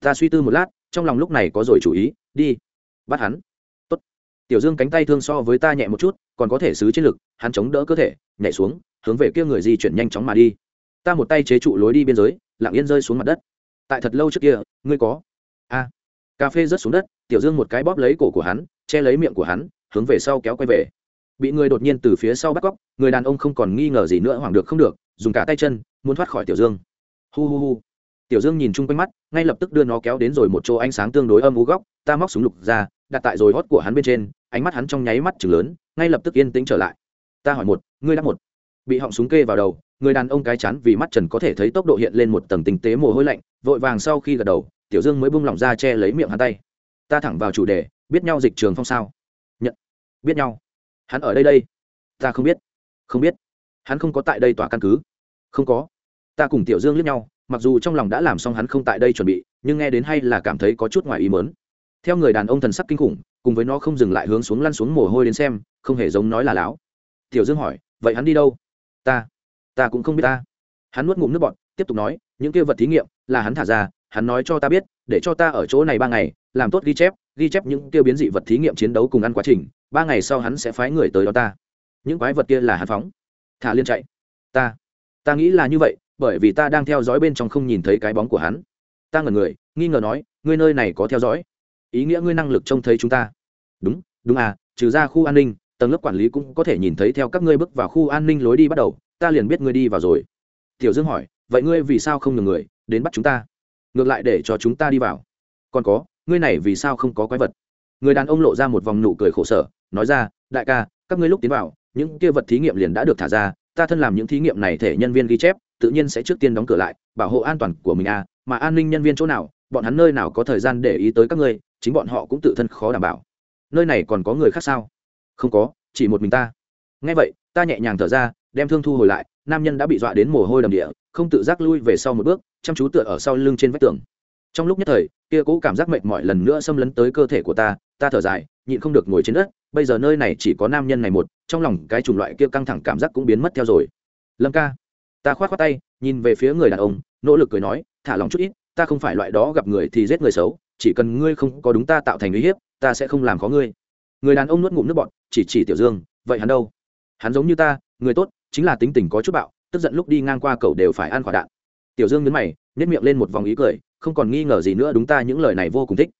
Ta suy tư một lát, trong lòng lúc này có rồi chủ ý, đi. Bắt hắn tiểu dương cánh tay thương so với ta nhẹ một chút, còn có thể xứ chiến lực, hắn chống đỡ cơ thể, nhảy xuống, hướng về kia người di chuyển nhanh chóng mà đi. Ta một tay chế trụ lối đi biên giới, lặng yên rơi xuống mặt đất. Tại thật lâu trước kia, ngươi có? A. Cà phê rớt xuống đất, tiểu dương một cái bóp lấy cổ của hắn, che lấy miệng của hắn, hướng về sau kéo quay về. Bị người đột nhiên từ phía sau bắt cóc, người đàn ông không còn nghi ngờ gì nữa hoảng được không được, dùng cả tay chân, muốn thoát khỏi tiểu dương. Hu hu hu. Tiểu dương nhìn chung quanh mắt, ngay lập tức đưa nó kéo đến rồi một chỗ ánh sáng tương đối âm u góc, ta móc súng lục ra, đặt tại rồi hót của hắn bên trên ánh mắt hắn trong nháy mắt chừng lớn, ngay lập tức yên tĩnh trở lại. Ta hỏi một, ngươi đáp một. Bị họng súng kê vào đầu, người đàn ông cái chán vì mắt trần có thể thấy tốc độ hiện lên một tầng tinh tế mồ hôi lạnh, vội vàng sau khi gật đầu, tiểu dương mới bung lỏng ra che lấy miệng hắn tay. Ta thẳng vào chủ đề, biết nhau dịch trường phong sao? Nhận. Biết nhau. Hắn ở đây đây. Ta không biết. Không biết. Hắn không có tại đây tòa căn cứ. Không có. Ta cùng tiểu dương liếc nhau, mặc dù trong lòng đã làm xong hắn không tại đây chuẩn bị, nhưng nghe đến hay là cảm thấy có chút ngoài ý mớn theo người đàn ông thần sắc kinh khủng, cùng với nó không dừng lại hướng xuống lăn xuống mồ hôi đến xem, không hề giống nói là láo. Tiểu dương hỏi, vậy hắn đi đâu? Ta ta cũng không biết ta. Hắn nuốt ngụm nước bọt, tiếp tục nói, những kia vật thí nghiệm, là hắn thả ra, hắn nói cho ta biết, để cho ta ở chỗ này ba ngày, làm tốt ghi chép ghi chép những tiêu biến dị vật thí nghiệm chiến đấu cùng ăn quá trình, ba ngày sau hắn sẽ phái người tới đó ta. Những quái vật kia là hắn phóng. Thả liên chạy. Ta ta nghĩ là như vậy, bởi vì ta đang theo dõi bên trong không nhìn thấy cái bóng của hắn. Ta ngẩn người, nghi ngờ nói, ngươi nơi này có theo dõi? Ý nghĩa ngươi năng lực trông thấy chúng ta. Đúng đúng à trừ ra khu an ninh, tầng lớp quản lý cũng có thể nhìn thấy theo các ngươi bước vào khu an ninh lối đi bắt đầu, ta liền biết ngươi đi vào rồi. Tiểu dương hỏi, vậy ngươi vì sao không nhường người, đến bắt chúng ta? Ngược lại để cho chúng ta đi vào. Còn có, ngươi này vì sao không có quái vật? Người đàn ông lộ ra một vòng nụ cười khổ sở, nói ra, đại ca, các ngươi lúc tiến vào, những kia vật thí nghiệm liền đã được thả ra, ta thân làm những thí nghiệm này thể nhân viên ghi chép, tự nhiên sẽ trước tiên đóng cửa lại, bảo hộ an toàn của mình à mà an ninh nhân viên chỗ nào, bọn hắn nơi nào có thời gian để ý tới các ngươi chính bọn họ cũng tự thân khó đảm bảo. Nơi này còn có người khác sao? Không có, chỉ một mình ta. Ngay vậy, ta nhẹ nhàng thở ra, đem thương thu hồi lại, nam nhân đã bị dọa đến mồ hôi đầm địa, không tự giác lui về sau một bước, chăm chú tựa ở sau lưng trên vách tường. Trong lúc nhất thời, kia cũ cảm giác mệt mỏi lần nữa xâm lấn tới cơ thể của ta ta thở dài, nhịn không được ngồi trên đất, bây giờ nơi này chỉ có nam nhân này một, trong lòng cái chủng loại kia căng thẳng cảm giác cũng biến mất theo rồi. Lâm ca. Ta khoát khoát tay, nhìn về phía người đàn ông, nỗ lực cười nói, thả lòng chút ít, ta không phải loại đó gặp người thì giết người xấu chỉ cần ngươi không có đúng ta tạo thành uy hiếp, ta sẽ không làm khó ngươi. Người đàn ông nuốt ngụm nước bọt, chỉ chỉ tiểu dương, vậy hắn đâu? Hắn giống như ta, người tốt, chính là tính tình có chút bạo, tức giận lúc đi ngang qua cậu đều phải ăn quả đạn. Tiểu dương nhấn mày nhét miệng lên một vòng ý cười, không còn nghi ngờ gì nữa đúng ta những lời này vô cùng thích.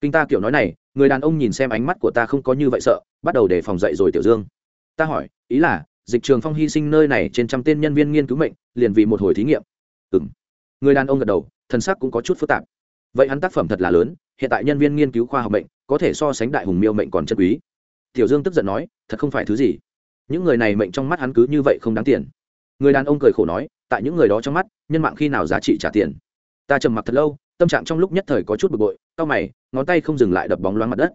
Kinh ta kiểu nói này, người đàn ông nhìn xem ánh mắt của ta không có như vậy sợ, bắt đầu để phòng dậy rồi tiểu dương. Ta hỏi, ý là, dịch trường phong hy sinh nơi này trên trăm tên nhân viên nghiên cứu mệnh, liền vì một hồi thí nghiệm. Ừng người đàn ông gật đầu thân sắc cũng có chút phức tạp vậy hắn tác phẩm thật là lớn, hiện tại nhân viên nghiên cứu khoa học bệnh có thể so sánh đại hùng miêu mệnh còn chân quý. Tiểu dương tức giận nói, thật không phải thứ gì. Những người này mệnh trong mắt hắn cứ như vậy không đáng tiền. Người đàn ông cười khổ nói, tại những người đó trong mắt, nhân mạng khi nào giá trị trả tiền? Ta trầm mặc thật lâu, tâm trạng trong lúc nhất thời có chút bực bội, cau mày, ngón tay không dừng lại đập bóng loáng mặt đất.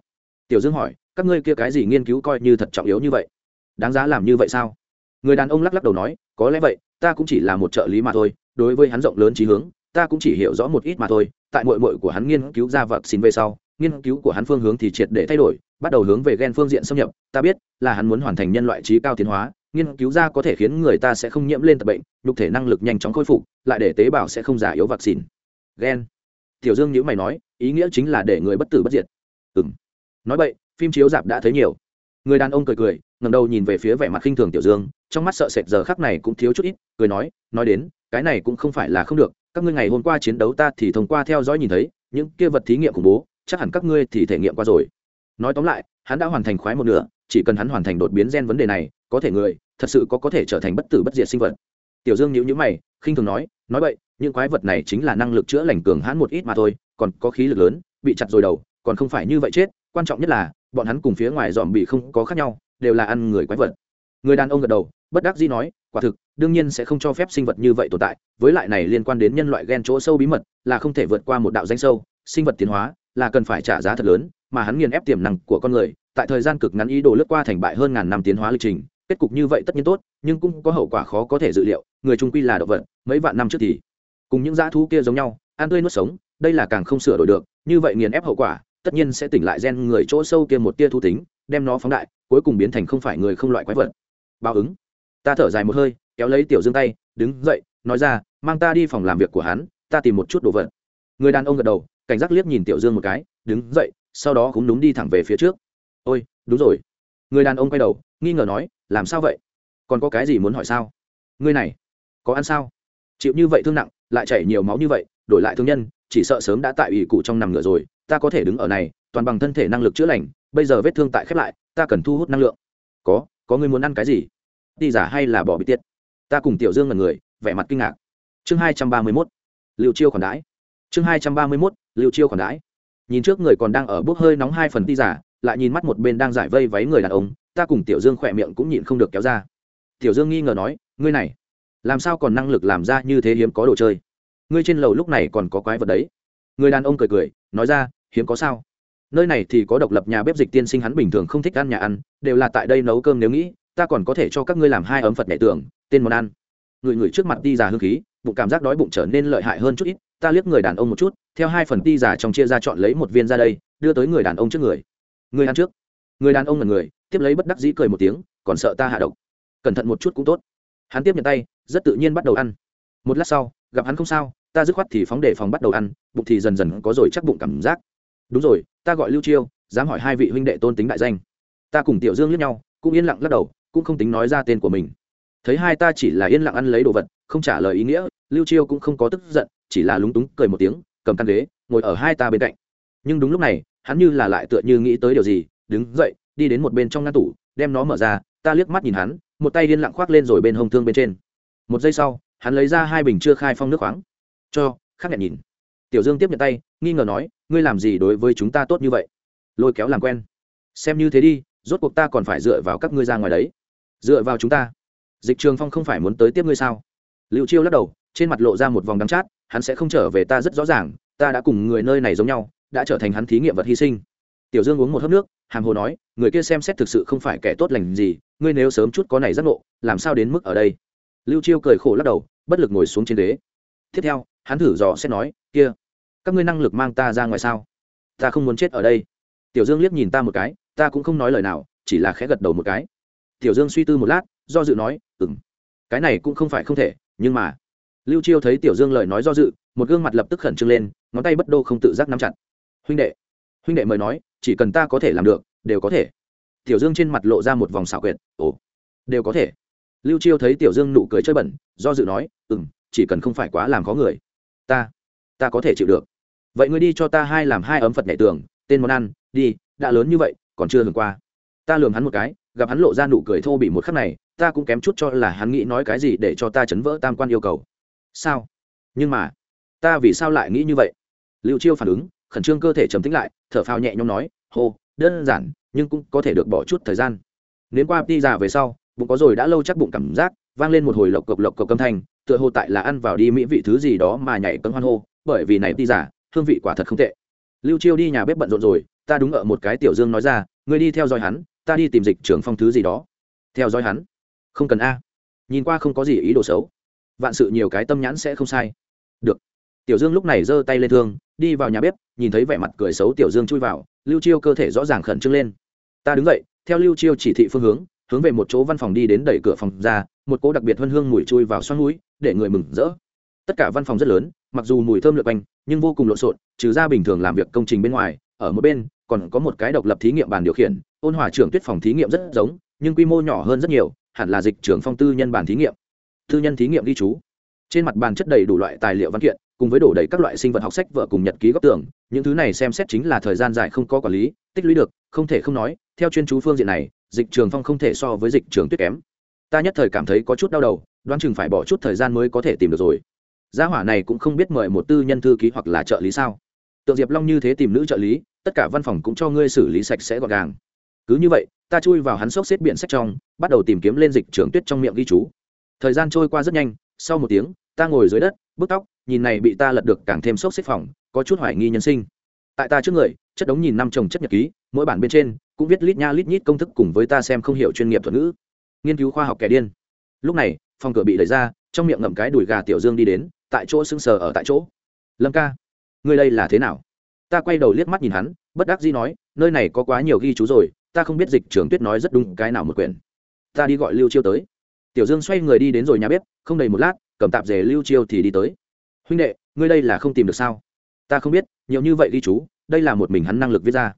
Tiểu dương hỏi, các ngươi kia cái gì nghiên cứu coi như thật trọng yếu như vậy? Đáng giá làm như vậy sao? Người đàn ông lắc lắc đầu nói, có lẽ vậy, ta cũng chỉ là một trợ lý mà thôi, đối với hắn rộng lớn trí hướng ta cũng chỉ hiểu rõ một ít mà thôi, tại mội mội của hắn nghiên cứu ra vật xin về sau, nghiên cứu của hắn phương hướng thì triệt để thay đổi, bắt đầu hướng về g e n phương diện xâm nhập. Ta biết là hắn muốn hoàn thành nhân loại trí cao tiến hóa, nghiên cứu ra có thể khiến người ta sẽ không nhiễm lên tập bệnh, nhục thể năng lực nhanh chóng khôi phục, lại để tế bào sẽ không giả yếu vaccine gen. Tiểu dương nhữ mày nói, ý nghĩa chính là để người bất tử bất diệt. Ừ m nói vậy, phim chiếu dạp đã thấy nhiều. Người đàn ông cười cười ngầm đầu nhìn về phía vẻ mặt khinh thường tiểu dương, trong mắt sợ sệt giờ khắc này cũng thiếu chút ít, cười nói nói đến, cái này cũng không phải là không được các ngươi ngày hôm qua chiến đấu ta thì thông qua theo dõi nhìn thấy, những kia vật thí nghiệm khủng bố, chắc hẳn các ngươi thì thể nghiệm qua rồi. Nói tóm lại, hắn đã hoàn thành khoái một nửa, chỉ cần hắn hoàn thành đột biến gen vấn đề này, có thể người, thật sự có có thể trở thành bất tử bất diệt sinh vật. Tiểu dương nhữ nhữ mày, khinh thường nói nói vậy, những quái vật này chính là năng lực chữa lành cường hãn một ít mà thôi, còn có khí lực lớn, bị chặt rồi đầu, còn không phải như vậy chết, quan trọng nhất là, bọn hắn cùng phía ngoài dòm bị không có khác nhau, đều là ăn người quái vật. Người đàn ông gật đầu, bất đắc dĩ nói quả thực, đương nhiên sẽ không cho phép sinh vật như vậy tồn tại, với lại này liên quan đến nhân loại ghen chỗ sâu bí mật, là không thể vượt qua một đạo danh sâu, sinh vật tiến hóa, là cần phải trả giá thật lớn, mà hắn nghiền ép tiềm năng của con người, tại thời gian cực ngắn ý đồ lướt qua thành bại hơn ngàn năm tiến hóa lịch trình, kết cục như vậy tất nhiên tốt, nhưng cũng có hậu quả khó có thể dự liệu, người trung quy là động vật, mấy vạn năm trước thì cùng những dã thú kia giống nhau, ăn tươi nuốt sống, đây là càng không sửa đổi được, như vậy nghiền ép hậu quả, tất nhiên sẽ tỉnh lại gen người chỗ sâu kia một tia thu tính, đem nó phóng đại, cuối cùng biến thành không phải người không loại quái vật. Báo ứng ta thở dài một hơi, kéo lấy tiểu dương tay, đứng dậy, nói ra, mang ta đi phòng làm việc của hắn, ta tìm một chút đồ vật. Người đàn ông gật đầu, cảnh giác liếc nhìn tiểu dương một cái, đứng dậy, sau đó cũng đúng đi thẳng về phía trước. Ôi, đúng rồi. Người đàn ông quay đầu, nghi ngờ nói, làm sao vậy? Còn có cái gì muốn hỏi sao? Ngươi này, có ăn sao? Chịu như vậy thương nặng, lại chảy nhiều máu như vậy, đổi lại thương nhân, chỉ sợ sớm đã tại ủy cụ trong nằm ngựa rồi, ta có thể đứng ở này, toàn bằng thân thể năng lực chữa lành, bây giờ vết thương tại khép lại, ta cần thu hút năng lượng. Có có người muốn ăn cái gì? Đi giả hay là bỏ bị tiết ta cùng tiểu dương là người, vẻ mặt kinh ngạc. Chương hai trăm ba mươi mốt liệu chiêu khoản đãi. Chương hai trăm ba mươi mốt liệu chiêu khoản đãi. Nhìn trước người còn đang ở bốc hơi nóng hai phần ti giả, lại nhìn mắt một bên đang giải vây váy người đàn ông, ta cùng tiểu dương khỏe miệng cũng nhịn không được kéo ra. Tiểu dương nghi ngờ nói, ngươi này, làm sao còn năng lực làm ra như thế hiếm có đồ chơi? Ngươi trên lầu lúc này còn có quái vật đấy. Người đàn ông cười cười, nói ra, hiếm có sao? Nơi này thì có độc lập nhà bếp dịch tiên sinh hắn bình thường không thích ăn nhà ăn, đều là tại đây nấu cơm nếu nghĩ ta còn có thể cho các ngươi làm hai ấm phật nhẹ tưởng tên món ăn. Người người trước mặt đi già hương khí, bụng cảm giác đói bụng trở nên lợi hại hơn chút ít, ta liếc người đàn ông một chút, theo hai phần ti giả trong chia ra chọn lấy một viên ra đây, đưa tới người đàn ông trước người. Người ăn trước. Người đàn ông là người, tiếp lấy bất đắc dĩ cười một tiếng, còn sợ ta hạ độc. Cẩn thận một chút cũng tốt. Hắn tiếp nhận tay, rất tự nhiên bắt đầu ăn. Một lát sau, gặp hắn không sao, ta dứt khoát thì phóng đề phòng bắt đầu ăn, bụng thì dần dần có rồi chắc bụng cảm giác. Đúng rồi, ta gọi lưu chiêu, dám hỏi hai vị huynh đệ tôn tính đại danh. Ta cùng tiểu dương liếc nhau, cũng yên lặng lắc đầu cũng không tính nói ra tên của mình. Thấy hai ta chỉ là yên lặng ăn lấy đồ vật, không trả lời ý nghĩa, lưu chiêu cũng không có tức giận, chỉ là lúng túng cười một tiếng, cầm căn ghế, ngồi ở hai ta bên cạnh. Nhưng đúng lúc này, hắn như là lại tựa như nghĩ tới điều gì, đứng dậy, đi đến một bên trong ngăn tủ, đem nó mở ra, ta liếc mắt nhìn hắn, một tay điên lặng khoác lên rồi bên hông thương bên trên. Một giây sau, hắn lấy ra hai bình chưa khai phong nước khoáng. Cho, khác nhận nhìn. Tiểu dương tiếp nhận tay, nghi ngờ nói, ngươi làm gì đối với chúng ta tốt như vậy? Lôi kéo làm quen. Xem như thế đi, rốt cuộc ta còn phải dựa vào các ngươi ra ngoài đấy dựa vào chúng ta. Dịch trường phong không phải muốn tới tiếp ngươi sao? Liệu chiêu lắc đầu, trên mặt lộ ra một vòng đắng chát, hắn sẽ không trở về ta rất rõ ràng, ta đã cùng người nơi này giống nhau, đã trở thành hắn thí nghiệm vật hy sinh. Tiểu dương uống một hớp nước, hàm hồ nói, người kia xem xét thực sự không phải kẻ tốt lành gì, ngươi nếu sớm chút có này giác ngộ, làm sao đến mức ở đây? Lưu chiêu cười khổ lắc đầu, bất lực ngồi xuống trên đế. tiếp theo, hắn thử dò xét nói, kia, các ngươi năng lực mang ta ra ngoài sao? Ta không muốn chết ở đây. Tiểu dương liếc nhìn ta một cái, ta cũng không nói lời nào, chỉ là khẽ gật đầu một cái tiểu dương suy tư một lát, do dự nói ừng cái này cũng không phải không thể, nhưng mà lưu chiêu thấy tiểu dương lời nói do dự, một gương mặt lập tức khẩn trương lên, ngón tay bất đô không tự giác nắm chặt. Huynh đệ huynh đệ mời nói, chỉ cần ta có thể làm được, đều có thể. Tiểu dương trên mặt lộ ra một vòng xảo quyệt, ồ, đều có thể. Lưu chiêu thấy tiểu dương nụ cười chơi bẩn, do dự nói ừ m chỉ cần không phải quá làm khó người, ta ta có thể chịu được. Vậy ngươi đi cho ta hai làm hai ấm phật nhảy tường, tên món ăn, đi, đã lớn như vậy, còn chưa hưởng qua. Ta lường hắn một cái gặp hắn lộ ra nụ cười thô bị một khắc này, ta cũng kém chút cho là hắn nghĩ nói cái gì để cho ta chấn vỡ tam quan yêu cầu. Sao? Nhưng mà, ta vì sao lại nghĩ như vậy? Liệu chiêu phản ứng, khẩn trương cơ thể trầm tính lại, thở phào nhẹ nhõm nói, hô, đơn giản, nhưng cũng có thể được bỏ chút thời gian. Nếu qua đi già về sau, bụng có rồi đã lâu chắc bụng cảm giác, vang lên một hồi lộc cộc lộc cộc âm thanh, tựa hồ tại là ăn vào đi mỹ vị thứ gì đó mà nhảy cấm hoan hô, bởi vì này đi giả hương vị quả thật không tệ. Lưu chiêu đi nhà bếp bận rộn rồi, ta đúng ở một cái tiểu dương nói ra, ngươi đi theo dõi hắn ta đi tìm dịch trưởng phong thứ gì đó. Theo dõi hắn. Không cần a. Nhìn qua không có gì ý đồ xấu. Vạn sự nhiều cái tâm nhãn sẽ không sai. Được. Tiểu dương lúc này giơ tay lên thương, đi vào nhà bếp, nhìn thấy vẻ mặt cười xấu tiểu dương chui vào, lưu chiêu cơ thể rõ ràng khẩn trương lên. Ta đứng dậy, theo lưu chiêu chỉ thị phương hướng hướng về một chỗ văn phòng đi đến đẩy cửa phòng ra, một cỗ đặc biệt hơn hương mùi chui vào xoắn núi, để người mừng rỡ. Tất cả văn phòng rất lớn, mặc dù mùi thơm lượt quanh, nhưng vô cùng lộn xộn, trừ ra bình thường làm việc công trình bên ngoài, ở mỗi bên, còn có một cái độc lập thí nghiệm bàn điều khiển ôn hòa trưởng tuyết phòng thí nghiệm rất giống, nhưng quy mô nhỏ hơn rất nhiều, hẳn là dịch trưởng phong tư nhân bản thí nghiệm. Tư nhân thí nghiệm ghi chú. Trên mặt bàn chất đầy đủ loại tài liệu văn kiện, cùng với đổ đầy các loại sinh vật học sách vợ cùng nhật ký góc tường, những thứ này xem xét chính là thời gian dài không có quản lý, tích lũy được, không thể không nói, theo chuyên chú phương diện này, dịch trường phong không thể so với dịch trường tuyết kém. Ta nhất thời cảm thấy có chút đau đầu, đoán chừng phải bỏ chút thời gian mới có thể tìm được rồi. Gia hỏa này cũng không biết mời một tư nhân thư ký hoặc là trợ lý sao. Tượng diệp long như thế tìm nữ trợ lý, tất cả văn phòng cũng cho ngươi xử lý sạch sẽ gọn gàng cứ như vậy, ta chui vào hắn xốc xếp biển sách trong, bắt đầu tìm kiếm lên dịch trưởng tuyết trong miệng ghi chú. Thời gian trôi qua rất nhanh, sau một tiếng, ta ngồi dưới đất bức tóc, nhìn này bị ta lật được càng thêm xốc xếp phòng, có chút hoài nghi nhân sinh. Tại ta trước người, chất đống nhìn năm chồng chất nhật ký, mỗi bản bên trên, cũng viết lít nha lít nhít công thức cùng với ta xem không hiểu chuyên nghiệp thuật ngữ. Nghiên cứu khoa học kẻ điên. Lúc này, phòng cửa bị lấy ra, trong miệng ngậm cái đùi gà tiểu dương đi đến, tại chỗ sưng sờ ở tại chỗ. Lâm ca người đây là thế nào? Ta quay đầu liếc mắt nhìn hắn, bất đắc dĩ nói, nơi này có quá nhiều ghi chú rồi ta không biết dịch trưởng tuyết nói rất đúng cái nào một quyển. Ta đi gọi lưu chiêu tới. Tiểu dương xoay người đi đến rồi nhà bếp, không đầy một lát, cầm tạp dề lưu chiêu thì đi tới. Huynh đệ, ngươi đây là không tìm được sao? Ta không biết, nhiều như vậy đi chú, đây là một mình hắn năng lực viết ra.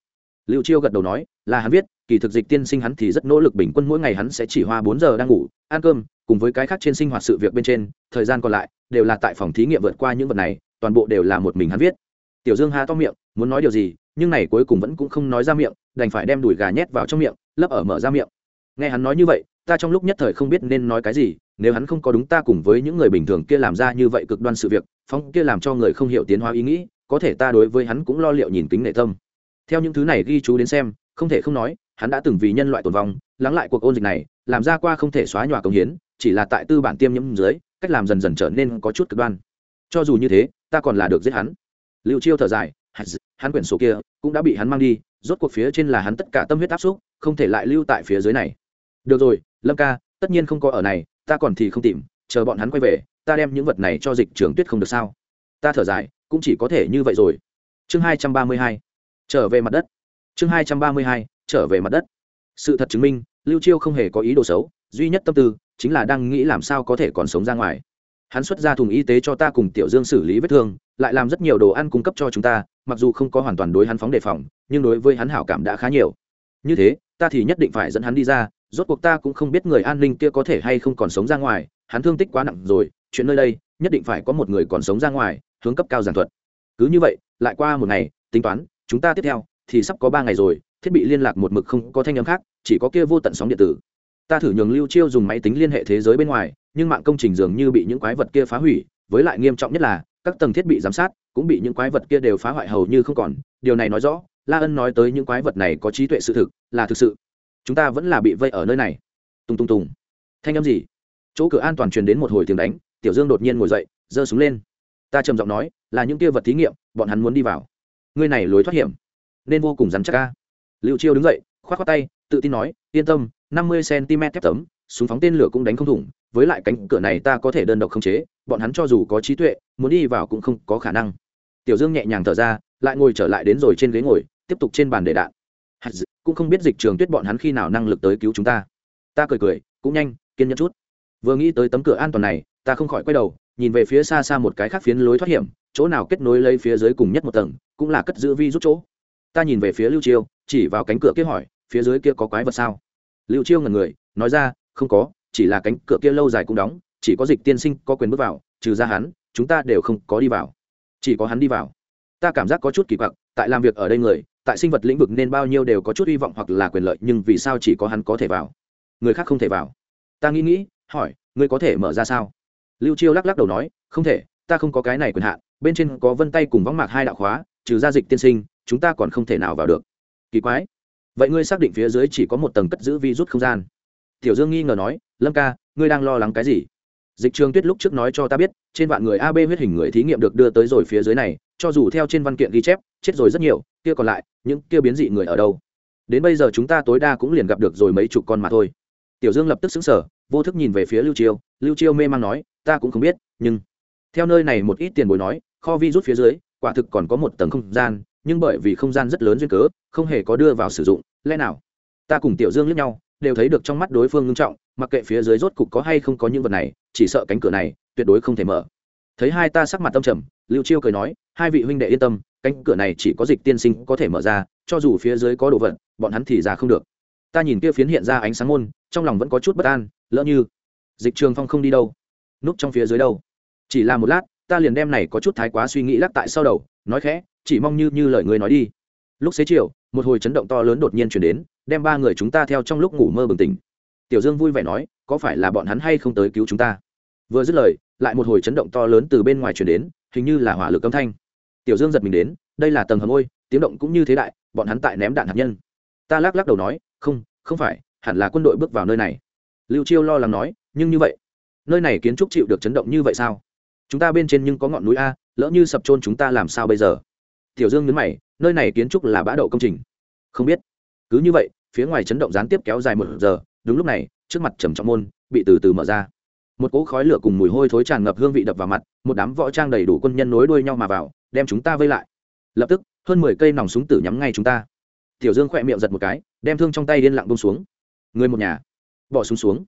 Lưu chiêu gật đầu nói, là hắn viết, kỳ thực dịch tiên sinh hắn thì rất nỗ lực bình quân mỗi ngày hắn sẽ chỉ hoa bốn giờ đang ngủ, ăn cơm, cùng với cái khác trên sinh hoạt sự việc bên trên, thời gian còn lại đều là tại phòng thí nghiệm vượt qua những vật này, toàn bộ đều là một mình hắn viết. Tiểu dương ha to miệng, muốn nói điều gì nhưng này cuối cùng vẫn cũng không nói ra miệng, đành phải đem đùi gà nhét vào trong miệng, lấp ở mở ra miệng. Nghe hắn nói như vậy, ta trong lúc nhất thời không biết nên nói cái gì, nếu hắn không có đúng ta cùng với những người bình thường kia làm ra như vậy cực đoan sự việc, phong kia làm cho người không hiểu tiến hóa ý nghĩ, có thể ta đối với hắn cũng lo liệu nhìn kính nệ tâm. Theo những thứ này ghi chú đến xem, không thể không nói, hắn đã từng vì nhân loại tồn vong, lắng lại cuộc ôn dịch này, làm ra qua không thể xóa nhòa công hiến, chỉ là tại tư bản tiêm nhiễm dưới, cách làm dần dần trở nên có chút cực đoan. Cho dù như thế, ta còn là được giết hắn. Liệu chiêu thở dài hắn quyển sổ kia cũng đã bị hắn mang đi, rốt cuộc phía trên là hắn tất cả tâm huyết áp xúc, không thể lại lưu tại phía dưới này. Được rồi, lâm ca, tất nhiên không có ở này, ta còn thì không tìm, chờ bọn hắn quay về, ta đem những vật này cho dịch trường tuyết không được sao. Ta thở dài, cũng chỉ có thể như vậy rồi. Chương hai trăm ba mươi hai, trở về mặt đất. Chương hai trăm ba mươi hai, trở về mặt đất. Sự thật chứng minh, lưu chiêu không hề có ý đồ xấu, duy nhất tâm tư chính là đang nghĩ làm sao có thể còn sống ra ngoài. Hắn xuất ra thùng y tế cho ta cùng tiểu dương xử lý vết thương, lại làm rất nhiều đồ ăn cung cấp cho chúng ta mặc dù không có hoàn toàn đối hắn phóng đề phòng, nhưng đối với hắn hảo cảm đã khá nhiều. Như thế, ta thì nhất định phải dẫn hắn đi ra, rốt cuộc ta cũng không biết người an ninh kia có thể hay không còn sống ra ngoài, hắn thương tích quá nặng rồi, chuyện nơi đây, nhất định phải có một người còn sống ra ngoài, hướng cấp cao giảng thuật. Cứ như vậy, lại qua một ngày, tính toán, chúng ta tiếp theo, thì sắp có ba ngày rồi, thiết bị liên lạc một mực không có thanh âm khác, chỉ có kia vô tận sóng điện tử. Ta thử nhường lưu chiêu dùng máy tính liên hệ thế giới bên ngoài, nhưng mạng công trình dường như bị những quái vật kia phá hủy, với lại nghiêm trọng nhất là các tầng thiết bị giám sát cũng bị những quái vật kia đều phá hoại hầu như không còn. Điều này nói rõ, la ân nói tới những quái vật này có trí tuệ sự thực, là thực sự. Chúng ta vẫn là bị vây ở nơi này. Tung tung tùng. Thanh âm gì? Chỗ cửa an toàn truyền đến một hồi tiếng đánh, tiểu dương đột nhiên ngồi dậy, giơ súng lên. Ta trầm giọng nói, là những kia vật thí nghiệm, bọn hắn muốn đi vào. Ngươi này lối thoát hiểm, nên vô cùng rắn chắc ca liệu chiêu đứng dậy k h o á t k tay, tự tin nói, yên tâm, năm mươi cm thép tấm súng phóng tên lửa cũng đánh không thủng, với lại cánh cửa này ta có thể đơn độc khống chế, bọn hắn cho dù có trí tuệ, muốn đi vào cũng không có khả năng. Tiểu dương nhẹ nhàng thở ra, lại ngồi trở lại đến rồi trên ghế ngồi, tiếp tục trên bàn để đạn. Cũng không biết dịch trường tuyết bọn hắn khi nào năng lực tới cứu chúng ta. Ta cười cười, cũng nhanh, kiên nhẫn chút. Vừa nghĩ tới tấm cửa an toàn này, ta không khỏi quay đầu, nhìn về phía xa xa một cái khác phiến lối thoát hiểm, chỗ nào kết nối lấy phía dưới cùng nhất một tầng, cũng là cất giữ vi rút chỗ. Ta nhìn về phía lưu chiêu, chỉ vào cánh cửa kia hỏi, phía dưới kia có quái vật sao? Lưu chiêu ngần người, nói ra không có, chỉ là cánh cửa kia lâu dài cũng đóng, chỉ có dịch tiên sinh có quyền bước vào, trừ ra hắn, chúng ta đều không có đi vào. Chỉ có hắn đi vào. Ta cảm giác có chút kỳ quặc, tại làm việc ở đây người, tại sinh vật lĩnh vực nên bao nhiêu đều có chút hy vọng hoặc là quyền lợi, nhưng vì sao chỉ có hắn có thể vào? Người khác không thể vào. Ta nghĩ nghĩ, hỏi, ngươi có thể mở ra sao? Lưu chiêu lắc lắc đầu nói, không thể, ta không có cái này quyền hạn, bên trên có vân tay cùng võng mạc hai đạo khóa, trừ ra dịch tiên sinh, chúng ta còn không thể nào vào được. Kỳ quái. Vậy ngươi xác định phía dưới chỉ có một tầng cất giữ vi rút không gian tiểu dương nghi ngờ nói, lâm ca, ngươi đang lo lắng cái gì? Dịch trường tuyết lúc trước nói cho ta biết, trên vạn người ab huyết hình người thí nghiệm được đưa tới rồi phía dưới này, cho dù theo trên văn kiện ghi chép, chết rồi rất nhiều, kia còn lại, những kia biến dị người ở đâu? Đến bây giờ chúng ta tối đa cũng liền gặp được rồi mấy chục con mà thôi. Tiểu dương lập tức xứng sở vô thức nhìn về phía lưu chiêu. Lưu chiêu mê man nói, ta cũng không biết, nhưng theo nơi này một ít tiền bối nói, kho vi rút phía dưới, quả thực còn có một tầng không gian, nhưng bởi vì không gian rất lớn duyên cớ, không hề có đưa vào sử dụng, lẽ nào? Ta cùng tiểu dương lướt nhau đều thấy được trong mắt đối phương ngưng trọng, mặc kệ phía dưới rốt cục có hay không có những vật này, chỉ sợ cánh cửa này tuyệt đối không thể mở. Thấy hai ta sắc mặt tâm trầm, lưu chiêu cười nói, hai vị huynh đệ yên tâm, cánh cửa này chỉ có dịch tiên sinh có thể mở ra, cho dù phía dưới có đồ vật, bọn hắn thì ra không được. Ta nhìn kia phiến hiện ra ánh sáng môn, trong lòng vẫn có chút bất an, lỡ như dịch trường phong không đi đâu, núp trong phía dưới đâu. Chỉ là một lát, ta liền đem này có chút thái quá suy nghĩ lắc tại sau đầu, nói khẽ, chỉ mong như như lời người nói đi. Lúc xế chiều, một hồi chấn động to lớn đột nhiên chuyển đến đem ba người chúng ta theo trong lúc ngủ mơ bừng tỉnh. Tiểu dương vui vẻ nói, có phải là bọn hắn hay không tới cứu chúng ta? Vừa dứt lời, lại một hồi chấn động to lớn từ bên ngoài chuyển đến, hình như là hỏa lực âm thanh. Tiểu dương giật mình đến, đây là tầng hầm ôi, tiếng động cũng như thế đại, bọn hắn tại ném đạn hạt nhân. Ta lắc lắc đầu nói, không không phải, hẳn là quân đội bước vào nơi này. Lưu chiêu lo lắng nói, nhưng như vậy, nơi này kiến trúc chịu được chấn động như vậy sao? Chúng ta bên trên nhưng có ngọn núi a, lỡ như sập trôn chúng ta làm sao bây giờ? Tiểu dương nhấn mày, nơi này kiến trúc là bã đậu công trình. Không biết. Cứ như vậy phía ngoài chấn động gián tiếp kéo dài một giờ đúng lúc này trước mặt trầm trọng môn bị từ từ mở ra. Một cỗ khói lửa cùng mùi hôi thối tràn ngập hương vị đập vào mặt một đám võ trang đầy đủ quân nhân nối đuôi nhau mà vào đem chúng ta vây lại. Lập tức hơn mười cây nòng súng tử nhắm ngay chúng ta. Tiểu dương khỏe miệng giật một cái đem thương trong tay điên lặng bông xuống. Người một nhà bỏ súng xuống, xuống.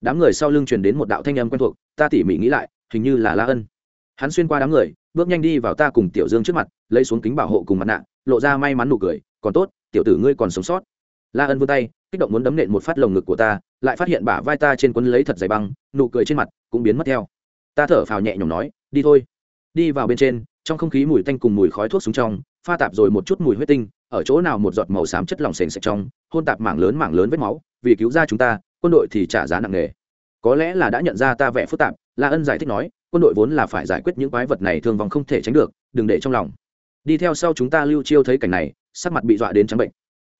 Đám người sau lưng truyền đến một đạo thanh âm quen thuộc ta tỉ mỉ nghĩ lại hình như là la ân. Hắn xuyên qua đám người bước nhanh đi vào ta cùng tiểu dương trước mặt lấy xuống kính bảo hộ cùng mặt nạ lộ ra may mắn nụ cười còn tốt tiểu tử ngươi còn sống sót la ân vươn tay, kích động muốn đấm nện một phát lồng ngực của ta, lại phát hiện bả vai ta trên quấn lấy thật dày băng, nụ cười trên mặt cũng biến mất theo. Ta thở phào nhẹ nhõm nói, đi thôi. Đi vào bên trên, trong không khí mùi tanh cùng mùi khói thuốc xuống trong, pha tạp rồi một chút mùi huyết tinh, ở chỗ nào một giọt màu xám chất lỏng sền sệt trong, hôn tạp mảng lớn mảng lớn vết máu, vì cứu ra chúng ta, quân đội thì trả giá nặng nề. Có lẽ là đã nhận ra ta vẻ phức tạp, la ân giải thích nói, quân đội vốn là phải giải quyết những quái vật này thương vong không thể tránh được, đừng để trong lòng. Đi theo sau chúng ta lưu chiêu thấy cảnh này, sắc mặt bị dọa đến trắng bệnh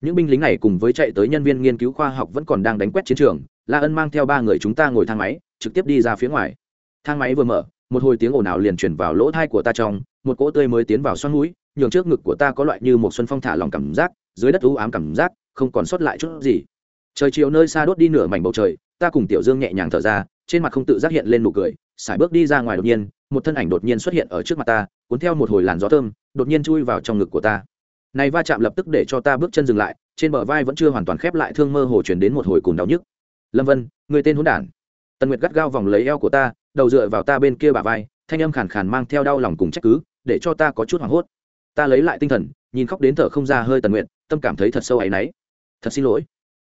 những binh lính này cùng với chạy tới nhân viên nghiên cứu khoa học vẫn còn đang đánh quét chiến trường, la ân mang theo ba người chúng ta ngồi thang máy, trực tiếp đi ra phía ngoài. Thang máy vừa mở, một hồi tiếng ồn ào liền chuyển vào lỗ thai của ta trong, một cỗ tươi mới tiến vào xoắn núi nhường trước ngực của ta có loại như một xuân phong thả lòng cảm giác, dưới đất u ám cảm giác, không còn sót lại chút gì. Trời chiều nơi xa đốt đi nửa mảnh bầu trời, ta cùng tiểu dương nhẹ nhàng thở ra, trên mặt không tự giác hiện lên nụ cười, sải bước đi ra ngoài đột nhiên, một thân ảnh đột nhiên xuất hiện ở trước mặt ta, cuốn theo một hồi làn gió thơm, đột nhiên chui vào trong ngực của ta này va chạm lập tức để cho ta bước chân dừng lại, trên bờ vai vẫn chưa hoàn toàn khép lại thương mơ hồ chuyển đến một hồi cùn đau nhức. Lâm vân, người tên hôn đản. Tần nguyệt gắt gao vòng lấy eo của ta, đầu dựa vào ta bên kia bà vai, thanh âm khàn khàn mang theo đau lòng cùng trách cứ, để cho ta có chút hoảng hốt. Ta lấy lại tinh thần, nhìn khóc đến thở không ra hơi tần nguyện tâm cảm thấy thật sâu áy náy. Thật xin lỗi.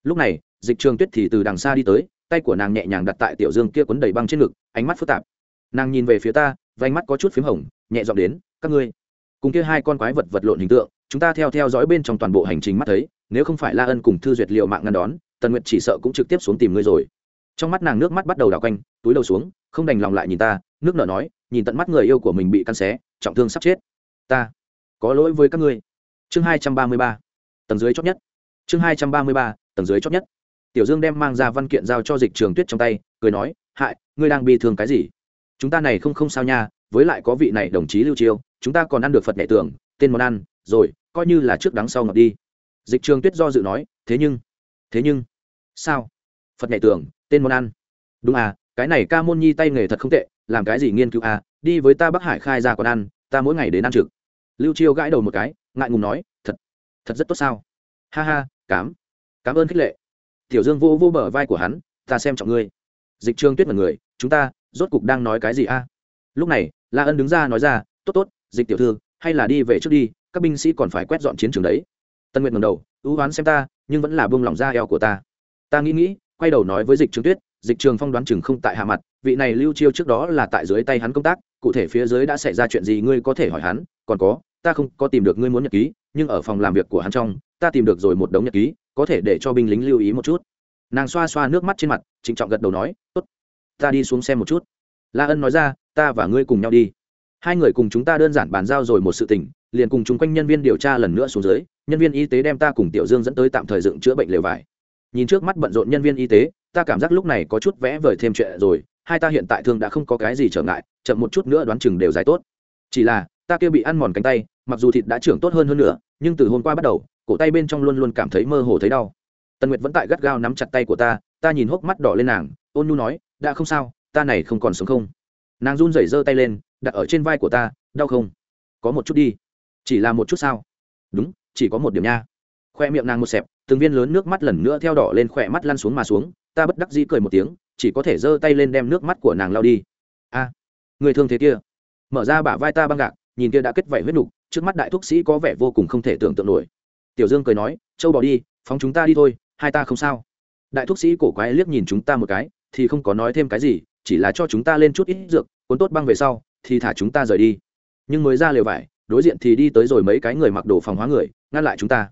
Lúc này, dịch trường tuyết thì từ đằng xa đi tới, tay của nàng nhẹ nhàng đặt tại tiểu dương kia quấn đầy băng trên ngực, ánh mắt phức tạp. Nàng nhìn về phía ta và ánh mắt có chút p h í m hồng, nhẹ dọn đến, các ngươi. Cùng kia hai con quái vật vật lộn hình tượng chúng ta theo theo dõi bên trong toàn bộ hành trình mắt thấy, nếu không phải la ân cùng thư duyệt liệu mạng ngăn đón, tần nguyệt chỉ sợ cũng trực tiếp xuống tìm ngươi rồi. Trong mắt nàng nước mắt bắt đầu đảo quanh, túi đầu xuống, không đành lòng lại nhìn ta, nước nở nói, nhìn tận mắt người yêu của mình bị căn xé, trọng thương sắp chết. Ta có lỗi với các ngươi. Chương hai trăm ba mươi ba, tầng dưới chót nhất. Chương hai trăm ba mươi ba, tầng dưới chót nhất. Tiểu dương đem mang ra văn kiện giao cho dịch trường tuyết trong tay, cười nói, hại, ngươi đang bị thương cái gì? Chúng ta này không không sao nha, với lại có vị này đồng chí lưu chiêu, chúng ta còn ăn được phật nhảy tưởng, tên món ăn, rồi coi như là trước đắng sau ngập đi. Dịch trường tuyết do dự nói, thế nhưng thế nhưng, sao? Phật nhảy tưởng, tên món ăn. Đúng à cái này ca môn nhi tay nghề thật không tệ, làm cái gì nghiên cứu à đi với ta bắc hải khai ra còn ăn, ta mỗi ngày đến ăn trực. Lưu chiêu gãi đầu một cái, ngại ngùng nói, thật thật rất tốt sao? Ha ha cám cảm ơn khích lệ. Tiểu dương vô vô bờ vai của hắn, ta xem trọng ngươi. Dịch Trường tuyết mật người, chúng ta rốt cục đang nói cái gì a lúc này, la ân đứng ra nói ra, tốt tốt, dịch tiểu thư, hay là đi về trước đi các binh sĩ còn phải quét dọn chiến trường đấy. Tân nguyện ngầm đầu ưu oán xem ta, nhưng vẫn là buông lỏng ra eo của ta. Ta nghĩ nghĩ, quay đầu nói với dịch trường tuyết, dịch trường phong đoán chừng không tại hạ mặt, vị này lưu chiêu trước đó là tại dưới tay hắn công tác, cụ thể phía dưới đã xảy ra chuyện gì ngươi có thể hỏi hắn, còn có, ta không có tìm được ngươi muốn nhật ký, nhưng ở phòng làm việc của hắn trong, ta tìm được rồi một đống nhật ký, có thể để cho binh lính lưu ý một chút. Nàng xoa xoa nước mắt trên mặt, trịnh trọng gật đầu nói, tốt, ta đi xuống xem một chút. La ân nói ra, ta và ngươi cùng nhau đi. Hai người cùng chúng ta đơn giản bàn giao rồi một sự tình liền cùng chung quanh nhân viên điều tra lần nữa xuống dưới, nhân viên y tế đem ta cùng tiểu dương dẫn tới tạm thời dựng chữa bệnh lều vải. Nhìn trước mắt bận rộn nhân viên y tế, ta cảm giác lúc này có chút vẽ vời thêm chuyện rồi, hai ta hiện tại thương đã không có cái gì trở ngại, chậm một chút nữa đoán chừng đều giải tốt. Chỉ là, ta kia bị ăn mòn cánh tay, mặc dù thịt đã trưởng tốt hơn hơn nữa, nhưng từ hôm qua bắt đầu, cổ tay bên trong luôn luôn cảm thấy mơ hồ thấy đau. Tần nguyệt vẫn tại gắt gao nắm chặt tay của ta ta nhìn hốc mắt đỏ lên nàng, ôn nhu nói, đã không sao, ta này không còn sống không. Nàng run rẩy giơ tay lên, đặt ở trên vai của ta, đau không? Có một chút đi chỉ là một chút sao? Đúng, chỉ có một điểm nha. Khoe miệng nàng một xẹp, từng viên lớn nước mắt lần nữa theo đỏ lên khỏe mắt lăn xuống mà xuống, ta bất đắc dĩ cười một tiếng, chỉ có thể giơ tay lên đem nước mắt của nàng lao đi. A, người thương thế kia. Mở ra bả vai ta băng gạc, nhìn kia đã kết vảy huyết nục, trước mắt đại thuốc sĩ có vẻ vô cùng không thể tưởng tượng nổi. Tiểu dương cười nói, châu bỏ đi, phóng chúng ta đi thôi, hai ta không sao. Đại thuốc sĩ cổ quái liếc nhìn chúng ta một cái, thì không có nói thêm cái gì, chỉ là cho chúng ta lên chút ít dược, cuốn tốt băng về sau, thì thả chúng ta rời đi. Nhưng mới ra lều vải đối diện thì đi tới rồi mấy cái người mặc đồ phòng hóa người, ngăn lại chúng ta.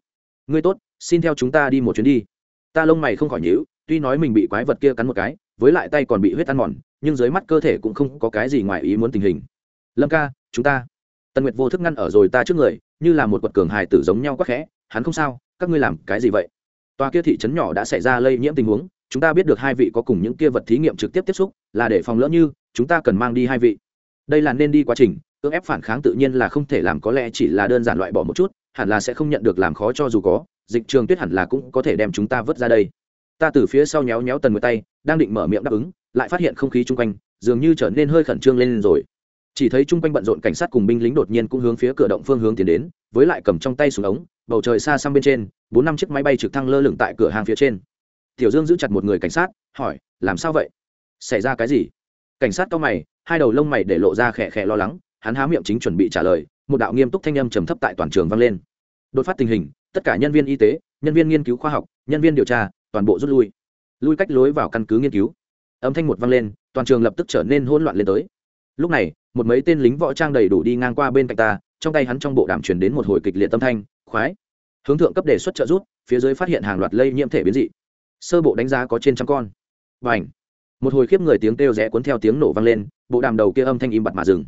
Ngươi tốt, xin theo chúng ta đi một chuyến đi. Ta lông mày không khỏi nhíu, tuy nói mình bị quái vật kia cắn một cái, với lại tay còn bị huyết ăn mòn, nhưng dưới mắt cơ thể cũng không có cái gì ngoài ý muốn tình hình. Lâm ca, chúng ta. Tần nguyệt vô thức ngăn ở rồi ta trước người, như là một quật cường hài tử giống nhau quắc khẽ, hắn không sao, các ngươi làm cái gì vậy? Tòa kia thị trấn nhỏ đã xảy ra lây nhiễm tình huống, chúng ta biết được hai vị có cùng những kia vật thí nghiệm trực tiếp tiếp xúc, là để phòng lỡ như, chúng ta cần mang đi hai vị. Đây là nên đi quá trình cưỡng ép phản kháng tự nhiên là không thể làm, có lẽ chỉ là đơn giản loại bỏ một chút, hẳn là sẽ không nhận được làm khó cho dù có, dịch trường tuyết hẳn là cũng có thể đem chúng ta vớt ra đây. Ta từ phía sau nhéo nhéo tần nguyệt tay, đang định mở miệng đáp ứng, lại phát hiện không khí chung quanh, dường như trở nên hơi khẩn trương lên rồi. Chỉ thấy chung quanh bận rộn cảnh sát cùng binh lính đột nhiên cũng hướng phía cửa động phương hướng tiến đến, với lại cầm trong tay xuống ống, bầu trời xa xăm bên trên, bốn năm chiếc máy bay trực thăng lơ lửng tại cửa hàng phía trên. Tiểu dương giữ chặt một người cảnh sát, hỏi, làm sao vậy? Xảy ra cái gì? Cảnh sát cao mày, hai đầu lông mày để lộ ra khẽ khẽ lo lắng hắn há miệng chính chuẩn bị trả lời, một đạo nghiêm túc thanh âm trầm thấp tại toàn trường vang lên. Đột phát tình hình, tất cả nhân viên y tế, nhân viên nghiên cứu khoa học, nhân viên điều tra, toàn bộ rút lui. Lui cách lối vào căn cứ nghiên cứu. Âm thanh một vang lên, toàn trường lập tức trở nên hỗn loạn lên tới. Lúc này, một mấy tên lính võ trang đầy đủ đi ngang qua bên cạnh ta, trong tay hắn trong bộ đàm truyền đến một hồi kịch liệt tâm thanh, khoái. Hướng thượng cấp đề xuất trợ rút phía dưới phát hiện hàng loạt lây nhiễm thể biến dị. Sơ bộ đánh giá có trên trăm con. Và ảnh một hồi khiếp người tiếng kêu rẽ cuốn theo tiếng nổ vang lên, bộ đàm đầu kia âm thanh im bặt mà dừng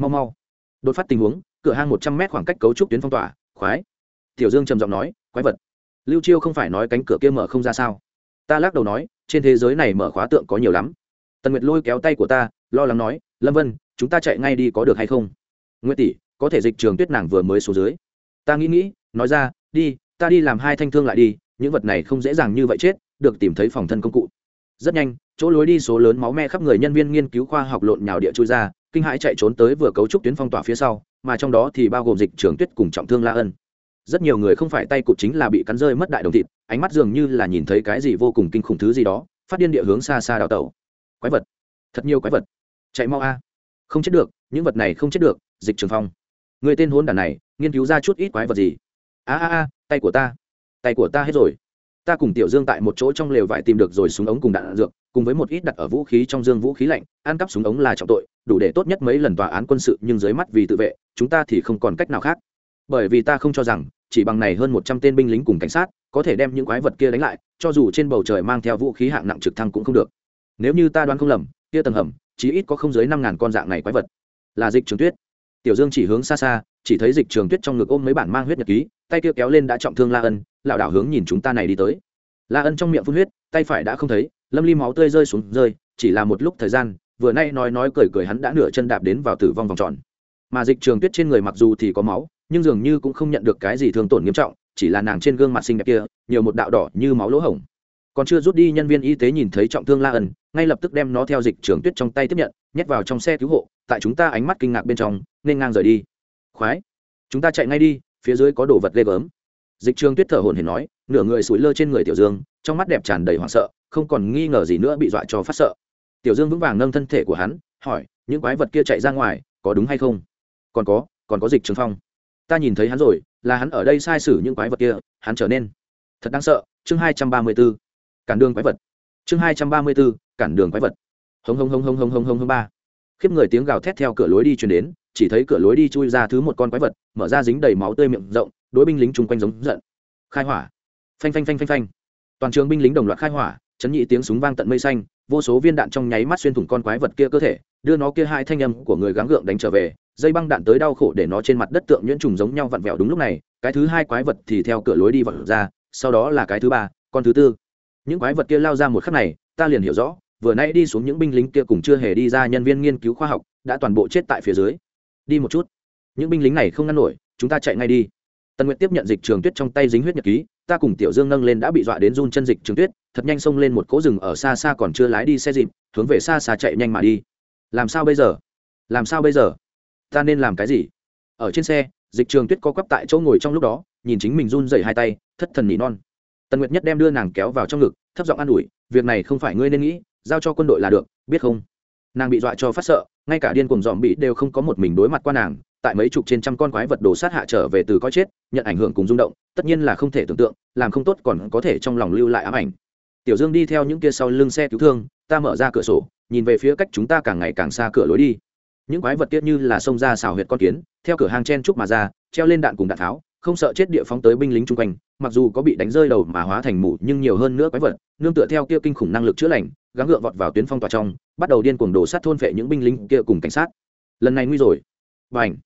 mau mau. Đột phát tình huống, cửa hang một trăm mét khoảng cách cấu trúc tuyến phong tỏa, khoái. Tiểu dương trầm giọng nói, quái vật. Lưu chiêu không phải nói cánh cửa kia mở không ra sao? Ta lắc đầu nói, trên thế giới này mở khóa tượng có nhiều lắm. Tần nguyệt lôi kéo tay của ta, lo lắng nói, lâm vân, chúng ta chạy ngay đi có được hay không? Nguyệt tỷ, có thể dịch trường tuyết nàng vừa mới xuống dưới. Ta nghĩ nghĩ, nói ra, đi, ta đi làm hai thanh thương lại đi, những vật này không dễ dàng như vậy chết, được tìm thấy phòng thân công cụ. Rất nhanh, chỗ lối đi số lớn máu me khắp người nhân viên nghiên cứu khoa học lộn nhào địa chui ra kinh hãi chạy trốn tới vừa cấu trúc tuyến phong tỏa phía sau, mà trong đó thì bao gồm dịch trường tuyết cùng trọng thương la ân. Rất nhiều người không phải tay cụt chính là bị cắn rơi mất đại đồng thịt, ánh mắt dường như là nhìn thấy cái gì vô cùng kinh khủng thứ gì đó, phát điên địa hướng xa xa đào tẩu. Quái vật. Thật nhiều quái vật. Chạy mau a. Không chết được, những vật này không chết được, dịch trường phong. Người tên hôn đản này, nghiên cứu ra chút ít quái vật gì? A a a, tay của ta. Tay của ta hết rồi. Ta cùng tiểu dương tại một chỗ trong lều vải tìm được rồi súng ống cùng đạn dược cùng với một ít đặt ở vũ khí trong dương vũ khí lạnh, ăn cắp súng ống là trọng tội, đủ để tốt nhất mấy lần tòa án quân sự nhưng dưới mắt vì tự vệ, chúng ta thì không còn cách nào khác. Bởi vì ta không cho rằng, chỉ bằng này hơn một trăm tên binh lính cùng cảnh sát, có thể đem những quái vật kia đánh lại, cho dù trên bầu trời mang theo vũ khí hạng nặng trực thăng cũng không được. Nếu như ta đoán không lầm, kia tầng hầm, chí ít có không dưới năm ngàn con dạng này quái vật. Là dịch trường tuyết. Tiểu dương chỉ hướng xa xa, chỉ thấy dịch trường tuyết trong ngực ôm mấy bản mang huyết nhật ký, tay kia kéo lên đã trọng thương la ân, lảo đảo hướng nhìn chúng ta này đi tới. La ân trong miệng phun huyết, tay phải đã không thấy lâm ly máu tươi rơi xuống rơi chỉ là một lúc thời gian vừa nay nói nói cười cười hắn đã nửa chân đạp đến vào tử vong vòng tròn. Mà dịch trường tuyết trên người mặc dù thì có máu nhưng dường như cũng không nhận được cái gì thương tổn nghiêm trọng chỉ là nàng trên gương mặt xinh đẹp kia nhiều một đạo đỏ như máu lỗ hổng. Còn chưa rút đi nhân viên y tế nhìn thấy trọng thương la ẩn, ngay lập tức đem nó theo dịch trường tuyết trong tay tiếp nhận nhét vào trong xe cứu hộ tại chúng ta ánh mắt kinh ngạc bên trong nên ngang rời đi. Khoái. Chúng ta chạy ngay đi phía dưới có đồ vật ghê gớm. Dịch trường tuyết thở hồn hển nói nửa người sủi lơ trên người tiểu dương trong mắt đẹp tràn đầy hoảng sợ, không còn nghi ngờ gì nữa bị dọa cho phát sợ. Tiểu dương vững vàng nâng thân thể của hắn, hỏi, những quái vật kia chạy ra ngoài, có đúng hay không? Còn có còn có dịch trường phong. Ta nhìn thấy hắn rồi, là hắn ở đây sai sử những quái vật kia, hắn trở nên thật đáng sợ. Chương hai trăm ba mươi b ố cản đường quái vật. Chương hai trăm ba mươi b ố cản đường quái vật. Hống hống hống hống hống hống hống hống, ba. Khiếp người tiếng gào thét theo cửa lối đi chuyển đến, chỉ thấy cửa lối đi chui ra thứ một con quái vật, mở ra dính đầy máu tươi miệng rộng, đối binh lính chung quanh giống giận. Khai hỏa. Phanh phanh phanh phanh phanh toàn trường binh lính đồng loạt khai hỏa, chấn nhị tiếng súng vang tận mây xanh, vô số viên đạn trong nháy mắt xuyên thủng con quái vật kia cơ thể, đưa nó kia hai thanh âm của người gắng gượng đánh trở về, dây băng đạn tới đau khổ để nó trên mặt đất tượng nhuyễn trùng giống nhau vặn vẹo đúng lúc này, cái thứ hai quái vật thì theo cửa lối đi vặn ra, sau đó là cái thứ ba, con thứ tư. Những quái vật kia lao ra một khắc này, ta liền hiểu rõ, vừa nay đi xuống những binh lính kia cùng chưa hề đi ra nhân viên nghiên cứu khoa học, đã toàn bộ chết tại phía dưới. Đi một chút. Những binh lính này không ngăn nổi, chúng ta chạy ngay đi tần nguyệt tiếp nhận dịch trường tuyết trong tay dính huyết nhật ký, ta cùng tiểu dương nâng lên đã bị dọa đến run chân dịch trường tuyết, thật nhanh xông lên một cỗ rừng ở xa xa còn chưa lái đi xe dịp, hướng về xa xa chạy nhanh mà đi. Làm sao bây giờ? Làm sao bây giờ? Ta nên làm cái gì? Ở trên xe, dịch trường tuyết co quắp tại chỗ ngồi trong lúc đó, nhìn chính mình run dày hai tay, thất thần nỉ non. Tần nguyệt nhất đem đưa nàng kéo vào trong ngực, thấp giọng an ủi, việc này không phải ngươi nên nghĩ, giao cho quân đội là được, biết không? Nàng bị dọa cho phát sợ, ngay cả điên cùng dòm bị đều không có một mình đối mặt qua nàng tại mấy chục trên trăm con quái vật đổ sát hạ trở về từ coi chết, nhận ảnh hưởng cùng rung động, tất nhiên là không thể tưởng tượng, làm không tốt còn có thể trong lòng lưu lại ám ảnh. Tiểu dương đi theo những kia sau lưng xe cứu thương, ta mở ra cửa sổ, nhìn về phía cách chúng ta càng ngày càng xa cửa lối đi. Những quái vật tiết như là xông ra xào huyệt con kiến, theo cửa hàng chen trúc mà ra, treo lên đạn cùng đạn tháo, không sợ chết địa phóng tới binh lính chung quanh, mặc dù có bị đánh rơi đầu mà hóa thành mủ, nhưng nhiều hơn nữa quái vật, nương tựa theo kia kinh khủng năng lực chữa lành, gắng gượng vọt vào tuyến phong tỏa trong, bắt đầu điên cuồng đổ sát thôn phệ những binh lính kia cùng cảnh sát. Lần này nguy rồi. Và ảnh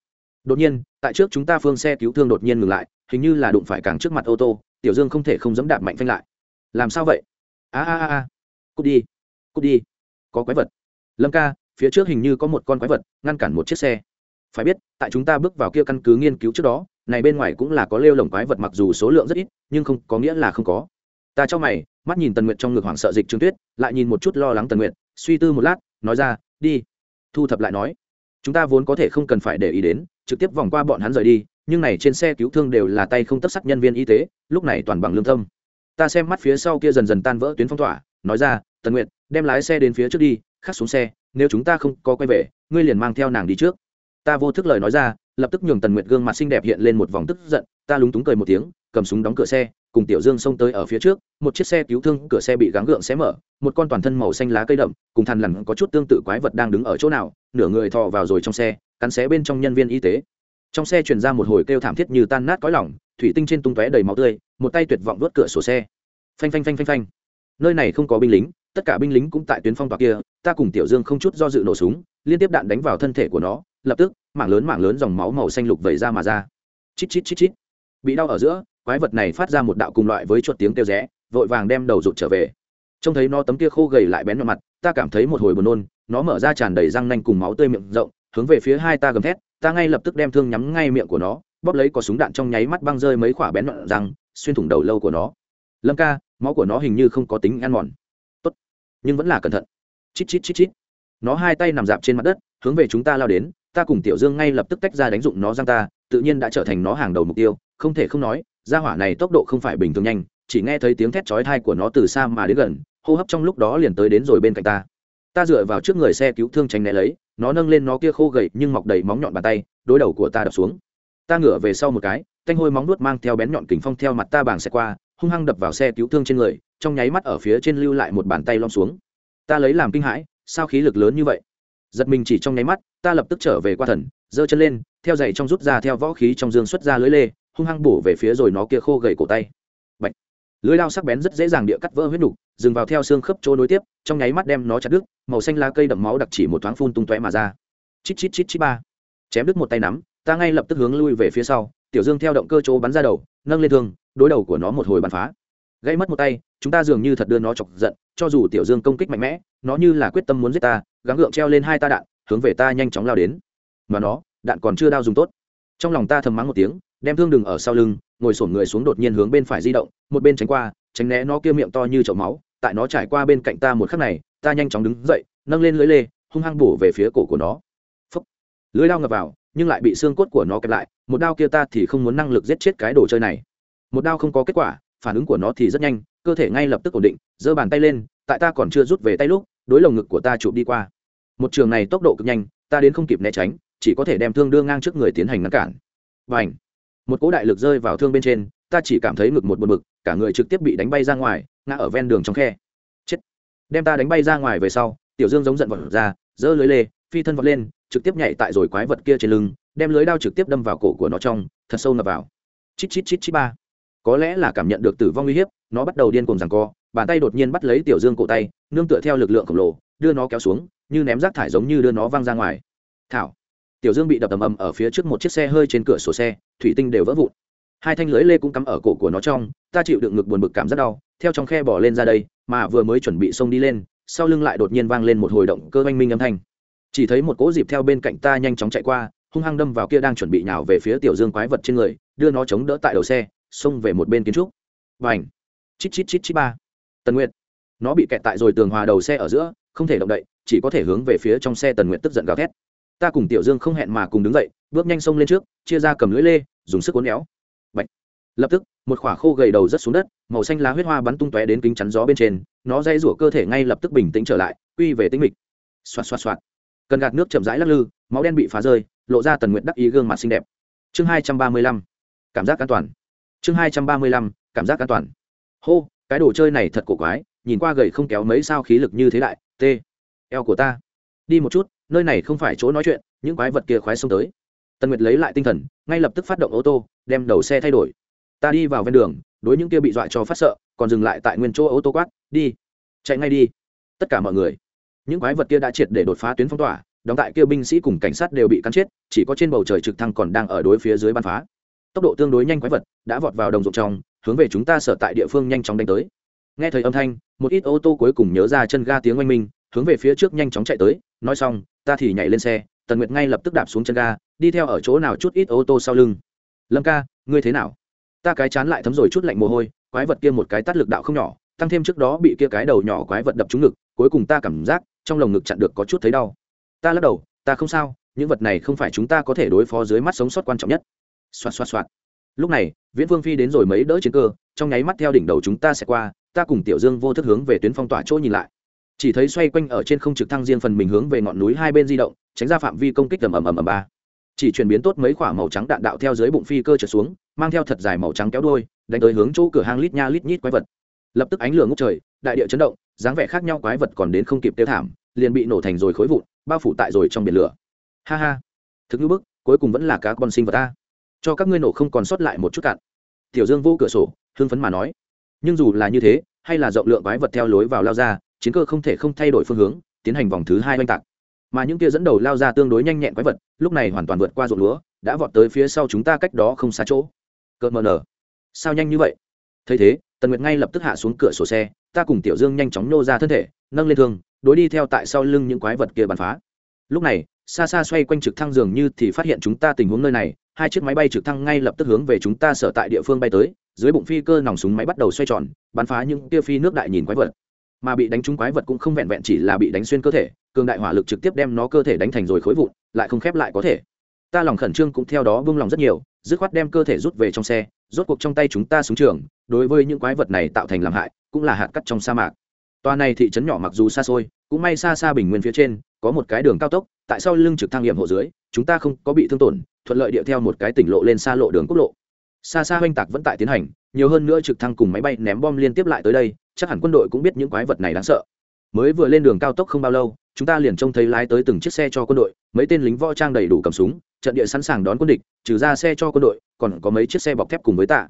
đột nhiên tại trước chúng ta phương xe cứu thương đột nhiên ngừng lại hình như là đụng phải càng trước mặt ô tô tiểu dương không thể không dẫm đạp mạnh phanh lại. Làm sao vậy? A a a a. Cút đi cút đi. Có quái vật. Lâm ca phía trước hình như có một con quái vật ngăn cản một chiếc xe. Phải biết tại chúng ta bước vào kia căn cứ nghiên cứu trước đó này bên ngoài cũng là có lêu lồng quái vật mặc dù số lượng rất ít nhưng không có nghĩa là không có. Ta cho mày mắt nhìn tần nguyện trong ngực hoảng sợ dịch trương tuyết lại nhìn một chút lo lắng tần nguyện, suy tư một lát nói ra đi. Thu thập lại nói chúng ta vốn có thể không cần phải để ý đến trực tiếp vòng qua bọn hắn rời đi, nhưng này trên xe cứu thương đều là tay không tất sắc nhân viên y tế, lúc này toàn bằng lương tâm. Ta xem mắt phía sau kia dần dần tan vỡ tuyến phong tỏa, nói ra, tần nguyệt, đem lái xe đến phía trước đi, khắc xuống xe, nếu chúng ta không có quay về, ngươi liền mang theo nàng đi trước. Ta vô thức lời nói ra, lập tức nhường tần nguyệt gương mặt xinh đẹp hiện lên một vòng tức giận, ta lúng túng cười một tiếng, cầm súng đóng cửa xe, cùng tiểu dương xông tới ở phía trước, một chiếc xe cứu thương cửa xe bị gắng gượng xé mở, một con toàn thân màu xanh lá cây đậm, cùng thằn lằn có chút tương tự quái vật đang đứng ở chỗ nào, nửa người thò vào rồi trong xe cắn xé bên trong nhân viên y tế. Trong xe truyền ra một hồi kêu thảm thiết như tan nát cõi lỏng thủy tinh trên tung tóe đầy máu tươi, một tay tuyệt vọng vớt cửa sổ xe. Phanh phanh phanh phanh phanh. Nơi này không có binh lính, tất cả binh lính cũng tại tuyến phong tỏa kia, ta cùng tiểu dương không chút do dự nổ súng, liên tiếp đạn đánh vào thân thể của nó, lập tức, mảng lớn mảng lớn dòng máu màu xanh lục vẩy ra mà ra. Chít chít chít chít. Bị đau ở giữa, quái vật này phát ra một đạo cùng loại với chuột tiếng kêu rẽ, vội vàng đem đầu rụt trở về. Trông thấy nó tấm kia khô gầy lại bén vào mặt, ta cảm thấy một hồi buồn nôn, nó mở ra tràn đầy răng nanh cùng máu tươi miệng rộng hướng về phía hai ta gầm thét, ta ngay lập tức đem thương nhắm ngay miệng của nó, bóp lấy có súng đạn trong nháy mắt băng rơi mấy quả bén nhọn răng, xuyên thủng đầu lâu của nó. Lâm ca, máu của nó hình như không có tính ăn mòn. Tốt. Nhưng vẫn là cẩn thận. Chít chít chít chít. Nó hai tay nằm dạp trên mặt đất, hướng về chúng ta lao đến, ta cùng tiểu dương ngay lập tức tách ra đánh dụng nó răng ta, tự nhiên đã trở thành nó hàng đầu mục tiêu, không thể không nói, gia hỏa này tốc độ không phải bình thường nhanh, chỉ nghe thấy tiếng thét chói thai của nó từ xa mà đến gần, hô hấp trong lúc đó liền tới đến rồi bên cạnh ta ta dựa vào trước người xe cứu thương tránh né lấy, nó nâng lên nó kia khô gầy nhưng mọc đầy móng nhọn bàn tay, đối đầu của ta đập xuống. Ta ngửa về sau một cái, thanh hôi móng nuốt mang theo bén nhọn kính phong theo mặt ta bàng xe qua, hung hăng đập vào xe cứu thương trên người, trong nháy mắt ở phía trên lưu lại một bàn tay lom xuống. Ta lấy làm kinh hãi, sao khí lực lớn như vậy? Giật mình chỉ trong nháy mắt, ta lập tức trở về qua thần, giơ chân lên, theo dậy trong rút ra theo võ khí trong dương xuất ra lưới lê, hung hăng bổ về phía rồi nó kia khô gầy cổ tay lưới lao sắc bén rất dễ dàng địa cắt vỡ huyết nục, dừng vào theo xương khớp chỗ nối tiếp, trong nháy mắt đem nó chặt đứt, màu xanh lá cây đậm máu đặc chỉ một thoáng phun tung tóe mà ra. Chít chít chít chít ba. Chém đứt một tay nắm, ta ngay lập tức hướng lui về phía sau, tiểu dương theo động cơ chỗ bắn ra đầu, nâng lên thương, đối đầu của nó một hồi bắn phá. Gây mất một tay, chúng ta dường như thật đưa nó chọc giận, cho dù tiểu dương công kích mạnh mẽ, nó như là quyết tâm muốn giết ta, gắng gượng treo lên hai ta đạn, hướng về ta nhanh chóng lao đến. Mà nó, đạn còn chưa đao dùng tốt. Trong lòng ta thầm mắng một tiếng, đem thương đừng ở sau lưng ngồi sổn người xuống đột nhiên hướng bên phải di động, một bên tránh qua, tránh né nó kia miệng to như chậu máu, tại nó trải qua bên cạnh ta một khắc này, ta nhanh chóng đứng dậy, nâng lên lưới lê, hung hăng bổ về phía cổ của nó. Phúc. lưới đao ngập vào, nhưng lại bị xương cốt của nó kẹp lại, một đao kia ta thì không muốn năng lực giết chết cái đồ chơi này. Một đao không có kết quả, phản ứng của nó thì rất nhanh, cơ thể ngay lập tức ổn định, giơ bàn tay lên, tại ta còn chưa rút về tay lúc, đối lồng ngực của ta chụp đi qua. Một trường này tốc độ cực nhanh, ta đến không kịp né tránh, chỉ có thể đem thương đưa ngang trước người tiến hành ngăn cản. Và ảnh một cỗ đại lực rơi vào thương bên trên ta chỉ cảm thấy ngực một buồn bực, cả người trực tiếp bị đánh bay ra ngoài ngã ở ven đường trong khe. Chết. Đem ta đánh bay ra ngoài về sau tiểu dương giống giận vật ra giơ lưới lê phi thân vật lên trực tiếp nhảy tại rồi quái vật kia trên lưng đem lưới đao trực tiếp đâm vào cổ của nó trong thật sâu ngập vào. Chít chít chít chít ba. Có lẽ là cảm nhận được tử vong uy hiếp nó bắt đầu điên cuồng rằng co bàn tay đột nhiên bắt lấy tiểu dương cổ tay nương tựa theo lực lượng khổng lồ đưa nó kéo xuống như ném rác thải giống như đưa nó văng ra ngoài. Thảo tiểu dương bị đập ầm ầm ở phía trước một chiếc xe hơi trên cửa sổ xe, thủy tinh đều vỡ vụn. Hai thanh lưới lê cũng cắm ở cổ của nó trong, ta chịu đựng ngực buồn bực cảm rất đau, theo trong khe bỏ lên ra đây, mà vừa mới chuẩn bị xông đi lên, sau lưng lại đột nhiên vang lên một hồi động cơ oanh minh âm thanh. Chỉ thấy một cỗ dịp theo bên cạnh ta nhanh chóng chạy qua, hung hăng đâm vào kia đang chuẩn bị nhào về phía tiểu dương quái vật trên người, đưa nó chống đỡ tại đầu xe, xông về một bên kiến trúc. Và ảnh chít chít chít chít ba! Tần nguyệt! Nó bị kẹt tại rồi tường hòa đầu xe ở giữa, không thể động đậy, chỉ có thể hướng về phía trong xe tần nguyệt tức giận gào thét ta cùng tiểu dương không hẹn mà cùng đứng dậy, bước nhanh xông lên trước, chia ra cầm lưỡi lê, dùng sức cuốn éo. Bạch. lập tức, một khỏa khô gầy đầu rất xuống đất, màu xanh lá huyết hoa bắn tung tóe đến kính chắn gió bên trên, nó dây rủa cơ thể ngay lập tức bình tĩnh trở lại, quy về tĩnh mịch. Xoạt xoạt xoạt. Cần gạt nước chậm rãi lắc lư, máu đen bị phá rơi, lộ ra tần nguyện đắc ý gương mặt xinh đẹp. Chương hai trăm ba mươi lăm. Cảm giác an toàn. Chương hai trăm ba mươi lăm. Cảm giác an toàn. Hô, cái đồ chơi này thật cổ quái, nhìn qua gầy không kéo mấy sao khí lực như thế đại t eo của ta. Đi một chút nơi này không phải chỗ nói chuyện, những quái vật kia khoái xông tới. Tần nguyệt lấy lại tinh thần, ngay lập tức phát động ô tô, đem đầu xe thay đổi. Ta đi vào ven đường, đối những kia bị dọa cho phát sợ, còn dừng lại tại nguyên chỗ ô tô quát, đi, chạy ngay đi. Tất cả mọi người, những quái vật kia đã triệt để đột phá tuyến phong tỏa, đóng tại kia binh sĩ cùng cảnh sát đều bị cắn chết, chỉ có trên bầu trời trực thăng còn đang ở đối phía dưới bắn phá. Tốc độ tương đối nhanh quái vật đã vọt vào đồng ruộng trong, hướng về chúng ta sở tại địa phương nhanh chóng đánh tới. Nghe thấy âm thanh, một ít ô tô cuối cùng nhớ ra chân ga tiếng oanh minh, hướng về phía trước nhanh chóng chạy tới, nói xong ta thì nhảy lên xe, tần nguyệt ngay lập tức đạp xuống chân ga, đi theo ở chỗ nào chút ít ô tô sau lưng. Lâm ca, ngươi thế nào? Ta cái chán lại thấm rồi chút lạnh mồ hôi, quái vật kia một cái tắt lực đạo không nhỏ, tăng thêm trước đó bị kia cái đầu nhỏ quái vật đập trúng ngực, cuối cùng ta cảm giác trong lồng ngực chặn được có chút thấy đau. Ta lắc đầu, ta không sao, những vật này không phải chúng ta có thể đối phó dưới mắt sống sót quan trọng nhất. Xoạt xoạt xoạt. Lúc này, viễn vương phi đến rồi mấy đỡ chiến cơ, trong nháy mắt theo đỉnh đầu chúng ta sẽ qua, ta cùng tiểu dương vô thức hướng về tuyến phong tỏa chỗ nhìn lại chỉ thấy xoay quanh ở trên không trực thăng riêng phần mình hướng về ngọn núi hai bên di động, tránh ra phạm vi công kích tầm ầm ầm ầm ba. Chỉ chuyển biến tốt mấy quả màu trắng đạn đạo theo dưới bụng phi cơ trở xuống, mang theo thật dài màu trắng kéo đuôi đánh tới hướng chỗ cửa hang lít nha lít nhít quái vật. Lập tức ánh lửa ngốc trời, đại địa chấn động, dáng vẻ khác nhau quái vật còn đến không kịp tiêu thảm, liền bị nổ thành rồi khối vụn, bao phủ tại rồi trong biển lửa. Ha ha. Thực như bức, cuối cùng vẫn là các con sinh vật ta. Cho các ngươi nổ không còn sót lại một chút cạn. Tiểu dương vô cửa sổ, hưng phấn mà nói. Nhưng dù là như thế, hay là rộng lượng quái vật theo lối vào lao ra chiến cơ không thể không thay đổi phương hướng, tiến hành vòng thứ hai oanh tạc. Mà những kia dẫn đầu lao ra tương đối nhanh nhẹn quái vật, lúc này hoàn toàn vượt qua ruộng lúa, đã vọt tới phía sau chúng ta cách đó không xa chỗ. Cợt mờ nở. Sao nhanh như vậy? Thấy thế, tần nguyệt ngay lập tức hạ xuống cửa sổ xe, ta cùng tiểu dương nhanh chóng nô ra thân thể, nâng lên thương, đối đi theo tại sau lưng những quái vật kia bắn phá. Lúc này, xa xa xoay quanh trực thăng dường như thì phát hiện chúng ta tình huống nơi này, hai chiếc máy bay trực thăng ngay lập tức hướng về chúng ta sở tại địa phương bay tới, dưới bụng phi cơ nòng súng máy bắt đầu xoay tròn, bắn phá những tia phi nước đại nhìn quái vật mà bị đánh trúng quái vật cũng không vẹn vẹn chỉ là bị đánh xuyên cơ thể, cường đại hỏa lực trực tiếp đem nó cơ thể đánh thành rồi khối vụn, lại không khép lại có thể. Ta lòng khẩn trương cũng theo đó vương lòng rất nhiều, dứt khoát đem cơ thể rút về trong xe, rốt cuộc trong tay chúng ta xuống trường, đối với những quái vật này tạo thành làm hại, cũng là hạt cắt trong sa mạc. Tòa này thị trấn nhỏ mặc dù xa xôi, cũng may xa xa bình nguyên phía trên, có một cái đường cao tốc, tại sao lưng trực thang nghiệm hộ dưới, chúng ta không có bị thương tổn, thuận lợi điệu theo một cái tỉnh lộ lên xa lộ đường quốc lộ. Xa xa oanh tạc vẫn tại tiến hành, nhiều hơn nữa trực thăng cùng máy bay ném bom liên tiếp lại tới đây chắc hẳn quân đội cũng biết những quái vật này đáng sợ. Mới vừa lên đường cao tốc không bao lâu, chúng ta liền trông thấy lái tới từng chiếc xe cho quân đội, mấy tên lính võ trang đầy đủ cầm súng, trận địa sẵn sàng đón quân địch, trừ ra xe cho quân đội, còn có mấy chiếc xe bọc thép cùng với tạ.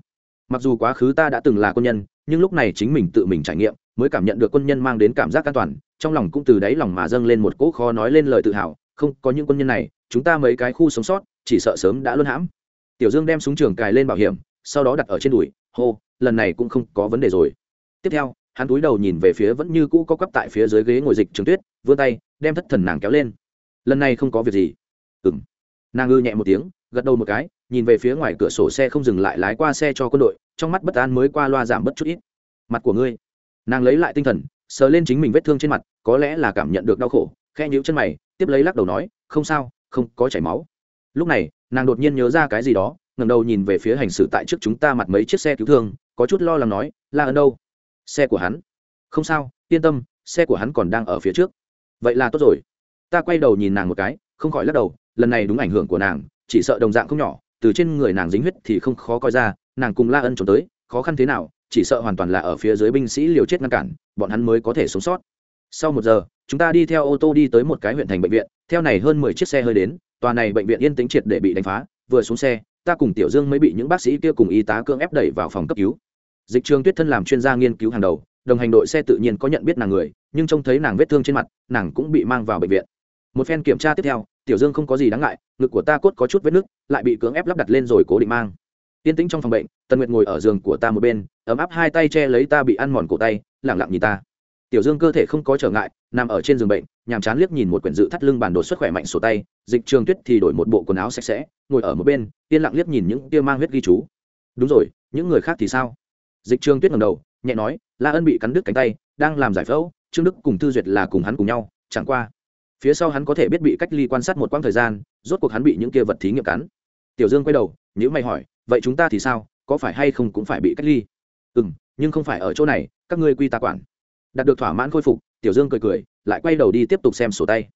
Mặc dù quá khứ ta đã từng là quân nhân, nhưng lúc này chính mình tự mình trải nghiệm, mới cảm nhận được quân nhân mang đến cảm giác an toàn, trong lòng cũng từ đáy lòng mà dâng lên một cỗ khó nói lên lời tự hào, không, có những quân nhân này, chúng ta mấy cái khu sống sót, chỉ sợ sớm đã luôn hãm. Tiểu dương đem súng trường cài lên bảo hiểm, sau đó đặt ở trên đùi, hô, lần này cũng không có vấn đề rồi tiếp theo, hắn túi đầu nhìn về phía vẫn như cũ có cắp tại phía dưới ghế ngồi dịch trường tuyết, vươn tay, đem thất thần nàng kéo lên. Lần này không có việc gì. Ừng nàng ngư nhẹ một tiếng, gật đầu một cái, nhìn về phía ngoài cửa sổ xe không dừng lại lái qua xe cho quân đội, trong mắt bất an mới qua loa giảm bớt chút ít. Mặt của ngươi. Nàng lấy lại tinh thần, sờ lên chính mình vết thương trên mặt, có lẽ là cảm nhận được đau khổ khe nhíu chân mày, tiếp lấy lắc đầu nói, không sao, không có chảy máu. Lúc này, nàng đột nhiên nhớ ra cái gì đó, ngẩng đầu nhìn về phía hành xử tại trước chúng ta mặt mấy chiếc xe cứu thương, có chút lo lắng nói, la ở đâu? Xe của hắn. Không sao, yên tâm, xe của hắn còn đang ở phía trước. Vậy là tốt rồi. Ta quay đầu nhìn nàng một cái, không khỏi lắc đầu, lần này đúng ảnh hưởng của nàng, chỉ sợ đồng dạng không nhỏ, từ trên người nàng dính huyết thì không khó coi ra, nàng cùng la ân trốn tới, khó khăn thế nào, chỉ sợ hoàn toàn là ở phía dưới binh sĩ liều chết ngăn cản, bọn hắn mới có thể sống sót. Sau một giờ, chúng ta đi theo ô tô đi tới một cái huyện thành bệnh viện, theo này hơn mười chiếc xe hơi đến, tòa này bệnh viện yên tĩnh triệt để bị đánh phá, vừa xuống xe, ta cùng tiểu dương mới bị những bác sĩ kia cùng y tá cưỡng ép đẩy vào phòng cấp cứu dịch trường tuyết thân làm chuyên gia nghiên cứu hàng đầu, đồng hành đội xe tự nhiên có nhận biết nàng người, nhưng trông thấy nàng vết thương trên mặt, nàng cũng bị mang vào bệnh viện. Một phen kiểm tra tiếp theo, tiểu dương không có gì đáng ngại, ngực của ta cốt có chút vết nứt, lại bị cưỡng ép lắp đặt lên rồi cố định mang. Yên tĩnh trong phòng bệnh, tần nguyệt ngồi ở giường của ta một bên, ấm áp hai tay che lấy ta bị ăn mòn cổ tay, lẳng lặng nhìn ta. Tiểu dương cơ thể không có trở ngại, nằm ở trên giường bệnh, nhàm chán liếc nhìn một quyển dự thắt lưng bản đồ xuất khỏe mạnh sổ tay, dịch trường tuyết thì đổi một bộ quần áo sạch sẽ, ngồi ở một bên, yên lặng liếc nhìn những tia mang huyết ghi chú. Đúng rồi, những người khác thì sao? Dịch trường tuyết ngầm đầu, nhẹ nói, la ân bị cắn đứt cánh tay, đang làm giải phẫu, trương đức cùng thư duyệt là cùng hắn cùng nhau, chẳng qua, phía sau hắn có thể biết bị cách ly quan sát một quãng thời gian, rốt cuộc hắn bị những kia vật thí nghiệm cắn. Tiểu dương quay đầu nhữ mày hỏi, vậy chúng ta thì sao? Có phải hay không cũng phải bị cách ly? Ừ m nhưng không phải ở chỗ này, các ngươi quy ta quản. Đạt được thỏa mãn khôi phục, tiểu dương cười cười, lại quay đầu đi tiếp tục xem sổ tay.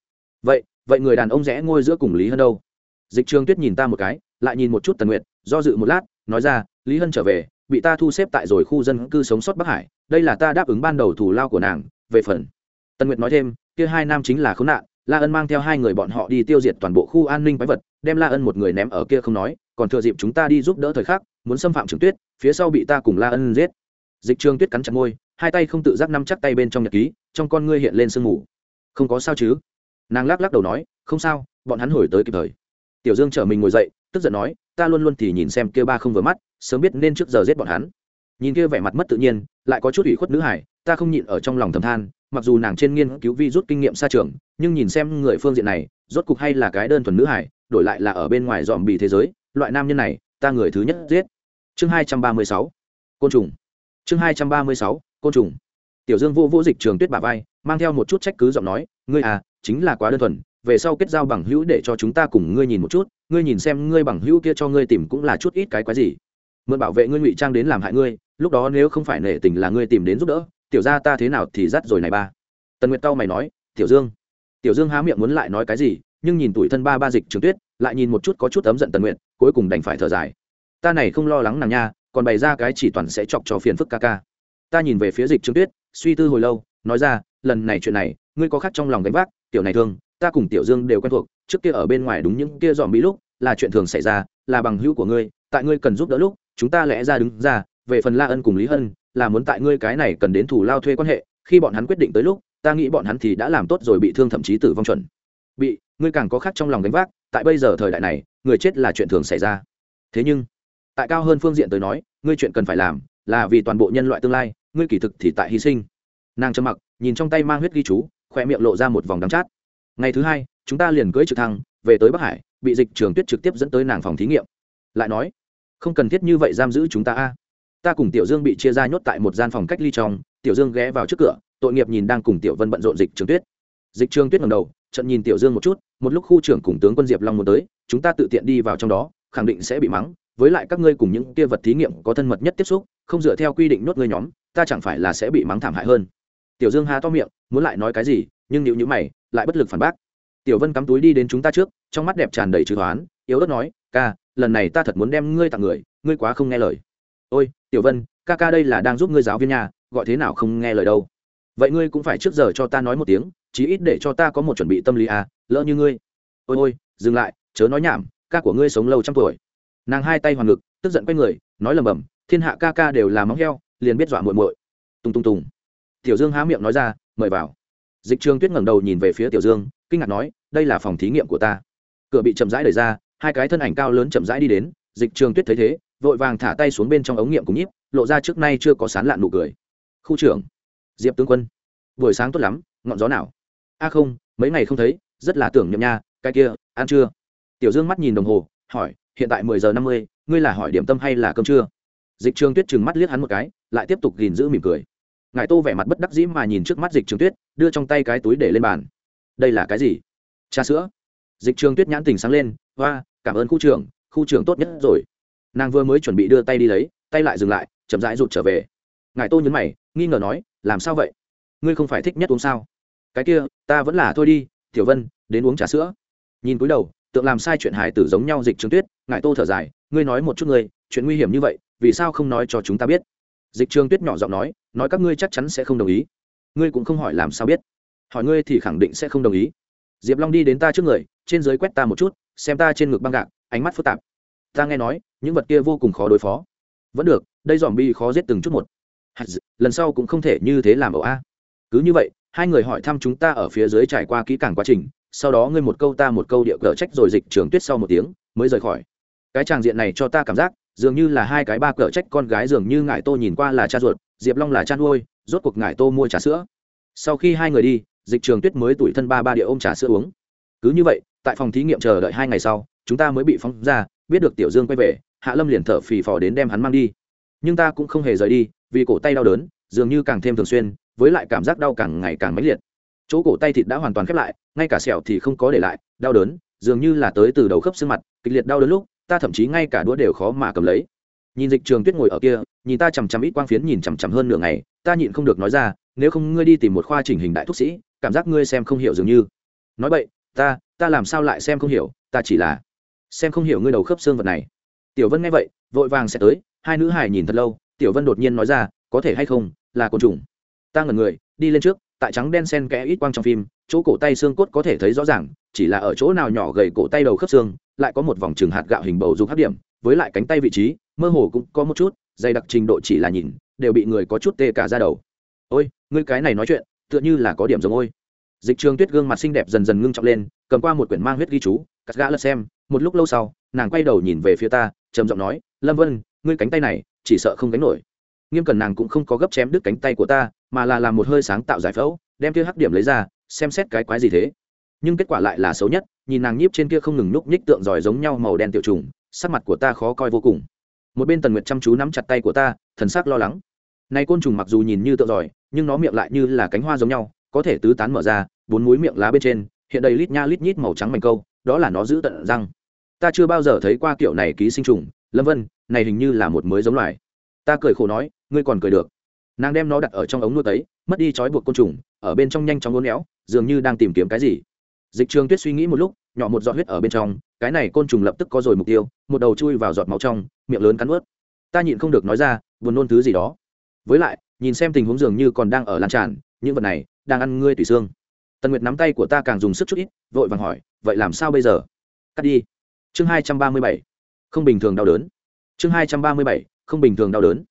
Vậy vậy người đàn ông rẽ ngôi giữa cùng lý hân đâu? Dịch trường tuyết nhìn ta một cái, lại nhìn một chút tần nguyệt, do dự một lát, nói ra, lý hân trở về bị ta thu xếp tại rồi khu dân cư sống sót bắc hải, đây là ta đáp ứng ban đầu thủ lao của nàng. Về phần, tần nguyệt nói thêm, kia hai nam chính là khốn nạn, la ân mang theo hai người bọn họ đi tiêu diệt toàn bộ khu an ninh quái vật, đem la ân một người ném ở kia không nói, còn thừa dịp chúng ta đi giúp đỡ thời khắc, muốn xâm phạm trường tuyết, phía sau bị ta cùng la ân giết. Dịch trường tuyết cắn chặt môi, hai tay không tự giác nắm chắc tay bên trong nhật ký, trong con ngươi hiện lên sương mù. Không có sao chứ? Nàng lắc lắc đầu nói, không sao, bọn hắn hồi tới kịp thời. Tiểu dương chở mình ngồi dậy, tức giận nói, ta luôn luôn thì nhìn xem kia ba không vừa mắt sớm biết nên trước giờ giết bọn hắn. Nhìn kia vẻ mặt mất tự nhiên, lại có chút ủy khuất nữ hải ta không nhịn ở trong lòng thầm than, mặc dù nàng trên nghiên cứu vi rút kinh nghiệm xa trường, nhưng nhìn xem người phương diện này, rốt cục hay là cái đơn thuần nữ hải đổi lại là ở bên ngoài dòm bị thế giới, loại nam nhân này, ta người thứ nhất giết. Chương hai trăm ba mươi sáu, côn trùng. Chương hai trăm ba mươi sáu, côn trùng. Tiểu dương vô vô dịch trường tuyết bà vai, mang theo một chút trách cứ giọng nói, ngươi à chính là quá đơn thuần, về sau kết giao bằng hữu để cho chúng ta cùng ngươi nhìn một chút, ngươi nhìn xem ngươi bằng hữu kia cho ngươi tìm cũng là chút ít cái quái gì mượn bảo vệ ngươi ngụy trang đến làm hại ngươi, lúc đó nếu không phải nể tình là ngươi tìm đến giúp đỡ, tiểu ra ta thế nào thì dắt rồi này ba. Tần nguyệt tao mày nói, tiểu dương. Tiểu dương há miệng muốn lại nói cái gì, nhưng nhìn tuổi thân ba ba dịch trường tuyết, lại nhìn một chút có chút ấm giận tần nguyện cuối cùng đành phải thở dài. Ta này không lo lắng nàng nha, còn bày ra cái chỉ toàn sẽ chọc cho phiền phức ca ca. Ta nhìn về phía dịch trường tuyết, suy tư hồi lâu, nói ra, lần này chuyện này, ngươi có khác trong lòng gánh vác, tiểu này thương, ta cùng tiểu dương đều quen thuộc, trước kia ở bên ngoài đúng những kia dòm bị lúc, là chuyện thường xảy ra, là bằng hữu của ngươi, tại ngươi cần giúp đỡ lúc chúng ta lẽ ra đứng ra, về phần la ân cùng lý hân, là muốn tại ngươi cái này cần đến thủ lao thuê quan hệ, khi bọn hắn quyết định tới lúc, ta nghĩ bọn hắn thì đã làm tốt rồi bị thương thậm chí tử vong chuẩn. Bị, ngươi càng có khác trong lòng gánh vác, tại bây giờ thời đại này, người chết là chuyện thường xảy ra. Thế nhưng, tại cao hơn phương diện tới nói, ngươi chuyện cần phải làm là vì toàn bộ nhân loại tương lai, ngươi kỳ thực thì tại hy sinh. Nàng trầm mặc, nhìn trong tay mang huyết ghi chú khoe miệng lộ ra một vòng đắm chát. Ngày thứ hai, chúng ta liền cưỡi trực thăng, về tới bắc hải, bị dịch trường tuyết trực tiếp dẫn tới nàng phòng thí nghiệm. Lại nói không cần thiết như vậy giam giữ chúng ta a. Ta cùng tiểu dương bị chia ra nhốt tại một gian phòng cách ly trong, tiểu dương ghé vào trước cửa, tội nghiệp nhìn đang cùng tiểu vân bận rộn dịch trường tuyết. Dịch trường tuyết ngầm đầu trận nhìn tiểu dương một chút, một lúc khu trưởng cùng tướng quân diệp long muốn tới, chúng ta tự tiện đi vào trong đó, khẳng định sẽ bị mắng, với lại các ngươi cùng những kia vật thí nghiệm có thân mật nhất tiếp xúc, không dựa theo quy định nhốt ngươi nhóm, ta chẳng phải là sẽ bị mắng thảm hại hơn. Tiểu dương há to miệng, muốn lại nói cái gì, nhưng nhịu nhữ mày, lại bất lực phản bác. Tiểu vân cắm túi đi đến chúng ta trước, trong mắt đẹp tràn đầy trừ hoán, yếu ớt nói ca, lần này ta thật muốn đem ngươi tặng người, ngươi quá không nghe lời. Ôi, tiểu vân, ca ca đây là đang giúp ngươi giáo viên nhà, gọi thế nào không nghe lời đâu. Vậy ngươi cũng phải trước giờ cho ta nói một tiếng, chí ít để cho ta có một chuẩn bị tâm lý à lỡ như ngươi. Ôi ôi, dừng lại, chớ nói nhảm, ca của ngươi sống lâu trăm tuổi. Nàng hai tay hoàng ngực, tức giận quay người, nói lầm bầm, thiên hạ ca ca đều là móng heo, liền biết dọa muội muội. Tung tung tùng. Tiểu dương há miệng nói ra, mời vào. Dịch trường tuyết ngẩng đầu nhìn về phía tiểu dương, kinh ngạc nói, đây là phòng thí nghiệm của ta. Cửa bị chậm rãi đẩy ra hai cái thân ảnh cao lớn chậm rãi đi đến, dịch trường tuyết thấy thế, vội vàng thả tay xuống bên trong ống nghiệm cùng nhíp, lộ ra trước nay chưa có sán lạn nụ cười. Khu trưởng, diệp tướng quân, buổi sáng tốt lắm, ngọn gió nào? A à không, mấy ngày không thấy, rất là tưởng nhậm nha, cái kia, ăn chưa? Tiểu dương mắt nhìn đồng hồ, hỏi, hiện tại mười giờ năm mươi, ngươi là hỏi điểm tâm hay là cơm trưa? Dịch trường tuyết trừng mắt liếc hắn một cái, lại tiếp tục gìn giữ mỉm cười. Ngài tô vẻ mặt bất đắc dĩ mà nhìn trước mắt dịch trường tuyết, đưa trong tay cái túi để lên bàn. Đây là cái gì? Trà sữa. Dịch trường tuyết nhãn tình sáng lên hoa, cảm ơn khu trưởng khu trưởng tốt nhất rồi. Nàng vừa mới chuẩn bị đưa tay đi lấy, tay lại dừng lại, chậm rãi rụt trở về. Ngài tô nhấn mày, nghi ngờ nói, làm sao vậy? Ngươi không phải thích nhất uống sao? Cái kia, ta vẫn là thôi đi, tiểu vân, đến uống trà sữa. Nhìn cúi đầu, tượng làm sai chuyện hải tử giống nhau dịch trường tuyết, ngài tô thở dài, ngươi nói một chút ngươi, chuyện nguy hiểm như vậy, vì sao không nói cho chúng ta biết? Dịch trường tuyết nhỏ giọng nói nói các ngươi chắc chắn sẽ không đồng ý. Ngươi cũng không hỏi làm sao biết. Hỏi ngươi thì khẳng định sẽ không đồng ý. Diệp long đi đến ta trước người, trên dưới quét ta một chút xem ta trên ngực băng gạc, ánh mắt phức tạp. Ta nghe nói, những vật kia vô cùng khó đối phó. Vẫn được, đây dòm bi khó giết từng chút một. Lần sau cũng không thể như thế làm ẩu a. Cứ như vậy, hai người hỏi thăm chúng ta ở phía dưới trải qua kỹ càng quá trình, sau đó ngươi một câu ta một câu địa cờ trách rồi dịch trường tuyết sau một tiếng, mới rời khỏi. Cái tràng diện này cho ta cảm giác, dường như là hai cái ba cờ trách con gái dường như ngải tô nhìn qua là cha ruột, diệp long là cha nuôi, rốt cuộc ngải tô mua trà sữa. Sau khi hai người đi, dịch trường tuyết mới tuổi thân ba ba địa ôm trà sữa uống. Cứ như vậy tại phòng thí nghiệm chờ đợi hai ngày sau, chúng ta mới bị phóng ra, biết được tiểu dương quay về, hạ lâm liền thở phì phò đến đem hắn mang đi. Nhưng ta cũng không hề rời đi, vì cổ tay đau đớn, dường như càng thêm thường xuyên, với lại cảm giác đau càng ngày càng mãnh liệt. Chỗ cổ tay thịt đã hoàn toàn khép lại, ngay cả sẹo thì không có để lại, đau đớn, dường như là tới từ đầu khớp xương mặt, kịch liệt đau đớn lúc, ta thậm chí ngay cả đũa đều khó mà cầm lấy. Nhìn dịch trường tuyết ngồi ở kia, nhìn ta chằm chằm ít quang phiến nhìn chằm chằm hơn nửa ngày, ta nhịn không được nói ra, nếu không ngươi đi tìm một khoa chỉnh hình đại thuốc sĩ, cảm giác ngươi xem không hiểu dường như. Nói vậy ta ta làm sao lại xem không hiểu, ta chỉ là xem không hiểu ngươi đầu khớp xương vật này. Tiểu vân nghe vậy, vội vàng sẽ tới, hai nữ hải nhìn thật lâu, tiểu vân đột nhiên nói ra, có thể hay không, là côn trùng. Ta ngẩn người, đi lên trước, tại trắng đen sen kẽ ít quang trong phim, chỗ cổ tay xương cốt có thể thấy rõ ràng, chỉ là ở chỗ nào nhỏ gầy cổ tay đầu khớp xương, lại có một vòng trừng hạt gạo hình bầu dục hấp điểm, với lại cánh tay vị trí, mơ hồ cũng có một chút, dày đặc trình độ chỉ là nhìn, đều bị người có chút tê cả ra đầu. Ôi, ngươi cái này nói chuyện, tựa như là có điểm giống ôi dịch trường tuyết gương mặt xinh đẹp dần dần ngưng trọng lên, cầm qua một quyển mang huyết ghi chú, cắt gã lật xem, một lúc lâu sau, nàng quay đầu nhìn về phía ta, trầm giọng nói, lâm vân, ngươi cánh tay này, chỉ sợ không gánh nổi. Nghiêm cần nàng cũng không có gấp chém đứt cánh tay của ta, mà là làm một hơi sáng tạo giải phẫu, đem kia hắc điểm lấy ra, xem xét cái quái gì thế. Nhưng kết quả lại là xấu nhất, nhìn nàng nhíp trên kia không ngừng núp nhích tượng giỏi giống nhau màu đen tiểu trùng, sắc mặt của ta khó coi vô cùng. Một bên tần nguyệt chăm chú nắm chặt tay của ta, thần sắc lo lắng. Này côn trùng mặc dù nhìn như tượng giỏi, nhưng nó miệng lại như là cánh hoa giống nhau có thể tứ tán mở ra, bốn múi miệng lá bên trên, hiện đầy lít nha lít nhít màu trắng mảnh câu, đó là nó giữ tận răng. Ta chưa bao giờ thấy qua kiểu này ký sinh trùng, lâm vân, này hình như là một mới giống loài. Ta cười khổ nói, ngươi còn cười được. Nàng đem nó đặt ở trong ống nuôi tấy mất đi trói buộc côn trùng, ở bên trong nhanh chóng ngốn éo, dường như đang tìm kiếm cái gì. Dịch trường tuyết suy nghĩ một lúc, nhỏ một giọt huyết ở bên trong, cái này côn trùng lập tức có rồi mục tiêu, một đầu chui vào giọt máu trong, miệng lớn cắn ướt ta nhịn không được nói ra, buồn nôn thứ gì đó. Với lại, nhìn xem tình huống dường như còn đang ở lan tràn những vật này đang ăn ngươi tùy xương. Tần nguyệt nắm tay của ta càng dùng sức chút ít, vội vàng hỏi, vậy làm sao bây giờ? Cắt đi. Chương hai trăm ba mươi bảy, không bình thường đau đớn. Chương hai trăm ba mươi bảy, không bình thường đau đớn.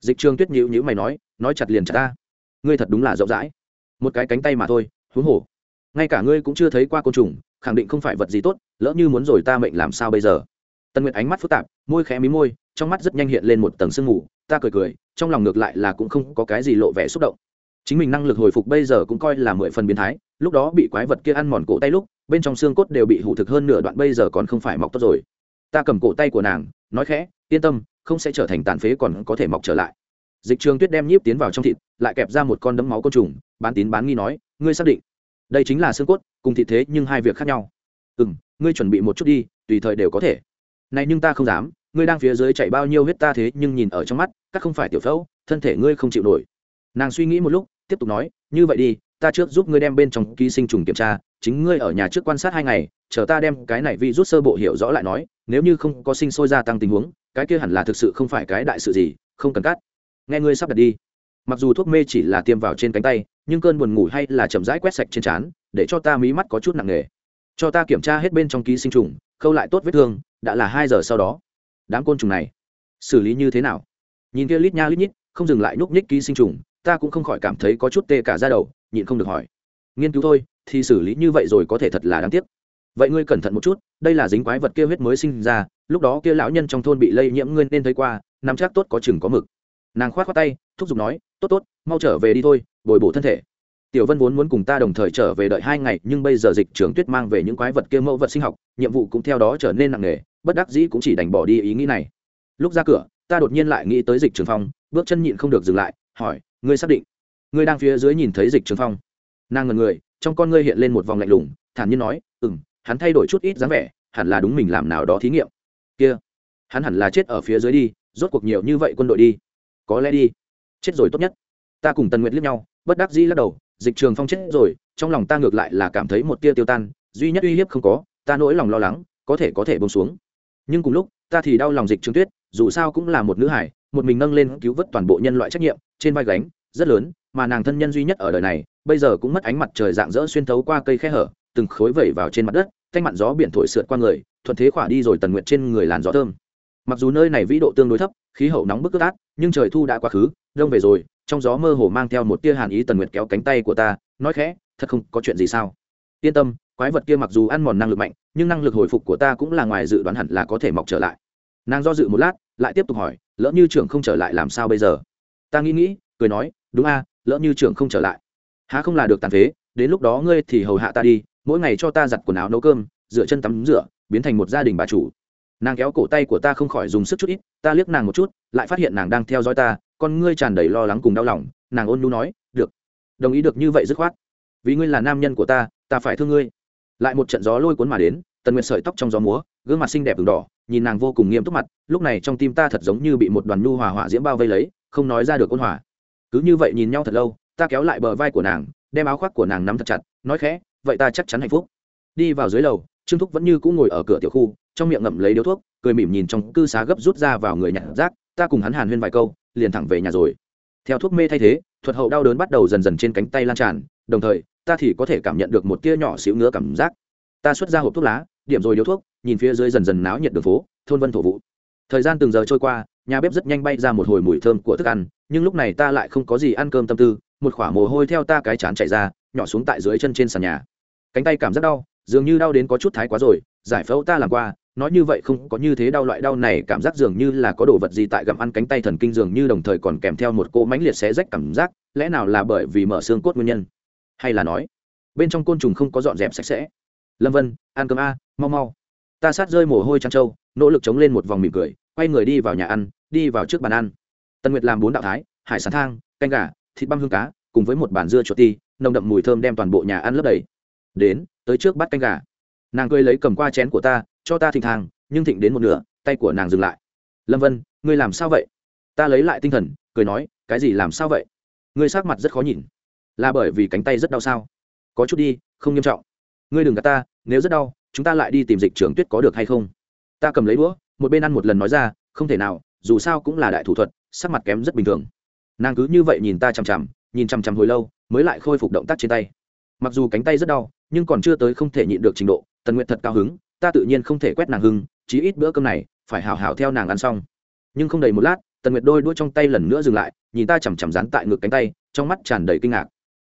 Dịch trường tuyết nhữ nhữ mày nói nói chặt liền chặt ta. Ngươi thật đúng là rộng rãi. Một cái cánh tay mà thôi, huống hồ. Ngay cả ngươi cũng chưa thấy qua côn trùng, khẳng định không phải vật gì tốt, lỡ như muốn rồi ta mệnh làm sao bây giờ? Tần nguyệt ánh mắt phức tạp, môi khẽ mí môi, trong mắt rất nhanh hiện lên một tầng sương mù, ta cười cười, trong lòng ngược lại là cũng không có cái gì lộ vẻ xúc động chính mình năng lực hồi phục bây giờ cũng coi là mười phần biến thái, lúc đó bị quái vật kia ăn mòn cổ tay lúc, bên trong xương cốt đều bị hủ thực hơn nửa đoạn bây giờ còn không phải mọc tốt rồi. Ta cầm cổ tay của nàng, nói khẽ, yên tâm, không sẽ trở thành tàn phế còn có thể mọc trở lại. Dịch trường tuyết đem nhíp tiến vào trong thịt, lại kẹp ra một con đấm máu côn trùng, bán tín bán nghi nói, ngươi xác định, đây chính là xương cốt, cùng thịt thế nhưng hai việc khác nhau. Ừ m ngươi chuẩn bị một chút đi, tùy thời đều có thể. Này nhưng ta không dám, ngươi đang phía dưới chạy bao nhiêu huyết ta thế nhưng nhìn ở trong mắt, các không phải tiểu phẫu, thân thể ngươi không chịu nổi. Nàng suy nghĩ một lúc tiếp tục nói, như vậy đi, ta trước giúp ngươi đem bên trong ký sinh trùng kiểm tra, chính ngươi ở nhà trước quan sát hai ngày, chờ ta đem cái này vi rút sơ bộ hiểu rõ lại nói, nếu như không có sinh sôi gia tăng tình huống, cái kia hẳn là thực sự không phải cái đại sự gì, không cần cắt. Nghe ngươi sắp đặt đi. Mặc dù thuốc mê chỉ là tiêm vào trên cánh tay, nhưng cơn buồn ngủ hay là chậm rãi quét sạch trên trán, để cho ta mí mắt có chút nặng nề. Cho ta kiểm tra hết bên trong ký sinh trùng, khâu lại tốt vết thương, đã là hai giờ sau đó. Đám côn trùng này, xử lý như thế nào? Nhìn kia lít nha lít nhít, không dừng lại nhúc nhích ký sinh trùng ta cũng không khỏi cảm thấy có chút tê cả ra đầu, nhịn không được hỏi. Nghiên cứu thôi, thì xử lý như vậy rồi có thể thật là đáng tiếc. Vậy ngươi cẩn thận một chút, đây là dính quái vật kia huyết mới sinh ra, lúc đó kia lão nhân trong thôn bị lây nhiễm ngươi nên thấy qua, nắm chắc tốt có chừng có mực. Nàng khoát khoát tay, thúc giục nói, tốt tốt, mau trở về đi thôi, bồi bổ thân thể. Tiểu vân vốn muốn cùng ta đồng thời trở về đợi hai ngày, nhưng bây giờ dịch trưởng tuyết mang về những quái vật kia mẫu vật sinh học, nhiệm vụ cũng theo đó trở nên nặng nề, bất đắc dĩ cũng chỉ đành bỏ đi ý nghĩ này. Lúc ra cửa, ta đột nhiên lại nghĩ tới dịch trường phong, bước chân nhịn không được dừng lại, hỏi ngươi xác định. Ngươi đang phía dưới nhìn thấy dịch trường phong. Nàng ngần người, trong con ngươi hiện lên một vòng lạnh lùng, thản nhiên nói ừ m hắn thay đổi chút ít dáng vẻ, hẳn là đúng mình làm nào đó thí nghiệm. Kia, hắn hẳn là chết ở phía dưới đi, rốt cuộc nhiều như vậy quân đội đi. Có lẽ đi. Chết rồi tốt nhất. Ta cùng tần nguyệt liếc nhau, bất đắc dĩ lắc đầu, dịch trường phong chết rồi, trong lòng ta ngược lại là cảm thấy một tia tiêu tan, duy nhất uy hiếp không có, ta nỗi lòng lo lắng, có thể có thể bông xuống nhưng cùng lúc, ta thì đau lòng dịch trường tuyết, dù sao cũng là một nữ hải, một mình nâng lên cứu vớt toàn bộ nhân loại trách nhiệm, trên vai gánh, rất lớn, mà nàng thân nhân duy nhất ở đời này, bây giờ cũng mất ánh mặt trời dạng dỡ xuyên thấu qua cây khe hở, từng khối vẩy vào trên mặt đất, thanh mặn gió biển thổi sượt qua người, thuận thế khỏa đi rồi tần nguyện trên người làn gió thơm. Mặc dù nơi này vĩ độ tương đối thấp, khí hậu nóng bức ướt át, nhưng trời thu đã quá khứ, đông về rồi, trong gió mơ hồ mang theo một tia hàn ý tần nguyệt kéo cánh tay của ta, nói khẽ, thật không có chuyện gì sao? Yên tâm quái vật kia mặc dù ăn mòn năng lực mạnh, nhưng năng lực hồi phục của ta cũng là ngoài dự đoán hẳn là có thể mọc trở lại. Nàng do dự một lát, lại tiếp tục hỏi, lỡ như trưởng không trở lại làm sao bây giờ? Ta nghĩ nghĩ, cười nói, đúng a, lỡ như trưởng không trở lại. Há không là được tàn phế, đến lúc đó ngươi thì hầu hạ ta đi, mỗi ngày cho ta giặt quần áo nấu cơm, rửa chân tắm rửa, biến thành một gia đình bà chủ. Nàng kéo cổ tay của ta không khỏi dùng sức chút ít, ta liếc nàng một chút, lại phát hiện nàng đang theo dõi ta, con ngươi tràn đầy lo lắng cùng đau lòng, nàng ôn nhu nói, được, đồng ý được như vậy dứt khoát. Vì ngươi là nam nhân của ta ta phải thương ngươi lại một trận gió lôi cuốn mà đến, tần nguyệt sợi tóc trong gió múa, gương mặt xinh đẹp v đỏ, nhìn nàng vô cùng nghiêm túc mặt, lúc này trong tim ta thật giống như bị một đoàn nhu hòa hỏa diễm bao vây lấy, không nói ra được ôn hòa. Cứ như vậy nhìn nhau thật lâu, ta kéo lại bờ vai của nàng, đem áo khoác của nàng nắm thật chặt, nói khẽ, vậy ta chắc chắn hạnh phúc. Đi vào dưới lầu, trương thúc vẫn như cũng ngồi ở cửa tiểu khu, trong miệng ngậm lấy điếu thuốc, cười mỉm nhìn trong cư xá gấp rút ra vào người nhặt rác, ta cùng hắn hàn huyên vài câu, liền thẳng về nhà rồi. Theo thuốc mê thay thế, thuật hậu đau đớn bắt đầu dần dần trên cánh tay lan tràn, đồng thời ta thì có thể cảm nhận được một tia nhỏ xíu ngứa cảm giác. Ta xuất ra hộp thuốc lá, điểm rồi điếu thuốc, nhìn phía dưới dần dần náo nhiệt đường phố, thôn vân thổ vụ thời gian từng giờ trôi qua, nhà bếp rất nhanh bay ra một hồi mùi thơm của thức ăn, nhưng lúc này ta lại không có gì ăn cơm tâm tư, một khỏa mồ hôi theo ta cái chán chạy ra, nhỏ xuống tại dưới chân trên sàn nhà. Cánh tay cảm giác đau, dường như đau đến có chút thái quá rồi, giải phẫu ta làm qua, nói như vậy không có như thế đau loại đau này, cảm giác dường như là có đồ vật gì tại gặm ăn cánh tay thần kinh dường như đồng thời còn kèm theo một cỗ mãnh liệt xé rách cảm giác, lẽ nào là bởi vì mở xương cốt nguyên nhân? Hay là nói, bên trong côn trùng không có dọn dẹp sạch sẽ. Lâm vân, ăn cơm a, mau mau. Ta sát rơi mồ hôi trăng trâu, nỗ lực chống lên một vòng mỉm cười, quay người đi vào nhà ăn, đi vào trước bàn ăn. Tân nguyệt làm bốn đạo thái, hải sản thang, canh gà, thịt băm hương cá, cùng với một bàn dưa chuột ti, nồng đậm mùi thơm đem toàn bộ nhà ăn lấp đầy. Đến, tới trước bắt canh gà. Nàng cười lấy cầm qua chén của ta, cho ta thịnh thang, nhưng thịnh đến một nửa, tay của nàng dừng lại. Lâm vân, ngươi làm sao vậy? Ta lấy lại tinh thần, cười nói, cái gì làm sao vậy? Ngươi sắc mặt rất khó nhìn là bởi vì cánh tay rất đau sao? Có chút đi, không nghiêm trọng. Ngươi đừng gạt ta, nếu rất đau, chúng ta lại đi tìm dịch trưởng tuyết có được hay không? Ta cầm lấy đũa, một bên ăn một lần nói ra, không thể nào, dù sao cũng là đại thủ thuật, sắc mặt kém rất bình thường. Nàng cứ như vậy nhìn ta chằm chằm, nhìn chằm chằm hồi lâu, mới lại khôi phục động tác trên tay. Mặc dù cánh tay rất đau, nhưng còn chưa tới không thể nhịn được trình độ, tần nguyện thật cao hứng, ta tự nhiên không thể quét nàng hưng, chí ít bữa cơm này, phải hào hào theo nàng ăn xong. Nhưng không đầy một lát, tần nguyệt đôi đuôi trong tay lần nữa dừng lại, nhìn ta chằm chằm dán tại ngực cánh tay, trong mắt tràn đầy kinh ngạc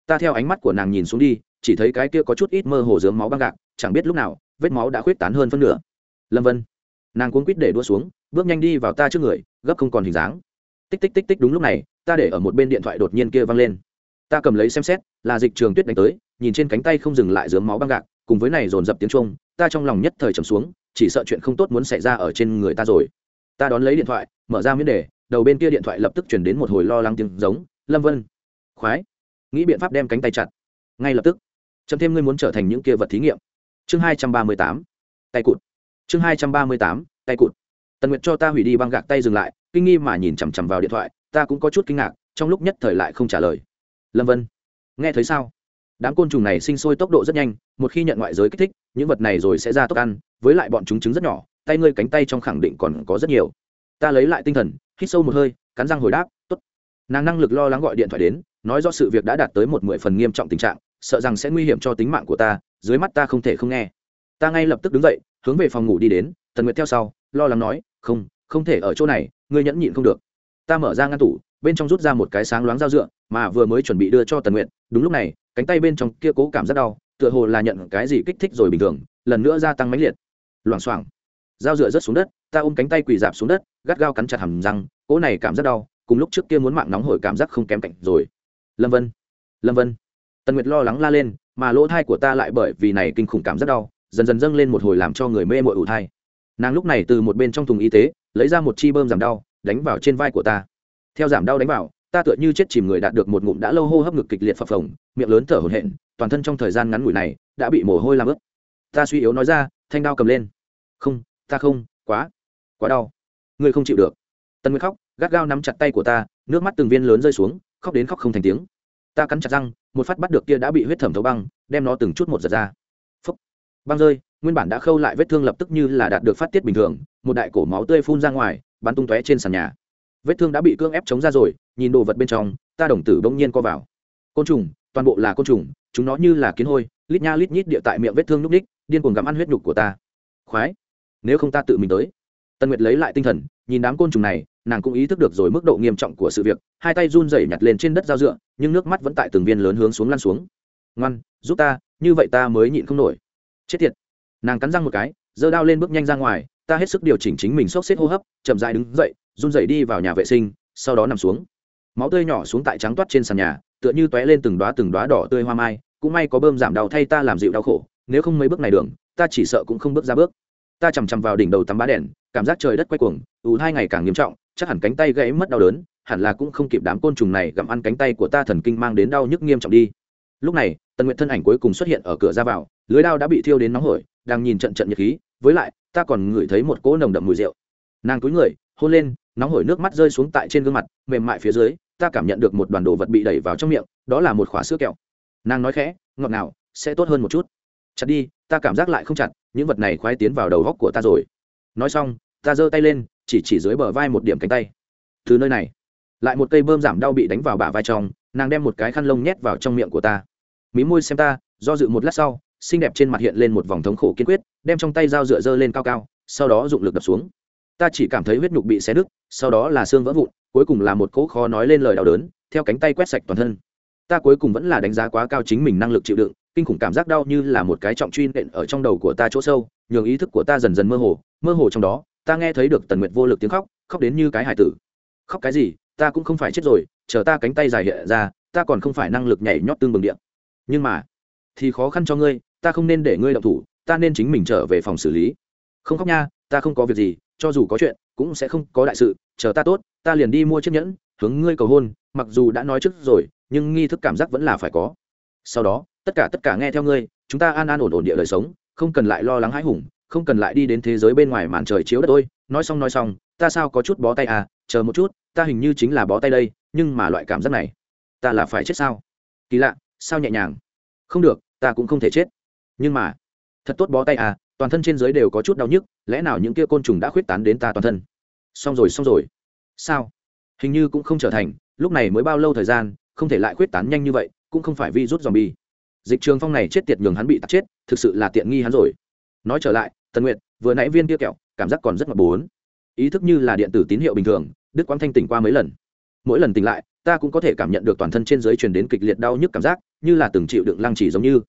ta theo ánh mắt của nàng nhìn xuống đi, chỉ thấy cái kia có chút ít mơ hồ dướng máu băng gạc, chẳng biết lúc nào, vết máu đã khuyết tán hơn phân nửa. Lâm vân, nàng cuốn quýt để đua xuống, bước nhanh đi vào ta trước người, gấp không còn hình dáng. Tích tích tích tích đúng lúc này, ta để ở một bên điện thoại đột nhiên kia văng lên. Ta cầm lấy xem xét, là dịch trường tuyết đánh tới, nhìn trên cánh tay không dừng lại dướng máu băng gạc, cùng với này dồn dập tiếng trung ta trong lòng nhất thời trầm xuống, chỉ sợ chuyện không tốt muốn xảy ra ở trên người ta rồi. Ta đón lấy điện thoại, mở ra miếng đề, đầu bên kia điện thoại lập tức chuyển đến một hồi lo lắng tiếng giống, lâm vân, khoái nghĩ biện pháp đem cánh tay chặt. Ngay lập tức chấm thêm ngươi muốn trở thành những kia vật thí nghiệm. Chương hai trăm ba mươi tám, tay cụt. Chương hai trăm ba mươi tám, tay cụt. Tần nguyệt cho ta hủy đi băng gạc tay dừng lại, kinh nghi mà nhìn chằm chằm vào điện thoại, ta cũng có chút kinh ngạc, trong lúc nhất thời lại không trả lời. Lâm vân, nghe thấy sao? Đám côn trùng này sinh sôi tốc độ rất nhanh, một khi nhận ngoại giới kích thích, những vật này rồi sẽ ra tốc ăn, với lại bọn chúng trứng rất nhỏ, tay ngươi cánh tay trong khẳng định còn có rất nhiều. Ta lấy lại tinh thần, hít sâu một hơi, cắn răng hồi đáp t ố t nàng năng lực lo lắng gọi điện thoại đến nói do sự việc đã đạt tới một mười phần nghiêm trọng tình trạng, sợ rằng sẽ nguy hiểm cho tính mạng của ta, dưới mắt ta không thể không nghe. Ta ngay lập tức đứng dậy, hướng về phòng ngủ đi đến, tần nguyệt theo sau, lo lắng nói, không không thể ở chỗ này, ngươi nhẫn nhịn không được. Ta mở ra ngăn tủ, bên trong rút ra một cái sáng loáng dao dựa, mà vừa mới chuẩn bị đưa cho tần nguyện đúng lúc này, cánh tay bên trong kia cố cảm rất đau, tựa hồ là nhận cái gì kích thích rồi bình thường, lần nữa gia tăng mãnh liệt. Loảng xoảng, dao dựa rớt xuống đất, ta ôm cánh tay quỳ dạp xuống đất, gắt gao cắn chặt hầm răng cỗ này cảm giác đau, cùng lúc trước kia muốn mạng nóng hổi cảm giác không kém cạnh rồi lâm vân lâm vân. Tần nguyệt lo lắng la lên, mà lỗ thai của ta lại bởi vì này kinh khủng cảm rất đau, dần dần dâng lên một hồi làm cho người mê mội ủ thai. Nàng lúc này từ một bên trong thùng y tế, lấy ra một chi bơm giảm đau, đánh vào trên vai của ta. Theo giảm đau đánh vào, ta tựa như chết chìm người đạt được một ngụm đã lâu hô hấp ngực kịch liệt phập phồng, miệng lớn thở hổn hển, toàn thân trong thời gian ngắn ngủi này đã bị mồ hôi làm ướt. Ta suy yếu nói ra, thanh đao cầm lên. Không, ta không, quá quá đau. Ngươi không chịu được. Tân nguyệt khóc, gắt gao nắm chặt tay của ta, nước mắt từng viên lớn rơi xuống khóc đến khóc không thành tiếng. Ta cắn chặt răng, một phát bắt được kia đã bị huyết thẩm thấu băng, đem nó từng chút một giật ra. Phấp băng rơi, nguyên bản đã khâu lại vết thương lập tức như là đạt được phát tiết bình thường, một đại cổ máu tươi phun ra ngoài, bắn tung tóe trên sàn nhà. Vết thương đã bị cưỡng ép chống ra rồi, nhìn đồ vật bên trong, ta đồng tử bỗng nhiên co vào. Côn trùng, toàn bộ là côn trùng, chúng nó như là kiến hôi, lít nha lít nhít địa tại miệng vết thương núp ních điên cuồng gặm ăn huyết nhục của ta. Khoái. Nếu không ta tự mình tới. Tân nguyệt lấy lại tinh thần, nhìn đám côn trùng này nàng cũng ý thức được rồi mức độ nghiêm trọng của sự việc, hai tay run rẩy nhặt lên trên đất dao dựa, nhưng nước mắt vẫn tại từng viên lớn hướng xuống lăn xuống. Ngoan, giúp ta, như vậy ta mới nhịn không nổi. Chết tiệt. Nàng cắn răng một cái, giơ đao lên bước nhanh ra ngoài, ta hết sức điều chỉnh chính mình sốc xếp hô hấp, chậm dại đứng dậy, run dậy đi vào nhà vệ sinh, sau đó nằm xuống. Máu tươi nhỏ xuống tại trắng toát trên sàn nhà, tựa như tóe lên từng đoá từng đoá đỏ tươi hoa mai, cũng may có bơm giảm đau thay ta làm dịu đau khổ, nếu không mấy bước này đường, ta chỉ sợ cũng không bước ra bước. Ta chằm chằm vào đỉnh đầu tắm bá đèn, cảm giác trời đất quay cuồng, ù hai ngày càng nghiêm trọng chắc hẳn cánh tay gãy mất đau đớn, hẳn là cũng không kịp đám côn trùng này gặm ăn cánh tay của ta thần kinh mang đến đau nhức nghiêm trọng đi. Lúc này, tần nguyện thân ảnh cuối cùng xuất hiện ở cửa ra vào, lưới đao đã bị thiêu đến nóng hổi, đang nhìn trận trận nhiệt khí, với lại, ta còn ngửi thấy một cỗ nồng đậm mùi rượu. Nàng túi người, hôn lên, nóng hổi nước mắt rơi xuống tại trên gương mặt, mềm mại phía dưới, ta cảm nhận được một đoàn đồ vật bị đẩy vào trong miệng, đó là một khóa sữa kẹo. Nàng nói khẽ, ngọt nào sẽ tốt hơn một chút. Chặt đi, ta cảm giác lại không chặt, những vật này khoái tiến vào đầu góc của ta rồi. Nói xong, ta giơ tay lên chỉ chỉ dưới bờ vai một điểm cánh tay. Từ nơi này, lại một cây bơm giảm đau bị đánh vào bả vai trong, nàng đem một cái khăn lông nhét vào trong miệng của ta. Mí môi xem ta, do dự một lát sau, xinh đẹp trên mặt hiện lên một vòng thống khổ kiên quyết, đem trong tay dao dựa dơ lên cao cao, sau đó dụng lực đập xuống. Ta chỉ cảm thấy huyết nhục bị xé đứt sau đó là xương vỡ vụn, cuối cùng là một cỗ khó nói lên lời đau đớn, theo cánh tay quét sạch toàn thân. Ta cuối cùng vẫn là đánh giá quá cao chính mình năng lực chịu đựng, kinh khủng cảm giác đau như là một cái trọng truy nện ở trong đầu của ta chỗ sâu, nhường ý thức của ta dần dần mơ hồ mơ hồ trong đó ta nghe thấy được tần nguyệt vô lực tiếng khóc khóc đến như cái hải tử. Khóc cái gì? Ta cũng không phải chết rồi, chờ ta cánh tay dài hiện ra, ta còn không phải năng lực nhảy nhót tương bừng điện. Nhưng mà, thì khó khăn cho ngươi, ta không nên để ngươi động thủ, ta nên chính mình trở về phòng xử lý. Không khóc nha, ta không có việc gì, cho dù có chuyện, cũng sẽ không có đại sự, chờ ta tốt, ta liền đi mua chiếc nhẫn, hướng ngươi cầu hôn, mặc dù đã nói trước rồi, nhưng nghi thức cảm giác vẫn là phải có. Sau đó, tất cả tất cả nghe theo ngươi, chúng ta an an ổn ổn địa đời sống, không cần lại lo lắng hãi hùng không cần lại đi đến thế giới bên ngoài màn trời chiếu đất ôi, nói xong nói xong, ta sao có chút bó tay à chờ một chút, ta hình như chính là bó tay đây, nhưng mà loại cảm giác này, ta là phải chết sao? Kỳ lạ, sao nhẹ nhàng? Không được, ta cũng không thể chết. Nhưng mà, thật tốt bó tay à toàn thân trên dưới đều có chút đau nhức, lẽ nào những kia côn trùng đã khuyết tán đến ta toàn thân? Xong rồi xong rồi. Sao? Hình như cũng không trở thành, lúc này mới bao lâu thời gian, không thể lại khuyết tán nhanh như vậy, cũng không phải vi rút dòm bi dịch trường phong này chết tiệt nhường hắn bị tắt chết, thực sự là tiện nghi hắn rồi. Nói trở lại tần nguyện vừa nãy viên kia kẹo, cảm giác còn rất ngọt bốn. Ý thức như là điện tử tín hiệu bình thường, đức quang thanh tỉnh qua mấy lần. Mỗi lần tỉnh lại, ta cũng có thể cảm nhận được toàn thân trên dưới truyền đến kịch liệt đau nhức cảm giác, như là từng chịu đựng lăng chỉ giống như.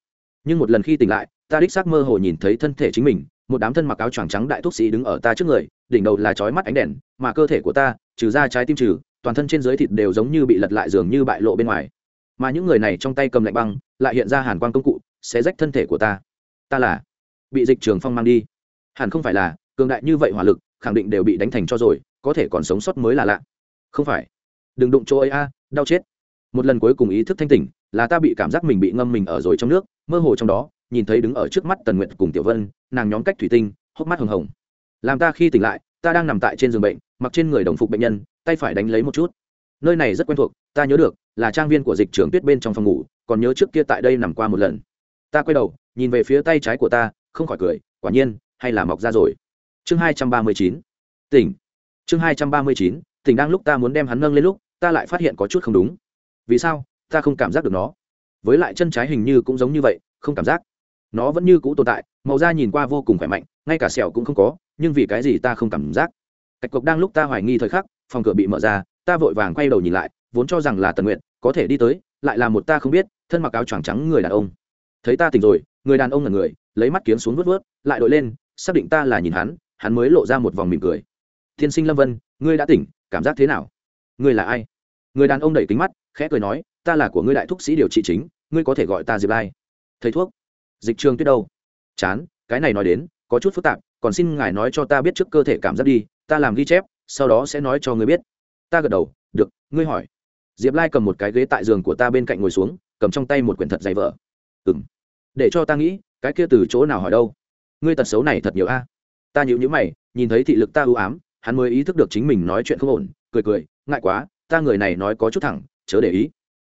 Nhưng một lần khi tỉnh lại, ta đích xác mơ hồ nhìn thấy thân thể chính mình, một đám thân mặc áo choàng trắng đại thuốc sĩ đứng ở ta trước người, đỉnh đầu là chói mắt ánh đèn, mà cơ thể của ta, trừ ra trái tim trừ, toàn thân trên dưới thịt đều giống như bị lật lại dường như bại lộ bên ngoài. Mà những người này trong tay cầm lạnh băng, lại hiện ra hàn quang công cụ sẽ rách thân thể của ta. Ta là bị dịch trường phong mang đi hẳn không phải là, cường đại như vậy hỏa lực, khẳng định đều bị đánh thành cho rồi, có thể còn sống sót mới là lạ. Không phải. Đừng đụng chỗ ấy a, đau chết. Một lần cuối cùng ý thức thanh tỉnh, là ta bị cảm giác mình bị ngâm mình ở rồi trong nước, mơ hồ trong đó, nhìn thấy đứng ở trước mắt tần nguyện cùng tiểu vân, nàng nhóm cách thủy tinh, hốc mắt hồng hồng. Làm ta khi tỉnh lại, ta đang nằm tại trên giường bệnh, mặc trên người đồng phục bệnh nhân, tay phải đánh lấy một chút. Nơi này rất quen thuộc, ta nhớ được, là trang viên của dịch trưởng tuyết bên trong phòng ngủ, còn nhớ trước kia tại đây nằm qua một lần. Ta quay đầu, nhìn về phía tay trái của ta, không khỏi cười, quả nhiên hay là mọc ra rồi? Chương hai trăm ba mươi chín, tỉnh. Chương hai trăm ba mươi chín, tỉnh đang lúc ta muốn đem hắn nâng lên lúc, ta lại phát hiện có chút không đúng. Vì sao? Ta không cảm giác được nó. Với lại chân trái hình như cũng giống như vậy, không cảm giác. Nó vẫn như cũ tồn tại, màu da nhìn qua vô cùng khỏe mạnh, ngay cả sẹo cũng không có, nhưng vì cái gì ta không cảm giác? Cạch cộc đang lúc ta hoài nghi thời khắc, phòng cửa bị mở ra, ta vội vàng quay đầu nhìn lại, vốn cho rằng là tần nguyện có thể đi tới, lại là một ta không biết, thân mặc áo choàng trắng người đàn ông. Thấy ta tỉnh rồi, người đàn ông là người, lấy mắt kiếm xuống vớt vớt lại đội lên xác định ta là nhìn hắn hắn mới lộ ra một vòng mỉm cười. Tiên sinh lâm vân, ngươi đã tỉnh, cảm giác thế nào? Ngươi là ai? Người đàn ông đẩy kính mắt, khẽ cười nói, ta là của ngươi đại thúc sĩ điều trị chính, ngươi có thể gọi ta diệp lai. Thầy thuốc. Dịch trường tuyết đâu? Chán, cái này nói đến, có chút phức tạp, còn xin ngài nói cho ta biết trước cơ thể cảm giác đi, ta làm ghi chép, sau đó sẽ nói cho ngươi biết. Ta gật đầu, được, ngươi hỏi. Diệp lai cầm một cái ghế tại giường của ta bên cạnh ngồi xuống, cầm trong tay một quyển thật dày vợ ừ m để cho ta nghĩ, cái kia từ chỗ nào hỏi đâu? Ngươi tật xấu này thật nhiều a. Ta nhịu nhữ mày, nhìn thấy thị lực ta ưu ám, hắn mới ý thức được chính mình nói chuyện không ổn, cười cười, ngại quá, ta người này nói có chút thẳng, chớ để ý.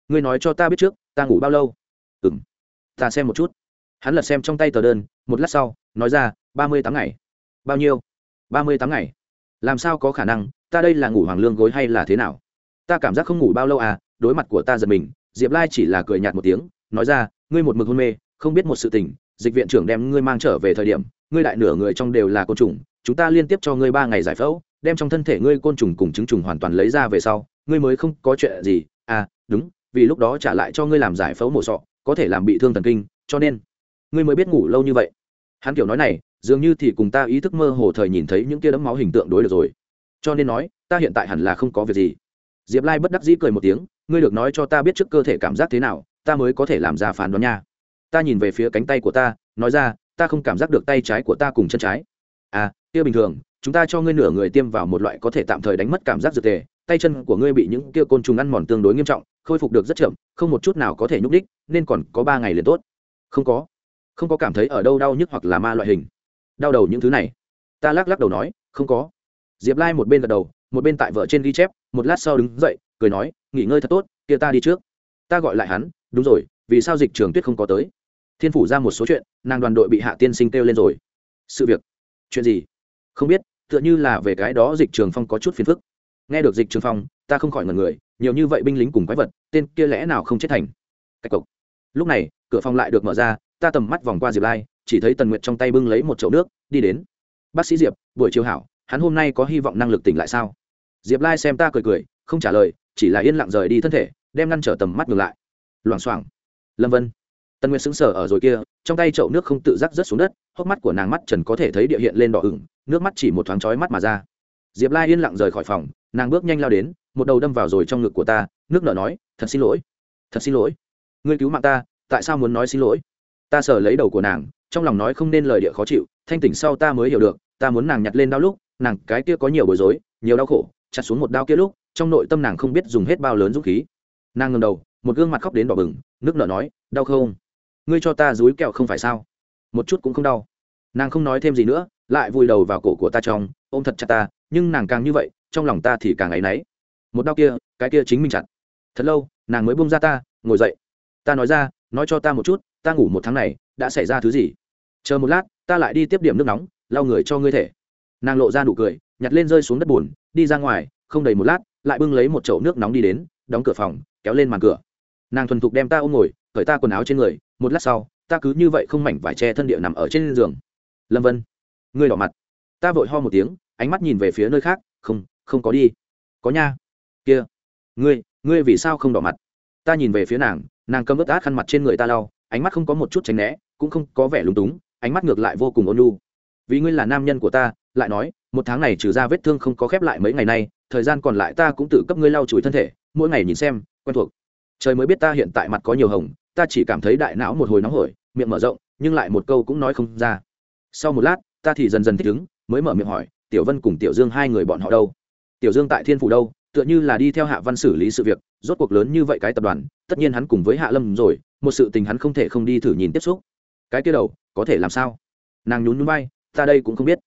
Ngươi nói cho ta biết trước, ta ngủ bao lâu? Ừ m ta xem một chút. Hắn lật xem trong tay tờ đơn, một lát sau, nói ra, ba mươi tám ngày. Bao nhiêu? ba mươi tám ngày. Làm sao có khả năng, ta đây là ngủ hoàng lương gối hay là thế nào? Ta cảm giác không ngủ bao lâu à đối mặt của ta giật mình, diệp lai chỉ là cười nhạt một tiếng, nói ra, ngươi một mực hôn mê, không biết một sự tình dịch viện trưởng đem ngươi mang trở về thời điểm, ngươi đại nửa người trong đều là côn trùng, chúng ta liên tiếp cho ngươi ba ngày giải phẫu, đem trong thân thể ngươi côn trùng cùng chứng trùng hoàn toàn lấy ra về sau, ngươi mới không có chuyện gì. À đúng, vì lúc đó trả lại cho ngươi làm giải phẫu mổ sọ, có thể làm bị thương thần kinh, cho nên, ngươi mới biết ngủ lâu như vậy. Hắn kiểu nói này, dường như thì cùng ta ý thức mơ hồ thời nhìn thấy những kia đấm máu hình tượng đối được rồi. Cho nên nói, ta hiện tại hẳn là không có việc gì. Diệp lai bất đắc dĩ cười một tiếng, ngươi được nói cho ta biết trước cơ thể cảm giác thế nào, ta mới có thể làm ra phán đoán nha ta nhìn về phía cánh tay của ta, nói ra, ta không cảm giác được tay trái của ta cùng chân trái. À kia bình thường, chúng ta cho ngươi nửa người tiêm vào một loại có thể tạm thời đánh mất cảm giác dược tề, tay chân của ngươi bị những kia côn trùng ăn mòn tương đối nghiêm trọng, khôi phục được rất chậm, không một chút nào có thể nhúc đích nên còn có ba ngày liền tốt. Không có. Không có cảm thấy ở đâu đau nhức hoặc là ma loại hình. Đau đầu những thứ này. Ta lắc lắc đầu nói, không có. Diệp lai một bên gật đầu, một bên tại vợ trên ghi chép, một lát sau đứng dậy, cười nói, nghỉ ngơi thật tốt, kia ta đi trước. Ta gọi lại hắn, đúng rồi, vì sao dịch trường tuyết không có tới? Thiên phủ ra một số chuyện, nàng đoàn đội bị hạ tiên sinh kêu lên rồi. Sự việc? Chuyện gì? Không biết, tựa như là về cái đó dịch trường phong có chút phiền phức. Nghe được dịch trường phong, ta không khỏi ngần người, nhiều như vậy binh lính cùng quái vật, tên kia lẽ nào không chết thành? Cách cộc lúc này, cửa phòng lại được mở ra, ta tầm mắt vòng qua diệp lai, chỉ thấy tần nguyệt trong tay bưng lấy một chậu nước, đi đến. Bác sĩ diệp, buổi chiều hảo, hắn hôm nay có hy vọng năng lực tỉnh lại sao? Diệp lai xem ta cười cười, không trả lời, chỉ là yên lặng rời đi thân thể, đem ngăn trở tầm mắt ngược lại. Loảng xoảng. Lâm vân tân nguyệt sững sờ ở rồi kia, trong tay chậu nước không tự giác rớt xuống đất, hốc mắt của nàng mắt trần có thể thấy địa hiện lên đỏ ửng, nước mắt chỉ một thoáng chói mắt mà ra. Diệp lai yên lặng rời khỏi phòng, nàng bước nhanh lao đến, một đầu đâm vào rồi trong ngực của ta, nước nở nói, thật xin lỗi, thật xin lỗi. Ngươi cứu mạng ta, tại sao muốn nói xin lỗi? Ta sờ lấy đầu của nàng, trong lòng nói không nên lời địa khó chịu, thanh tỉnh sau ta mới hiểu được, ta muốn nàng nhặt lên đau lúc, nàng cái kia có nhiều bối rối, nhiều đau khổ, chặt xuống một đau kia lúc, trong nội tâm nàng không biết dùng hết bao lớn dũng khí. Nàng ngầm đầu, một gương mặt khóc đến đỏ bừng, nước nở nói, đau không? Ngươi cho ta dúi kẹo không phải sao? Một chút cũng không đau. Nàng không nói thêm gì nữa, lại vùi đầu vào cổ của ta trong, ôm thật chặt ta, nhưng nàng càng như vậy, trong lòng ta thì càng áy náy. Một đau kia, cái kia chính mình chặt. Thật lâu, nàng mới buông ra ta, ngồi dậy. Ta nói ra, nói cho ta một chút, ta ngủ một tháng này, đã xảy ra thứ gì? Chờ một lát, ta lại đi tiếp điểm nước nóng, lau người cho ngươi thể. Nàng lộ ra nụ cười, nhặt lên rơi xuống đất bùn đi ra ngoài, không đầy một lát, lại bưng lấy một chậu nước nóng đi đến, đóng cửa phòng, kéo lên màn cửa. Nàng thuần thục đem ta ôm ngồi cởi ta quần áo trên người, một lát sau, ta cứ như vậy không mảnh vải che thân địa nằm ở trên giường. Lâm vân, ngươi đỏ mặt. Ta vội ho một tiếng, ánh mắt nhìn về phía nơi khác, không không có đi. Có nha. Kia. Ngươi ngươi vì sao không đỏ mặt? Ta nhìn về phía nàng nàng cầm ướt át khăn mặt trên người ta lau, ánh mắt không có một chút tránh né, cũng không có vẻ lúng túng, ánh mắt ngược lại vô cùng ôn lu vì ngươi là nam nhân của ta, lại nói, một tháng này trừ ra vết thương không có khép lại mấy ngày nay, thời gian còn lại ta cũng tự cấp ngươi lau chùi thân thể, mỗi ngày nhìn xem, quen thuộc. Trời mới biết ta hiện tại mặt có nhiều hồng ta chỉ cảm thấy đại não một hồi nóng hổi, miệng mở rộng, nhưng lại một câu cũng nói không ra. Sau một lát, ta thì dần dần thích ứng, mới mở miệng hỏi, tiểu vân cùng tiểu dương hai người bọn họ đâu? Tiểu dương tại thiên phủ đâu? Tựa như là đi theo hạ văn xử lý sự việc, rốt cuộc lớn như vậy cái tập đoàn, tất nhiên hắn cùng với hạ lâm rồi, một sự tình hắn không thể không đi thử nhìn tiếp xúc. Cái kia đầu, có thể làm sao? Nàng nhún nhún bay ta đây cũng không biết.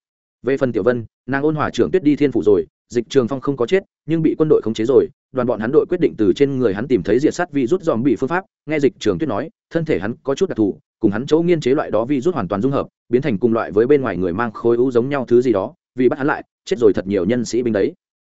Về phần tiểu vân, nàng ôn hòa trưởng tuyết đi thiên phủ rồi dịch trường phong không có chết, nhưng bị quân đội khống chế rồi, đoàn bọn hắn đội quyết định từ trên người hắn tìm thấy diệt sát vi rút dòm bị phương pháp. Nghe dịch trường tuyết nói, thân thể hắn có chút đặc thù, cùng hắn chỗ nghiên chế loại đó vi rút hoàn toàn dung hợp, biến thành cùng loại với bên ngoài người mang khối u giống nhau thứ gì đó, vì bắt hắn lại, chết rồi thật nhiều nhân sĩ binh đấy.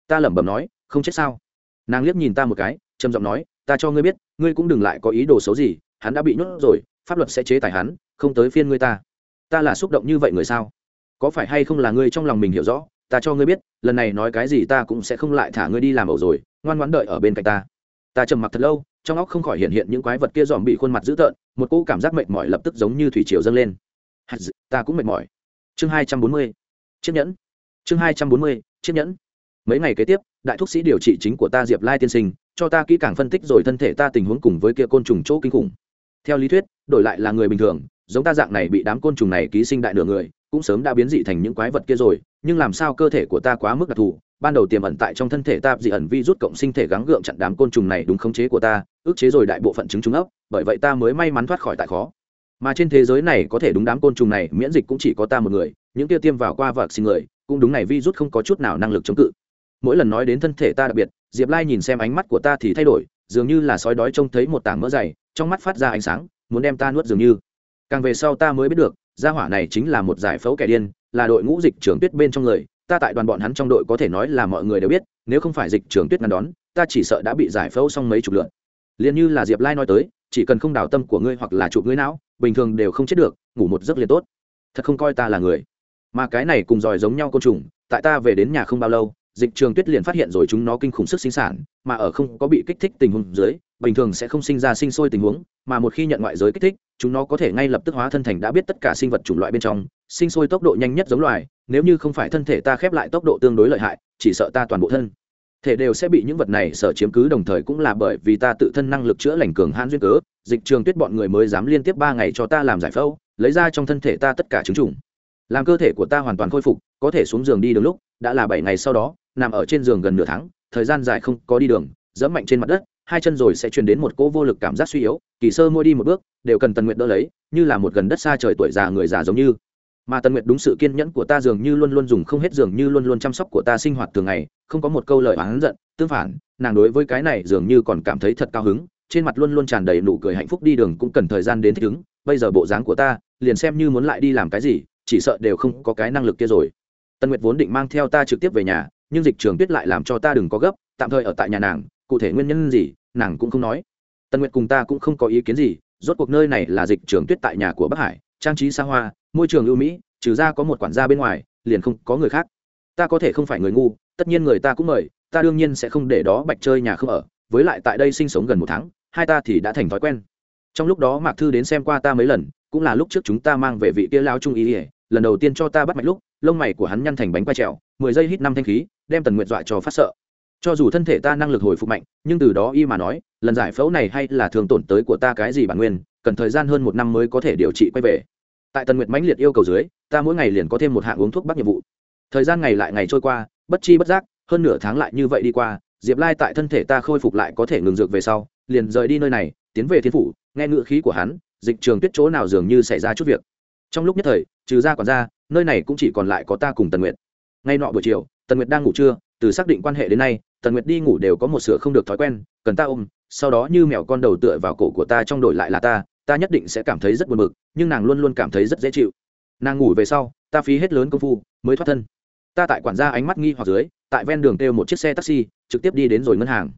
Ta lẩm bẩm nói, không chết sao? Nàng liếc nhìn ta một cái, trầm giọng nói, ta cho ngươi biết, ngươi cũng đừng lại có ý đồ xấu gì, hắn đã bị nhốt rồi, pháp luật sẽ chế tài hắn, không tới phiên ngươi ta. Ta là xúc động như vậy người sao? Có phải hay không là ngươi trong lòng mình hiểu rõ? Ta cho ngươi biết, lần này nói cái gì ta cũng sẽ không lại thả ngươi đi làm ẩu rồi, ngoan ngoãn đợi ở bên cạnh ta. Ta trầm mặc thật lâu, trong óc không khỏi hiện hiện những quái vật kia dòm bị khuôn mặt dữ tợn, một cỗ cảm giác mệt mỏi lập tức giống như thủy triều dâng lên. Ta cũng mệt mỏi. Chương hai trăm bốn mươi, chiếc nhẫn. Chương hai trăm bốn mươi, chiếc nhẫn. Mấy ngày kế tiếp, đại thúc sĩ điều trị chính của ta diệp lai tiên sinh, cho ta kỹ càng phân tích rồi thân thể ta tình huống cùng với kia côn trùng chỗ kinh khủng theo lý thuyết, đổi lại là người bình thường, giống ta dạng này bị đám côn trùng này ký sinh đại nửa người, cũng sớm đã biến dị thành những quái vật kia rồi, nhưng làm sao cơ thể của ta quá mức đặc thù? Ban đầu tiềm ẩn tại trong thân thể ta dị ẩn vi rút cộng sinh thể gắng gượng chặn đám côn trùng này đúng khống chế của ta, ức chế rồi đại bộ phận chứng trúng ốc bởi vậy ta mới may mắn thoát khỏi tại khó. Mà trên thế giới này có thể đúng đám côn trùng này, miễn dịch cũng chỉ có ta một người, những kia tiêm vào qua vạc sinh người, cũng đúng này vi rút không có chút nào năng lực chống cự. Mỗi lần nói đến thân thể ta đặc biệt, diệp lai nhìn xem ánh mắt của ta thì thay đổi, dường như là sói đói trông thấy một tảng mỡ dày trong mắt phát ra ánh sáng, muốn đem ta nuốt dường như. Càng về sau ta mới biết được, gia hỏa này chính là một giải phẫu kẻ điên, là đội ngũ dịch trưởng tuyết bên trong người, ta tại đoàn bọn hắn trong đội có thể nói là mọi người đều biết, nếu không phải dịch trưởng tuyết ngăn đón, ta chỉ sợ đã bị giải phẫu xong mấy chục lượt. Liền như là diệp lai nói tới, chỉ cần không đào tâm của ngươi hoặc là chụp ngươi não, bình thường đều không chết được, ngủ một giấc liền tốt. Thật không coi ta là người. Mà cái này cùng giỏi giống nhau côn trùng, tại ta về đến nhà không bao lâu dịch trường tuyết liền phát hiện rồi chúng nó kinh khủng sức sinh sản, mà ở không có bị kích thích tình huống dưới, bình thường sẽ không sinh ra sinh sôi tình huống, mà một khi nhận ngoại giới kích thích, chúng nó có thể ngay lập tức hóa thân thành đã biết tất cả sinh vật chủng loại bên trong, sinh sôi tốc độ nhanh nhất giống loài, nếu như không phải thân thể ta khép lại tốc độ tương đối lợi hại, chỉ sợ ta toàn bộ thân thể đều sẽ bị những vật này sở chiếm cứ, đồng thời cũng là bởi vì ta tự thân năng lực chữa lành cường hãn duyên cớ, dịch trường tuyết bọn người mới dám liên tiếp ba ngày cho ta làm giải phẫu, lấy ra trong thân thể ta tất cả chứng trùng làm cơ thể của ta hoàn toàn khôi phục, có thể xuống giường đi được lúc, đã là bảy ngày sau đó nằm ở trên giường gần nửa tháng, thời gian dài không có đi đường, dẫm mạnh trên mặt đất, hai chân rồi sẽ truyền đến một cỗ vô lực cảm giác suy yếu, kỳ sơ môi đi một bước, đều cần tần nguyện đỡ lấy, như là một gần đất xa trời tuổi già người già giống như. Mà tần nguyện đúng sự kiên nhẫn của ta dường như luôn luôn dùng không hết, dường như luôn luôn chăm sóc của ta sinh hoạt thường ngày, không có một câu lời oán giận, tương phản, nàng đối với cái này dường như còn cảm thấy thật cao hứng, trên mặt luôn luôn tràn đầy nụ cười hạnh phúc đi đường cũng cần thời gian đến thích ứng, bây giờ bộ dáng của ta, liền xem như muốn lại đi làm cái gì, chỉ sợ đều không có cái năng lực kia rồi. Tần nguyệt vốn định mang theo ta trực tiếp về nhà nhưng dịch trường tuyết lại làm cho ta đừng có gấp, tạm thời ở tại nhà nàng, cụ thể nguyên nhân gì, nàng cũng không nói. Tần nguyệt cùng ta cũng không có ý kiến gì, rốt cuộc nơi này là dịch trường tuyết tại nhà của bắc hải, trang trí xa hoa, môi trường ưu mỹ, trừ ra có một quản gia bên ngoài, liền không có người khác. Ta có thể không phải người ngu, tất nhiên người ta cũng mời, ta đương nhiên sẽ không để đó bạch chơi nhà không ở, với lại tại đây sinh sống gần một tháng, hai ta thì đã thành thói quen. Trong lúc đó mạc thư đến xem qua ta mấy lần, cũng là lúc trước chúng ta mang về vị kia lao trung ý ỉa lần đầu tiên cho ta bắt mạch lúc, lông mày của hắn nhăn thành bánh quay trèo, mười giây hít năm thanh khí đem tần nguyệt dọa cho phát sợ. Cho dù thân thể ta năng lực hồi phục mạnh, nhưng từ đó y mà nói, lần giải phẫu này hay là thường tổn tới của ta cái gì bản nguyên, cần thời gian hơn một năm mới có thể điều trị quay về. Tại tần nguyệt mãnh liệt yêu cầu dưới, ta mỗi ngày liền có thêm một hạng uống thuốc bắc nhiệm vụ. Thời gian ngày lại ngày trôi qua, bất chi bất giác, hơn nửa tháng lại như vậy đi qua, diệp lai tại thân thể ta khôi phục lại có thể ngừng dược về sau, liền rời đi nơi này, tiến về thiên phủ, nghe ngự khí của hắn, dịch trường tuyết chỗ nào dường như xảy ra chút việc. Trong lúc nhất thời, trừ ra còn ra, nơi này cũng chỉ còn lại có ta cùng tần nguyệt. Ngay nọ buổi chiều tần nguyệt đang ngủ trưa, từ xác định quan hệ đến nay, tần nguyệt đi ngủ đều có một sửa không được thói quen, cần ta ôm, sau đó như mèo con đầu tựa vào cổ của ta trong đổi lại là ta ta nhất định sẽ cảm thấy rất buồn bực, nhưng nàng luôn luôn cảm thấy rất dễ chịu. Nàng ngủ về sau, ta phí hết lớn công phu, mới thoát thân. Ta tại quản gia ánh mắt nghi hoặc dưới, tại ven đường kêu một chiếc xe taxi, trực tiếp đi đến rồi ngân hàng.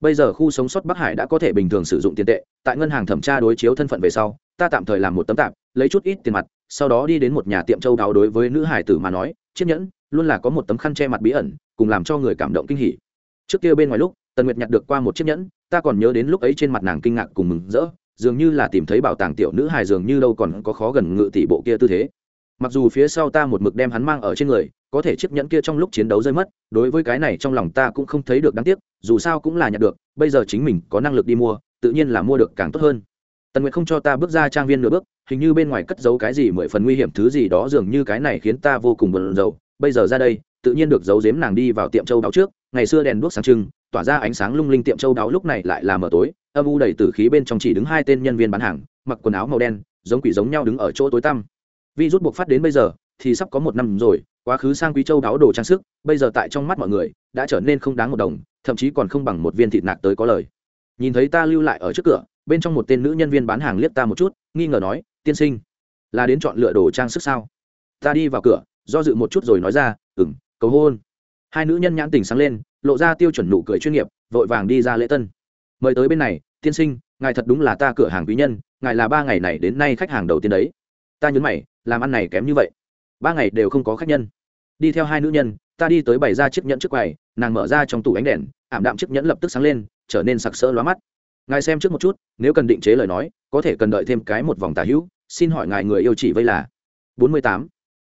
Bây giờ khu sống sót bắc hải đã có thể bình thường sử dụng tiền tệ, tại ngân hàng thẩm tra đối chiếu thân phận về sau, ta tạm thời làm một tấm tạp, lấy chút ít tiền mặt, sau đó đi đến một nhà tiệm châu đáo đối với nữ hải tử mà nói, chiếc nhẫn luôn là có một tấm khăn che mặt bí ẩn, cùng làm cho người cảm động kinh hỉ. Trước kia bên ngoài lúc, tần nguyệt nhặt được qua một chiếc nhẫn, ta còn nhớ đến lúc ấy trên mặt nàng kinh ngạc cùng mừng rỡ, dường như là tìm thấy bảo tàng tiểu nữ hài dường như đâu còn có khó gần ngự tỷ bộ kia tư thế. Mặc dù phía sau ta một mực đem hắn mang ở trên người, có thể chiếc nhẫn kia trong lúc chiến đấu rơi mất, đối với cái này trong lòng ta cũng không thấy được đáng tiếc, dù sao cũng là nhặt được, bây giờ chính mình có năng lực đi mua, tự nhiên là mua được càng tốt hơn. Tần nguyệt không cho ta bước ra trang viên nửa bước, hình như bên ngoài cất giấu cái gì mười phần nguy hiểm, thứ gì đó dường như cái này khiến ta vô cùng bận rộn bây giờ ra đây, tự nhiên được giấu giếm nàng đi vào tiệm châu đáo trước, ngày xưa đèn đuốc sáng trưng, tỏa ra ánh sáng lung linh tiệm châu đáo lúc này lại là mờ tối, âm u đầy tử khí bên trong chỉ đứng hai tên nhân viên bán hàng, mặc quần áo màu đen, giống quỷ giống nhau đứng ở chỗ tối tăm. Vi rút buộc phát đến bây giờ, thì sắp có một năm rồi, quá khứ sang quý châu đáo đồ trang sức, bây giờ tại trong mắt mọi người, đã trở nên không đáng một đồng, thậm chí còn không bằng một viên thịt nạc tới có lời. Nhìn thấy ta lưu lại ở trước cửa, bên trong một tên nữ nhân viên bán hàng liếc ta một chút, nghi ngờ nói, tiên sinh, là đến chọn lựa đồ trang sức sao? Ta đi vào cửa do dự một chút rồi nói ra ừng cầu hôn. Hai nữ nhân nhãn tình sáng lên, lộ ra tiêu chuẩn nụ cười chuyên nghiệp, vội vàng đi ra lễ tân. Mời tới bên này, tiên sinh, ngài thật đúng là ta cửa hàng quý nhân, ngài là ba ngày này đến nay khách hàng đầu tiên đấy. Ta nhấn mày, làm ăn này kém như vậy. Ba ngày đều không có khách nhân. Đi theo hai nữ nhân, ta đi tới bày ra chiếc nhẫn trước quầy, nàng mở ra trong tủ ánh đèn, ảm đạm chiếc nhẫn lập tức sáng lên, trở nên sặc sỡ lóa mắt. Ngài xem trước một chút, nếu cần định chế lời nói, có thể cần đợi thêm cái một vòng tà hữu, xin hỏi ngài người yêu chỉ vây là? Bốn mươi tám,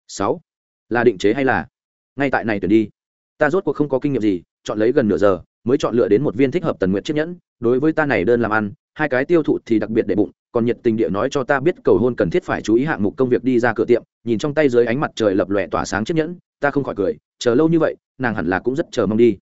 sáu là định chế hay là? Ngay tại này tuyển đi. Ta rốt cuộc không có kinh nghiệm gì, chọn lấy gần nửa giờ, mới chọn lựa đến một viên thích hợp tần nguyện chiếc nhẫn. Đối với ta này đơn làm ăn, hai cái tiêu thụ thì đặc biệt để bụng, còn nhiệt tình địa nói cho ta biết cầu hôn cần thiết phải chú ý hạng mục công việc đi ra cửa tiệm, nhìn trong tay dưới ánh mặt trời lập lòe tỏa sáng chiếc nhẫn, ta không khỏi cười, chờ lâu như vậy, nàng hẳn là cũng rất chờ mong đi.